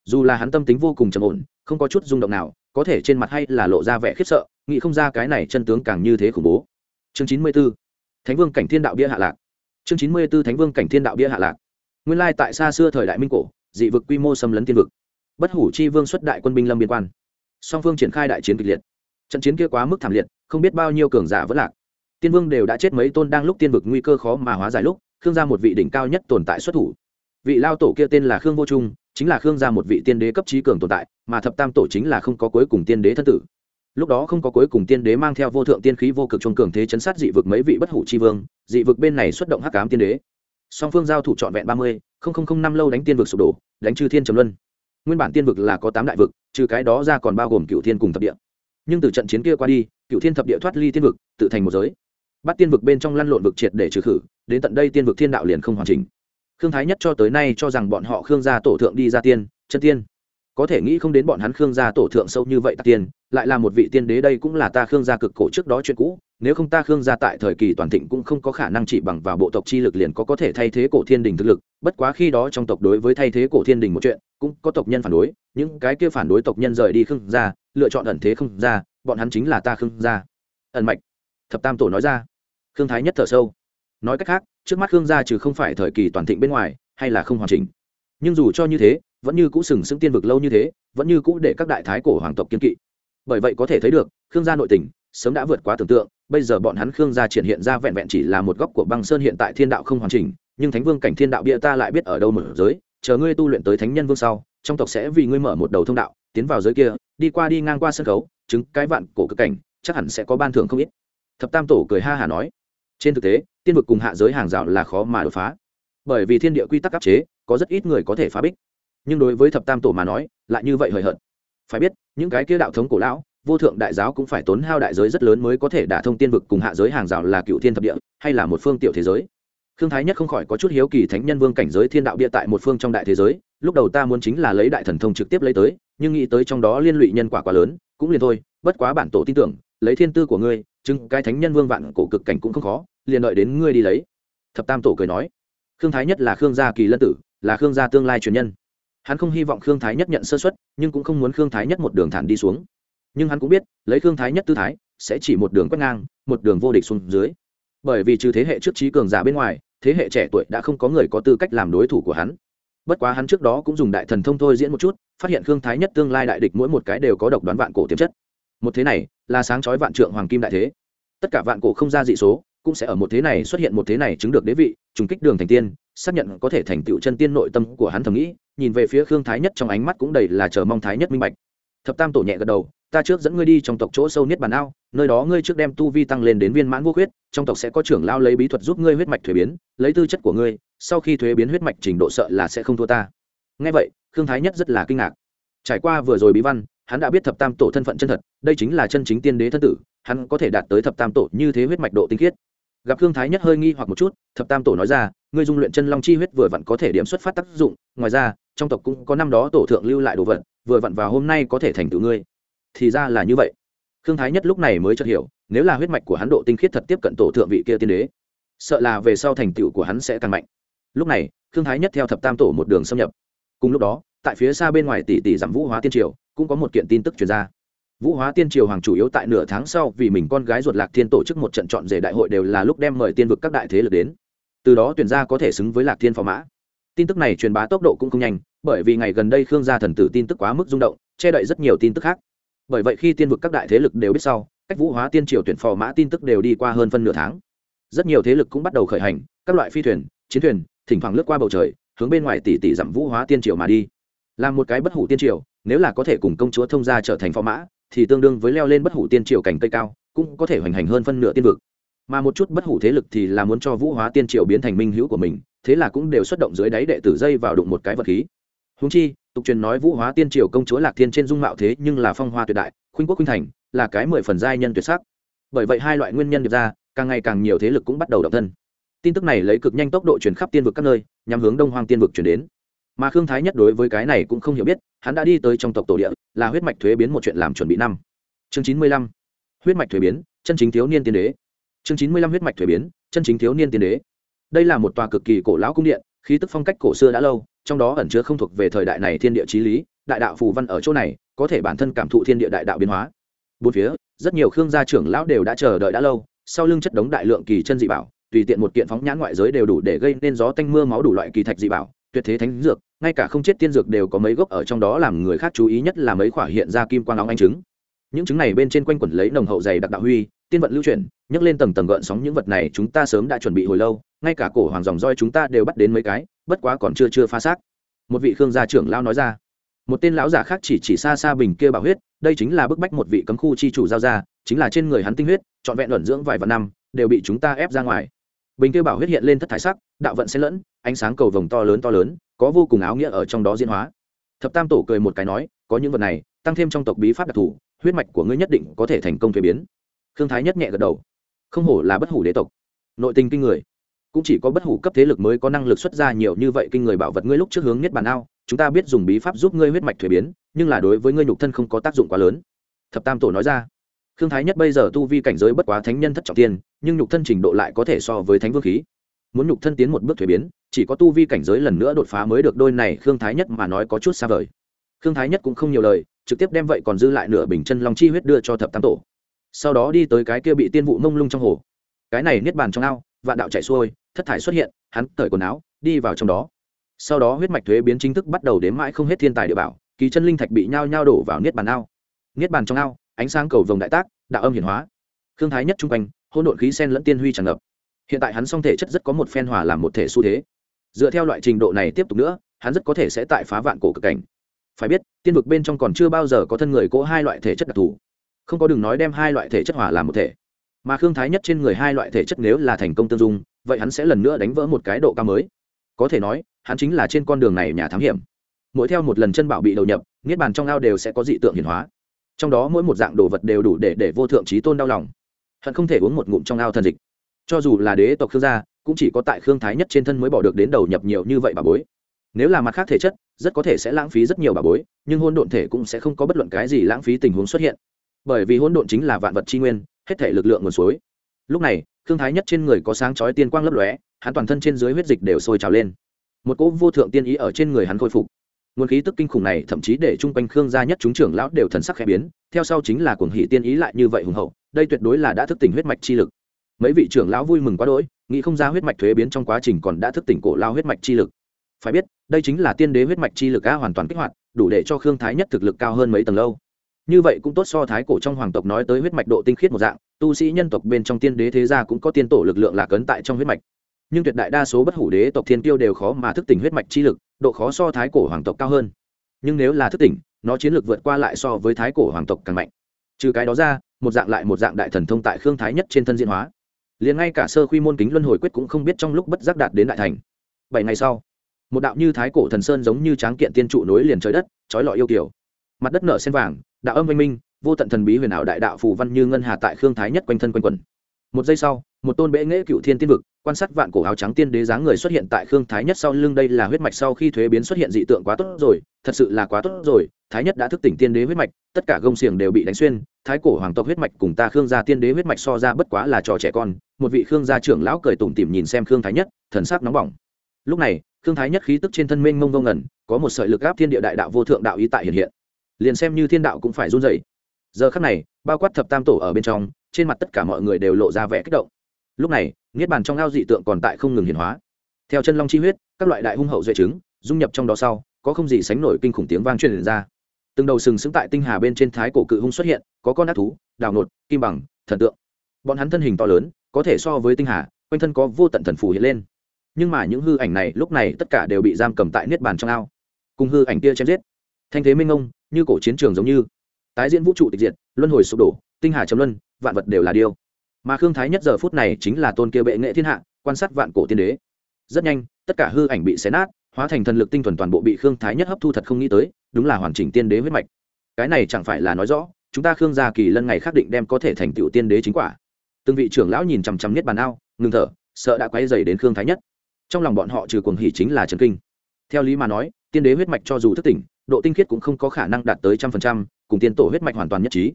dù là hắn tâm tính vô cùng trầm ổn, không có chút rung động nào có thể trên mặt hay là lộ ra vẻ khiếp sợ, nghĩ không ra cái này chân tướng càng như thế khủng bố. Chương chín mươi b ố thánh vương cảnh thiên đạo bia hạ lạc. Chương chín mươi b ố thánh vương cảnh thiên đạo bia hạ lạc. Nguyên lai tại xa xưa thời đại minh cổ, dị vực quy mô xâm lấn tiên vực. Bất hủ chi vương xuất đại quân binh lâm biên quan. Song phương triển khai đại chiến kịch liệt. Trận chiến kia quá mức thảm liệt, không biết bao nhiêu cường giả vẫn lạc. Tiên vương đều đã chết mấy tôn đang lúc tiên vực nguy cơ khó mà hóa giải lúc, khương ra một vị đỉnh cao nhất tồn tại xuất thủ. Vị lao tổ kia tên là khương vô trung chính là khương gia một vị tiên đế cấp trí cường tồn tại, mà thập tam tổ chính là không có cuối cùng tiên đế thân tử. Lúc đó không có cuối cùng tiên đế mang theo vô thượng tiên khí vô cực trong cường thế chấn sát dị vực mấy vị bất hủ chi vương, dị vực bên này xuất động hắc cám tiên đế. Song phương giao thủ trọn vẹn ba mươi năm lâu đánh tiên vực sụp đổ, đánh chư thiên trầm luân. Nguyên bản tiên vực là có tám đại vực, trừ cái đó ra còn bao gồm cựu thiên cùng thập địa. Nhưng từ trận chiến kia qua đi cựu thiên thập địa thoát ly tiên vực, tự thành một giới. Bắt tiên vực bên trong lăn lộn vực triệt để trừ khử, đến tận đây tiên vực thiên đạo liền không hoàn chỉnh khương thái nhất cho tới nay cho rằng bọn họ khương gia tổ thượng đi ra tiên, chân tiên. Có thể nghĩ không đến bọn hắn khương gia tổ thượng sâu như vậy tạc tiên, lại là một vị tiên đế đây cũng là ta khương gia cực cổ trước đó chuyện cũ, nếu không ta khương gia tại thời kỳ toàn thịnh cũng không có khả năng chỉ bằng vào bộ tộc chi lực liền có có thể thay thế cổ thiên đình thực lực, bất quá khi đó trong tộc đối với thay thế cổ thiên đình một chuyện, cũng có tộc nhân phản đối, những cái kia phản đối tộc nhân rời đi khương gia, lựa chọn ẩn thế không ra, bọn hắn chính là ta khương gia. Ẩn mạch. Thập tam tổ nói ra. Khương thái nhất thở sâu. Nói cách khác trước mắt khương gia trừ không phải thời kỳ toàn thịnh bên ngoài, hay là không hoàn chỉnh. Nhưng dù cho như thế, vẫn như cũ sừng sững tiên vực lâu như thế, vẫn như cũ để các đại thái cổ hoàng tộc kiên kỵ. Bởi vậy có thể thấy được, khương gia nội tình sớm đã vượt quá tưởng tượng, bây giờ bọn hắn khương gia triển hiện ra vẹn vẹn chỉ là một góc của băng sơn hiện tại thiên đạo không hoàn chỉnh, nhưng thánh vương cảnh thiên đạo bia ta lại biết ở đâu mở giới, chờ ngươi tu luyện tới thánh nhân vương sau, trong tộc sẽ vì ngươi mở một đầu thông đạo, tiến vào giới kia, đi qua đi ngang qua sân khấu, chứng cái vạn cổ cực cảnh, chắc hẳn sẽ có ban thưởng không ít. Thập tam tổ cười ha hả nói. Trên thực tế tiên vực cùng hạ giới hàng rào là khó mà đột phá. Bởi vì thiên địa quy tắc áp chế, có rất ít người có thể phá bích. Nhưng đối với thập tam tổ mà nói, lại như vậy hời hợt. Phải biết, những cái kia đạo thống cổ lão, vô thượng đại giáo cũng phải tốn hao đại giới rất lớn mới có thể đả thông tiên vực cùng hạ giới hàng rào là cựu thiên thập địa, hay là một phương tiểu thế giới. Khương thái nhất không khỏi có chút hiếu kỳ thánh nhân vương cảnh giới thiên đạo bia tại một phương trong đại thế giới, lúc đầu ta muốn chính là lấy đại thần thông trực tiếp lấy tới, nhưng nghĩ tới trong đó liên lụy nhân quả quá lớn, cũng liền thôi, bất quá bản tổ tin tưởng, lấy thiên tư của ngươi, chứng cái thánh nhân vương vạn cổ cực cảnh cũng không khó liền đợi đến ngươi đi lấy. Thập tam tổ cười nói, khương thái nhất là khương gia kỳ lân tử, là khương gia tương lai truyền nhân. Hắn không hy vọng khương thái nhất nhận sơ xuất nhưng cũng không muốn khương thái nhất một đường thản đi xuống. Nhưng hắn cũng biết, lấy khương thái nhất tư thái, sẽ chỉ một đường quét ngang, một đường vô địch xuống dưới. Bởi vì trừ thế hệ trước trí cường giả bên ngoài, thế hệ trẻ tuổi đã không có người có tư cách làm đối thủ của hắn. Bất quá hắn trước đó cũng dùng đại thần thông thôi diễn một chút, phát hiện khương thái nhất tương lai đại địch mỗi một cái đều có độc đoán vạn cổ tiềm chất. Một thế này, là sáng chói vạn trượng hoàng kim đại thế. Tất cả vạn cổ không ra dị số cũng sẽ ở một thế này xuất hiện một thế này chứng được đế vị, trùng kích đường thành tiên, xác nhận có thể thành tựu chân tiên nội tâm của hắn thầm nghĩ, nhìn về phía khương thái nhất trong ánh mắt cũng đầy là chờ mong thái nhất minh bạch. Thập tam tổ nhẹ gật đầu, ta trước dẫn ngươi đi trong tộc chỗ sâu nhất bàn ao, nơi đó ngươi trước đem tu vi tăng lên đến viên mãn vô huyết trong tộc sẽ có trưởng lao lấy bí thuật giúp ngươi huyết mạch thuế biến, lấy tư chất của ngươi, sau khi thuế biến huyết mạch trình độ sợ là sẽ không thua ta. Ngay vậy, khương thái nhất rất là kinh ngạc. Trải qua vừa rồi bí văn, hắn đã biết thập tam tổ thân phận chân thật, đây chính là chân chính tiên đế thân tử, hắn có thể đạt tới thập tam tổ như thế huyết mạch độ tinh khiết gặp Thương thái nhất hơi nghi hoặc một chút, thập tam tổ nói ra, ngươi dung luyện chân long chi huyết vừa vặn có thể điểm xuất phát tác dụng, ngoài ra, trong tộc cũng có năm đó tổ thượng lưu lại đồ vật, vừa vặn vào hôm nay có thể thành tựu ngươi. Thì ra là như vậy. Thương thái nhất lúc này mới chợt hiểu, nếu là huyết mạch của hắn độ tinh khiết thật tiếp cận tổ thượng vị kia tiên đế, sợ là về sau thành tựu của hắn sẽ càng mạnh. Lúc này Thương thái nhất theo thập tam tổ một đường xâm nhập. Cùng lúc đó, tại phía xa bên ngoài tỷ tỷ giảm vũ hóa tiên triều, cũng có một kiện tin tức truyền ra vũ hóa tiên triều hoàng chủ yếu tại nửa tháng sau vì mình con gái ruột lạc thiên tổ chức một trận chọn rể đại hội đều là lúc đem mời tiên vực các đại thế lực đến. Từ đó tuyển ra có thể xứng với lạc thiên phò mã. Tin tức này truyền bá tốc độ cũng không nhanh, bởi vì ngày gần đây khương gia thần tử tin tức quá mức rung động, che đậy rất nhiều tin tức khác. Bởi vậy khi tiên vực các đại thế lực đều biết sau, cách vũ hóa tiên triều tuyển phò mã tin tức đều đi qua hơn phân nửa tháng. Rất nhiều thế lực cũng bắt đầu khởi hành, các loại phi thuyền, chiến thuyền, thỉnh thoảng lướt qua bầu trời, hướng bên ngoài tỷ tỷ dặm vũ hóa tiên triều mà đi. Làm một cái bất hủ tiên triều, nếu là có thể cùng công chúa thông gia trở thành phò mã thì tương đương với leo lên bất hủ tiên triều cảnh cây cao, cũng có thể hoành hành hơn phân nửa tiên vực. Mà một chút bất hủ thế lực thì là muốn cho vũ hóa tiên triều biến thành minh hữu của mình, thế là cũng đều xuất động dưới đáy đệ tử dây vào đụng một cái vật khí. Húng chi, tục truyền nói vũ hóa tiên triều công chúa lạc thiên trên dung mạo thế nhưng là phong hoa tuyệt đại, khuynh quốc khuynh thành, là cái mười phần giai nhân tuyệt sắc. Bởi vậy hai loại nguyên nhân được ra, càng ngày càng nhiều thế lực cũng bắt đầu động thân. Tin tức này lấy cực nhanh tốc độ truyền khắp tiên vực các nơi nhằm hướng đông hoang tiên vực chuyển đến mà khương thái nhất đối với cái này cũng không hiểu biết, hắn đã đi tới trong tộc tổ địa, là huyết mạch thuế biến một chuyện làm chuẩn bị năm. Chương chín mươi lăm. Huyết mạch thuế biến, chân chính thiếu niên tiên đế. Chương chín mươi lăm huyết mạch thuế biến, chân chính thiếu niên tiên đế. Đây là một tòa cực kỳ cổ lão cung điện, khí tức phong cách cổ xưa đã lâu, trong đó ẩn chứa không thuộc về thời đại này thiên địa chí lý, đại đạo phù văn ở chỗ này, có thể bản thân cảm thụ thiên địa đại đạo biến hóa. Bốn phía, rất nhiều khương gia trưởng lão đều đã chờ đợi đã lâu, sau lưng chất đống đại lượng kỳ chân dị bảo, tùy tiện một kiện phóng nhãn ngoại giới đều đủ để gây nên gió tanh mưa máu đủ loại kỳ thạch dị bảo tuyệt thế thánh dược, ngay cả không chết tiên dược đều có mấy gốc ở trong đó làm người khác chú ý nhất là mấy khỏa hiện ra kim quang óng anh trứng. Những trứng này bên trên quanh quẩn lấy nồng hậu dày đặc đạo huy, tiên vận lưu chuyển, nhấc lên tầng tầng gợn sóng những vật này chúng ta sớm đã chuẩn bị hồi lâu, ngay cả cổ hoàng dòng roi chúng ta đều bắt đến mấy cái, bất quá còn chưa chưa phá xác. Một vị khương gia trưởng lao nói ra. Một tên lão giả khác chỉ chỉ xa xa bình kia bảo huyết, đây chính là bức bách một vị cấm khu chi chủ giao ra, chính là trên người hắn tinh huyết, trọn vẹn luận dưỡng vài vạn năm, đều bị chúng ta ép ra ngoài bình kia bảo huyết hiện lên thất thải sắc, đạo vận xen lẫn, ánh sáng cầu vồng to lớn to lớn, có vô cùng áo nghĩa ở trong đó diễn hóa. Thập tam tổ cười một cái nói, có những vật này, tăng thêm trong tộc bí pháp đặc thù, huyết mạch của ngươi nhất định có thể thành công thuế biến. Thương thái nhất nhẹ gật đầu. Không hổ là bất hủ đế tộc. Nội tình kinh người. Cũng chỉ có bất hủ cấp thế lực mới có năng lực xuất ra nhiều như vậy kinh người bảo vật ngươi lúc trước hướng nhất bàn ao, chúng ta biết dùng bí pháp giúp ngươi huyết mạch thuế biến, nhưng là đối với ngươi nhục thân không có tác dụng quá lớn. Thập tam tổ nói ra khương thái nhất bây giờ tu vi cảnh giới bất quá thánh nhân thất trọng tiên, nhưng nhục thân trình độ lại có thể so với thánh vương khí. Muốn nhục thân tiến một bước thuế biến, chỉ có tu vi cảnh giới lần nữa đột phá mới được đôi này khương thái nhất mà nói có chút xa vời. Khương thái nhất cũng không nhiều lời, trực tiếp đem vậy còn dư lại nửa bình chân long chi huyết đưa cho thập tam tổ. Sau đó đi tới cái kia bị tiên vụ mông lung trong hồ. Cái này niết bàn trong ao, vạn đạo chạy xuôi, thất thải xuất hiện, hắn cởi quần áo, đi vào trong đó. Sau đó huyết mạch thuế biến chính thức bắt đầu đến mãi không hết thiên tài địa bảo, kỳ chân linh thạch bị nhao nhao đổ vào niết bàn ao. Niết bàn trong ao ánh sáng cầu vồng đại tác, đạo âm hiển hóa. Khương thái nhất chung quanh hôn độn khí sen lẫn tiên huy tràn ngập. Hiện tại hắn song thể chất rất có một phen hòa làm một thể xu thế. Dựa theo loại trình độ này tiếp tục nữa, hắn rất có thể sẽ tại phá vạn cổ cực cảnh. Phải biết, tiên vực bên trong còn chưa bao giờ có thân người cỗ hai loại thể chất đặc thù. Không có đường nói đem hai loại thể chất hòa làm một thể. Mà khương thái nhất trên người hai loại thể chất nếu là thành công tương dung, vậy hắn sẽ lần nữa đánh vỡ một cái độ cao mới. Có thể nói, hắn chính là trên con đường này nhà thám hiểm. Mỗi theo một lần chân bảo bị đầu nhập, niết bàn trong ao đều sẽ có dị tượng hiển hóa trong đó mỗi một dạng đồ vật đều đủ để để vô thượng trí tôn đau lòng. Hận không thể uống một ngụm trong ao thần dịch. Cho dù là đế tộc khương gia, cũng chỉ có tại khương thái nhất trên thân mới bỏ được đến đầu nhập nhiều như vậy bà bối. Nếu là mặt khác thể chất, rất có thể sẽ lãng phí rất nhiều bà bối, nhưng hôn độn thể cũng sẽ không có bất luận cái gì lãng phí tình huống xuất hiện. Bởi vì hôn độn chính là vạn vật tri nguyên, hết thể lực lượng nguồn suối. Lúc này, khương thái nhất trên người có sáng chói tiên quang lấp lóe, hắn toàn thân trên dưới huyết dịch đều sôi trào lên. Một cỗ vô thượng tiên ý ở trên người hắn khôi phục nguồn khí tức kinh khủng này thậm chí để chung quanh khương gia nhất chúng trưởng lão đều thần sắc khẽ biến, theo sau chính là cuồng hỷ tiên ý lại như vậy hùng hậu, đây tuyệt đối là đã thức tỉnh huyết mạch chi lực. Mấy vị trưởng lão vui mừng quá đỗi, nghĩ không ra huyết mạch thuế biến trong quá trình còn đã thức tỉnh cổ lao huyết mạch chi lực. Phải biết, đây chính là tiên đế huyết mạch chi lực a hoàn toàn kích hoạt, đủ để cho khương thái nhất thực lực cao hơn mấy tầng lâu. Như vậy cũng tốt so thái cổ trong hoàng tộc nói tới huyết mạch độ tinh khiết một dạng, tu sĩ nhân tộc bên trong tiên đế thế gia cũng có tiên tổ lực lượng lạc ấn tại trong huyết mạch. Nhưng tuyệt đại đa số bất hủ đế tộc thiên tiêu đều khó mà thức tỉnh huyết mạch chi lực độ khó so thái cổ hoàng tộc cao hơn. Nhưng nếu là thức tỉnh, nó chiến lược vượt qua lại so với thái cổ hoàng tộc càng mạnh. Trừ cái đó ra, một dạng lại một dạng đại thần thông tại khương thái nhất trên thân diễn hóa. Liền ngay cả sơ quy môn kính luân hồi quyết cũng không biết trong lúc bất giác đạt đến đại thành. Bảy ngày sau, một đạo như thái cổ thần sơn giống như tráng kiện tiên trụ nối liền trời đất, trói lọi yêu kiểu mặt đất nở sen vàng, đạo âm văn minh, vô tận thần bí huyền ảo đại đạo phù văn như ngân hà tại khương thái nhất quanh thân quanh quẩn. Một giây sau, một tôn bệ nghễ cựu thiên tiên vực quan sát vạn cổ áo trắng tiên đế dáng người xuất hiện tại khương thái nhất sau lưng đây là huyết mạch sau khi thuế biến xuất hiện dị tượng quá tốt rồi, thật sự là quá tốt rồi, thái nhất đã thức tỉnh tiên đế huyết mạch, tất cả gông xiềng đều bị đánh xuyên, thái cổ hoàng tộc huyết mạch cùng ta khương gia tiên đế huyết mạch so ra bất quá là trò trẻ con, một vị khương gia trưởng lão cười tủm tỉm nhìn xem khương thái nhất, thần sắc nóng bỏng. Lúc này, khương thái nhất khí tức trên thân mênh mông vô ngẩn có một sợi lực áp thiên địa đại đạo vô thượng đạo ý tại hiện hiện. Liền xem như thiên đạo cũng phải run rẩy. Giờ khắc này, bao quát thập tam tổ ở bên trong, trên mặt tất cả mọi người đều lộ ra vẻ kích động lúc này, niết bàn trong ao dị tượng còn tại không ngừng hiển hóa. Theo chân long chi huyết, các loại đại hung hậu duệ trứng dung nhập trong đó sau, có không gì sánh nổi kinh khủng tiếng vang truyền ra. Từng đầu sừng sững tại tinh hà bên trên thái cổ cự hung xuất hiện, có con ác thú, đào nột, kim bằng, thần tượng. Bọn hắn thân hình to lớn, có thể so với tinh hà, quanh thân có vô tận thần phù hiện lên. Nhưng mà những hư ảnh này lúc này tất cả đều bị giam cầm tại niết bàn trong ao. Cùng hư ảnh kia chém giết. Thanh thế minh ông, như cổ chiến trường giống như. Tái diễn vũ trụ tịch diệt, luân hồi sụp đổ, tinh hà chấm luân, vạn vật đều là điêu mà khương thái nhất giờ phút này chính là tôn kia bệ nghệ thiên hạ, quan sát vạn cổ tiên đế. Rất nhanh, tất cả hư ảnh bị xé nát, hóa thành thần lực tinh thuần toàn bộ bị khương thái nhất hấp thu thật không nghĩ tới, đúng là hoàn chỉnh tiên đế huyết mạch. Cái này chẳng phải là nói rõ, chúng ta khương gia kỳ lân ngày khắc định đem có thể thành tựu tiên đế chính quả. Từng vị trưởng lão nhìn chằm chằm nhất bàn ao, ngừng thở, sợ đã quay dày đến khương thái nhất. Trong lòng bọn họ trừ cuồng hỉ chính là trần kinh. Theo lý mà nói, tiên đế huyết mạch cho dù thức tỉnh, độ tinh khiết cũng không có khả năng đạt tới trăm phần trăm, cùng tiên tổ huyết mạch hoàn toàn nhất trí.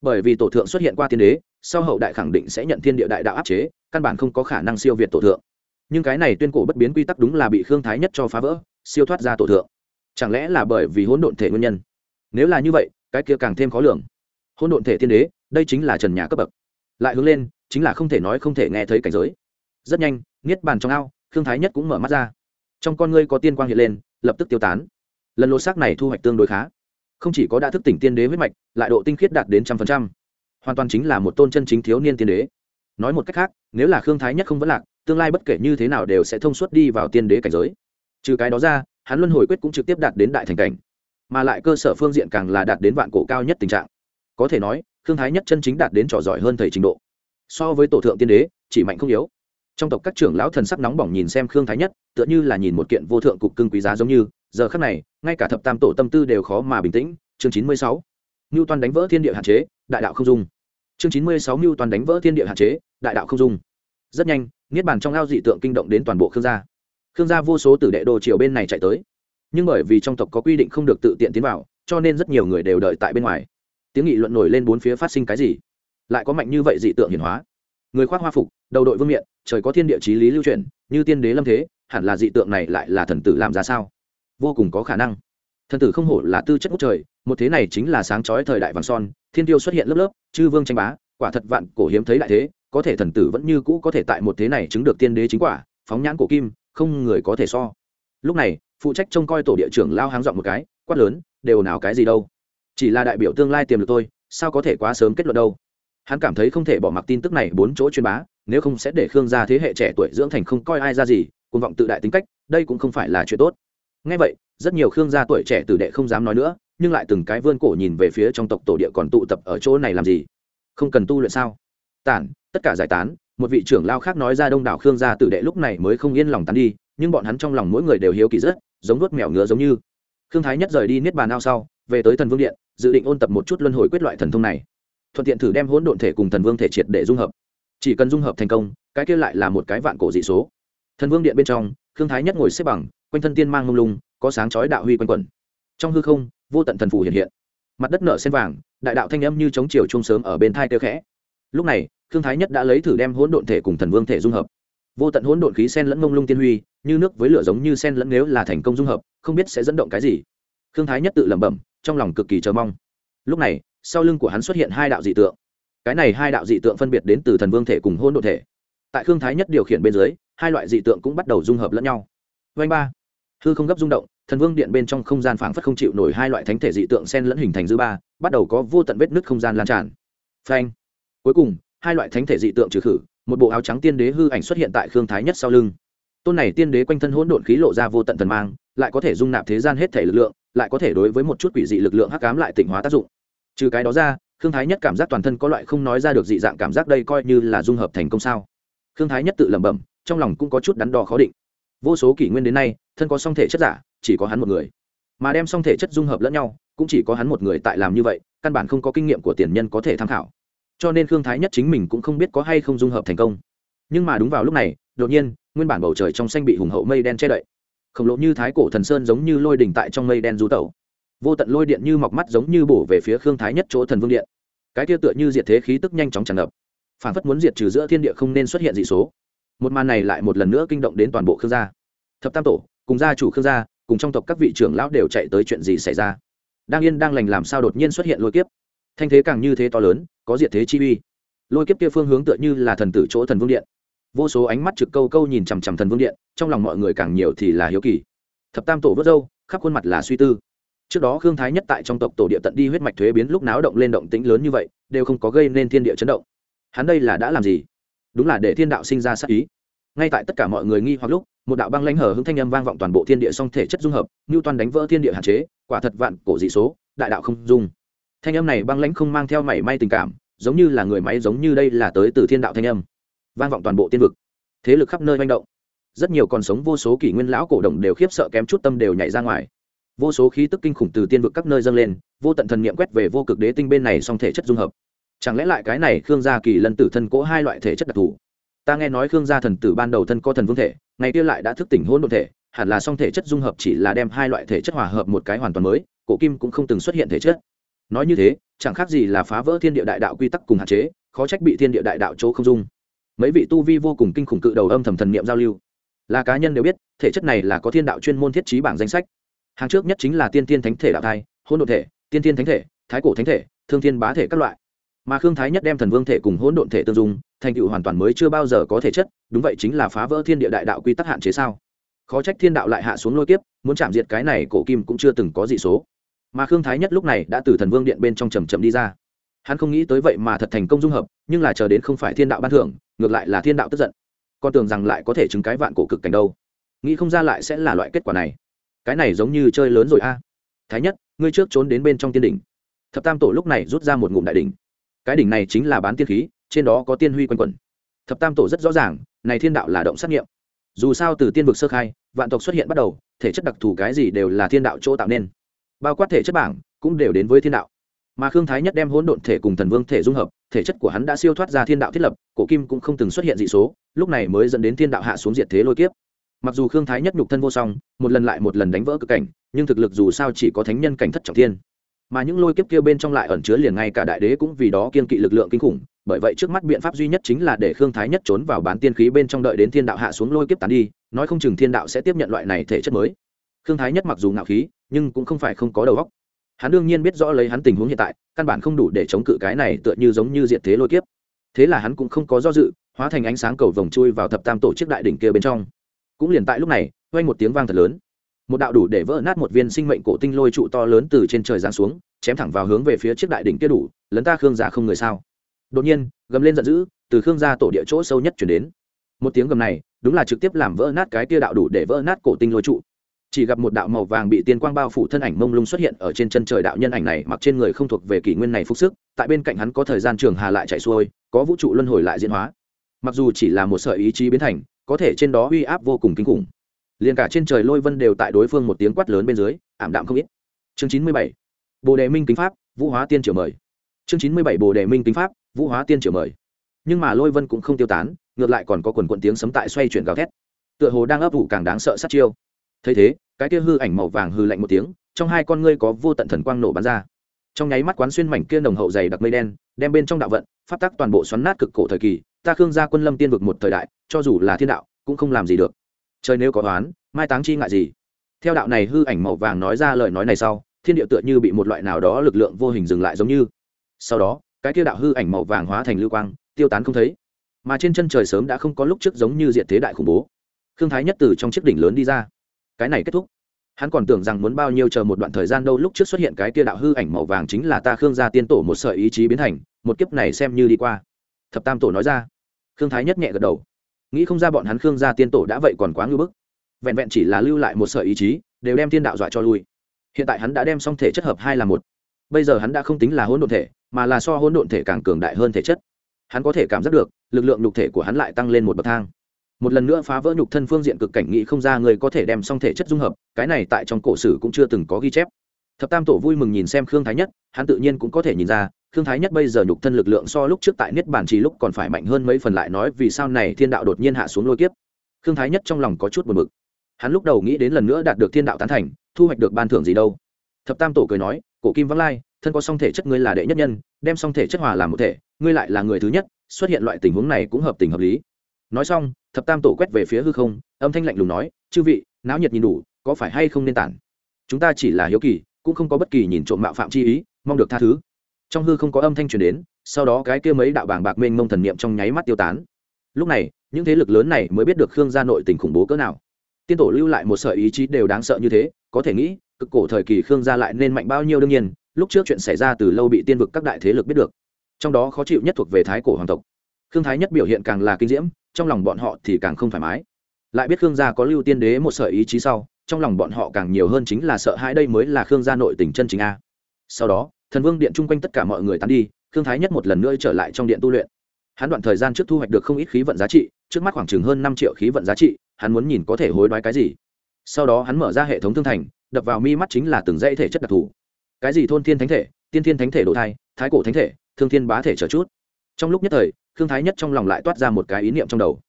Bởi vì tổ thượng xuất hiện qua tiên đế sau hậu đại khẳng định sẽ nhận thiên địa đại đạo áp chế, căn bản không có khả năng siêu việt tổ thượng. Nhưng cái này tuyên cổ bất biến quy tắc đúng là bị khương thái nhất cho phá vỡ, siêu thoát ra tổ thượng. Chẳng lẽ là bởi vì hỗn độn thể nguyên nhân? Nếu là như vậy, cái kia càng thêm khó lường. Hỗn độn thể tiên đế, đây chính là trần nhà cấp bậc. Lại hướng lên, chính là không thể nói không thể nghe thấy cảnh giới. Rất nhanh, niết bàn trong ao, khương thái nhất cũng mở mắt ra. Trong con ngươi có tiên quang hiện lên, lập tức tiêu tán. Lần lô xác này thu hoạch tương đối khá. Không chỉ có đã thức tỉnh tiên đế huyết mạch, lại độ tinh khiết đạt đến trăm phần trăm hoàn toàn chính là một tôn chân chính thiếu niên tiên đế. Nói một cách khác, nếu là khương thái nhất không vẫn lạc, tương lai bất kể như thế nào đều sẽ thông suốt đi vào tiên đế cảnh giới. Trừ cái đó ra, hắn luân hồi quyết cũng trực tiếp đạt đến đại thành cảnh, mà lại cơ sở phương diện càng là đạt đến vạn cổ cao nhất tình trạng. Có thể nói, khương thái nhất chân chính đạt đến trò giỏi hơn thầy trình độ. So với tổ thượng tiên đế, chỉ mạnh không yếu. Trong tộc các trưởng lão thần sắc nóng bỏng nhìn xem khương thái nhất, tựa như là nhìn một kiện vô thượng cục cưng quý giá giống như, giờ khắc này, ngay cả thập tam tổ tâm tư đều khó mà bình tĩnh, chương chín mươi sáu ngưu toàn đánh vỡ thiên địa hạn chế, đại đạo không dung. Chương chín mươi sáu ngưu toàn đánh vỡ thiên địa hạn chế, đại đạo không dung. Rất nhanh, niết bàn trong ao dị tượng kinh động đến toàn bộ khương gia. Khương gia vô số tử đệ đồ triều bên này chạy tới. Nhưng bởi vì trong tộc có quy định không được tự tiện tiến vào, cho nên rất nhiều người đều đợi tại bên ngoài. Tiếng nghị luận nổi lên bốn phía phát sinh cái gì? Lại có mạnh như vậy dị tượng hiển hóa. Người khoác hoa phục, đầu đội vương miện, trời có thiên địa chí lý lưu truyền, như tiên đế lâm thế, hẳn là dị tượng này lại là thần tử làm ra sao? Vô cùng có khả năng. Thần tử không hổ là tư chất ngút trời một thế này chính là sáng chói thời đại vàng son, thiên tiêu xuất hiện lớp lớp, chư vương tranh bá, quả thật vạn cổ hiếm thấy đại thế, có thể thần tử vẫn như cũ có thể tại một thế này chứng được tiên đế chính quả, phóng nhãn cổ kim, không người có thể so. Lúc này, phụ trách trông coi tổ địa trưởng lao háng dọn một cái, quát lớn, đều nào cái gì đâu? Chỉ là đại biểu tương lai tiềm lực tôi, sao có thể quá sớm kết luận đâu? Hắn cảm thấy không thể bỏ mặc tin tức này bốn chỗ truyền bá, nếu không sẽ để khương gia thế hệ trẻ tuổi dưỡng thành không coi ai ra gì, cuồng vọng tự đại tính cách, đây cũng không phải là chuyện tốt. Ngay vậy, rất nhiều khương gia tuổi trẻ tử đệ không dám nói nữa nhưng lại từng cái vươn cổ nhìn về phía trong tộc tổ địa còn tụ tập ở chỗ này làm gì? Không cần tu luyện sao? Tản, tất cả giải tán, một vị trưởng lao khác nói ra đông đảo khương gia tử đệ lúc này mới không yên lòng tán đi, nhưng bọn hắn trong lòng mỗi người đều hiếu kỳ rất, giống nuốt mèo ngứa giống như. Khương thái nhất rời đi niết bàn ao sau, về tới thần vương điện, dự định ôn tập một chút luân hồi quyết loại thần thông này. Thuận tiện thử đem hỗn độn thể cùng thần vương thể triệt để dung hợp. Chỉ cần dung hợp thành công, cái kia lại là một cái vạn cổ dị số. Thần vương điện bên trong, khương thái nhất ngồi xếp bằng, quanh thân tiên mang mông lung, có sáng chói đạo huy quanh quẩn. Trong hư không vô tận thần phù hiện hiện. Mặt đất nở sen vàng, đại đạo thanh âm như chống chiều chung sớm ở bên thai kêu khẽ. Lúc này, khương thái nhất đã lấy thử đem hỗn độn thể cùng thần vương thể dung hợp. Vô tận hỗn độn khí sen lẫn mông lung tiên huy, như nước với lửa giống như sen lẫn nếu là thành công dung hợp, không biết sẽ dẫn động cái gì. Khương thái nhất tự lẩm bẩm, trong lòng cực kỳ chờ mong. Lúc này, sau lưng của hắn xuất hiện hai đạo dị tượng. Cái này hai đạo dị tượng phân biệt đến từ thần vương thể cùng hôn độn thể. Tại khương thái nhất điều khiển bên dưới, hai loại dị tượng cũng bắt đầu dung hợp lẫn nhau. Vanh ba. Hư không gấp rung động thần vương điện bên trong không gian phảng phất không chịu nổi hai loại thánh thể dị tượng sen lẫn hình thành dư ba, bắt đầu có vô tận vết nứt không gian lan tràn. Phanh. Cuối cùng, hai loại thánh thể dị tượng trừ khử, một bộ áo trắng tiên đế hư ảnh xuất hiện tại khương thái nhất sau lưng. Tôn này tiên đế quanh thân hỗn độn khí lộ ra vô tận thần mang, lại có thể dung nạp thế gian hết thể lực lượng, lại có thể đối với một chút quỷ dị lực lượng hắc cám lại tỉnh hóa tác dụng. Trừ cái đó ra, khương thái nhất cảm giác toàn thân có loại không nói ra được dị dạng cảm giác đây coi như là dung hợp thành công sao. Khương thái nhất tự lẩm bẩm, trong lòng cũng có chút đắn đo khó định. Vô số kỷ nguyên đến nay, thân có song thể chất giả chỉ có hắn một người. Mà đem song thể chất dung hợp lẫn nhau, cũng chỉ có hắn một người tại làm như vậy, căn bản không có kinh nghiệm của tiền nhân có thể tham khảo. Cho nên khương thái nhất chính mình cũng không biết có hay không dung hợp thành công. Nhưng mà đúng vào lúc này, đột nhiên, nguyên bản bầu trời trong xanh bị hùng hậu mây đen che đậy. Khổng lộ như thái cổ thần sơn giống như lôi đỉnh tại trong mây đen rú tẩu. Vô tận lôi điện như mọc mắt giống như bổ về phía khương thái nhất chỗ thần vương điện. Cái kia tựa như diệt thế khí tức nhanh chóng tràn ngập. Phản phất muốn diệt trừ giữa thiên địa không nên xuất hiện dị số. Một màn này lại một lần nữa kinh động đến toàn bộ khương gia. Thập tam tổ, cùng gia chủ khương gia cùng trong tộc các vị trưởng lão đều chạy tới chuyện gì xảy ra. Đang yên đang lành làm sao đột nhiên xuất hiện lôi kiếp? Thanh thế càng như thế to lớn, có diệt thế chi uy. Lôi kiếp kia phương hướng tựa như là thần tử chỗ thần vương điện. Vô số ánh mắt trực câu câu nhìn chằm chằm thần vương điện, trong lòng mọi người càng nhiều thì là hiếu kỳ. Thập tam tổ vớt râu, khắp khuôn mặt là suy tư. Trước đó khương thái nhất tại trong tộc tổ địa tận đi huyết mạch thuế biến lúc náo động lên động tĩnh lớn như vậy, đều không có gây nên thiên địa chấn động. Hắn đây là đã làm gì? Đúng là để thiên đạo sinh ra sát ý. Ngay tại tất cả mọi người nghi hoặc lúc một đạo băng lãnh hở hướng thanh âm vang vọng toàn bộ thiên địa song thể chất dung hợp như toàn đánh vỡ thiên địa hạn chế, quả thật vạn cổ dị số, đại đạo không dung. Thanh âm này băng lãnh không mang theo mảy may tình cảm, giống như là người máy giống như đây là tới từ thiên đạo thanh âm. Vang vọng toàn bộ tiên vực. Thế lực khắp nơi manh động. Rất nhiều còn sống vô số kỷ nguyên lão cổ động đều khiếp sợ kém chút tâm đều nhảy ra ngoài. Vô số khí tức kinh khủng từ tiên vực các nơi dâng lên, vô tận thần niệm quét về vô cực đế tinh bên này song thể chất dung hợp. Chẳng lẽ lại cái này khương gia kỳ lân tử thân cỗ hai loại thể chất đặc thù? Ta nghe nói khương gia thần tử ban đầu thân có thần vương thể, ngày kia lại đã thức tỉnh hôn đ ộ thể, hẳn là song thể chất dung hợp chỉ là đem hai loại thể chất hòa hợp một cái hoàn toàn mới, cổ kim cũng không từng xuất hiện thể chất. Nói như thế, chẳng khác gì là phá vỡ thiên địa đại đạo quy tắc cùng hạn chế, khó trách bị thiên địa đại đạo chỗ không dung. Mấy vị tu vi vô cùng kinh khủng cự đầu âm thầm thần niệm giao lưu. Là cá nhân đều biết, thể chất này là có thiên đạo chuyên môn thiết trí bảng danh sách. Hàng trước nhất chính là tiên tiên thánh thể đạo thai hôn đ ộ thể, tiên tiên thánh thể, thái cổ thánh thể, thương thiên bá thể các loại mà khương thái nhất đem thần vương thể cùng hỗn độn thể tương dung, thành tựu hoàn toàn mới chưa bao giờ có thể chất, đúng vậy chính là phá vỡ thiên địa đại đạo quy tắc hạn chế sao? Khó trách thiên đạo lại hạ xuống lôi kiếp, muốn chạm diệt cái này cổ kim cũng chưa từng có dị số. Mà khương thái nhất lúc này đã từ thần vương điện bên trong chầm chậm đi ra. Hắn không nghĩ tới vậy mà thật thành công dung hợp, nhưng là chờ đến không phải thiên đạo ban thưởng, ngược lại là thiên đạo tức giận. Con tưởng rằng lại có thể chứng cái vạn cổ cực cảnh đâu. Nghĩ không ra lại sẽ là loại kết quả này. Cái này giống như chơi lớn rồi a. Thái nhất, ngươi trước trốn đến bên trong tiên đỉnh. Thập tam tổ lúc này rút ra một ngụm đại đỉnh cái đỉnh này chính là bán tiên khí, trên đó có tiên huy quanh quẩn. Thập tam tổ rất rõ ràng, này thiên đạo là động xét nghiệm. Dù sao từ tiên vực sơ khai, vạn tộc xuất hiện bắt đầu, thể chất đặc thù cái gì đều là thiên đạo chỗ tạo nên. Bao quát thể chất bảng, cũng đều đến với thiên đạo. Mà khương thái nhất đem hỗn độn thể cùng thần vương thể dung hợp, thể chất của hắn đã siêu thoát ra thiên đạo thiết lập, cổ kim cũng không từng xuất hiện dị số, lúc này mới dẫn đến thiên đạo hạ xuống diệt thế lôi kiếp. Mặc dù khương thái nhất nhục thân vô song, một lần lại một lần đánh vỡ cực cảnh, nhưng thực lực dù sao chỉ có thánh nhân cảnh thất trọng thiên mà những lôi kiếp kia bên trong lại ẩn chứa liền ngay cả đại đế cũng vì đó kiên kỵ lực lượng kinh khủng, bởi vậy trước mắt biện pháp duy nhất chính là để khương thái nhất trốn vào bán tiên khí bên trong đợi đến thiên đạo hạ xuống lôi kiếp tán đi, nói không chừng thiên đạo sẽ tiếp nhận loại này thể chất mới. Khương thái nhất mặc dù ngạo khí, nhưng cũng không phải không có đầu óc. Hắn đương nhiên biết rõ lấy hắn tình huống hiện tại, căn bản không đủ để chống cự cái này tựa như giống như diện thế lôi kiếp. Thế là hắn cũng không có do dự, hóa thành ánh sáng cầu vòng chui vào thập tam tổ chức đại đỉnh kia bên trong. Cũng liền tại lúc này quay một tiếng vang thật lớn một đạo đủ để vỡ nát một viên sinh mệnh cổ tinh lôi trụ to lớn từ trên trời giáng xuống, chém thẳng vào hướng về phía chiếc đại đỉnh kia đủ, lấn ta khương gia không người sao? Đột nhiên, gầm lên giận dữ, từ khương gia tổ địa chỗ sâu nhất chuyển đến. Một tiếng gầm này, đúng là trực tiếp làm vỡ nát cái kia đạo đủ để vỡ nát cổ tinh lôi trụ. Chỉ gặp một đạo màu vàng bị tiên quang bao phủ thân ảnh mông lung xuất hiện ở trên chân trời đạo nhân ảnh này, mặc trên người không thuộc về kỷ nguyên này phúc sức, tại bên cạnh hắn có thời gian trường hà lại chạy xuôi, có vũ trụ luân hồi lại diễn hóa. Mặc dù chỉ là một sợi ý chí biến thành, có thể trên đó uy áp vô cùng kinh khủng liền cả trên trời lôi vân đều tại đối phương một tiếng quát lớn bên dưới, ảm đạm không ít. Chương chín mươi bảy, bồ đề minh kính pháp, vũ hóa tiên triều mời. Chương chín mươi bảy, bồ đề minh kính pháp, vũ hóa tiên triều mời. Nhưng mà lôi vân cũng không tiêu tán, ngược lại còn có quần quận tiếng sấm tại xoay chuyển gào thét. Tựa hồ đang ấp ủ càng đáng sợ sát chiêu. Thấy thế, cái kia hư ảnh màu vàng hư lạnh một tiếng, trong hai con ngươi có vô tận thần quang nổ bắn ra. Trong nháy mắt quán xuyên mảnh kia nồng hậu dày đặc mây đen, đem bên trong đạo vận phát tắc toàn bộ xoắn nát cực cổ thời kỳ, ta khương gia quân lâm tiên vực một thời đại, cho dù là thiên đạo, cũng không làm gì được trời nếu có đoán mai táng chi ngại gì? Theo đạo này hư ảnh màu vàng nói ra lời nói này sau, thiên địa tựa như bị một loại nào đó lực lượng vô hình dừng lại giống như. Sau đó, cái kia đạo hư ảnh màu vàng hóa thành lưu quang, tiêu tán không thấy. Mà trên chân trời sớm đã không có lúc trước giống như diện thế đại khủng bố. Khương thái nhất từ trong chiếc đỉnh lớn đi ra. Cái này kết thúc. Hắn còn tưởng rằng muốn bao nhiêu chờ một đoạn thời gian đâu lúc trước xuất hiện cái kia đạo hư ảnh màu vàng chính là ta khương gia tiên tổ một sợi ý chí biến thành, một kiếp này xem như đi qua. Thập tam tổ nói ra. Khương thái nhất nhẹ gật đầu nghĩ không ra bọn hắn khương gia tiên tổ đã vậy còn quá ngưỡng bức. Vẹn vẹn chỉ là lưu lại một sợi ý chí, đều đem thiên đạo dọa cho lui. Hiện tại hắn đã đem xong thể chất hợp hai là một. Bây giờ hắn đã không tính là hỗn độn thể, mà là so hỗn độn thể càng cường đại hơn thể chất. Hắn có thể cảm giác được, lực lượng nhục thể của hắn lại tăng lên một bậc thang. Một lần nữa phá vỡ nhục thân phương diện cực cảnh nghĩ không ra người có thể đem xong thể chất dung hợp, cái này tại trong cổ sử cũng chưa từng có ghi chép. Thập tam tổ vui mừng nhìn xem khương thái nhất, hắn tự nhiên cũng có thể nhìn ra khương thái nhất bây giờ nhục thân lực lượng so lúc trước tại niết bản trì lúc còn phải mạnh hơn mấy phần lại nói vì sao này thiên đạo đột nhiên hạ xuống lôi kiếp. Khương thái nhất trong lòng có chút buồn bực. Hắn lúc đầu nghĩ đến lần nữa đạt được thiên đạo tán thành, thu hoạch được ban thưởng gì đâu. Thập tam tổ cười nói, cổ kim Vãng lai, thân có song thể chất ngươi là đệ nhất nhân, đem song thể chất hòa làm một thể, ngươi lại là người thứ nhất, xuất hiện loại tình huống này cũng hợp tình hợp lý. Nói xong, thập tam tổ quét về phía hư không, âm thanh lạnh lùng nói, chư vị, náo nhiệt nhìn đủ, có phải hay không nên tản? Chúng ta chỉ là hiếu kỳ, cũng không có bất kỳ nhìn trộm mạo phạm chi ý, mong được tha thứ trong hư không có âm thanh truyền đến, sau đó cái kia mấy đạo bảng bạc mênh mông thần niệm trong nháy mắt tiêu tán. Lúc này, những thế lực lớn này mới biết được khương gia nội tình khủng bố cỡ nào. Tiên tổ lưu lại một sợi ý chí đều đáng sợ như thế, có thể nghĩ, cực cổ thời kỳ khương gia lại nên mạnh bao nhiêu đương nhiên, lúc trước chuyện xảy ra từ lâu bị tiên vực các đại thế lực biết được. Trong đó khó chịu nhất thuộc về thái cổ hoàng tộc. Khương thái nhất biểu hiện càng là kinh diễm, trong lòng bọn họ thì càng không thoải mái. Lại biết khương gia có lưu tiên đế một sợi ý chí sau, trong lòng bọn họ càng nhiều hơn chính là sợ hãi đây mới là khương gia nội tình chân chính a. Sau đó thần vương điện chung quanh tất cả mọi người tán đi Thương thái nhất một lần nữa trở lại trong điện tu luyện. Hắn đoạn thời gian trước thu hoạch được không ít khí vận giá trị, trước mắt khoảng chừng hơn năm triệu khí vận giá trị, hắn muốn nhìn có thể hối đoái cái gì. Sau đó hắn mở ra hệ thống thương thành, đập vào mi mắt chính là từng dãy thể chất đặc thù. Cái gì thôn thiên thánh thể, tiên thiên thánh thể đồ thai, thái cổ thánh thể, thương thiên bá thể trở chút. Trong lúc nhất thời Thương thái nhất trong lòng lại toát ra một cái ý niệm trong đầu.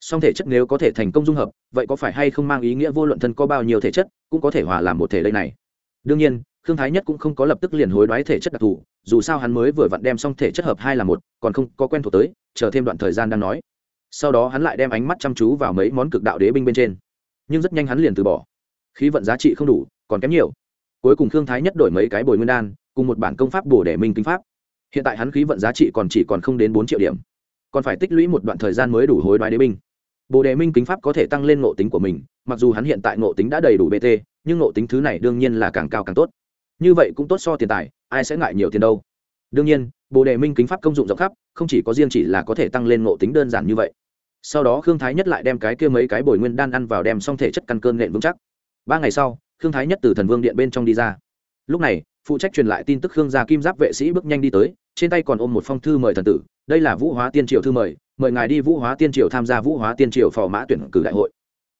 Song thể chất nếu có thể thành công dung hợp, vậy có phải hay không mang ý nghĩa vô luận thân có bao nhiêu thể chất, cũng có thể hòa làm một thể đây này? Đương nhiên khương thái nhất cũng không có lập tức liền hối đoái thể chất đặc thù, dù sao hắn mới vừa vặn đem xong thể chất hợp hai là một, còn không có quen thuộc tới, chờ thêm đoạn thời gian đang nói. Sau đó hắn lại đem ánh mắt chăm chú vào mấy món cực đạo đế binh bên trên. Nhưng rất nhanh hắn liền từ bỏ. Khí vận giá trị không đủ, còn kém nhiều. Cuối cùng khương thái nhất đổi mấy cái bồi nguyên đan, cùng một bản công pháp bổ để minh kinh pháp. Hiện tại hắn khí vận giá trị còn chỉ còn không đến bốn triệu điểm. Còn phải tích lũy một đoạn thời gian mới đủ hối đoái đế binh. Bồ đề minh kính pháp có thể tăng lên ngộ tính của mình, mặc dù hắn hiện tại ngộ tính đã đầy đủ bt nhưng ngộ tính thứ này đương nhiên là càng cao càng tốt như vậy cũng tốt so tiền tài, ai sẽ ngại nhiều tiền đâu. Đương nhiên, bồ đề minh kính pháp công dụng rộng khắp, không chỉ có riêng chỉ là có thể tăng lên ngộ tính đơn giản như vậy. Sau đó khương thái nhất lại đem cái kia mấy cái bồi nguyên đan ăn vào đem xong thể chất căn cơn nện vững chắc. Ba ngày sau, khương thái nhất từ thần vương điện bên trong đi ra. Lúc này, phụ trách truyền lại tin tức khương gia kim giáp vệ sĩ bước nhanh đi tới, trên tay còn ôm một phong thư mời thần tử, đây là vũ hóa tiên triều thư mời mời ngài đi vũ hóa tiên triều tham gia vũ hóa tiên triều phò mã tuyển cử đại hội.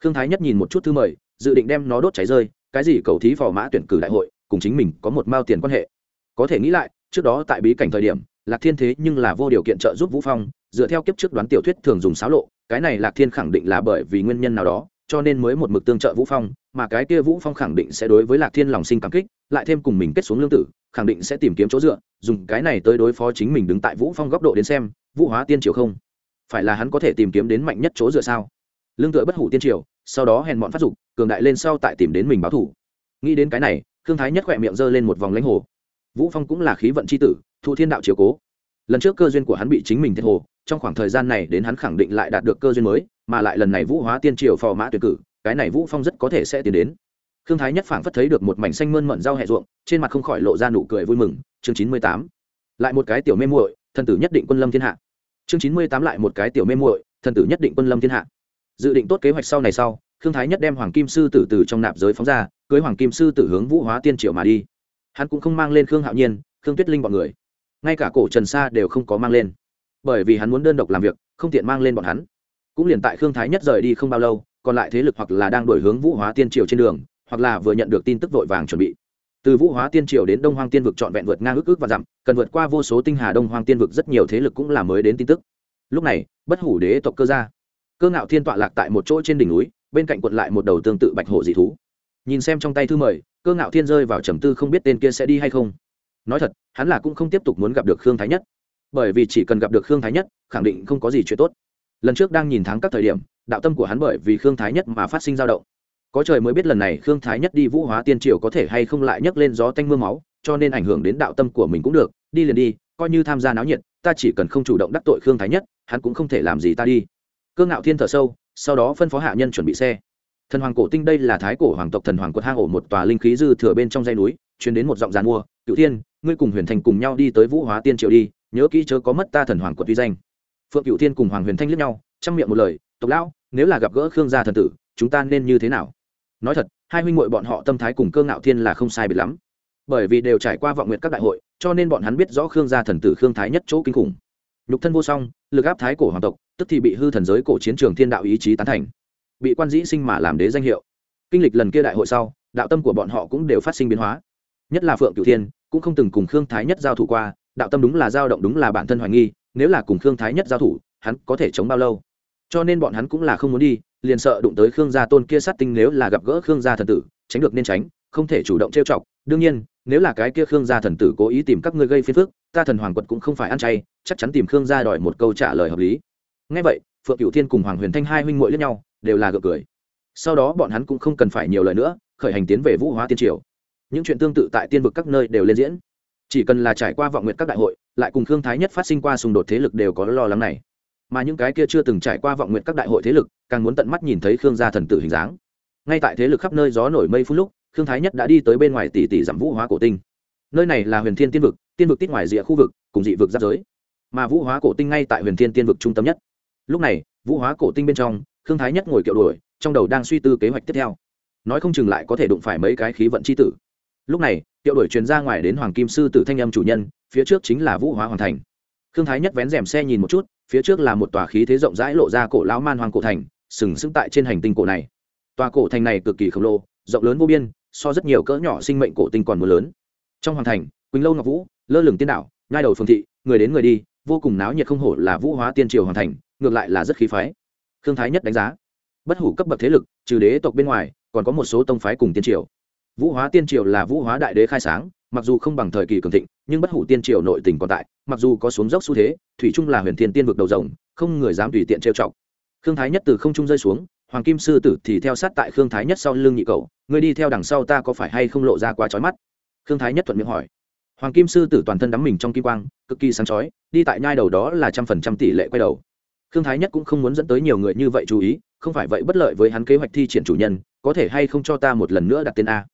Khương thái nhất nhìn một chút thư mời, dự định đem nó đốt cháy rơi, cái gì cầu thí phò mã tuyển cử đại hội cùng chính mình có một mao tiền quan hệ. Có thể nghĩ lại, trước đó tại bí cảnh thời điểm, lạc thiên thế nhưng là vô điều kiện trợ giúp vũ phong, dựa theo kiếp trước đoán tiểu thuyết thường dùng xáo lộ, cái này lạc thiên khẳng định là bởi vì nguyên nhân nào đó, cho nên mới một mực tương trợ vũ phong, mà cái kia vũ phong khẳng định sẽ đối với lạc thiên lòng sinh cảm kích, lại thêm cùng mình kết xuống lương tử, khẳng định sẽ tìm kiếm chỗ dựa, dùng cái này tới đối phó chính mình đứng tại vũ phong góc độ đến xem, vũ hóa tiên triều không? Phải là hắn có thể tìm kiếm đến mạnh nhất chỗ dựa sao? Lương tựa bất hủ tiên triều, sau đó hèn bọn phát dục, cường đại lên sau tại tìm đến mình báo thủ. Nghĩ đến cái này thương thái nhất khỏe miệng giơ lên một vòng lãnh hồ vũ phong cũng là khí vận c h i tử thụ thiên đạo chiều cố lần trước cơ duyên của hắn bị chính mình thiệt hồ trong khoảng thời gian này đến hắn khẳng định lại đạt được cơ duyên mới mà lại lần này vũ hóa tiên triều phò mã tuyệt cử cái này vũ phong rất có thể sẽ tiến đến Thương Thái Nhất phảng phất thấy được một mảnh xanh mơn mận rau hẹ ruộng, trên mặt không khỏi lộ ra nụ cười vui mừng. Chương chín mươi tám, lại một cái tiểu mê muội, thần tử nhất định quân lâm thiên hạ. Chương chín mươi tám lại một cái tiểu mê muội, thần tử nhất định quân lâm thiên hạ. Dự định tốt kế hoạch sau này sau, khương thái nhất đem hoàng kim sư tử từ trong nạp giới phóng ra cưới hoàng kim sư tử hướng vũ hóa tiên triều mà đi. Hắn cũng không mang lên khương hạo nhiên, khương tuyết linh bọn người. Ngay cả cổ trần sa đều không có mang lên. Bởi vì hắn muốn đơn độc làm việc, không tiện mang lên bọn hắn. Cũng liền tại khương thái nhất rời đi không bao lâu, còn lại thế lực hoặc là đang đổi hướng vũ hóa tiên triều trên đường, hoặc là vừa nhận được tin tức vội vàng chuẩn bị. Từ vũ hóa tiên triều đến đông hoang tiên vực trọn vẹn vượt ngang ước ước và dặm, cần vượt qua vô số tinh hà đông hoang tiên vực rất nhiều thế lực cũng là mới đến tin tức. Lúc này, bất hủ đế tộc cơ gia, cơ ngạo thiên tọa lạc tại một chỗ trên đỉnh núi, bên cạnh quận lại một đầu tương tự bạch hổ dị thú nhìn xem trong tay thư mời, cơ ngạo thiên rơi vào trầm tư không biết tên kia sẽ đi hay không. Nói thật, hắn là cũng không tiếp tục muốn gặp được khương thái nhất. Bởi vì chỉ cần gặp được khương thái nhất, khẳng định không có gì chuyện tốt. Lần trước đang nhìn tháng các thời điểm, đạo tâm của hắn bởi vì khương thái nhất mà phát sinh dao động. Có trời mới biết lần này khương thái nhất đi vũ hóa tiên triều có thể hay không lại nhấc lên gió tanh m ư a máu, cho nên ảnh hưởng đến đạo tâm của mình cũng được. Đi liền đi, coi như tham gia náo nhiệt, ta chỉ cần không chủ động đắc tội khương thái nhất, hắn cũng không thể làm gì ta đi. Cương ngạo thiên thở sâu, sau đó phân phó hạ nhân chuẩn bị xe thần hoàng cổ tinh đây là thái cổ hoàng tộc thần hoàng quật hang ổ một tòa linh khí dư thừa bên trong dây núi chuyển đến một giọng giàn mua cựu thiên, ngươi cùng huyền thành cùng nhau đi tới vũ hóa tiên triều đi, nhớ kỹ chớ có mất ta thần hoàng quật vi danh. Phượng cựu thiên cùng hoàng huyền thanh liếc nhau, chăm miệng một lời, tộc lão, nếu là gặp gỡ khương gia thần tử, chúng ta nên như thế nào? Nói thật, hai huynh muội bọn họ tâm thái cùng cơ ngạo thiên là không sai biệt lắm. Bởi vì đều trải qua vọng nguyện các đại hội, cho nên bọn hắn biết rõ khương gia thần tử khương thái nhất chỗ kinh khủng. Nhục thân vô song, lực áp thái cổ hoàng tộc, tức thì bị hư thần giới cổ chiến trường thiên đạo ý chí tán thành bị quan dĩ sinh mà làm đế danh hiệu. Kinh lịch lần kia đại hội sau, đạo tâm của bọn họ cũng đều phát sinh biến hóa. Nhất là phượng cửu thiên, cũng không từng cùng khương thái nhất giao thủ qua, đạo tâm đúng là dao động đúng là bản thân hoài nghi, nếu là cùng khương thái nhất giao thủ, hắn có thể chống bao lâu? Cho nên bọn hắn cũng là không muốn đi, liền sợ đụng tới khương gia tôn kia sát tinh nếu là gặp gỡ khương gia thần tử, tránh được nên tránh, không thể chủ động trêu chọc. Đương nhiên, nếu là cái kia khương gia thần tử cố ý tìm các ngươi gây phiền phức, ta thần hoàng quật cũng không phải ăn chay, chắc chắn tìm khương gia đòi một câu trả lời hợp lý. Ngay vậy, phượng cửu thiên cùng hoàng huyền thanh hai huynh muội lẫn nhau đều là gượng cười. Sau đó bọn hắn cũng không cần phải nhiều lời nữa, khởi hành tiến về vũ hóa tiên triều. Những chuyện tương tự tại tiên vực các nơi đều lên diễn. Chỉ cần là trải qua vọng nguyện các đại hội, lại cùng khương thái nhất phát sinh qua xung đột thế lực đều có lo lắng này. Mà những cái kia chưa từng trải qua vọng nguyện các đại hội thế lực, càng muốn tận mắt nhìn thấy khương gia thần tử hình dáng. Ngay tại thế lực khắp nơi gió nổi mây phút lúc, khương thái nhất đã đi tới bên ngoài tỷ tỷ giảm vũ hóa cổ tinh. Nơi này là huyền thiên tiên vực tiên vực tít ngoài rìa khu vực, cùng dị vực giáp giới. Mà vũ hóa cổ tinh ngay tại huyền thiên tiên vực trung tâm nhất. Lúc này, vũ hóa cổ tinh bên trong khương thái nhất ngồi kiệu đuổi, trong đầu đang suy tư kế hoạch tiếp theo. Nói không chừng lại có thể đụng phải mấy cái khí vận c h i tử. Lúc này kiệu đuổi truyền ra ngoài đến hoàng kim sư tử thanh âm chủ nhân, phía trước chính là vũ hóa hoàn thành. Khương thái nhất vén rèm xe nhìn một chút, phía trước là một tòa khí thế rộng rãi lộ ra cổ lão man hoàng cổ thành, sừng sững tại trên hành tinh cổ này. Tòa cổ thành này cực kỳ khổng lồ, rộng lớn vô biên, so rất nhiều cỡ nhỏ sinh mệnh cổ tinh còn mưa lớn. Trong hoàng thành, quỳnh lâu ngọc vũ, lơ lửng tiên đạo ngai đầu phương thị, người đến người đi, vô cùng náo nhiệt không hổ là vũ hóa tiên triều hoàn thành, ngược lại là rất khí phái khương thái nhất đánh giá, bất hủ cấp bậc thế lực, trừ đế tộc bên ngoài, còn có một số tông phái cùng tiên triều. Vũ hóa tiên triều là vũ hóa đại đế khai sáng, mặc dù không bằng thời kỳ cường thịnh, nhưng bất hủ tiên triều nội tình còn tại, mặc dù có xuống dốc xu thế, thủy trung là huyền thiên tiên vực đầu rồng, không người dám tùy tiện trêu chọc. Khương thái nhất từ không trung rơi xuống, hoàng kim sư tử thì theo sát tại khương thái nhất sau lưng nhị cầu người đi theo đằng sau ta có phải hay không lộ ra quá trói mắt? Khương thái nhất thuận miệng hỏi. Hoàng kim sư tử toàn thân đắm mình trong kim quang, cực kỳ sáng chói, đi tại nhai đầu đó là trăm phần trăm tỷ lệ quay đầu khương thái nhất cũng không muốn dẫn tới nhiều người như vậy chú ý, không phải vậy bất lợi với hắn kế hoạch thi triển chủ nhân, có thể hay không cho ta một lần nữa đặt tên a.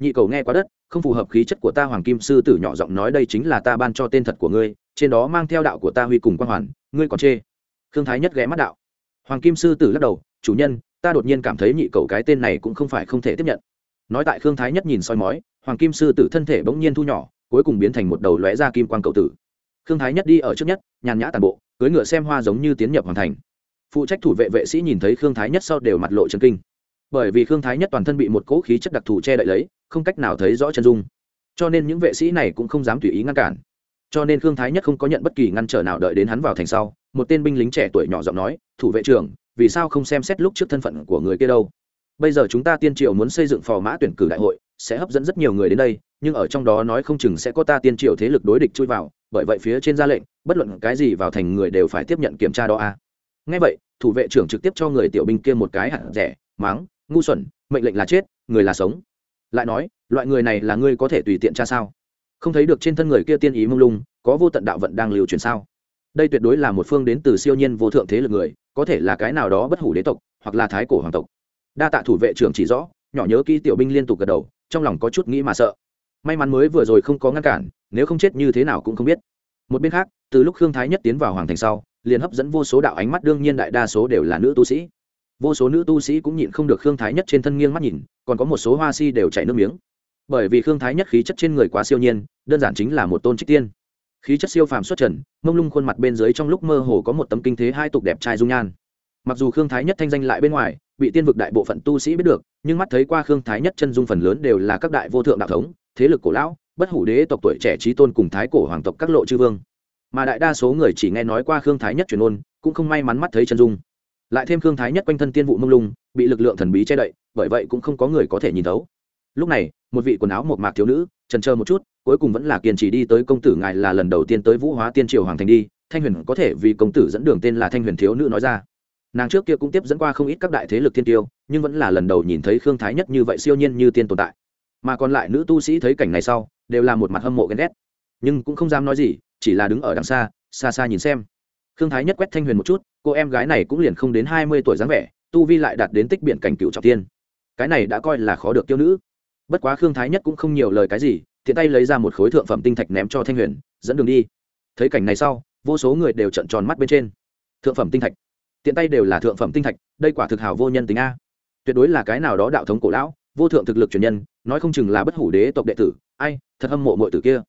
Nhị cầu nghe quá đất, không phù hợp khí chất của ta hoàng kim sư tử nhỏ giọng nói đây chính là ta ban cho tên thật của ngươi, trên đó mang theo đạo của ta huy cùng quan hoàn, ngươi còn chê. Khương thái nhất ghé mắt đạo. Hoàng kim sư tử lắc đầu, chủ nhân, ta đột nhiên cảm thấy nhị cầu cái tên này cũng không phải không thể tiếp nhận. Nói tại khương thái nhất nhìn soi mói, hoàng kim sư tử thân thể bỗng nhiên thu nhỏ, cuối cùng biến thành một đầu lóe ra kim quan cầu tử. Khương thái nhất đi ở trước nhất, nhàn nhã tàn bộ cưỡi ngựa xem hoa giống như tiến nhập hoàn thành. Phụ trách thủ vệ vệ sĩ nhìn thấy khương thái nhất sau đều mặt lộ chân kinh. Bởi vì khương thái nhất toàn thân bị một cỗ khí chất đặc thù che đậy lấy, không cách nào thấy rõ chân dung. Cho nên những vệ sĩ này cũng không dám tùy ý ngăn cản. Cho nên khương thái nhất không có nhận bất kỳ ngăn trở nào đợi đến hắn vào thành sau, một tên binh lính trẻ tuổi nhỏ giọng nói, thủ vệ trưởng, vì sao không xem xét lúc trước thân phận của người kia đâu? Bây giờ chúng ta tiên triều muốn xây dựng phò mã tuyển cử đại hội, sẽ hấp dẫn rất nhiều người đến đây, nhưng ở trong đó nói không chừng sẽ có ta tiên triều thế lực đối địch chui vào bởi vậy phía trên ra lệnh, bất luận cái gì vào thành người đều phải tiếp nhận kiểm tra đó a. À. ngay vậy, thủ vệ trưởng trực tiếp cho người tiểu binh kia một cái hạt rẻ, máng, ngu xuẩn, mệnh lệnh là chết, người là sống. Lại nói, loại người này là ngươi có thể tùy tiện tra sao? Không thấy được trên thân người kia tiên ý mông lung, có vô tận đạo vận đang lưu truyền sao? Đây tuyệt đối là một phương đến từ siêu nhiên vô thượng thế lực người, có thể là cái nào đó bất hủ đế tộc, hoặc là thái cổ hoàng tộc. Đa tạ thủ vệ trưởng chỉ rõ, nhỏ nhớ kỹ tiểu binh liên tục gật đầu, trong lòng có chút nghĩ mà sợ may mắn mới vừa rồi không có ngăn cản, nếu không chết như thế nào cũng không biết. Một bên khác, từ lúc khương thái nhất tiến vào hoàng thành sau, liền hấp dẫn vô số đạo ánh mắt, đương nhiên đại đa số đều là nữ tu sĩ. Vô số nữ tu sĩ cũng nhịn không được khương thái nhất trên thân nghiêng mắt nhìn, còn có một số hoa si đều chảy nước miếng. Bởi vì khương thái nhất khí chất trên người quá siêu nhiên, đơn giản chính là một tôn trích tiên. Khí chất siêu phàm xuất trần, mông lung khuôn mặt bên dưới trong lúc mơ hồ có một tấm kinh thế hai tục đẹp trai dung nhan. Mặc dù khương thái nhất thanh danh lại bên ngoài, bị tiên vực đại bộ phận tu sĩ biết được, nhưng mắt thấy qua khương thái nhất chân dung phần lớn đều là các đại vô thượng đạo thống thế lực cổ lão, bất hủ đế tộc tuổi trẻ trí tôn cùng thái cổ hoàng tộc các lộ chư vương. Mà đại đa số người chỉ nghe nói qua khương thái nhất truyền ôn cũng không may mắn mắt thấy chân dung. Lại thêm khương thái nhất quanh thân tiên vụ mông lung, bị lực lượng thần bí che đậy, bởi vậy cũng không có người có thể nhìn thấu. Lúc này, một vị quần áo một mạc thiếu nữ, trần chờ một chút, cuối cùng vẫn là kiên trì đi tới công tử ngài là lần đầu tiên tới vũ hóa tiên triều hoàng thành đi, thanh huyền có thể vì công tử dẫn đường tên là thanh huyền thiếu nữ nói ra. Nàng trước kia cũng tiếp dẫn qua không ít các đại thế lực thiên tiêu, nhưng vẫn là lần đầu nhìn thấy khương thái nhất như vậy siêu nhiên như tiên tồn tại mà còn lại nữ tu sĩ thấy cảnh này sau, đều là một mặt hâm mộ ghen ghét. Nhưng cũng không dám nói gì, chỉ là đứng ở đằng xa xa xa nhìn xem. Khương thái nhất quét thanh huyền một chút, cô em gái này cũng liền không đến hai mươi tuổi dáng vẻ, tu vi lại đạt đến tích biện cảnh cựu trọng tiên. Cái này đã coi là khó được tiêu nữ. Bất quá khương thái nhất cũng không nhiều lời cái gì thiện tay lấy ra một khối thượng phẩm tinh thạch ném cho thanh huyền, dẫn đường đi. Thấy cảnh này sau, vô số người đều trận tròn mắt bên trên. Thượng phẩm tinh thạch. Tiện tay đều là thượng phẩm tinh thạch, đây quả thực hào vô nhân tính a. Tuyệt đối là cái nào đó đạo thống cổ lão vô thượng thực lực truyền nhân, nói không chừng là bất hủ đế tộc đệ tử. Ai, thật hâm mộ mọi tử kia.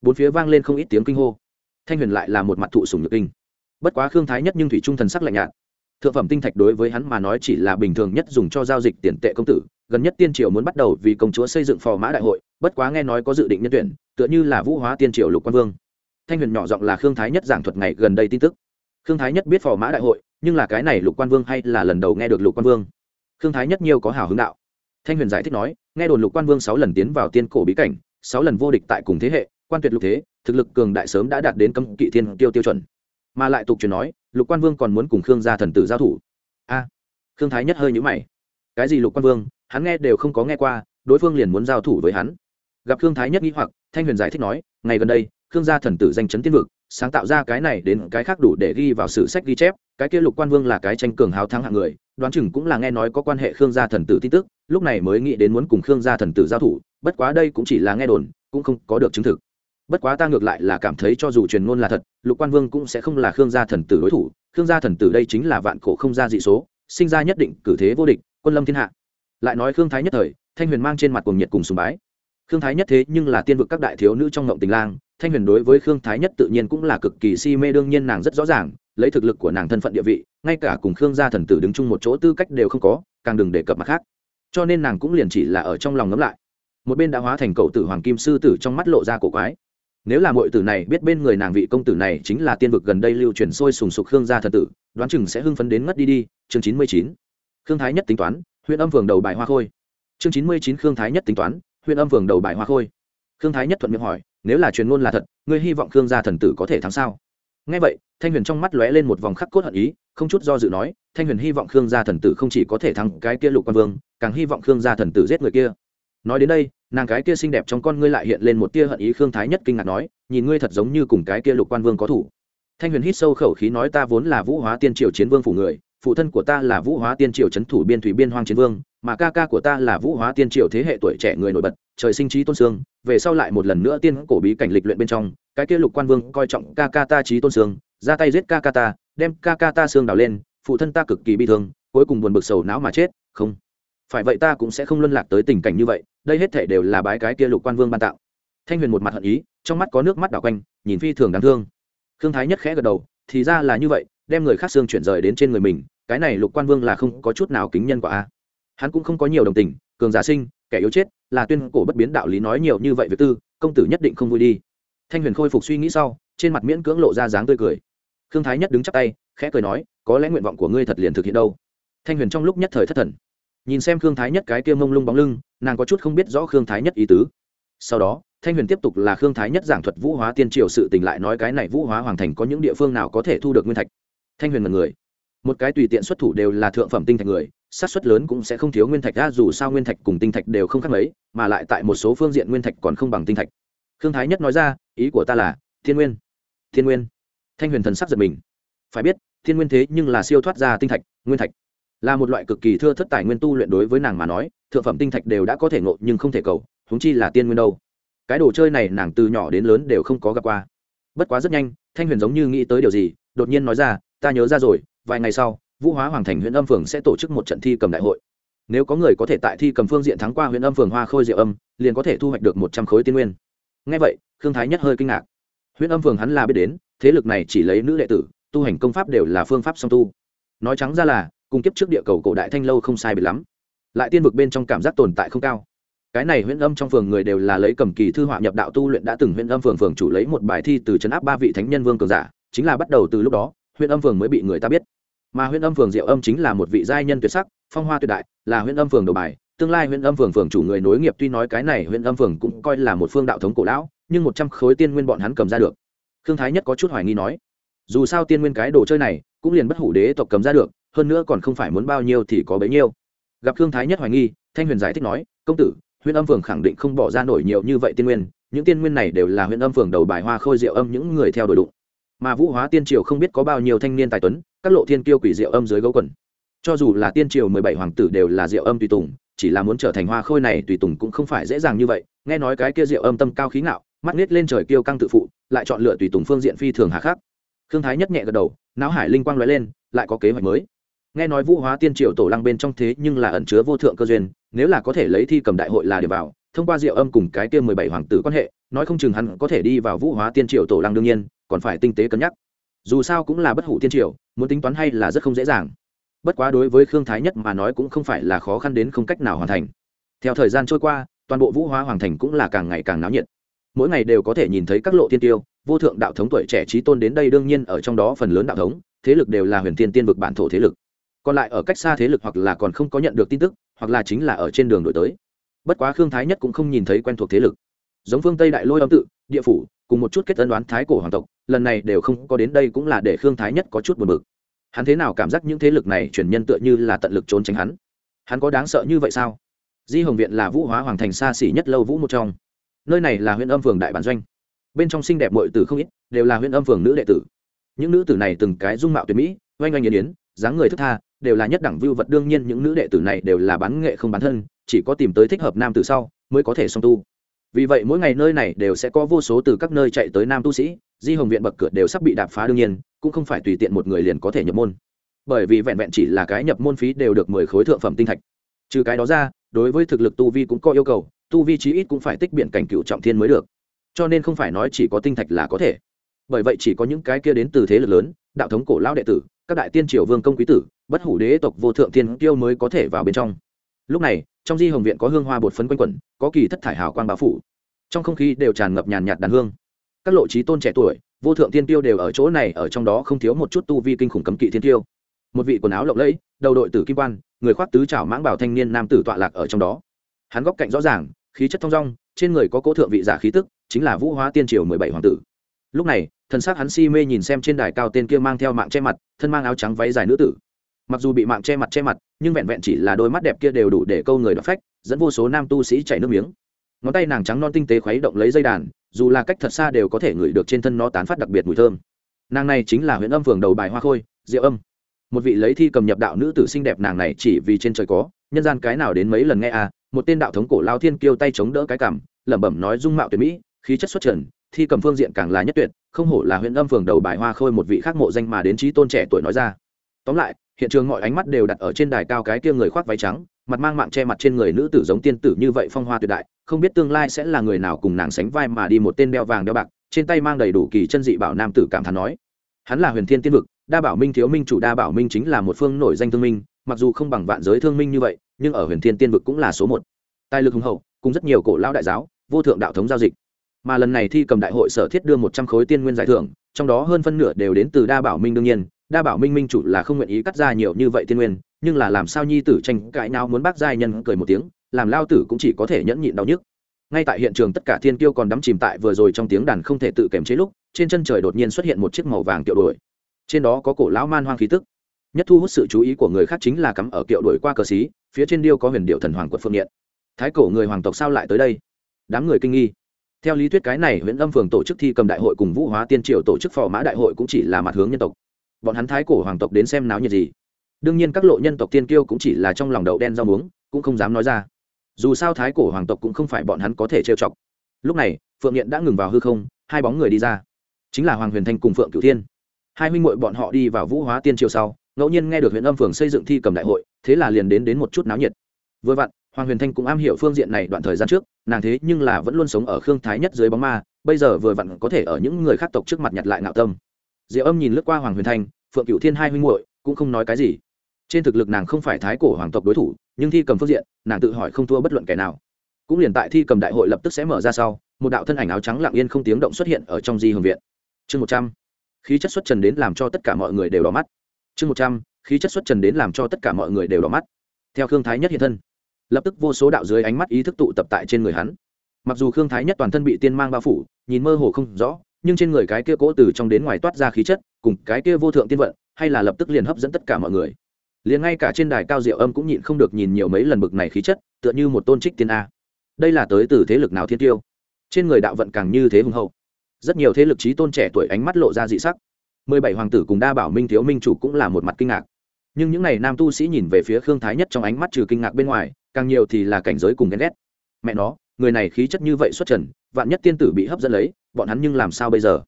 Bốn phía vang lên không ít tiếng kinh hô. Thanh huyền lại là một mặt thụ sùng nhược kinh. Bất quá khương thái nhất nhưng thủy trung thần sắc lạnh nhạt. Thượng phẩm tinh thạch đối với hắn mà nói chỉ là bình thường nhất dùng cho giao dịch tiền tệ công tử, gần nhất tiên triều muốn bắt đầu vì công chúa xây dựng phò mã đại hội, bất quá nghe nói có dự định nhân tuyển, tựa như là vũ hóa tiên triều lục quan vương. Thanh huyền nhỏ giọng là khương thái nhất giảng thuật ngày gần đây tin tức. Khương thái nhất biết phò mã đại hội, nhưng là cái này lục quan vương hay là lần đầu nghe được lục quan vương? Khương thái nhất nhiều có hào hứng đạo thanh huyền giải thích nói, nghe đồn lục quan vương sáu lần tiến vào tiên cổ bí cảnh, sáu lần vô địch tại cùng thế hệ, quan tuyệt lục thế, thực lực cường đại sớm đã đạt đến cấm kỵ thiên tiêu tiêu chuẩn. Mà lại tục truyền nói, lục quan vương còn muốn cùng khương gia thần tử giao thủ. A, khương thái nhất hơi nhũ mày. Cái gì lục quan vương? Hắn nghe đều không có nghe qua, đối phương liền muốn giao thủ với hắn. Gặp khương thái nhất nghĩ hoặc, thanh huyền giải thích nói, ngày gần đây, khương gia thần tử danh chấn tiên vực, sáng tạo ra cái này đến cái khác đủ để ghi vào sử sách ghi chép, cái kia lục quan vương là cái tranh cường hào thắng hạng người đoán chừng cũng là nghe nói có quan hệ khương gia thần tử tin tức, lúc này mới nghĩ đến muốn cùng khương gia thần tử giao thủ, bất quá đây cũng chỉ là nghe đồn, cũng không có được chứng thực. Bất quá ta ngược lại là cảm thấy cho dù truyền ngôn là thật, lục quan vương cũng sẽ không là khương gia thần tử đối thủ, khương gia thần tử đây chính là vạn cổ không gia dị số, sinh ra nhất định cử thế vô địch, quân lâm thiên hạ. Lại nói khương thái nhất thời, thanh huyền mang trên mặt cùng nhiệt cùng sùng bái. Khương thái nhất thế nhưng là tiên vực các đại thiếu nữ trong ngộng tình lang, thanh huyền đối với khương thái nhất tự nhiên cũng là cực kỳ si mê, đương nhiên nàng rất rõ ràng, lấy thực lực của nàng thân phận địa vị ngay cả cùng khương gia thần tử đứng chung một chỗ tư cách đều không có, càng đừng đề cập mặt khác. Cho nên nàng cũng liền chỉ là ở trong lòng ngấm lại. Một bên đã hóa thành cậu tử hoàng kim sư tử trong mắt lộ ra cổ quái. Nếu là mọi tử này biết bên người nàng vị công tử này chính là tiên vực gần đây lưu truyền sôi sùng sục khương gia thần tử, đoán chừng sẽ hưng phấn đến ngất đi đi. Chương chín mươi chín. Khương thái nhất tính toán huyện âm vườn đầu bài hoa khôi. Chương chín mươi chín khương thái nhất tính toán huyện âm vườn đầu bài hoa khôi. Khương thái nhất thuận miệng hỏi, nếu là truyền ngôn là thật, ngươi hy vọng khương gia thần tử có thể thắng sao? Ngay vậy, thanh huyền trong mắt lóe lên một vòng khắc cốt hận ý không chút do dự nói, thanh huyền hy vọng khương gia thần tử không chỉ có thể thắng cái kia lục quan vương, càng hy vọng khương gia thần tử giết người kia. Nói đến đây, nàng cái kia xinh đẹp trong con ngươi lại hiện lên một tia hận ý khương thái nhất kinh ngạc nói, nhìn ngươi thật giống như cùng cái kia lục quan vương có thủ. Thanh huyền hít sâu khẩu khí nói, ta vốn là vũ hóa tiên triều chiến vương phủ người, phụ thân của ta là vũ hóa tiên triều c h ấ n thủ biên thủy biên hoang chiến vương, mà ca ca của ta là vũ hóa tiên triều thế hệ tuổi trẻ người nổi bật, trời sinh trí tôn sương. Về sau lại một lần nữa tiên cổ bí cảnh lịch luyện bên trong, cái kia lục quan vương coi trọng ca ca ta trí tôn sương ra tay giết Kakata, đem Kakata xương đào lên phụ thân ta cực kỳ bi thương cuối cùng buồn bực sầu não mà chết không. Phải vậy ta cũng sẽ không luân lạc tới tình cảnh như vậy đây hết thể đều là bái cái kia lục quan vương ban tạo thanh huyền một mặt hận ý trong mắt có nước mắt đảo quanh nhìn phi thường đáng thương. Khương thái nhất khẽ gật đầu thì ra là như vậy đem người khác xương chuyển rời đến trên người mình cái này lục quan vương là không có chút nào kính nhân quả a. Hắn cũng không có nhiều đồng tình cường giả sinh kẻ yếu chết là tuyên cổ bất biến đạo lý nói nhiều như vậy việc tư công tử nhất định không vui đi. Thanh huyền khôi phục suy nghĩ sau trên mặt miễn cưỡng lộ ra dáng tươi cười khương thái nhất đứng chắc tay, khẽ cười nói, có lẽ nguyện vọng của ngươi thật liền thực hiện đâu. Thanh huyền trong lúc nhất thời thất thần. Nhìn xem khương thái nhất cái kia mông lung bóng lưng, nàng có chút không biết rõ khương thái nhất ý tứ. Sau đó, thanh huyền tiếp tục là khương thái nhất giảng thuật vũ hóa tiên triều sự tình lại nói cái này vũ hóa hoàng thành có những địa phương nào có thể thu được nguyên thạch. Thanh huyền là người. Một cái tùy tiện xuất thủ đều là thượng phẩm tinh thạch người sát xuất lớn cũng sẽ không thiếu nguyên thạch, ra dù sao nguyên thạch cùng tinh thạch đều không khác mấy, mà lại tại một số phương diện nguyên thạch còn không bằng tinh thạch. Khương thái nhất nói ra, ý của ta là, thiên nguyên thiên nguyên thanh huyền thần sắc giật mình. Phải biết, thiên nguyên thế nhưng là siêu thoát ra tinh thạch, nguyên thạch. Là một loại cực kỳ thưa thất tài nguyên tu luyện đối với nàng mà nói, thượng phẩm tinh thạch đều đã có thể ngộ nhưng không thể cầu húng chi là tiên nguyên đâu. Cái đồ chơi này nàng từ nhỏ đến lớn đều không có gặp qua. Bất quá rất nhanh, thanh huyền giống như nghĩ tới điều gì, đột nhiên nói ra, ta nhớ ra rồi, vài ngày sau, vũ hóa hoàng thành huyện âm phường sẽ tổ chức một trận thi cầm đại hội. Nếu có người có thể tại thi cầm phương diện thắng qua huyện âm phường hoa khôi diệu âm, liền có thể thu hoạch được một trăm khối tiên nguyên. Ngay vậy, khương thái nhất hơi kinh ngạc. Huyện âm phường hắn là biết đến thế lực này chỉ lấy nữ đệ tử, tu hành công pháp đều là phương pháp song tu. Nói trắng ra là cung kiếp trước địa cầu cổ đại thanh lâu không sai biệt lắm. Lại tiên vực bên trong cảm giác tồn tại không cao. Cái này huyện âm trong phường người đều là lấy cầm kỳ thư họa nhập đạo tu luyện đã từng huyện âm phường phường chủ lấy một bài thi từ trấn áp ba vị thánh nhân vương cường giả, chính là bắt đầu từ lúc đó huyện âm phường mới bị người ta biết. Mà huyện âm phường diệu âm chính là một vị giai nhân tuyệt sắc, phong hoa tuyệt đại, là huyện âm phường đầu bài. Tương lai huyện âm phường phường chủ người nối nghiệp tuy nói cái này huyện âm phường cũng coi là một phương đạo thống cổ lão, nhưng một trăm khối tiên nguyên bọn hắn cầm ra được thương thái nhất có chút hoài nghi nói, dù sao tiên nguyên cái đồ chơi này cũng liền bất hủ đế tộc cầm ra được, hơn nữa còn không phải muốn bao nhiêu thì có bấy nhiêu. Gặp thương thái nhất hoài nghi, thanh huyền giải thích nói, công tử huyện âm phường khẳng định không bỏ ra nổi nhiều như vậy tiên nguyên, những tiên nguyên này đều là huyện âm phường đầu bài hoa khôi diệu âm những người theo đuổi đụng. Mà vũ hóa tiên triều không biết có bao nhiêu thanh niên tài tuấn, các lộ thiên kiêu quỷ diệu âm dưới gấu quần. Cho dù là tiên triều mười bảy hoàng tử đều là diệu âm tùy tùng, chỉ là muốn trở thành hoa khôi này tùy tùng cũng không phải dễ dàng như vậy. Nghe nói cái kia diệu âm tâm cao khí ngạo mắt nết lên trời kêu căng tự phụ, lại chọn lựa tùy tùng phương diện phi thường hà khắc. Thương thái nhất nhẹ gật đầu, não hải linh quang lóe lên, lại có kế hoạch mới. Nghe nói vũ hóa tiên triều tổ lăng bên trong thế nhưng là ẩn chứa vô thượng cơ duyên, nếu là có thể lấy thi cầm đại hội là để vào, thông qua diệu âm cùng cái kia mười bảy hoàng tử quan hệ, nói không chừng hắn có thể đi vào vũ hóa tiên triều tổ lăng đương nhiên, còn phải tinh tế cân nhắc. Dù sao cũng là bất hủ tiên triều, muốn tính toán hay là rất không dễ dàng. Bất quá đối với khương thái nhất mà nói cũng không phải là khó khăn đến không cách nào hoàn thành. Theo thời gian trôi qua, toàn bộ vũ hóa hoàng thành cũng là càng ngày càng náo nhiệt mỗi ngày đều có thể nhìn thấy các lộ tiên tiêu, vô thượng đạo thống tuổi trẻ trí tôn đến đây đương nhiên ở trong đó phần lớn đạo thống, thế lực đều là huyền tiên tiên vực bản thổ thế lực. Còn lại ở cách xa thế lực hoặc là còn không có nhận được tin tức, hoặc là chính là ở trên đường đổi tới. Bất quá khương thái nhất cũng không nhìn thấy quen thuộc thế lực. Giống phương tây đại lôi âm tự, địa phủ, cùng một chút kết tân đoán thái cổ hoàng tộc, lần này đều không có đến đây cũng là để khương thái nhất có chút buồn bực. Hắn thế nào cảm giác những thế lực này chuyển nhân tựa như là tận lực trốn tránh hắn? Hắn có đáng sợ như vậy sao? Di hồng viện là vũ hóa hoàng thành xa xỉ nhất lâu vũ một trong nơi này là huyện âm phường đại bản doanh. Bên trong xinh đẹp mọi tử không ít, đều là huyện âm phường nữ đệ tử. Những nữ tử này từng cái dung mạo tuyệt mỹ, oanh oanh yến yến, dáng người thức tha, đều là nhất đẳng vưu vật, đương nhiên những nữ đệ tử này đều là bán nghệ không bán thân, chỉ có tìm tới thích hợp nam từ sau, mới có thể song tu. Vì vậy mỗi ngày nơi này đều sẽ có vô số từ các nơi chạy tới nam tu sĩ, di hồng viện bậc cửa đều sắp bị đạp phá đương nhiên, cũng không phải tùy tiện một người liền có thể nhập môn. Bởi vì vẹn vẹn chỉ là cái nhập môn phí đều được mười khối thượng phẩm tinh thạch. Trừ cái đó ra, đối với thực lực tu vi cũng có yêu cầu tu vi chí ít cũng phải tích biện cảnh cựu trọng thiên mới được. Cho nên không phải nói chỉ có tinh thạch là có thể. Bởi vậy chỉ có những cái kia đến từ thế lực lớn, đạo thống cổ lao đệ tử, các đại tiên triều vương công quý tử, bất hủ đế tộc vô thượng tiên tiêu mới có thể vào bên trong. Lúc này, trong di hồng viện có hương hoa bột phấn quanh quẩn, có kỳ thất thải hào quang bao phủ. Trong không khí đều tràn ngập nhàn nhạt đàn hương. Các lộ trí tôn trẻ tuổi, vô thượng tiên tiêu đều ở chỗ này, ở trong đó không thiếu một chút tu vi kinh khủng cấm kỵ thiên tiêu một vị quần áo lộng lẫy, đầu đội tử kim quan, người khoác tứ trảo mãng bảo thanh niên nam tử tọa lạc ở trong đó. Hắn góc cạnh rõ ràng khí chất thong dong, trên người có cố thượng vị giả khí tức, chính là vũ hóa tiên triều mười bảy hoàng tử. Lúc này, thần sắc hắn si mê nhìn xem trên đài cao tên kia mang theo mạng che mặt, thân mang áo trắng váy dài nữ tử. Mặc dù bị mạng che mặt che mặt, nhưng vẹn vẹn chỉ là đôi mắt đẹp kia đều đủ để câu người đọc phách, dẫn vô số nam tu sĩ chảy nước miếng. Ngón tay nàng trắng non tinh tế khuấy động lấy dây đàn, dù là cách thật xa đều có thể ngửi được trên thân nó tán phát đặc biệt mùi thơm. Nàng này chính là huyện âm phường đầu bài hoa khôi, diệu âm. Một vị lấy thi cầm nhập đạo nữ tử xinh đẹp nàng này chỉ vì trên trời có, nhân gian cái nào đến mấy lần nghe à một tên đạo thống cổ lao thiên kiêu tay chống đỡ cái cảm, lẩm bẩm nói dung mạo tuyệt mỹ, khí chất xuất trần, thi cầm phương diện càng là nhất tuyệt, không hổ là huyện âm phường đầu bài hoa khôi một vị khác mộ danh mà đến trí tôn trẻ tuổi nói ra. Tóm lại, hiện trường mọi ánh mắt đều đặt ở trên đài cao cái kia người khoác váy trắng, mặt mang mạng che mặt trên người nữ tử giống tiên tử như vậy phong hoa tuyệt đại, không biết tương lai sẽ là người nào cùng nàng sánh vai mà đi một tên đeo vàng đeo bạc, trên tay mang đầy đủ kỳ chân dị bảo nam tử cảm thán nói. Hắn là huyền thiên tiên vực, đa bảo minh thiếu minh chủ đa bảo minh chính là một phương nổi danh thương minh, mặc dù không bằng vạn giới thương minh như vậy nhưng ở huyền thiên tiên vực cũng là số một. Tài lực hùng hậu, cùng rất nhiều cổ lao đại giáo, vô thượng đạo thống giao dịch. Mà lần này thi cầm đại hội sở thiết đưa một trăm khối tiên nguyên giải thưởng, trong đó hơn phân nửa đều đến từ đa bảo minh đương nhiên. Đa bảo minh minh chủ là không nguyện ý cắt ra nhiều như vậy tiên nguyên, nhưng là làm sao nhi tử tranh cãi nào muốn bác giai nhân cười một tiếng, làm lao tử cũng chỉ có thể nhẫn nhịn đau nhức. Ngay tại hiện trường tất cả thiên kiêu còn đắm chìm tại vừa rồi trong tiếng đàn không thể tự kềm chế lúc, trên chân trời đột nhiên xuất hiện một chiếc màu vàng kiệu đuổi. Trên đó có cổ lão man hoang khí tức nhất thu hút sự chú ý của người khác chính là cắm ở kiệu đuổi qua cờ xí, phía trên điêu có huyền điệu thần hoàng quật phương nghiện. Thái cổ người hoàng tộc sao lại tới đây? Đám người kinh nghi. Theo lý thuyết cái này, huyện âm phường tổ chức thi cầm đại hội cùng vũ hóa tiên triều tổ chức phò mã đại hội cũng chỉ là mặt hướng nhân tộc. Bọn hắn thái cổ hoàng tộc đến xem náo nhiệt gì? Đương nhiên các lộ nhân tộc tiên kiêu cũng chỉ là trong lòng đậu đen rau muống, cũng không dám nói ra. Dù sao thái cổ hoàng tộc cũng không phải bọn hắn có thể trêu chọc. Lúc này, phượng nghiện đã ngừng vào hư không, hai bóng người đi ra. Chính là hoàng huyền thanh cùng phượng cửu thiên. Hai huynh muội bọn họ đi vào vũ hóa tiên triều sau ngẫu nhiên nghe được huyện âm phường xây dựng thi cầm đại hội, thế là liền đến đến một chút náo nhiệt. Vừa vặn, hoàng huyền thanh cũng am hiểu phương diện này đoạn thời gian trước, nàng thế nhưng là vẫn luôn sống ở khương thái nhất dưới bóng ma, bây giờ vừa vặn có thể ở những người khác tộc trước mặt nhặt lại ngạo tâm. Diệu âm nhìn lướt qua hoàng huyền thanh, phượng cựu thiên hai huynh muội, cũng không nói cái gì. Trên thực lực nàng không phải thái cổ hoàng tộc đối thủ, nhưng thi cầm phương diện, nàng tự hỏi không thua bất luận kẻ nào. Cũng liền tại thi cầm đại hội lập tức sẽ mở ra sau, một đạo thân ảnh áo trắng lặng yên không tiếng động xuất hiện ở trong di hương viện. Chương một trăm. Khí chất xuất trần đến làm cho tất cả mọi người đều đỏ mắt chương một trăm, khí chất xuất trần đến làm cho tất cả mọi người đều đỏ mắt. Theo khương thái nhất hiện thân, lập tức vô số đạo dưới ánh mắt ý thức tụ tập tại trên người hắn. Mặc dù khương thái nhất toàn thân bị tiên mang bao phủ, nhìn mơ hồ không rõ, nhưng trên người cái kia cố từ trong đến ngoài toát ra khí chất, cùng cái kia vô thượng tiên vận, hay là lập tức liền hấp dẫn tất cả mọi người. Liền ngay cả trên đài cao diệu âm cũng nhịn không được nhìn nhiều mấy lần bực này khí chất, tựa như một tôn trích tiên a. Đây là tới từ thế lực nào thiên tiêu? Trên người đạo vận càng như thế hùng hậu. Rất nhiều thế lực trí tôn trẻ tuổi ánh mắt lộ ra dị sắc mười bảy hoàng tử cùng đa bảo minh thiếu minh chủ cũng là một mặt kinh ngạc. Nhưng những n à y nam tu sĩ nhìn về phía khương thái nhất trong ánh mắt trừ kinh ngạc bên ngoài, càng nhiều thì là cảnh giới cùng ghen ghét. Mẹ nó, người này khí chất như vậy xuất trần, vạn nhất tiên tử bị hấp dẫn lấy, bọn hắn nhưng làm sao bây giờ?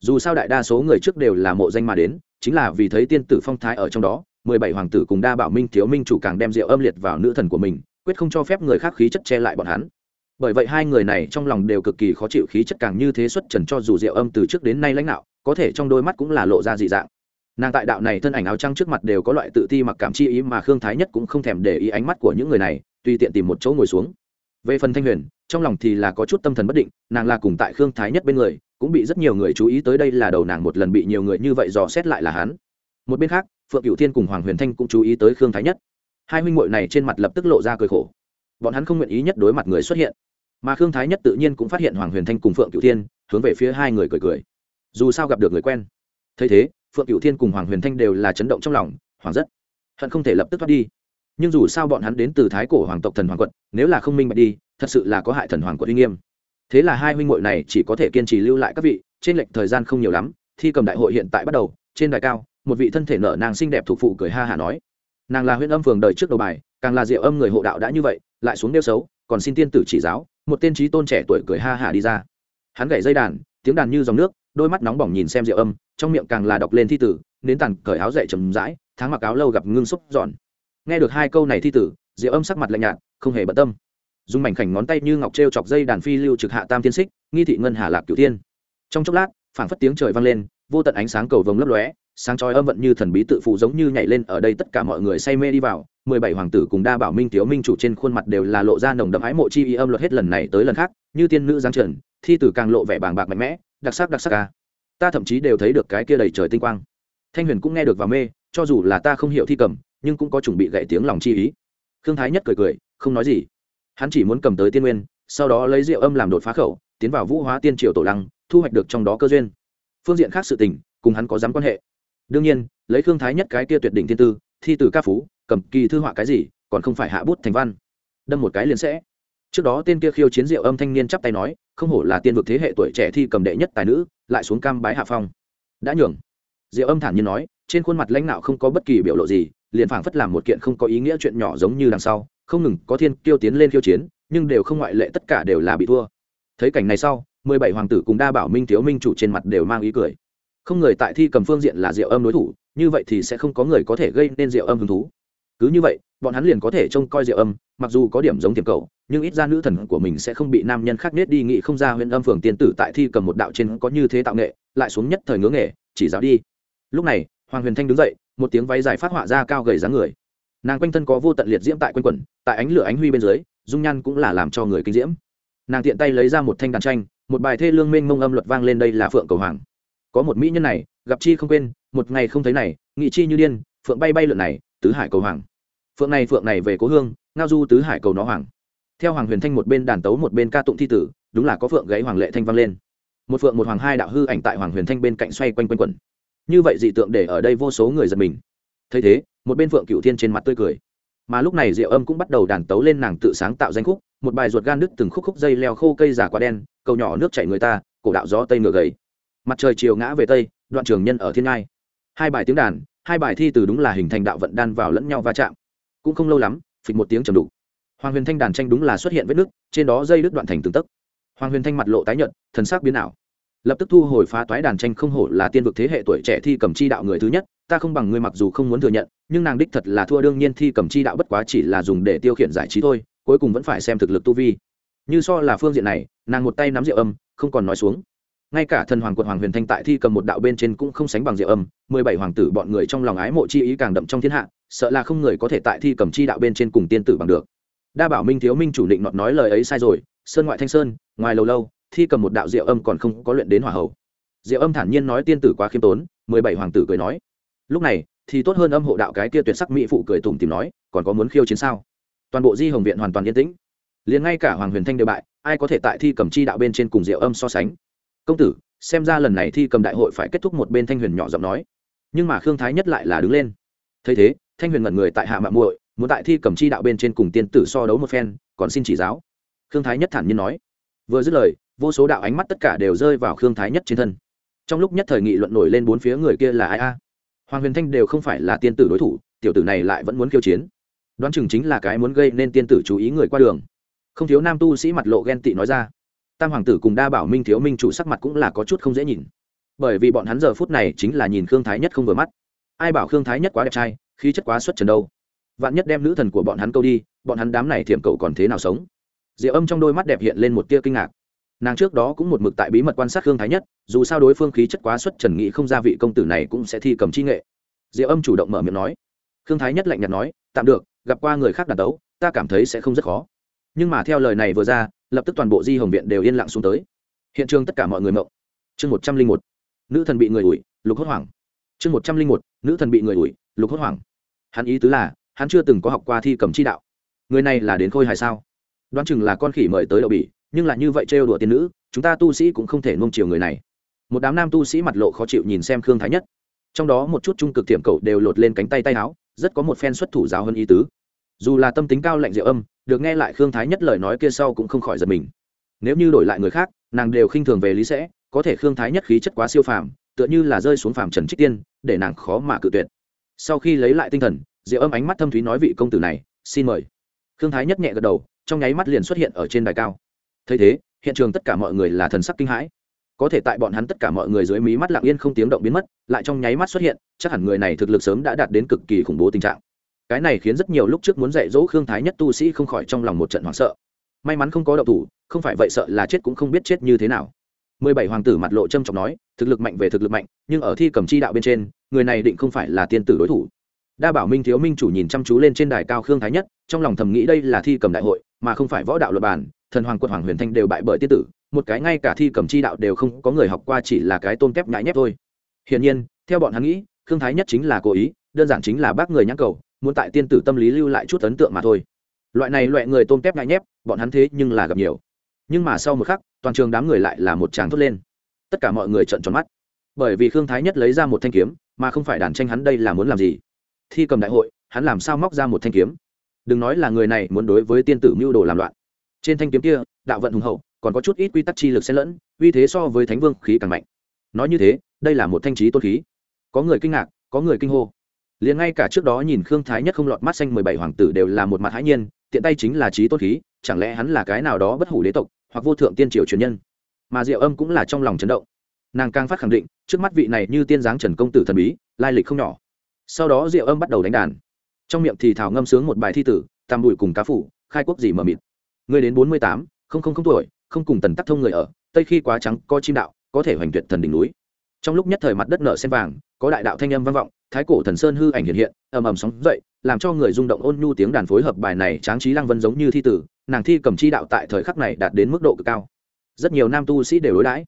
Dù sao đại đa số người trước đều là mộ danh mà đến, chính là vì thấy tiên tử phong thái ở trong đó, mười bảy hoàng tử cùng đa bảo minh thiếu minh chủ càng đem rượu âm liệt vào nữ thần của mình, quyết không cho phép người khác khí chất che lại bọn hắn. Bởi vậy hai người này trong lòng đều cực kỳ khó chịu, khí chất càng như thế xuất trần cho dù rượu âm từ trước đến nay lãnh đạo có thể trong đôi mắt cũng là lộ ra dị dạng. Nàng tại đạo này thân ảnh áo trăng trước mặt đều có loại tự ti mặc cảm chi ý mà khương thái nhất cũng không thèm để ý ánh mắt của những người này, tùy tiện tìm một chỗ ngồi xuống. Về phần thanh huyền, trong lòng thì là có chút tâm thần bất định, nàng là cùng tại khương thái nhất bên người, cũng bị rất nhiều người chú ý tới đây là đầu nàng một lần bị nhiều người như vậy dò xét lại là hắn. Một bên khác, phượng cửu thiên cùng hoàng huyền thanh cũng chú ý tới khương thái nhất. Hai huynh muội này trên mặt lập tức lộ ra cười khổ. Bọn hắn không nguyện ý nhất đối mặt người xuất hiện. Mà khương thái nhất tự nhiên cũng phát hiện hoàng huyền thanh cùng phượng cửu thiên, hướng về phía hai người cười cười dù sao gặp được người quen. Thấy thế, phượng cửu thiên cùng hoàng huyền thanh đều là chấn động trong lòng hoàng rất. Hận không thể lập tức thoát đi. Nhưng dù sao bọn hắn đến từ thái cổ hoàng tộc thần hoàng quận, nếu là không minh bạch đi, thật sự là có hại thần hoàng quận uy nghiêm. Thế là hai huynh hội này chỉ có thể kiên trì lưu lại các vị, trên lệch thời gian không nhiều lắm, thi cầm đại hội hiện tại bắt đầu, trên đài cao, một vị thân thể nở nàng xinh đẹp thuộc phụ cười ha hả nói. Nàng là huyện âm phường đời trước đầu bài, càng là diệu âm người hộ đạo đã như vậy, lại xuống đeo xấu, còn xin tiên tử chỉ giáo, một tên trí tôn trẻ tuổi cười ha hả đi ra. Hắn gảy dây đàn, tiếng đàn như dòng nước đôi mắt nóng bỏng nhìn xem diệu âm, trong miệng càng là đọc lên thi tử, nến tàn cởi áo dậy chầm rãi, tháng mặc áo lâu gặp ngưng xúc giòn nghe được hai câu này thi tử, diệu âm sắc mặt lạnh nhạt, không hề bận tâm. Dùng mảnh khảnh ngón tay như ngọc t r e o chọc dây đàn phi lưu trực hạ tam tiên xích, nghi thị ngân hà lạc cửu tiên trong chốc lát, phảng phất tiếng trời vang lên, vô tận ánh sáng cầu vồng lấp lóe, sáng chói âm vận như thần bí tự phụ giống như nhảy lên ở đây tất cả mọi người say mê đi vào, mười bảy hoàng tử cùng đa bảo minh thiếu minh chủ trên khuôn mặt đều là lộ ra nồng đậm ái mộ chi y âm luật hết lần này tới lần khác như tiên nữ giang trần, thi tử càng lộ vẻ bàng bạc mạnh mẽ, đặc sắc đặc sắc ca. Ta thậm chí đều thấy được cái kia đầy trời tinh quang. Thanh huyền cũng nghe được và mê, cho dù là ta không hiểu thi cầm, nhưng cũng có chuẩn bị gậy tiếng lòng chi ý. Khương thái nhất cười cười, không nói gì. Hắn chỉ muốn cầm tới tiên nguyên, sau đó lấy rượu âm làm đột phá khẩu, tiến vào vũ hóa tiên triều tổ lăng, thu hoạch được trong đó cơ duyên. Phương diện khác sự tình, cùng hắn có dám quan hệ. Đương nhiên, lấy khương thái nhất cái kia tuyệt đỉnh thiên tư, thi từ ca phú, cầm kỳ thư họa cái gì, còn không phải hạ bút thành văn. Đâm một cái liền sẽ trước đó tên kia khiêu chiến diệu âm thanh niên chắp tay nói, không hổ là tiên vực thế hệ tuổi trẻ thi cầm đệ nhất tài nữ, lại xuống cam bái hạ phong. Đã nhường. Diệu âm thản nhiên nói, trên khuôn mặt lãnh đạo không có bất kỳ biểu lộ gì, liền phảng phất làm một kiện không có ý nghĩa chuyện nhỏ giống như đằng sau, không ngừng có thiên kiêu tiến lên khiêu chiến, nhưng đều không ngoại lệ tất cả đều là bị thua. Thấy cảnh này sau, mười bảy hoàng tử cùng đa bảo minh thiếu minh chủ trên mặt đều mang ý cười. Không người tại thi cầm phương diện là diệu âm đối thủ, như vậy thì sẽ không có người có thể gây nên diệu âm hứng thú cứ như vậy, bọn hắn liền có thể trông coi diệu âm, mặc dù có điểm giống tiềm cầu, nhưng ít ra nữ thần của mình sẽ không bị nam nhân khác nết đi nghị không ra huyện âm phường tiên tử tại thi cầm một đạo trên có như thế tạo nghệ, lại xuống nhất thời ngưỡng nghề chỉ giáo đi. Lúc này, hoàng huyền thanh đứng dậy, một tiếng váy dài phát họa ra cao gầy dáng người. Nàng quanh thân có vô tận liệt diễm tại quanh quẩn, tại ánh lửa ánh huy bên dưới, dung nhan cũng là làm cho người kinh diễm. Nàng tiện tay lấy ra một thanh đàn tranh, một bài thê lương mênh mông âm luật vang lên đây là phượng cầu hoàng. Có một mỹ nhân này, gặp chi không quên, một ngày không thấy này, nghị chi như điên, phượng bay bay lượn này tứ hải cầu hoàng. Phượng này phượng này về cố hương, ngao du tứ hải cầu nó hoàng. Theo hoàng huyền thanh một bên đàn tấu một bên ca tụng thi tử, đúng là có phượng gáy hoàng lệ thanh vang lên. Một phượng một hoàng hai đạo hư ảnh tại hoàng huyền thanh bên cạnh xoay quanh quanh quẩn. Như vậy dị tượng để ở đây vô số người giật mình. Thấy thế, một bên phượng cựu thiên trên mặt tươi cười. Mà lúc này diệu âm cũng bắt đầu đàn tấu lên nàng tự sáng tạo danh khúc, một bài ruột gan đứt từng khúc khúc dây leo khô cây giả quá đen, cầu nhỏ nước chảy người ta, cổ đạo gió tây ngược gầy. Mặt trời chiều ngã về tây, đoạn trường nhân ở thiên ngai. Hai bài tiếng đàn hai bài thi từ đúng là hình thành đạo vận đan vào lẫn nhau va chạm. Cũng không lâu lắm, phịch một tiếng trầm đục. Hoàng huyền thanh đàn tranh đúng là xuất hiện vết nứt, trên đó dây đứt đoạn thành từng tấc. Hoàng huyền thanh mặt lộ tái nhợt, thần sắc biến ảo. Lập tức thu hồi phá toái đàn tranh không hổ là tiên vực thế hệ tuổi trẻ thi cầm chi đạo người thứ nhất, ta không bằng ngươi mặc dù không muốn thừa nhận, nhưng nàng đích thật là thua đương nhiên thi cầm chi đạo bất quá chỉ là dùng để tiêu khiển giải trí thôi, cuối cùng vẫn phải xem thực lực tu vi. Như so là phương diện này, nàng một tay nắm rượu âm, không còn nói xuống ngay cả thần hoàng quật hoàng huyền thanh tại thi cầm một đạo bên trên cũng không sánh bằng diệu âm, mười bảy hoàng tử bọn người trong lòng ái mộ chi ý càng đậm trong thiên hạ, sợ là không người có thể tại thi cầm chi đạo bên trên cùng tiên tử bằng được. Đa bảo minh thiếu minh chủ định nọt nói lời ấy sai rồi, sơn ngoại thanh sơn, ngoài lâu lâu, thi cầm một đạo diệu âm còn không có luyện đến hỏa hầu. Diệu âm thản nhiên nói tiên tử quá khiêm tốn, mười bảy hoàng tử cười nói. Lúc này, thì tốt hơn âm hộ đạo cái kia tuyệt sắc mỹ phụ cười tủm tìm nói, còn có muốn khiêu chiến sao? Toàn bộ di hồng viện hoàn toàn yên tĩnh. Liền ngay cả hoàng huyền thanh đều bại, ai có thể tại thi cầm chi đạo bên trên cùng diệu âm so sánh? Công tử, xem ra lần này thi cầm đại hội phải kết thúc một bên thanh huyền nhỏ giọng nói. Nhưng mà khương thái nhất lại là đứng lên. Thấy thế, thanh huyền ngẩn người tại hạ mạng muội, muốn tại thi cầm chi đạo bên trên cùng tiên tử so đấu một phen, còn xin chỉ giáo. Khương thái nhất thản nhiên nói. Vừa dứt lời, vô số đạo ánh mắt tất cả đều rơi vào khương thái nhất trên thân. Trong lúc nhất thời nghị luận nổi lên bốn phía người kia là ai a? Hoàng huyền thanh đều không phải là tiên tử đối thủ, tiểu tử này lại vẫn muốn kiêu chiến. Đoán chừng chính là cái muốn gây nên tiên tử chú ý người qua đường. Không thiếu nam tu sĩ mặt lộ ghen tị nói ra tam hoàng tử cùng đa bảo minh thiếu minh chủ sắc mặt cũng là có chút không dễ nhìn. Bởi vì bọn hắn giờ phút này chính là nhìn khương thái nhất không vừa mắt. Ai bảo khương thái nhất quá đẹp trai, khí chất quá xuất trần đâu. Vạn nhất đem nữ thần của bọn hắn câu đi, bọn hắn đám này thiểm cậu còn thế nào sống? Diệu âm trong đôi mắt đẹp hiện lên một tia kinh ngạc. Nàng trước đó cũng một mực tại bí mật quan sát khương thái nhất, dù sao đối phương khí chất quá xuất trần nghị không ra vị công tử này cũng sẽ thi cầm chi nghệ. Diệu âm chủ động mở miệng nói. Khương thái nhất lạnh nhạt nói, tạm được, gặp qua người khác đàn tấu ta cảm thấy sẽ không rất khó. Nhưng mà theo lời này vừa ra lập tức toàn bộ di hồng viện đều yên lặng xuống tới. Hiện trường tất cả mọi người mộng. Chương một trăm linh một, nữ thần bị người ủi, lục hốt hoảng. Chương một trăm linh một, nữ thần bị người ủi, lục hốt hoảng. Hắn ý tứ là, hắn chưa từng có học qua thi cầm chi đạo. Người này là đến khôi hài sao? Đoán chừng là con khỉ mời tới đậu bỉ, nhưng là như vậy trêu đùa tiên nữ, chúng ta tu sĩ cũng không thể nung chiều người này. Một đám nam tu sĩ mặt lộ khó chịu nhìn xem khương thái nhất. Trong đó một chút trung cực tiệm cậu đều lột lên cánh tay tay áo, rất có một phen xuất thủ giáo hơn ý tứ dù là tâm tính cao lạnh diệu âm, được nghe lại khương thái nhất lời nói kia sau cũng không khỏi giật mình. Nếu như đổi lại người khác, nàng đều khinh thường về lý sẽ, có thể khương thái nhất khí chất quá siêu phàm, tựa như là rơi xuống phàm trần trích tiên, để nàng khó mà cự tuyệt. Sau khi lấy lại tinh thần diệu âm ánh mắt thâm thúy nói vị công tử này, xin mời. Khương thái nhất nhẹ gật đầu, trong nháy mắt liền xuất hiện ở trên đài cao. Thấy thế, hiện trường tất cả mọi người là thần sắc kinh hãi. Có thể tại bọn hắn tất cả mọi người dưới mí mắt lặng yên không tiếng động biến mất, lại trong nháy mắt xuất hiện, chắc hẳn người này thực lực sớm đã đạt đến cực kỳ khủng bố tình trạng cái này khiến rất nhiều lúc trước muốn dạy dỗ khương thái nhất tu sĩ không khỏi trong lòng một trận hoảng sợ. May mắn không có đậu thủ, không phải vậy sợ là chết cũng không biết chết như thế nào. Mười bảy hoàng tử mặt lộ trâm trọng nói, thực lực mạnh về thực lực mạnh, nhưng ở thi cầm chi đạo bên trên, người này định không phải là tiên tử đối thủ. Đa bảo minh thiếu minh chủ nhìn chăm chú lên trên đài cao khương thái nhất, trong lòng thầm nghĩ đây là thi cầm đại hội, mà không phải võ đạo luật bản, thần hoàng quận hoàng huyền thanh đều bại bởi tiên tử, một cái ngay cả thi cầm chi đạo đều không có người học qua chỉ là cái tôm kép nhãi nhép thôi. Hiển nhiên, theo bọn hắn nghĩ, khương thái nhất chính là cố ý, đơn giản chính là bác người nhãn cầu muốn tại tiên tử tâm lý lưu lại chút ấn tượng mà thôi. Loại này loại người tôm tép ngại nhép, bọn hắn thế nhưng là gặp nhiều. Nhưng mà sau một khắc, toàn trường đám người lại là một tràng thốt lên. Tất cả mọi người trợn tròn mắt. Bởi vì khương thái nhất lấy ra một thanh kiếm, mà không phải đàn tranh hắn đây là muốn làm gì. Thi cầm đại hội, hắn làm sao móc ra một thanh kiếm? Đừng nói là người này muốn đối với tiên tử mưu đồ làm loạn. Trên thanh kiếm kia, đạo vận hùng hậu, còn có chút ít quy tắc chi lực xen lẫn, uy thế so với thánh vương khí càng mạnh. Nói như thế, đây là một thanh trí tôn khí. Có người kinh ngạc, có người kinh hô liền ngay cả trước đó nhìn khương thái nhất không lọt mắt xanh mười bảy hoàng tử đều là một mặt hãi nhiên, tiện tay chính là trí tôn khí, chẳng lẽ hắn là cái nào đó bất hủ đế tộc, hoặc vô thượng tiên triều truyền nhân? Mà diệu âm cũng là trong lòng chấn động. Nàng càng phát khẳng định, trước mắt vị này như tiên giáng trần công tử thần bí, lai lịch không nhỏ. Sau đó diệu âm bắt đầu đánh đàn. Trong miệng thì thảo ngâm sướng một bài thi tử, tam bụi cùng cá phủ, khai quốc gì mờ mịt. Người đến bốn mươi tám, không không không tuổi, không cùng tần tắc thông người ở, tây khi quá trắng, có chim đạo, có thể hoành tuyệt thần đỉnh núi. Trong lúc nhất thời mặt đất nợ sen vàng, có đại đạo thanh âm vang vọng thái cổ thần sơn hư ảnh hiện hiện, ầm ầm sóng dậy, làm cho người rung động ôn nhu tiếng đàn phối hợp bài này tráng trí lăng vân giống như thi tử, nàng thi cầm chi đạo tại thời khắc này đạt đến mức độ cực cao. Rất nhiều nam tu sĩ đều đối đãi.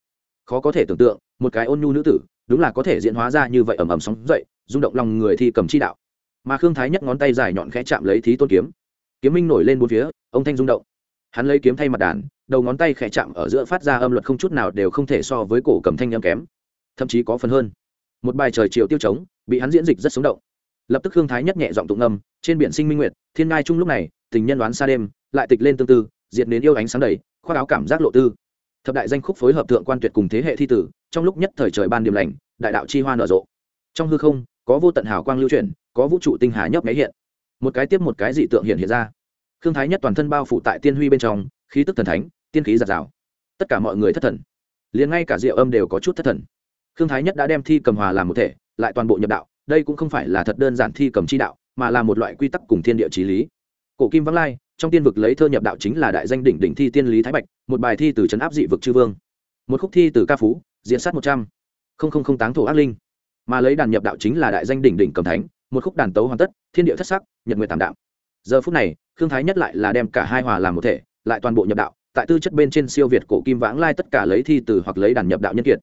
Khó có thể tưởng tượng, một cái ôn nhu nữ tử, đúng là có thể diễn hóa ra như vậy ầm ầm sóng dậy, rung động lòng người thi cầm chi đạo. Mà khương thái nhất ngón tay dài nhọn khẽ chạm lấy thí tôn kiếm. Kiếm minh nổi lên bốn phía, ông thanh rung động. Hắn lấy kiếm thay mặt đàn, đầu ngón tay khẽ chạm ở giữa phát ra âm luật không chút nào đều không thể so với cổ cầm thanh âm kém, thậm chí có phần hơn. Một bài trời chiều tiêu trống bị hắn diễn dịch rất sống động. Lập tức hương thái nhất nhẹ giọng tụng âm, trên biển sinh minh nguyệt, thiên ngai chung lúc này, tình nhân đoán xa đêm, lại tịch lên tương tư, diệt đến yêu ánh sáng đầy, khoác áo cảm giác lộ tư. Thập đại danh khúc phối hợp thượng quan tuyệt cùng thế hệ thi tử, trong lúc nhất thời trời ban điểm lành, đại đạo chi hoa nở rộ. Trong hư không, có vô tận hào quang lưu chuyển, có vũ trụ tinh hà nhấp nháy hiện. Một cái tiếp một cái dị tượng hiện hiện ra. Khương thái nhất toàn thân bao phủ tại tiên huy bên trong, khí tức thần thánh, tiên khí giạt rào. Tất cả mọi người thất thần. Liền ngay cả diệu âm đều có chút thất thần. Khương thái nhất đã đem thi cầm hòa làm một thể lại toàn bộ nhập đạo, đây cũng không phải là thật đơn giản thi cầm chi đạo, mà là một loại quy tắc cùng thiên địa trí lý. Cổ kim vắng lai, trong tiên vực lấy thơ nhập đạo chính là đại danh đỉnh đỉnh thi tiên lý thái bạch, một bài thi từ trấn áp dị vực chư vương. Một khúc thi từ ca phú, diễn sát một trăm. Linh táng thổ ác linh. Mà lấy đàn nhập đạo chính là đại danh đỉnh đỉnh cầm thánh, một khúc đàn tấu hoàn tất, thiên địa thất sắc, nhật nguyện tàm đạo giờ phút này Thương thái nhất lại là đem cả hai hòa làm một thể, lại toàn bộ nhập đạo, tại tư chất bên trên siêu việt cổ kim vãng lai tất cả lấy thi từ hoặc lấy đàn nhập đạo nhân kiệt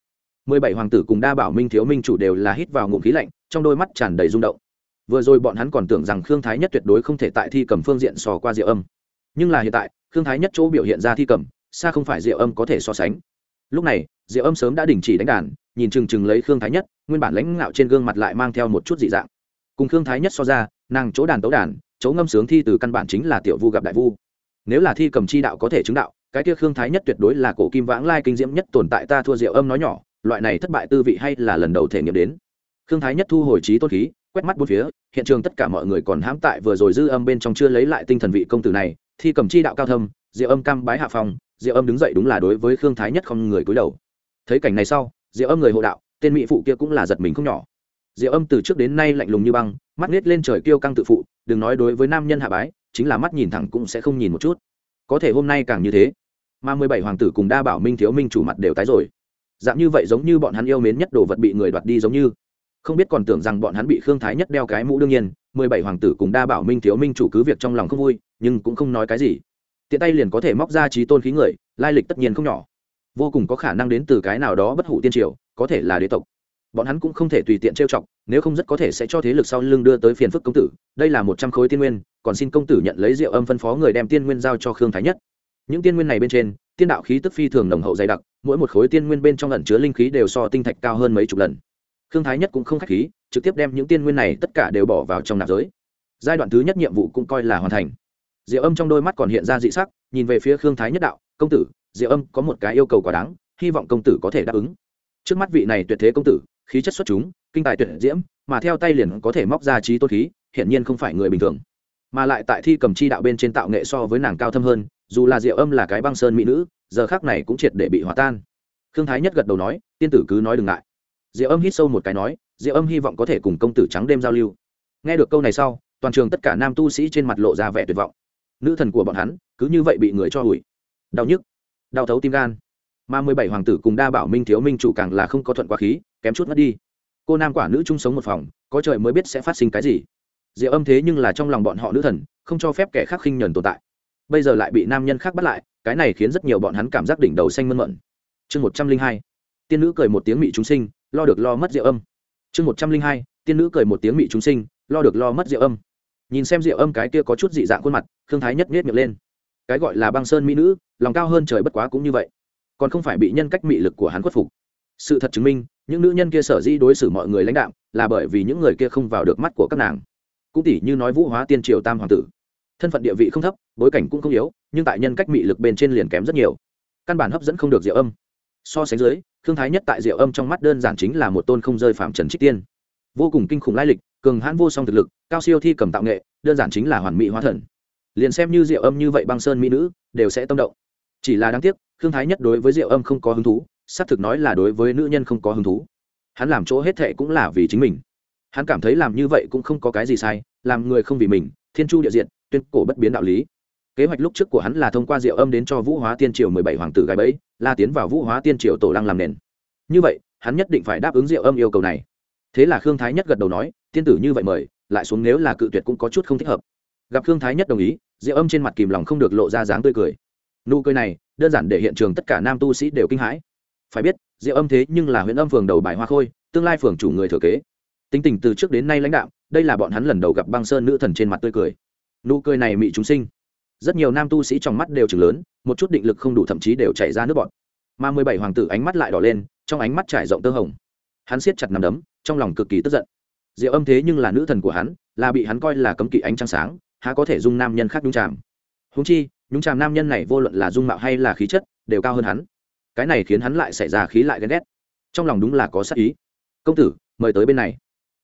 mười bảy hoàng tử cùng đa bảo minh thiếu minh chủ đều là hít vào ngụm khí lạnh, trong đôi mắt tràn đầy rung động. Vừa rồi bọn hắn còn tưởng rằng khương thái nhất tuyệt đối không thể tại thi cầm phương diện sò qua diệu âm. Nhưng là hiện tại, khương thái nhất chỗ biểu hiện ra thi cầm, xa không phải diệu âm có thể so sánh. Lúc này, diệu âm sớm đã đình chỉ đánh đàn, nhìn chừng chừng lấy khương thái nhất, nguyên bản lãnh ngạo trên gương mặt lại mang theo một chút dị dạng. Cùng khương thái nhất so ra, nàng chỗ đàn tấu đàn, chỗ ngâm sướng thi từ căn bản chính là tiểu vu gặp đại vu. Nếu là thi cầm chi đạo có thể chứng đạo, cái kia khương thái nhất tuyệt đối là cổ kim vãng lai kinh diễm nhất tồn tại ta thua diệu âm nói nhỏ loại này thất bại tư vị hay là lần đầu thể nghiệm đến. Khương thái nhất thu hồi trí tôn khí, quét mắt bốn phía, hiện trường tất cả mọi người còn hãm tại vừa rồi dư âm bên trong chưa lấy lại tinh thần vị công tử này, thi cầm chi đạo cao thâm, diệu âm cam bái hạ phòng diệu âm đứng dậy đúng là đối với khương thái nhất không người cúi đầu. Thấy cảnh này sau, diệu âm người hộ đạo, tên mỹ phụ kia cũng là giật mình không nhỏ. Diệu âm từ trước đến nay lạnh lùng như băng, mắt nết lên trời kêu căng tự phụ, đừng nói đối với nam nhân hạ bái, chính là mắt nhìn thẳng cũng sẽ không nhìn một chút. Có thể hôm nay càng như thế. Mà mười bảy hoàng tử cùng đa bảo minh thiếu minh chủ mặt đều tái rồi dạng như vậy giống như bọn hắn yêu mến nhất đồ vật bị người đoạt đi giống như. Không biết còn tưởng rằng bọn hắn bị khương thái nhất đeo cái mũ đương nhiên, mười bảy hoàng tử cùng đa bảo minh thiếu minh chủ cứ việc trong lòng không vui, nhưng cũng không nói cái gì. Tiện tay liền có thể móc ra trí tôn khí người, lai lịch tất nhiên không nhỏ. Vô cùng có khả năng đến từ cái nào đó bất hủ tiên triều, có thể là đế tộc. Bọn hắn cũng không thể tùy tiện trêu chọc, nếu không rất có thể sẽ cho thế lực sau lưng đưa tới phiền phức công tử. Đây là một trăm khối tiên nguyên, còn xin công tử nhận lấy rượu âm phân phó người đem tiên nguyên giao cho khương thái nhất. Những tiên nguyên này bên trên, tiên đạo khí tức phi thường nồng hậu dày đặc mỗi một khối tiên nguyên bên trong ẩn chứa linh khí đều so tinh thạch cao hơn mấy chục lần. Khương thái nhất cũng không k h á c h khí, trực tiếp đem những tiên nguyên này tất cả đều bỏ vào trong nạp giới. Giai đoạn thứ nhất nhiệm vụ cũng coi là hoàn thành. Diệu âm trong đôi mắt còn hiện ra dị sắc, nhìn về phía khương thái nhất đạo, công tử, diệu âm có một cái yêu cầu quá đáng, hy vọng công tử có thể đáp ứng. Trước mắt vị này tuyệt thế công tử, khí chất xuất chúng, kinh tài tuyệt diễm, mà theo tay liền có thể móc ra trí tôn khí, hiển nhiên không phải người bình thường. Mà lại tại thi cầm chi đạo bên trên tạo nghệ so với nàng cao thâm hơn dù là diệu âm là cái băng sơn mỹ nữ, giờ khác này cũng triệt để bị hòa tan. Khương thái nhất gật đầu nói, tiên tử cứ nói đừng ngại. Diệu âm hít sâu một cái nói, diệu âm hy vọng có thể cùng công tử trắng đêm giao lưu. Nghe được câu này sau, toàn trường tất cả nam tu sĩ trên mặt lộ ra vẻ tuyệt vọng. Nữ thần của bọn hắn, cứ như vậy bị người cho hủi. Đau nhức, đau thấu tim gan. Mà mười bảy hoàng tử cùng đa bảo minh thiếu minh chủ càng là không có thuận quá khí, kém chút mất đi. Cô nam quả nữ chung sống một phòng, có trời mới biết sẽ phát sinh cái gì. Diệu âm thế nhưng là trong lòng bọn họ nữ thần, không cho phép kẻ khác khinh nhuần tồn tại bây giờ lại bị nam nhân khác bắt lại, cái này khiến rất nhiều bọn hắn cảm giác đỉnh đầu xanh mơn mận chương một trăm linh hai, tiên nữ cười một tiếng mị chúng sinh, lo được lo mất diệu âm. Chương một trăm linh hai, tiên nữ cười một tiếng mị chúng sinh, lo được lo mất diệu âm. Nhìn xem diệu âm cái kia có chút dị dạng khuôn mặt thương thái nhất miết miệng lên. Cái gọi là băng sơn mỹ nữ, lòng cao hơn trời bất quá cũng như vậy. Còn không phải bị nhân cách mị lực của hắn khuất phục. Sự thật chứng minh, những nữ nhân kia sở dĩ đối xử mọi người lãnh đạo là bởi vì những người kia không vào được mắt của các nàng. Cũng tỷ như nói vũ hóa tiên triều tam hoàng tử thân phận địa vị không thấp, bối cảnh cũng không yếu, nhưng tại nhân cách mị lực bên trên liền kém rất nhiều. Căn bản hấp dẫn không được diệu âm. So sánh dưới thương thái nhất tại diệu âm trong mắt đơn giản chính là một tôn không rơi phạm trần trích tiên. Vô cùng kinh khủng lai lịch, cường hãn vô song thực lực, cao siêu thi cầm tạo nghệ, đơn giản chính là hoàn mỹ hóa thần. Liền xem như diệu âm như vậy băng sơn mỹ nữ, đều sẽ tâm động. Chỉ là đáng tiếc thương thái nhất đối với diệu âm không có hứng thú, xác thực nói là đối với nữ nhân không có hứng thú. Hắn làm chỗ hết thệ cũng là vì chính mình. Hắn cảm thấy làm như vậy cũng không có cái gì sai, làm người không vì mình, thiên chu địa diện tuyên cổ bất biến đạo lý. Kế hoạch lúc trước của hắn là thông qua diệu âm đến cho vũ hóa tiên triều mười bảy hoàng tử gái bẫy, la tiến vào vũ hóa tiên triều tổ lăng làm nền. Như vậy, hắn nhất định phải đáp ứng diệu âm yêu cầu này. Thế là khương thái nhất gật đầu nói, tiên tử như vậy mời, lại xuống nếu là cự tuyệt cũng có chút không thích hợp. Gặp khương thái nhất đồng ý, diệu âm trên mặt kìm lòng không được lộ ra dáng tươi cười. Nụ cười này, đơn giản để hiện trường tất cả nam tu sĩ đều kinh hãi. Phải biết, diệu âm thế nhưng là huyện âm phường đầu bài hoa khôi, tương lai phường chủ người thừa kế. Tính tình từ trước đến nay lãnh đạo đây là bọn hắn lần đầu gặp băng sơn nữ thần trên mặt tươi cười nụ cười này mị chúng sinh. Rất nhiều nam tu sĩ trong mắt đều chừng lớn, một chút định lực không đủ thậm chí đều chảy ra nước bọt. Mà mười bảy hoàng tử ánh mắt lại đỏ lên, trong ánh mắt trải rộng tơ hồng. Hắn siết chặt nằm đấm, trong lòng cực kỳ tức giận. Diệu âm thế nhưng là nữ thần của hắn, là bị hắn coi là cấm kỵ ánh trăng sáng, há có thể dung nam nhân khác nhúng chàm. Húng chi, nhúng chàm nam nhân này vô luận là dung mạo hay là khí chất, đều cao hơn hắn. Cái này khiến hắn lại xảy ra khí lại ghen ghét. Trong lòng đúng là có sắc ý. Công tử, mời tới bên này.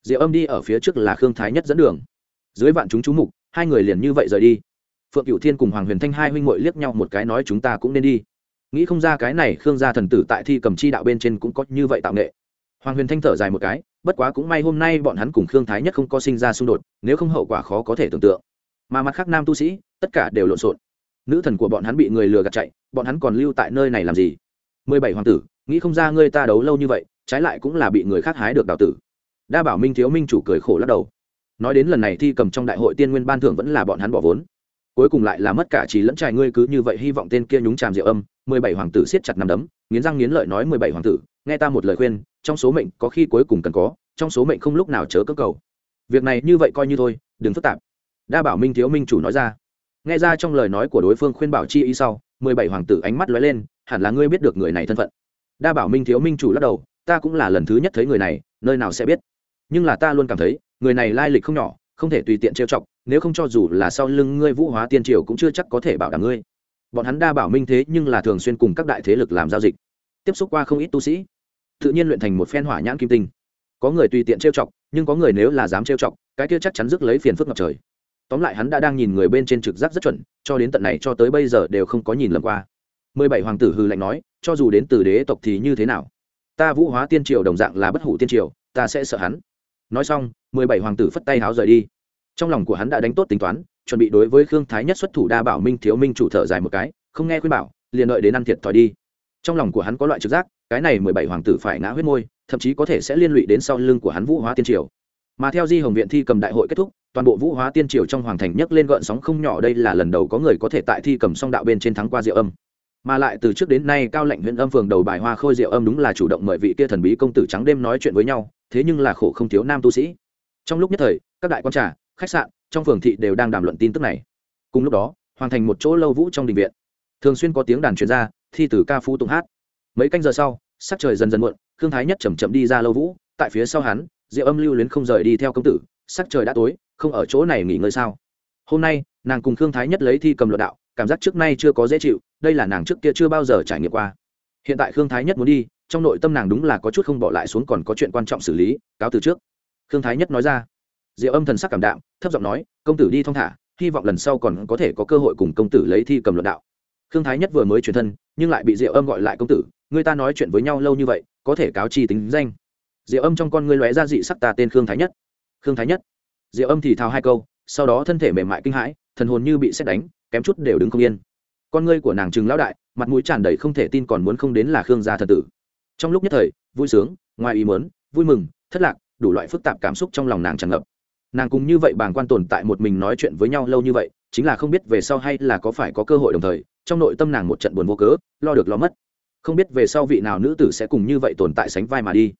Diệu âm đi ở phía trước là khương thái nhất dẫn đường. Dưới vạn chúng chú mục hai người liền như vậy rời đi. Phượng cựu thiên cùng hoàng huyền thanh hai huynh mội liếc nhau một cái nói chúng ta cũng nên đi. Nghĩ không ra cái này khương gia thần tử tại thi cầm chi đạo bên trên cũng có như vậy tạo nghệ. Hoàng huyền thanh thở dài một cái, bất quá cũng may hôm nay bọn hắn cùng khương thái nhất không có sinh ra xung đột, nếu không hậu quả khó có thể tưởng tượng. Mà mặt khác nam tu sĩ, tất cả đều lộn xộn. Nữ thần của bọn hắn bị người lừa gạt chạy, bọn hắn còn lưu tại nơi này làm gì? Mười bảy hoàng tử, nghĩ không ra ngươi ta đấu lâu như vậy, trái lại cũng là bị người khác hái được đào tử. Đa bảo minh thiếu minh chủ cười khổ lắc đầu nói đến lần này thi cầm trong đại hội tiên nguyên ban thưởng vẫn là bọn hắn bỏ vốn. Cuối cùng lại là mất cả trí lẫn trài ngươi cứ như vậy hy vọng tên kia nhúng tràm rượu âm, mười bảy hoàng tử siết chặt nằm đấm, nghiến răng nghiến lợi nói mười bảy hoàng tử, nghe ta một lời khuyên, trong số mệnh có khi cuối cùng cần có, trong số mệnh không lúc nào chớ cơ cầu. Việc này như vậy coi như thôi, đừng phức tạp. Đa bảo minh thiếu minh chủ nói ra. Nghe ra trong lời nói của đối phương khuyên bảo chi ý sau, mười bảy hoàng tử ánh mắt lóe lên, hẳn là ngươi biết được người này thân phận. Đa bảo minh thiếu minh chủ lắc đầu, ta cũng là lần thứ nhất thấy người này, nơi nào sẽ biết. Nhưng là ta luôn cảm thấy người này lai lịch không nhỏ, không thể tùy tiện trêu chọc, nếu không cho dù là sau lưng ngươi vũ hóa tiên triều cũng chưa chắc có thể bảo đảm ngươi. Bọn hắn đa bảo minh thế nhưng là thường xuyên cùng các đại thế lực làm giao dịch, tiếp xúc qua không ít tu sĩ, tự nhiên luyện thành một phen hỏa nhãn kim tinh. Có người tùy tiện trêu chọc, nhưng có người nếu là dám trêu chọc, cái kia chắc chắn rước lấy phiền phức ngập trời. Tóm lại hắn đã đang nhìn người bên trên trực giác rất chuẩn, cho đến tận này cho tới bây giờ đều không có nhìn lầm qua. Mười bảy hoàng tử hư lạnh nói, cho dù đến từ đế tộc thì như thế nào? Ta vũ hóa tiên triều đồng dạng là bất hủ tiên triều, ta sẽ sợ hắn nói xong, mười bảy hoàng tử phất tay háo rời đi. Trong lòng của hắn đã đánh tốt tính toán, chuẩn bị đối với khương thái nhất xuất thủ đa bảo minh thiếu minh chủ thở dài một cái, không nghe khuyên bảo, liền đợi đến ăn thiệt thòi đi. Trong lòng của hắn có loại trực giác, cái này mười bảy hoàng tử phải ngã huyết môi, thậm chí có thể sẽ liên lụy đến sau lưng của hắn vũ hóa tiên triều. Mà theo di hồng viện thi cầm đại hội kết thúc, toàn bộ vũ hóa tiên triều trong hoàng thành nhấc lên gợn sóng không nhỏ, đây là lần đầu có người có thể tại thi cầm song đạo bên trên thắng qua diệu âm. Mà lại từ trước đến nay, cao lệnh huyện âm phường đầu bài hoa khôi diệu âm đúng là chủ động mời vị kia thần bí công tử trắng đêm nói chuyện với nhau thế nhưng là khổ không thiếu nam tu sĩ. Trong lúc nhất thời, các đại quan trà, khách sạn, trong phường thị đều đang đàm luận tin tức này. Cùng lúc đó, hoàn thành một chỗ lâu vũ trong đình viện. Thường xuyên có tiếng đàn truyền ra, thi từ ca phú tụng hát. Mấy canh giờ sau, sắc trời dần dần muộn, khương thái nhất chầm chậm đi ra lâu vũ, tại phía sau hắn, diệu âm lưu luyến không rời đi theo công tử, sắc trời đã tối, không ở chỗ này nghỉ ngơi sao? Hôm nay, nàng cùng khương thái nhất lấy thi cầm luận đạo, cảm giác trước nay chưa có dễ chịu, đây là nàng trước kia chưa bao giờ trải nghiệm qua. Hiện tại khương thái nhất muốn đi trong nội tâm nàng đúng là có chút không bỏ lại xuống còn có chuyện quan trọng xử lý, cáo từ trước. Khương thái nhất nói ra. Diệu âm thần sắc cảm đạm, thấp giọng nói, công tử đi thong thả, hy vọng lần sau còn có thể có cơ hội cùng công tử lấy thi cầm luận đạo. Khương thái nhất vừa mới truyền thân, nhưng lại bị diệu âm gọi lại công tử, người ta nói chuyện với nhau lâu như vậy, có thể cáo chi tính danh. Diệu âm trong con ngươi lóe ra dị sắc ta tên khương thái nhất. Khương thái nhất. Diệu âm thì thào hai câu, sau đó thân thể mềm mại kinh hãi, thần hồn như bị xét đánh, kém chút đều đứng không yên. Con ngươi của nàng trừng lão đại, mặt mũi tràn đầy không thể tin còn muốn không đến là khương gia thần tử trong lúc nhất thời, vui sướng, ngoài ý mớn vui mừng, thất lạc, đủ loại phức tạp cảm xúc trong lòng nàng tràn ngập. Nàng cùng như vậy bàng quan tồn tại một mình nói chuyện với nhau lâu như vậy, chính là không biết về sau hay là có phải có cơ hội đồng thời, trong nội tâm nàng một trận buồn vô cớ, lo được lo mất. Không biết về sau vị nào nữ tử sẽ cùng như vậy tồn tại sánh vai mà đi.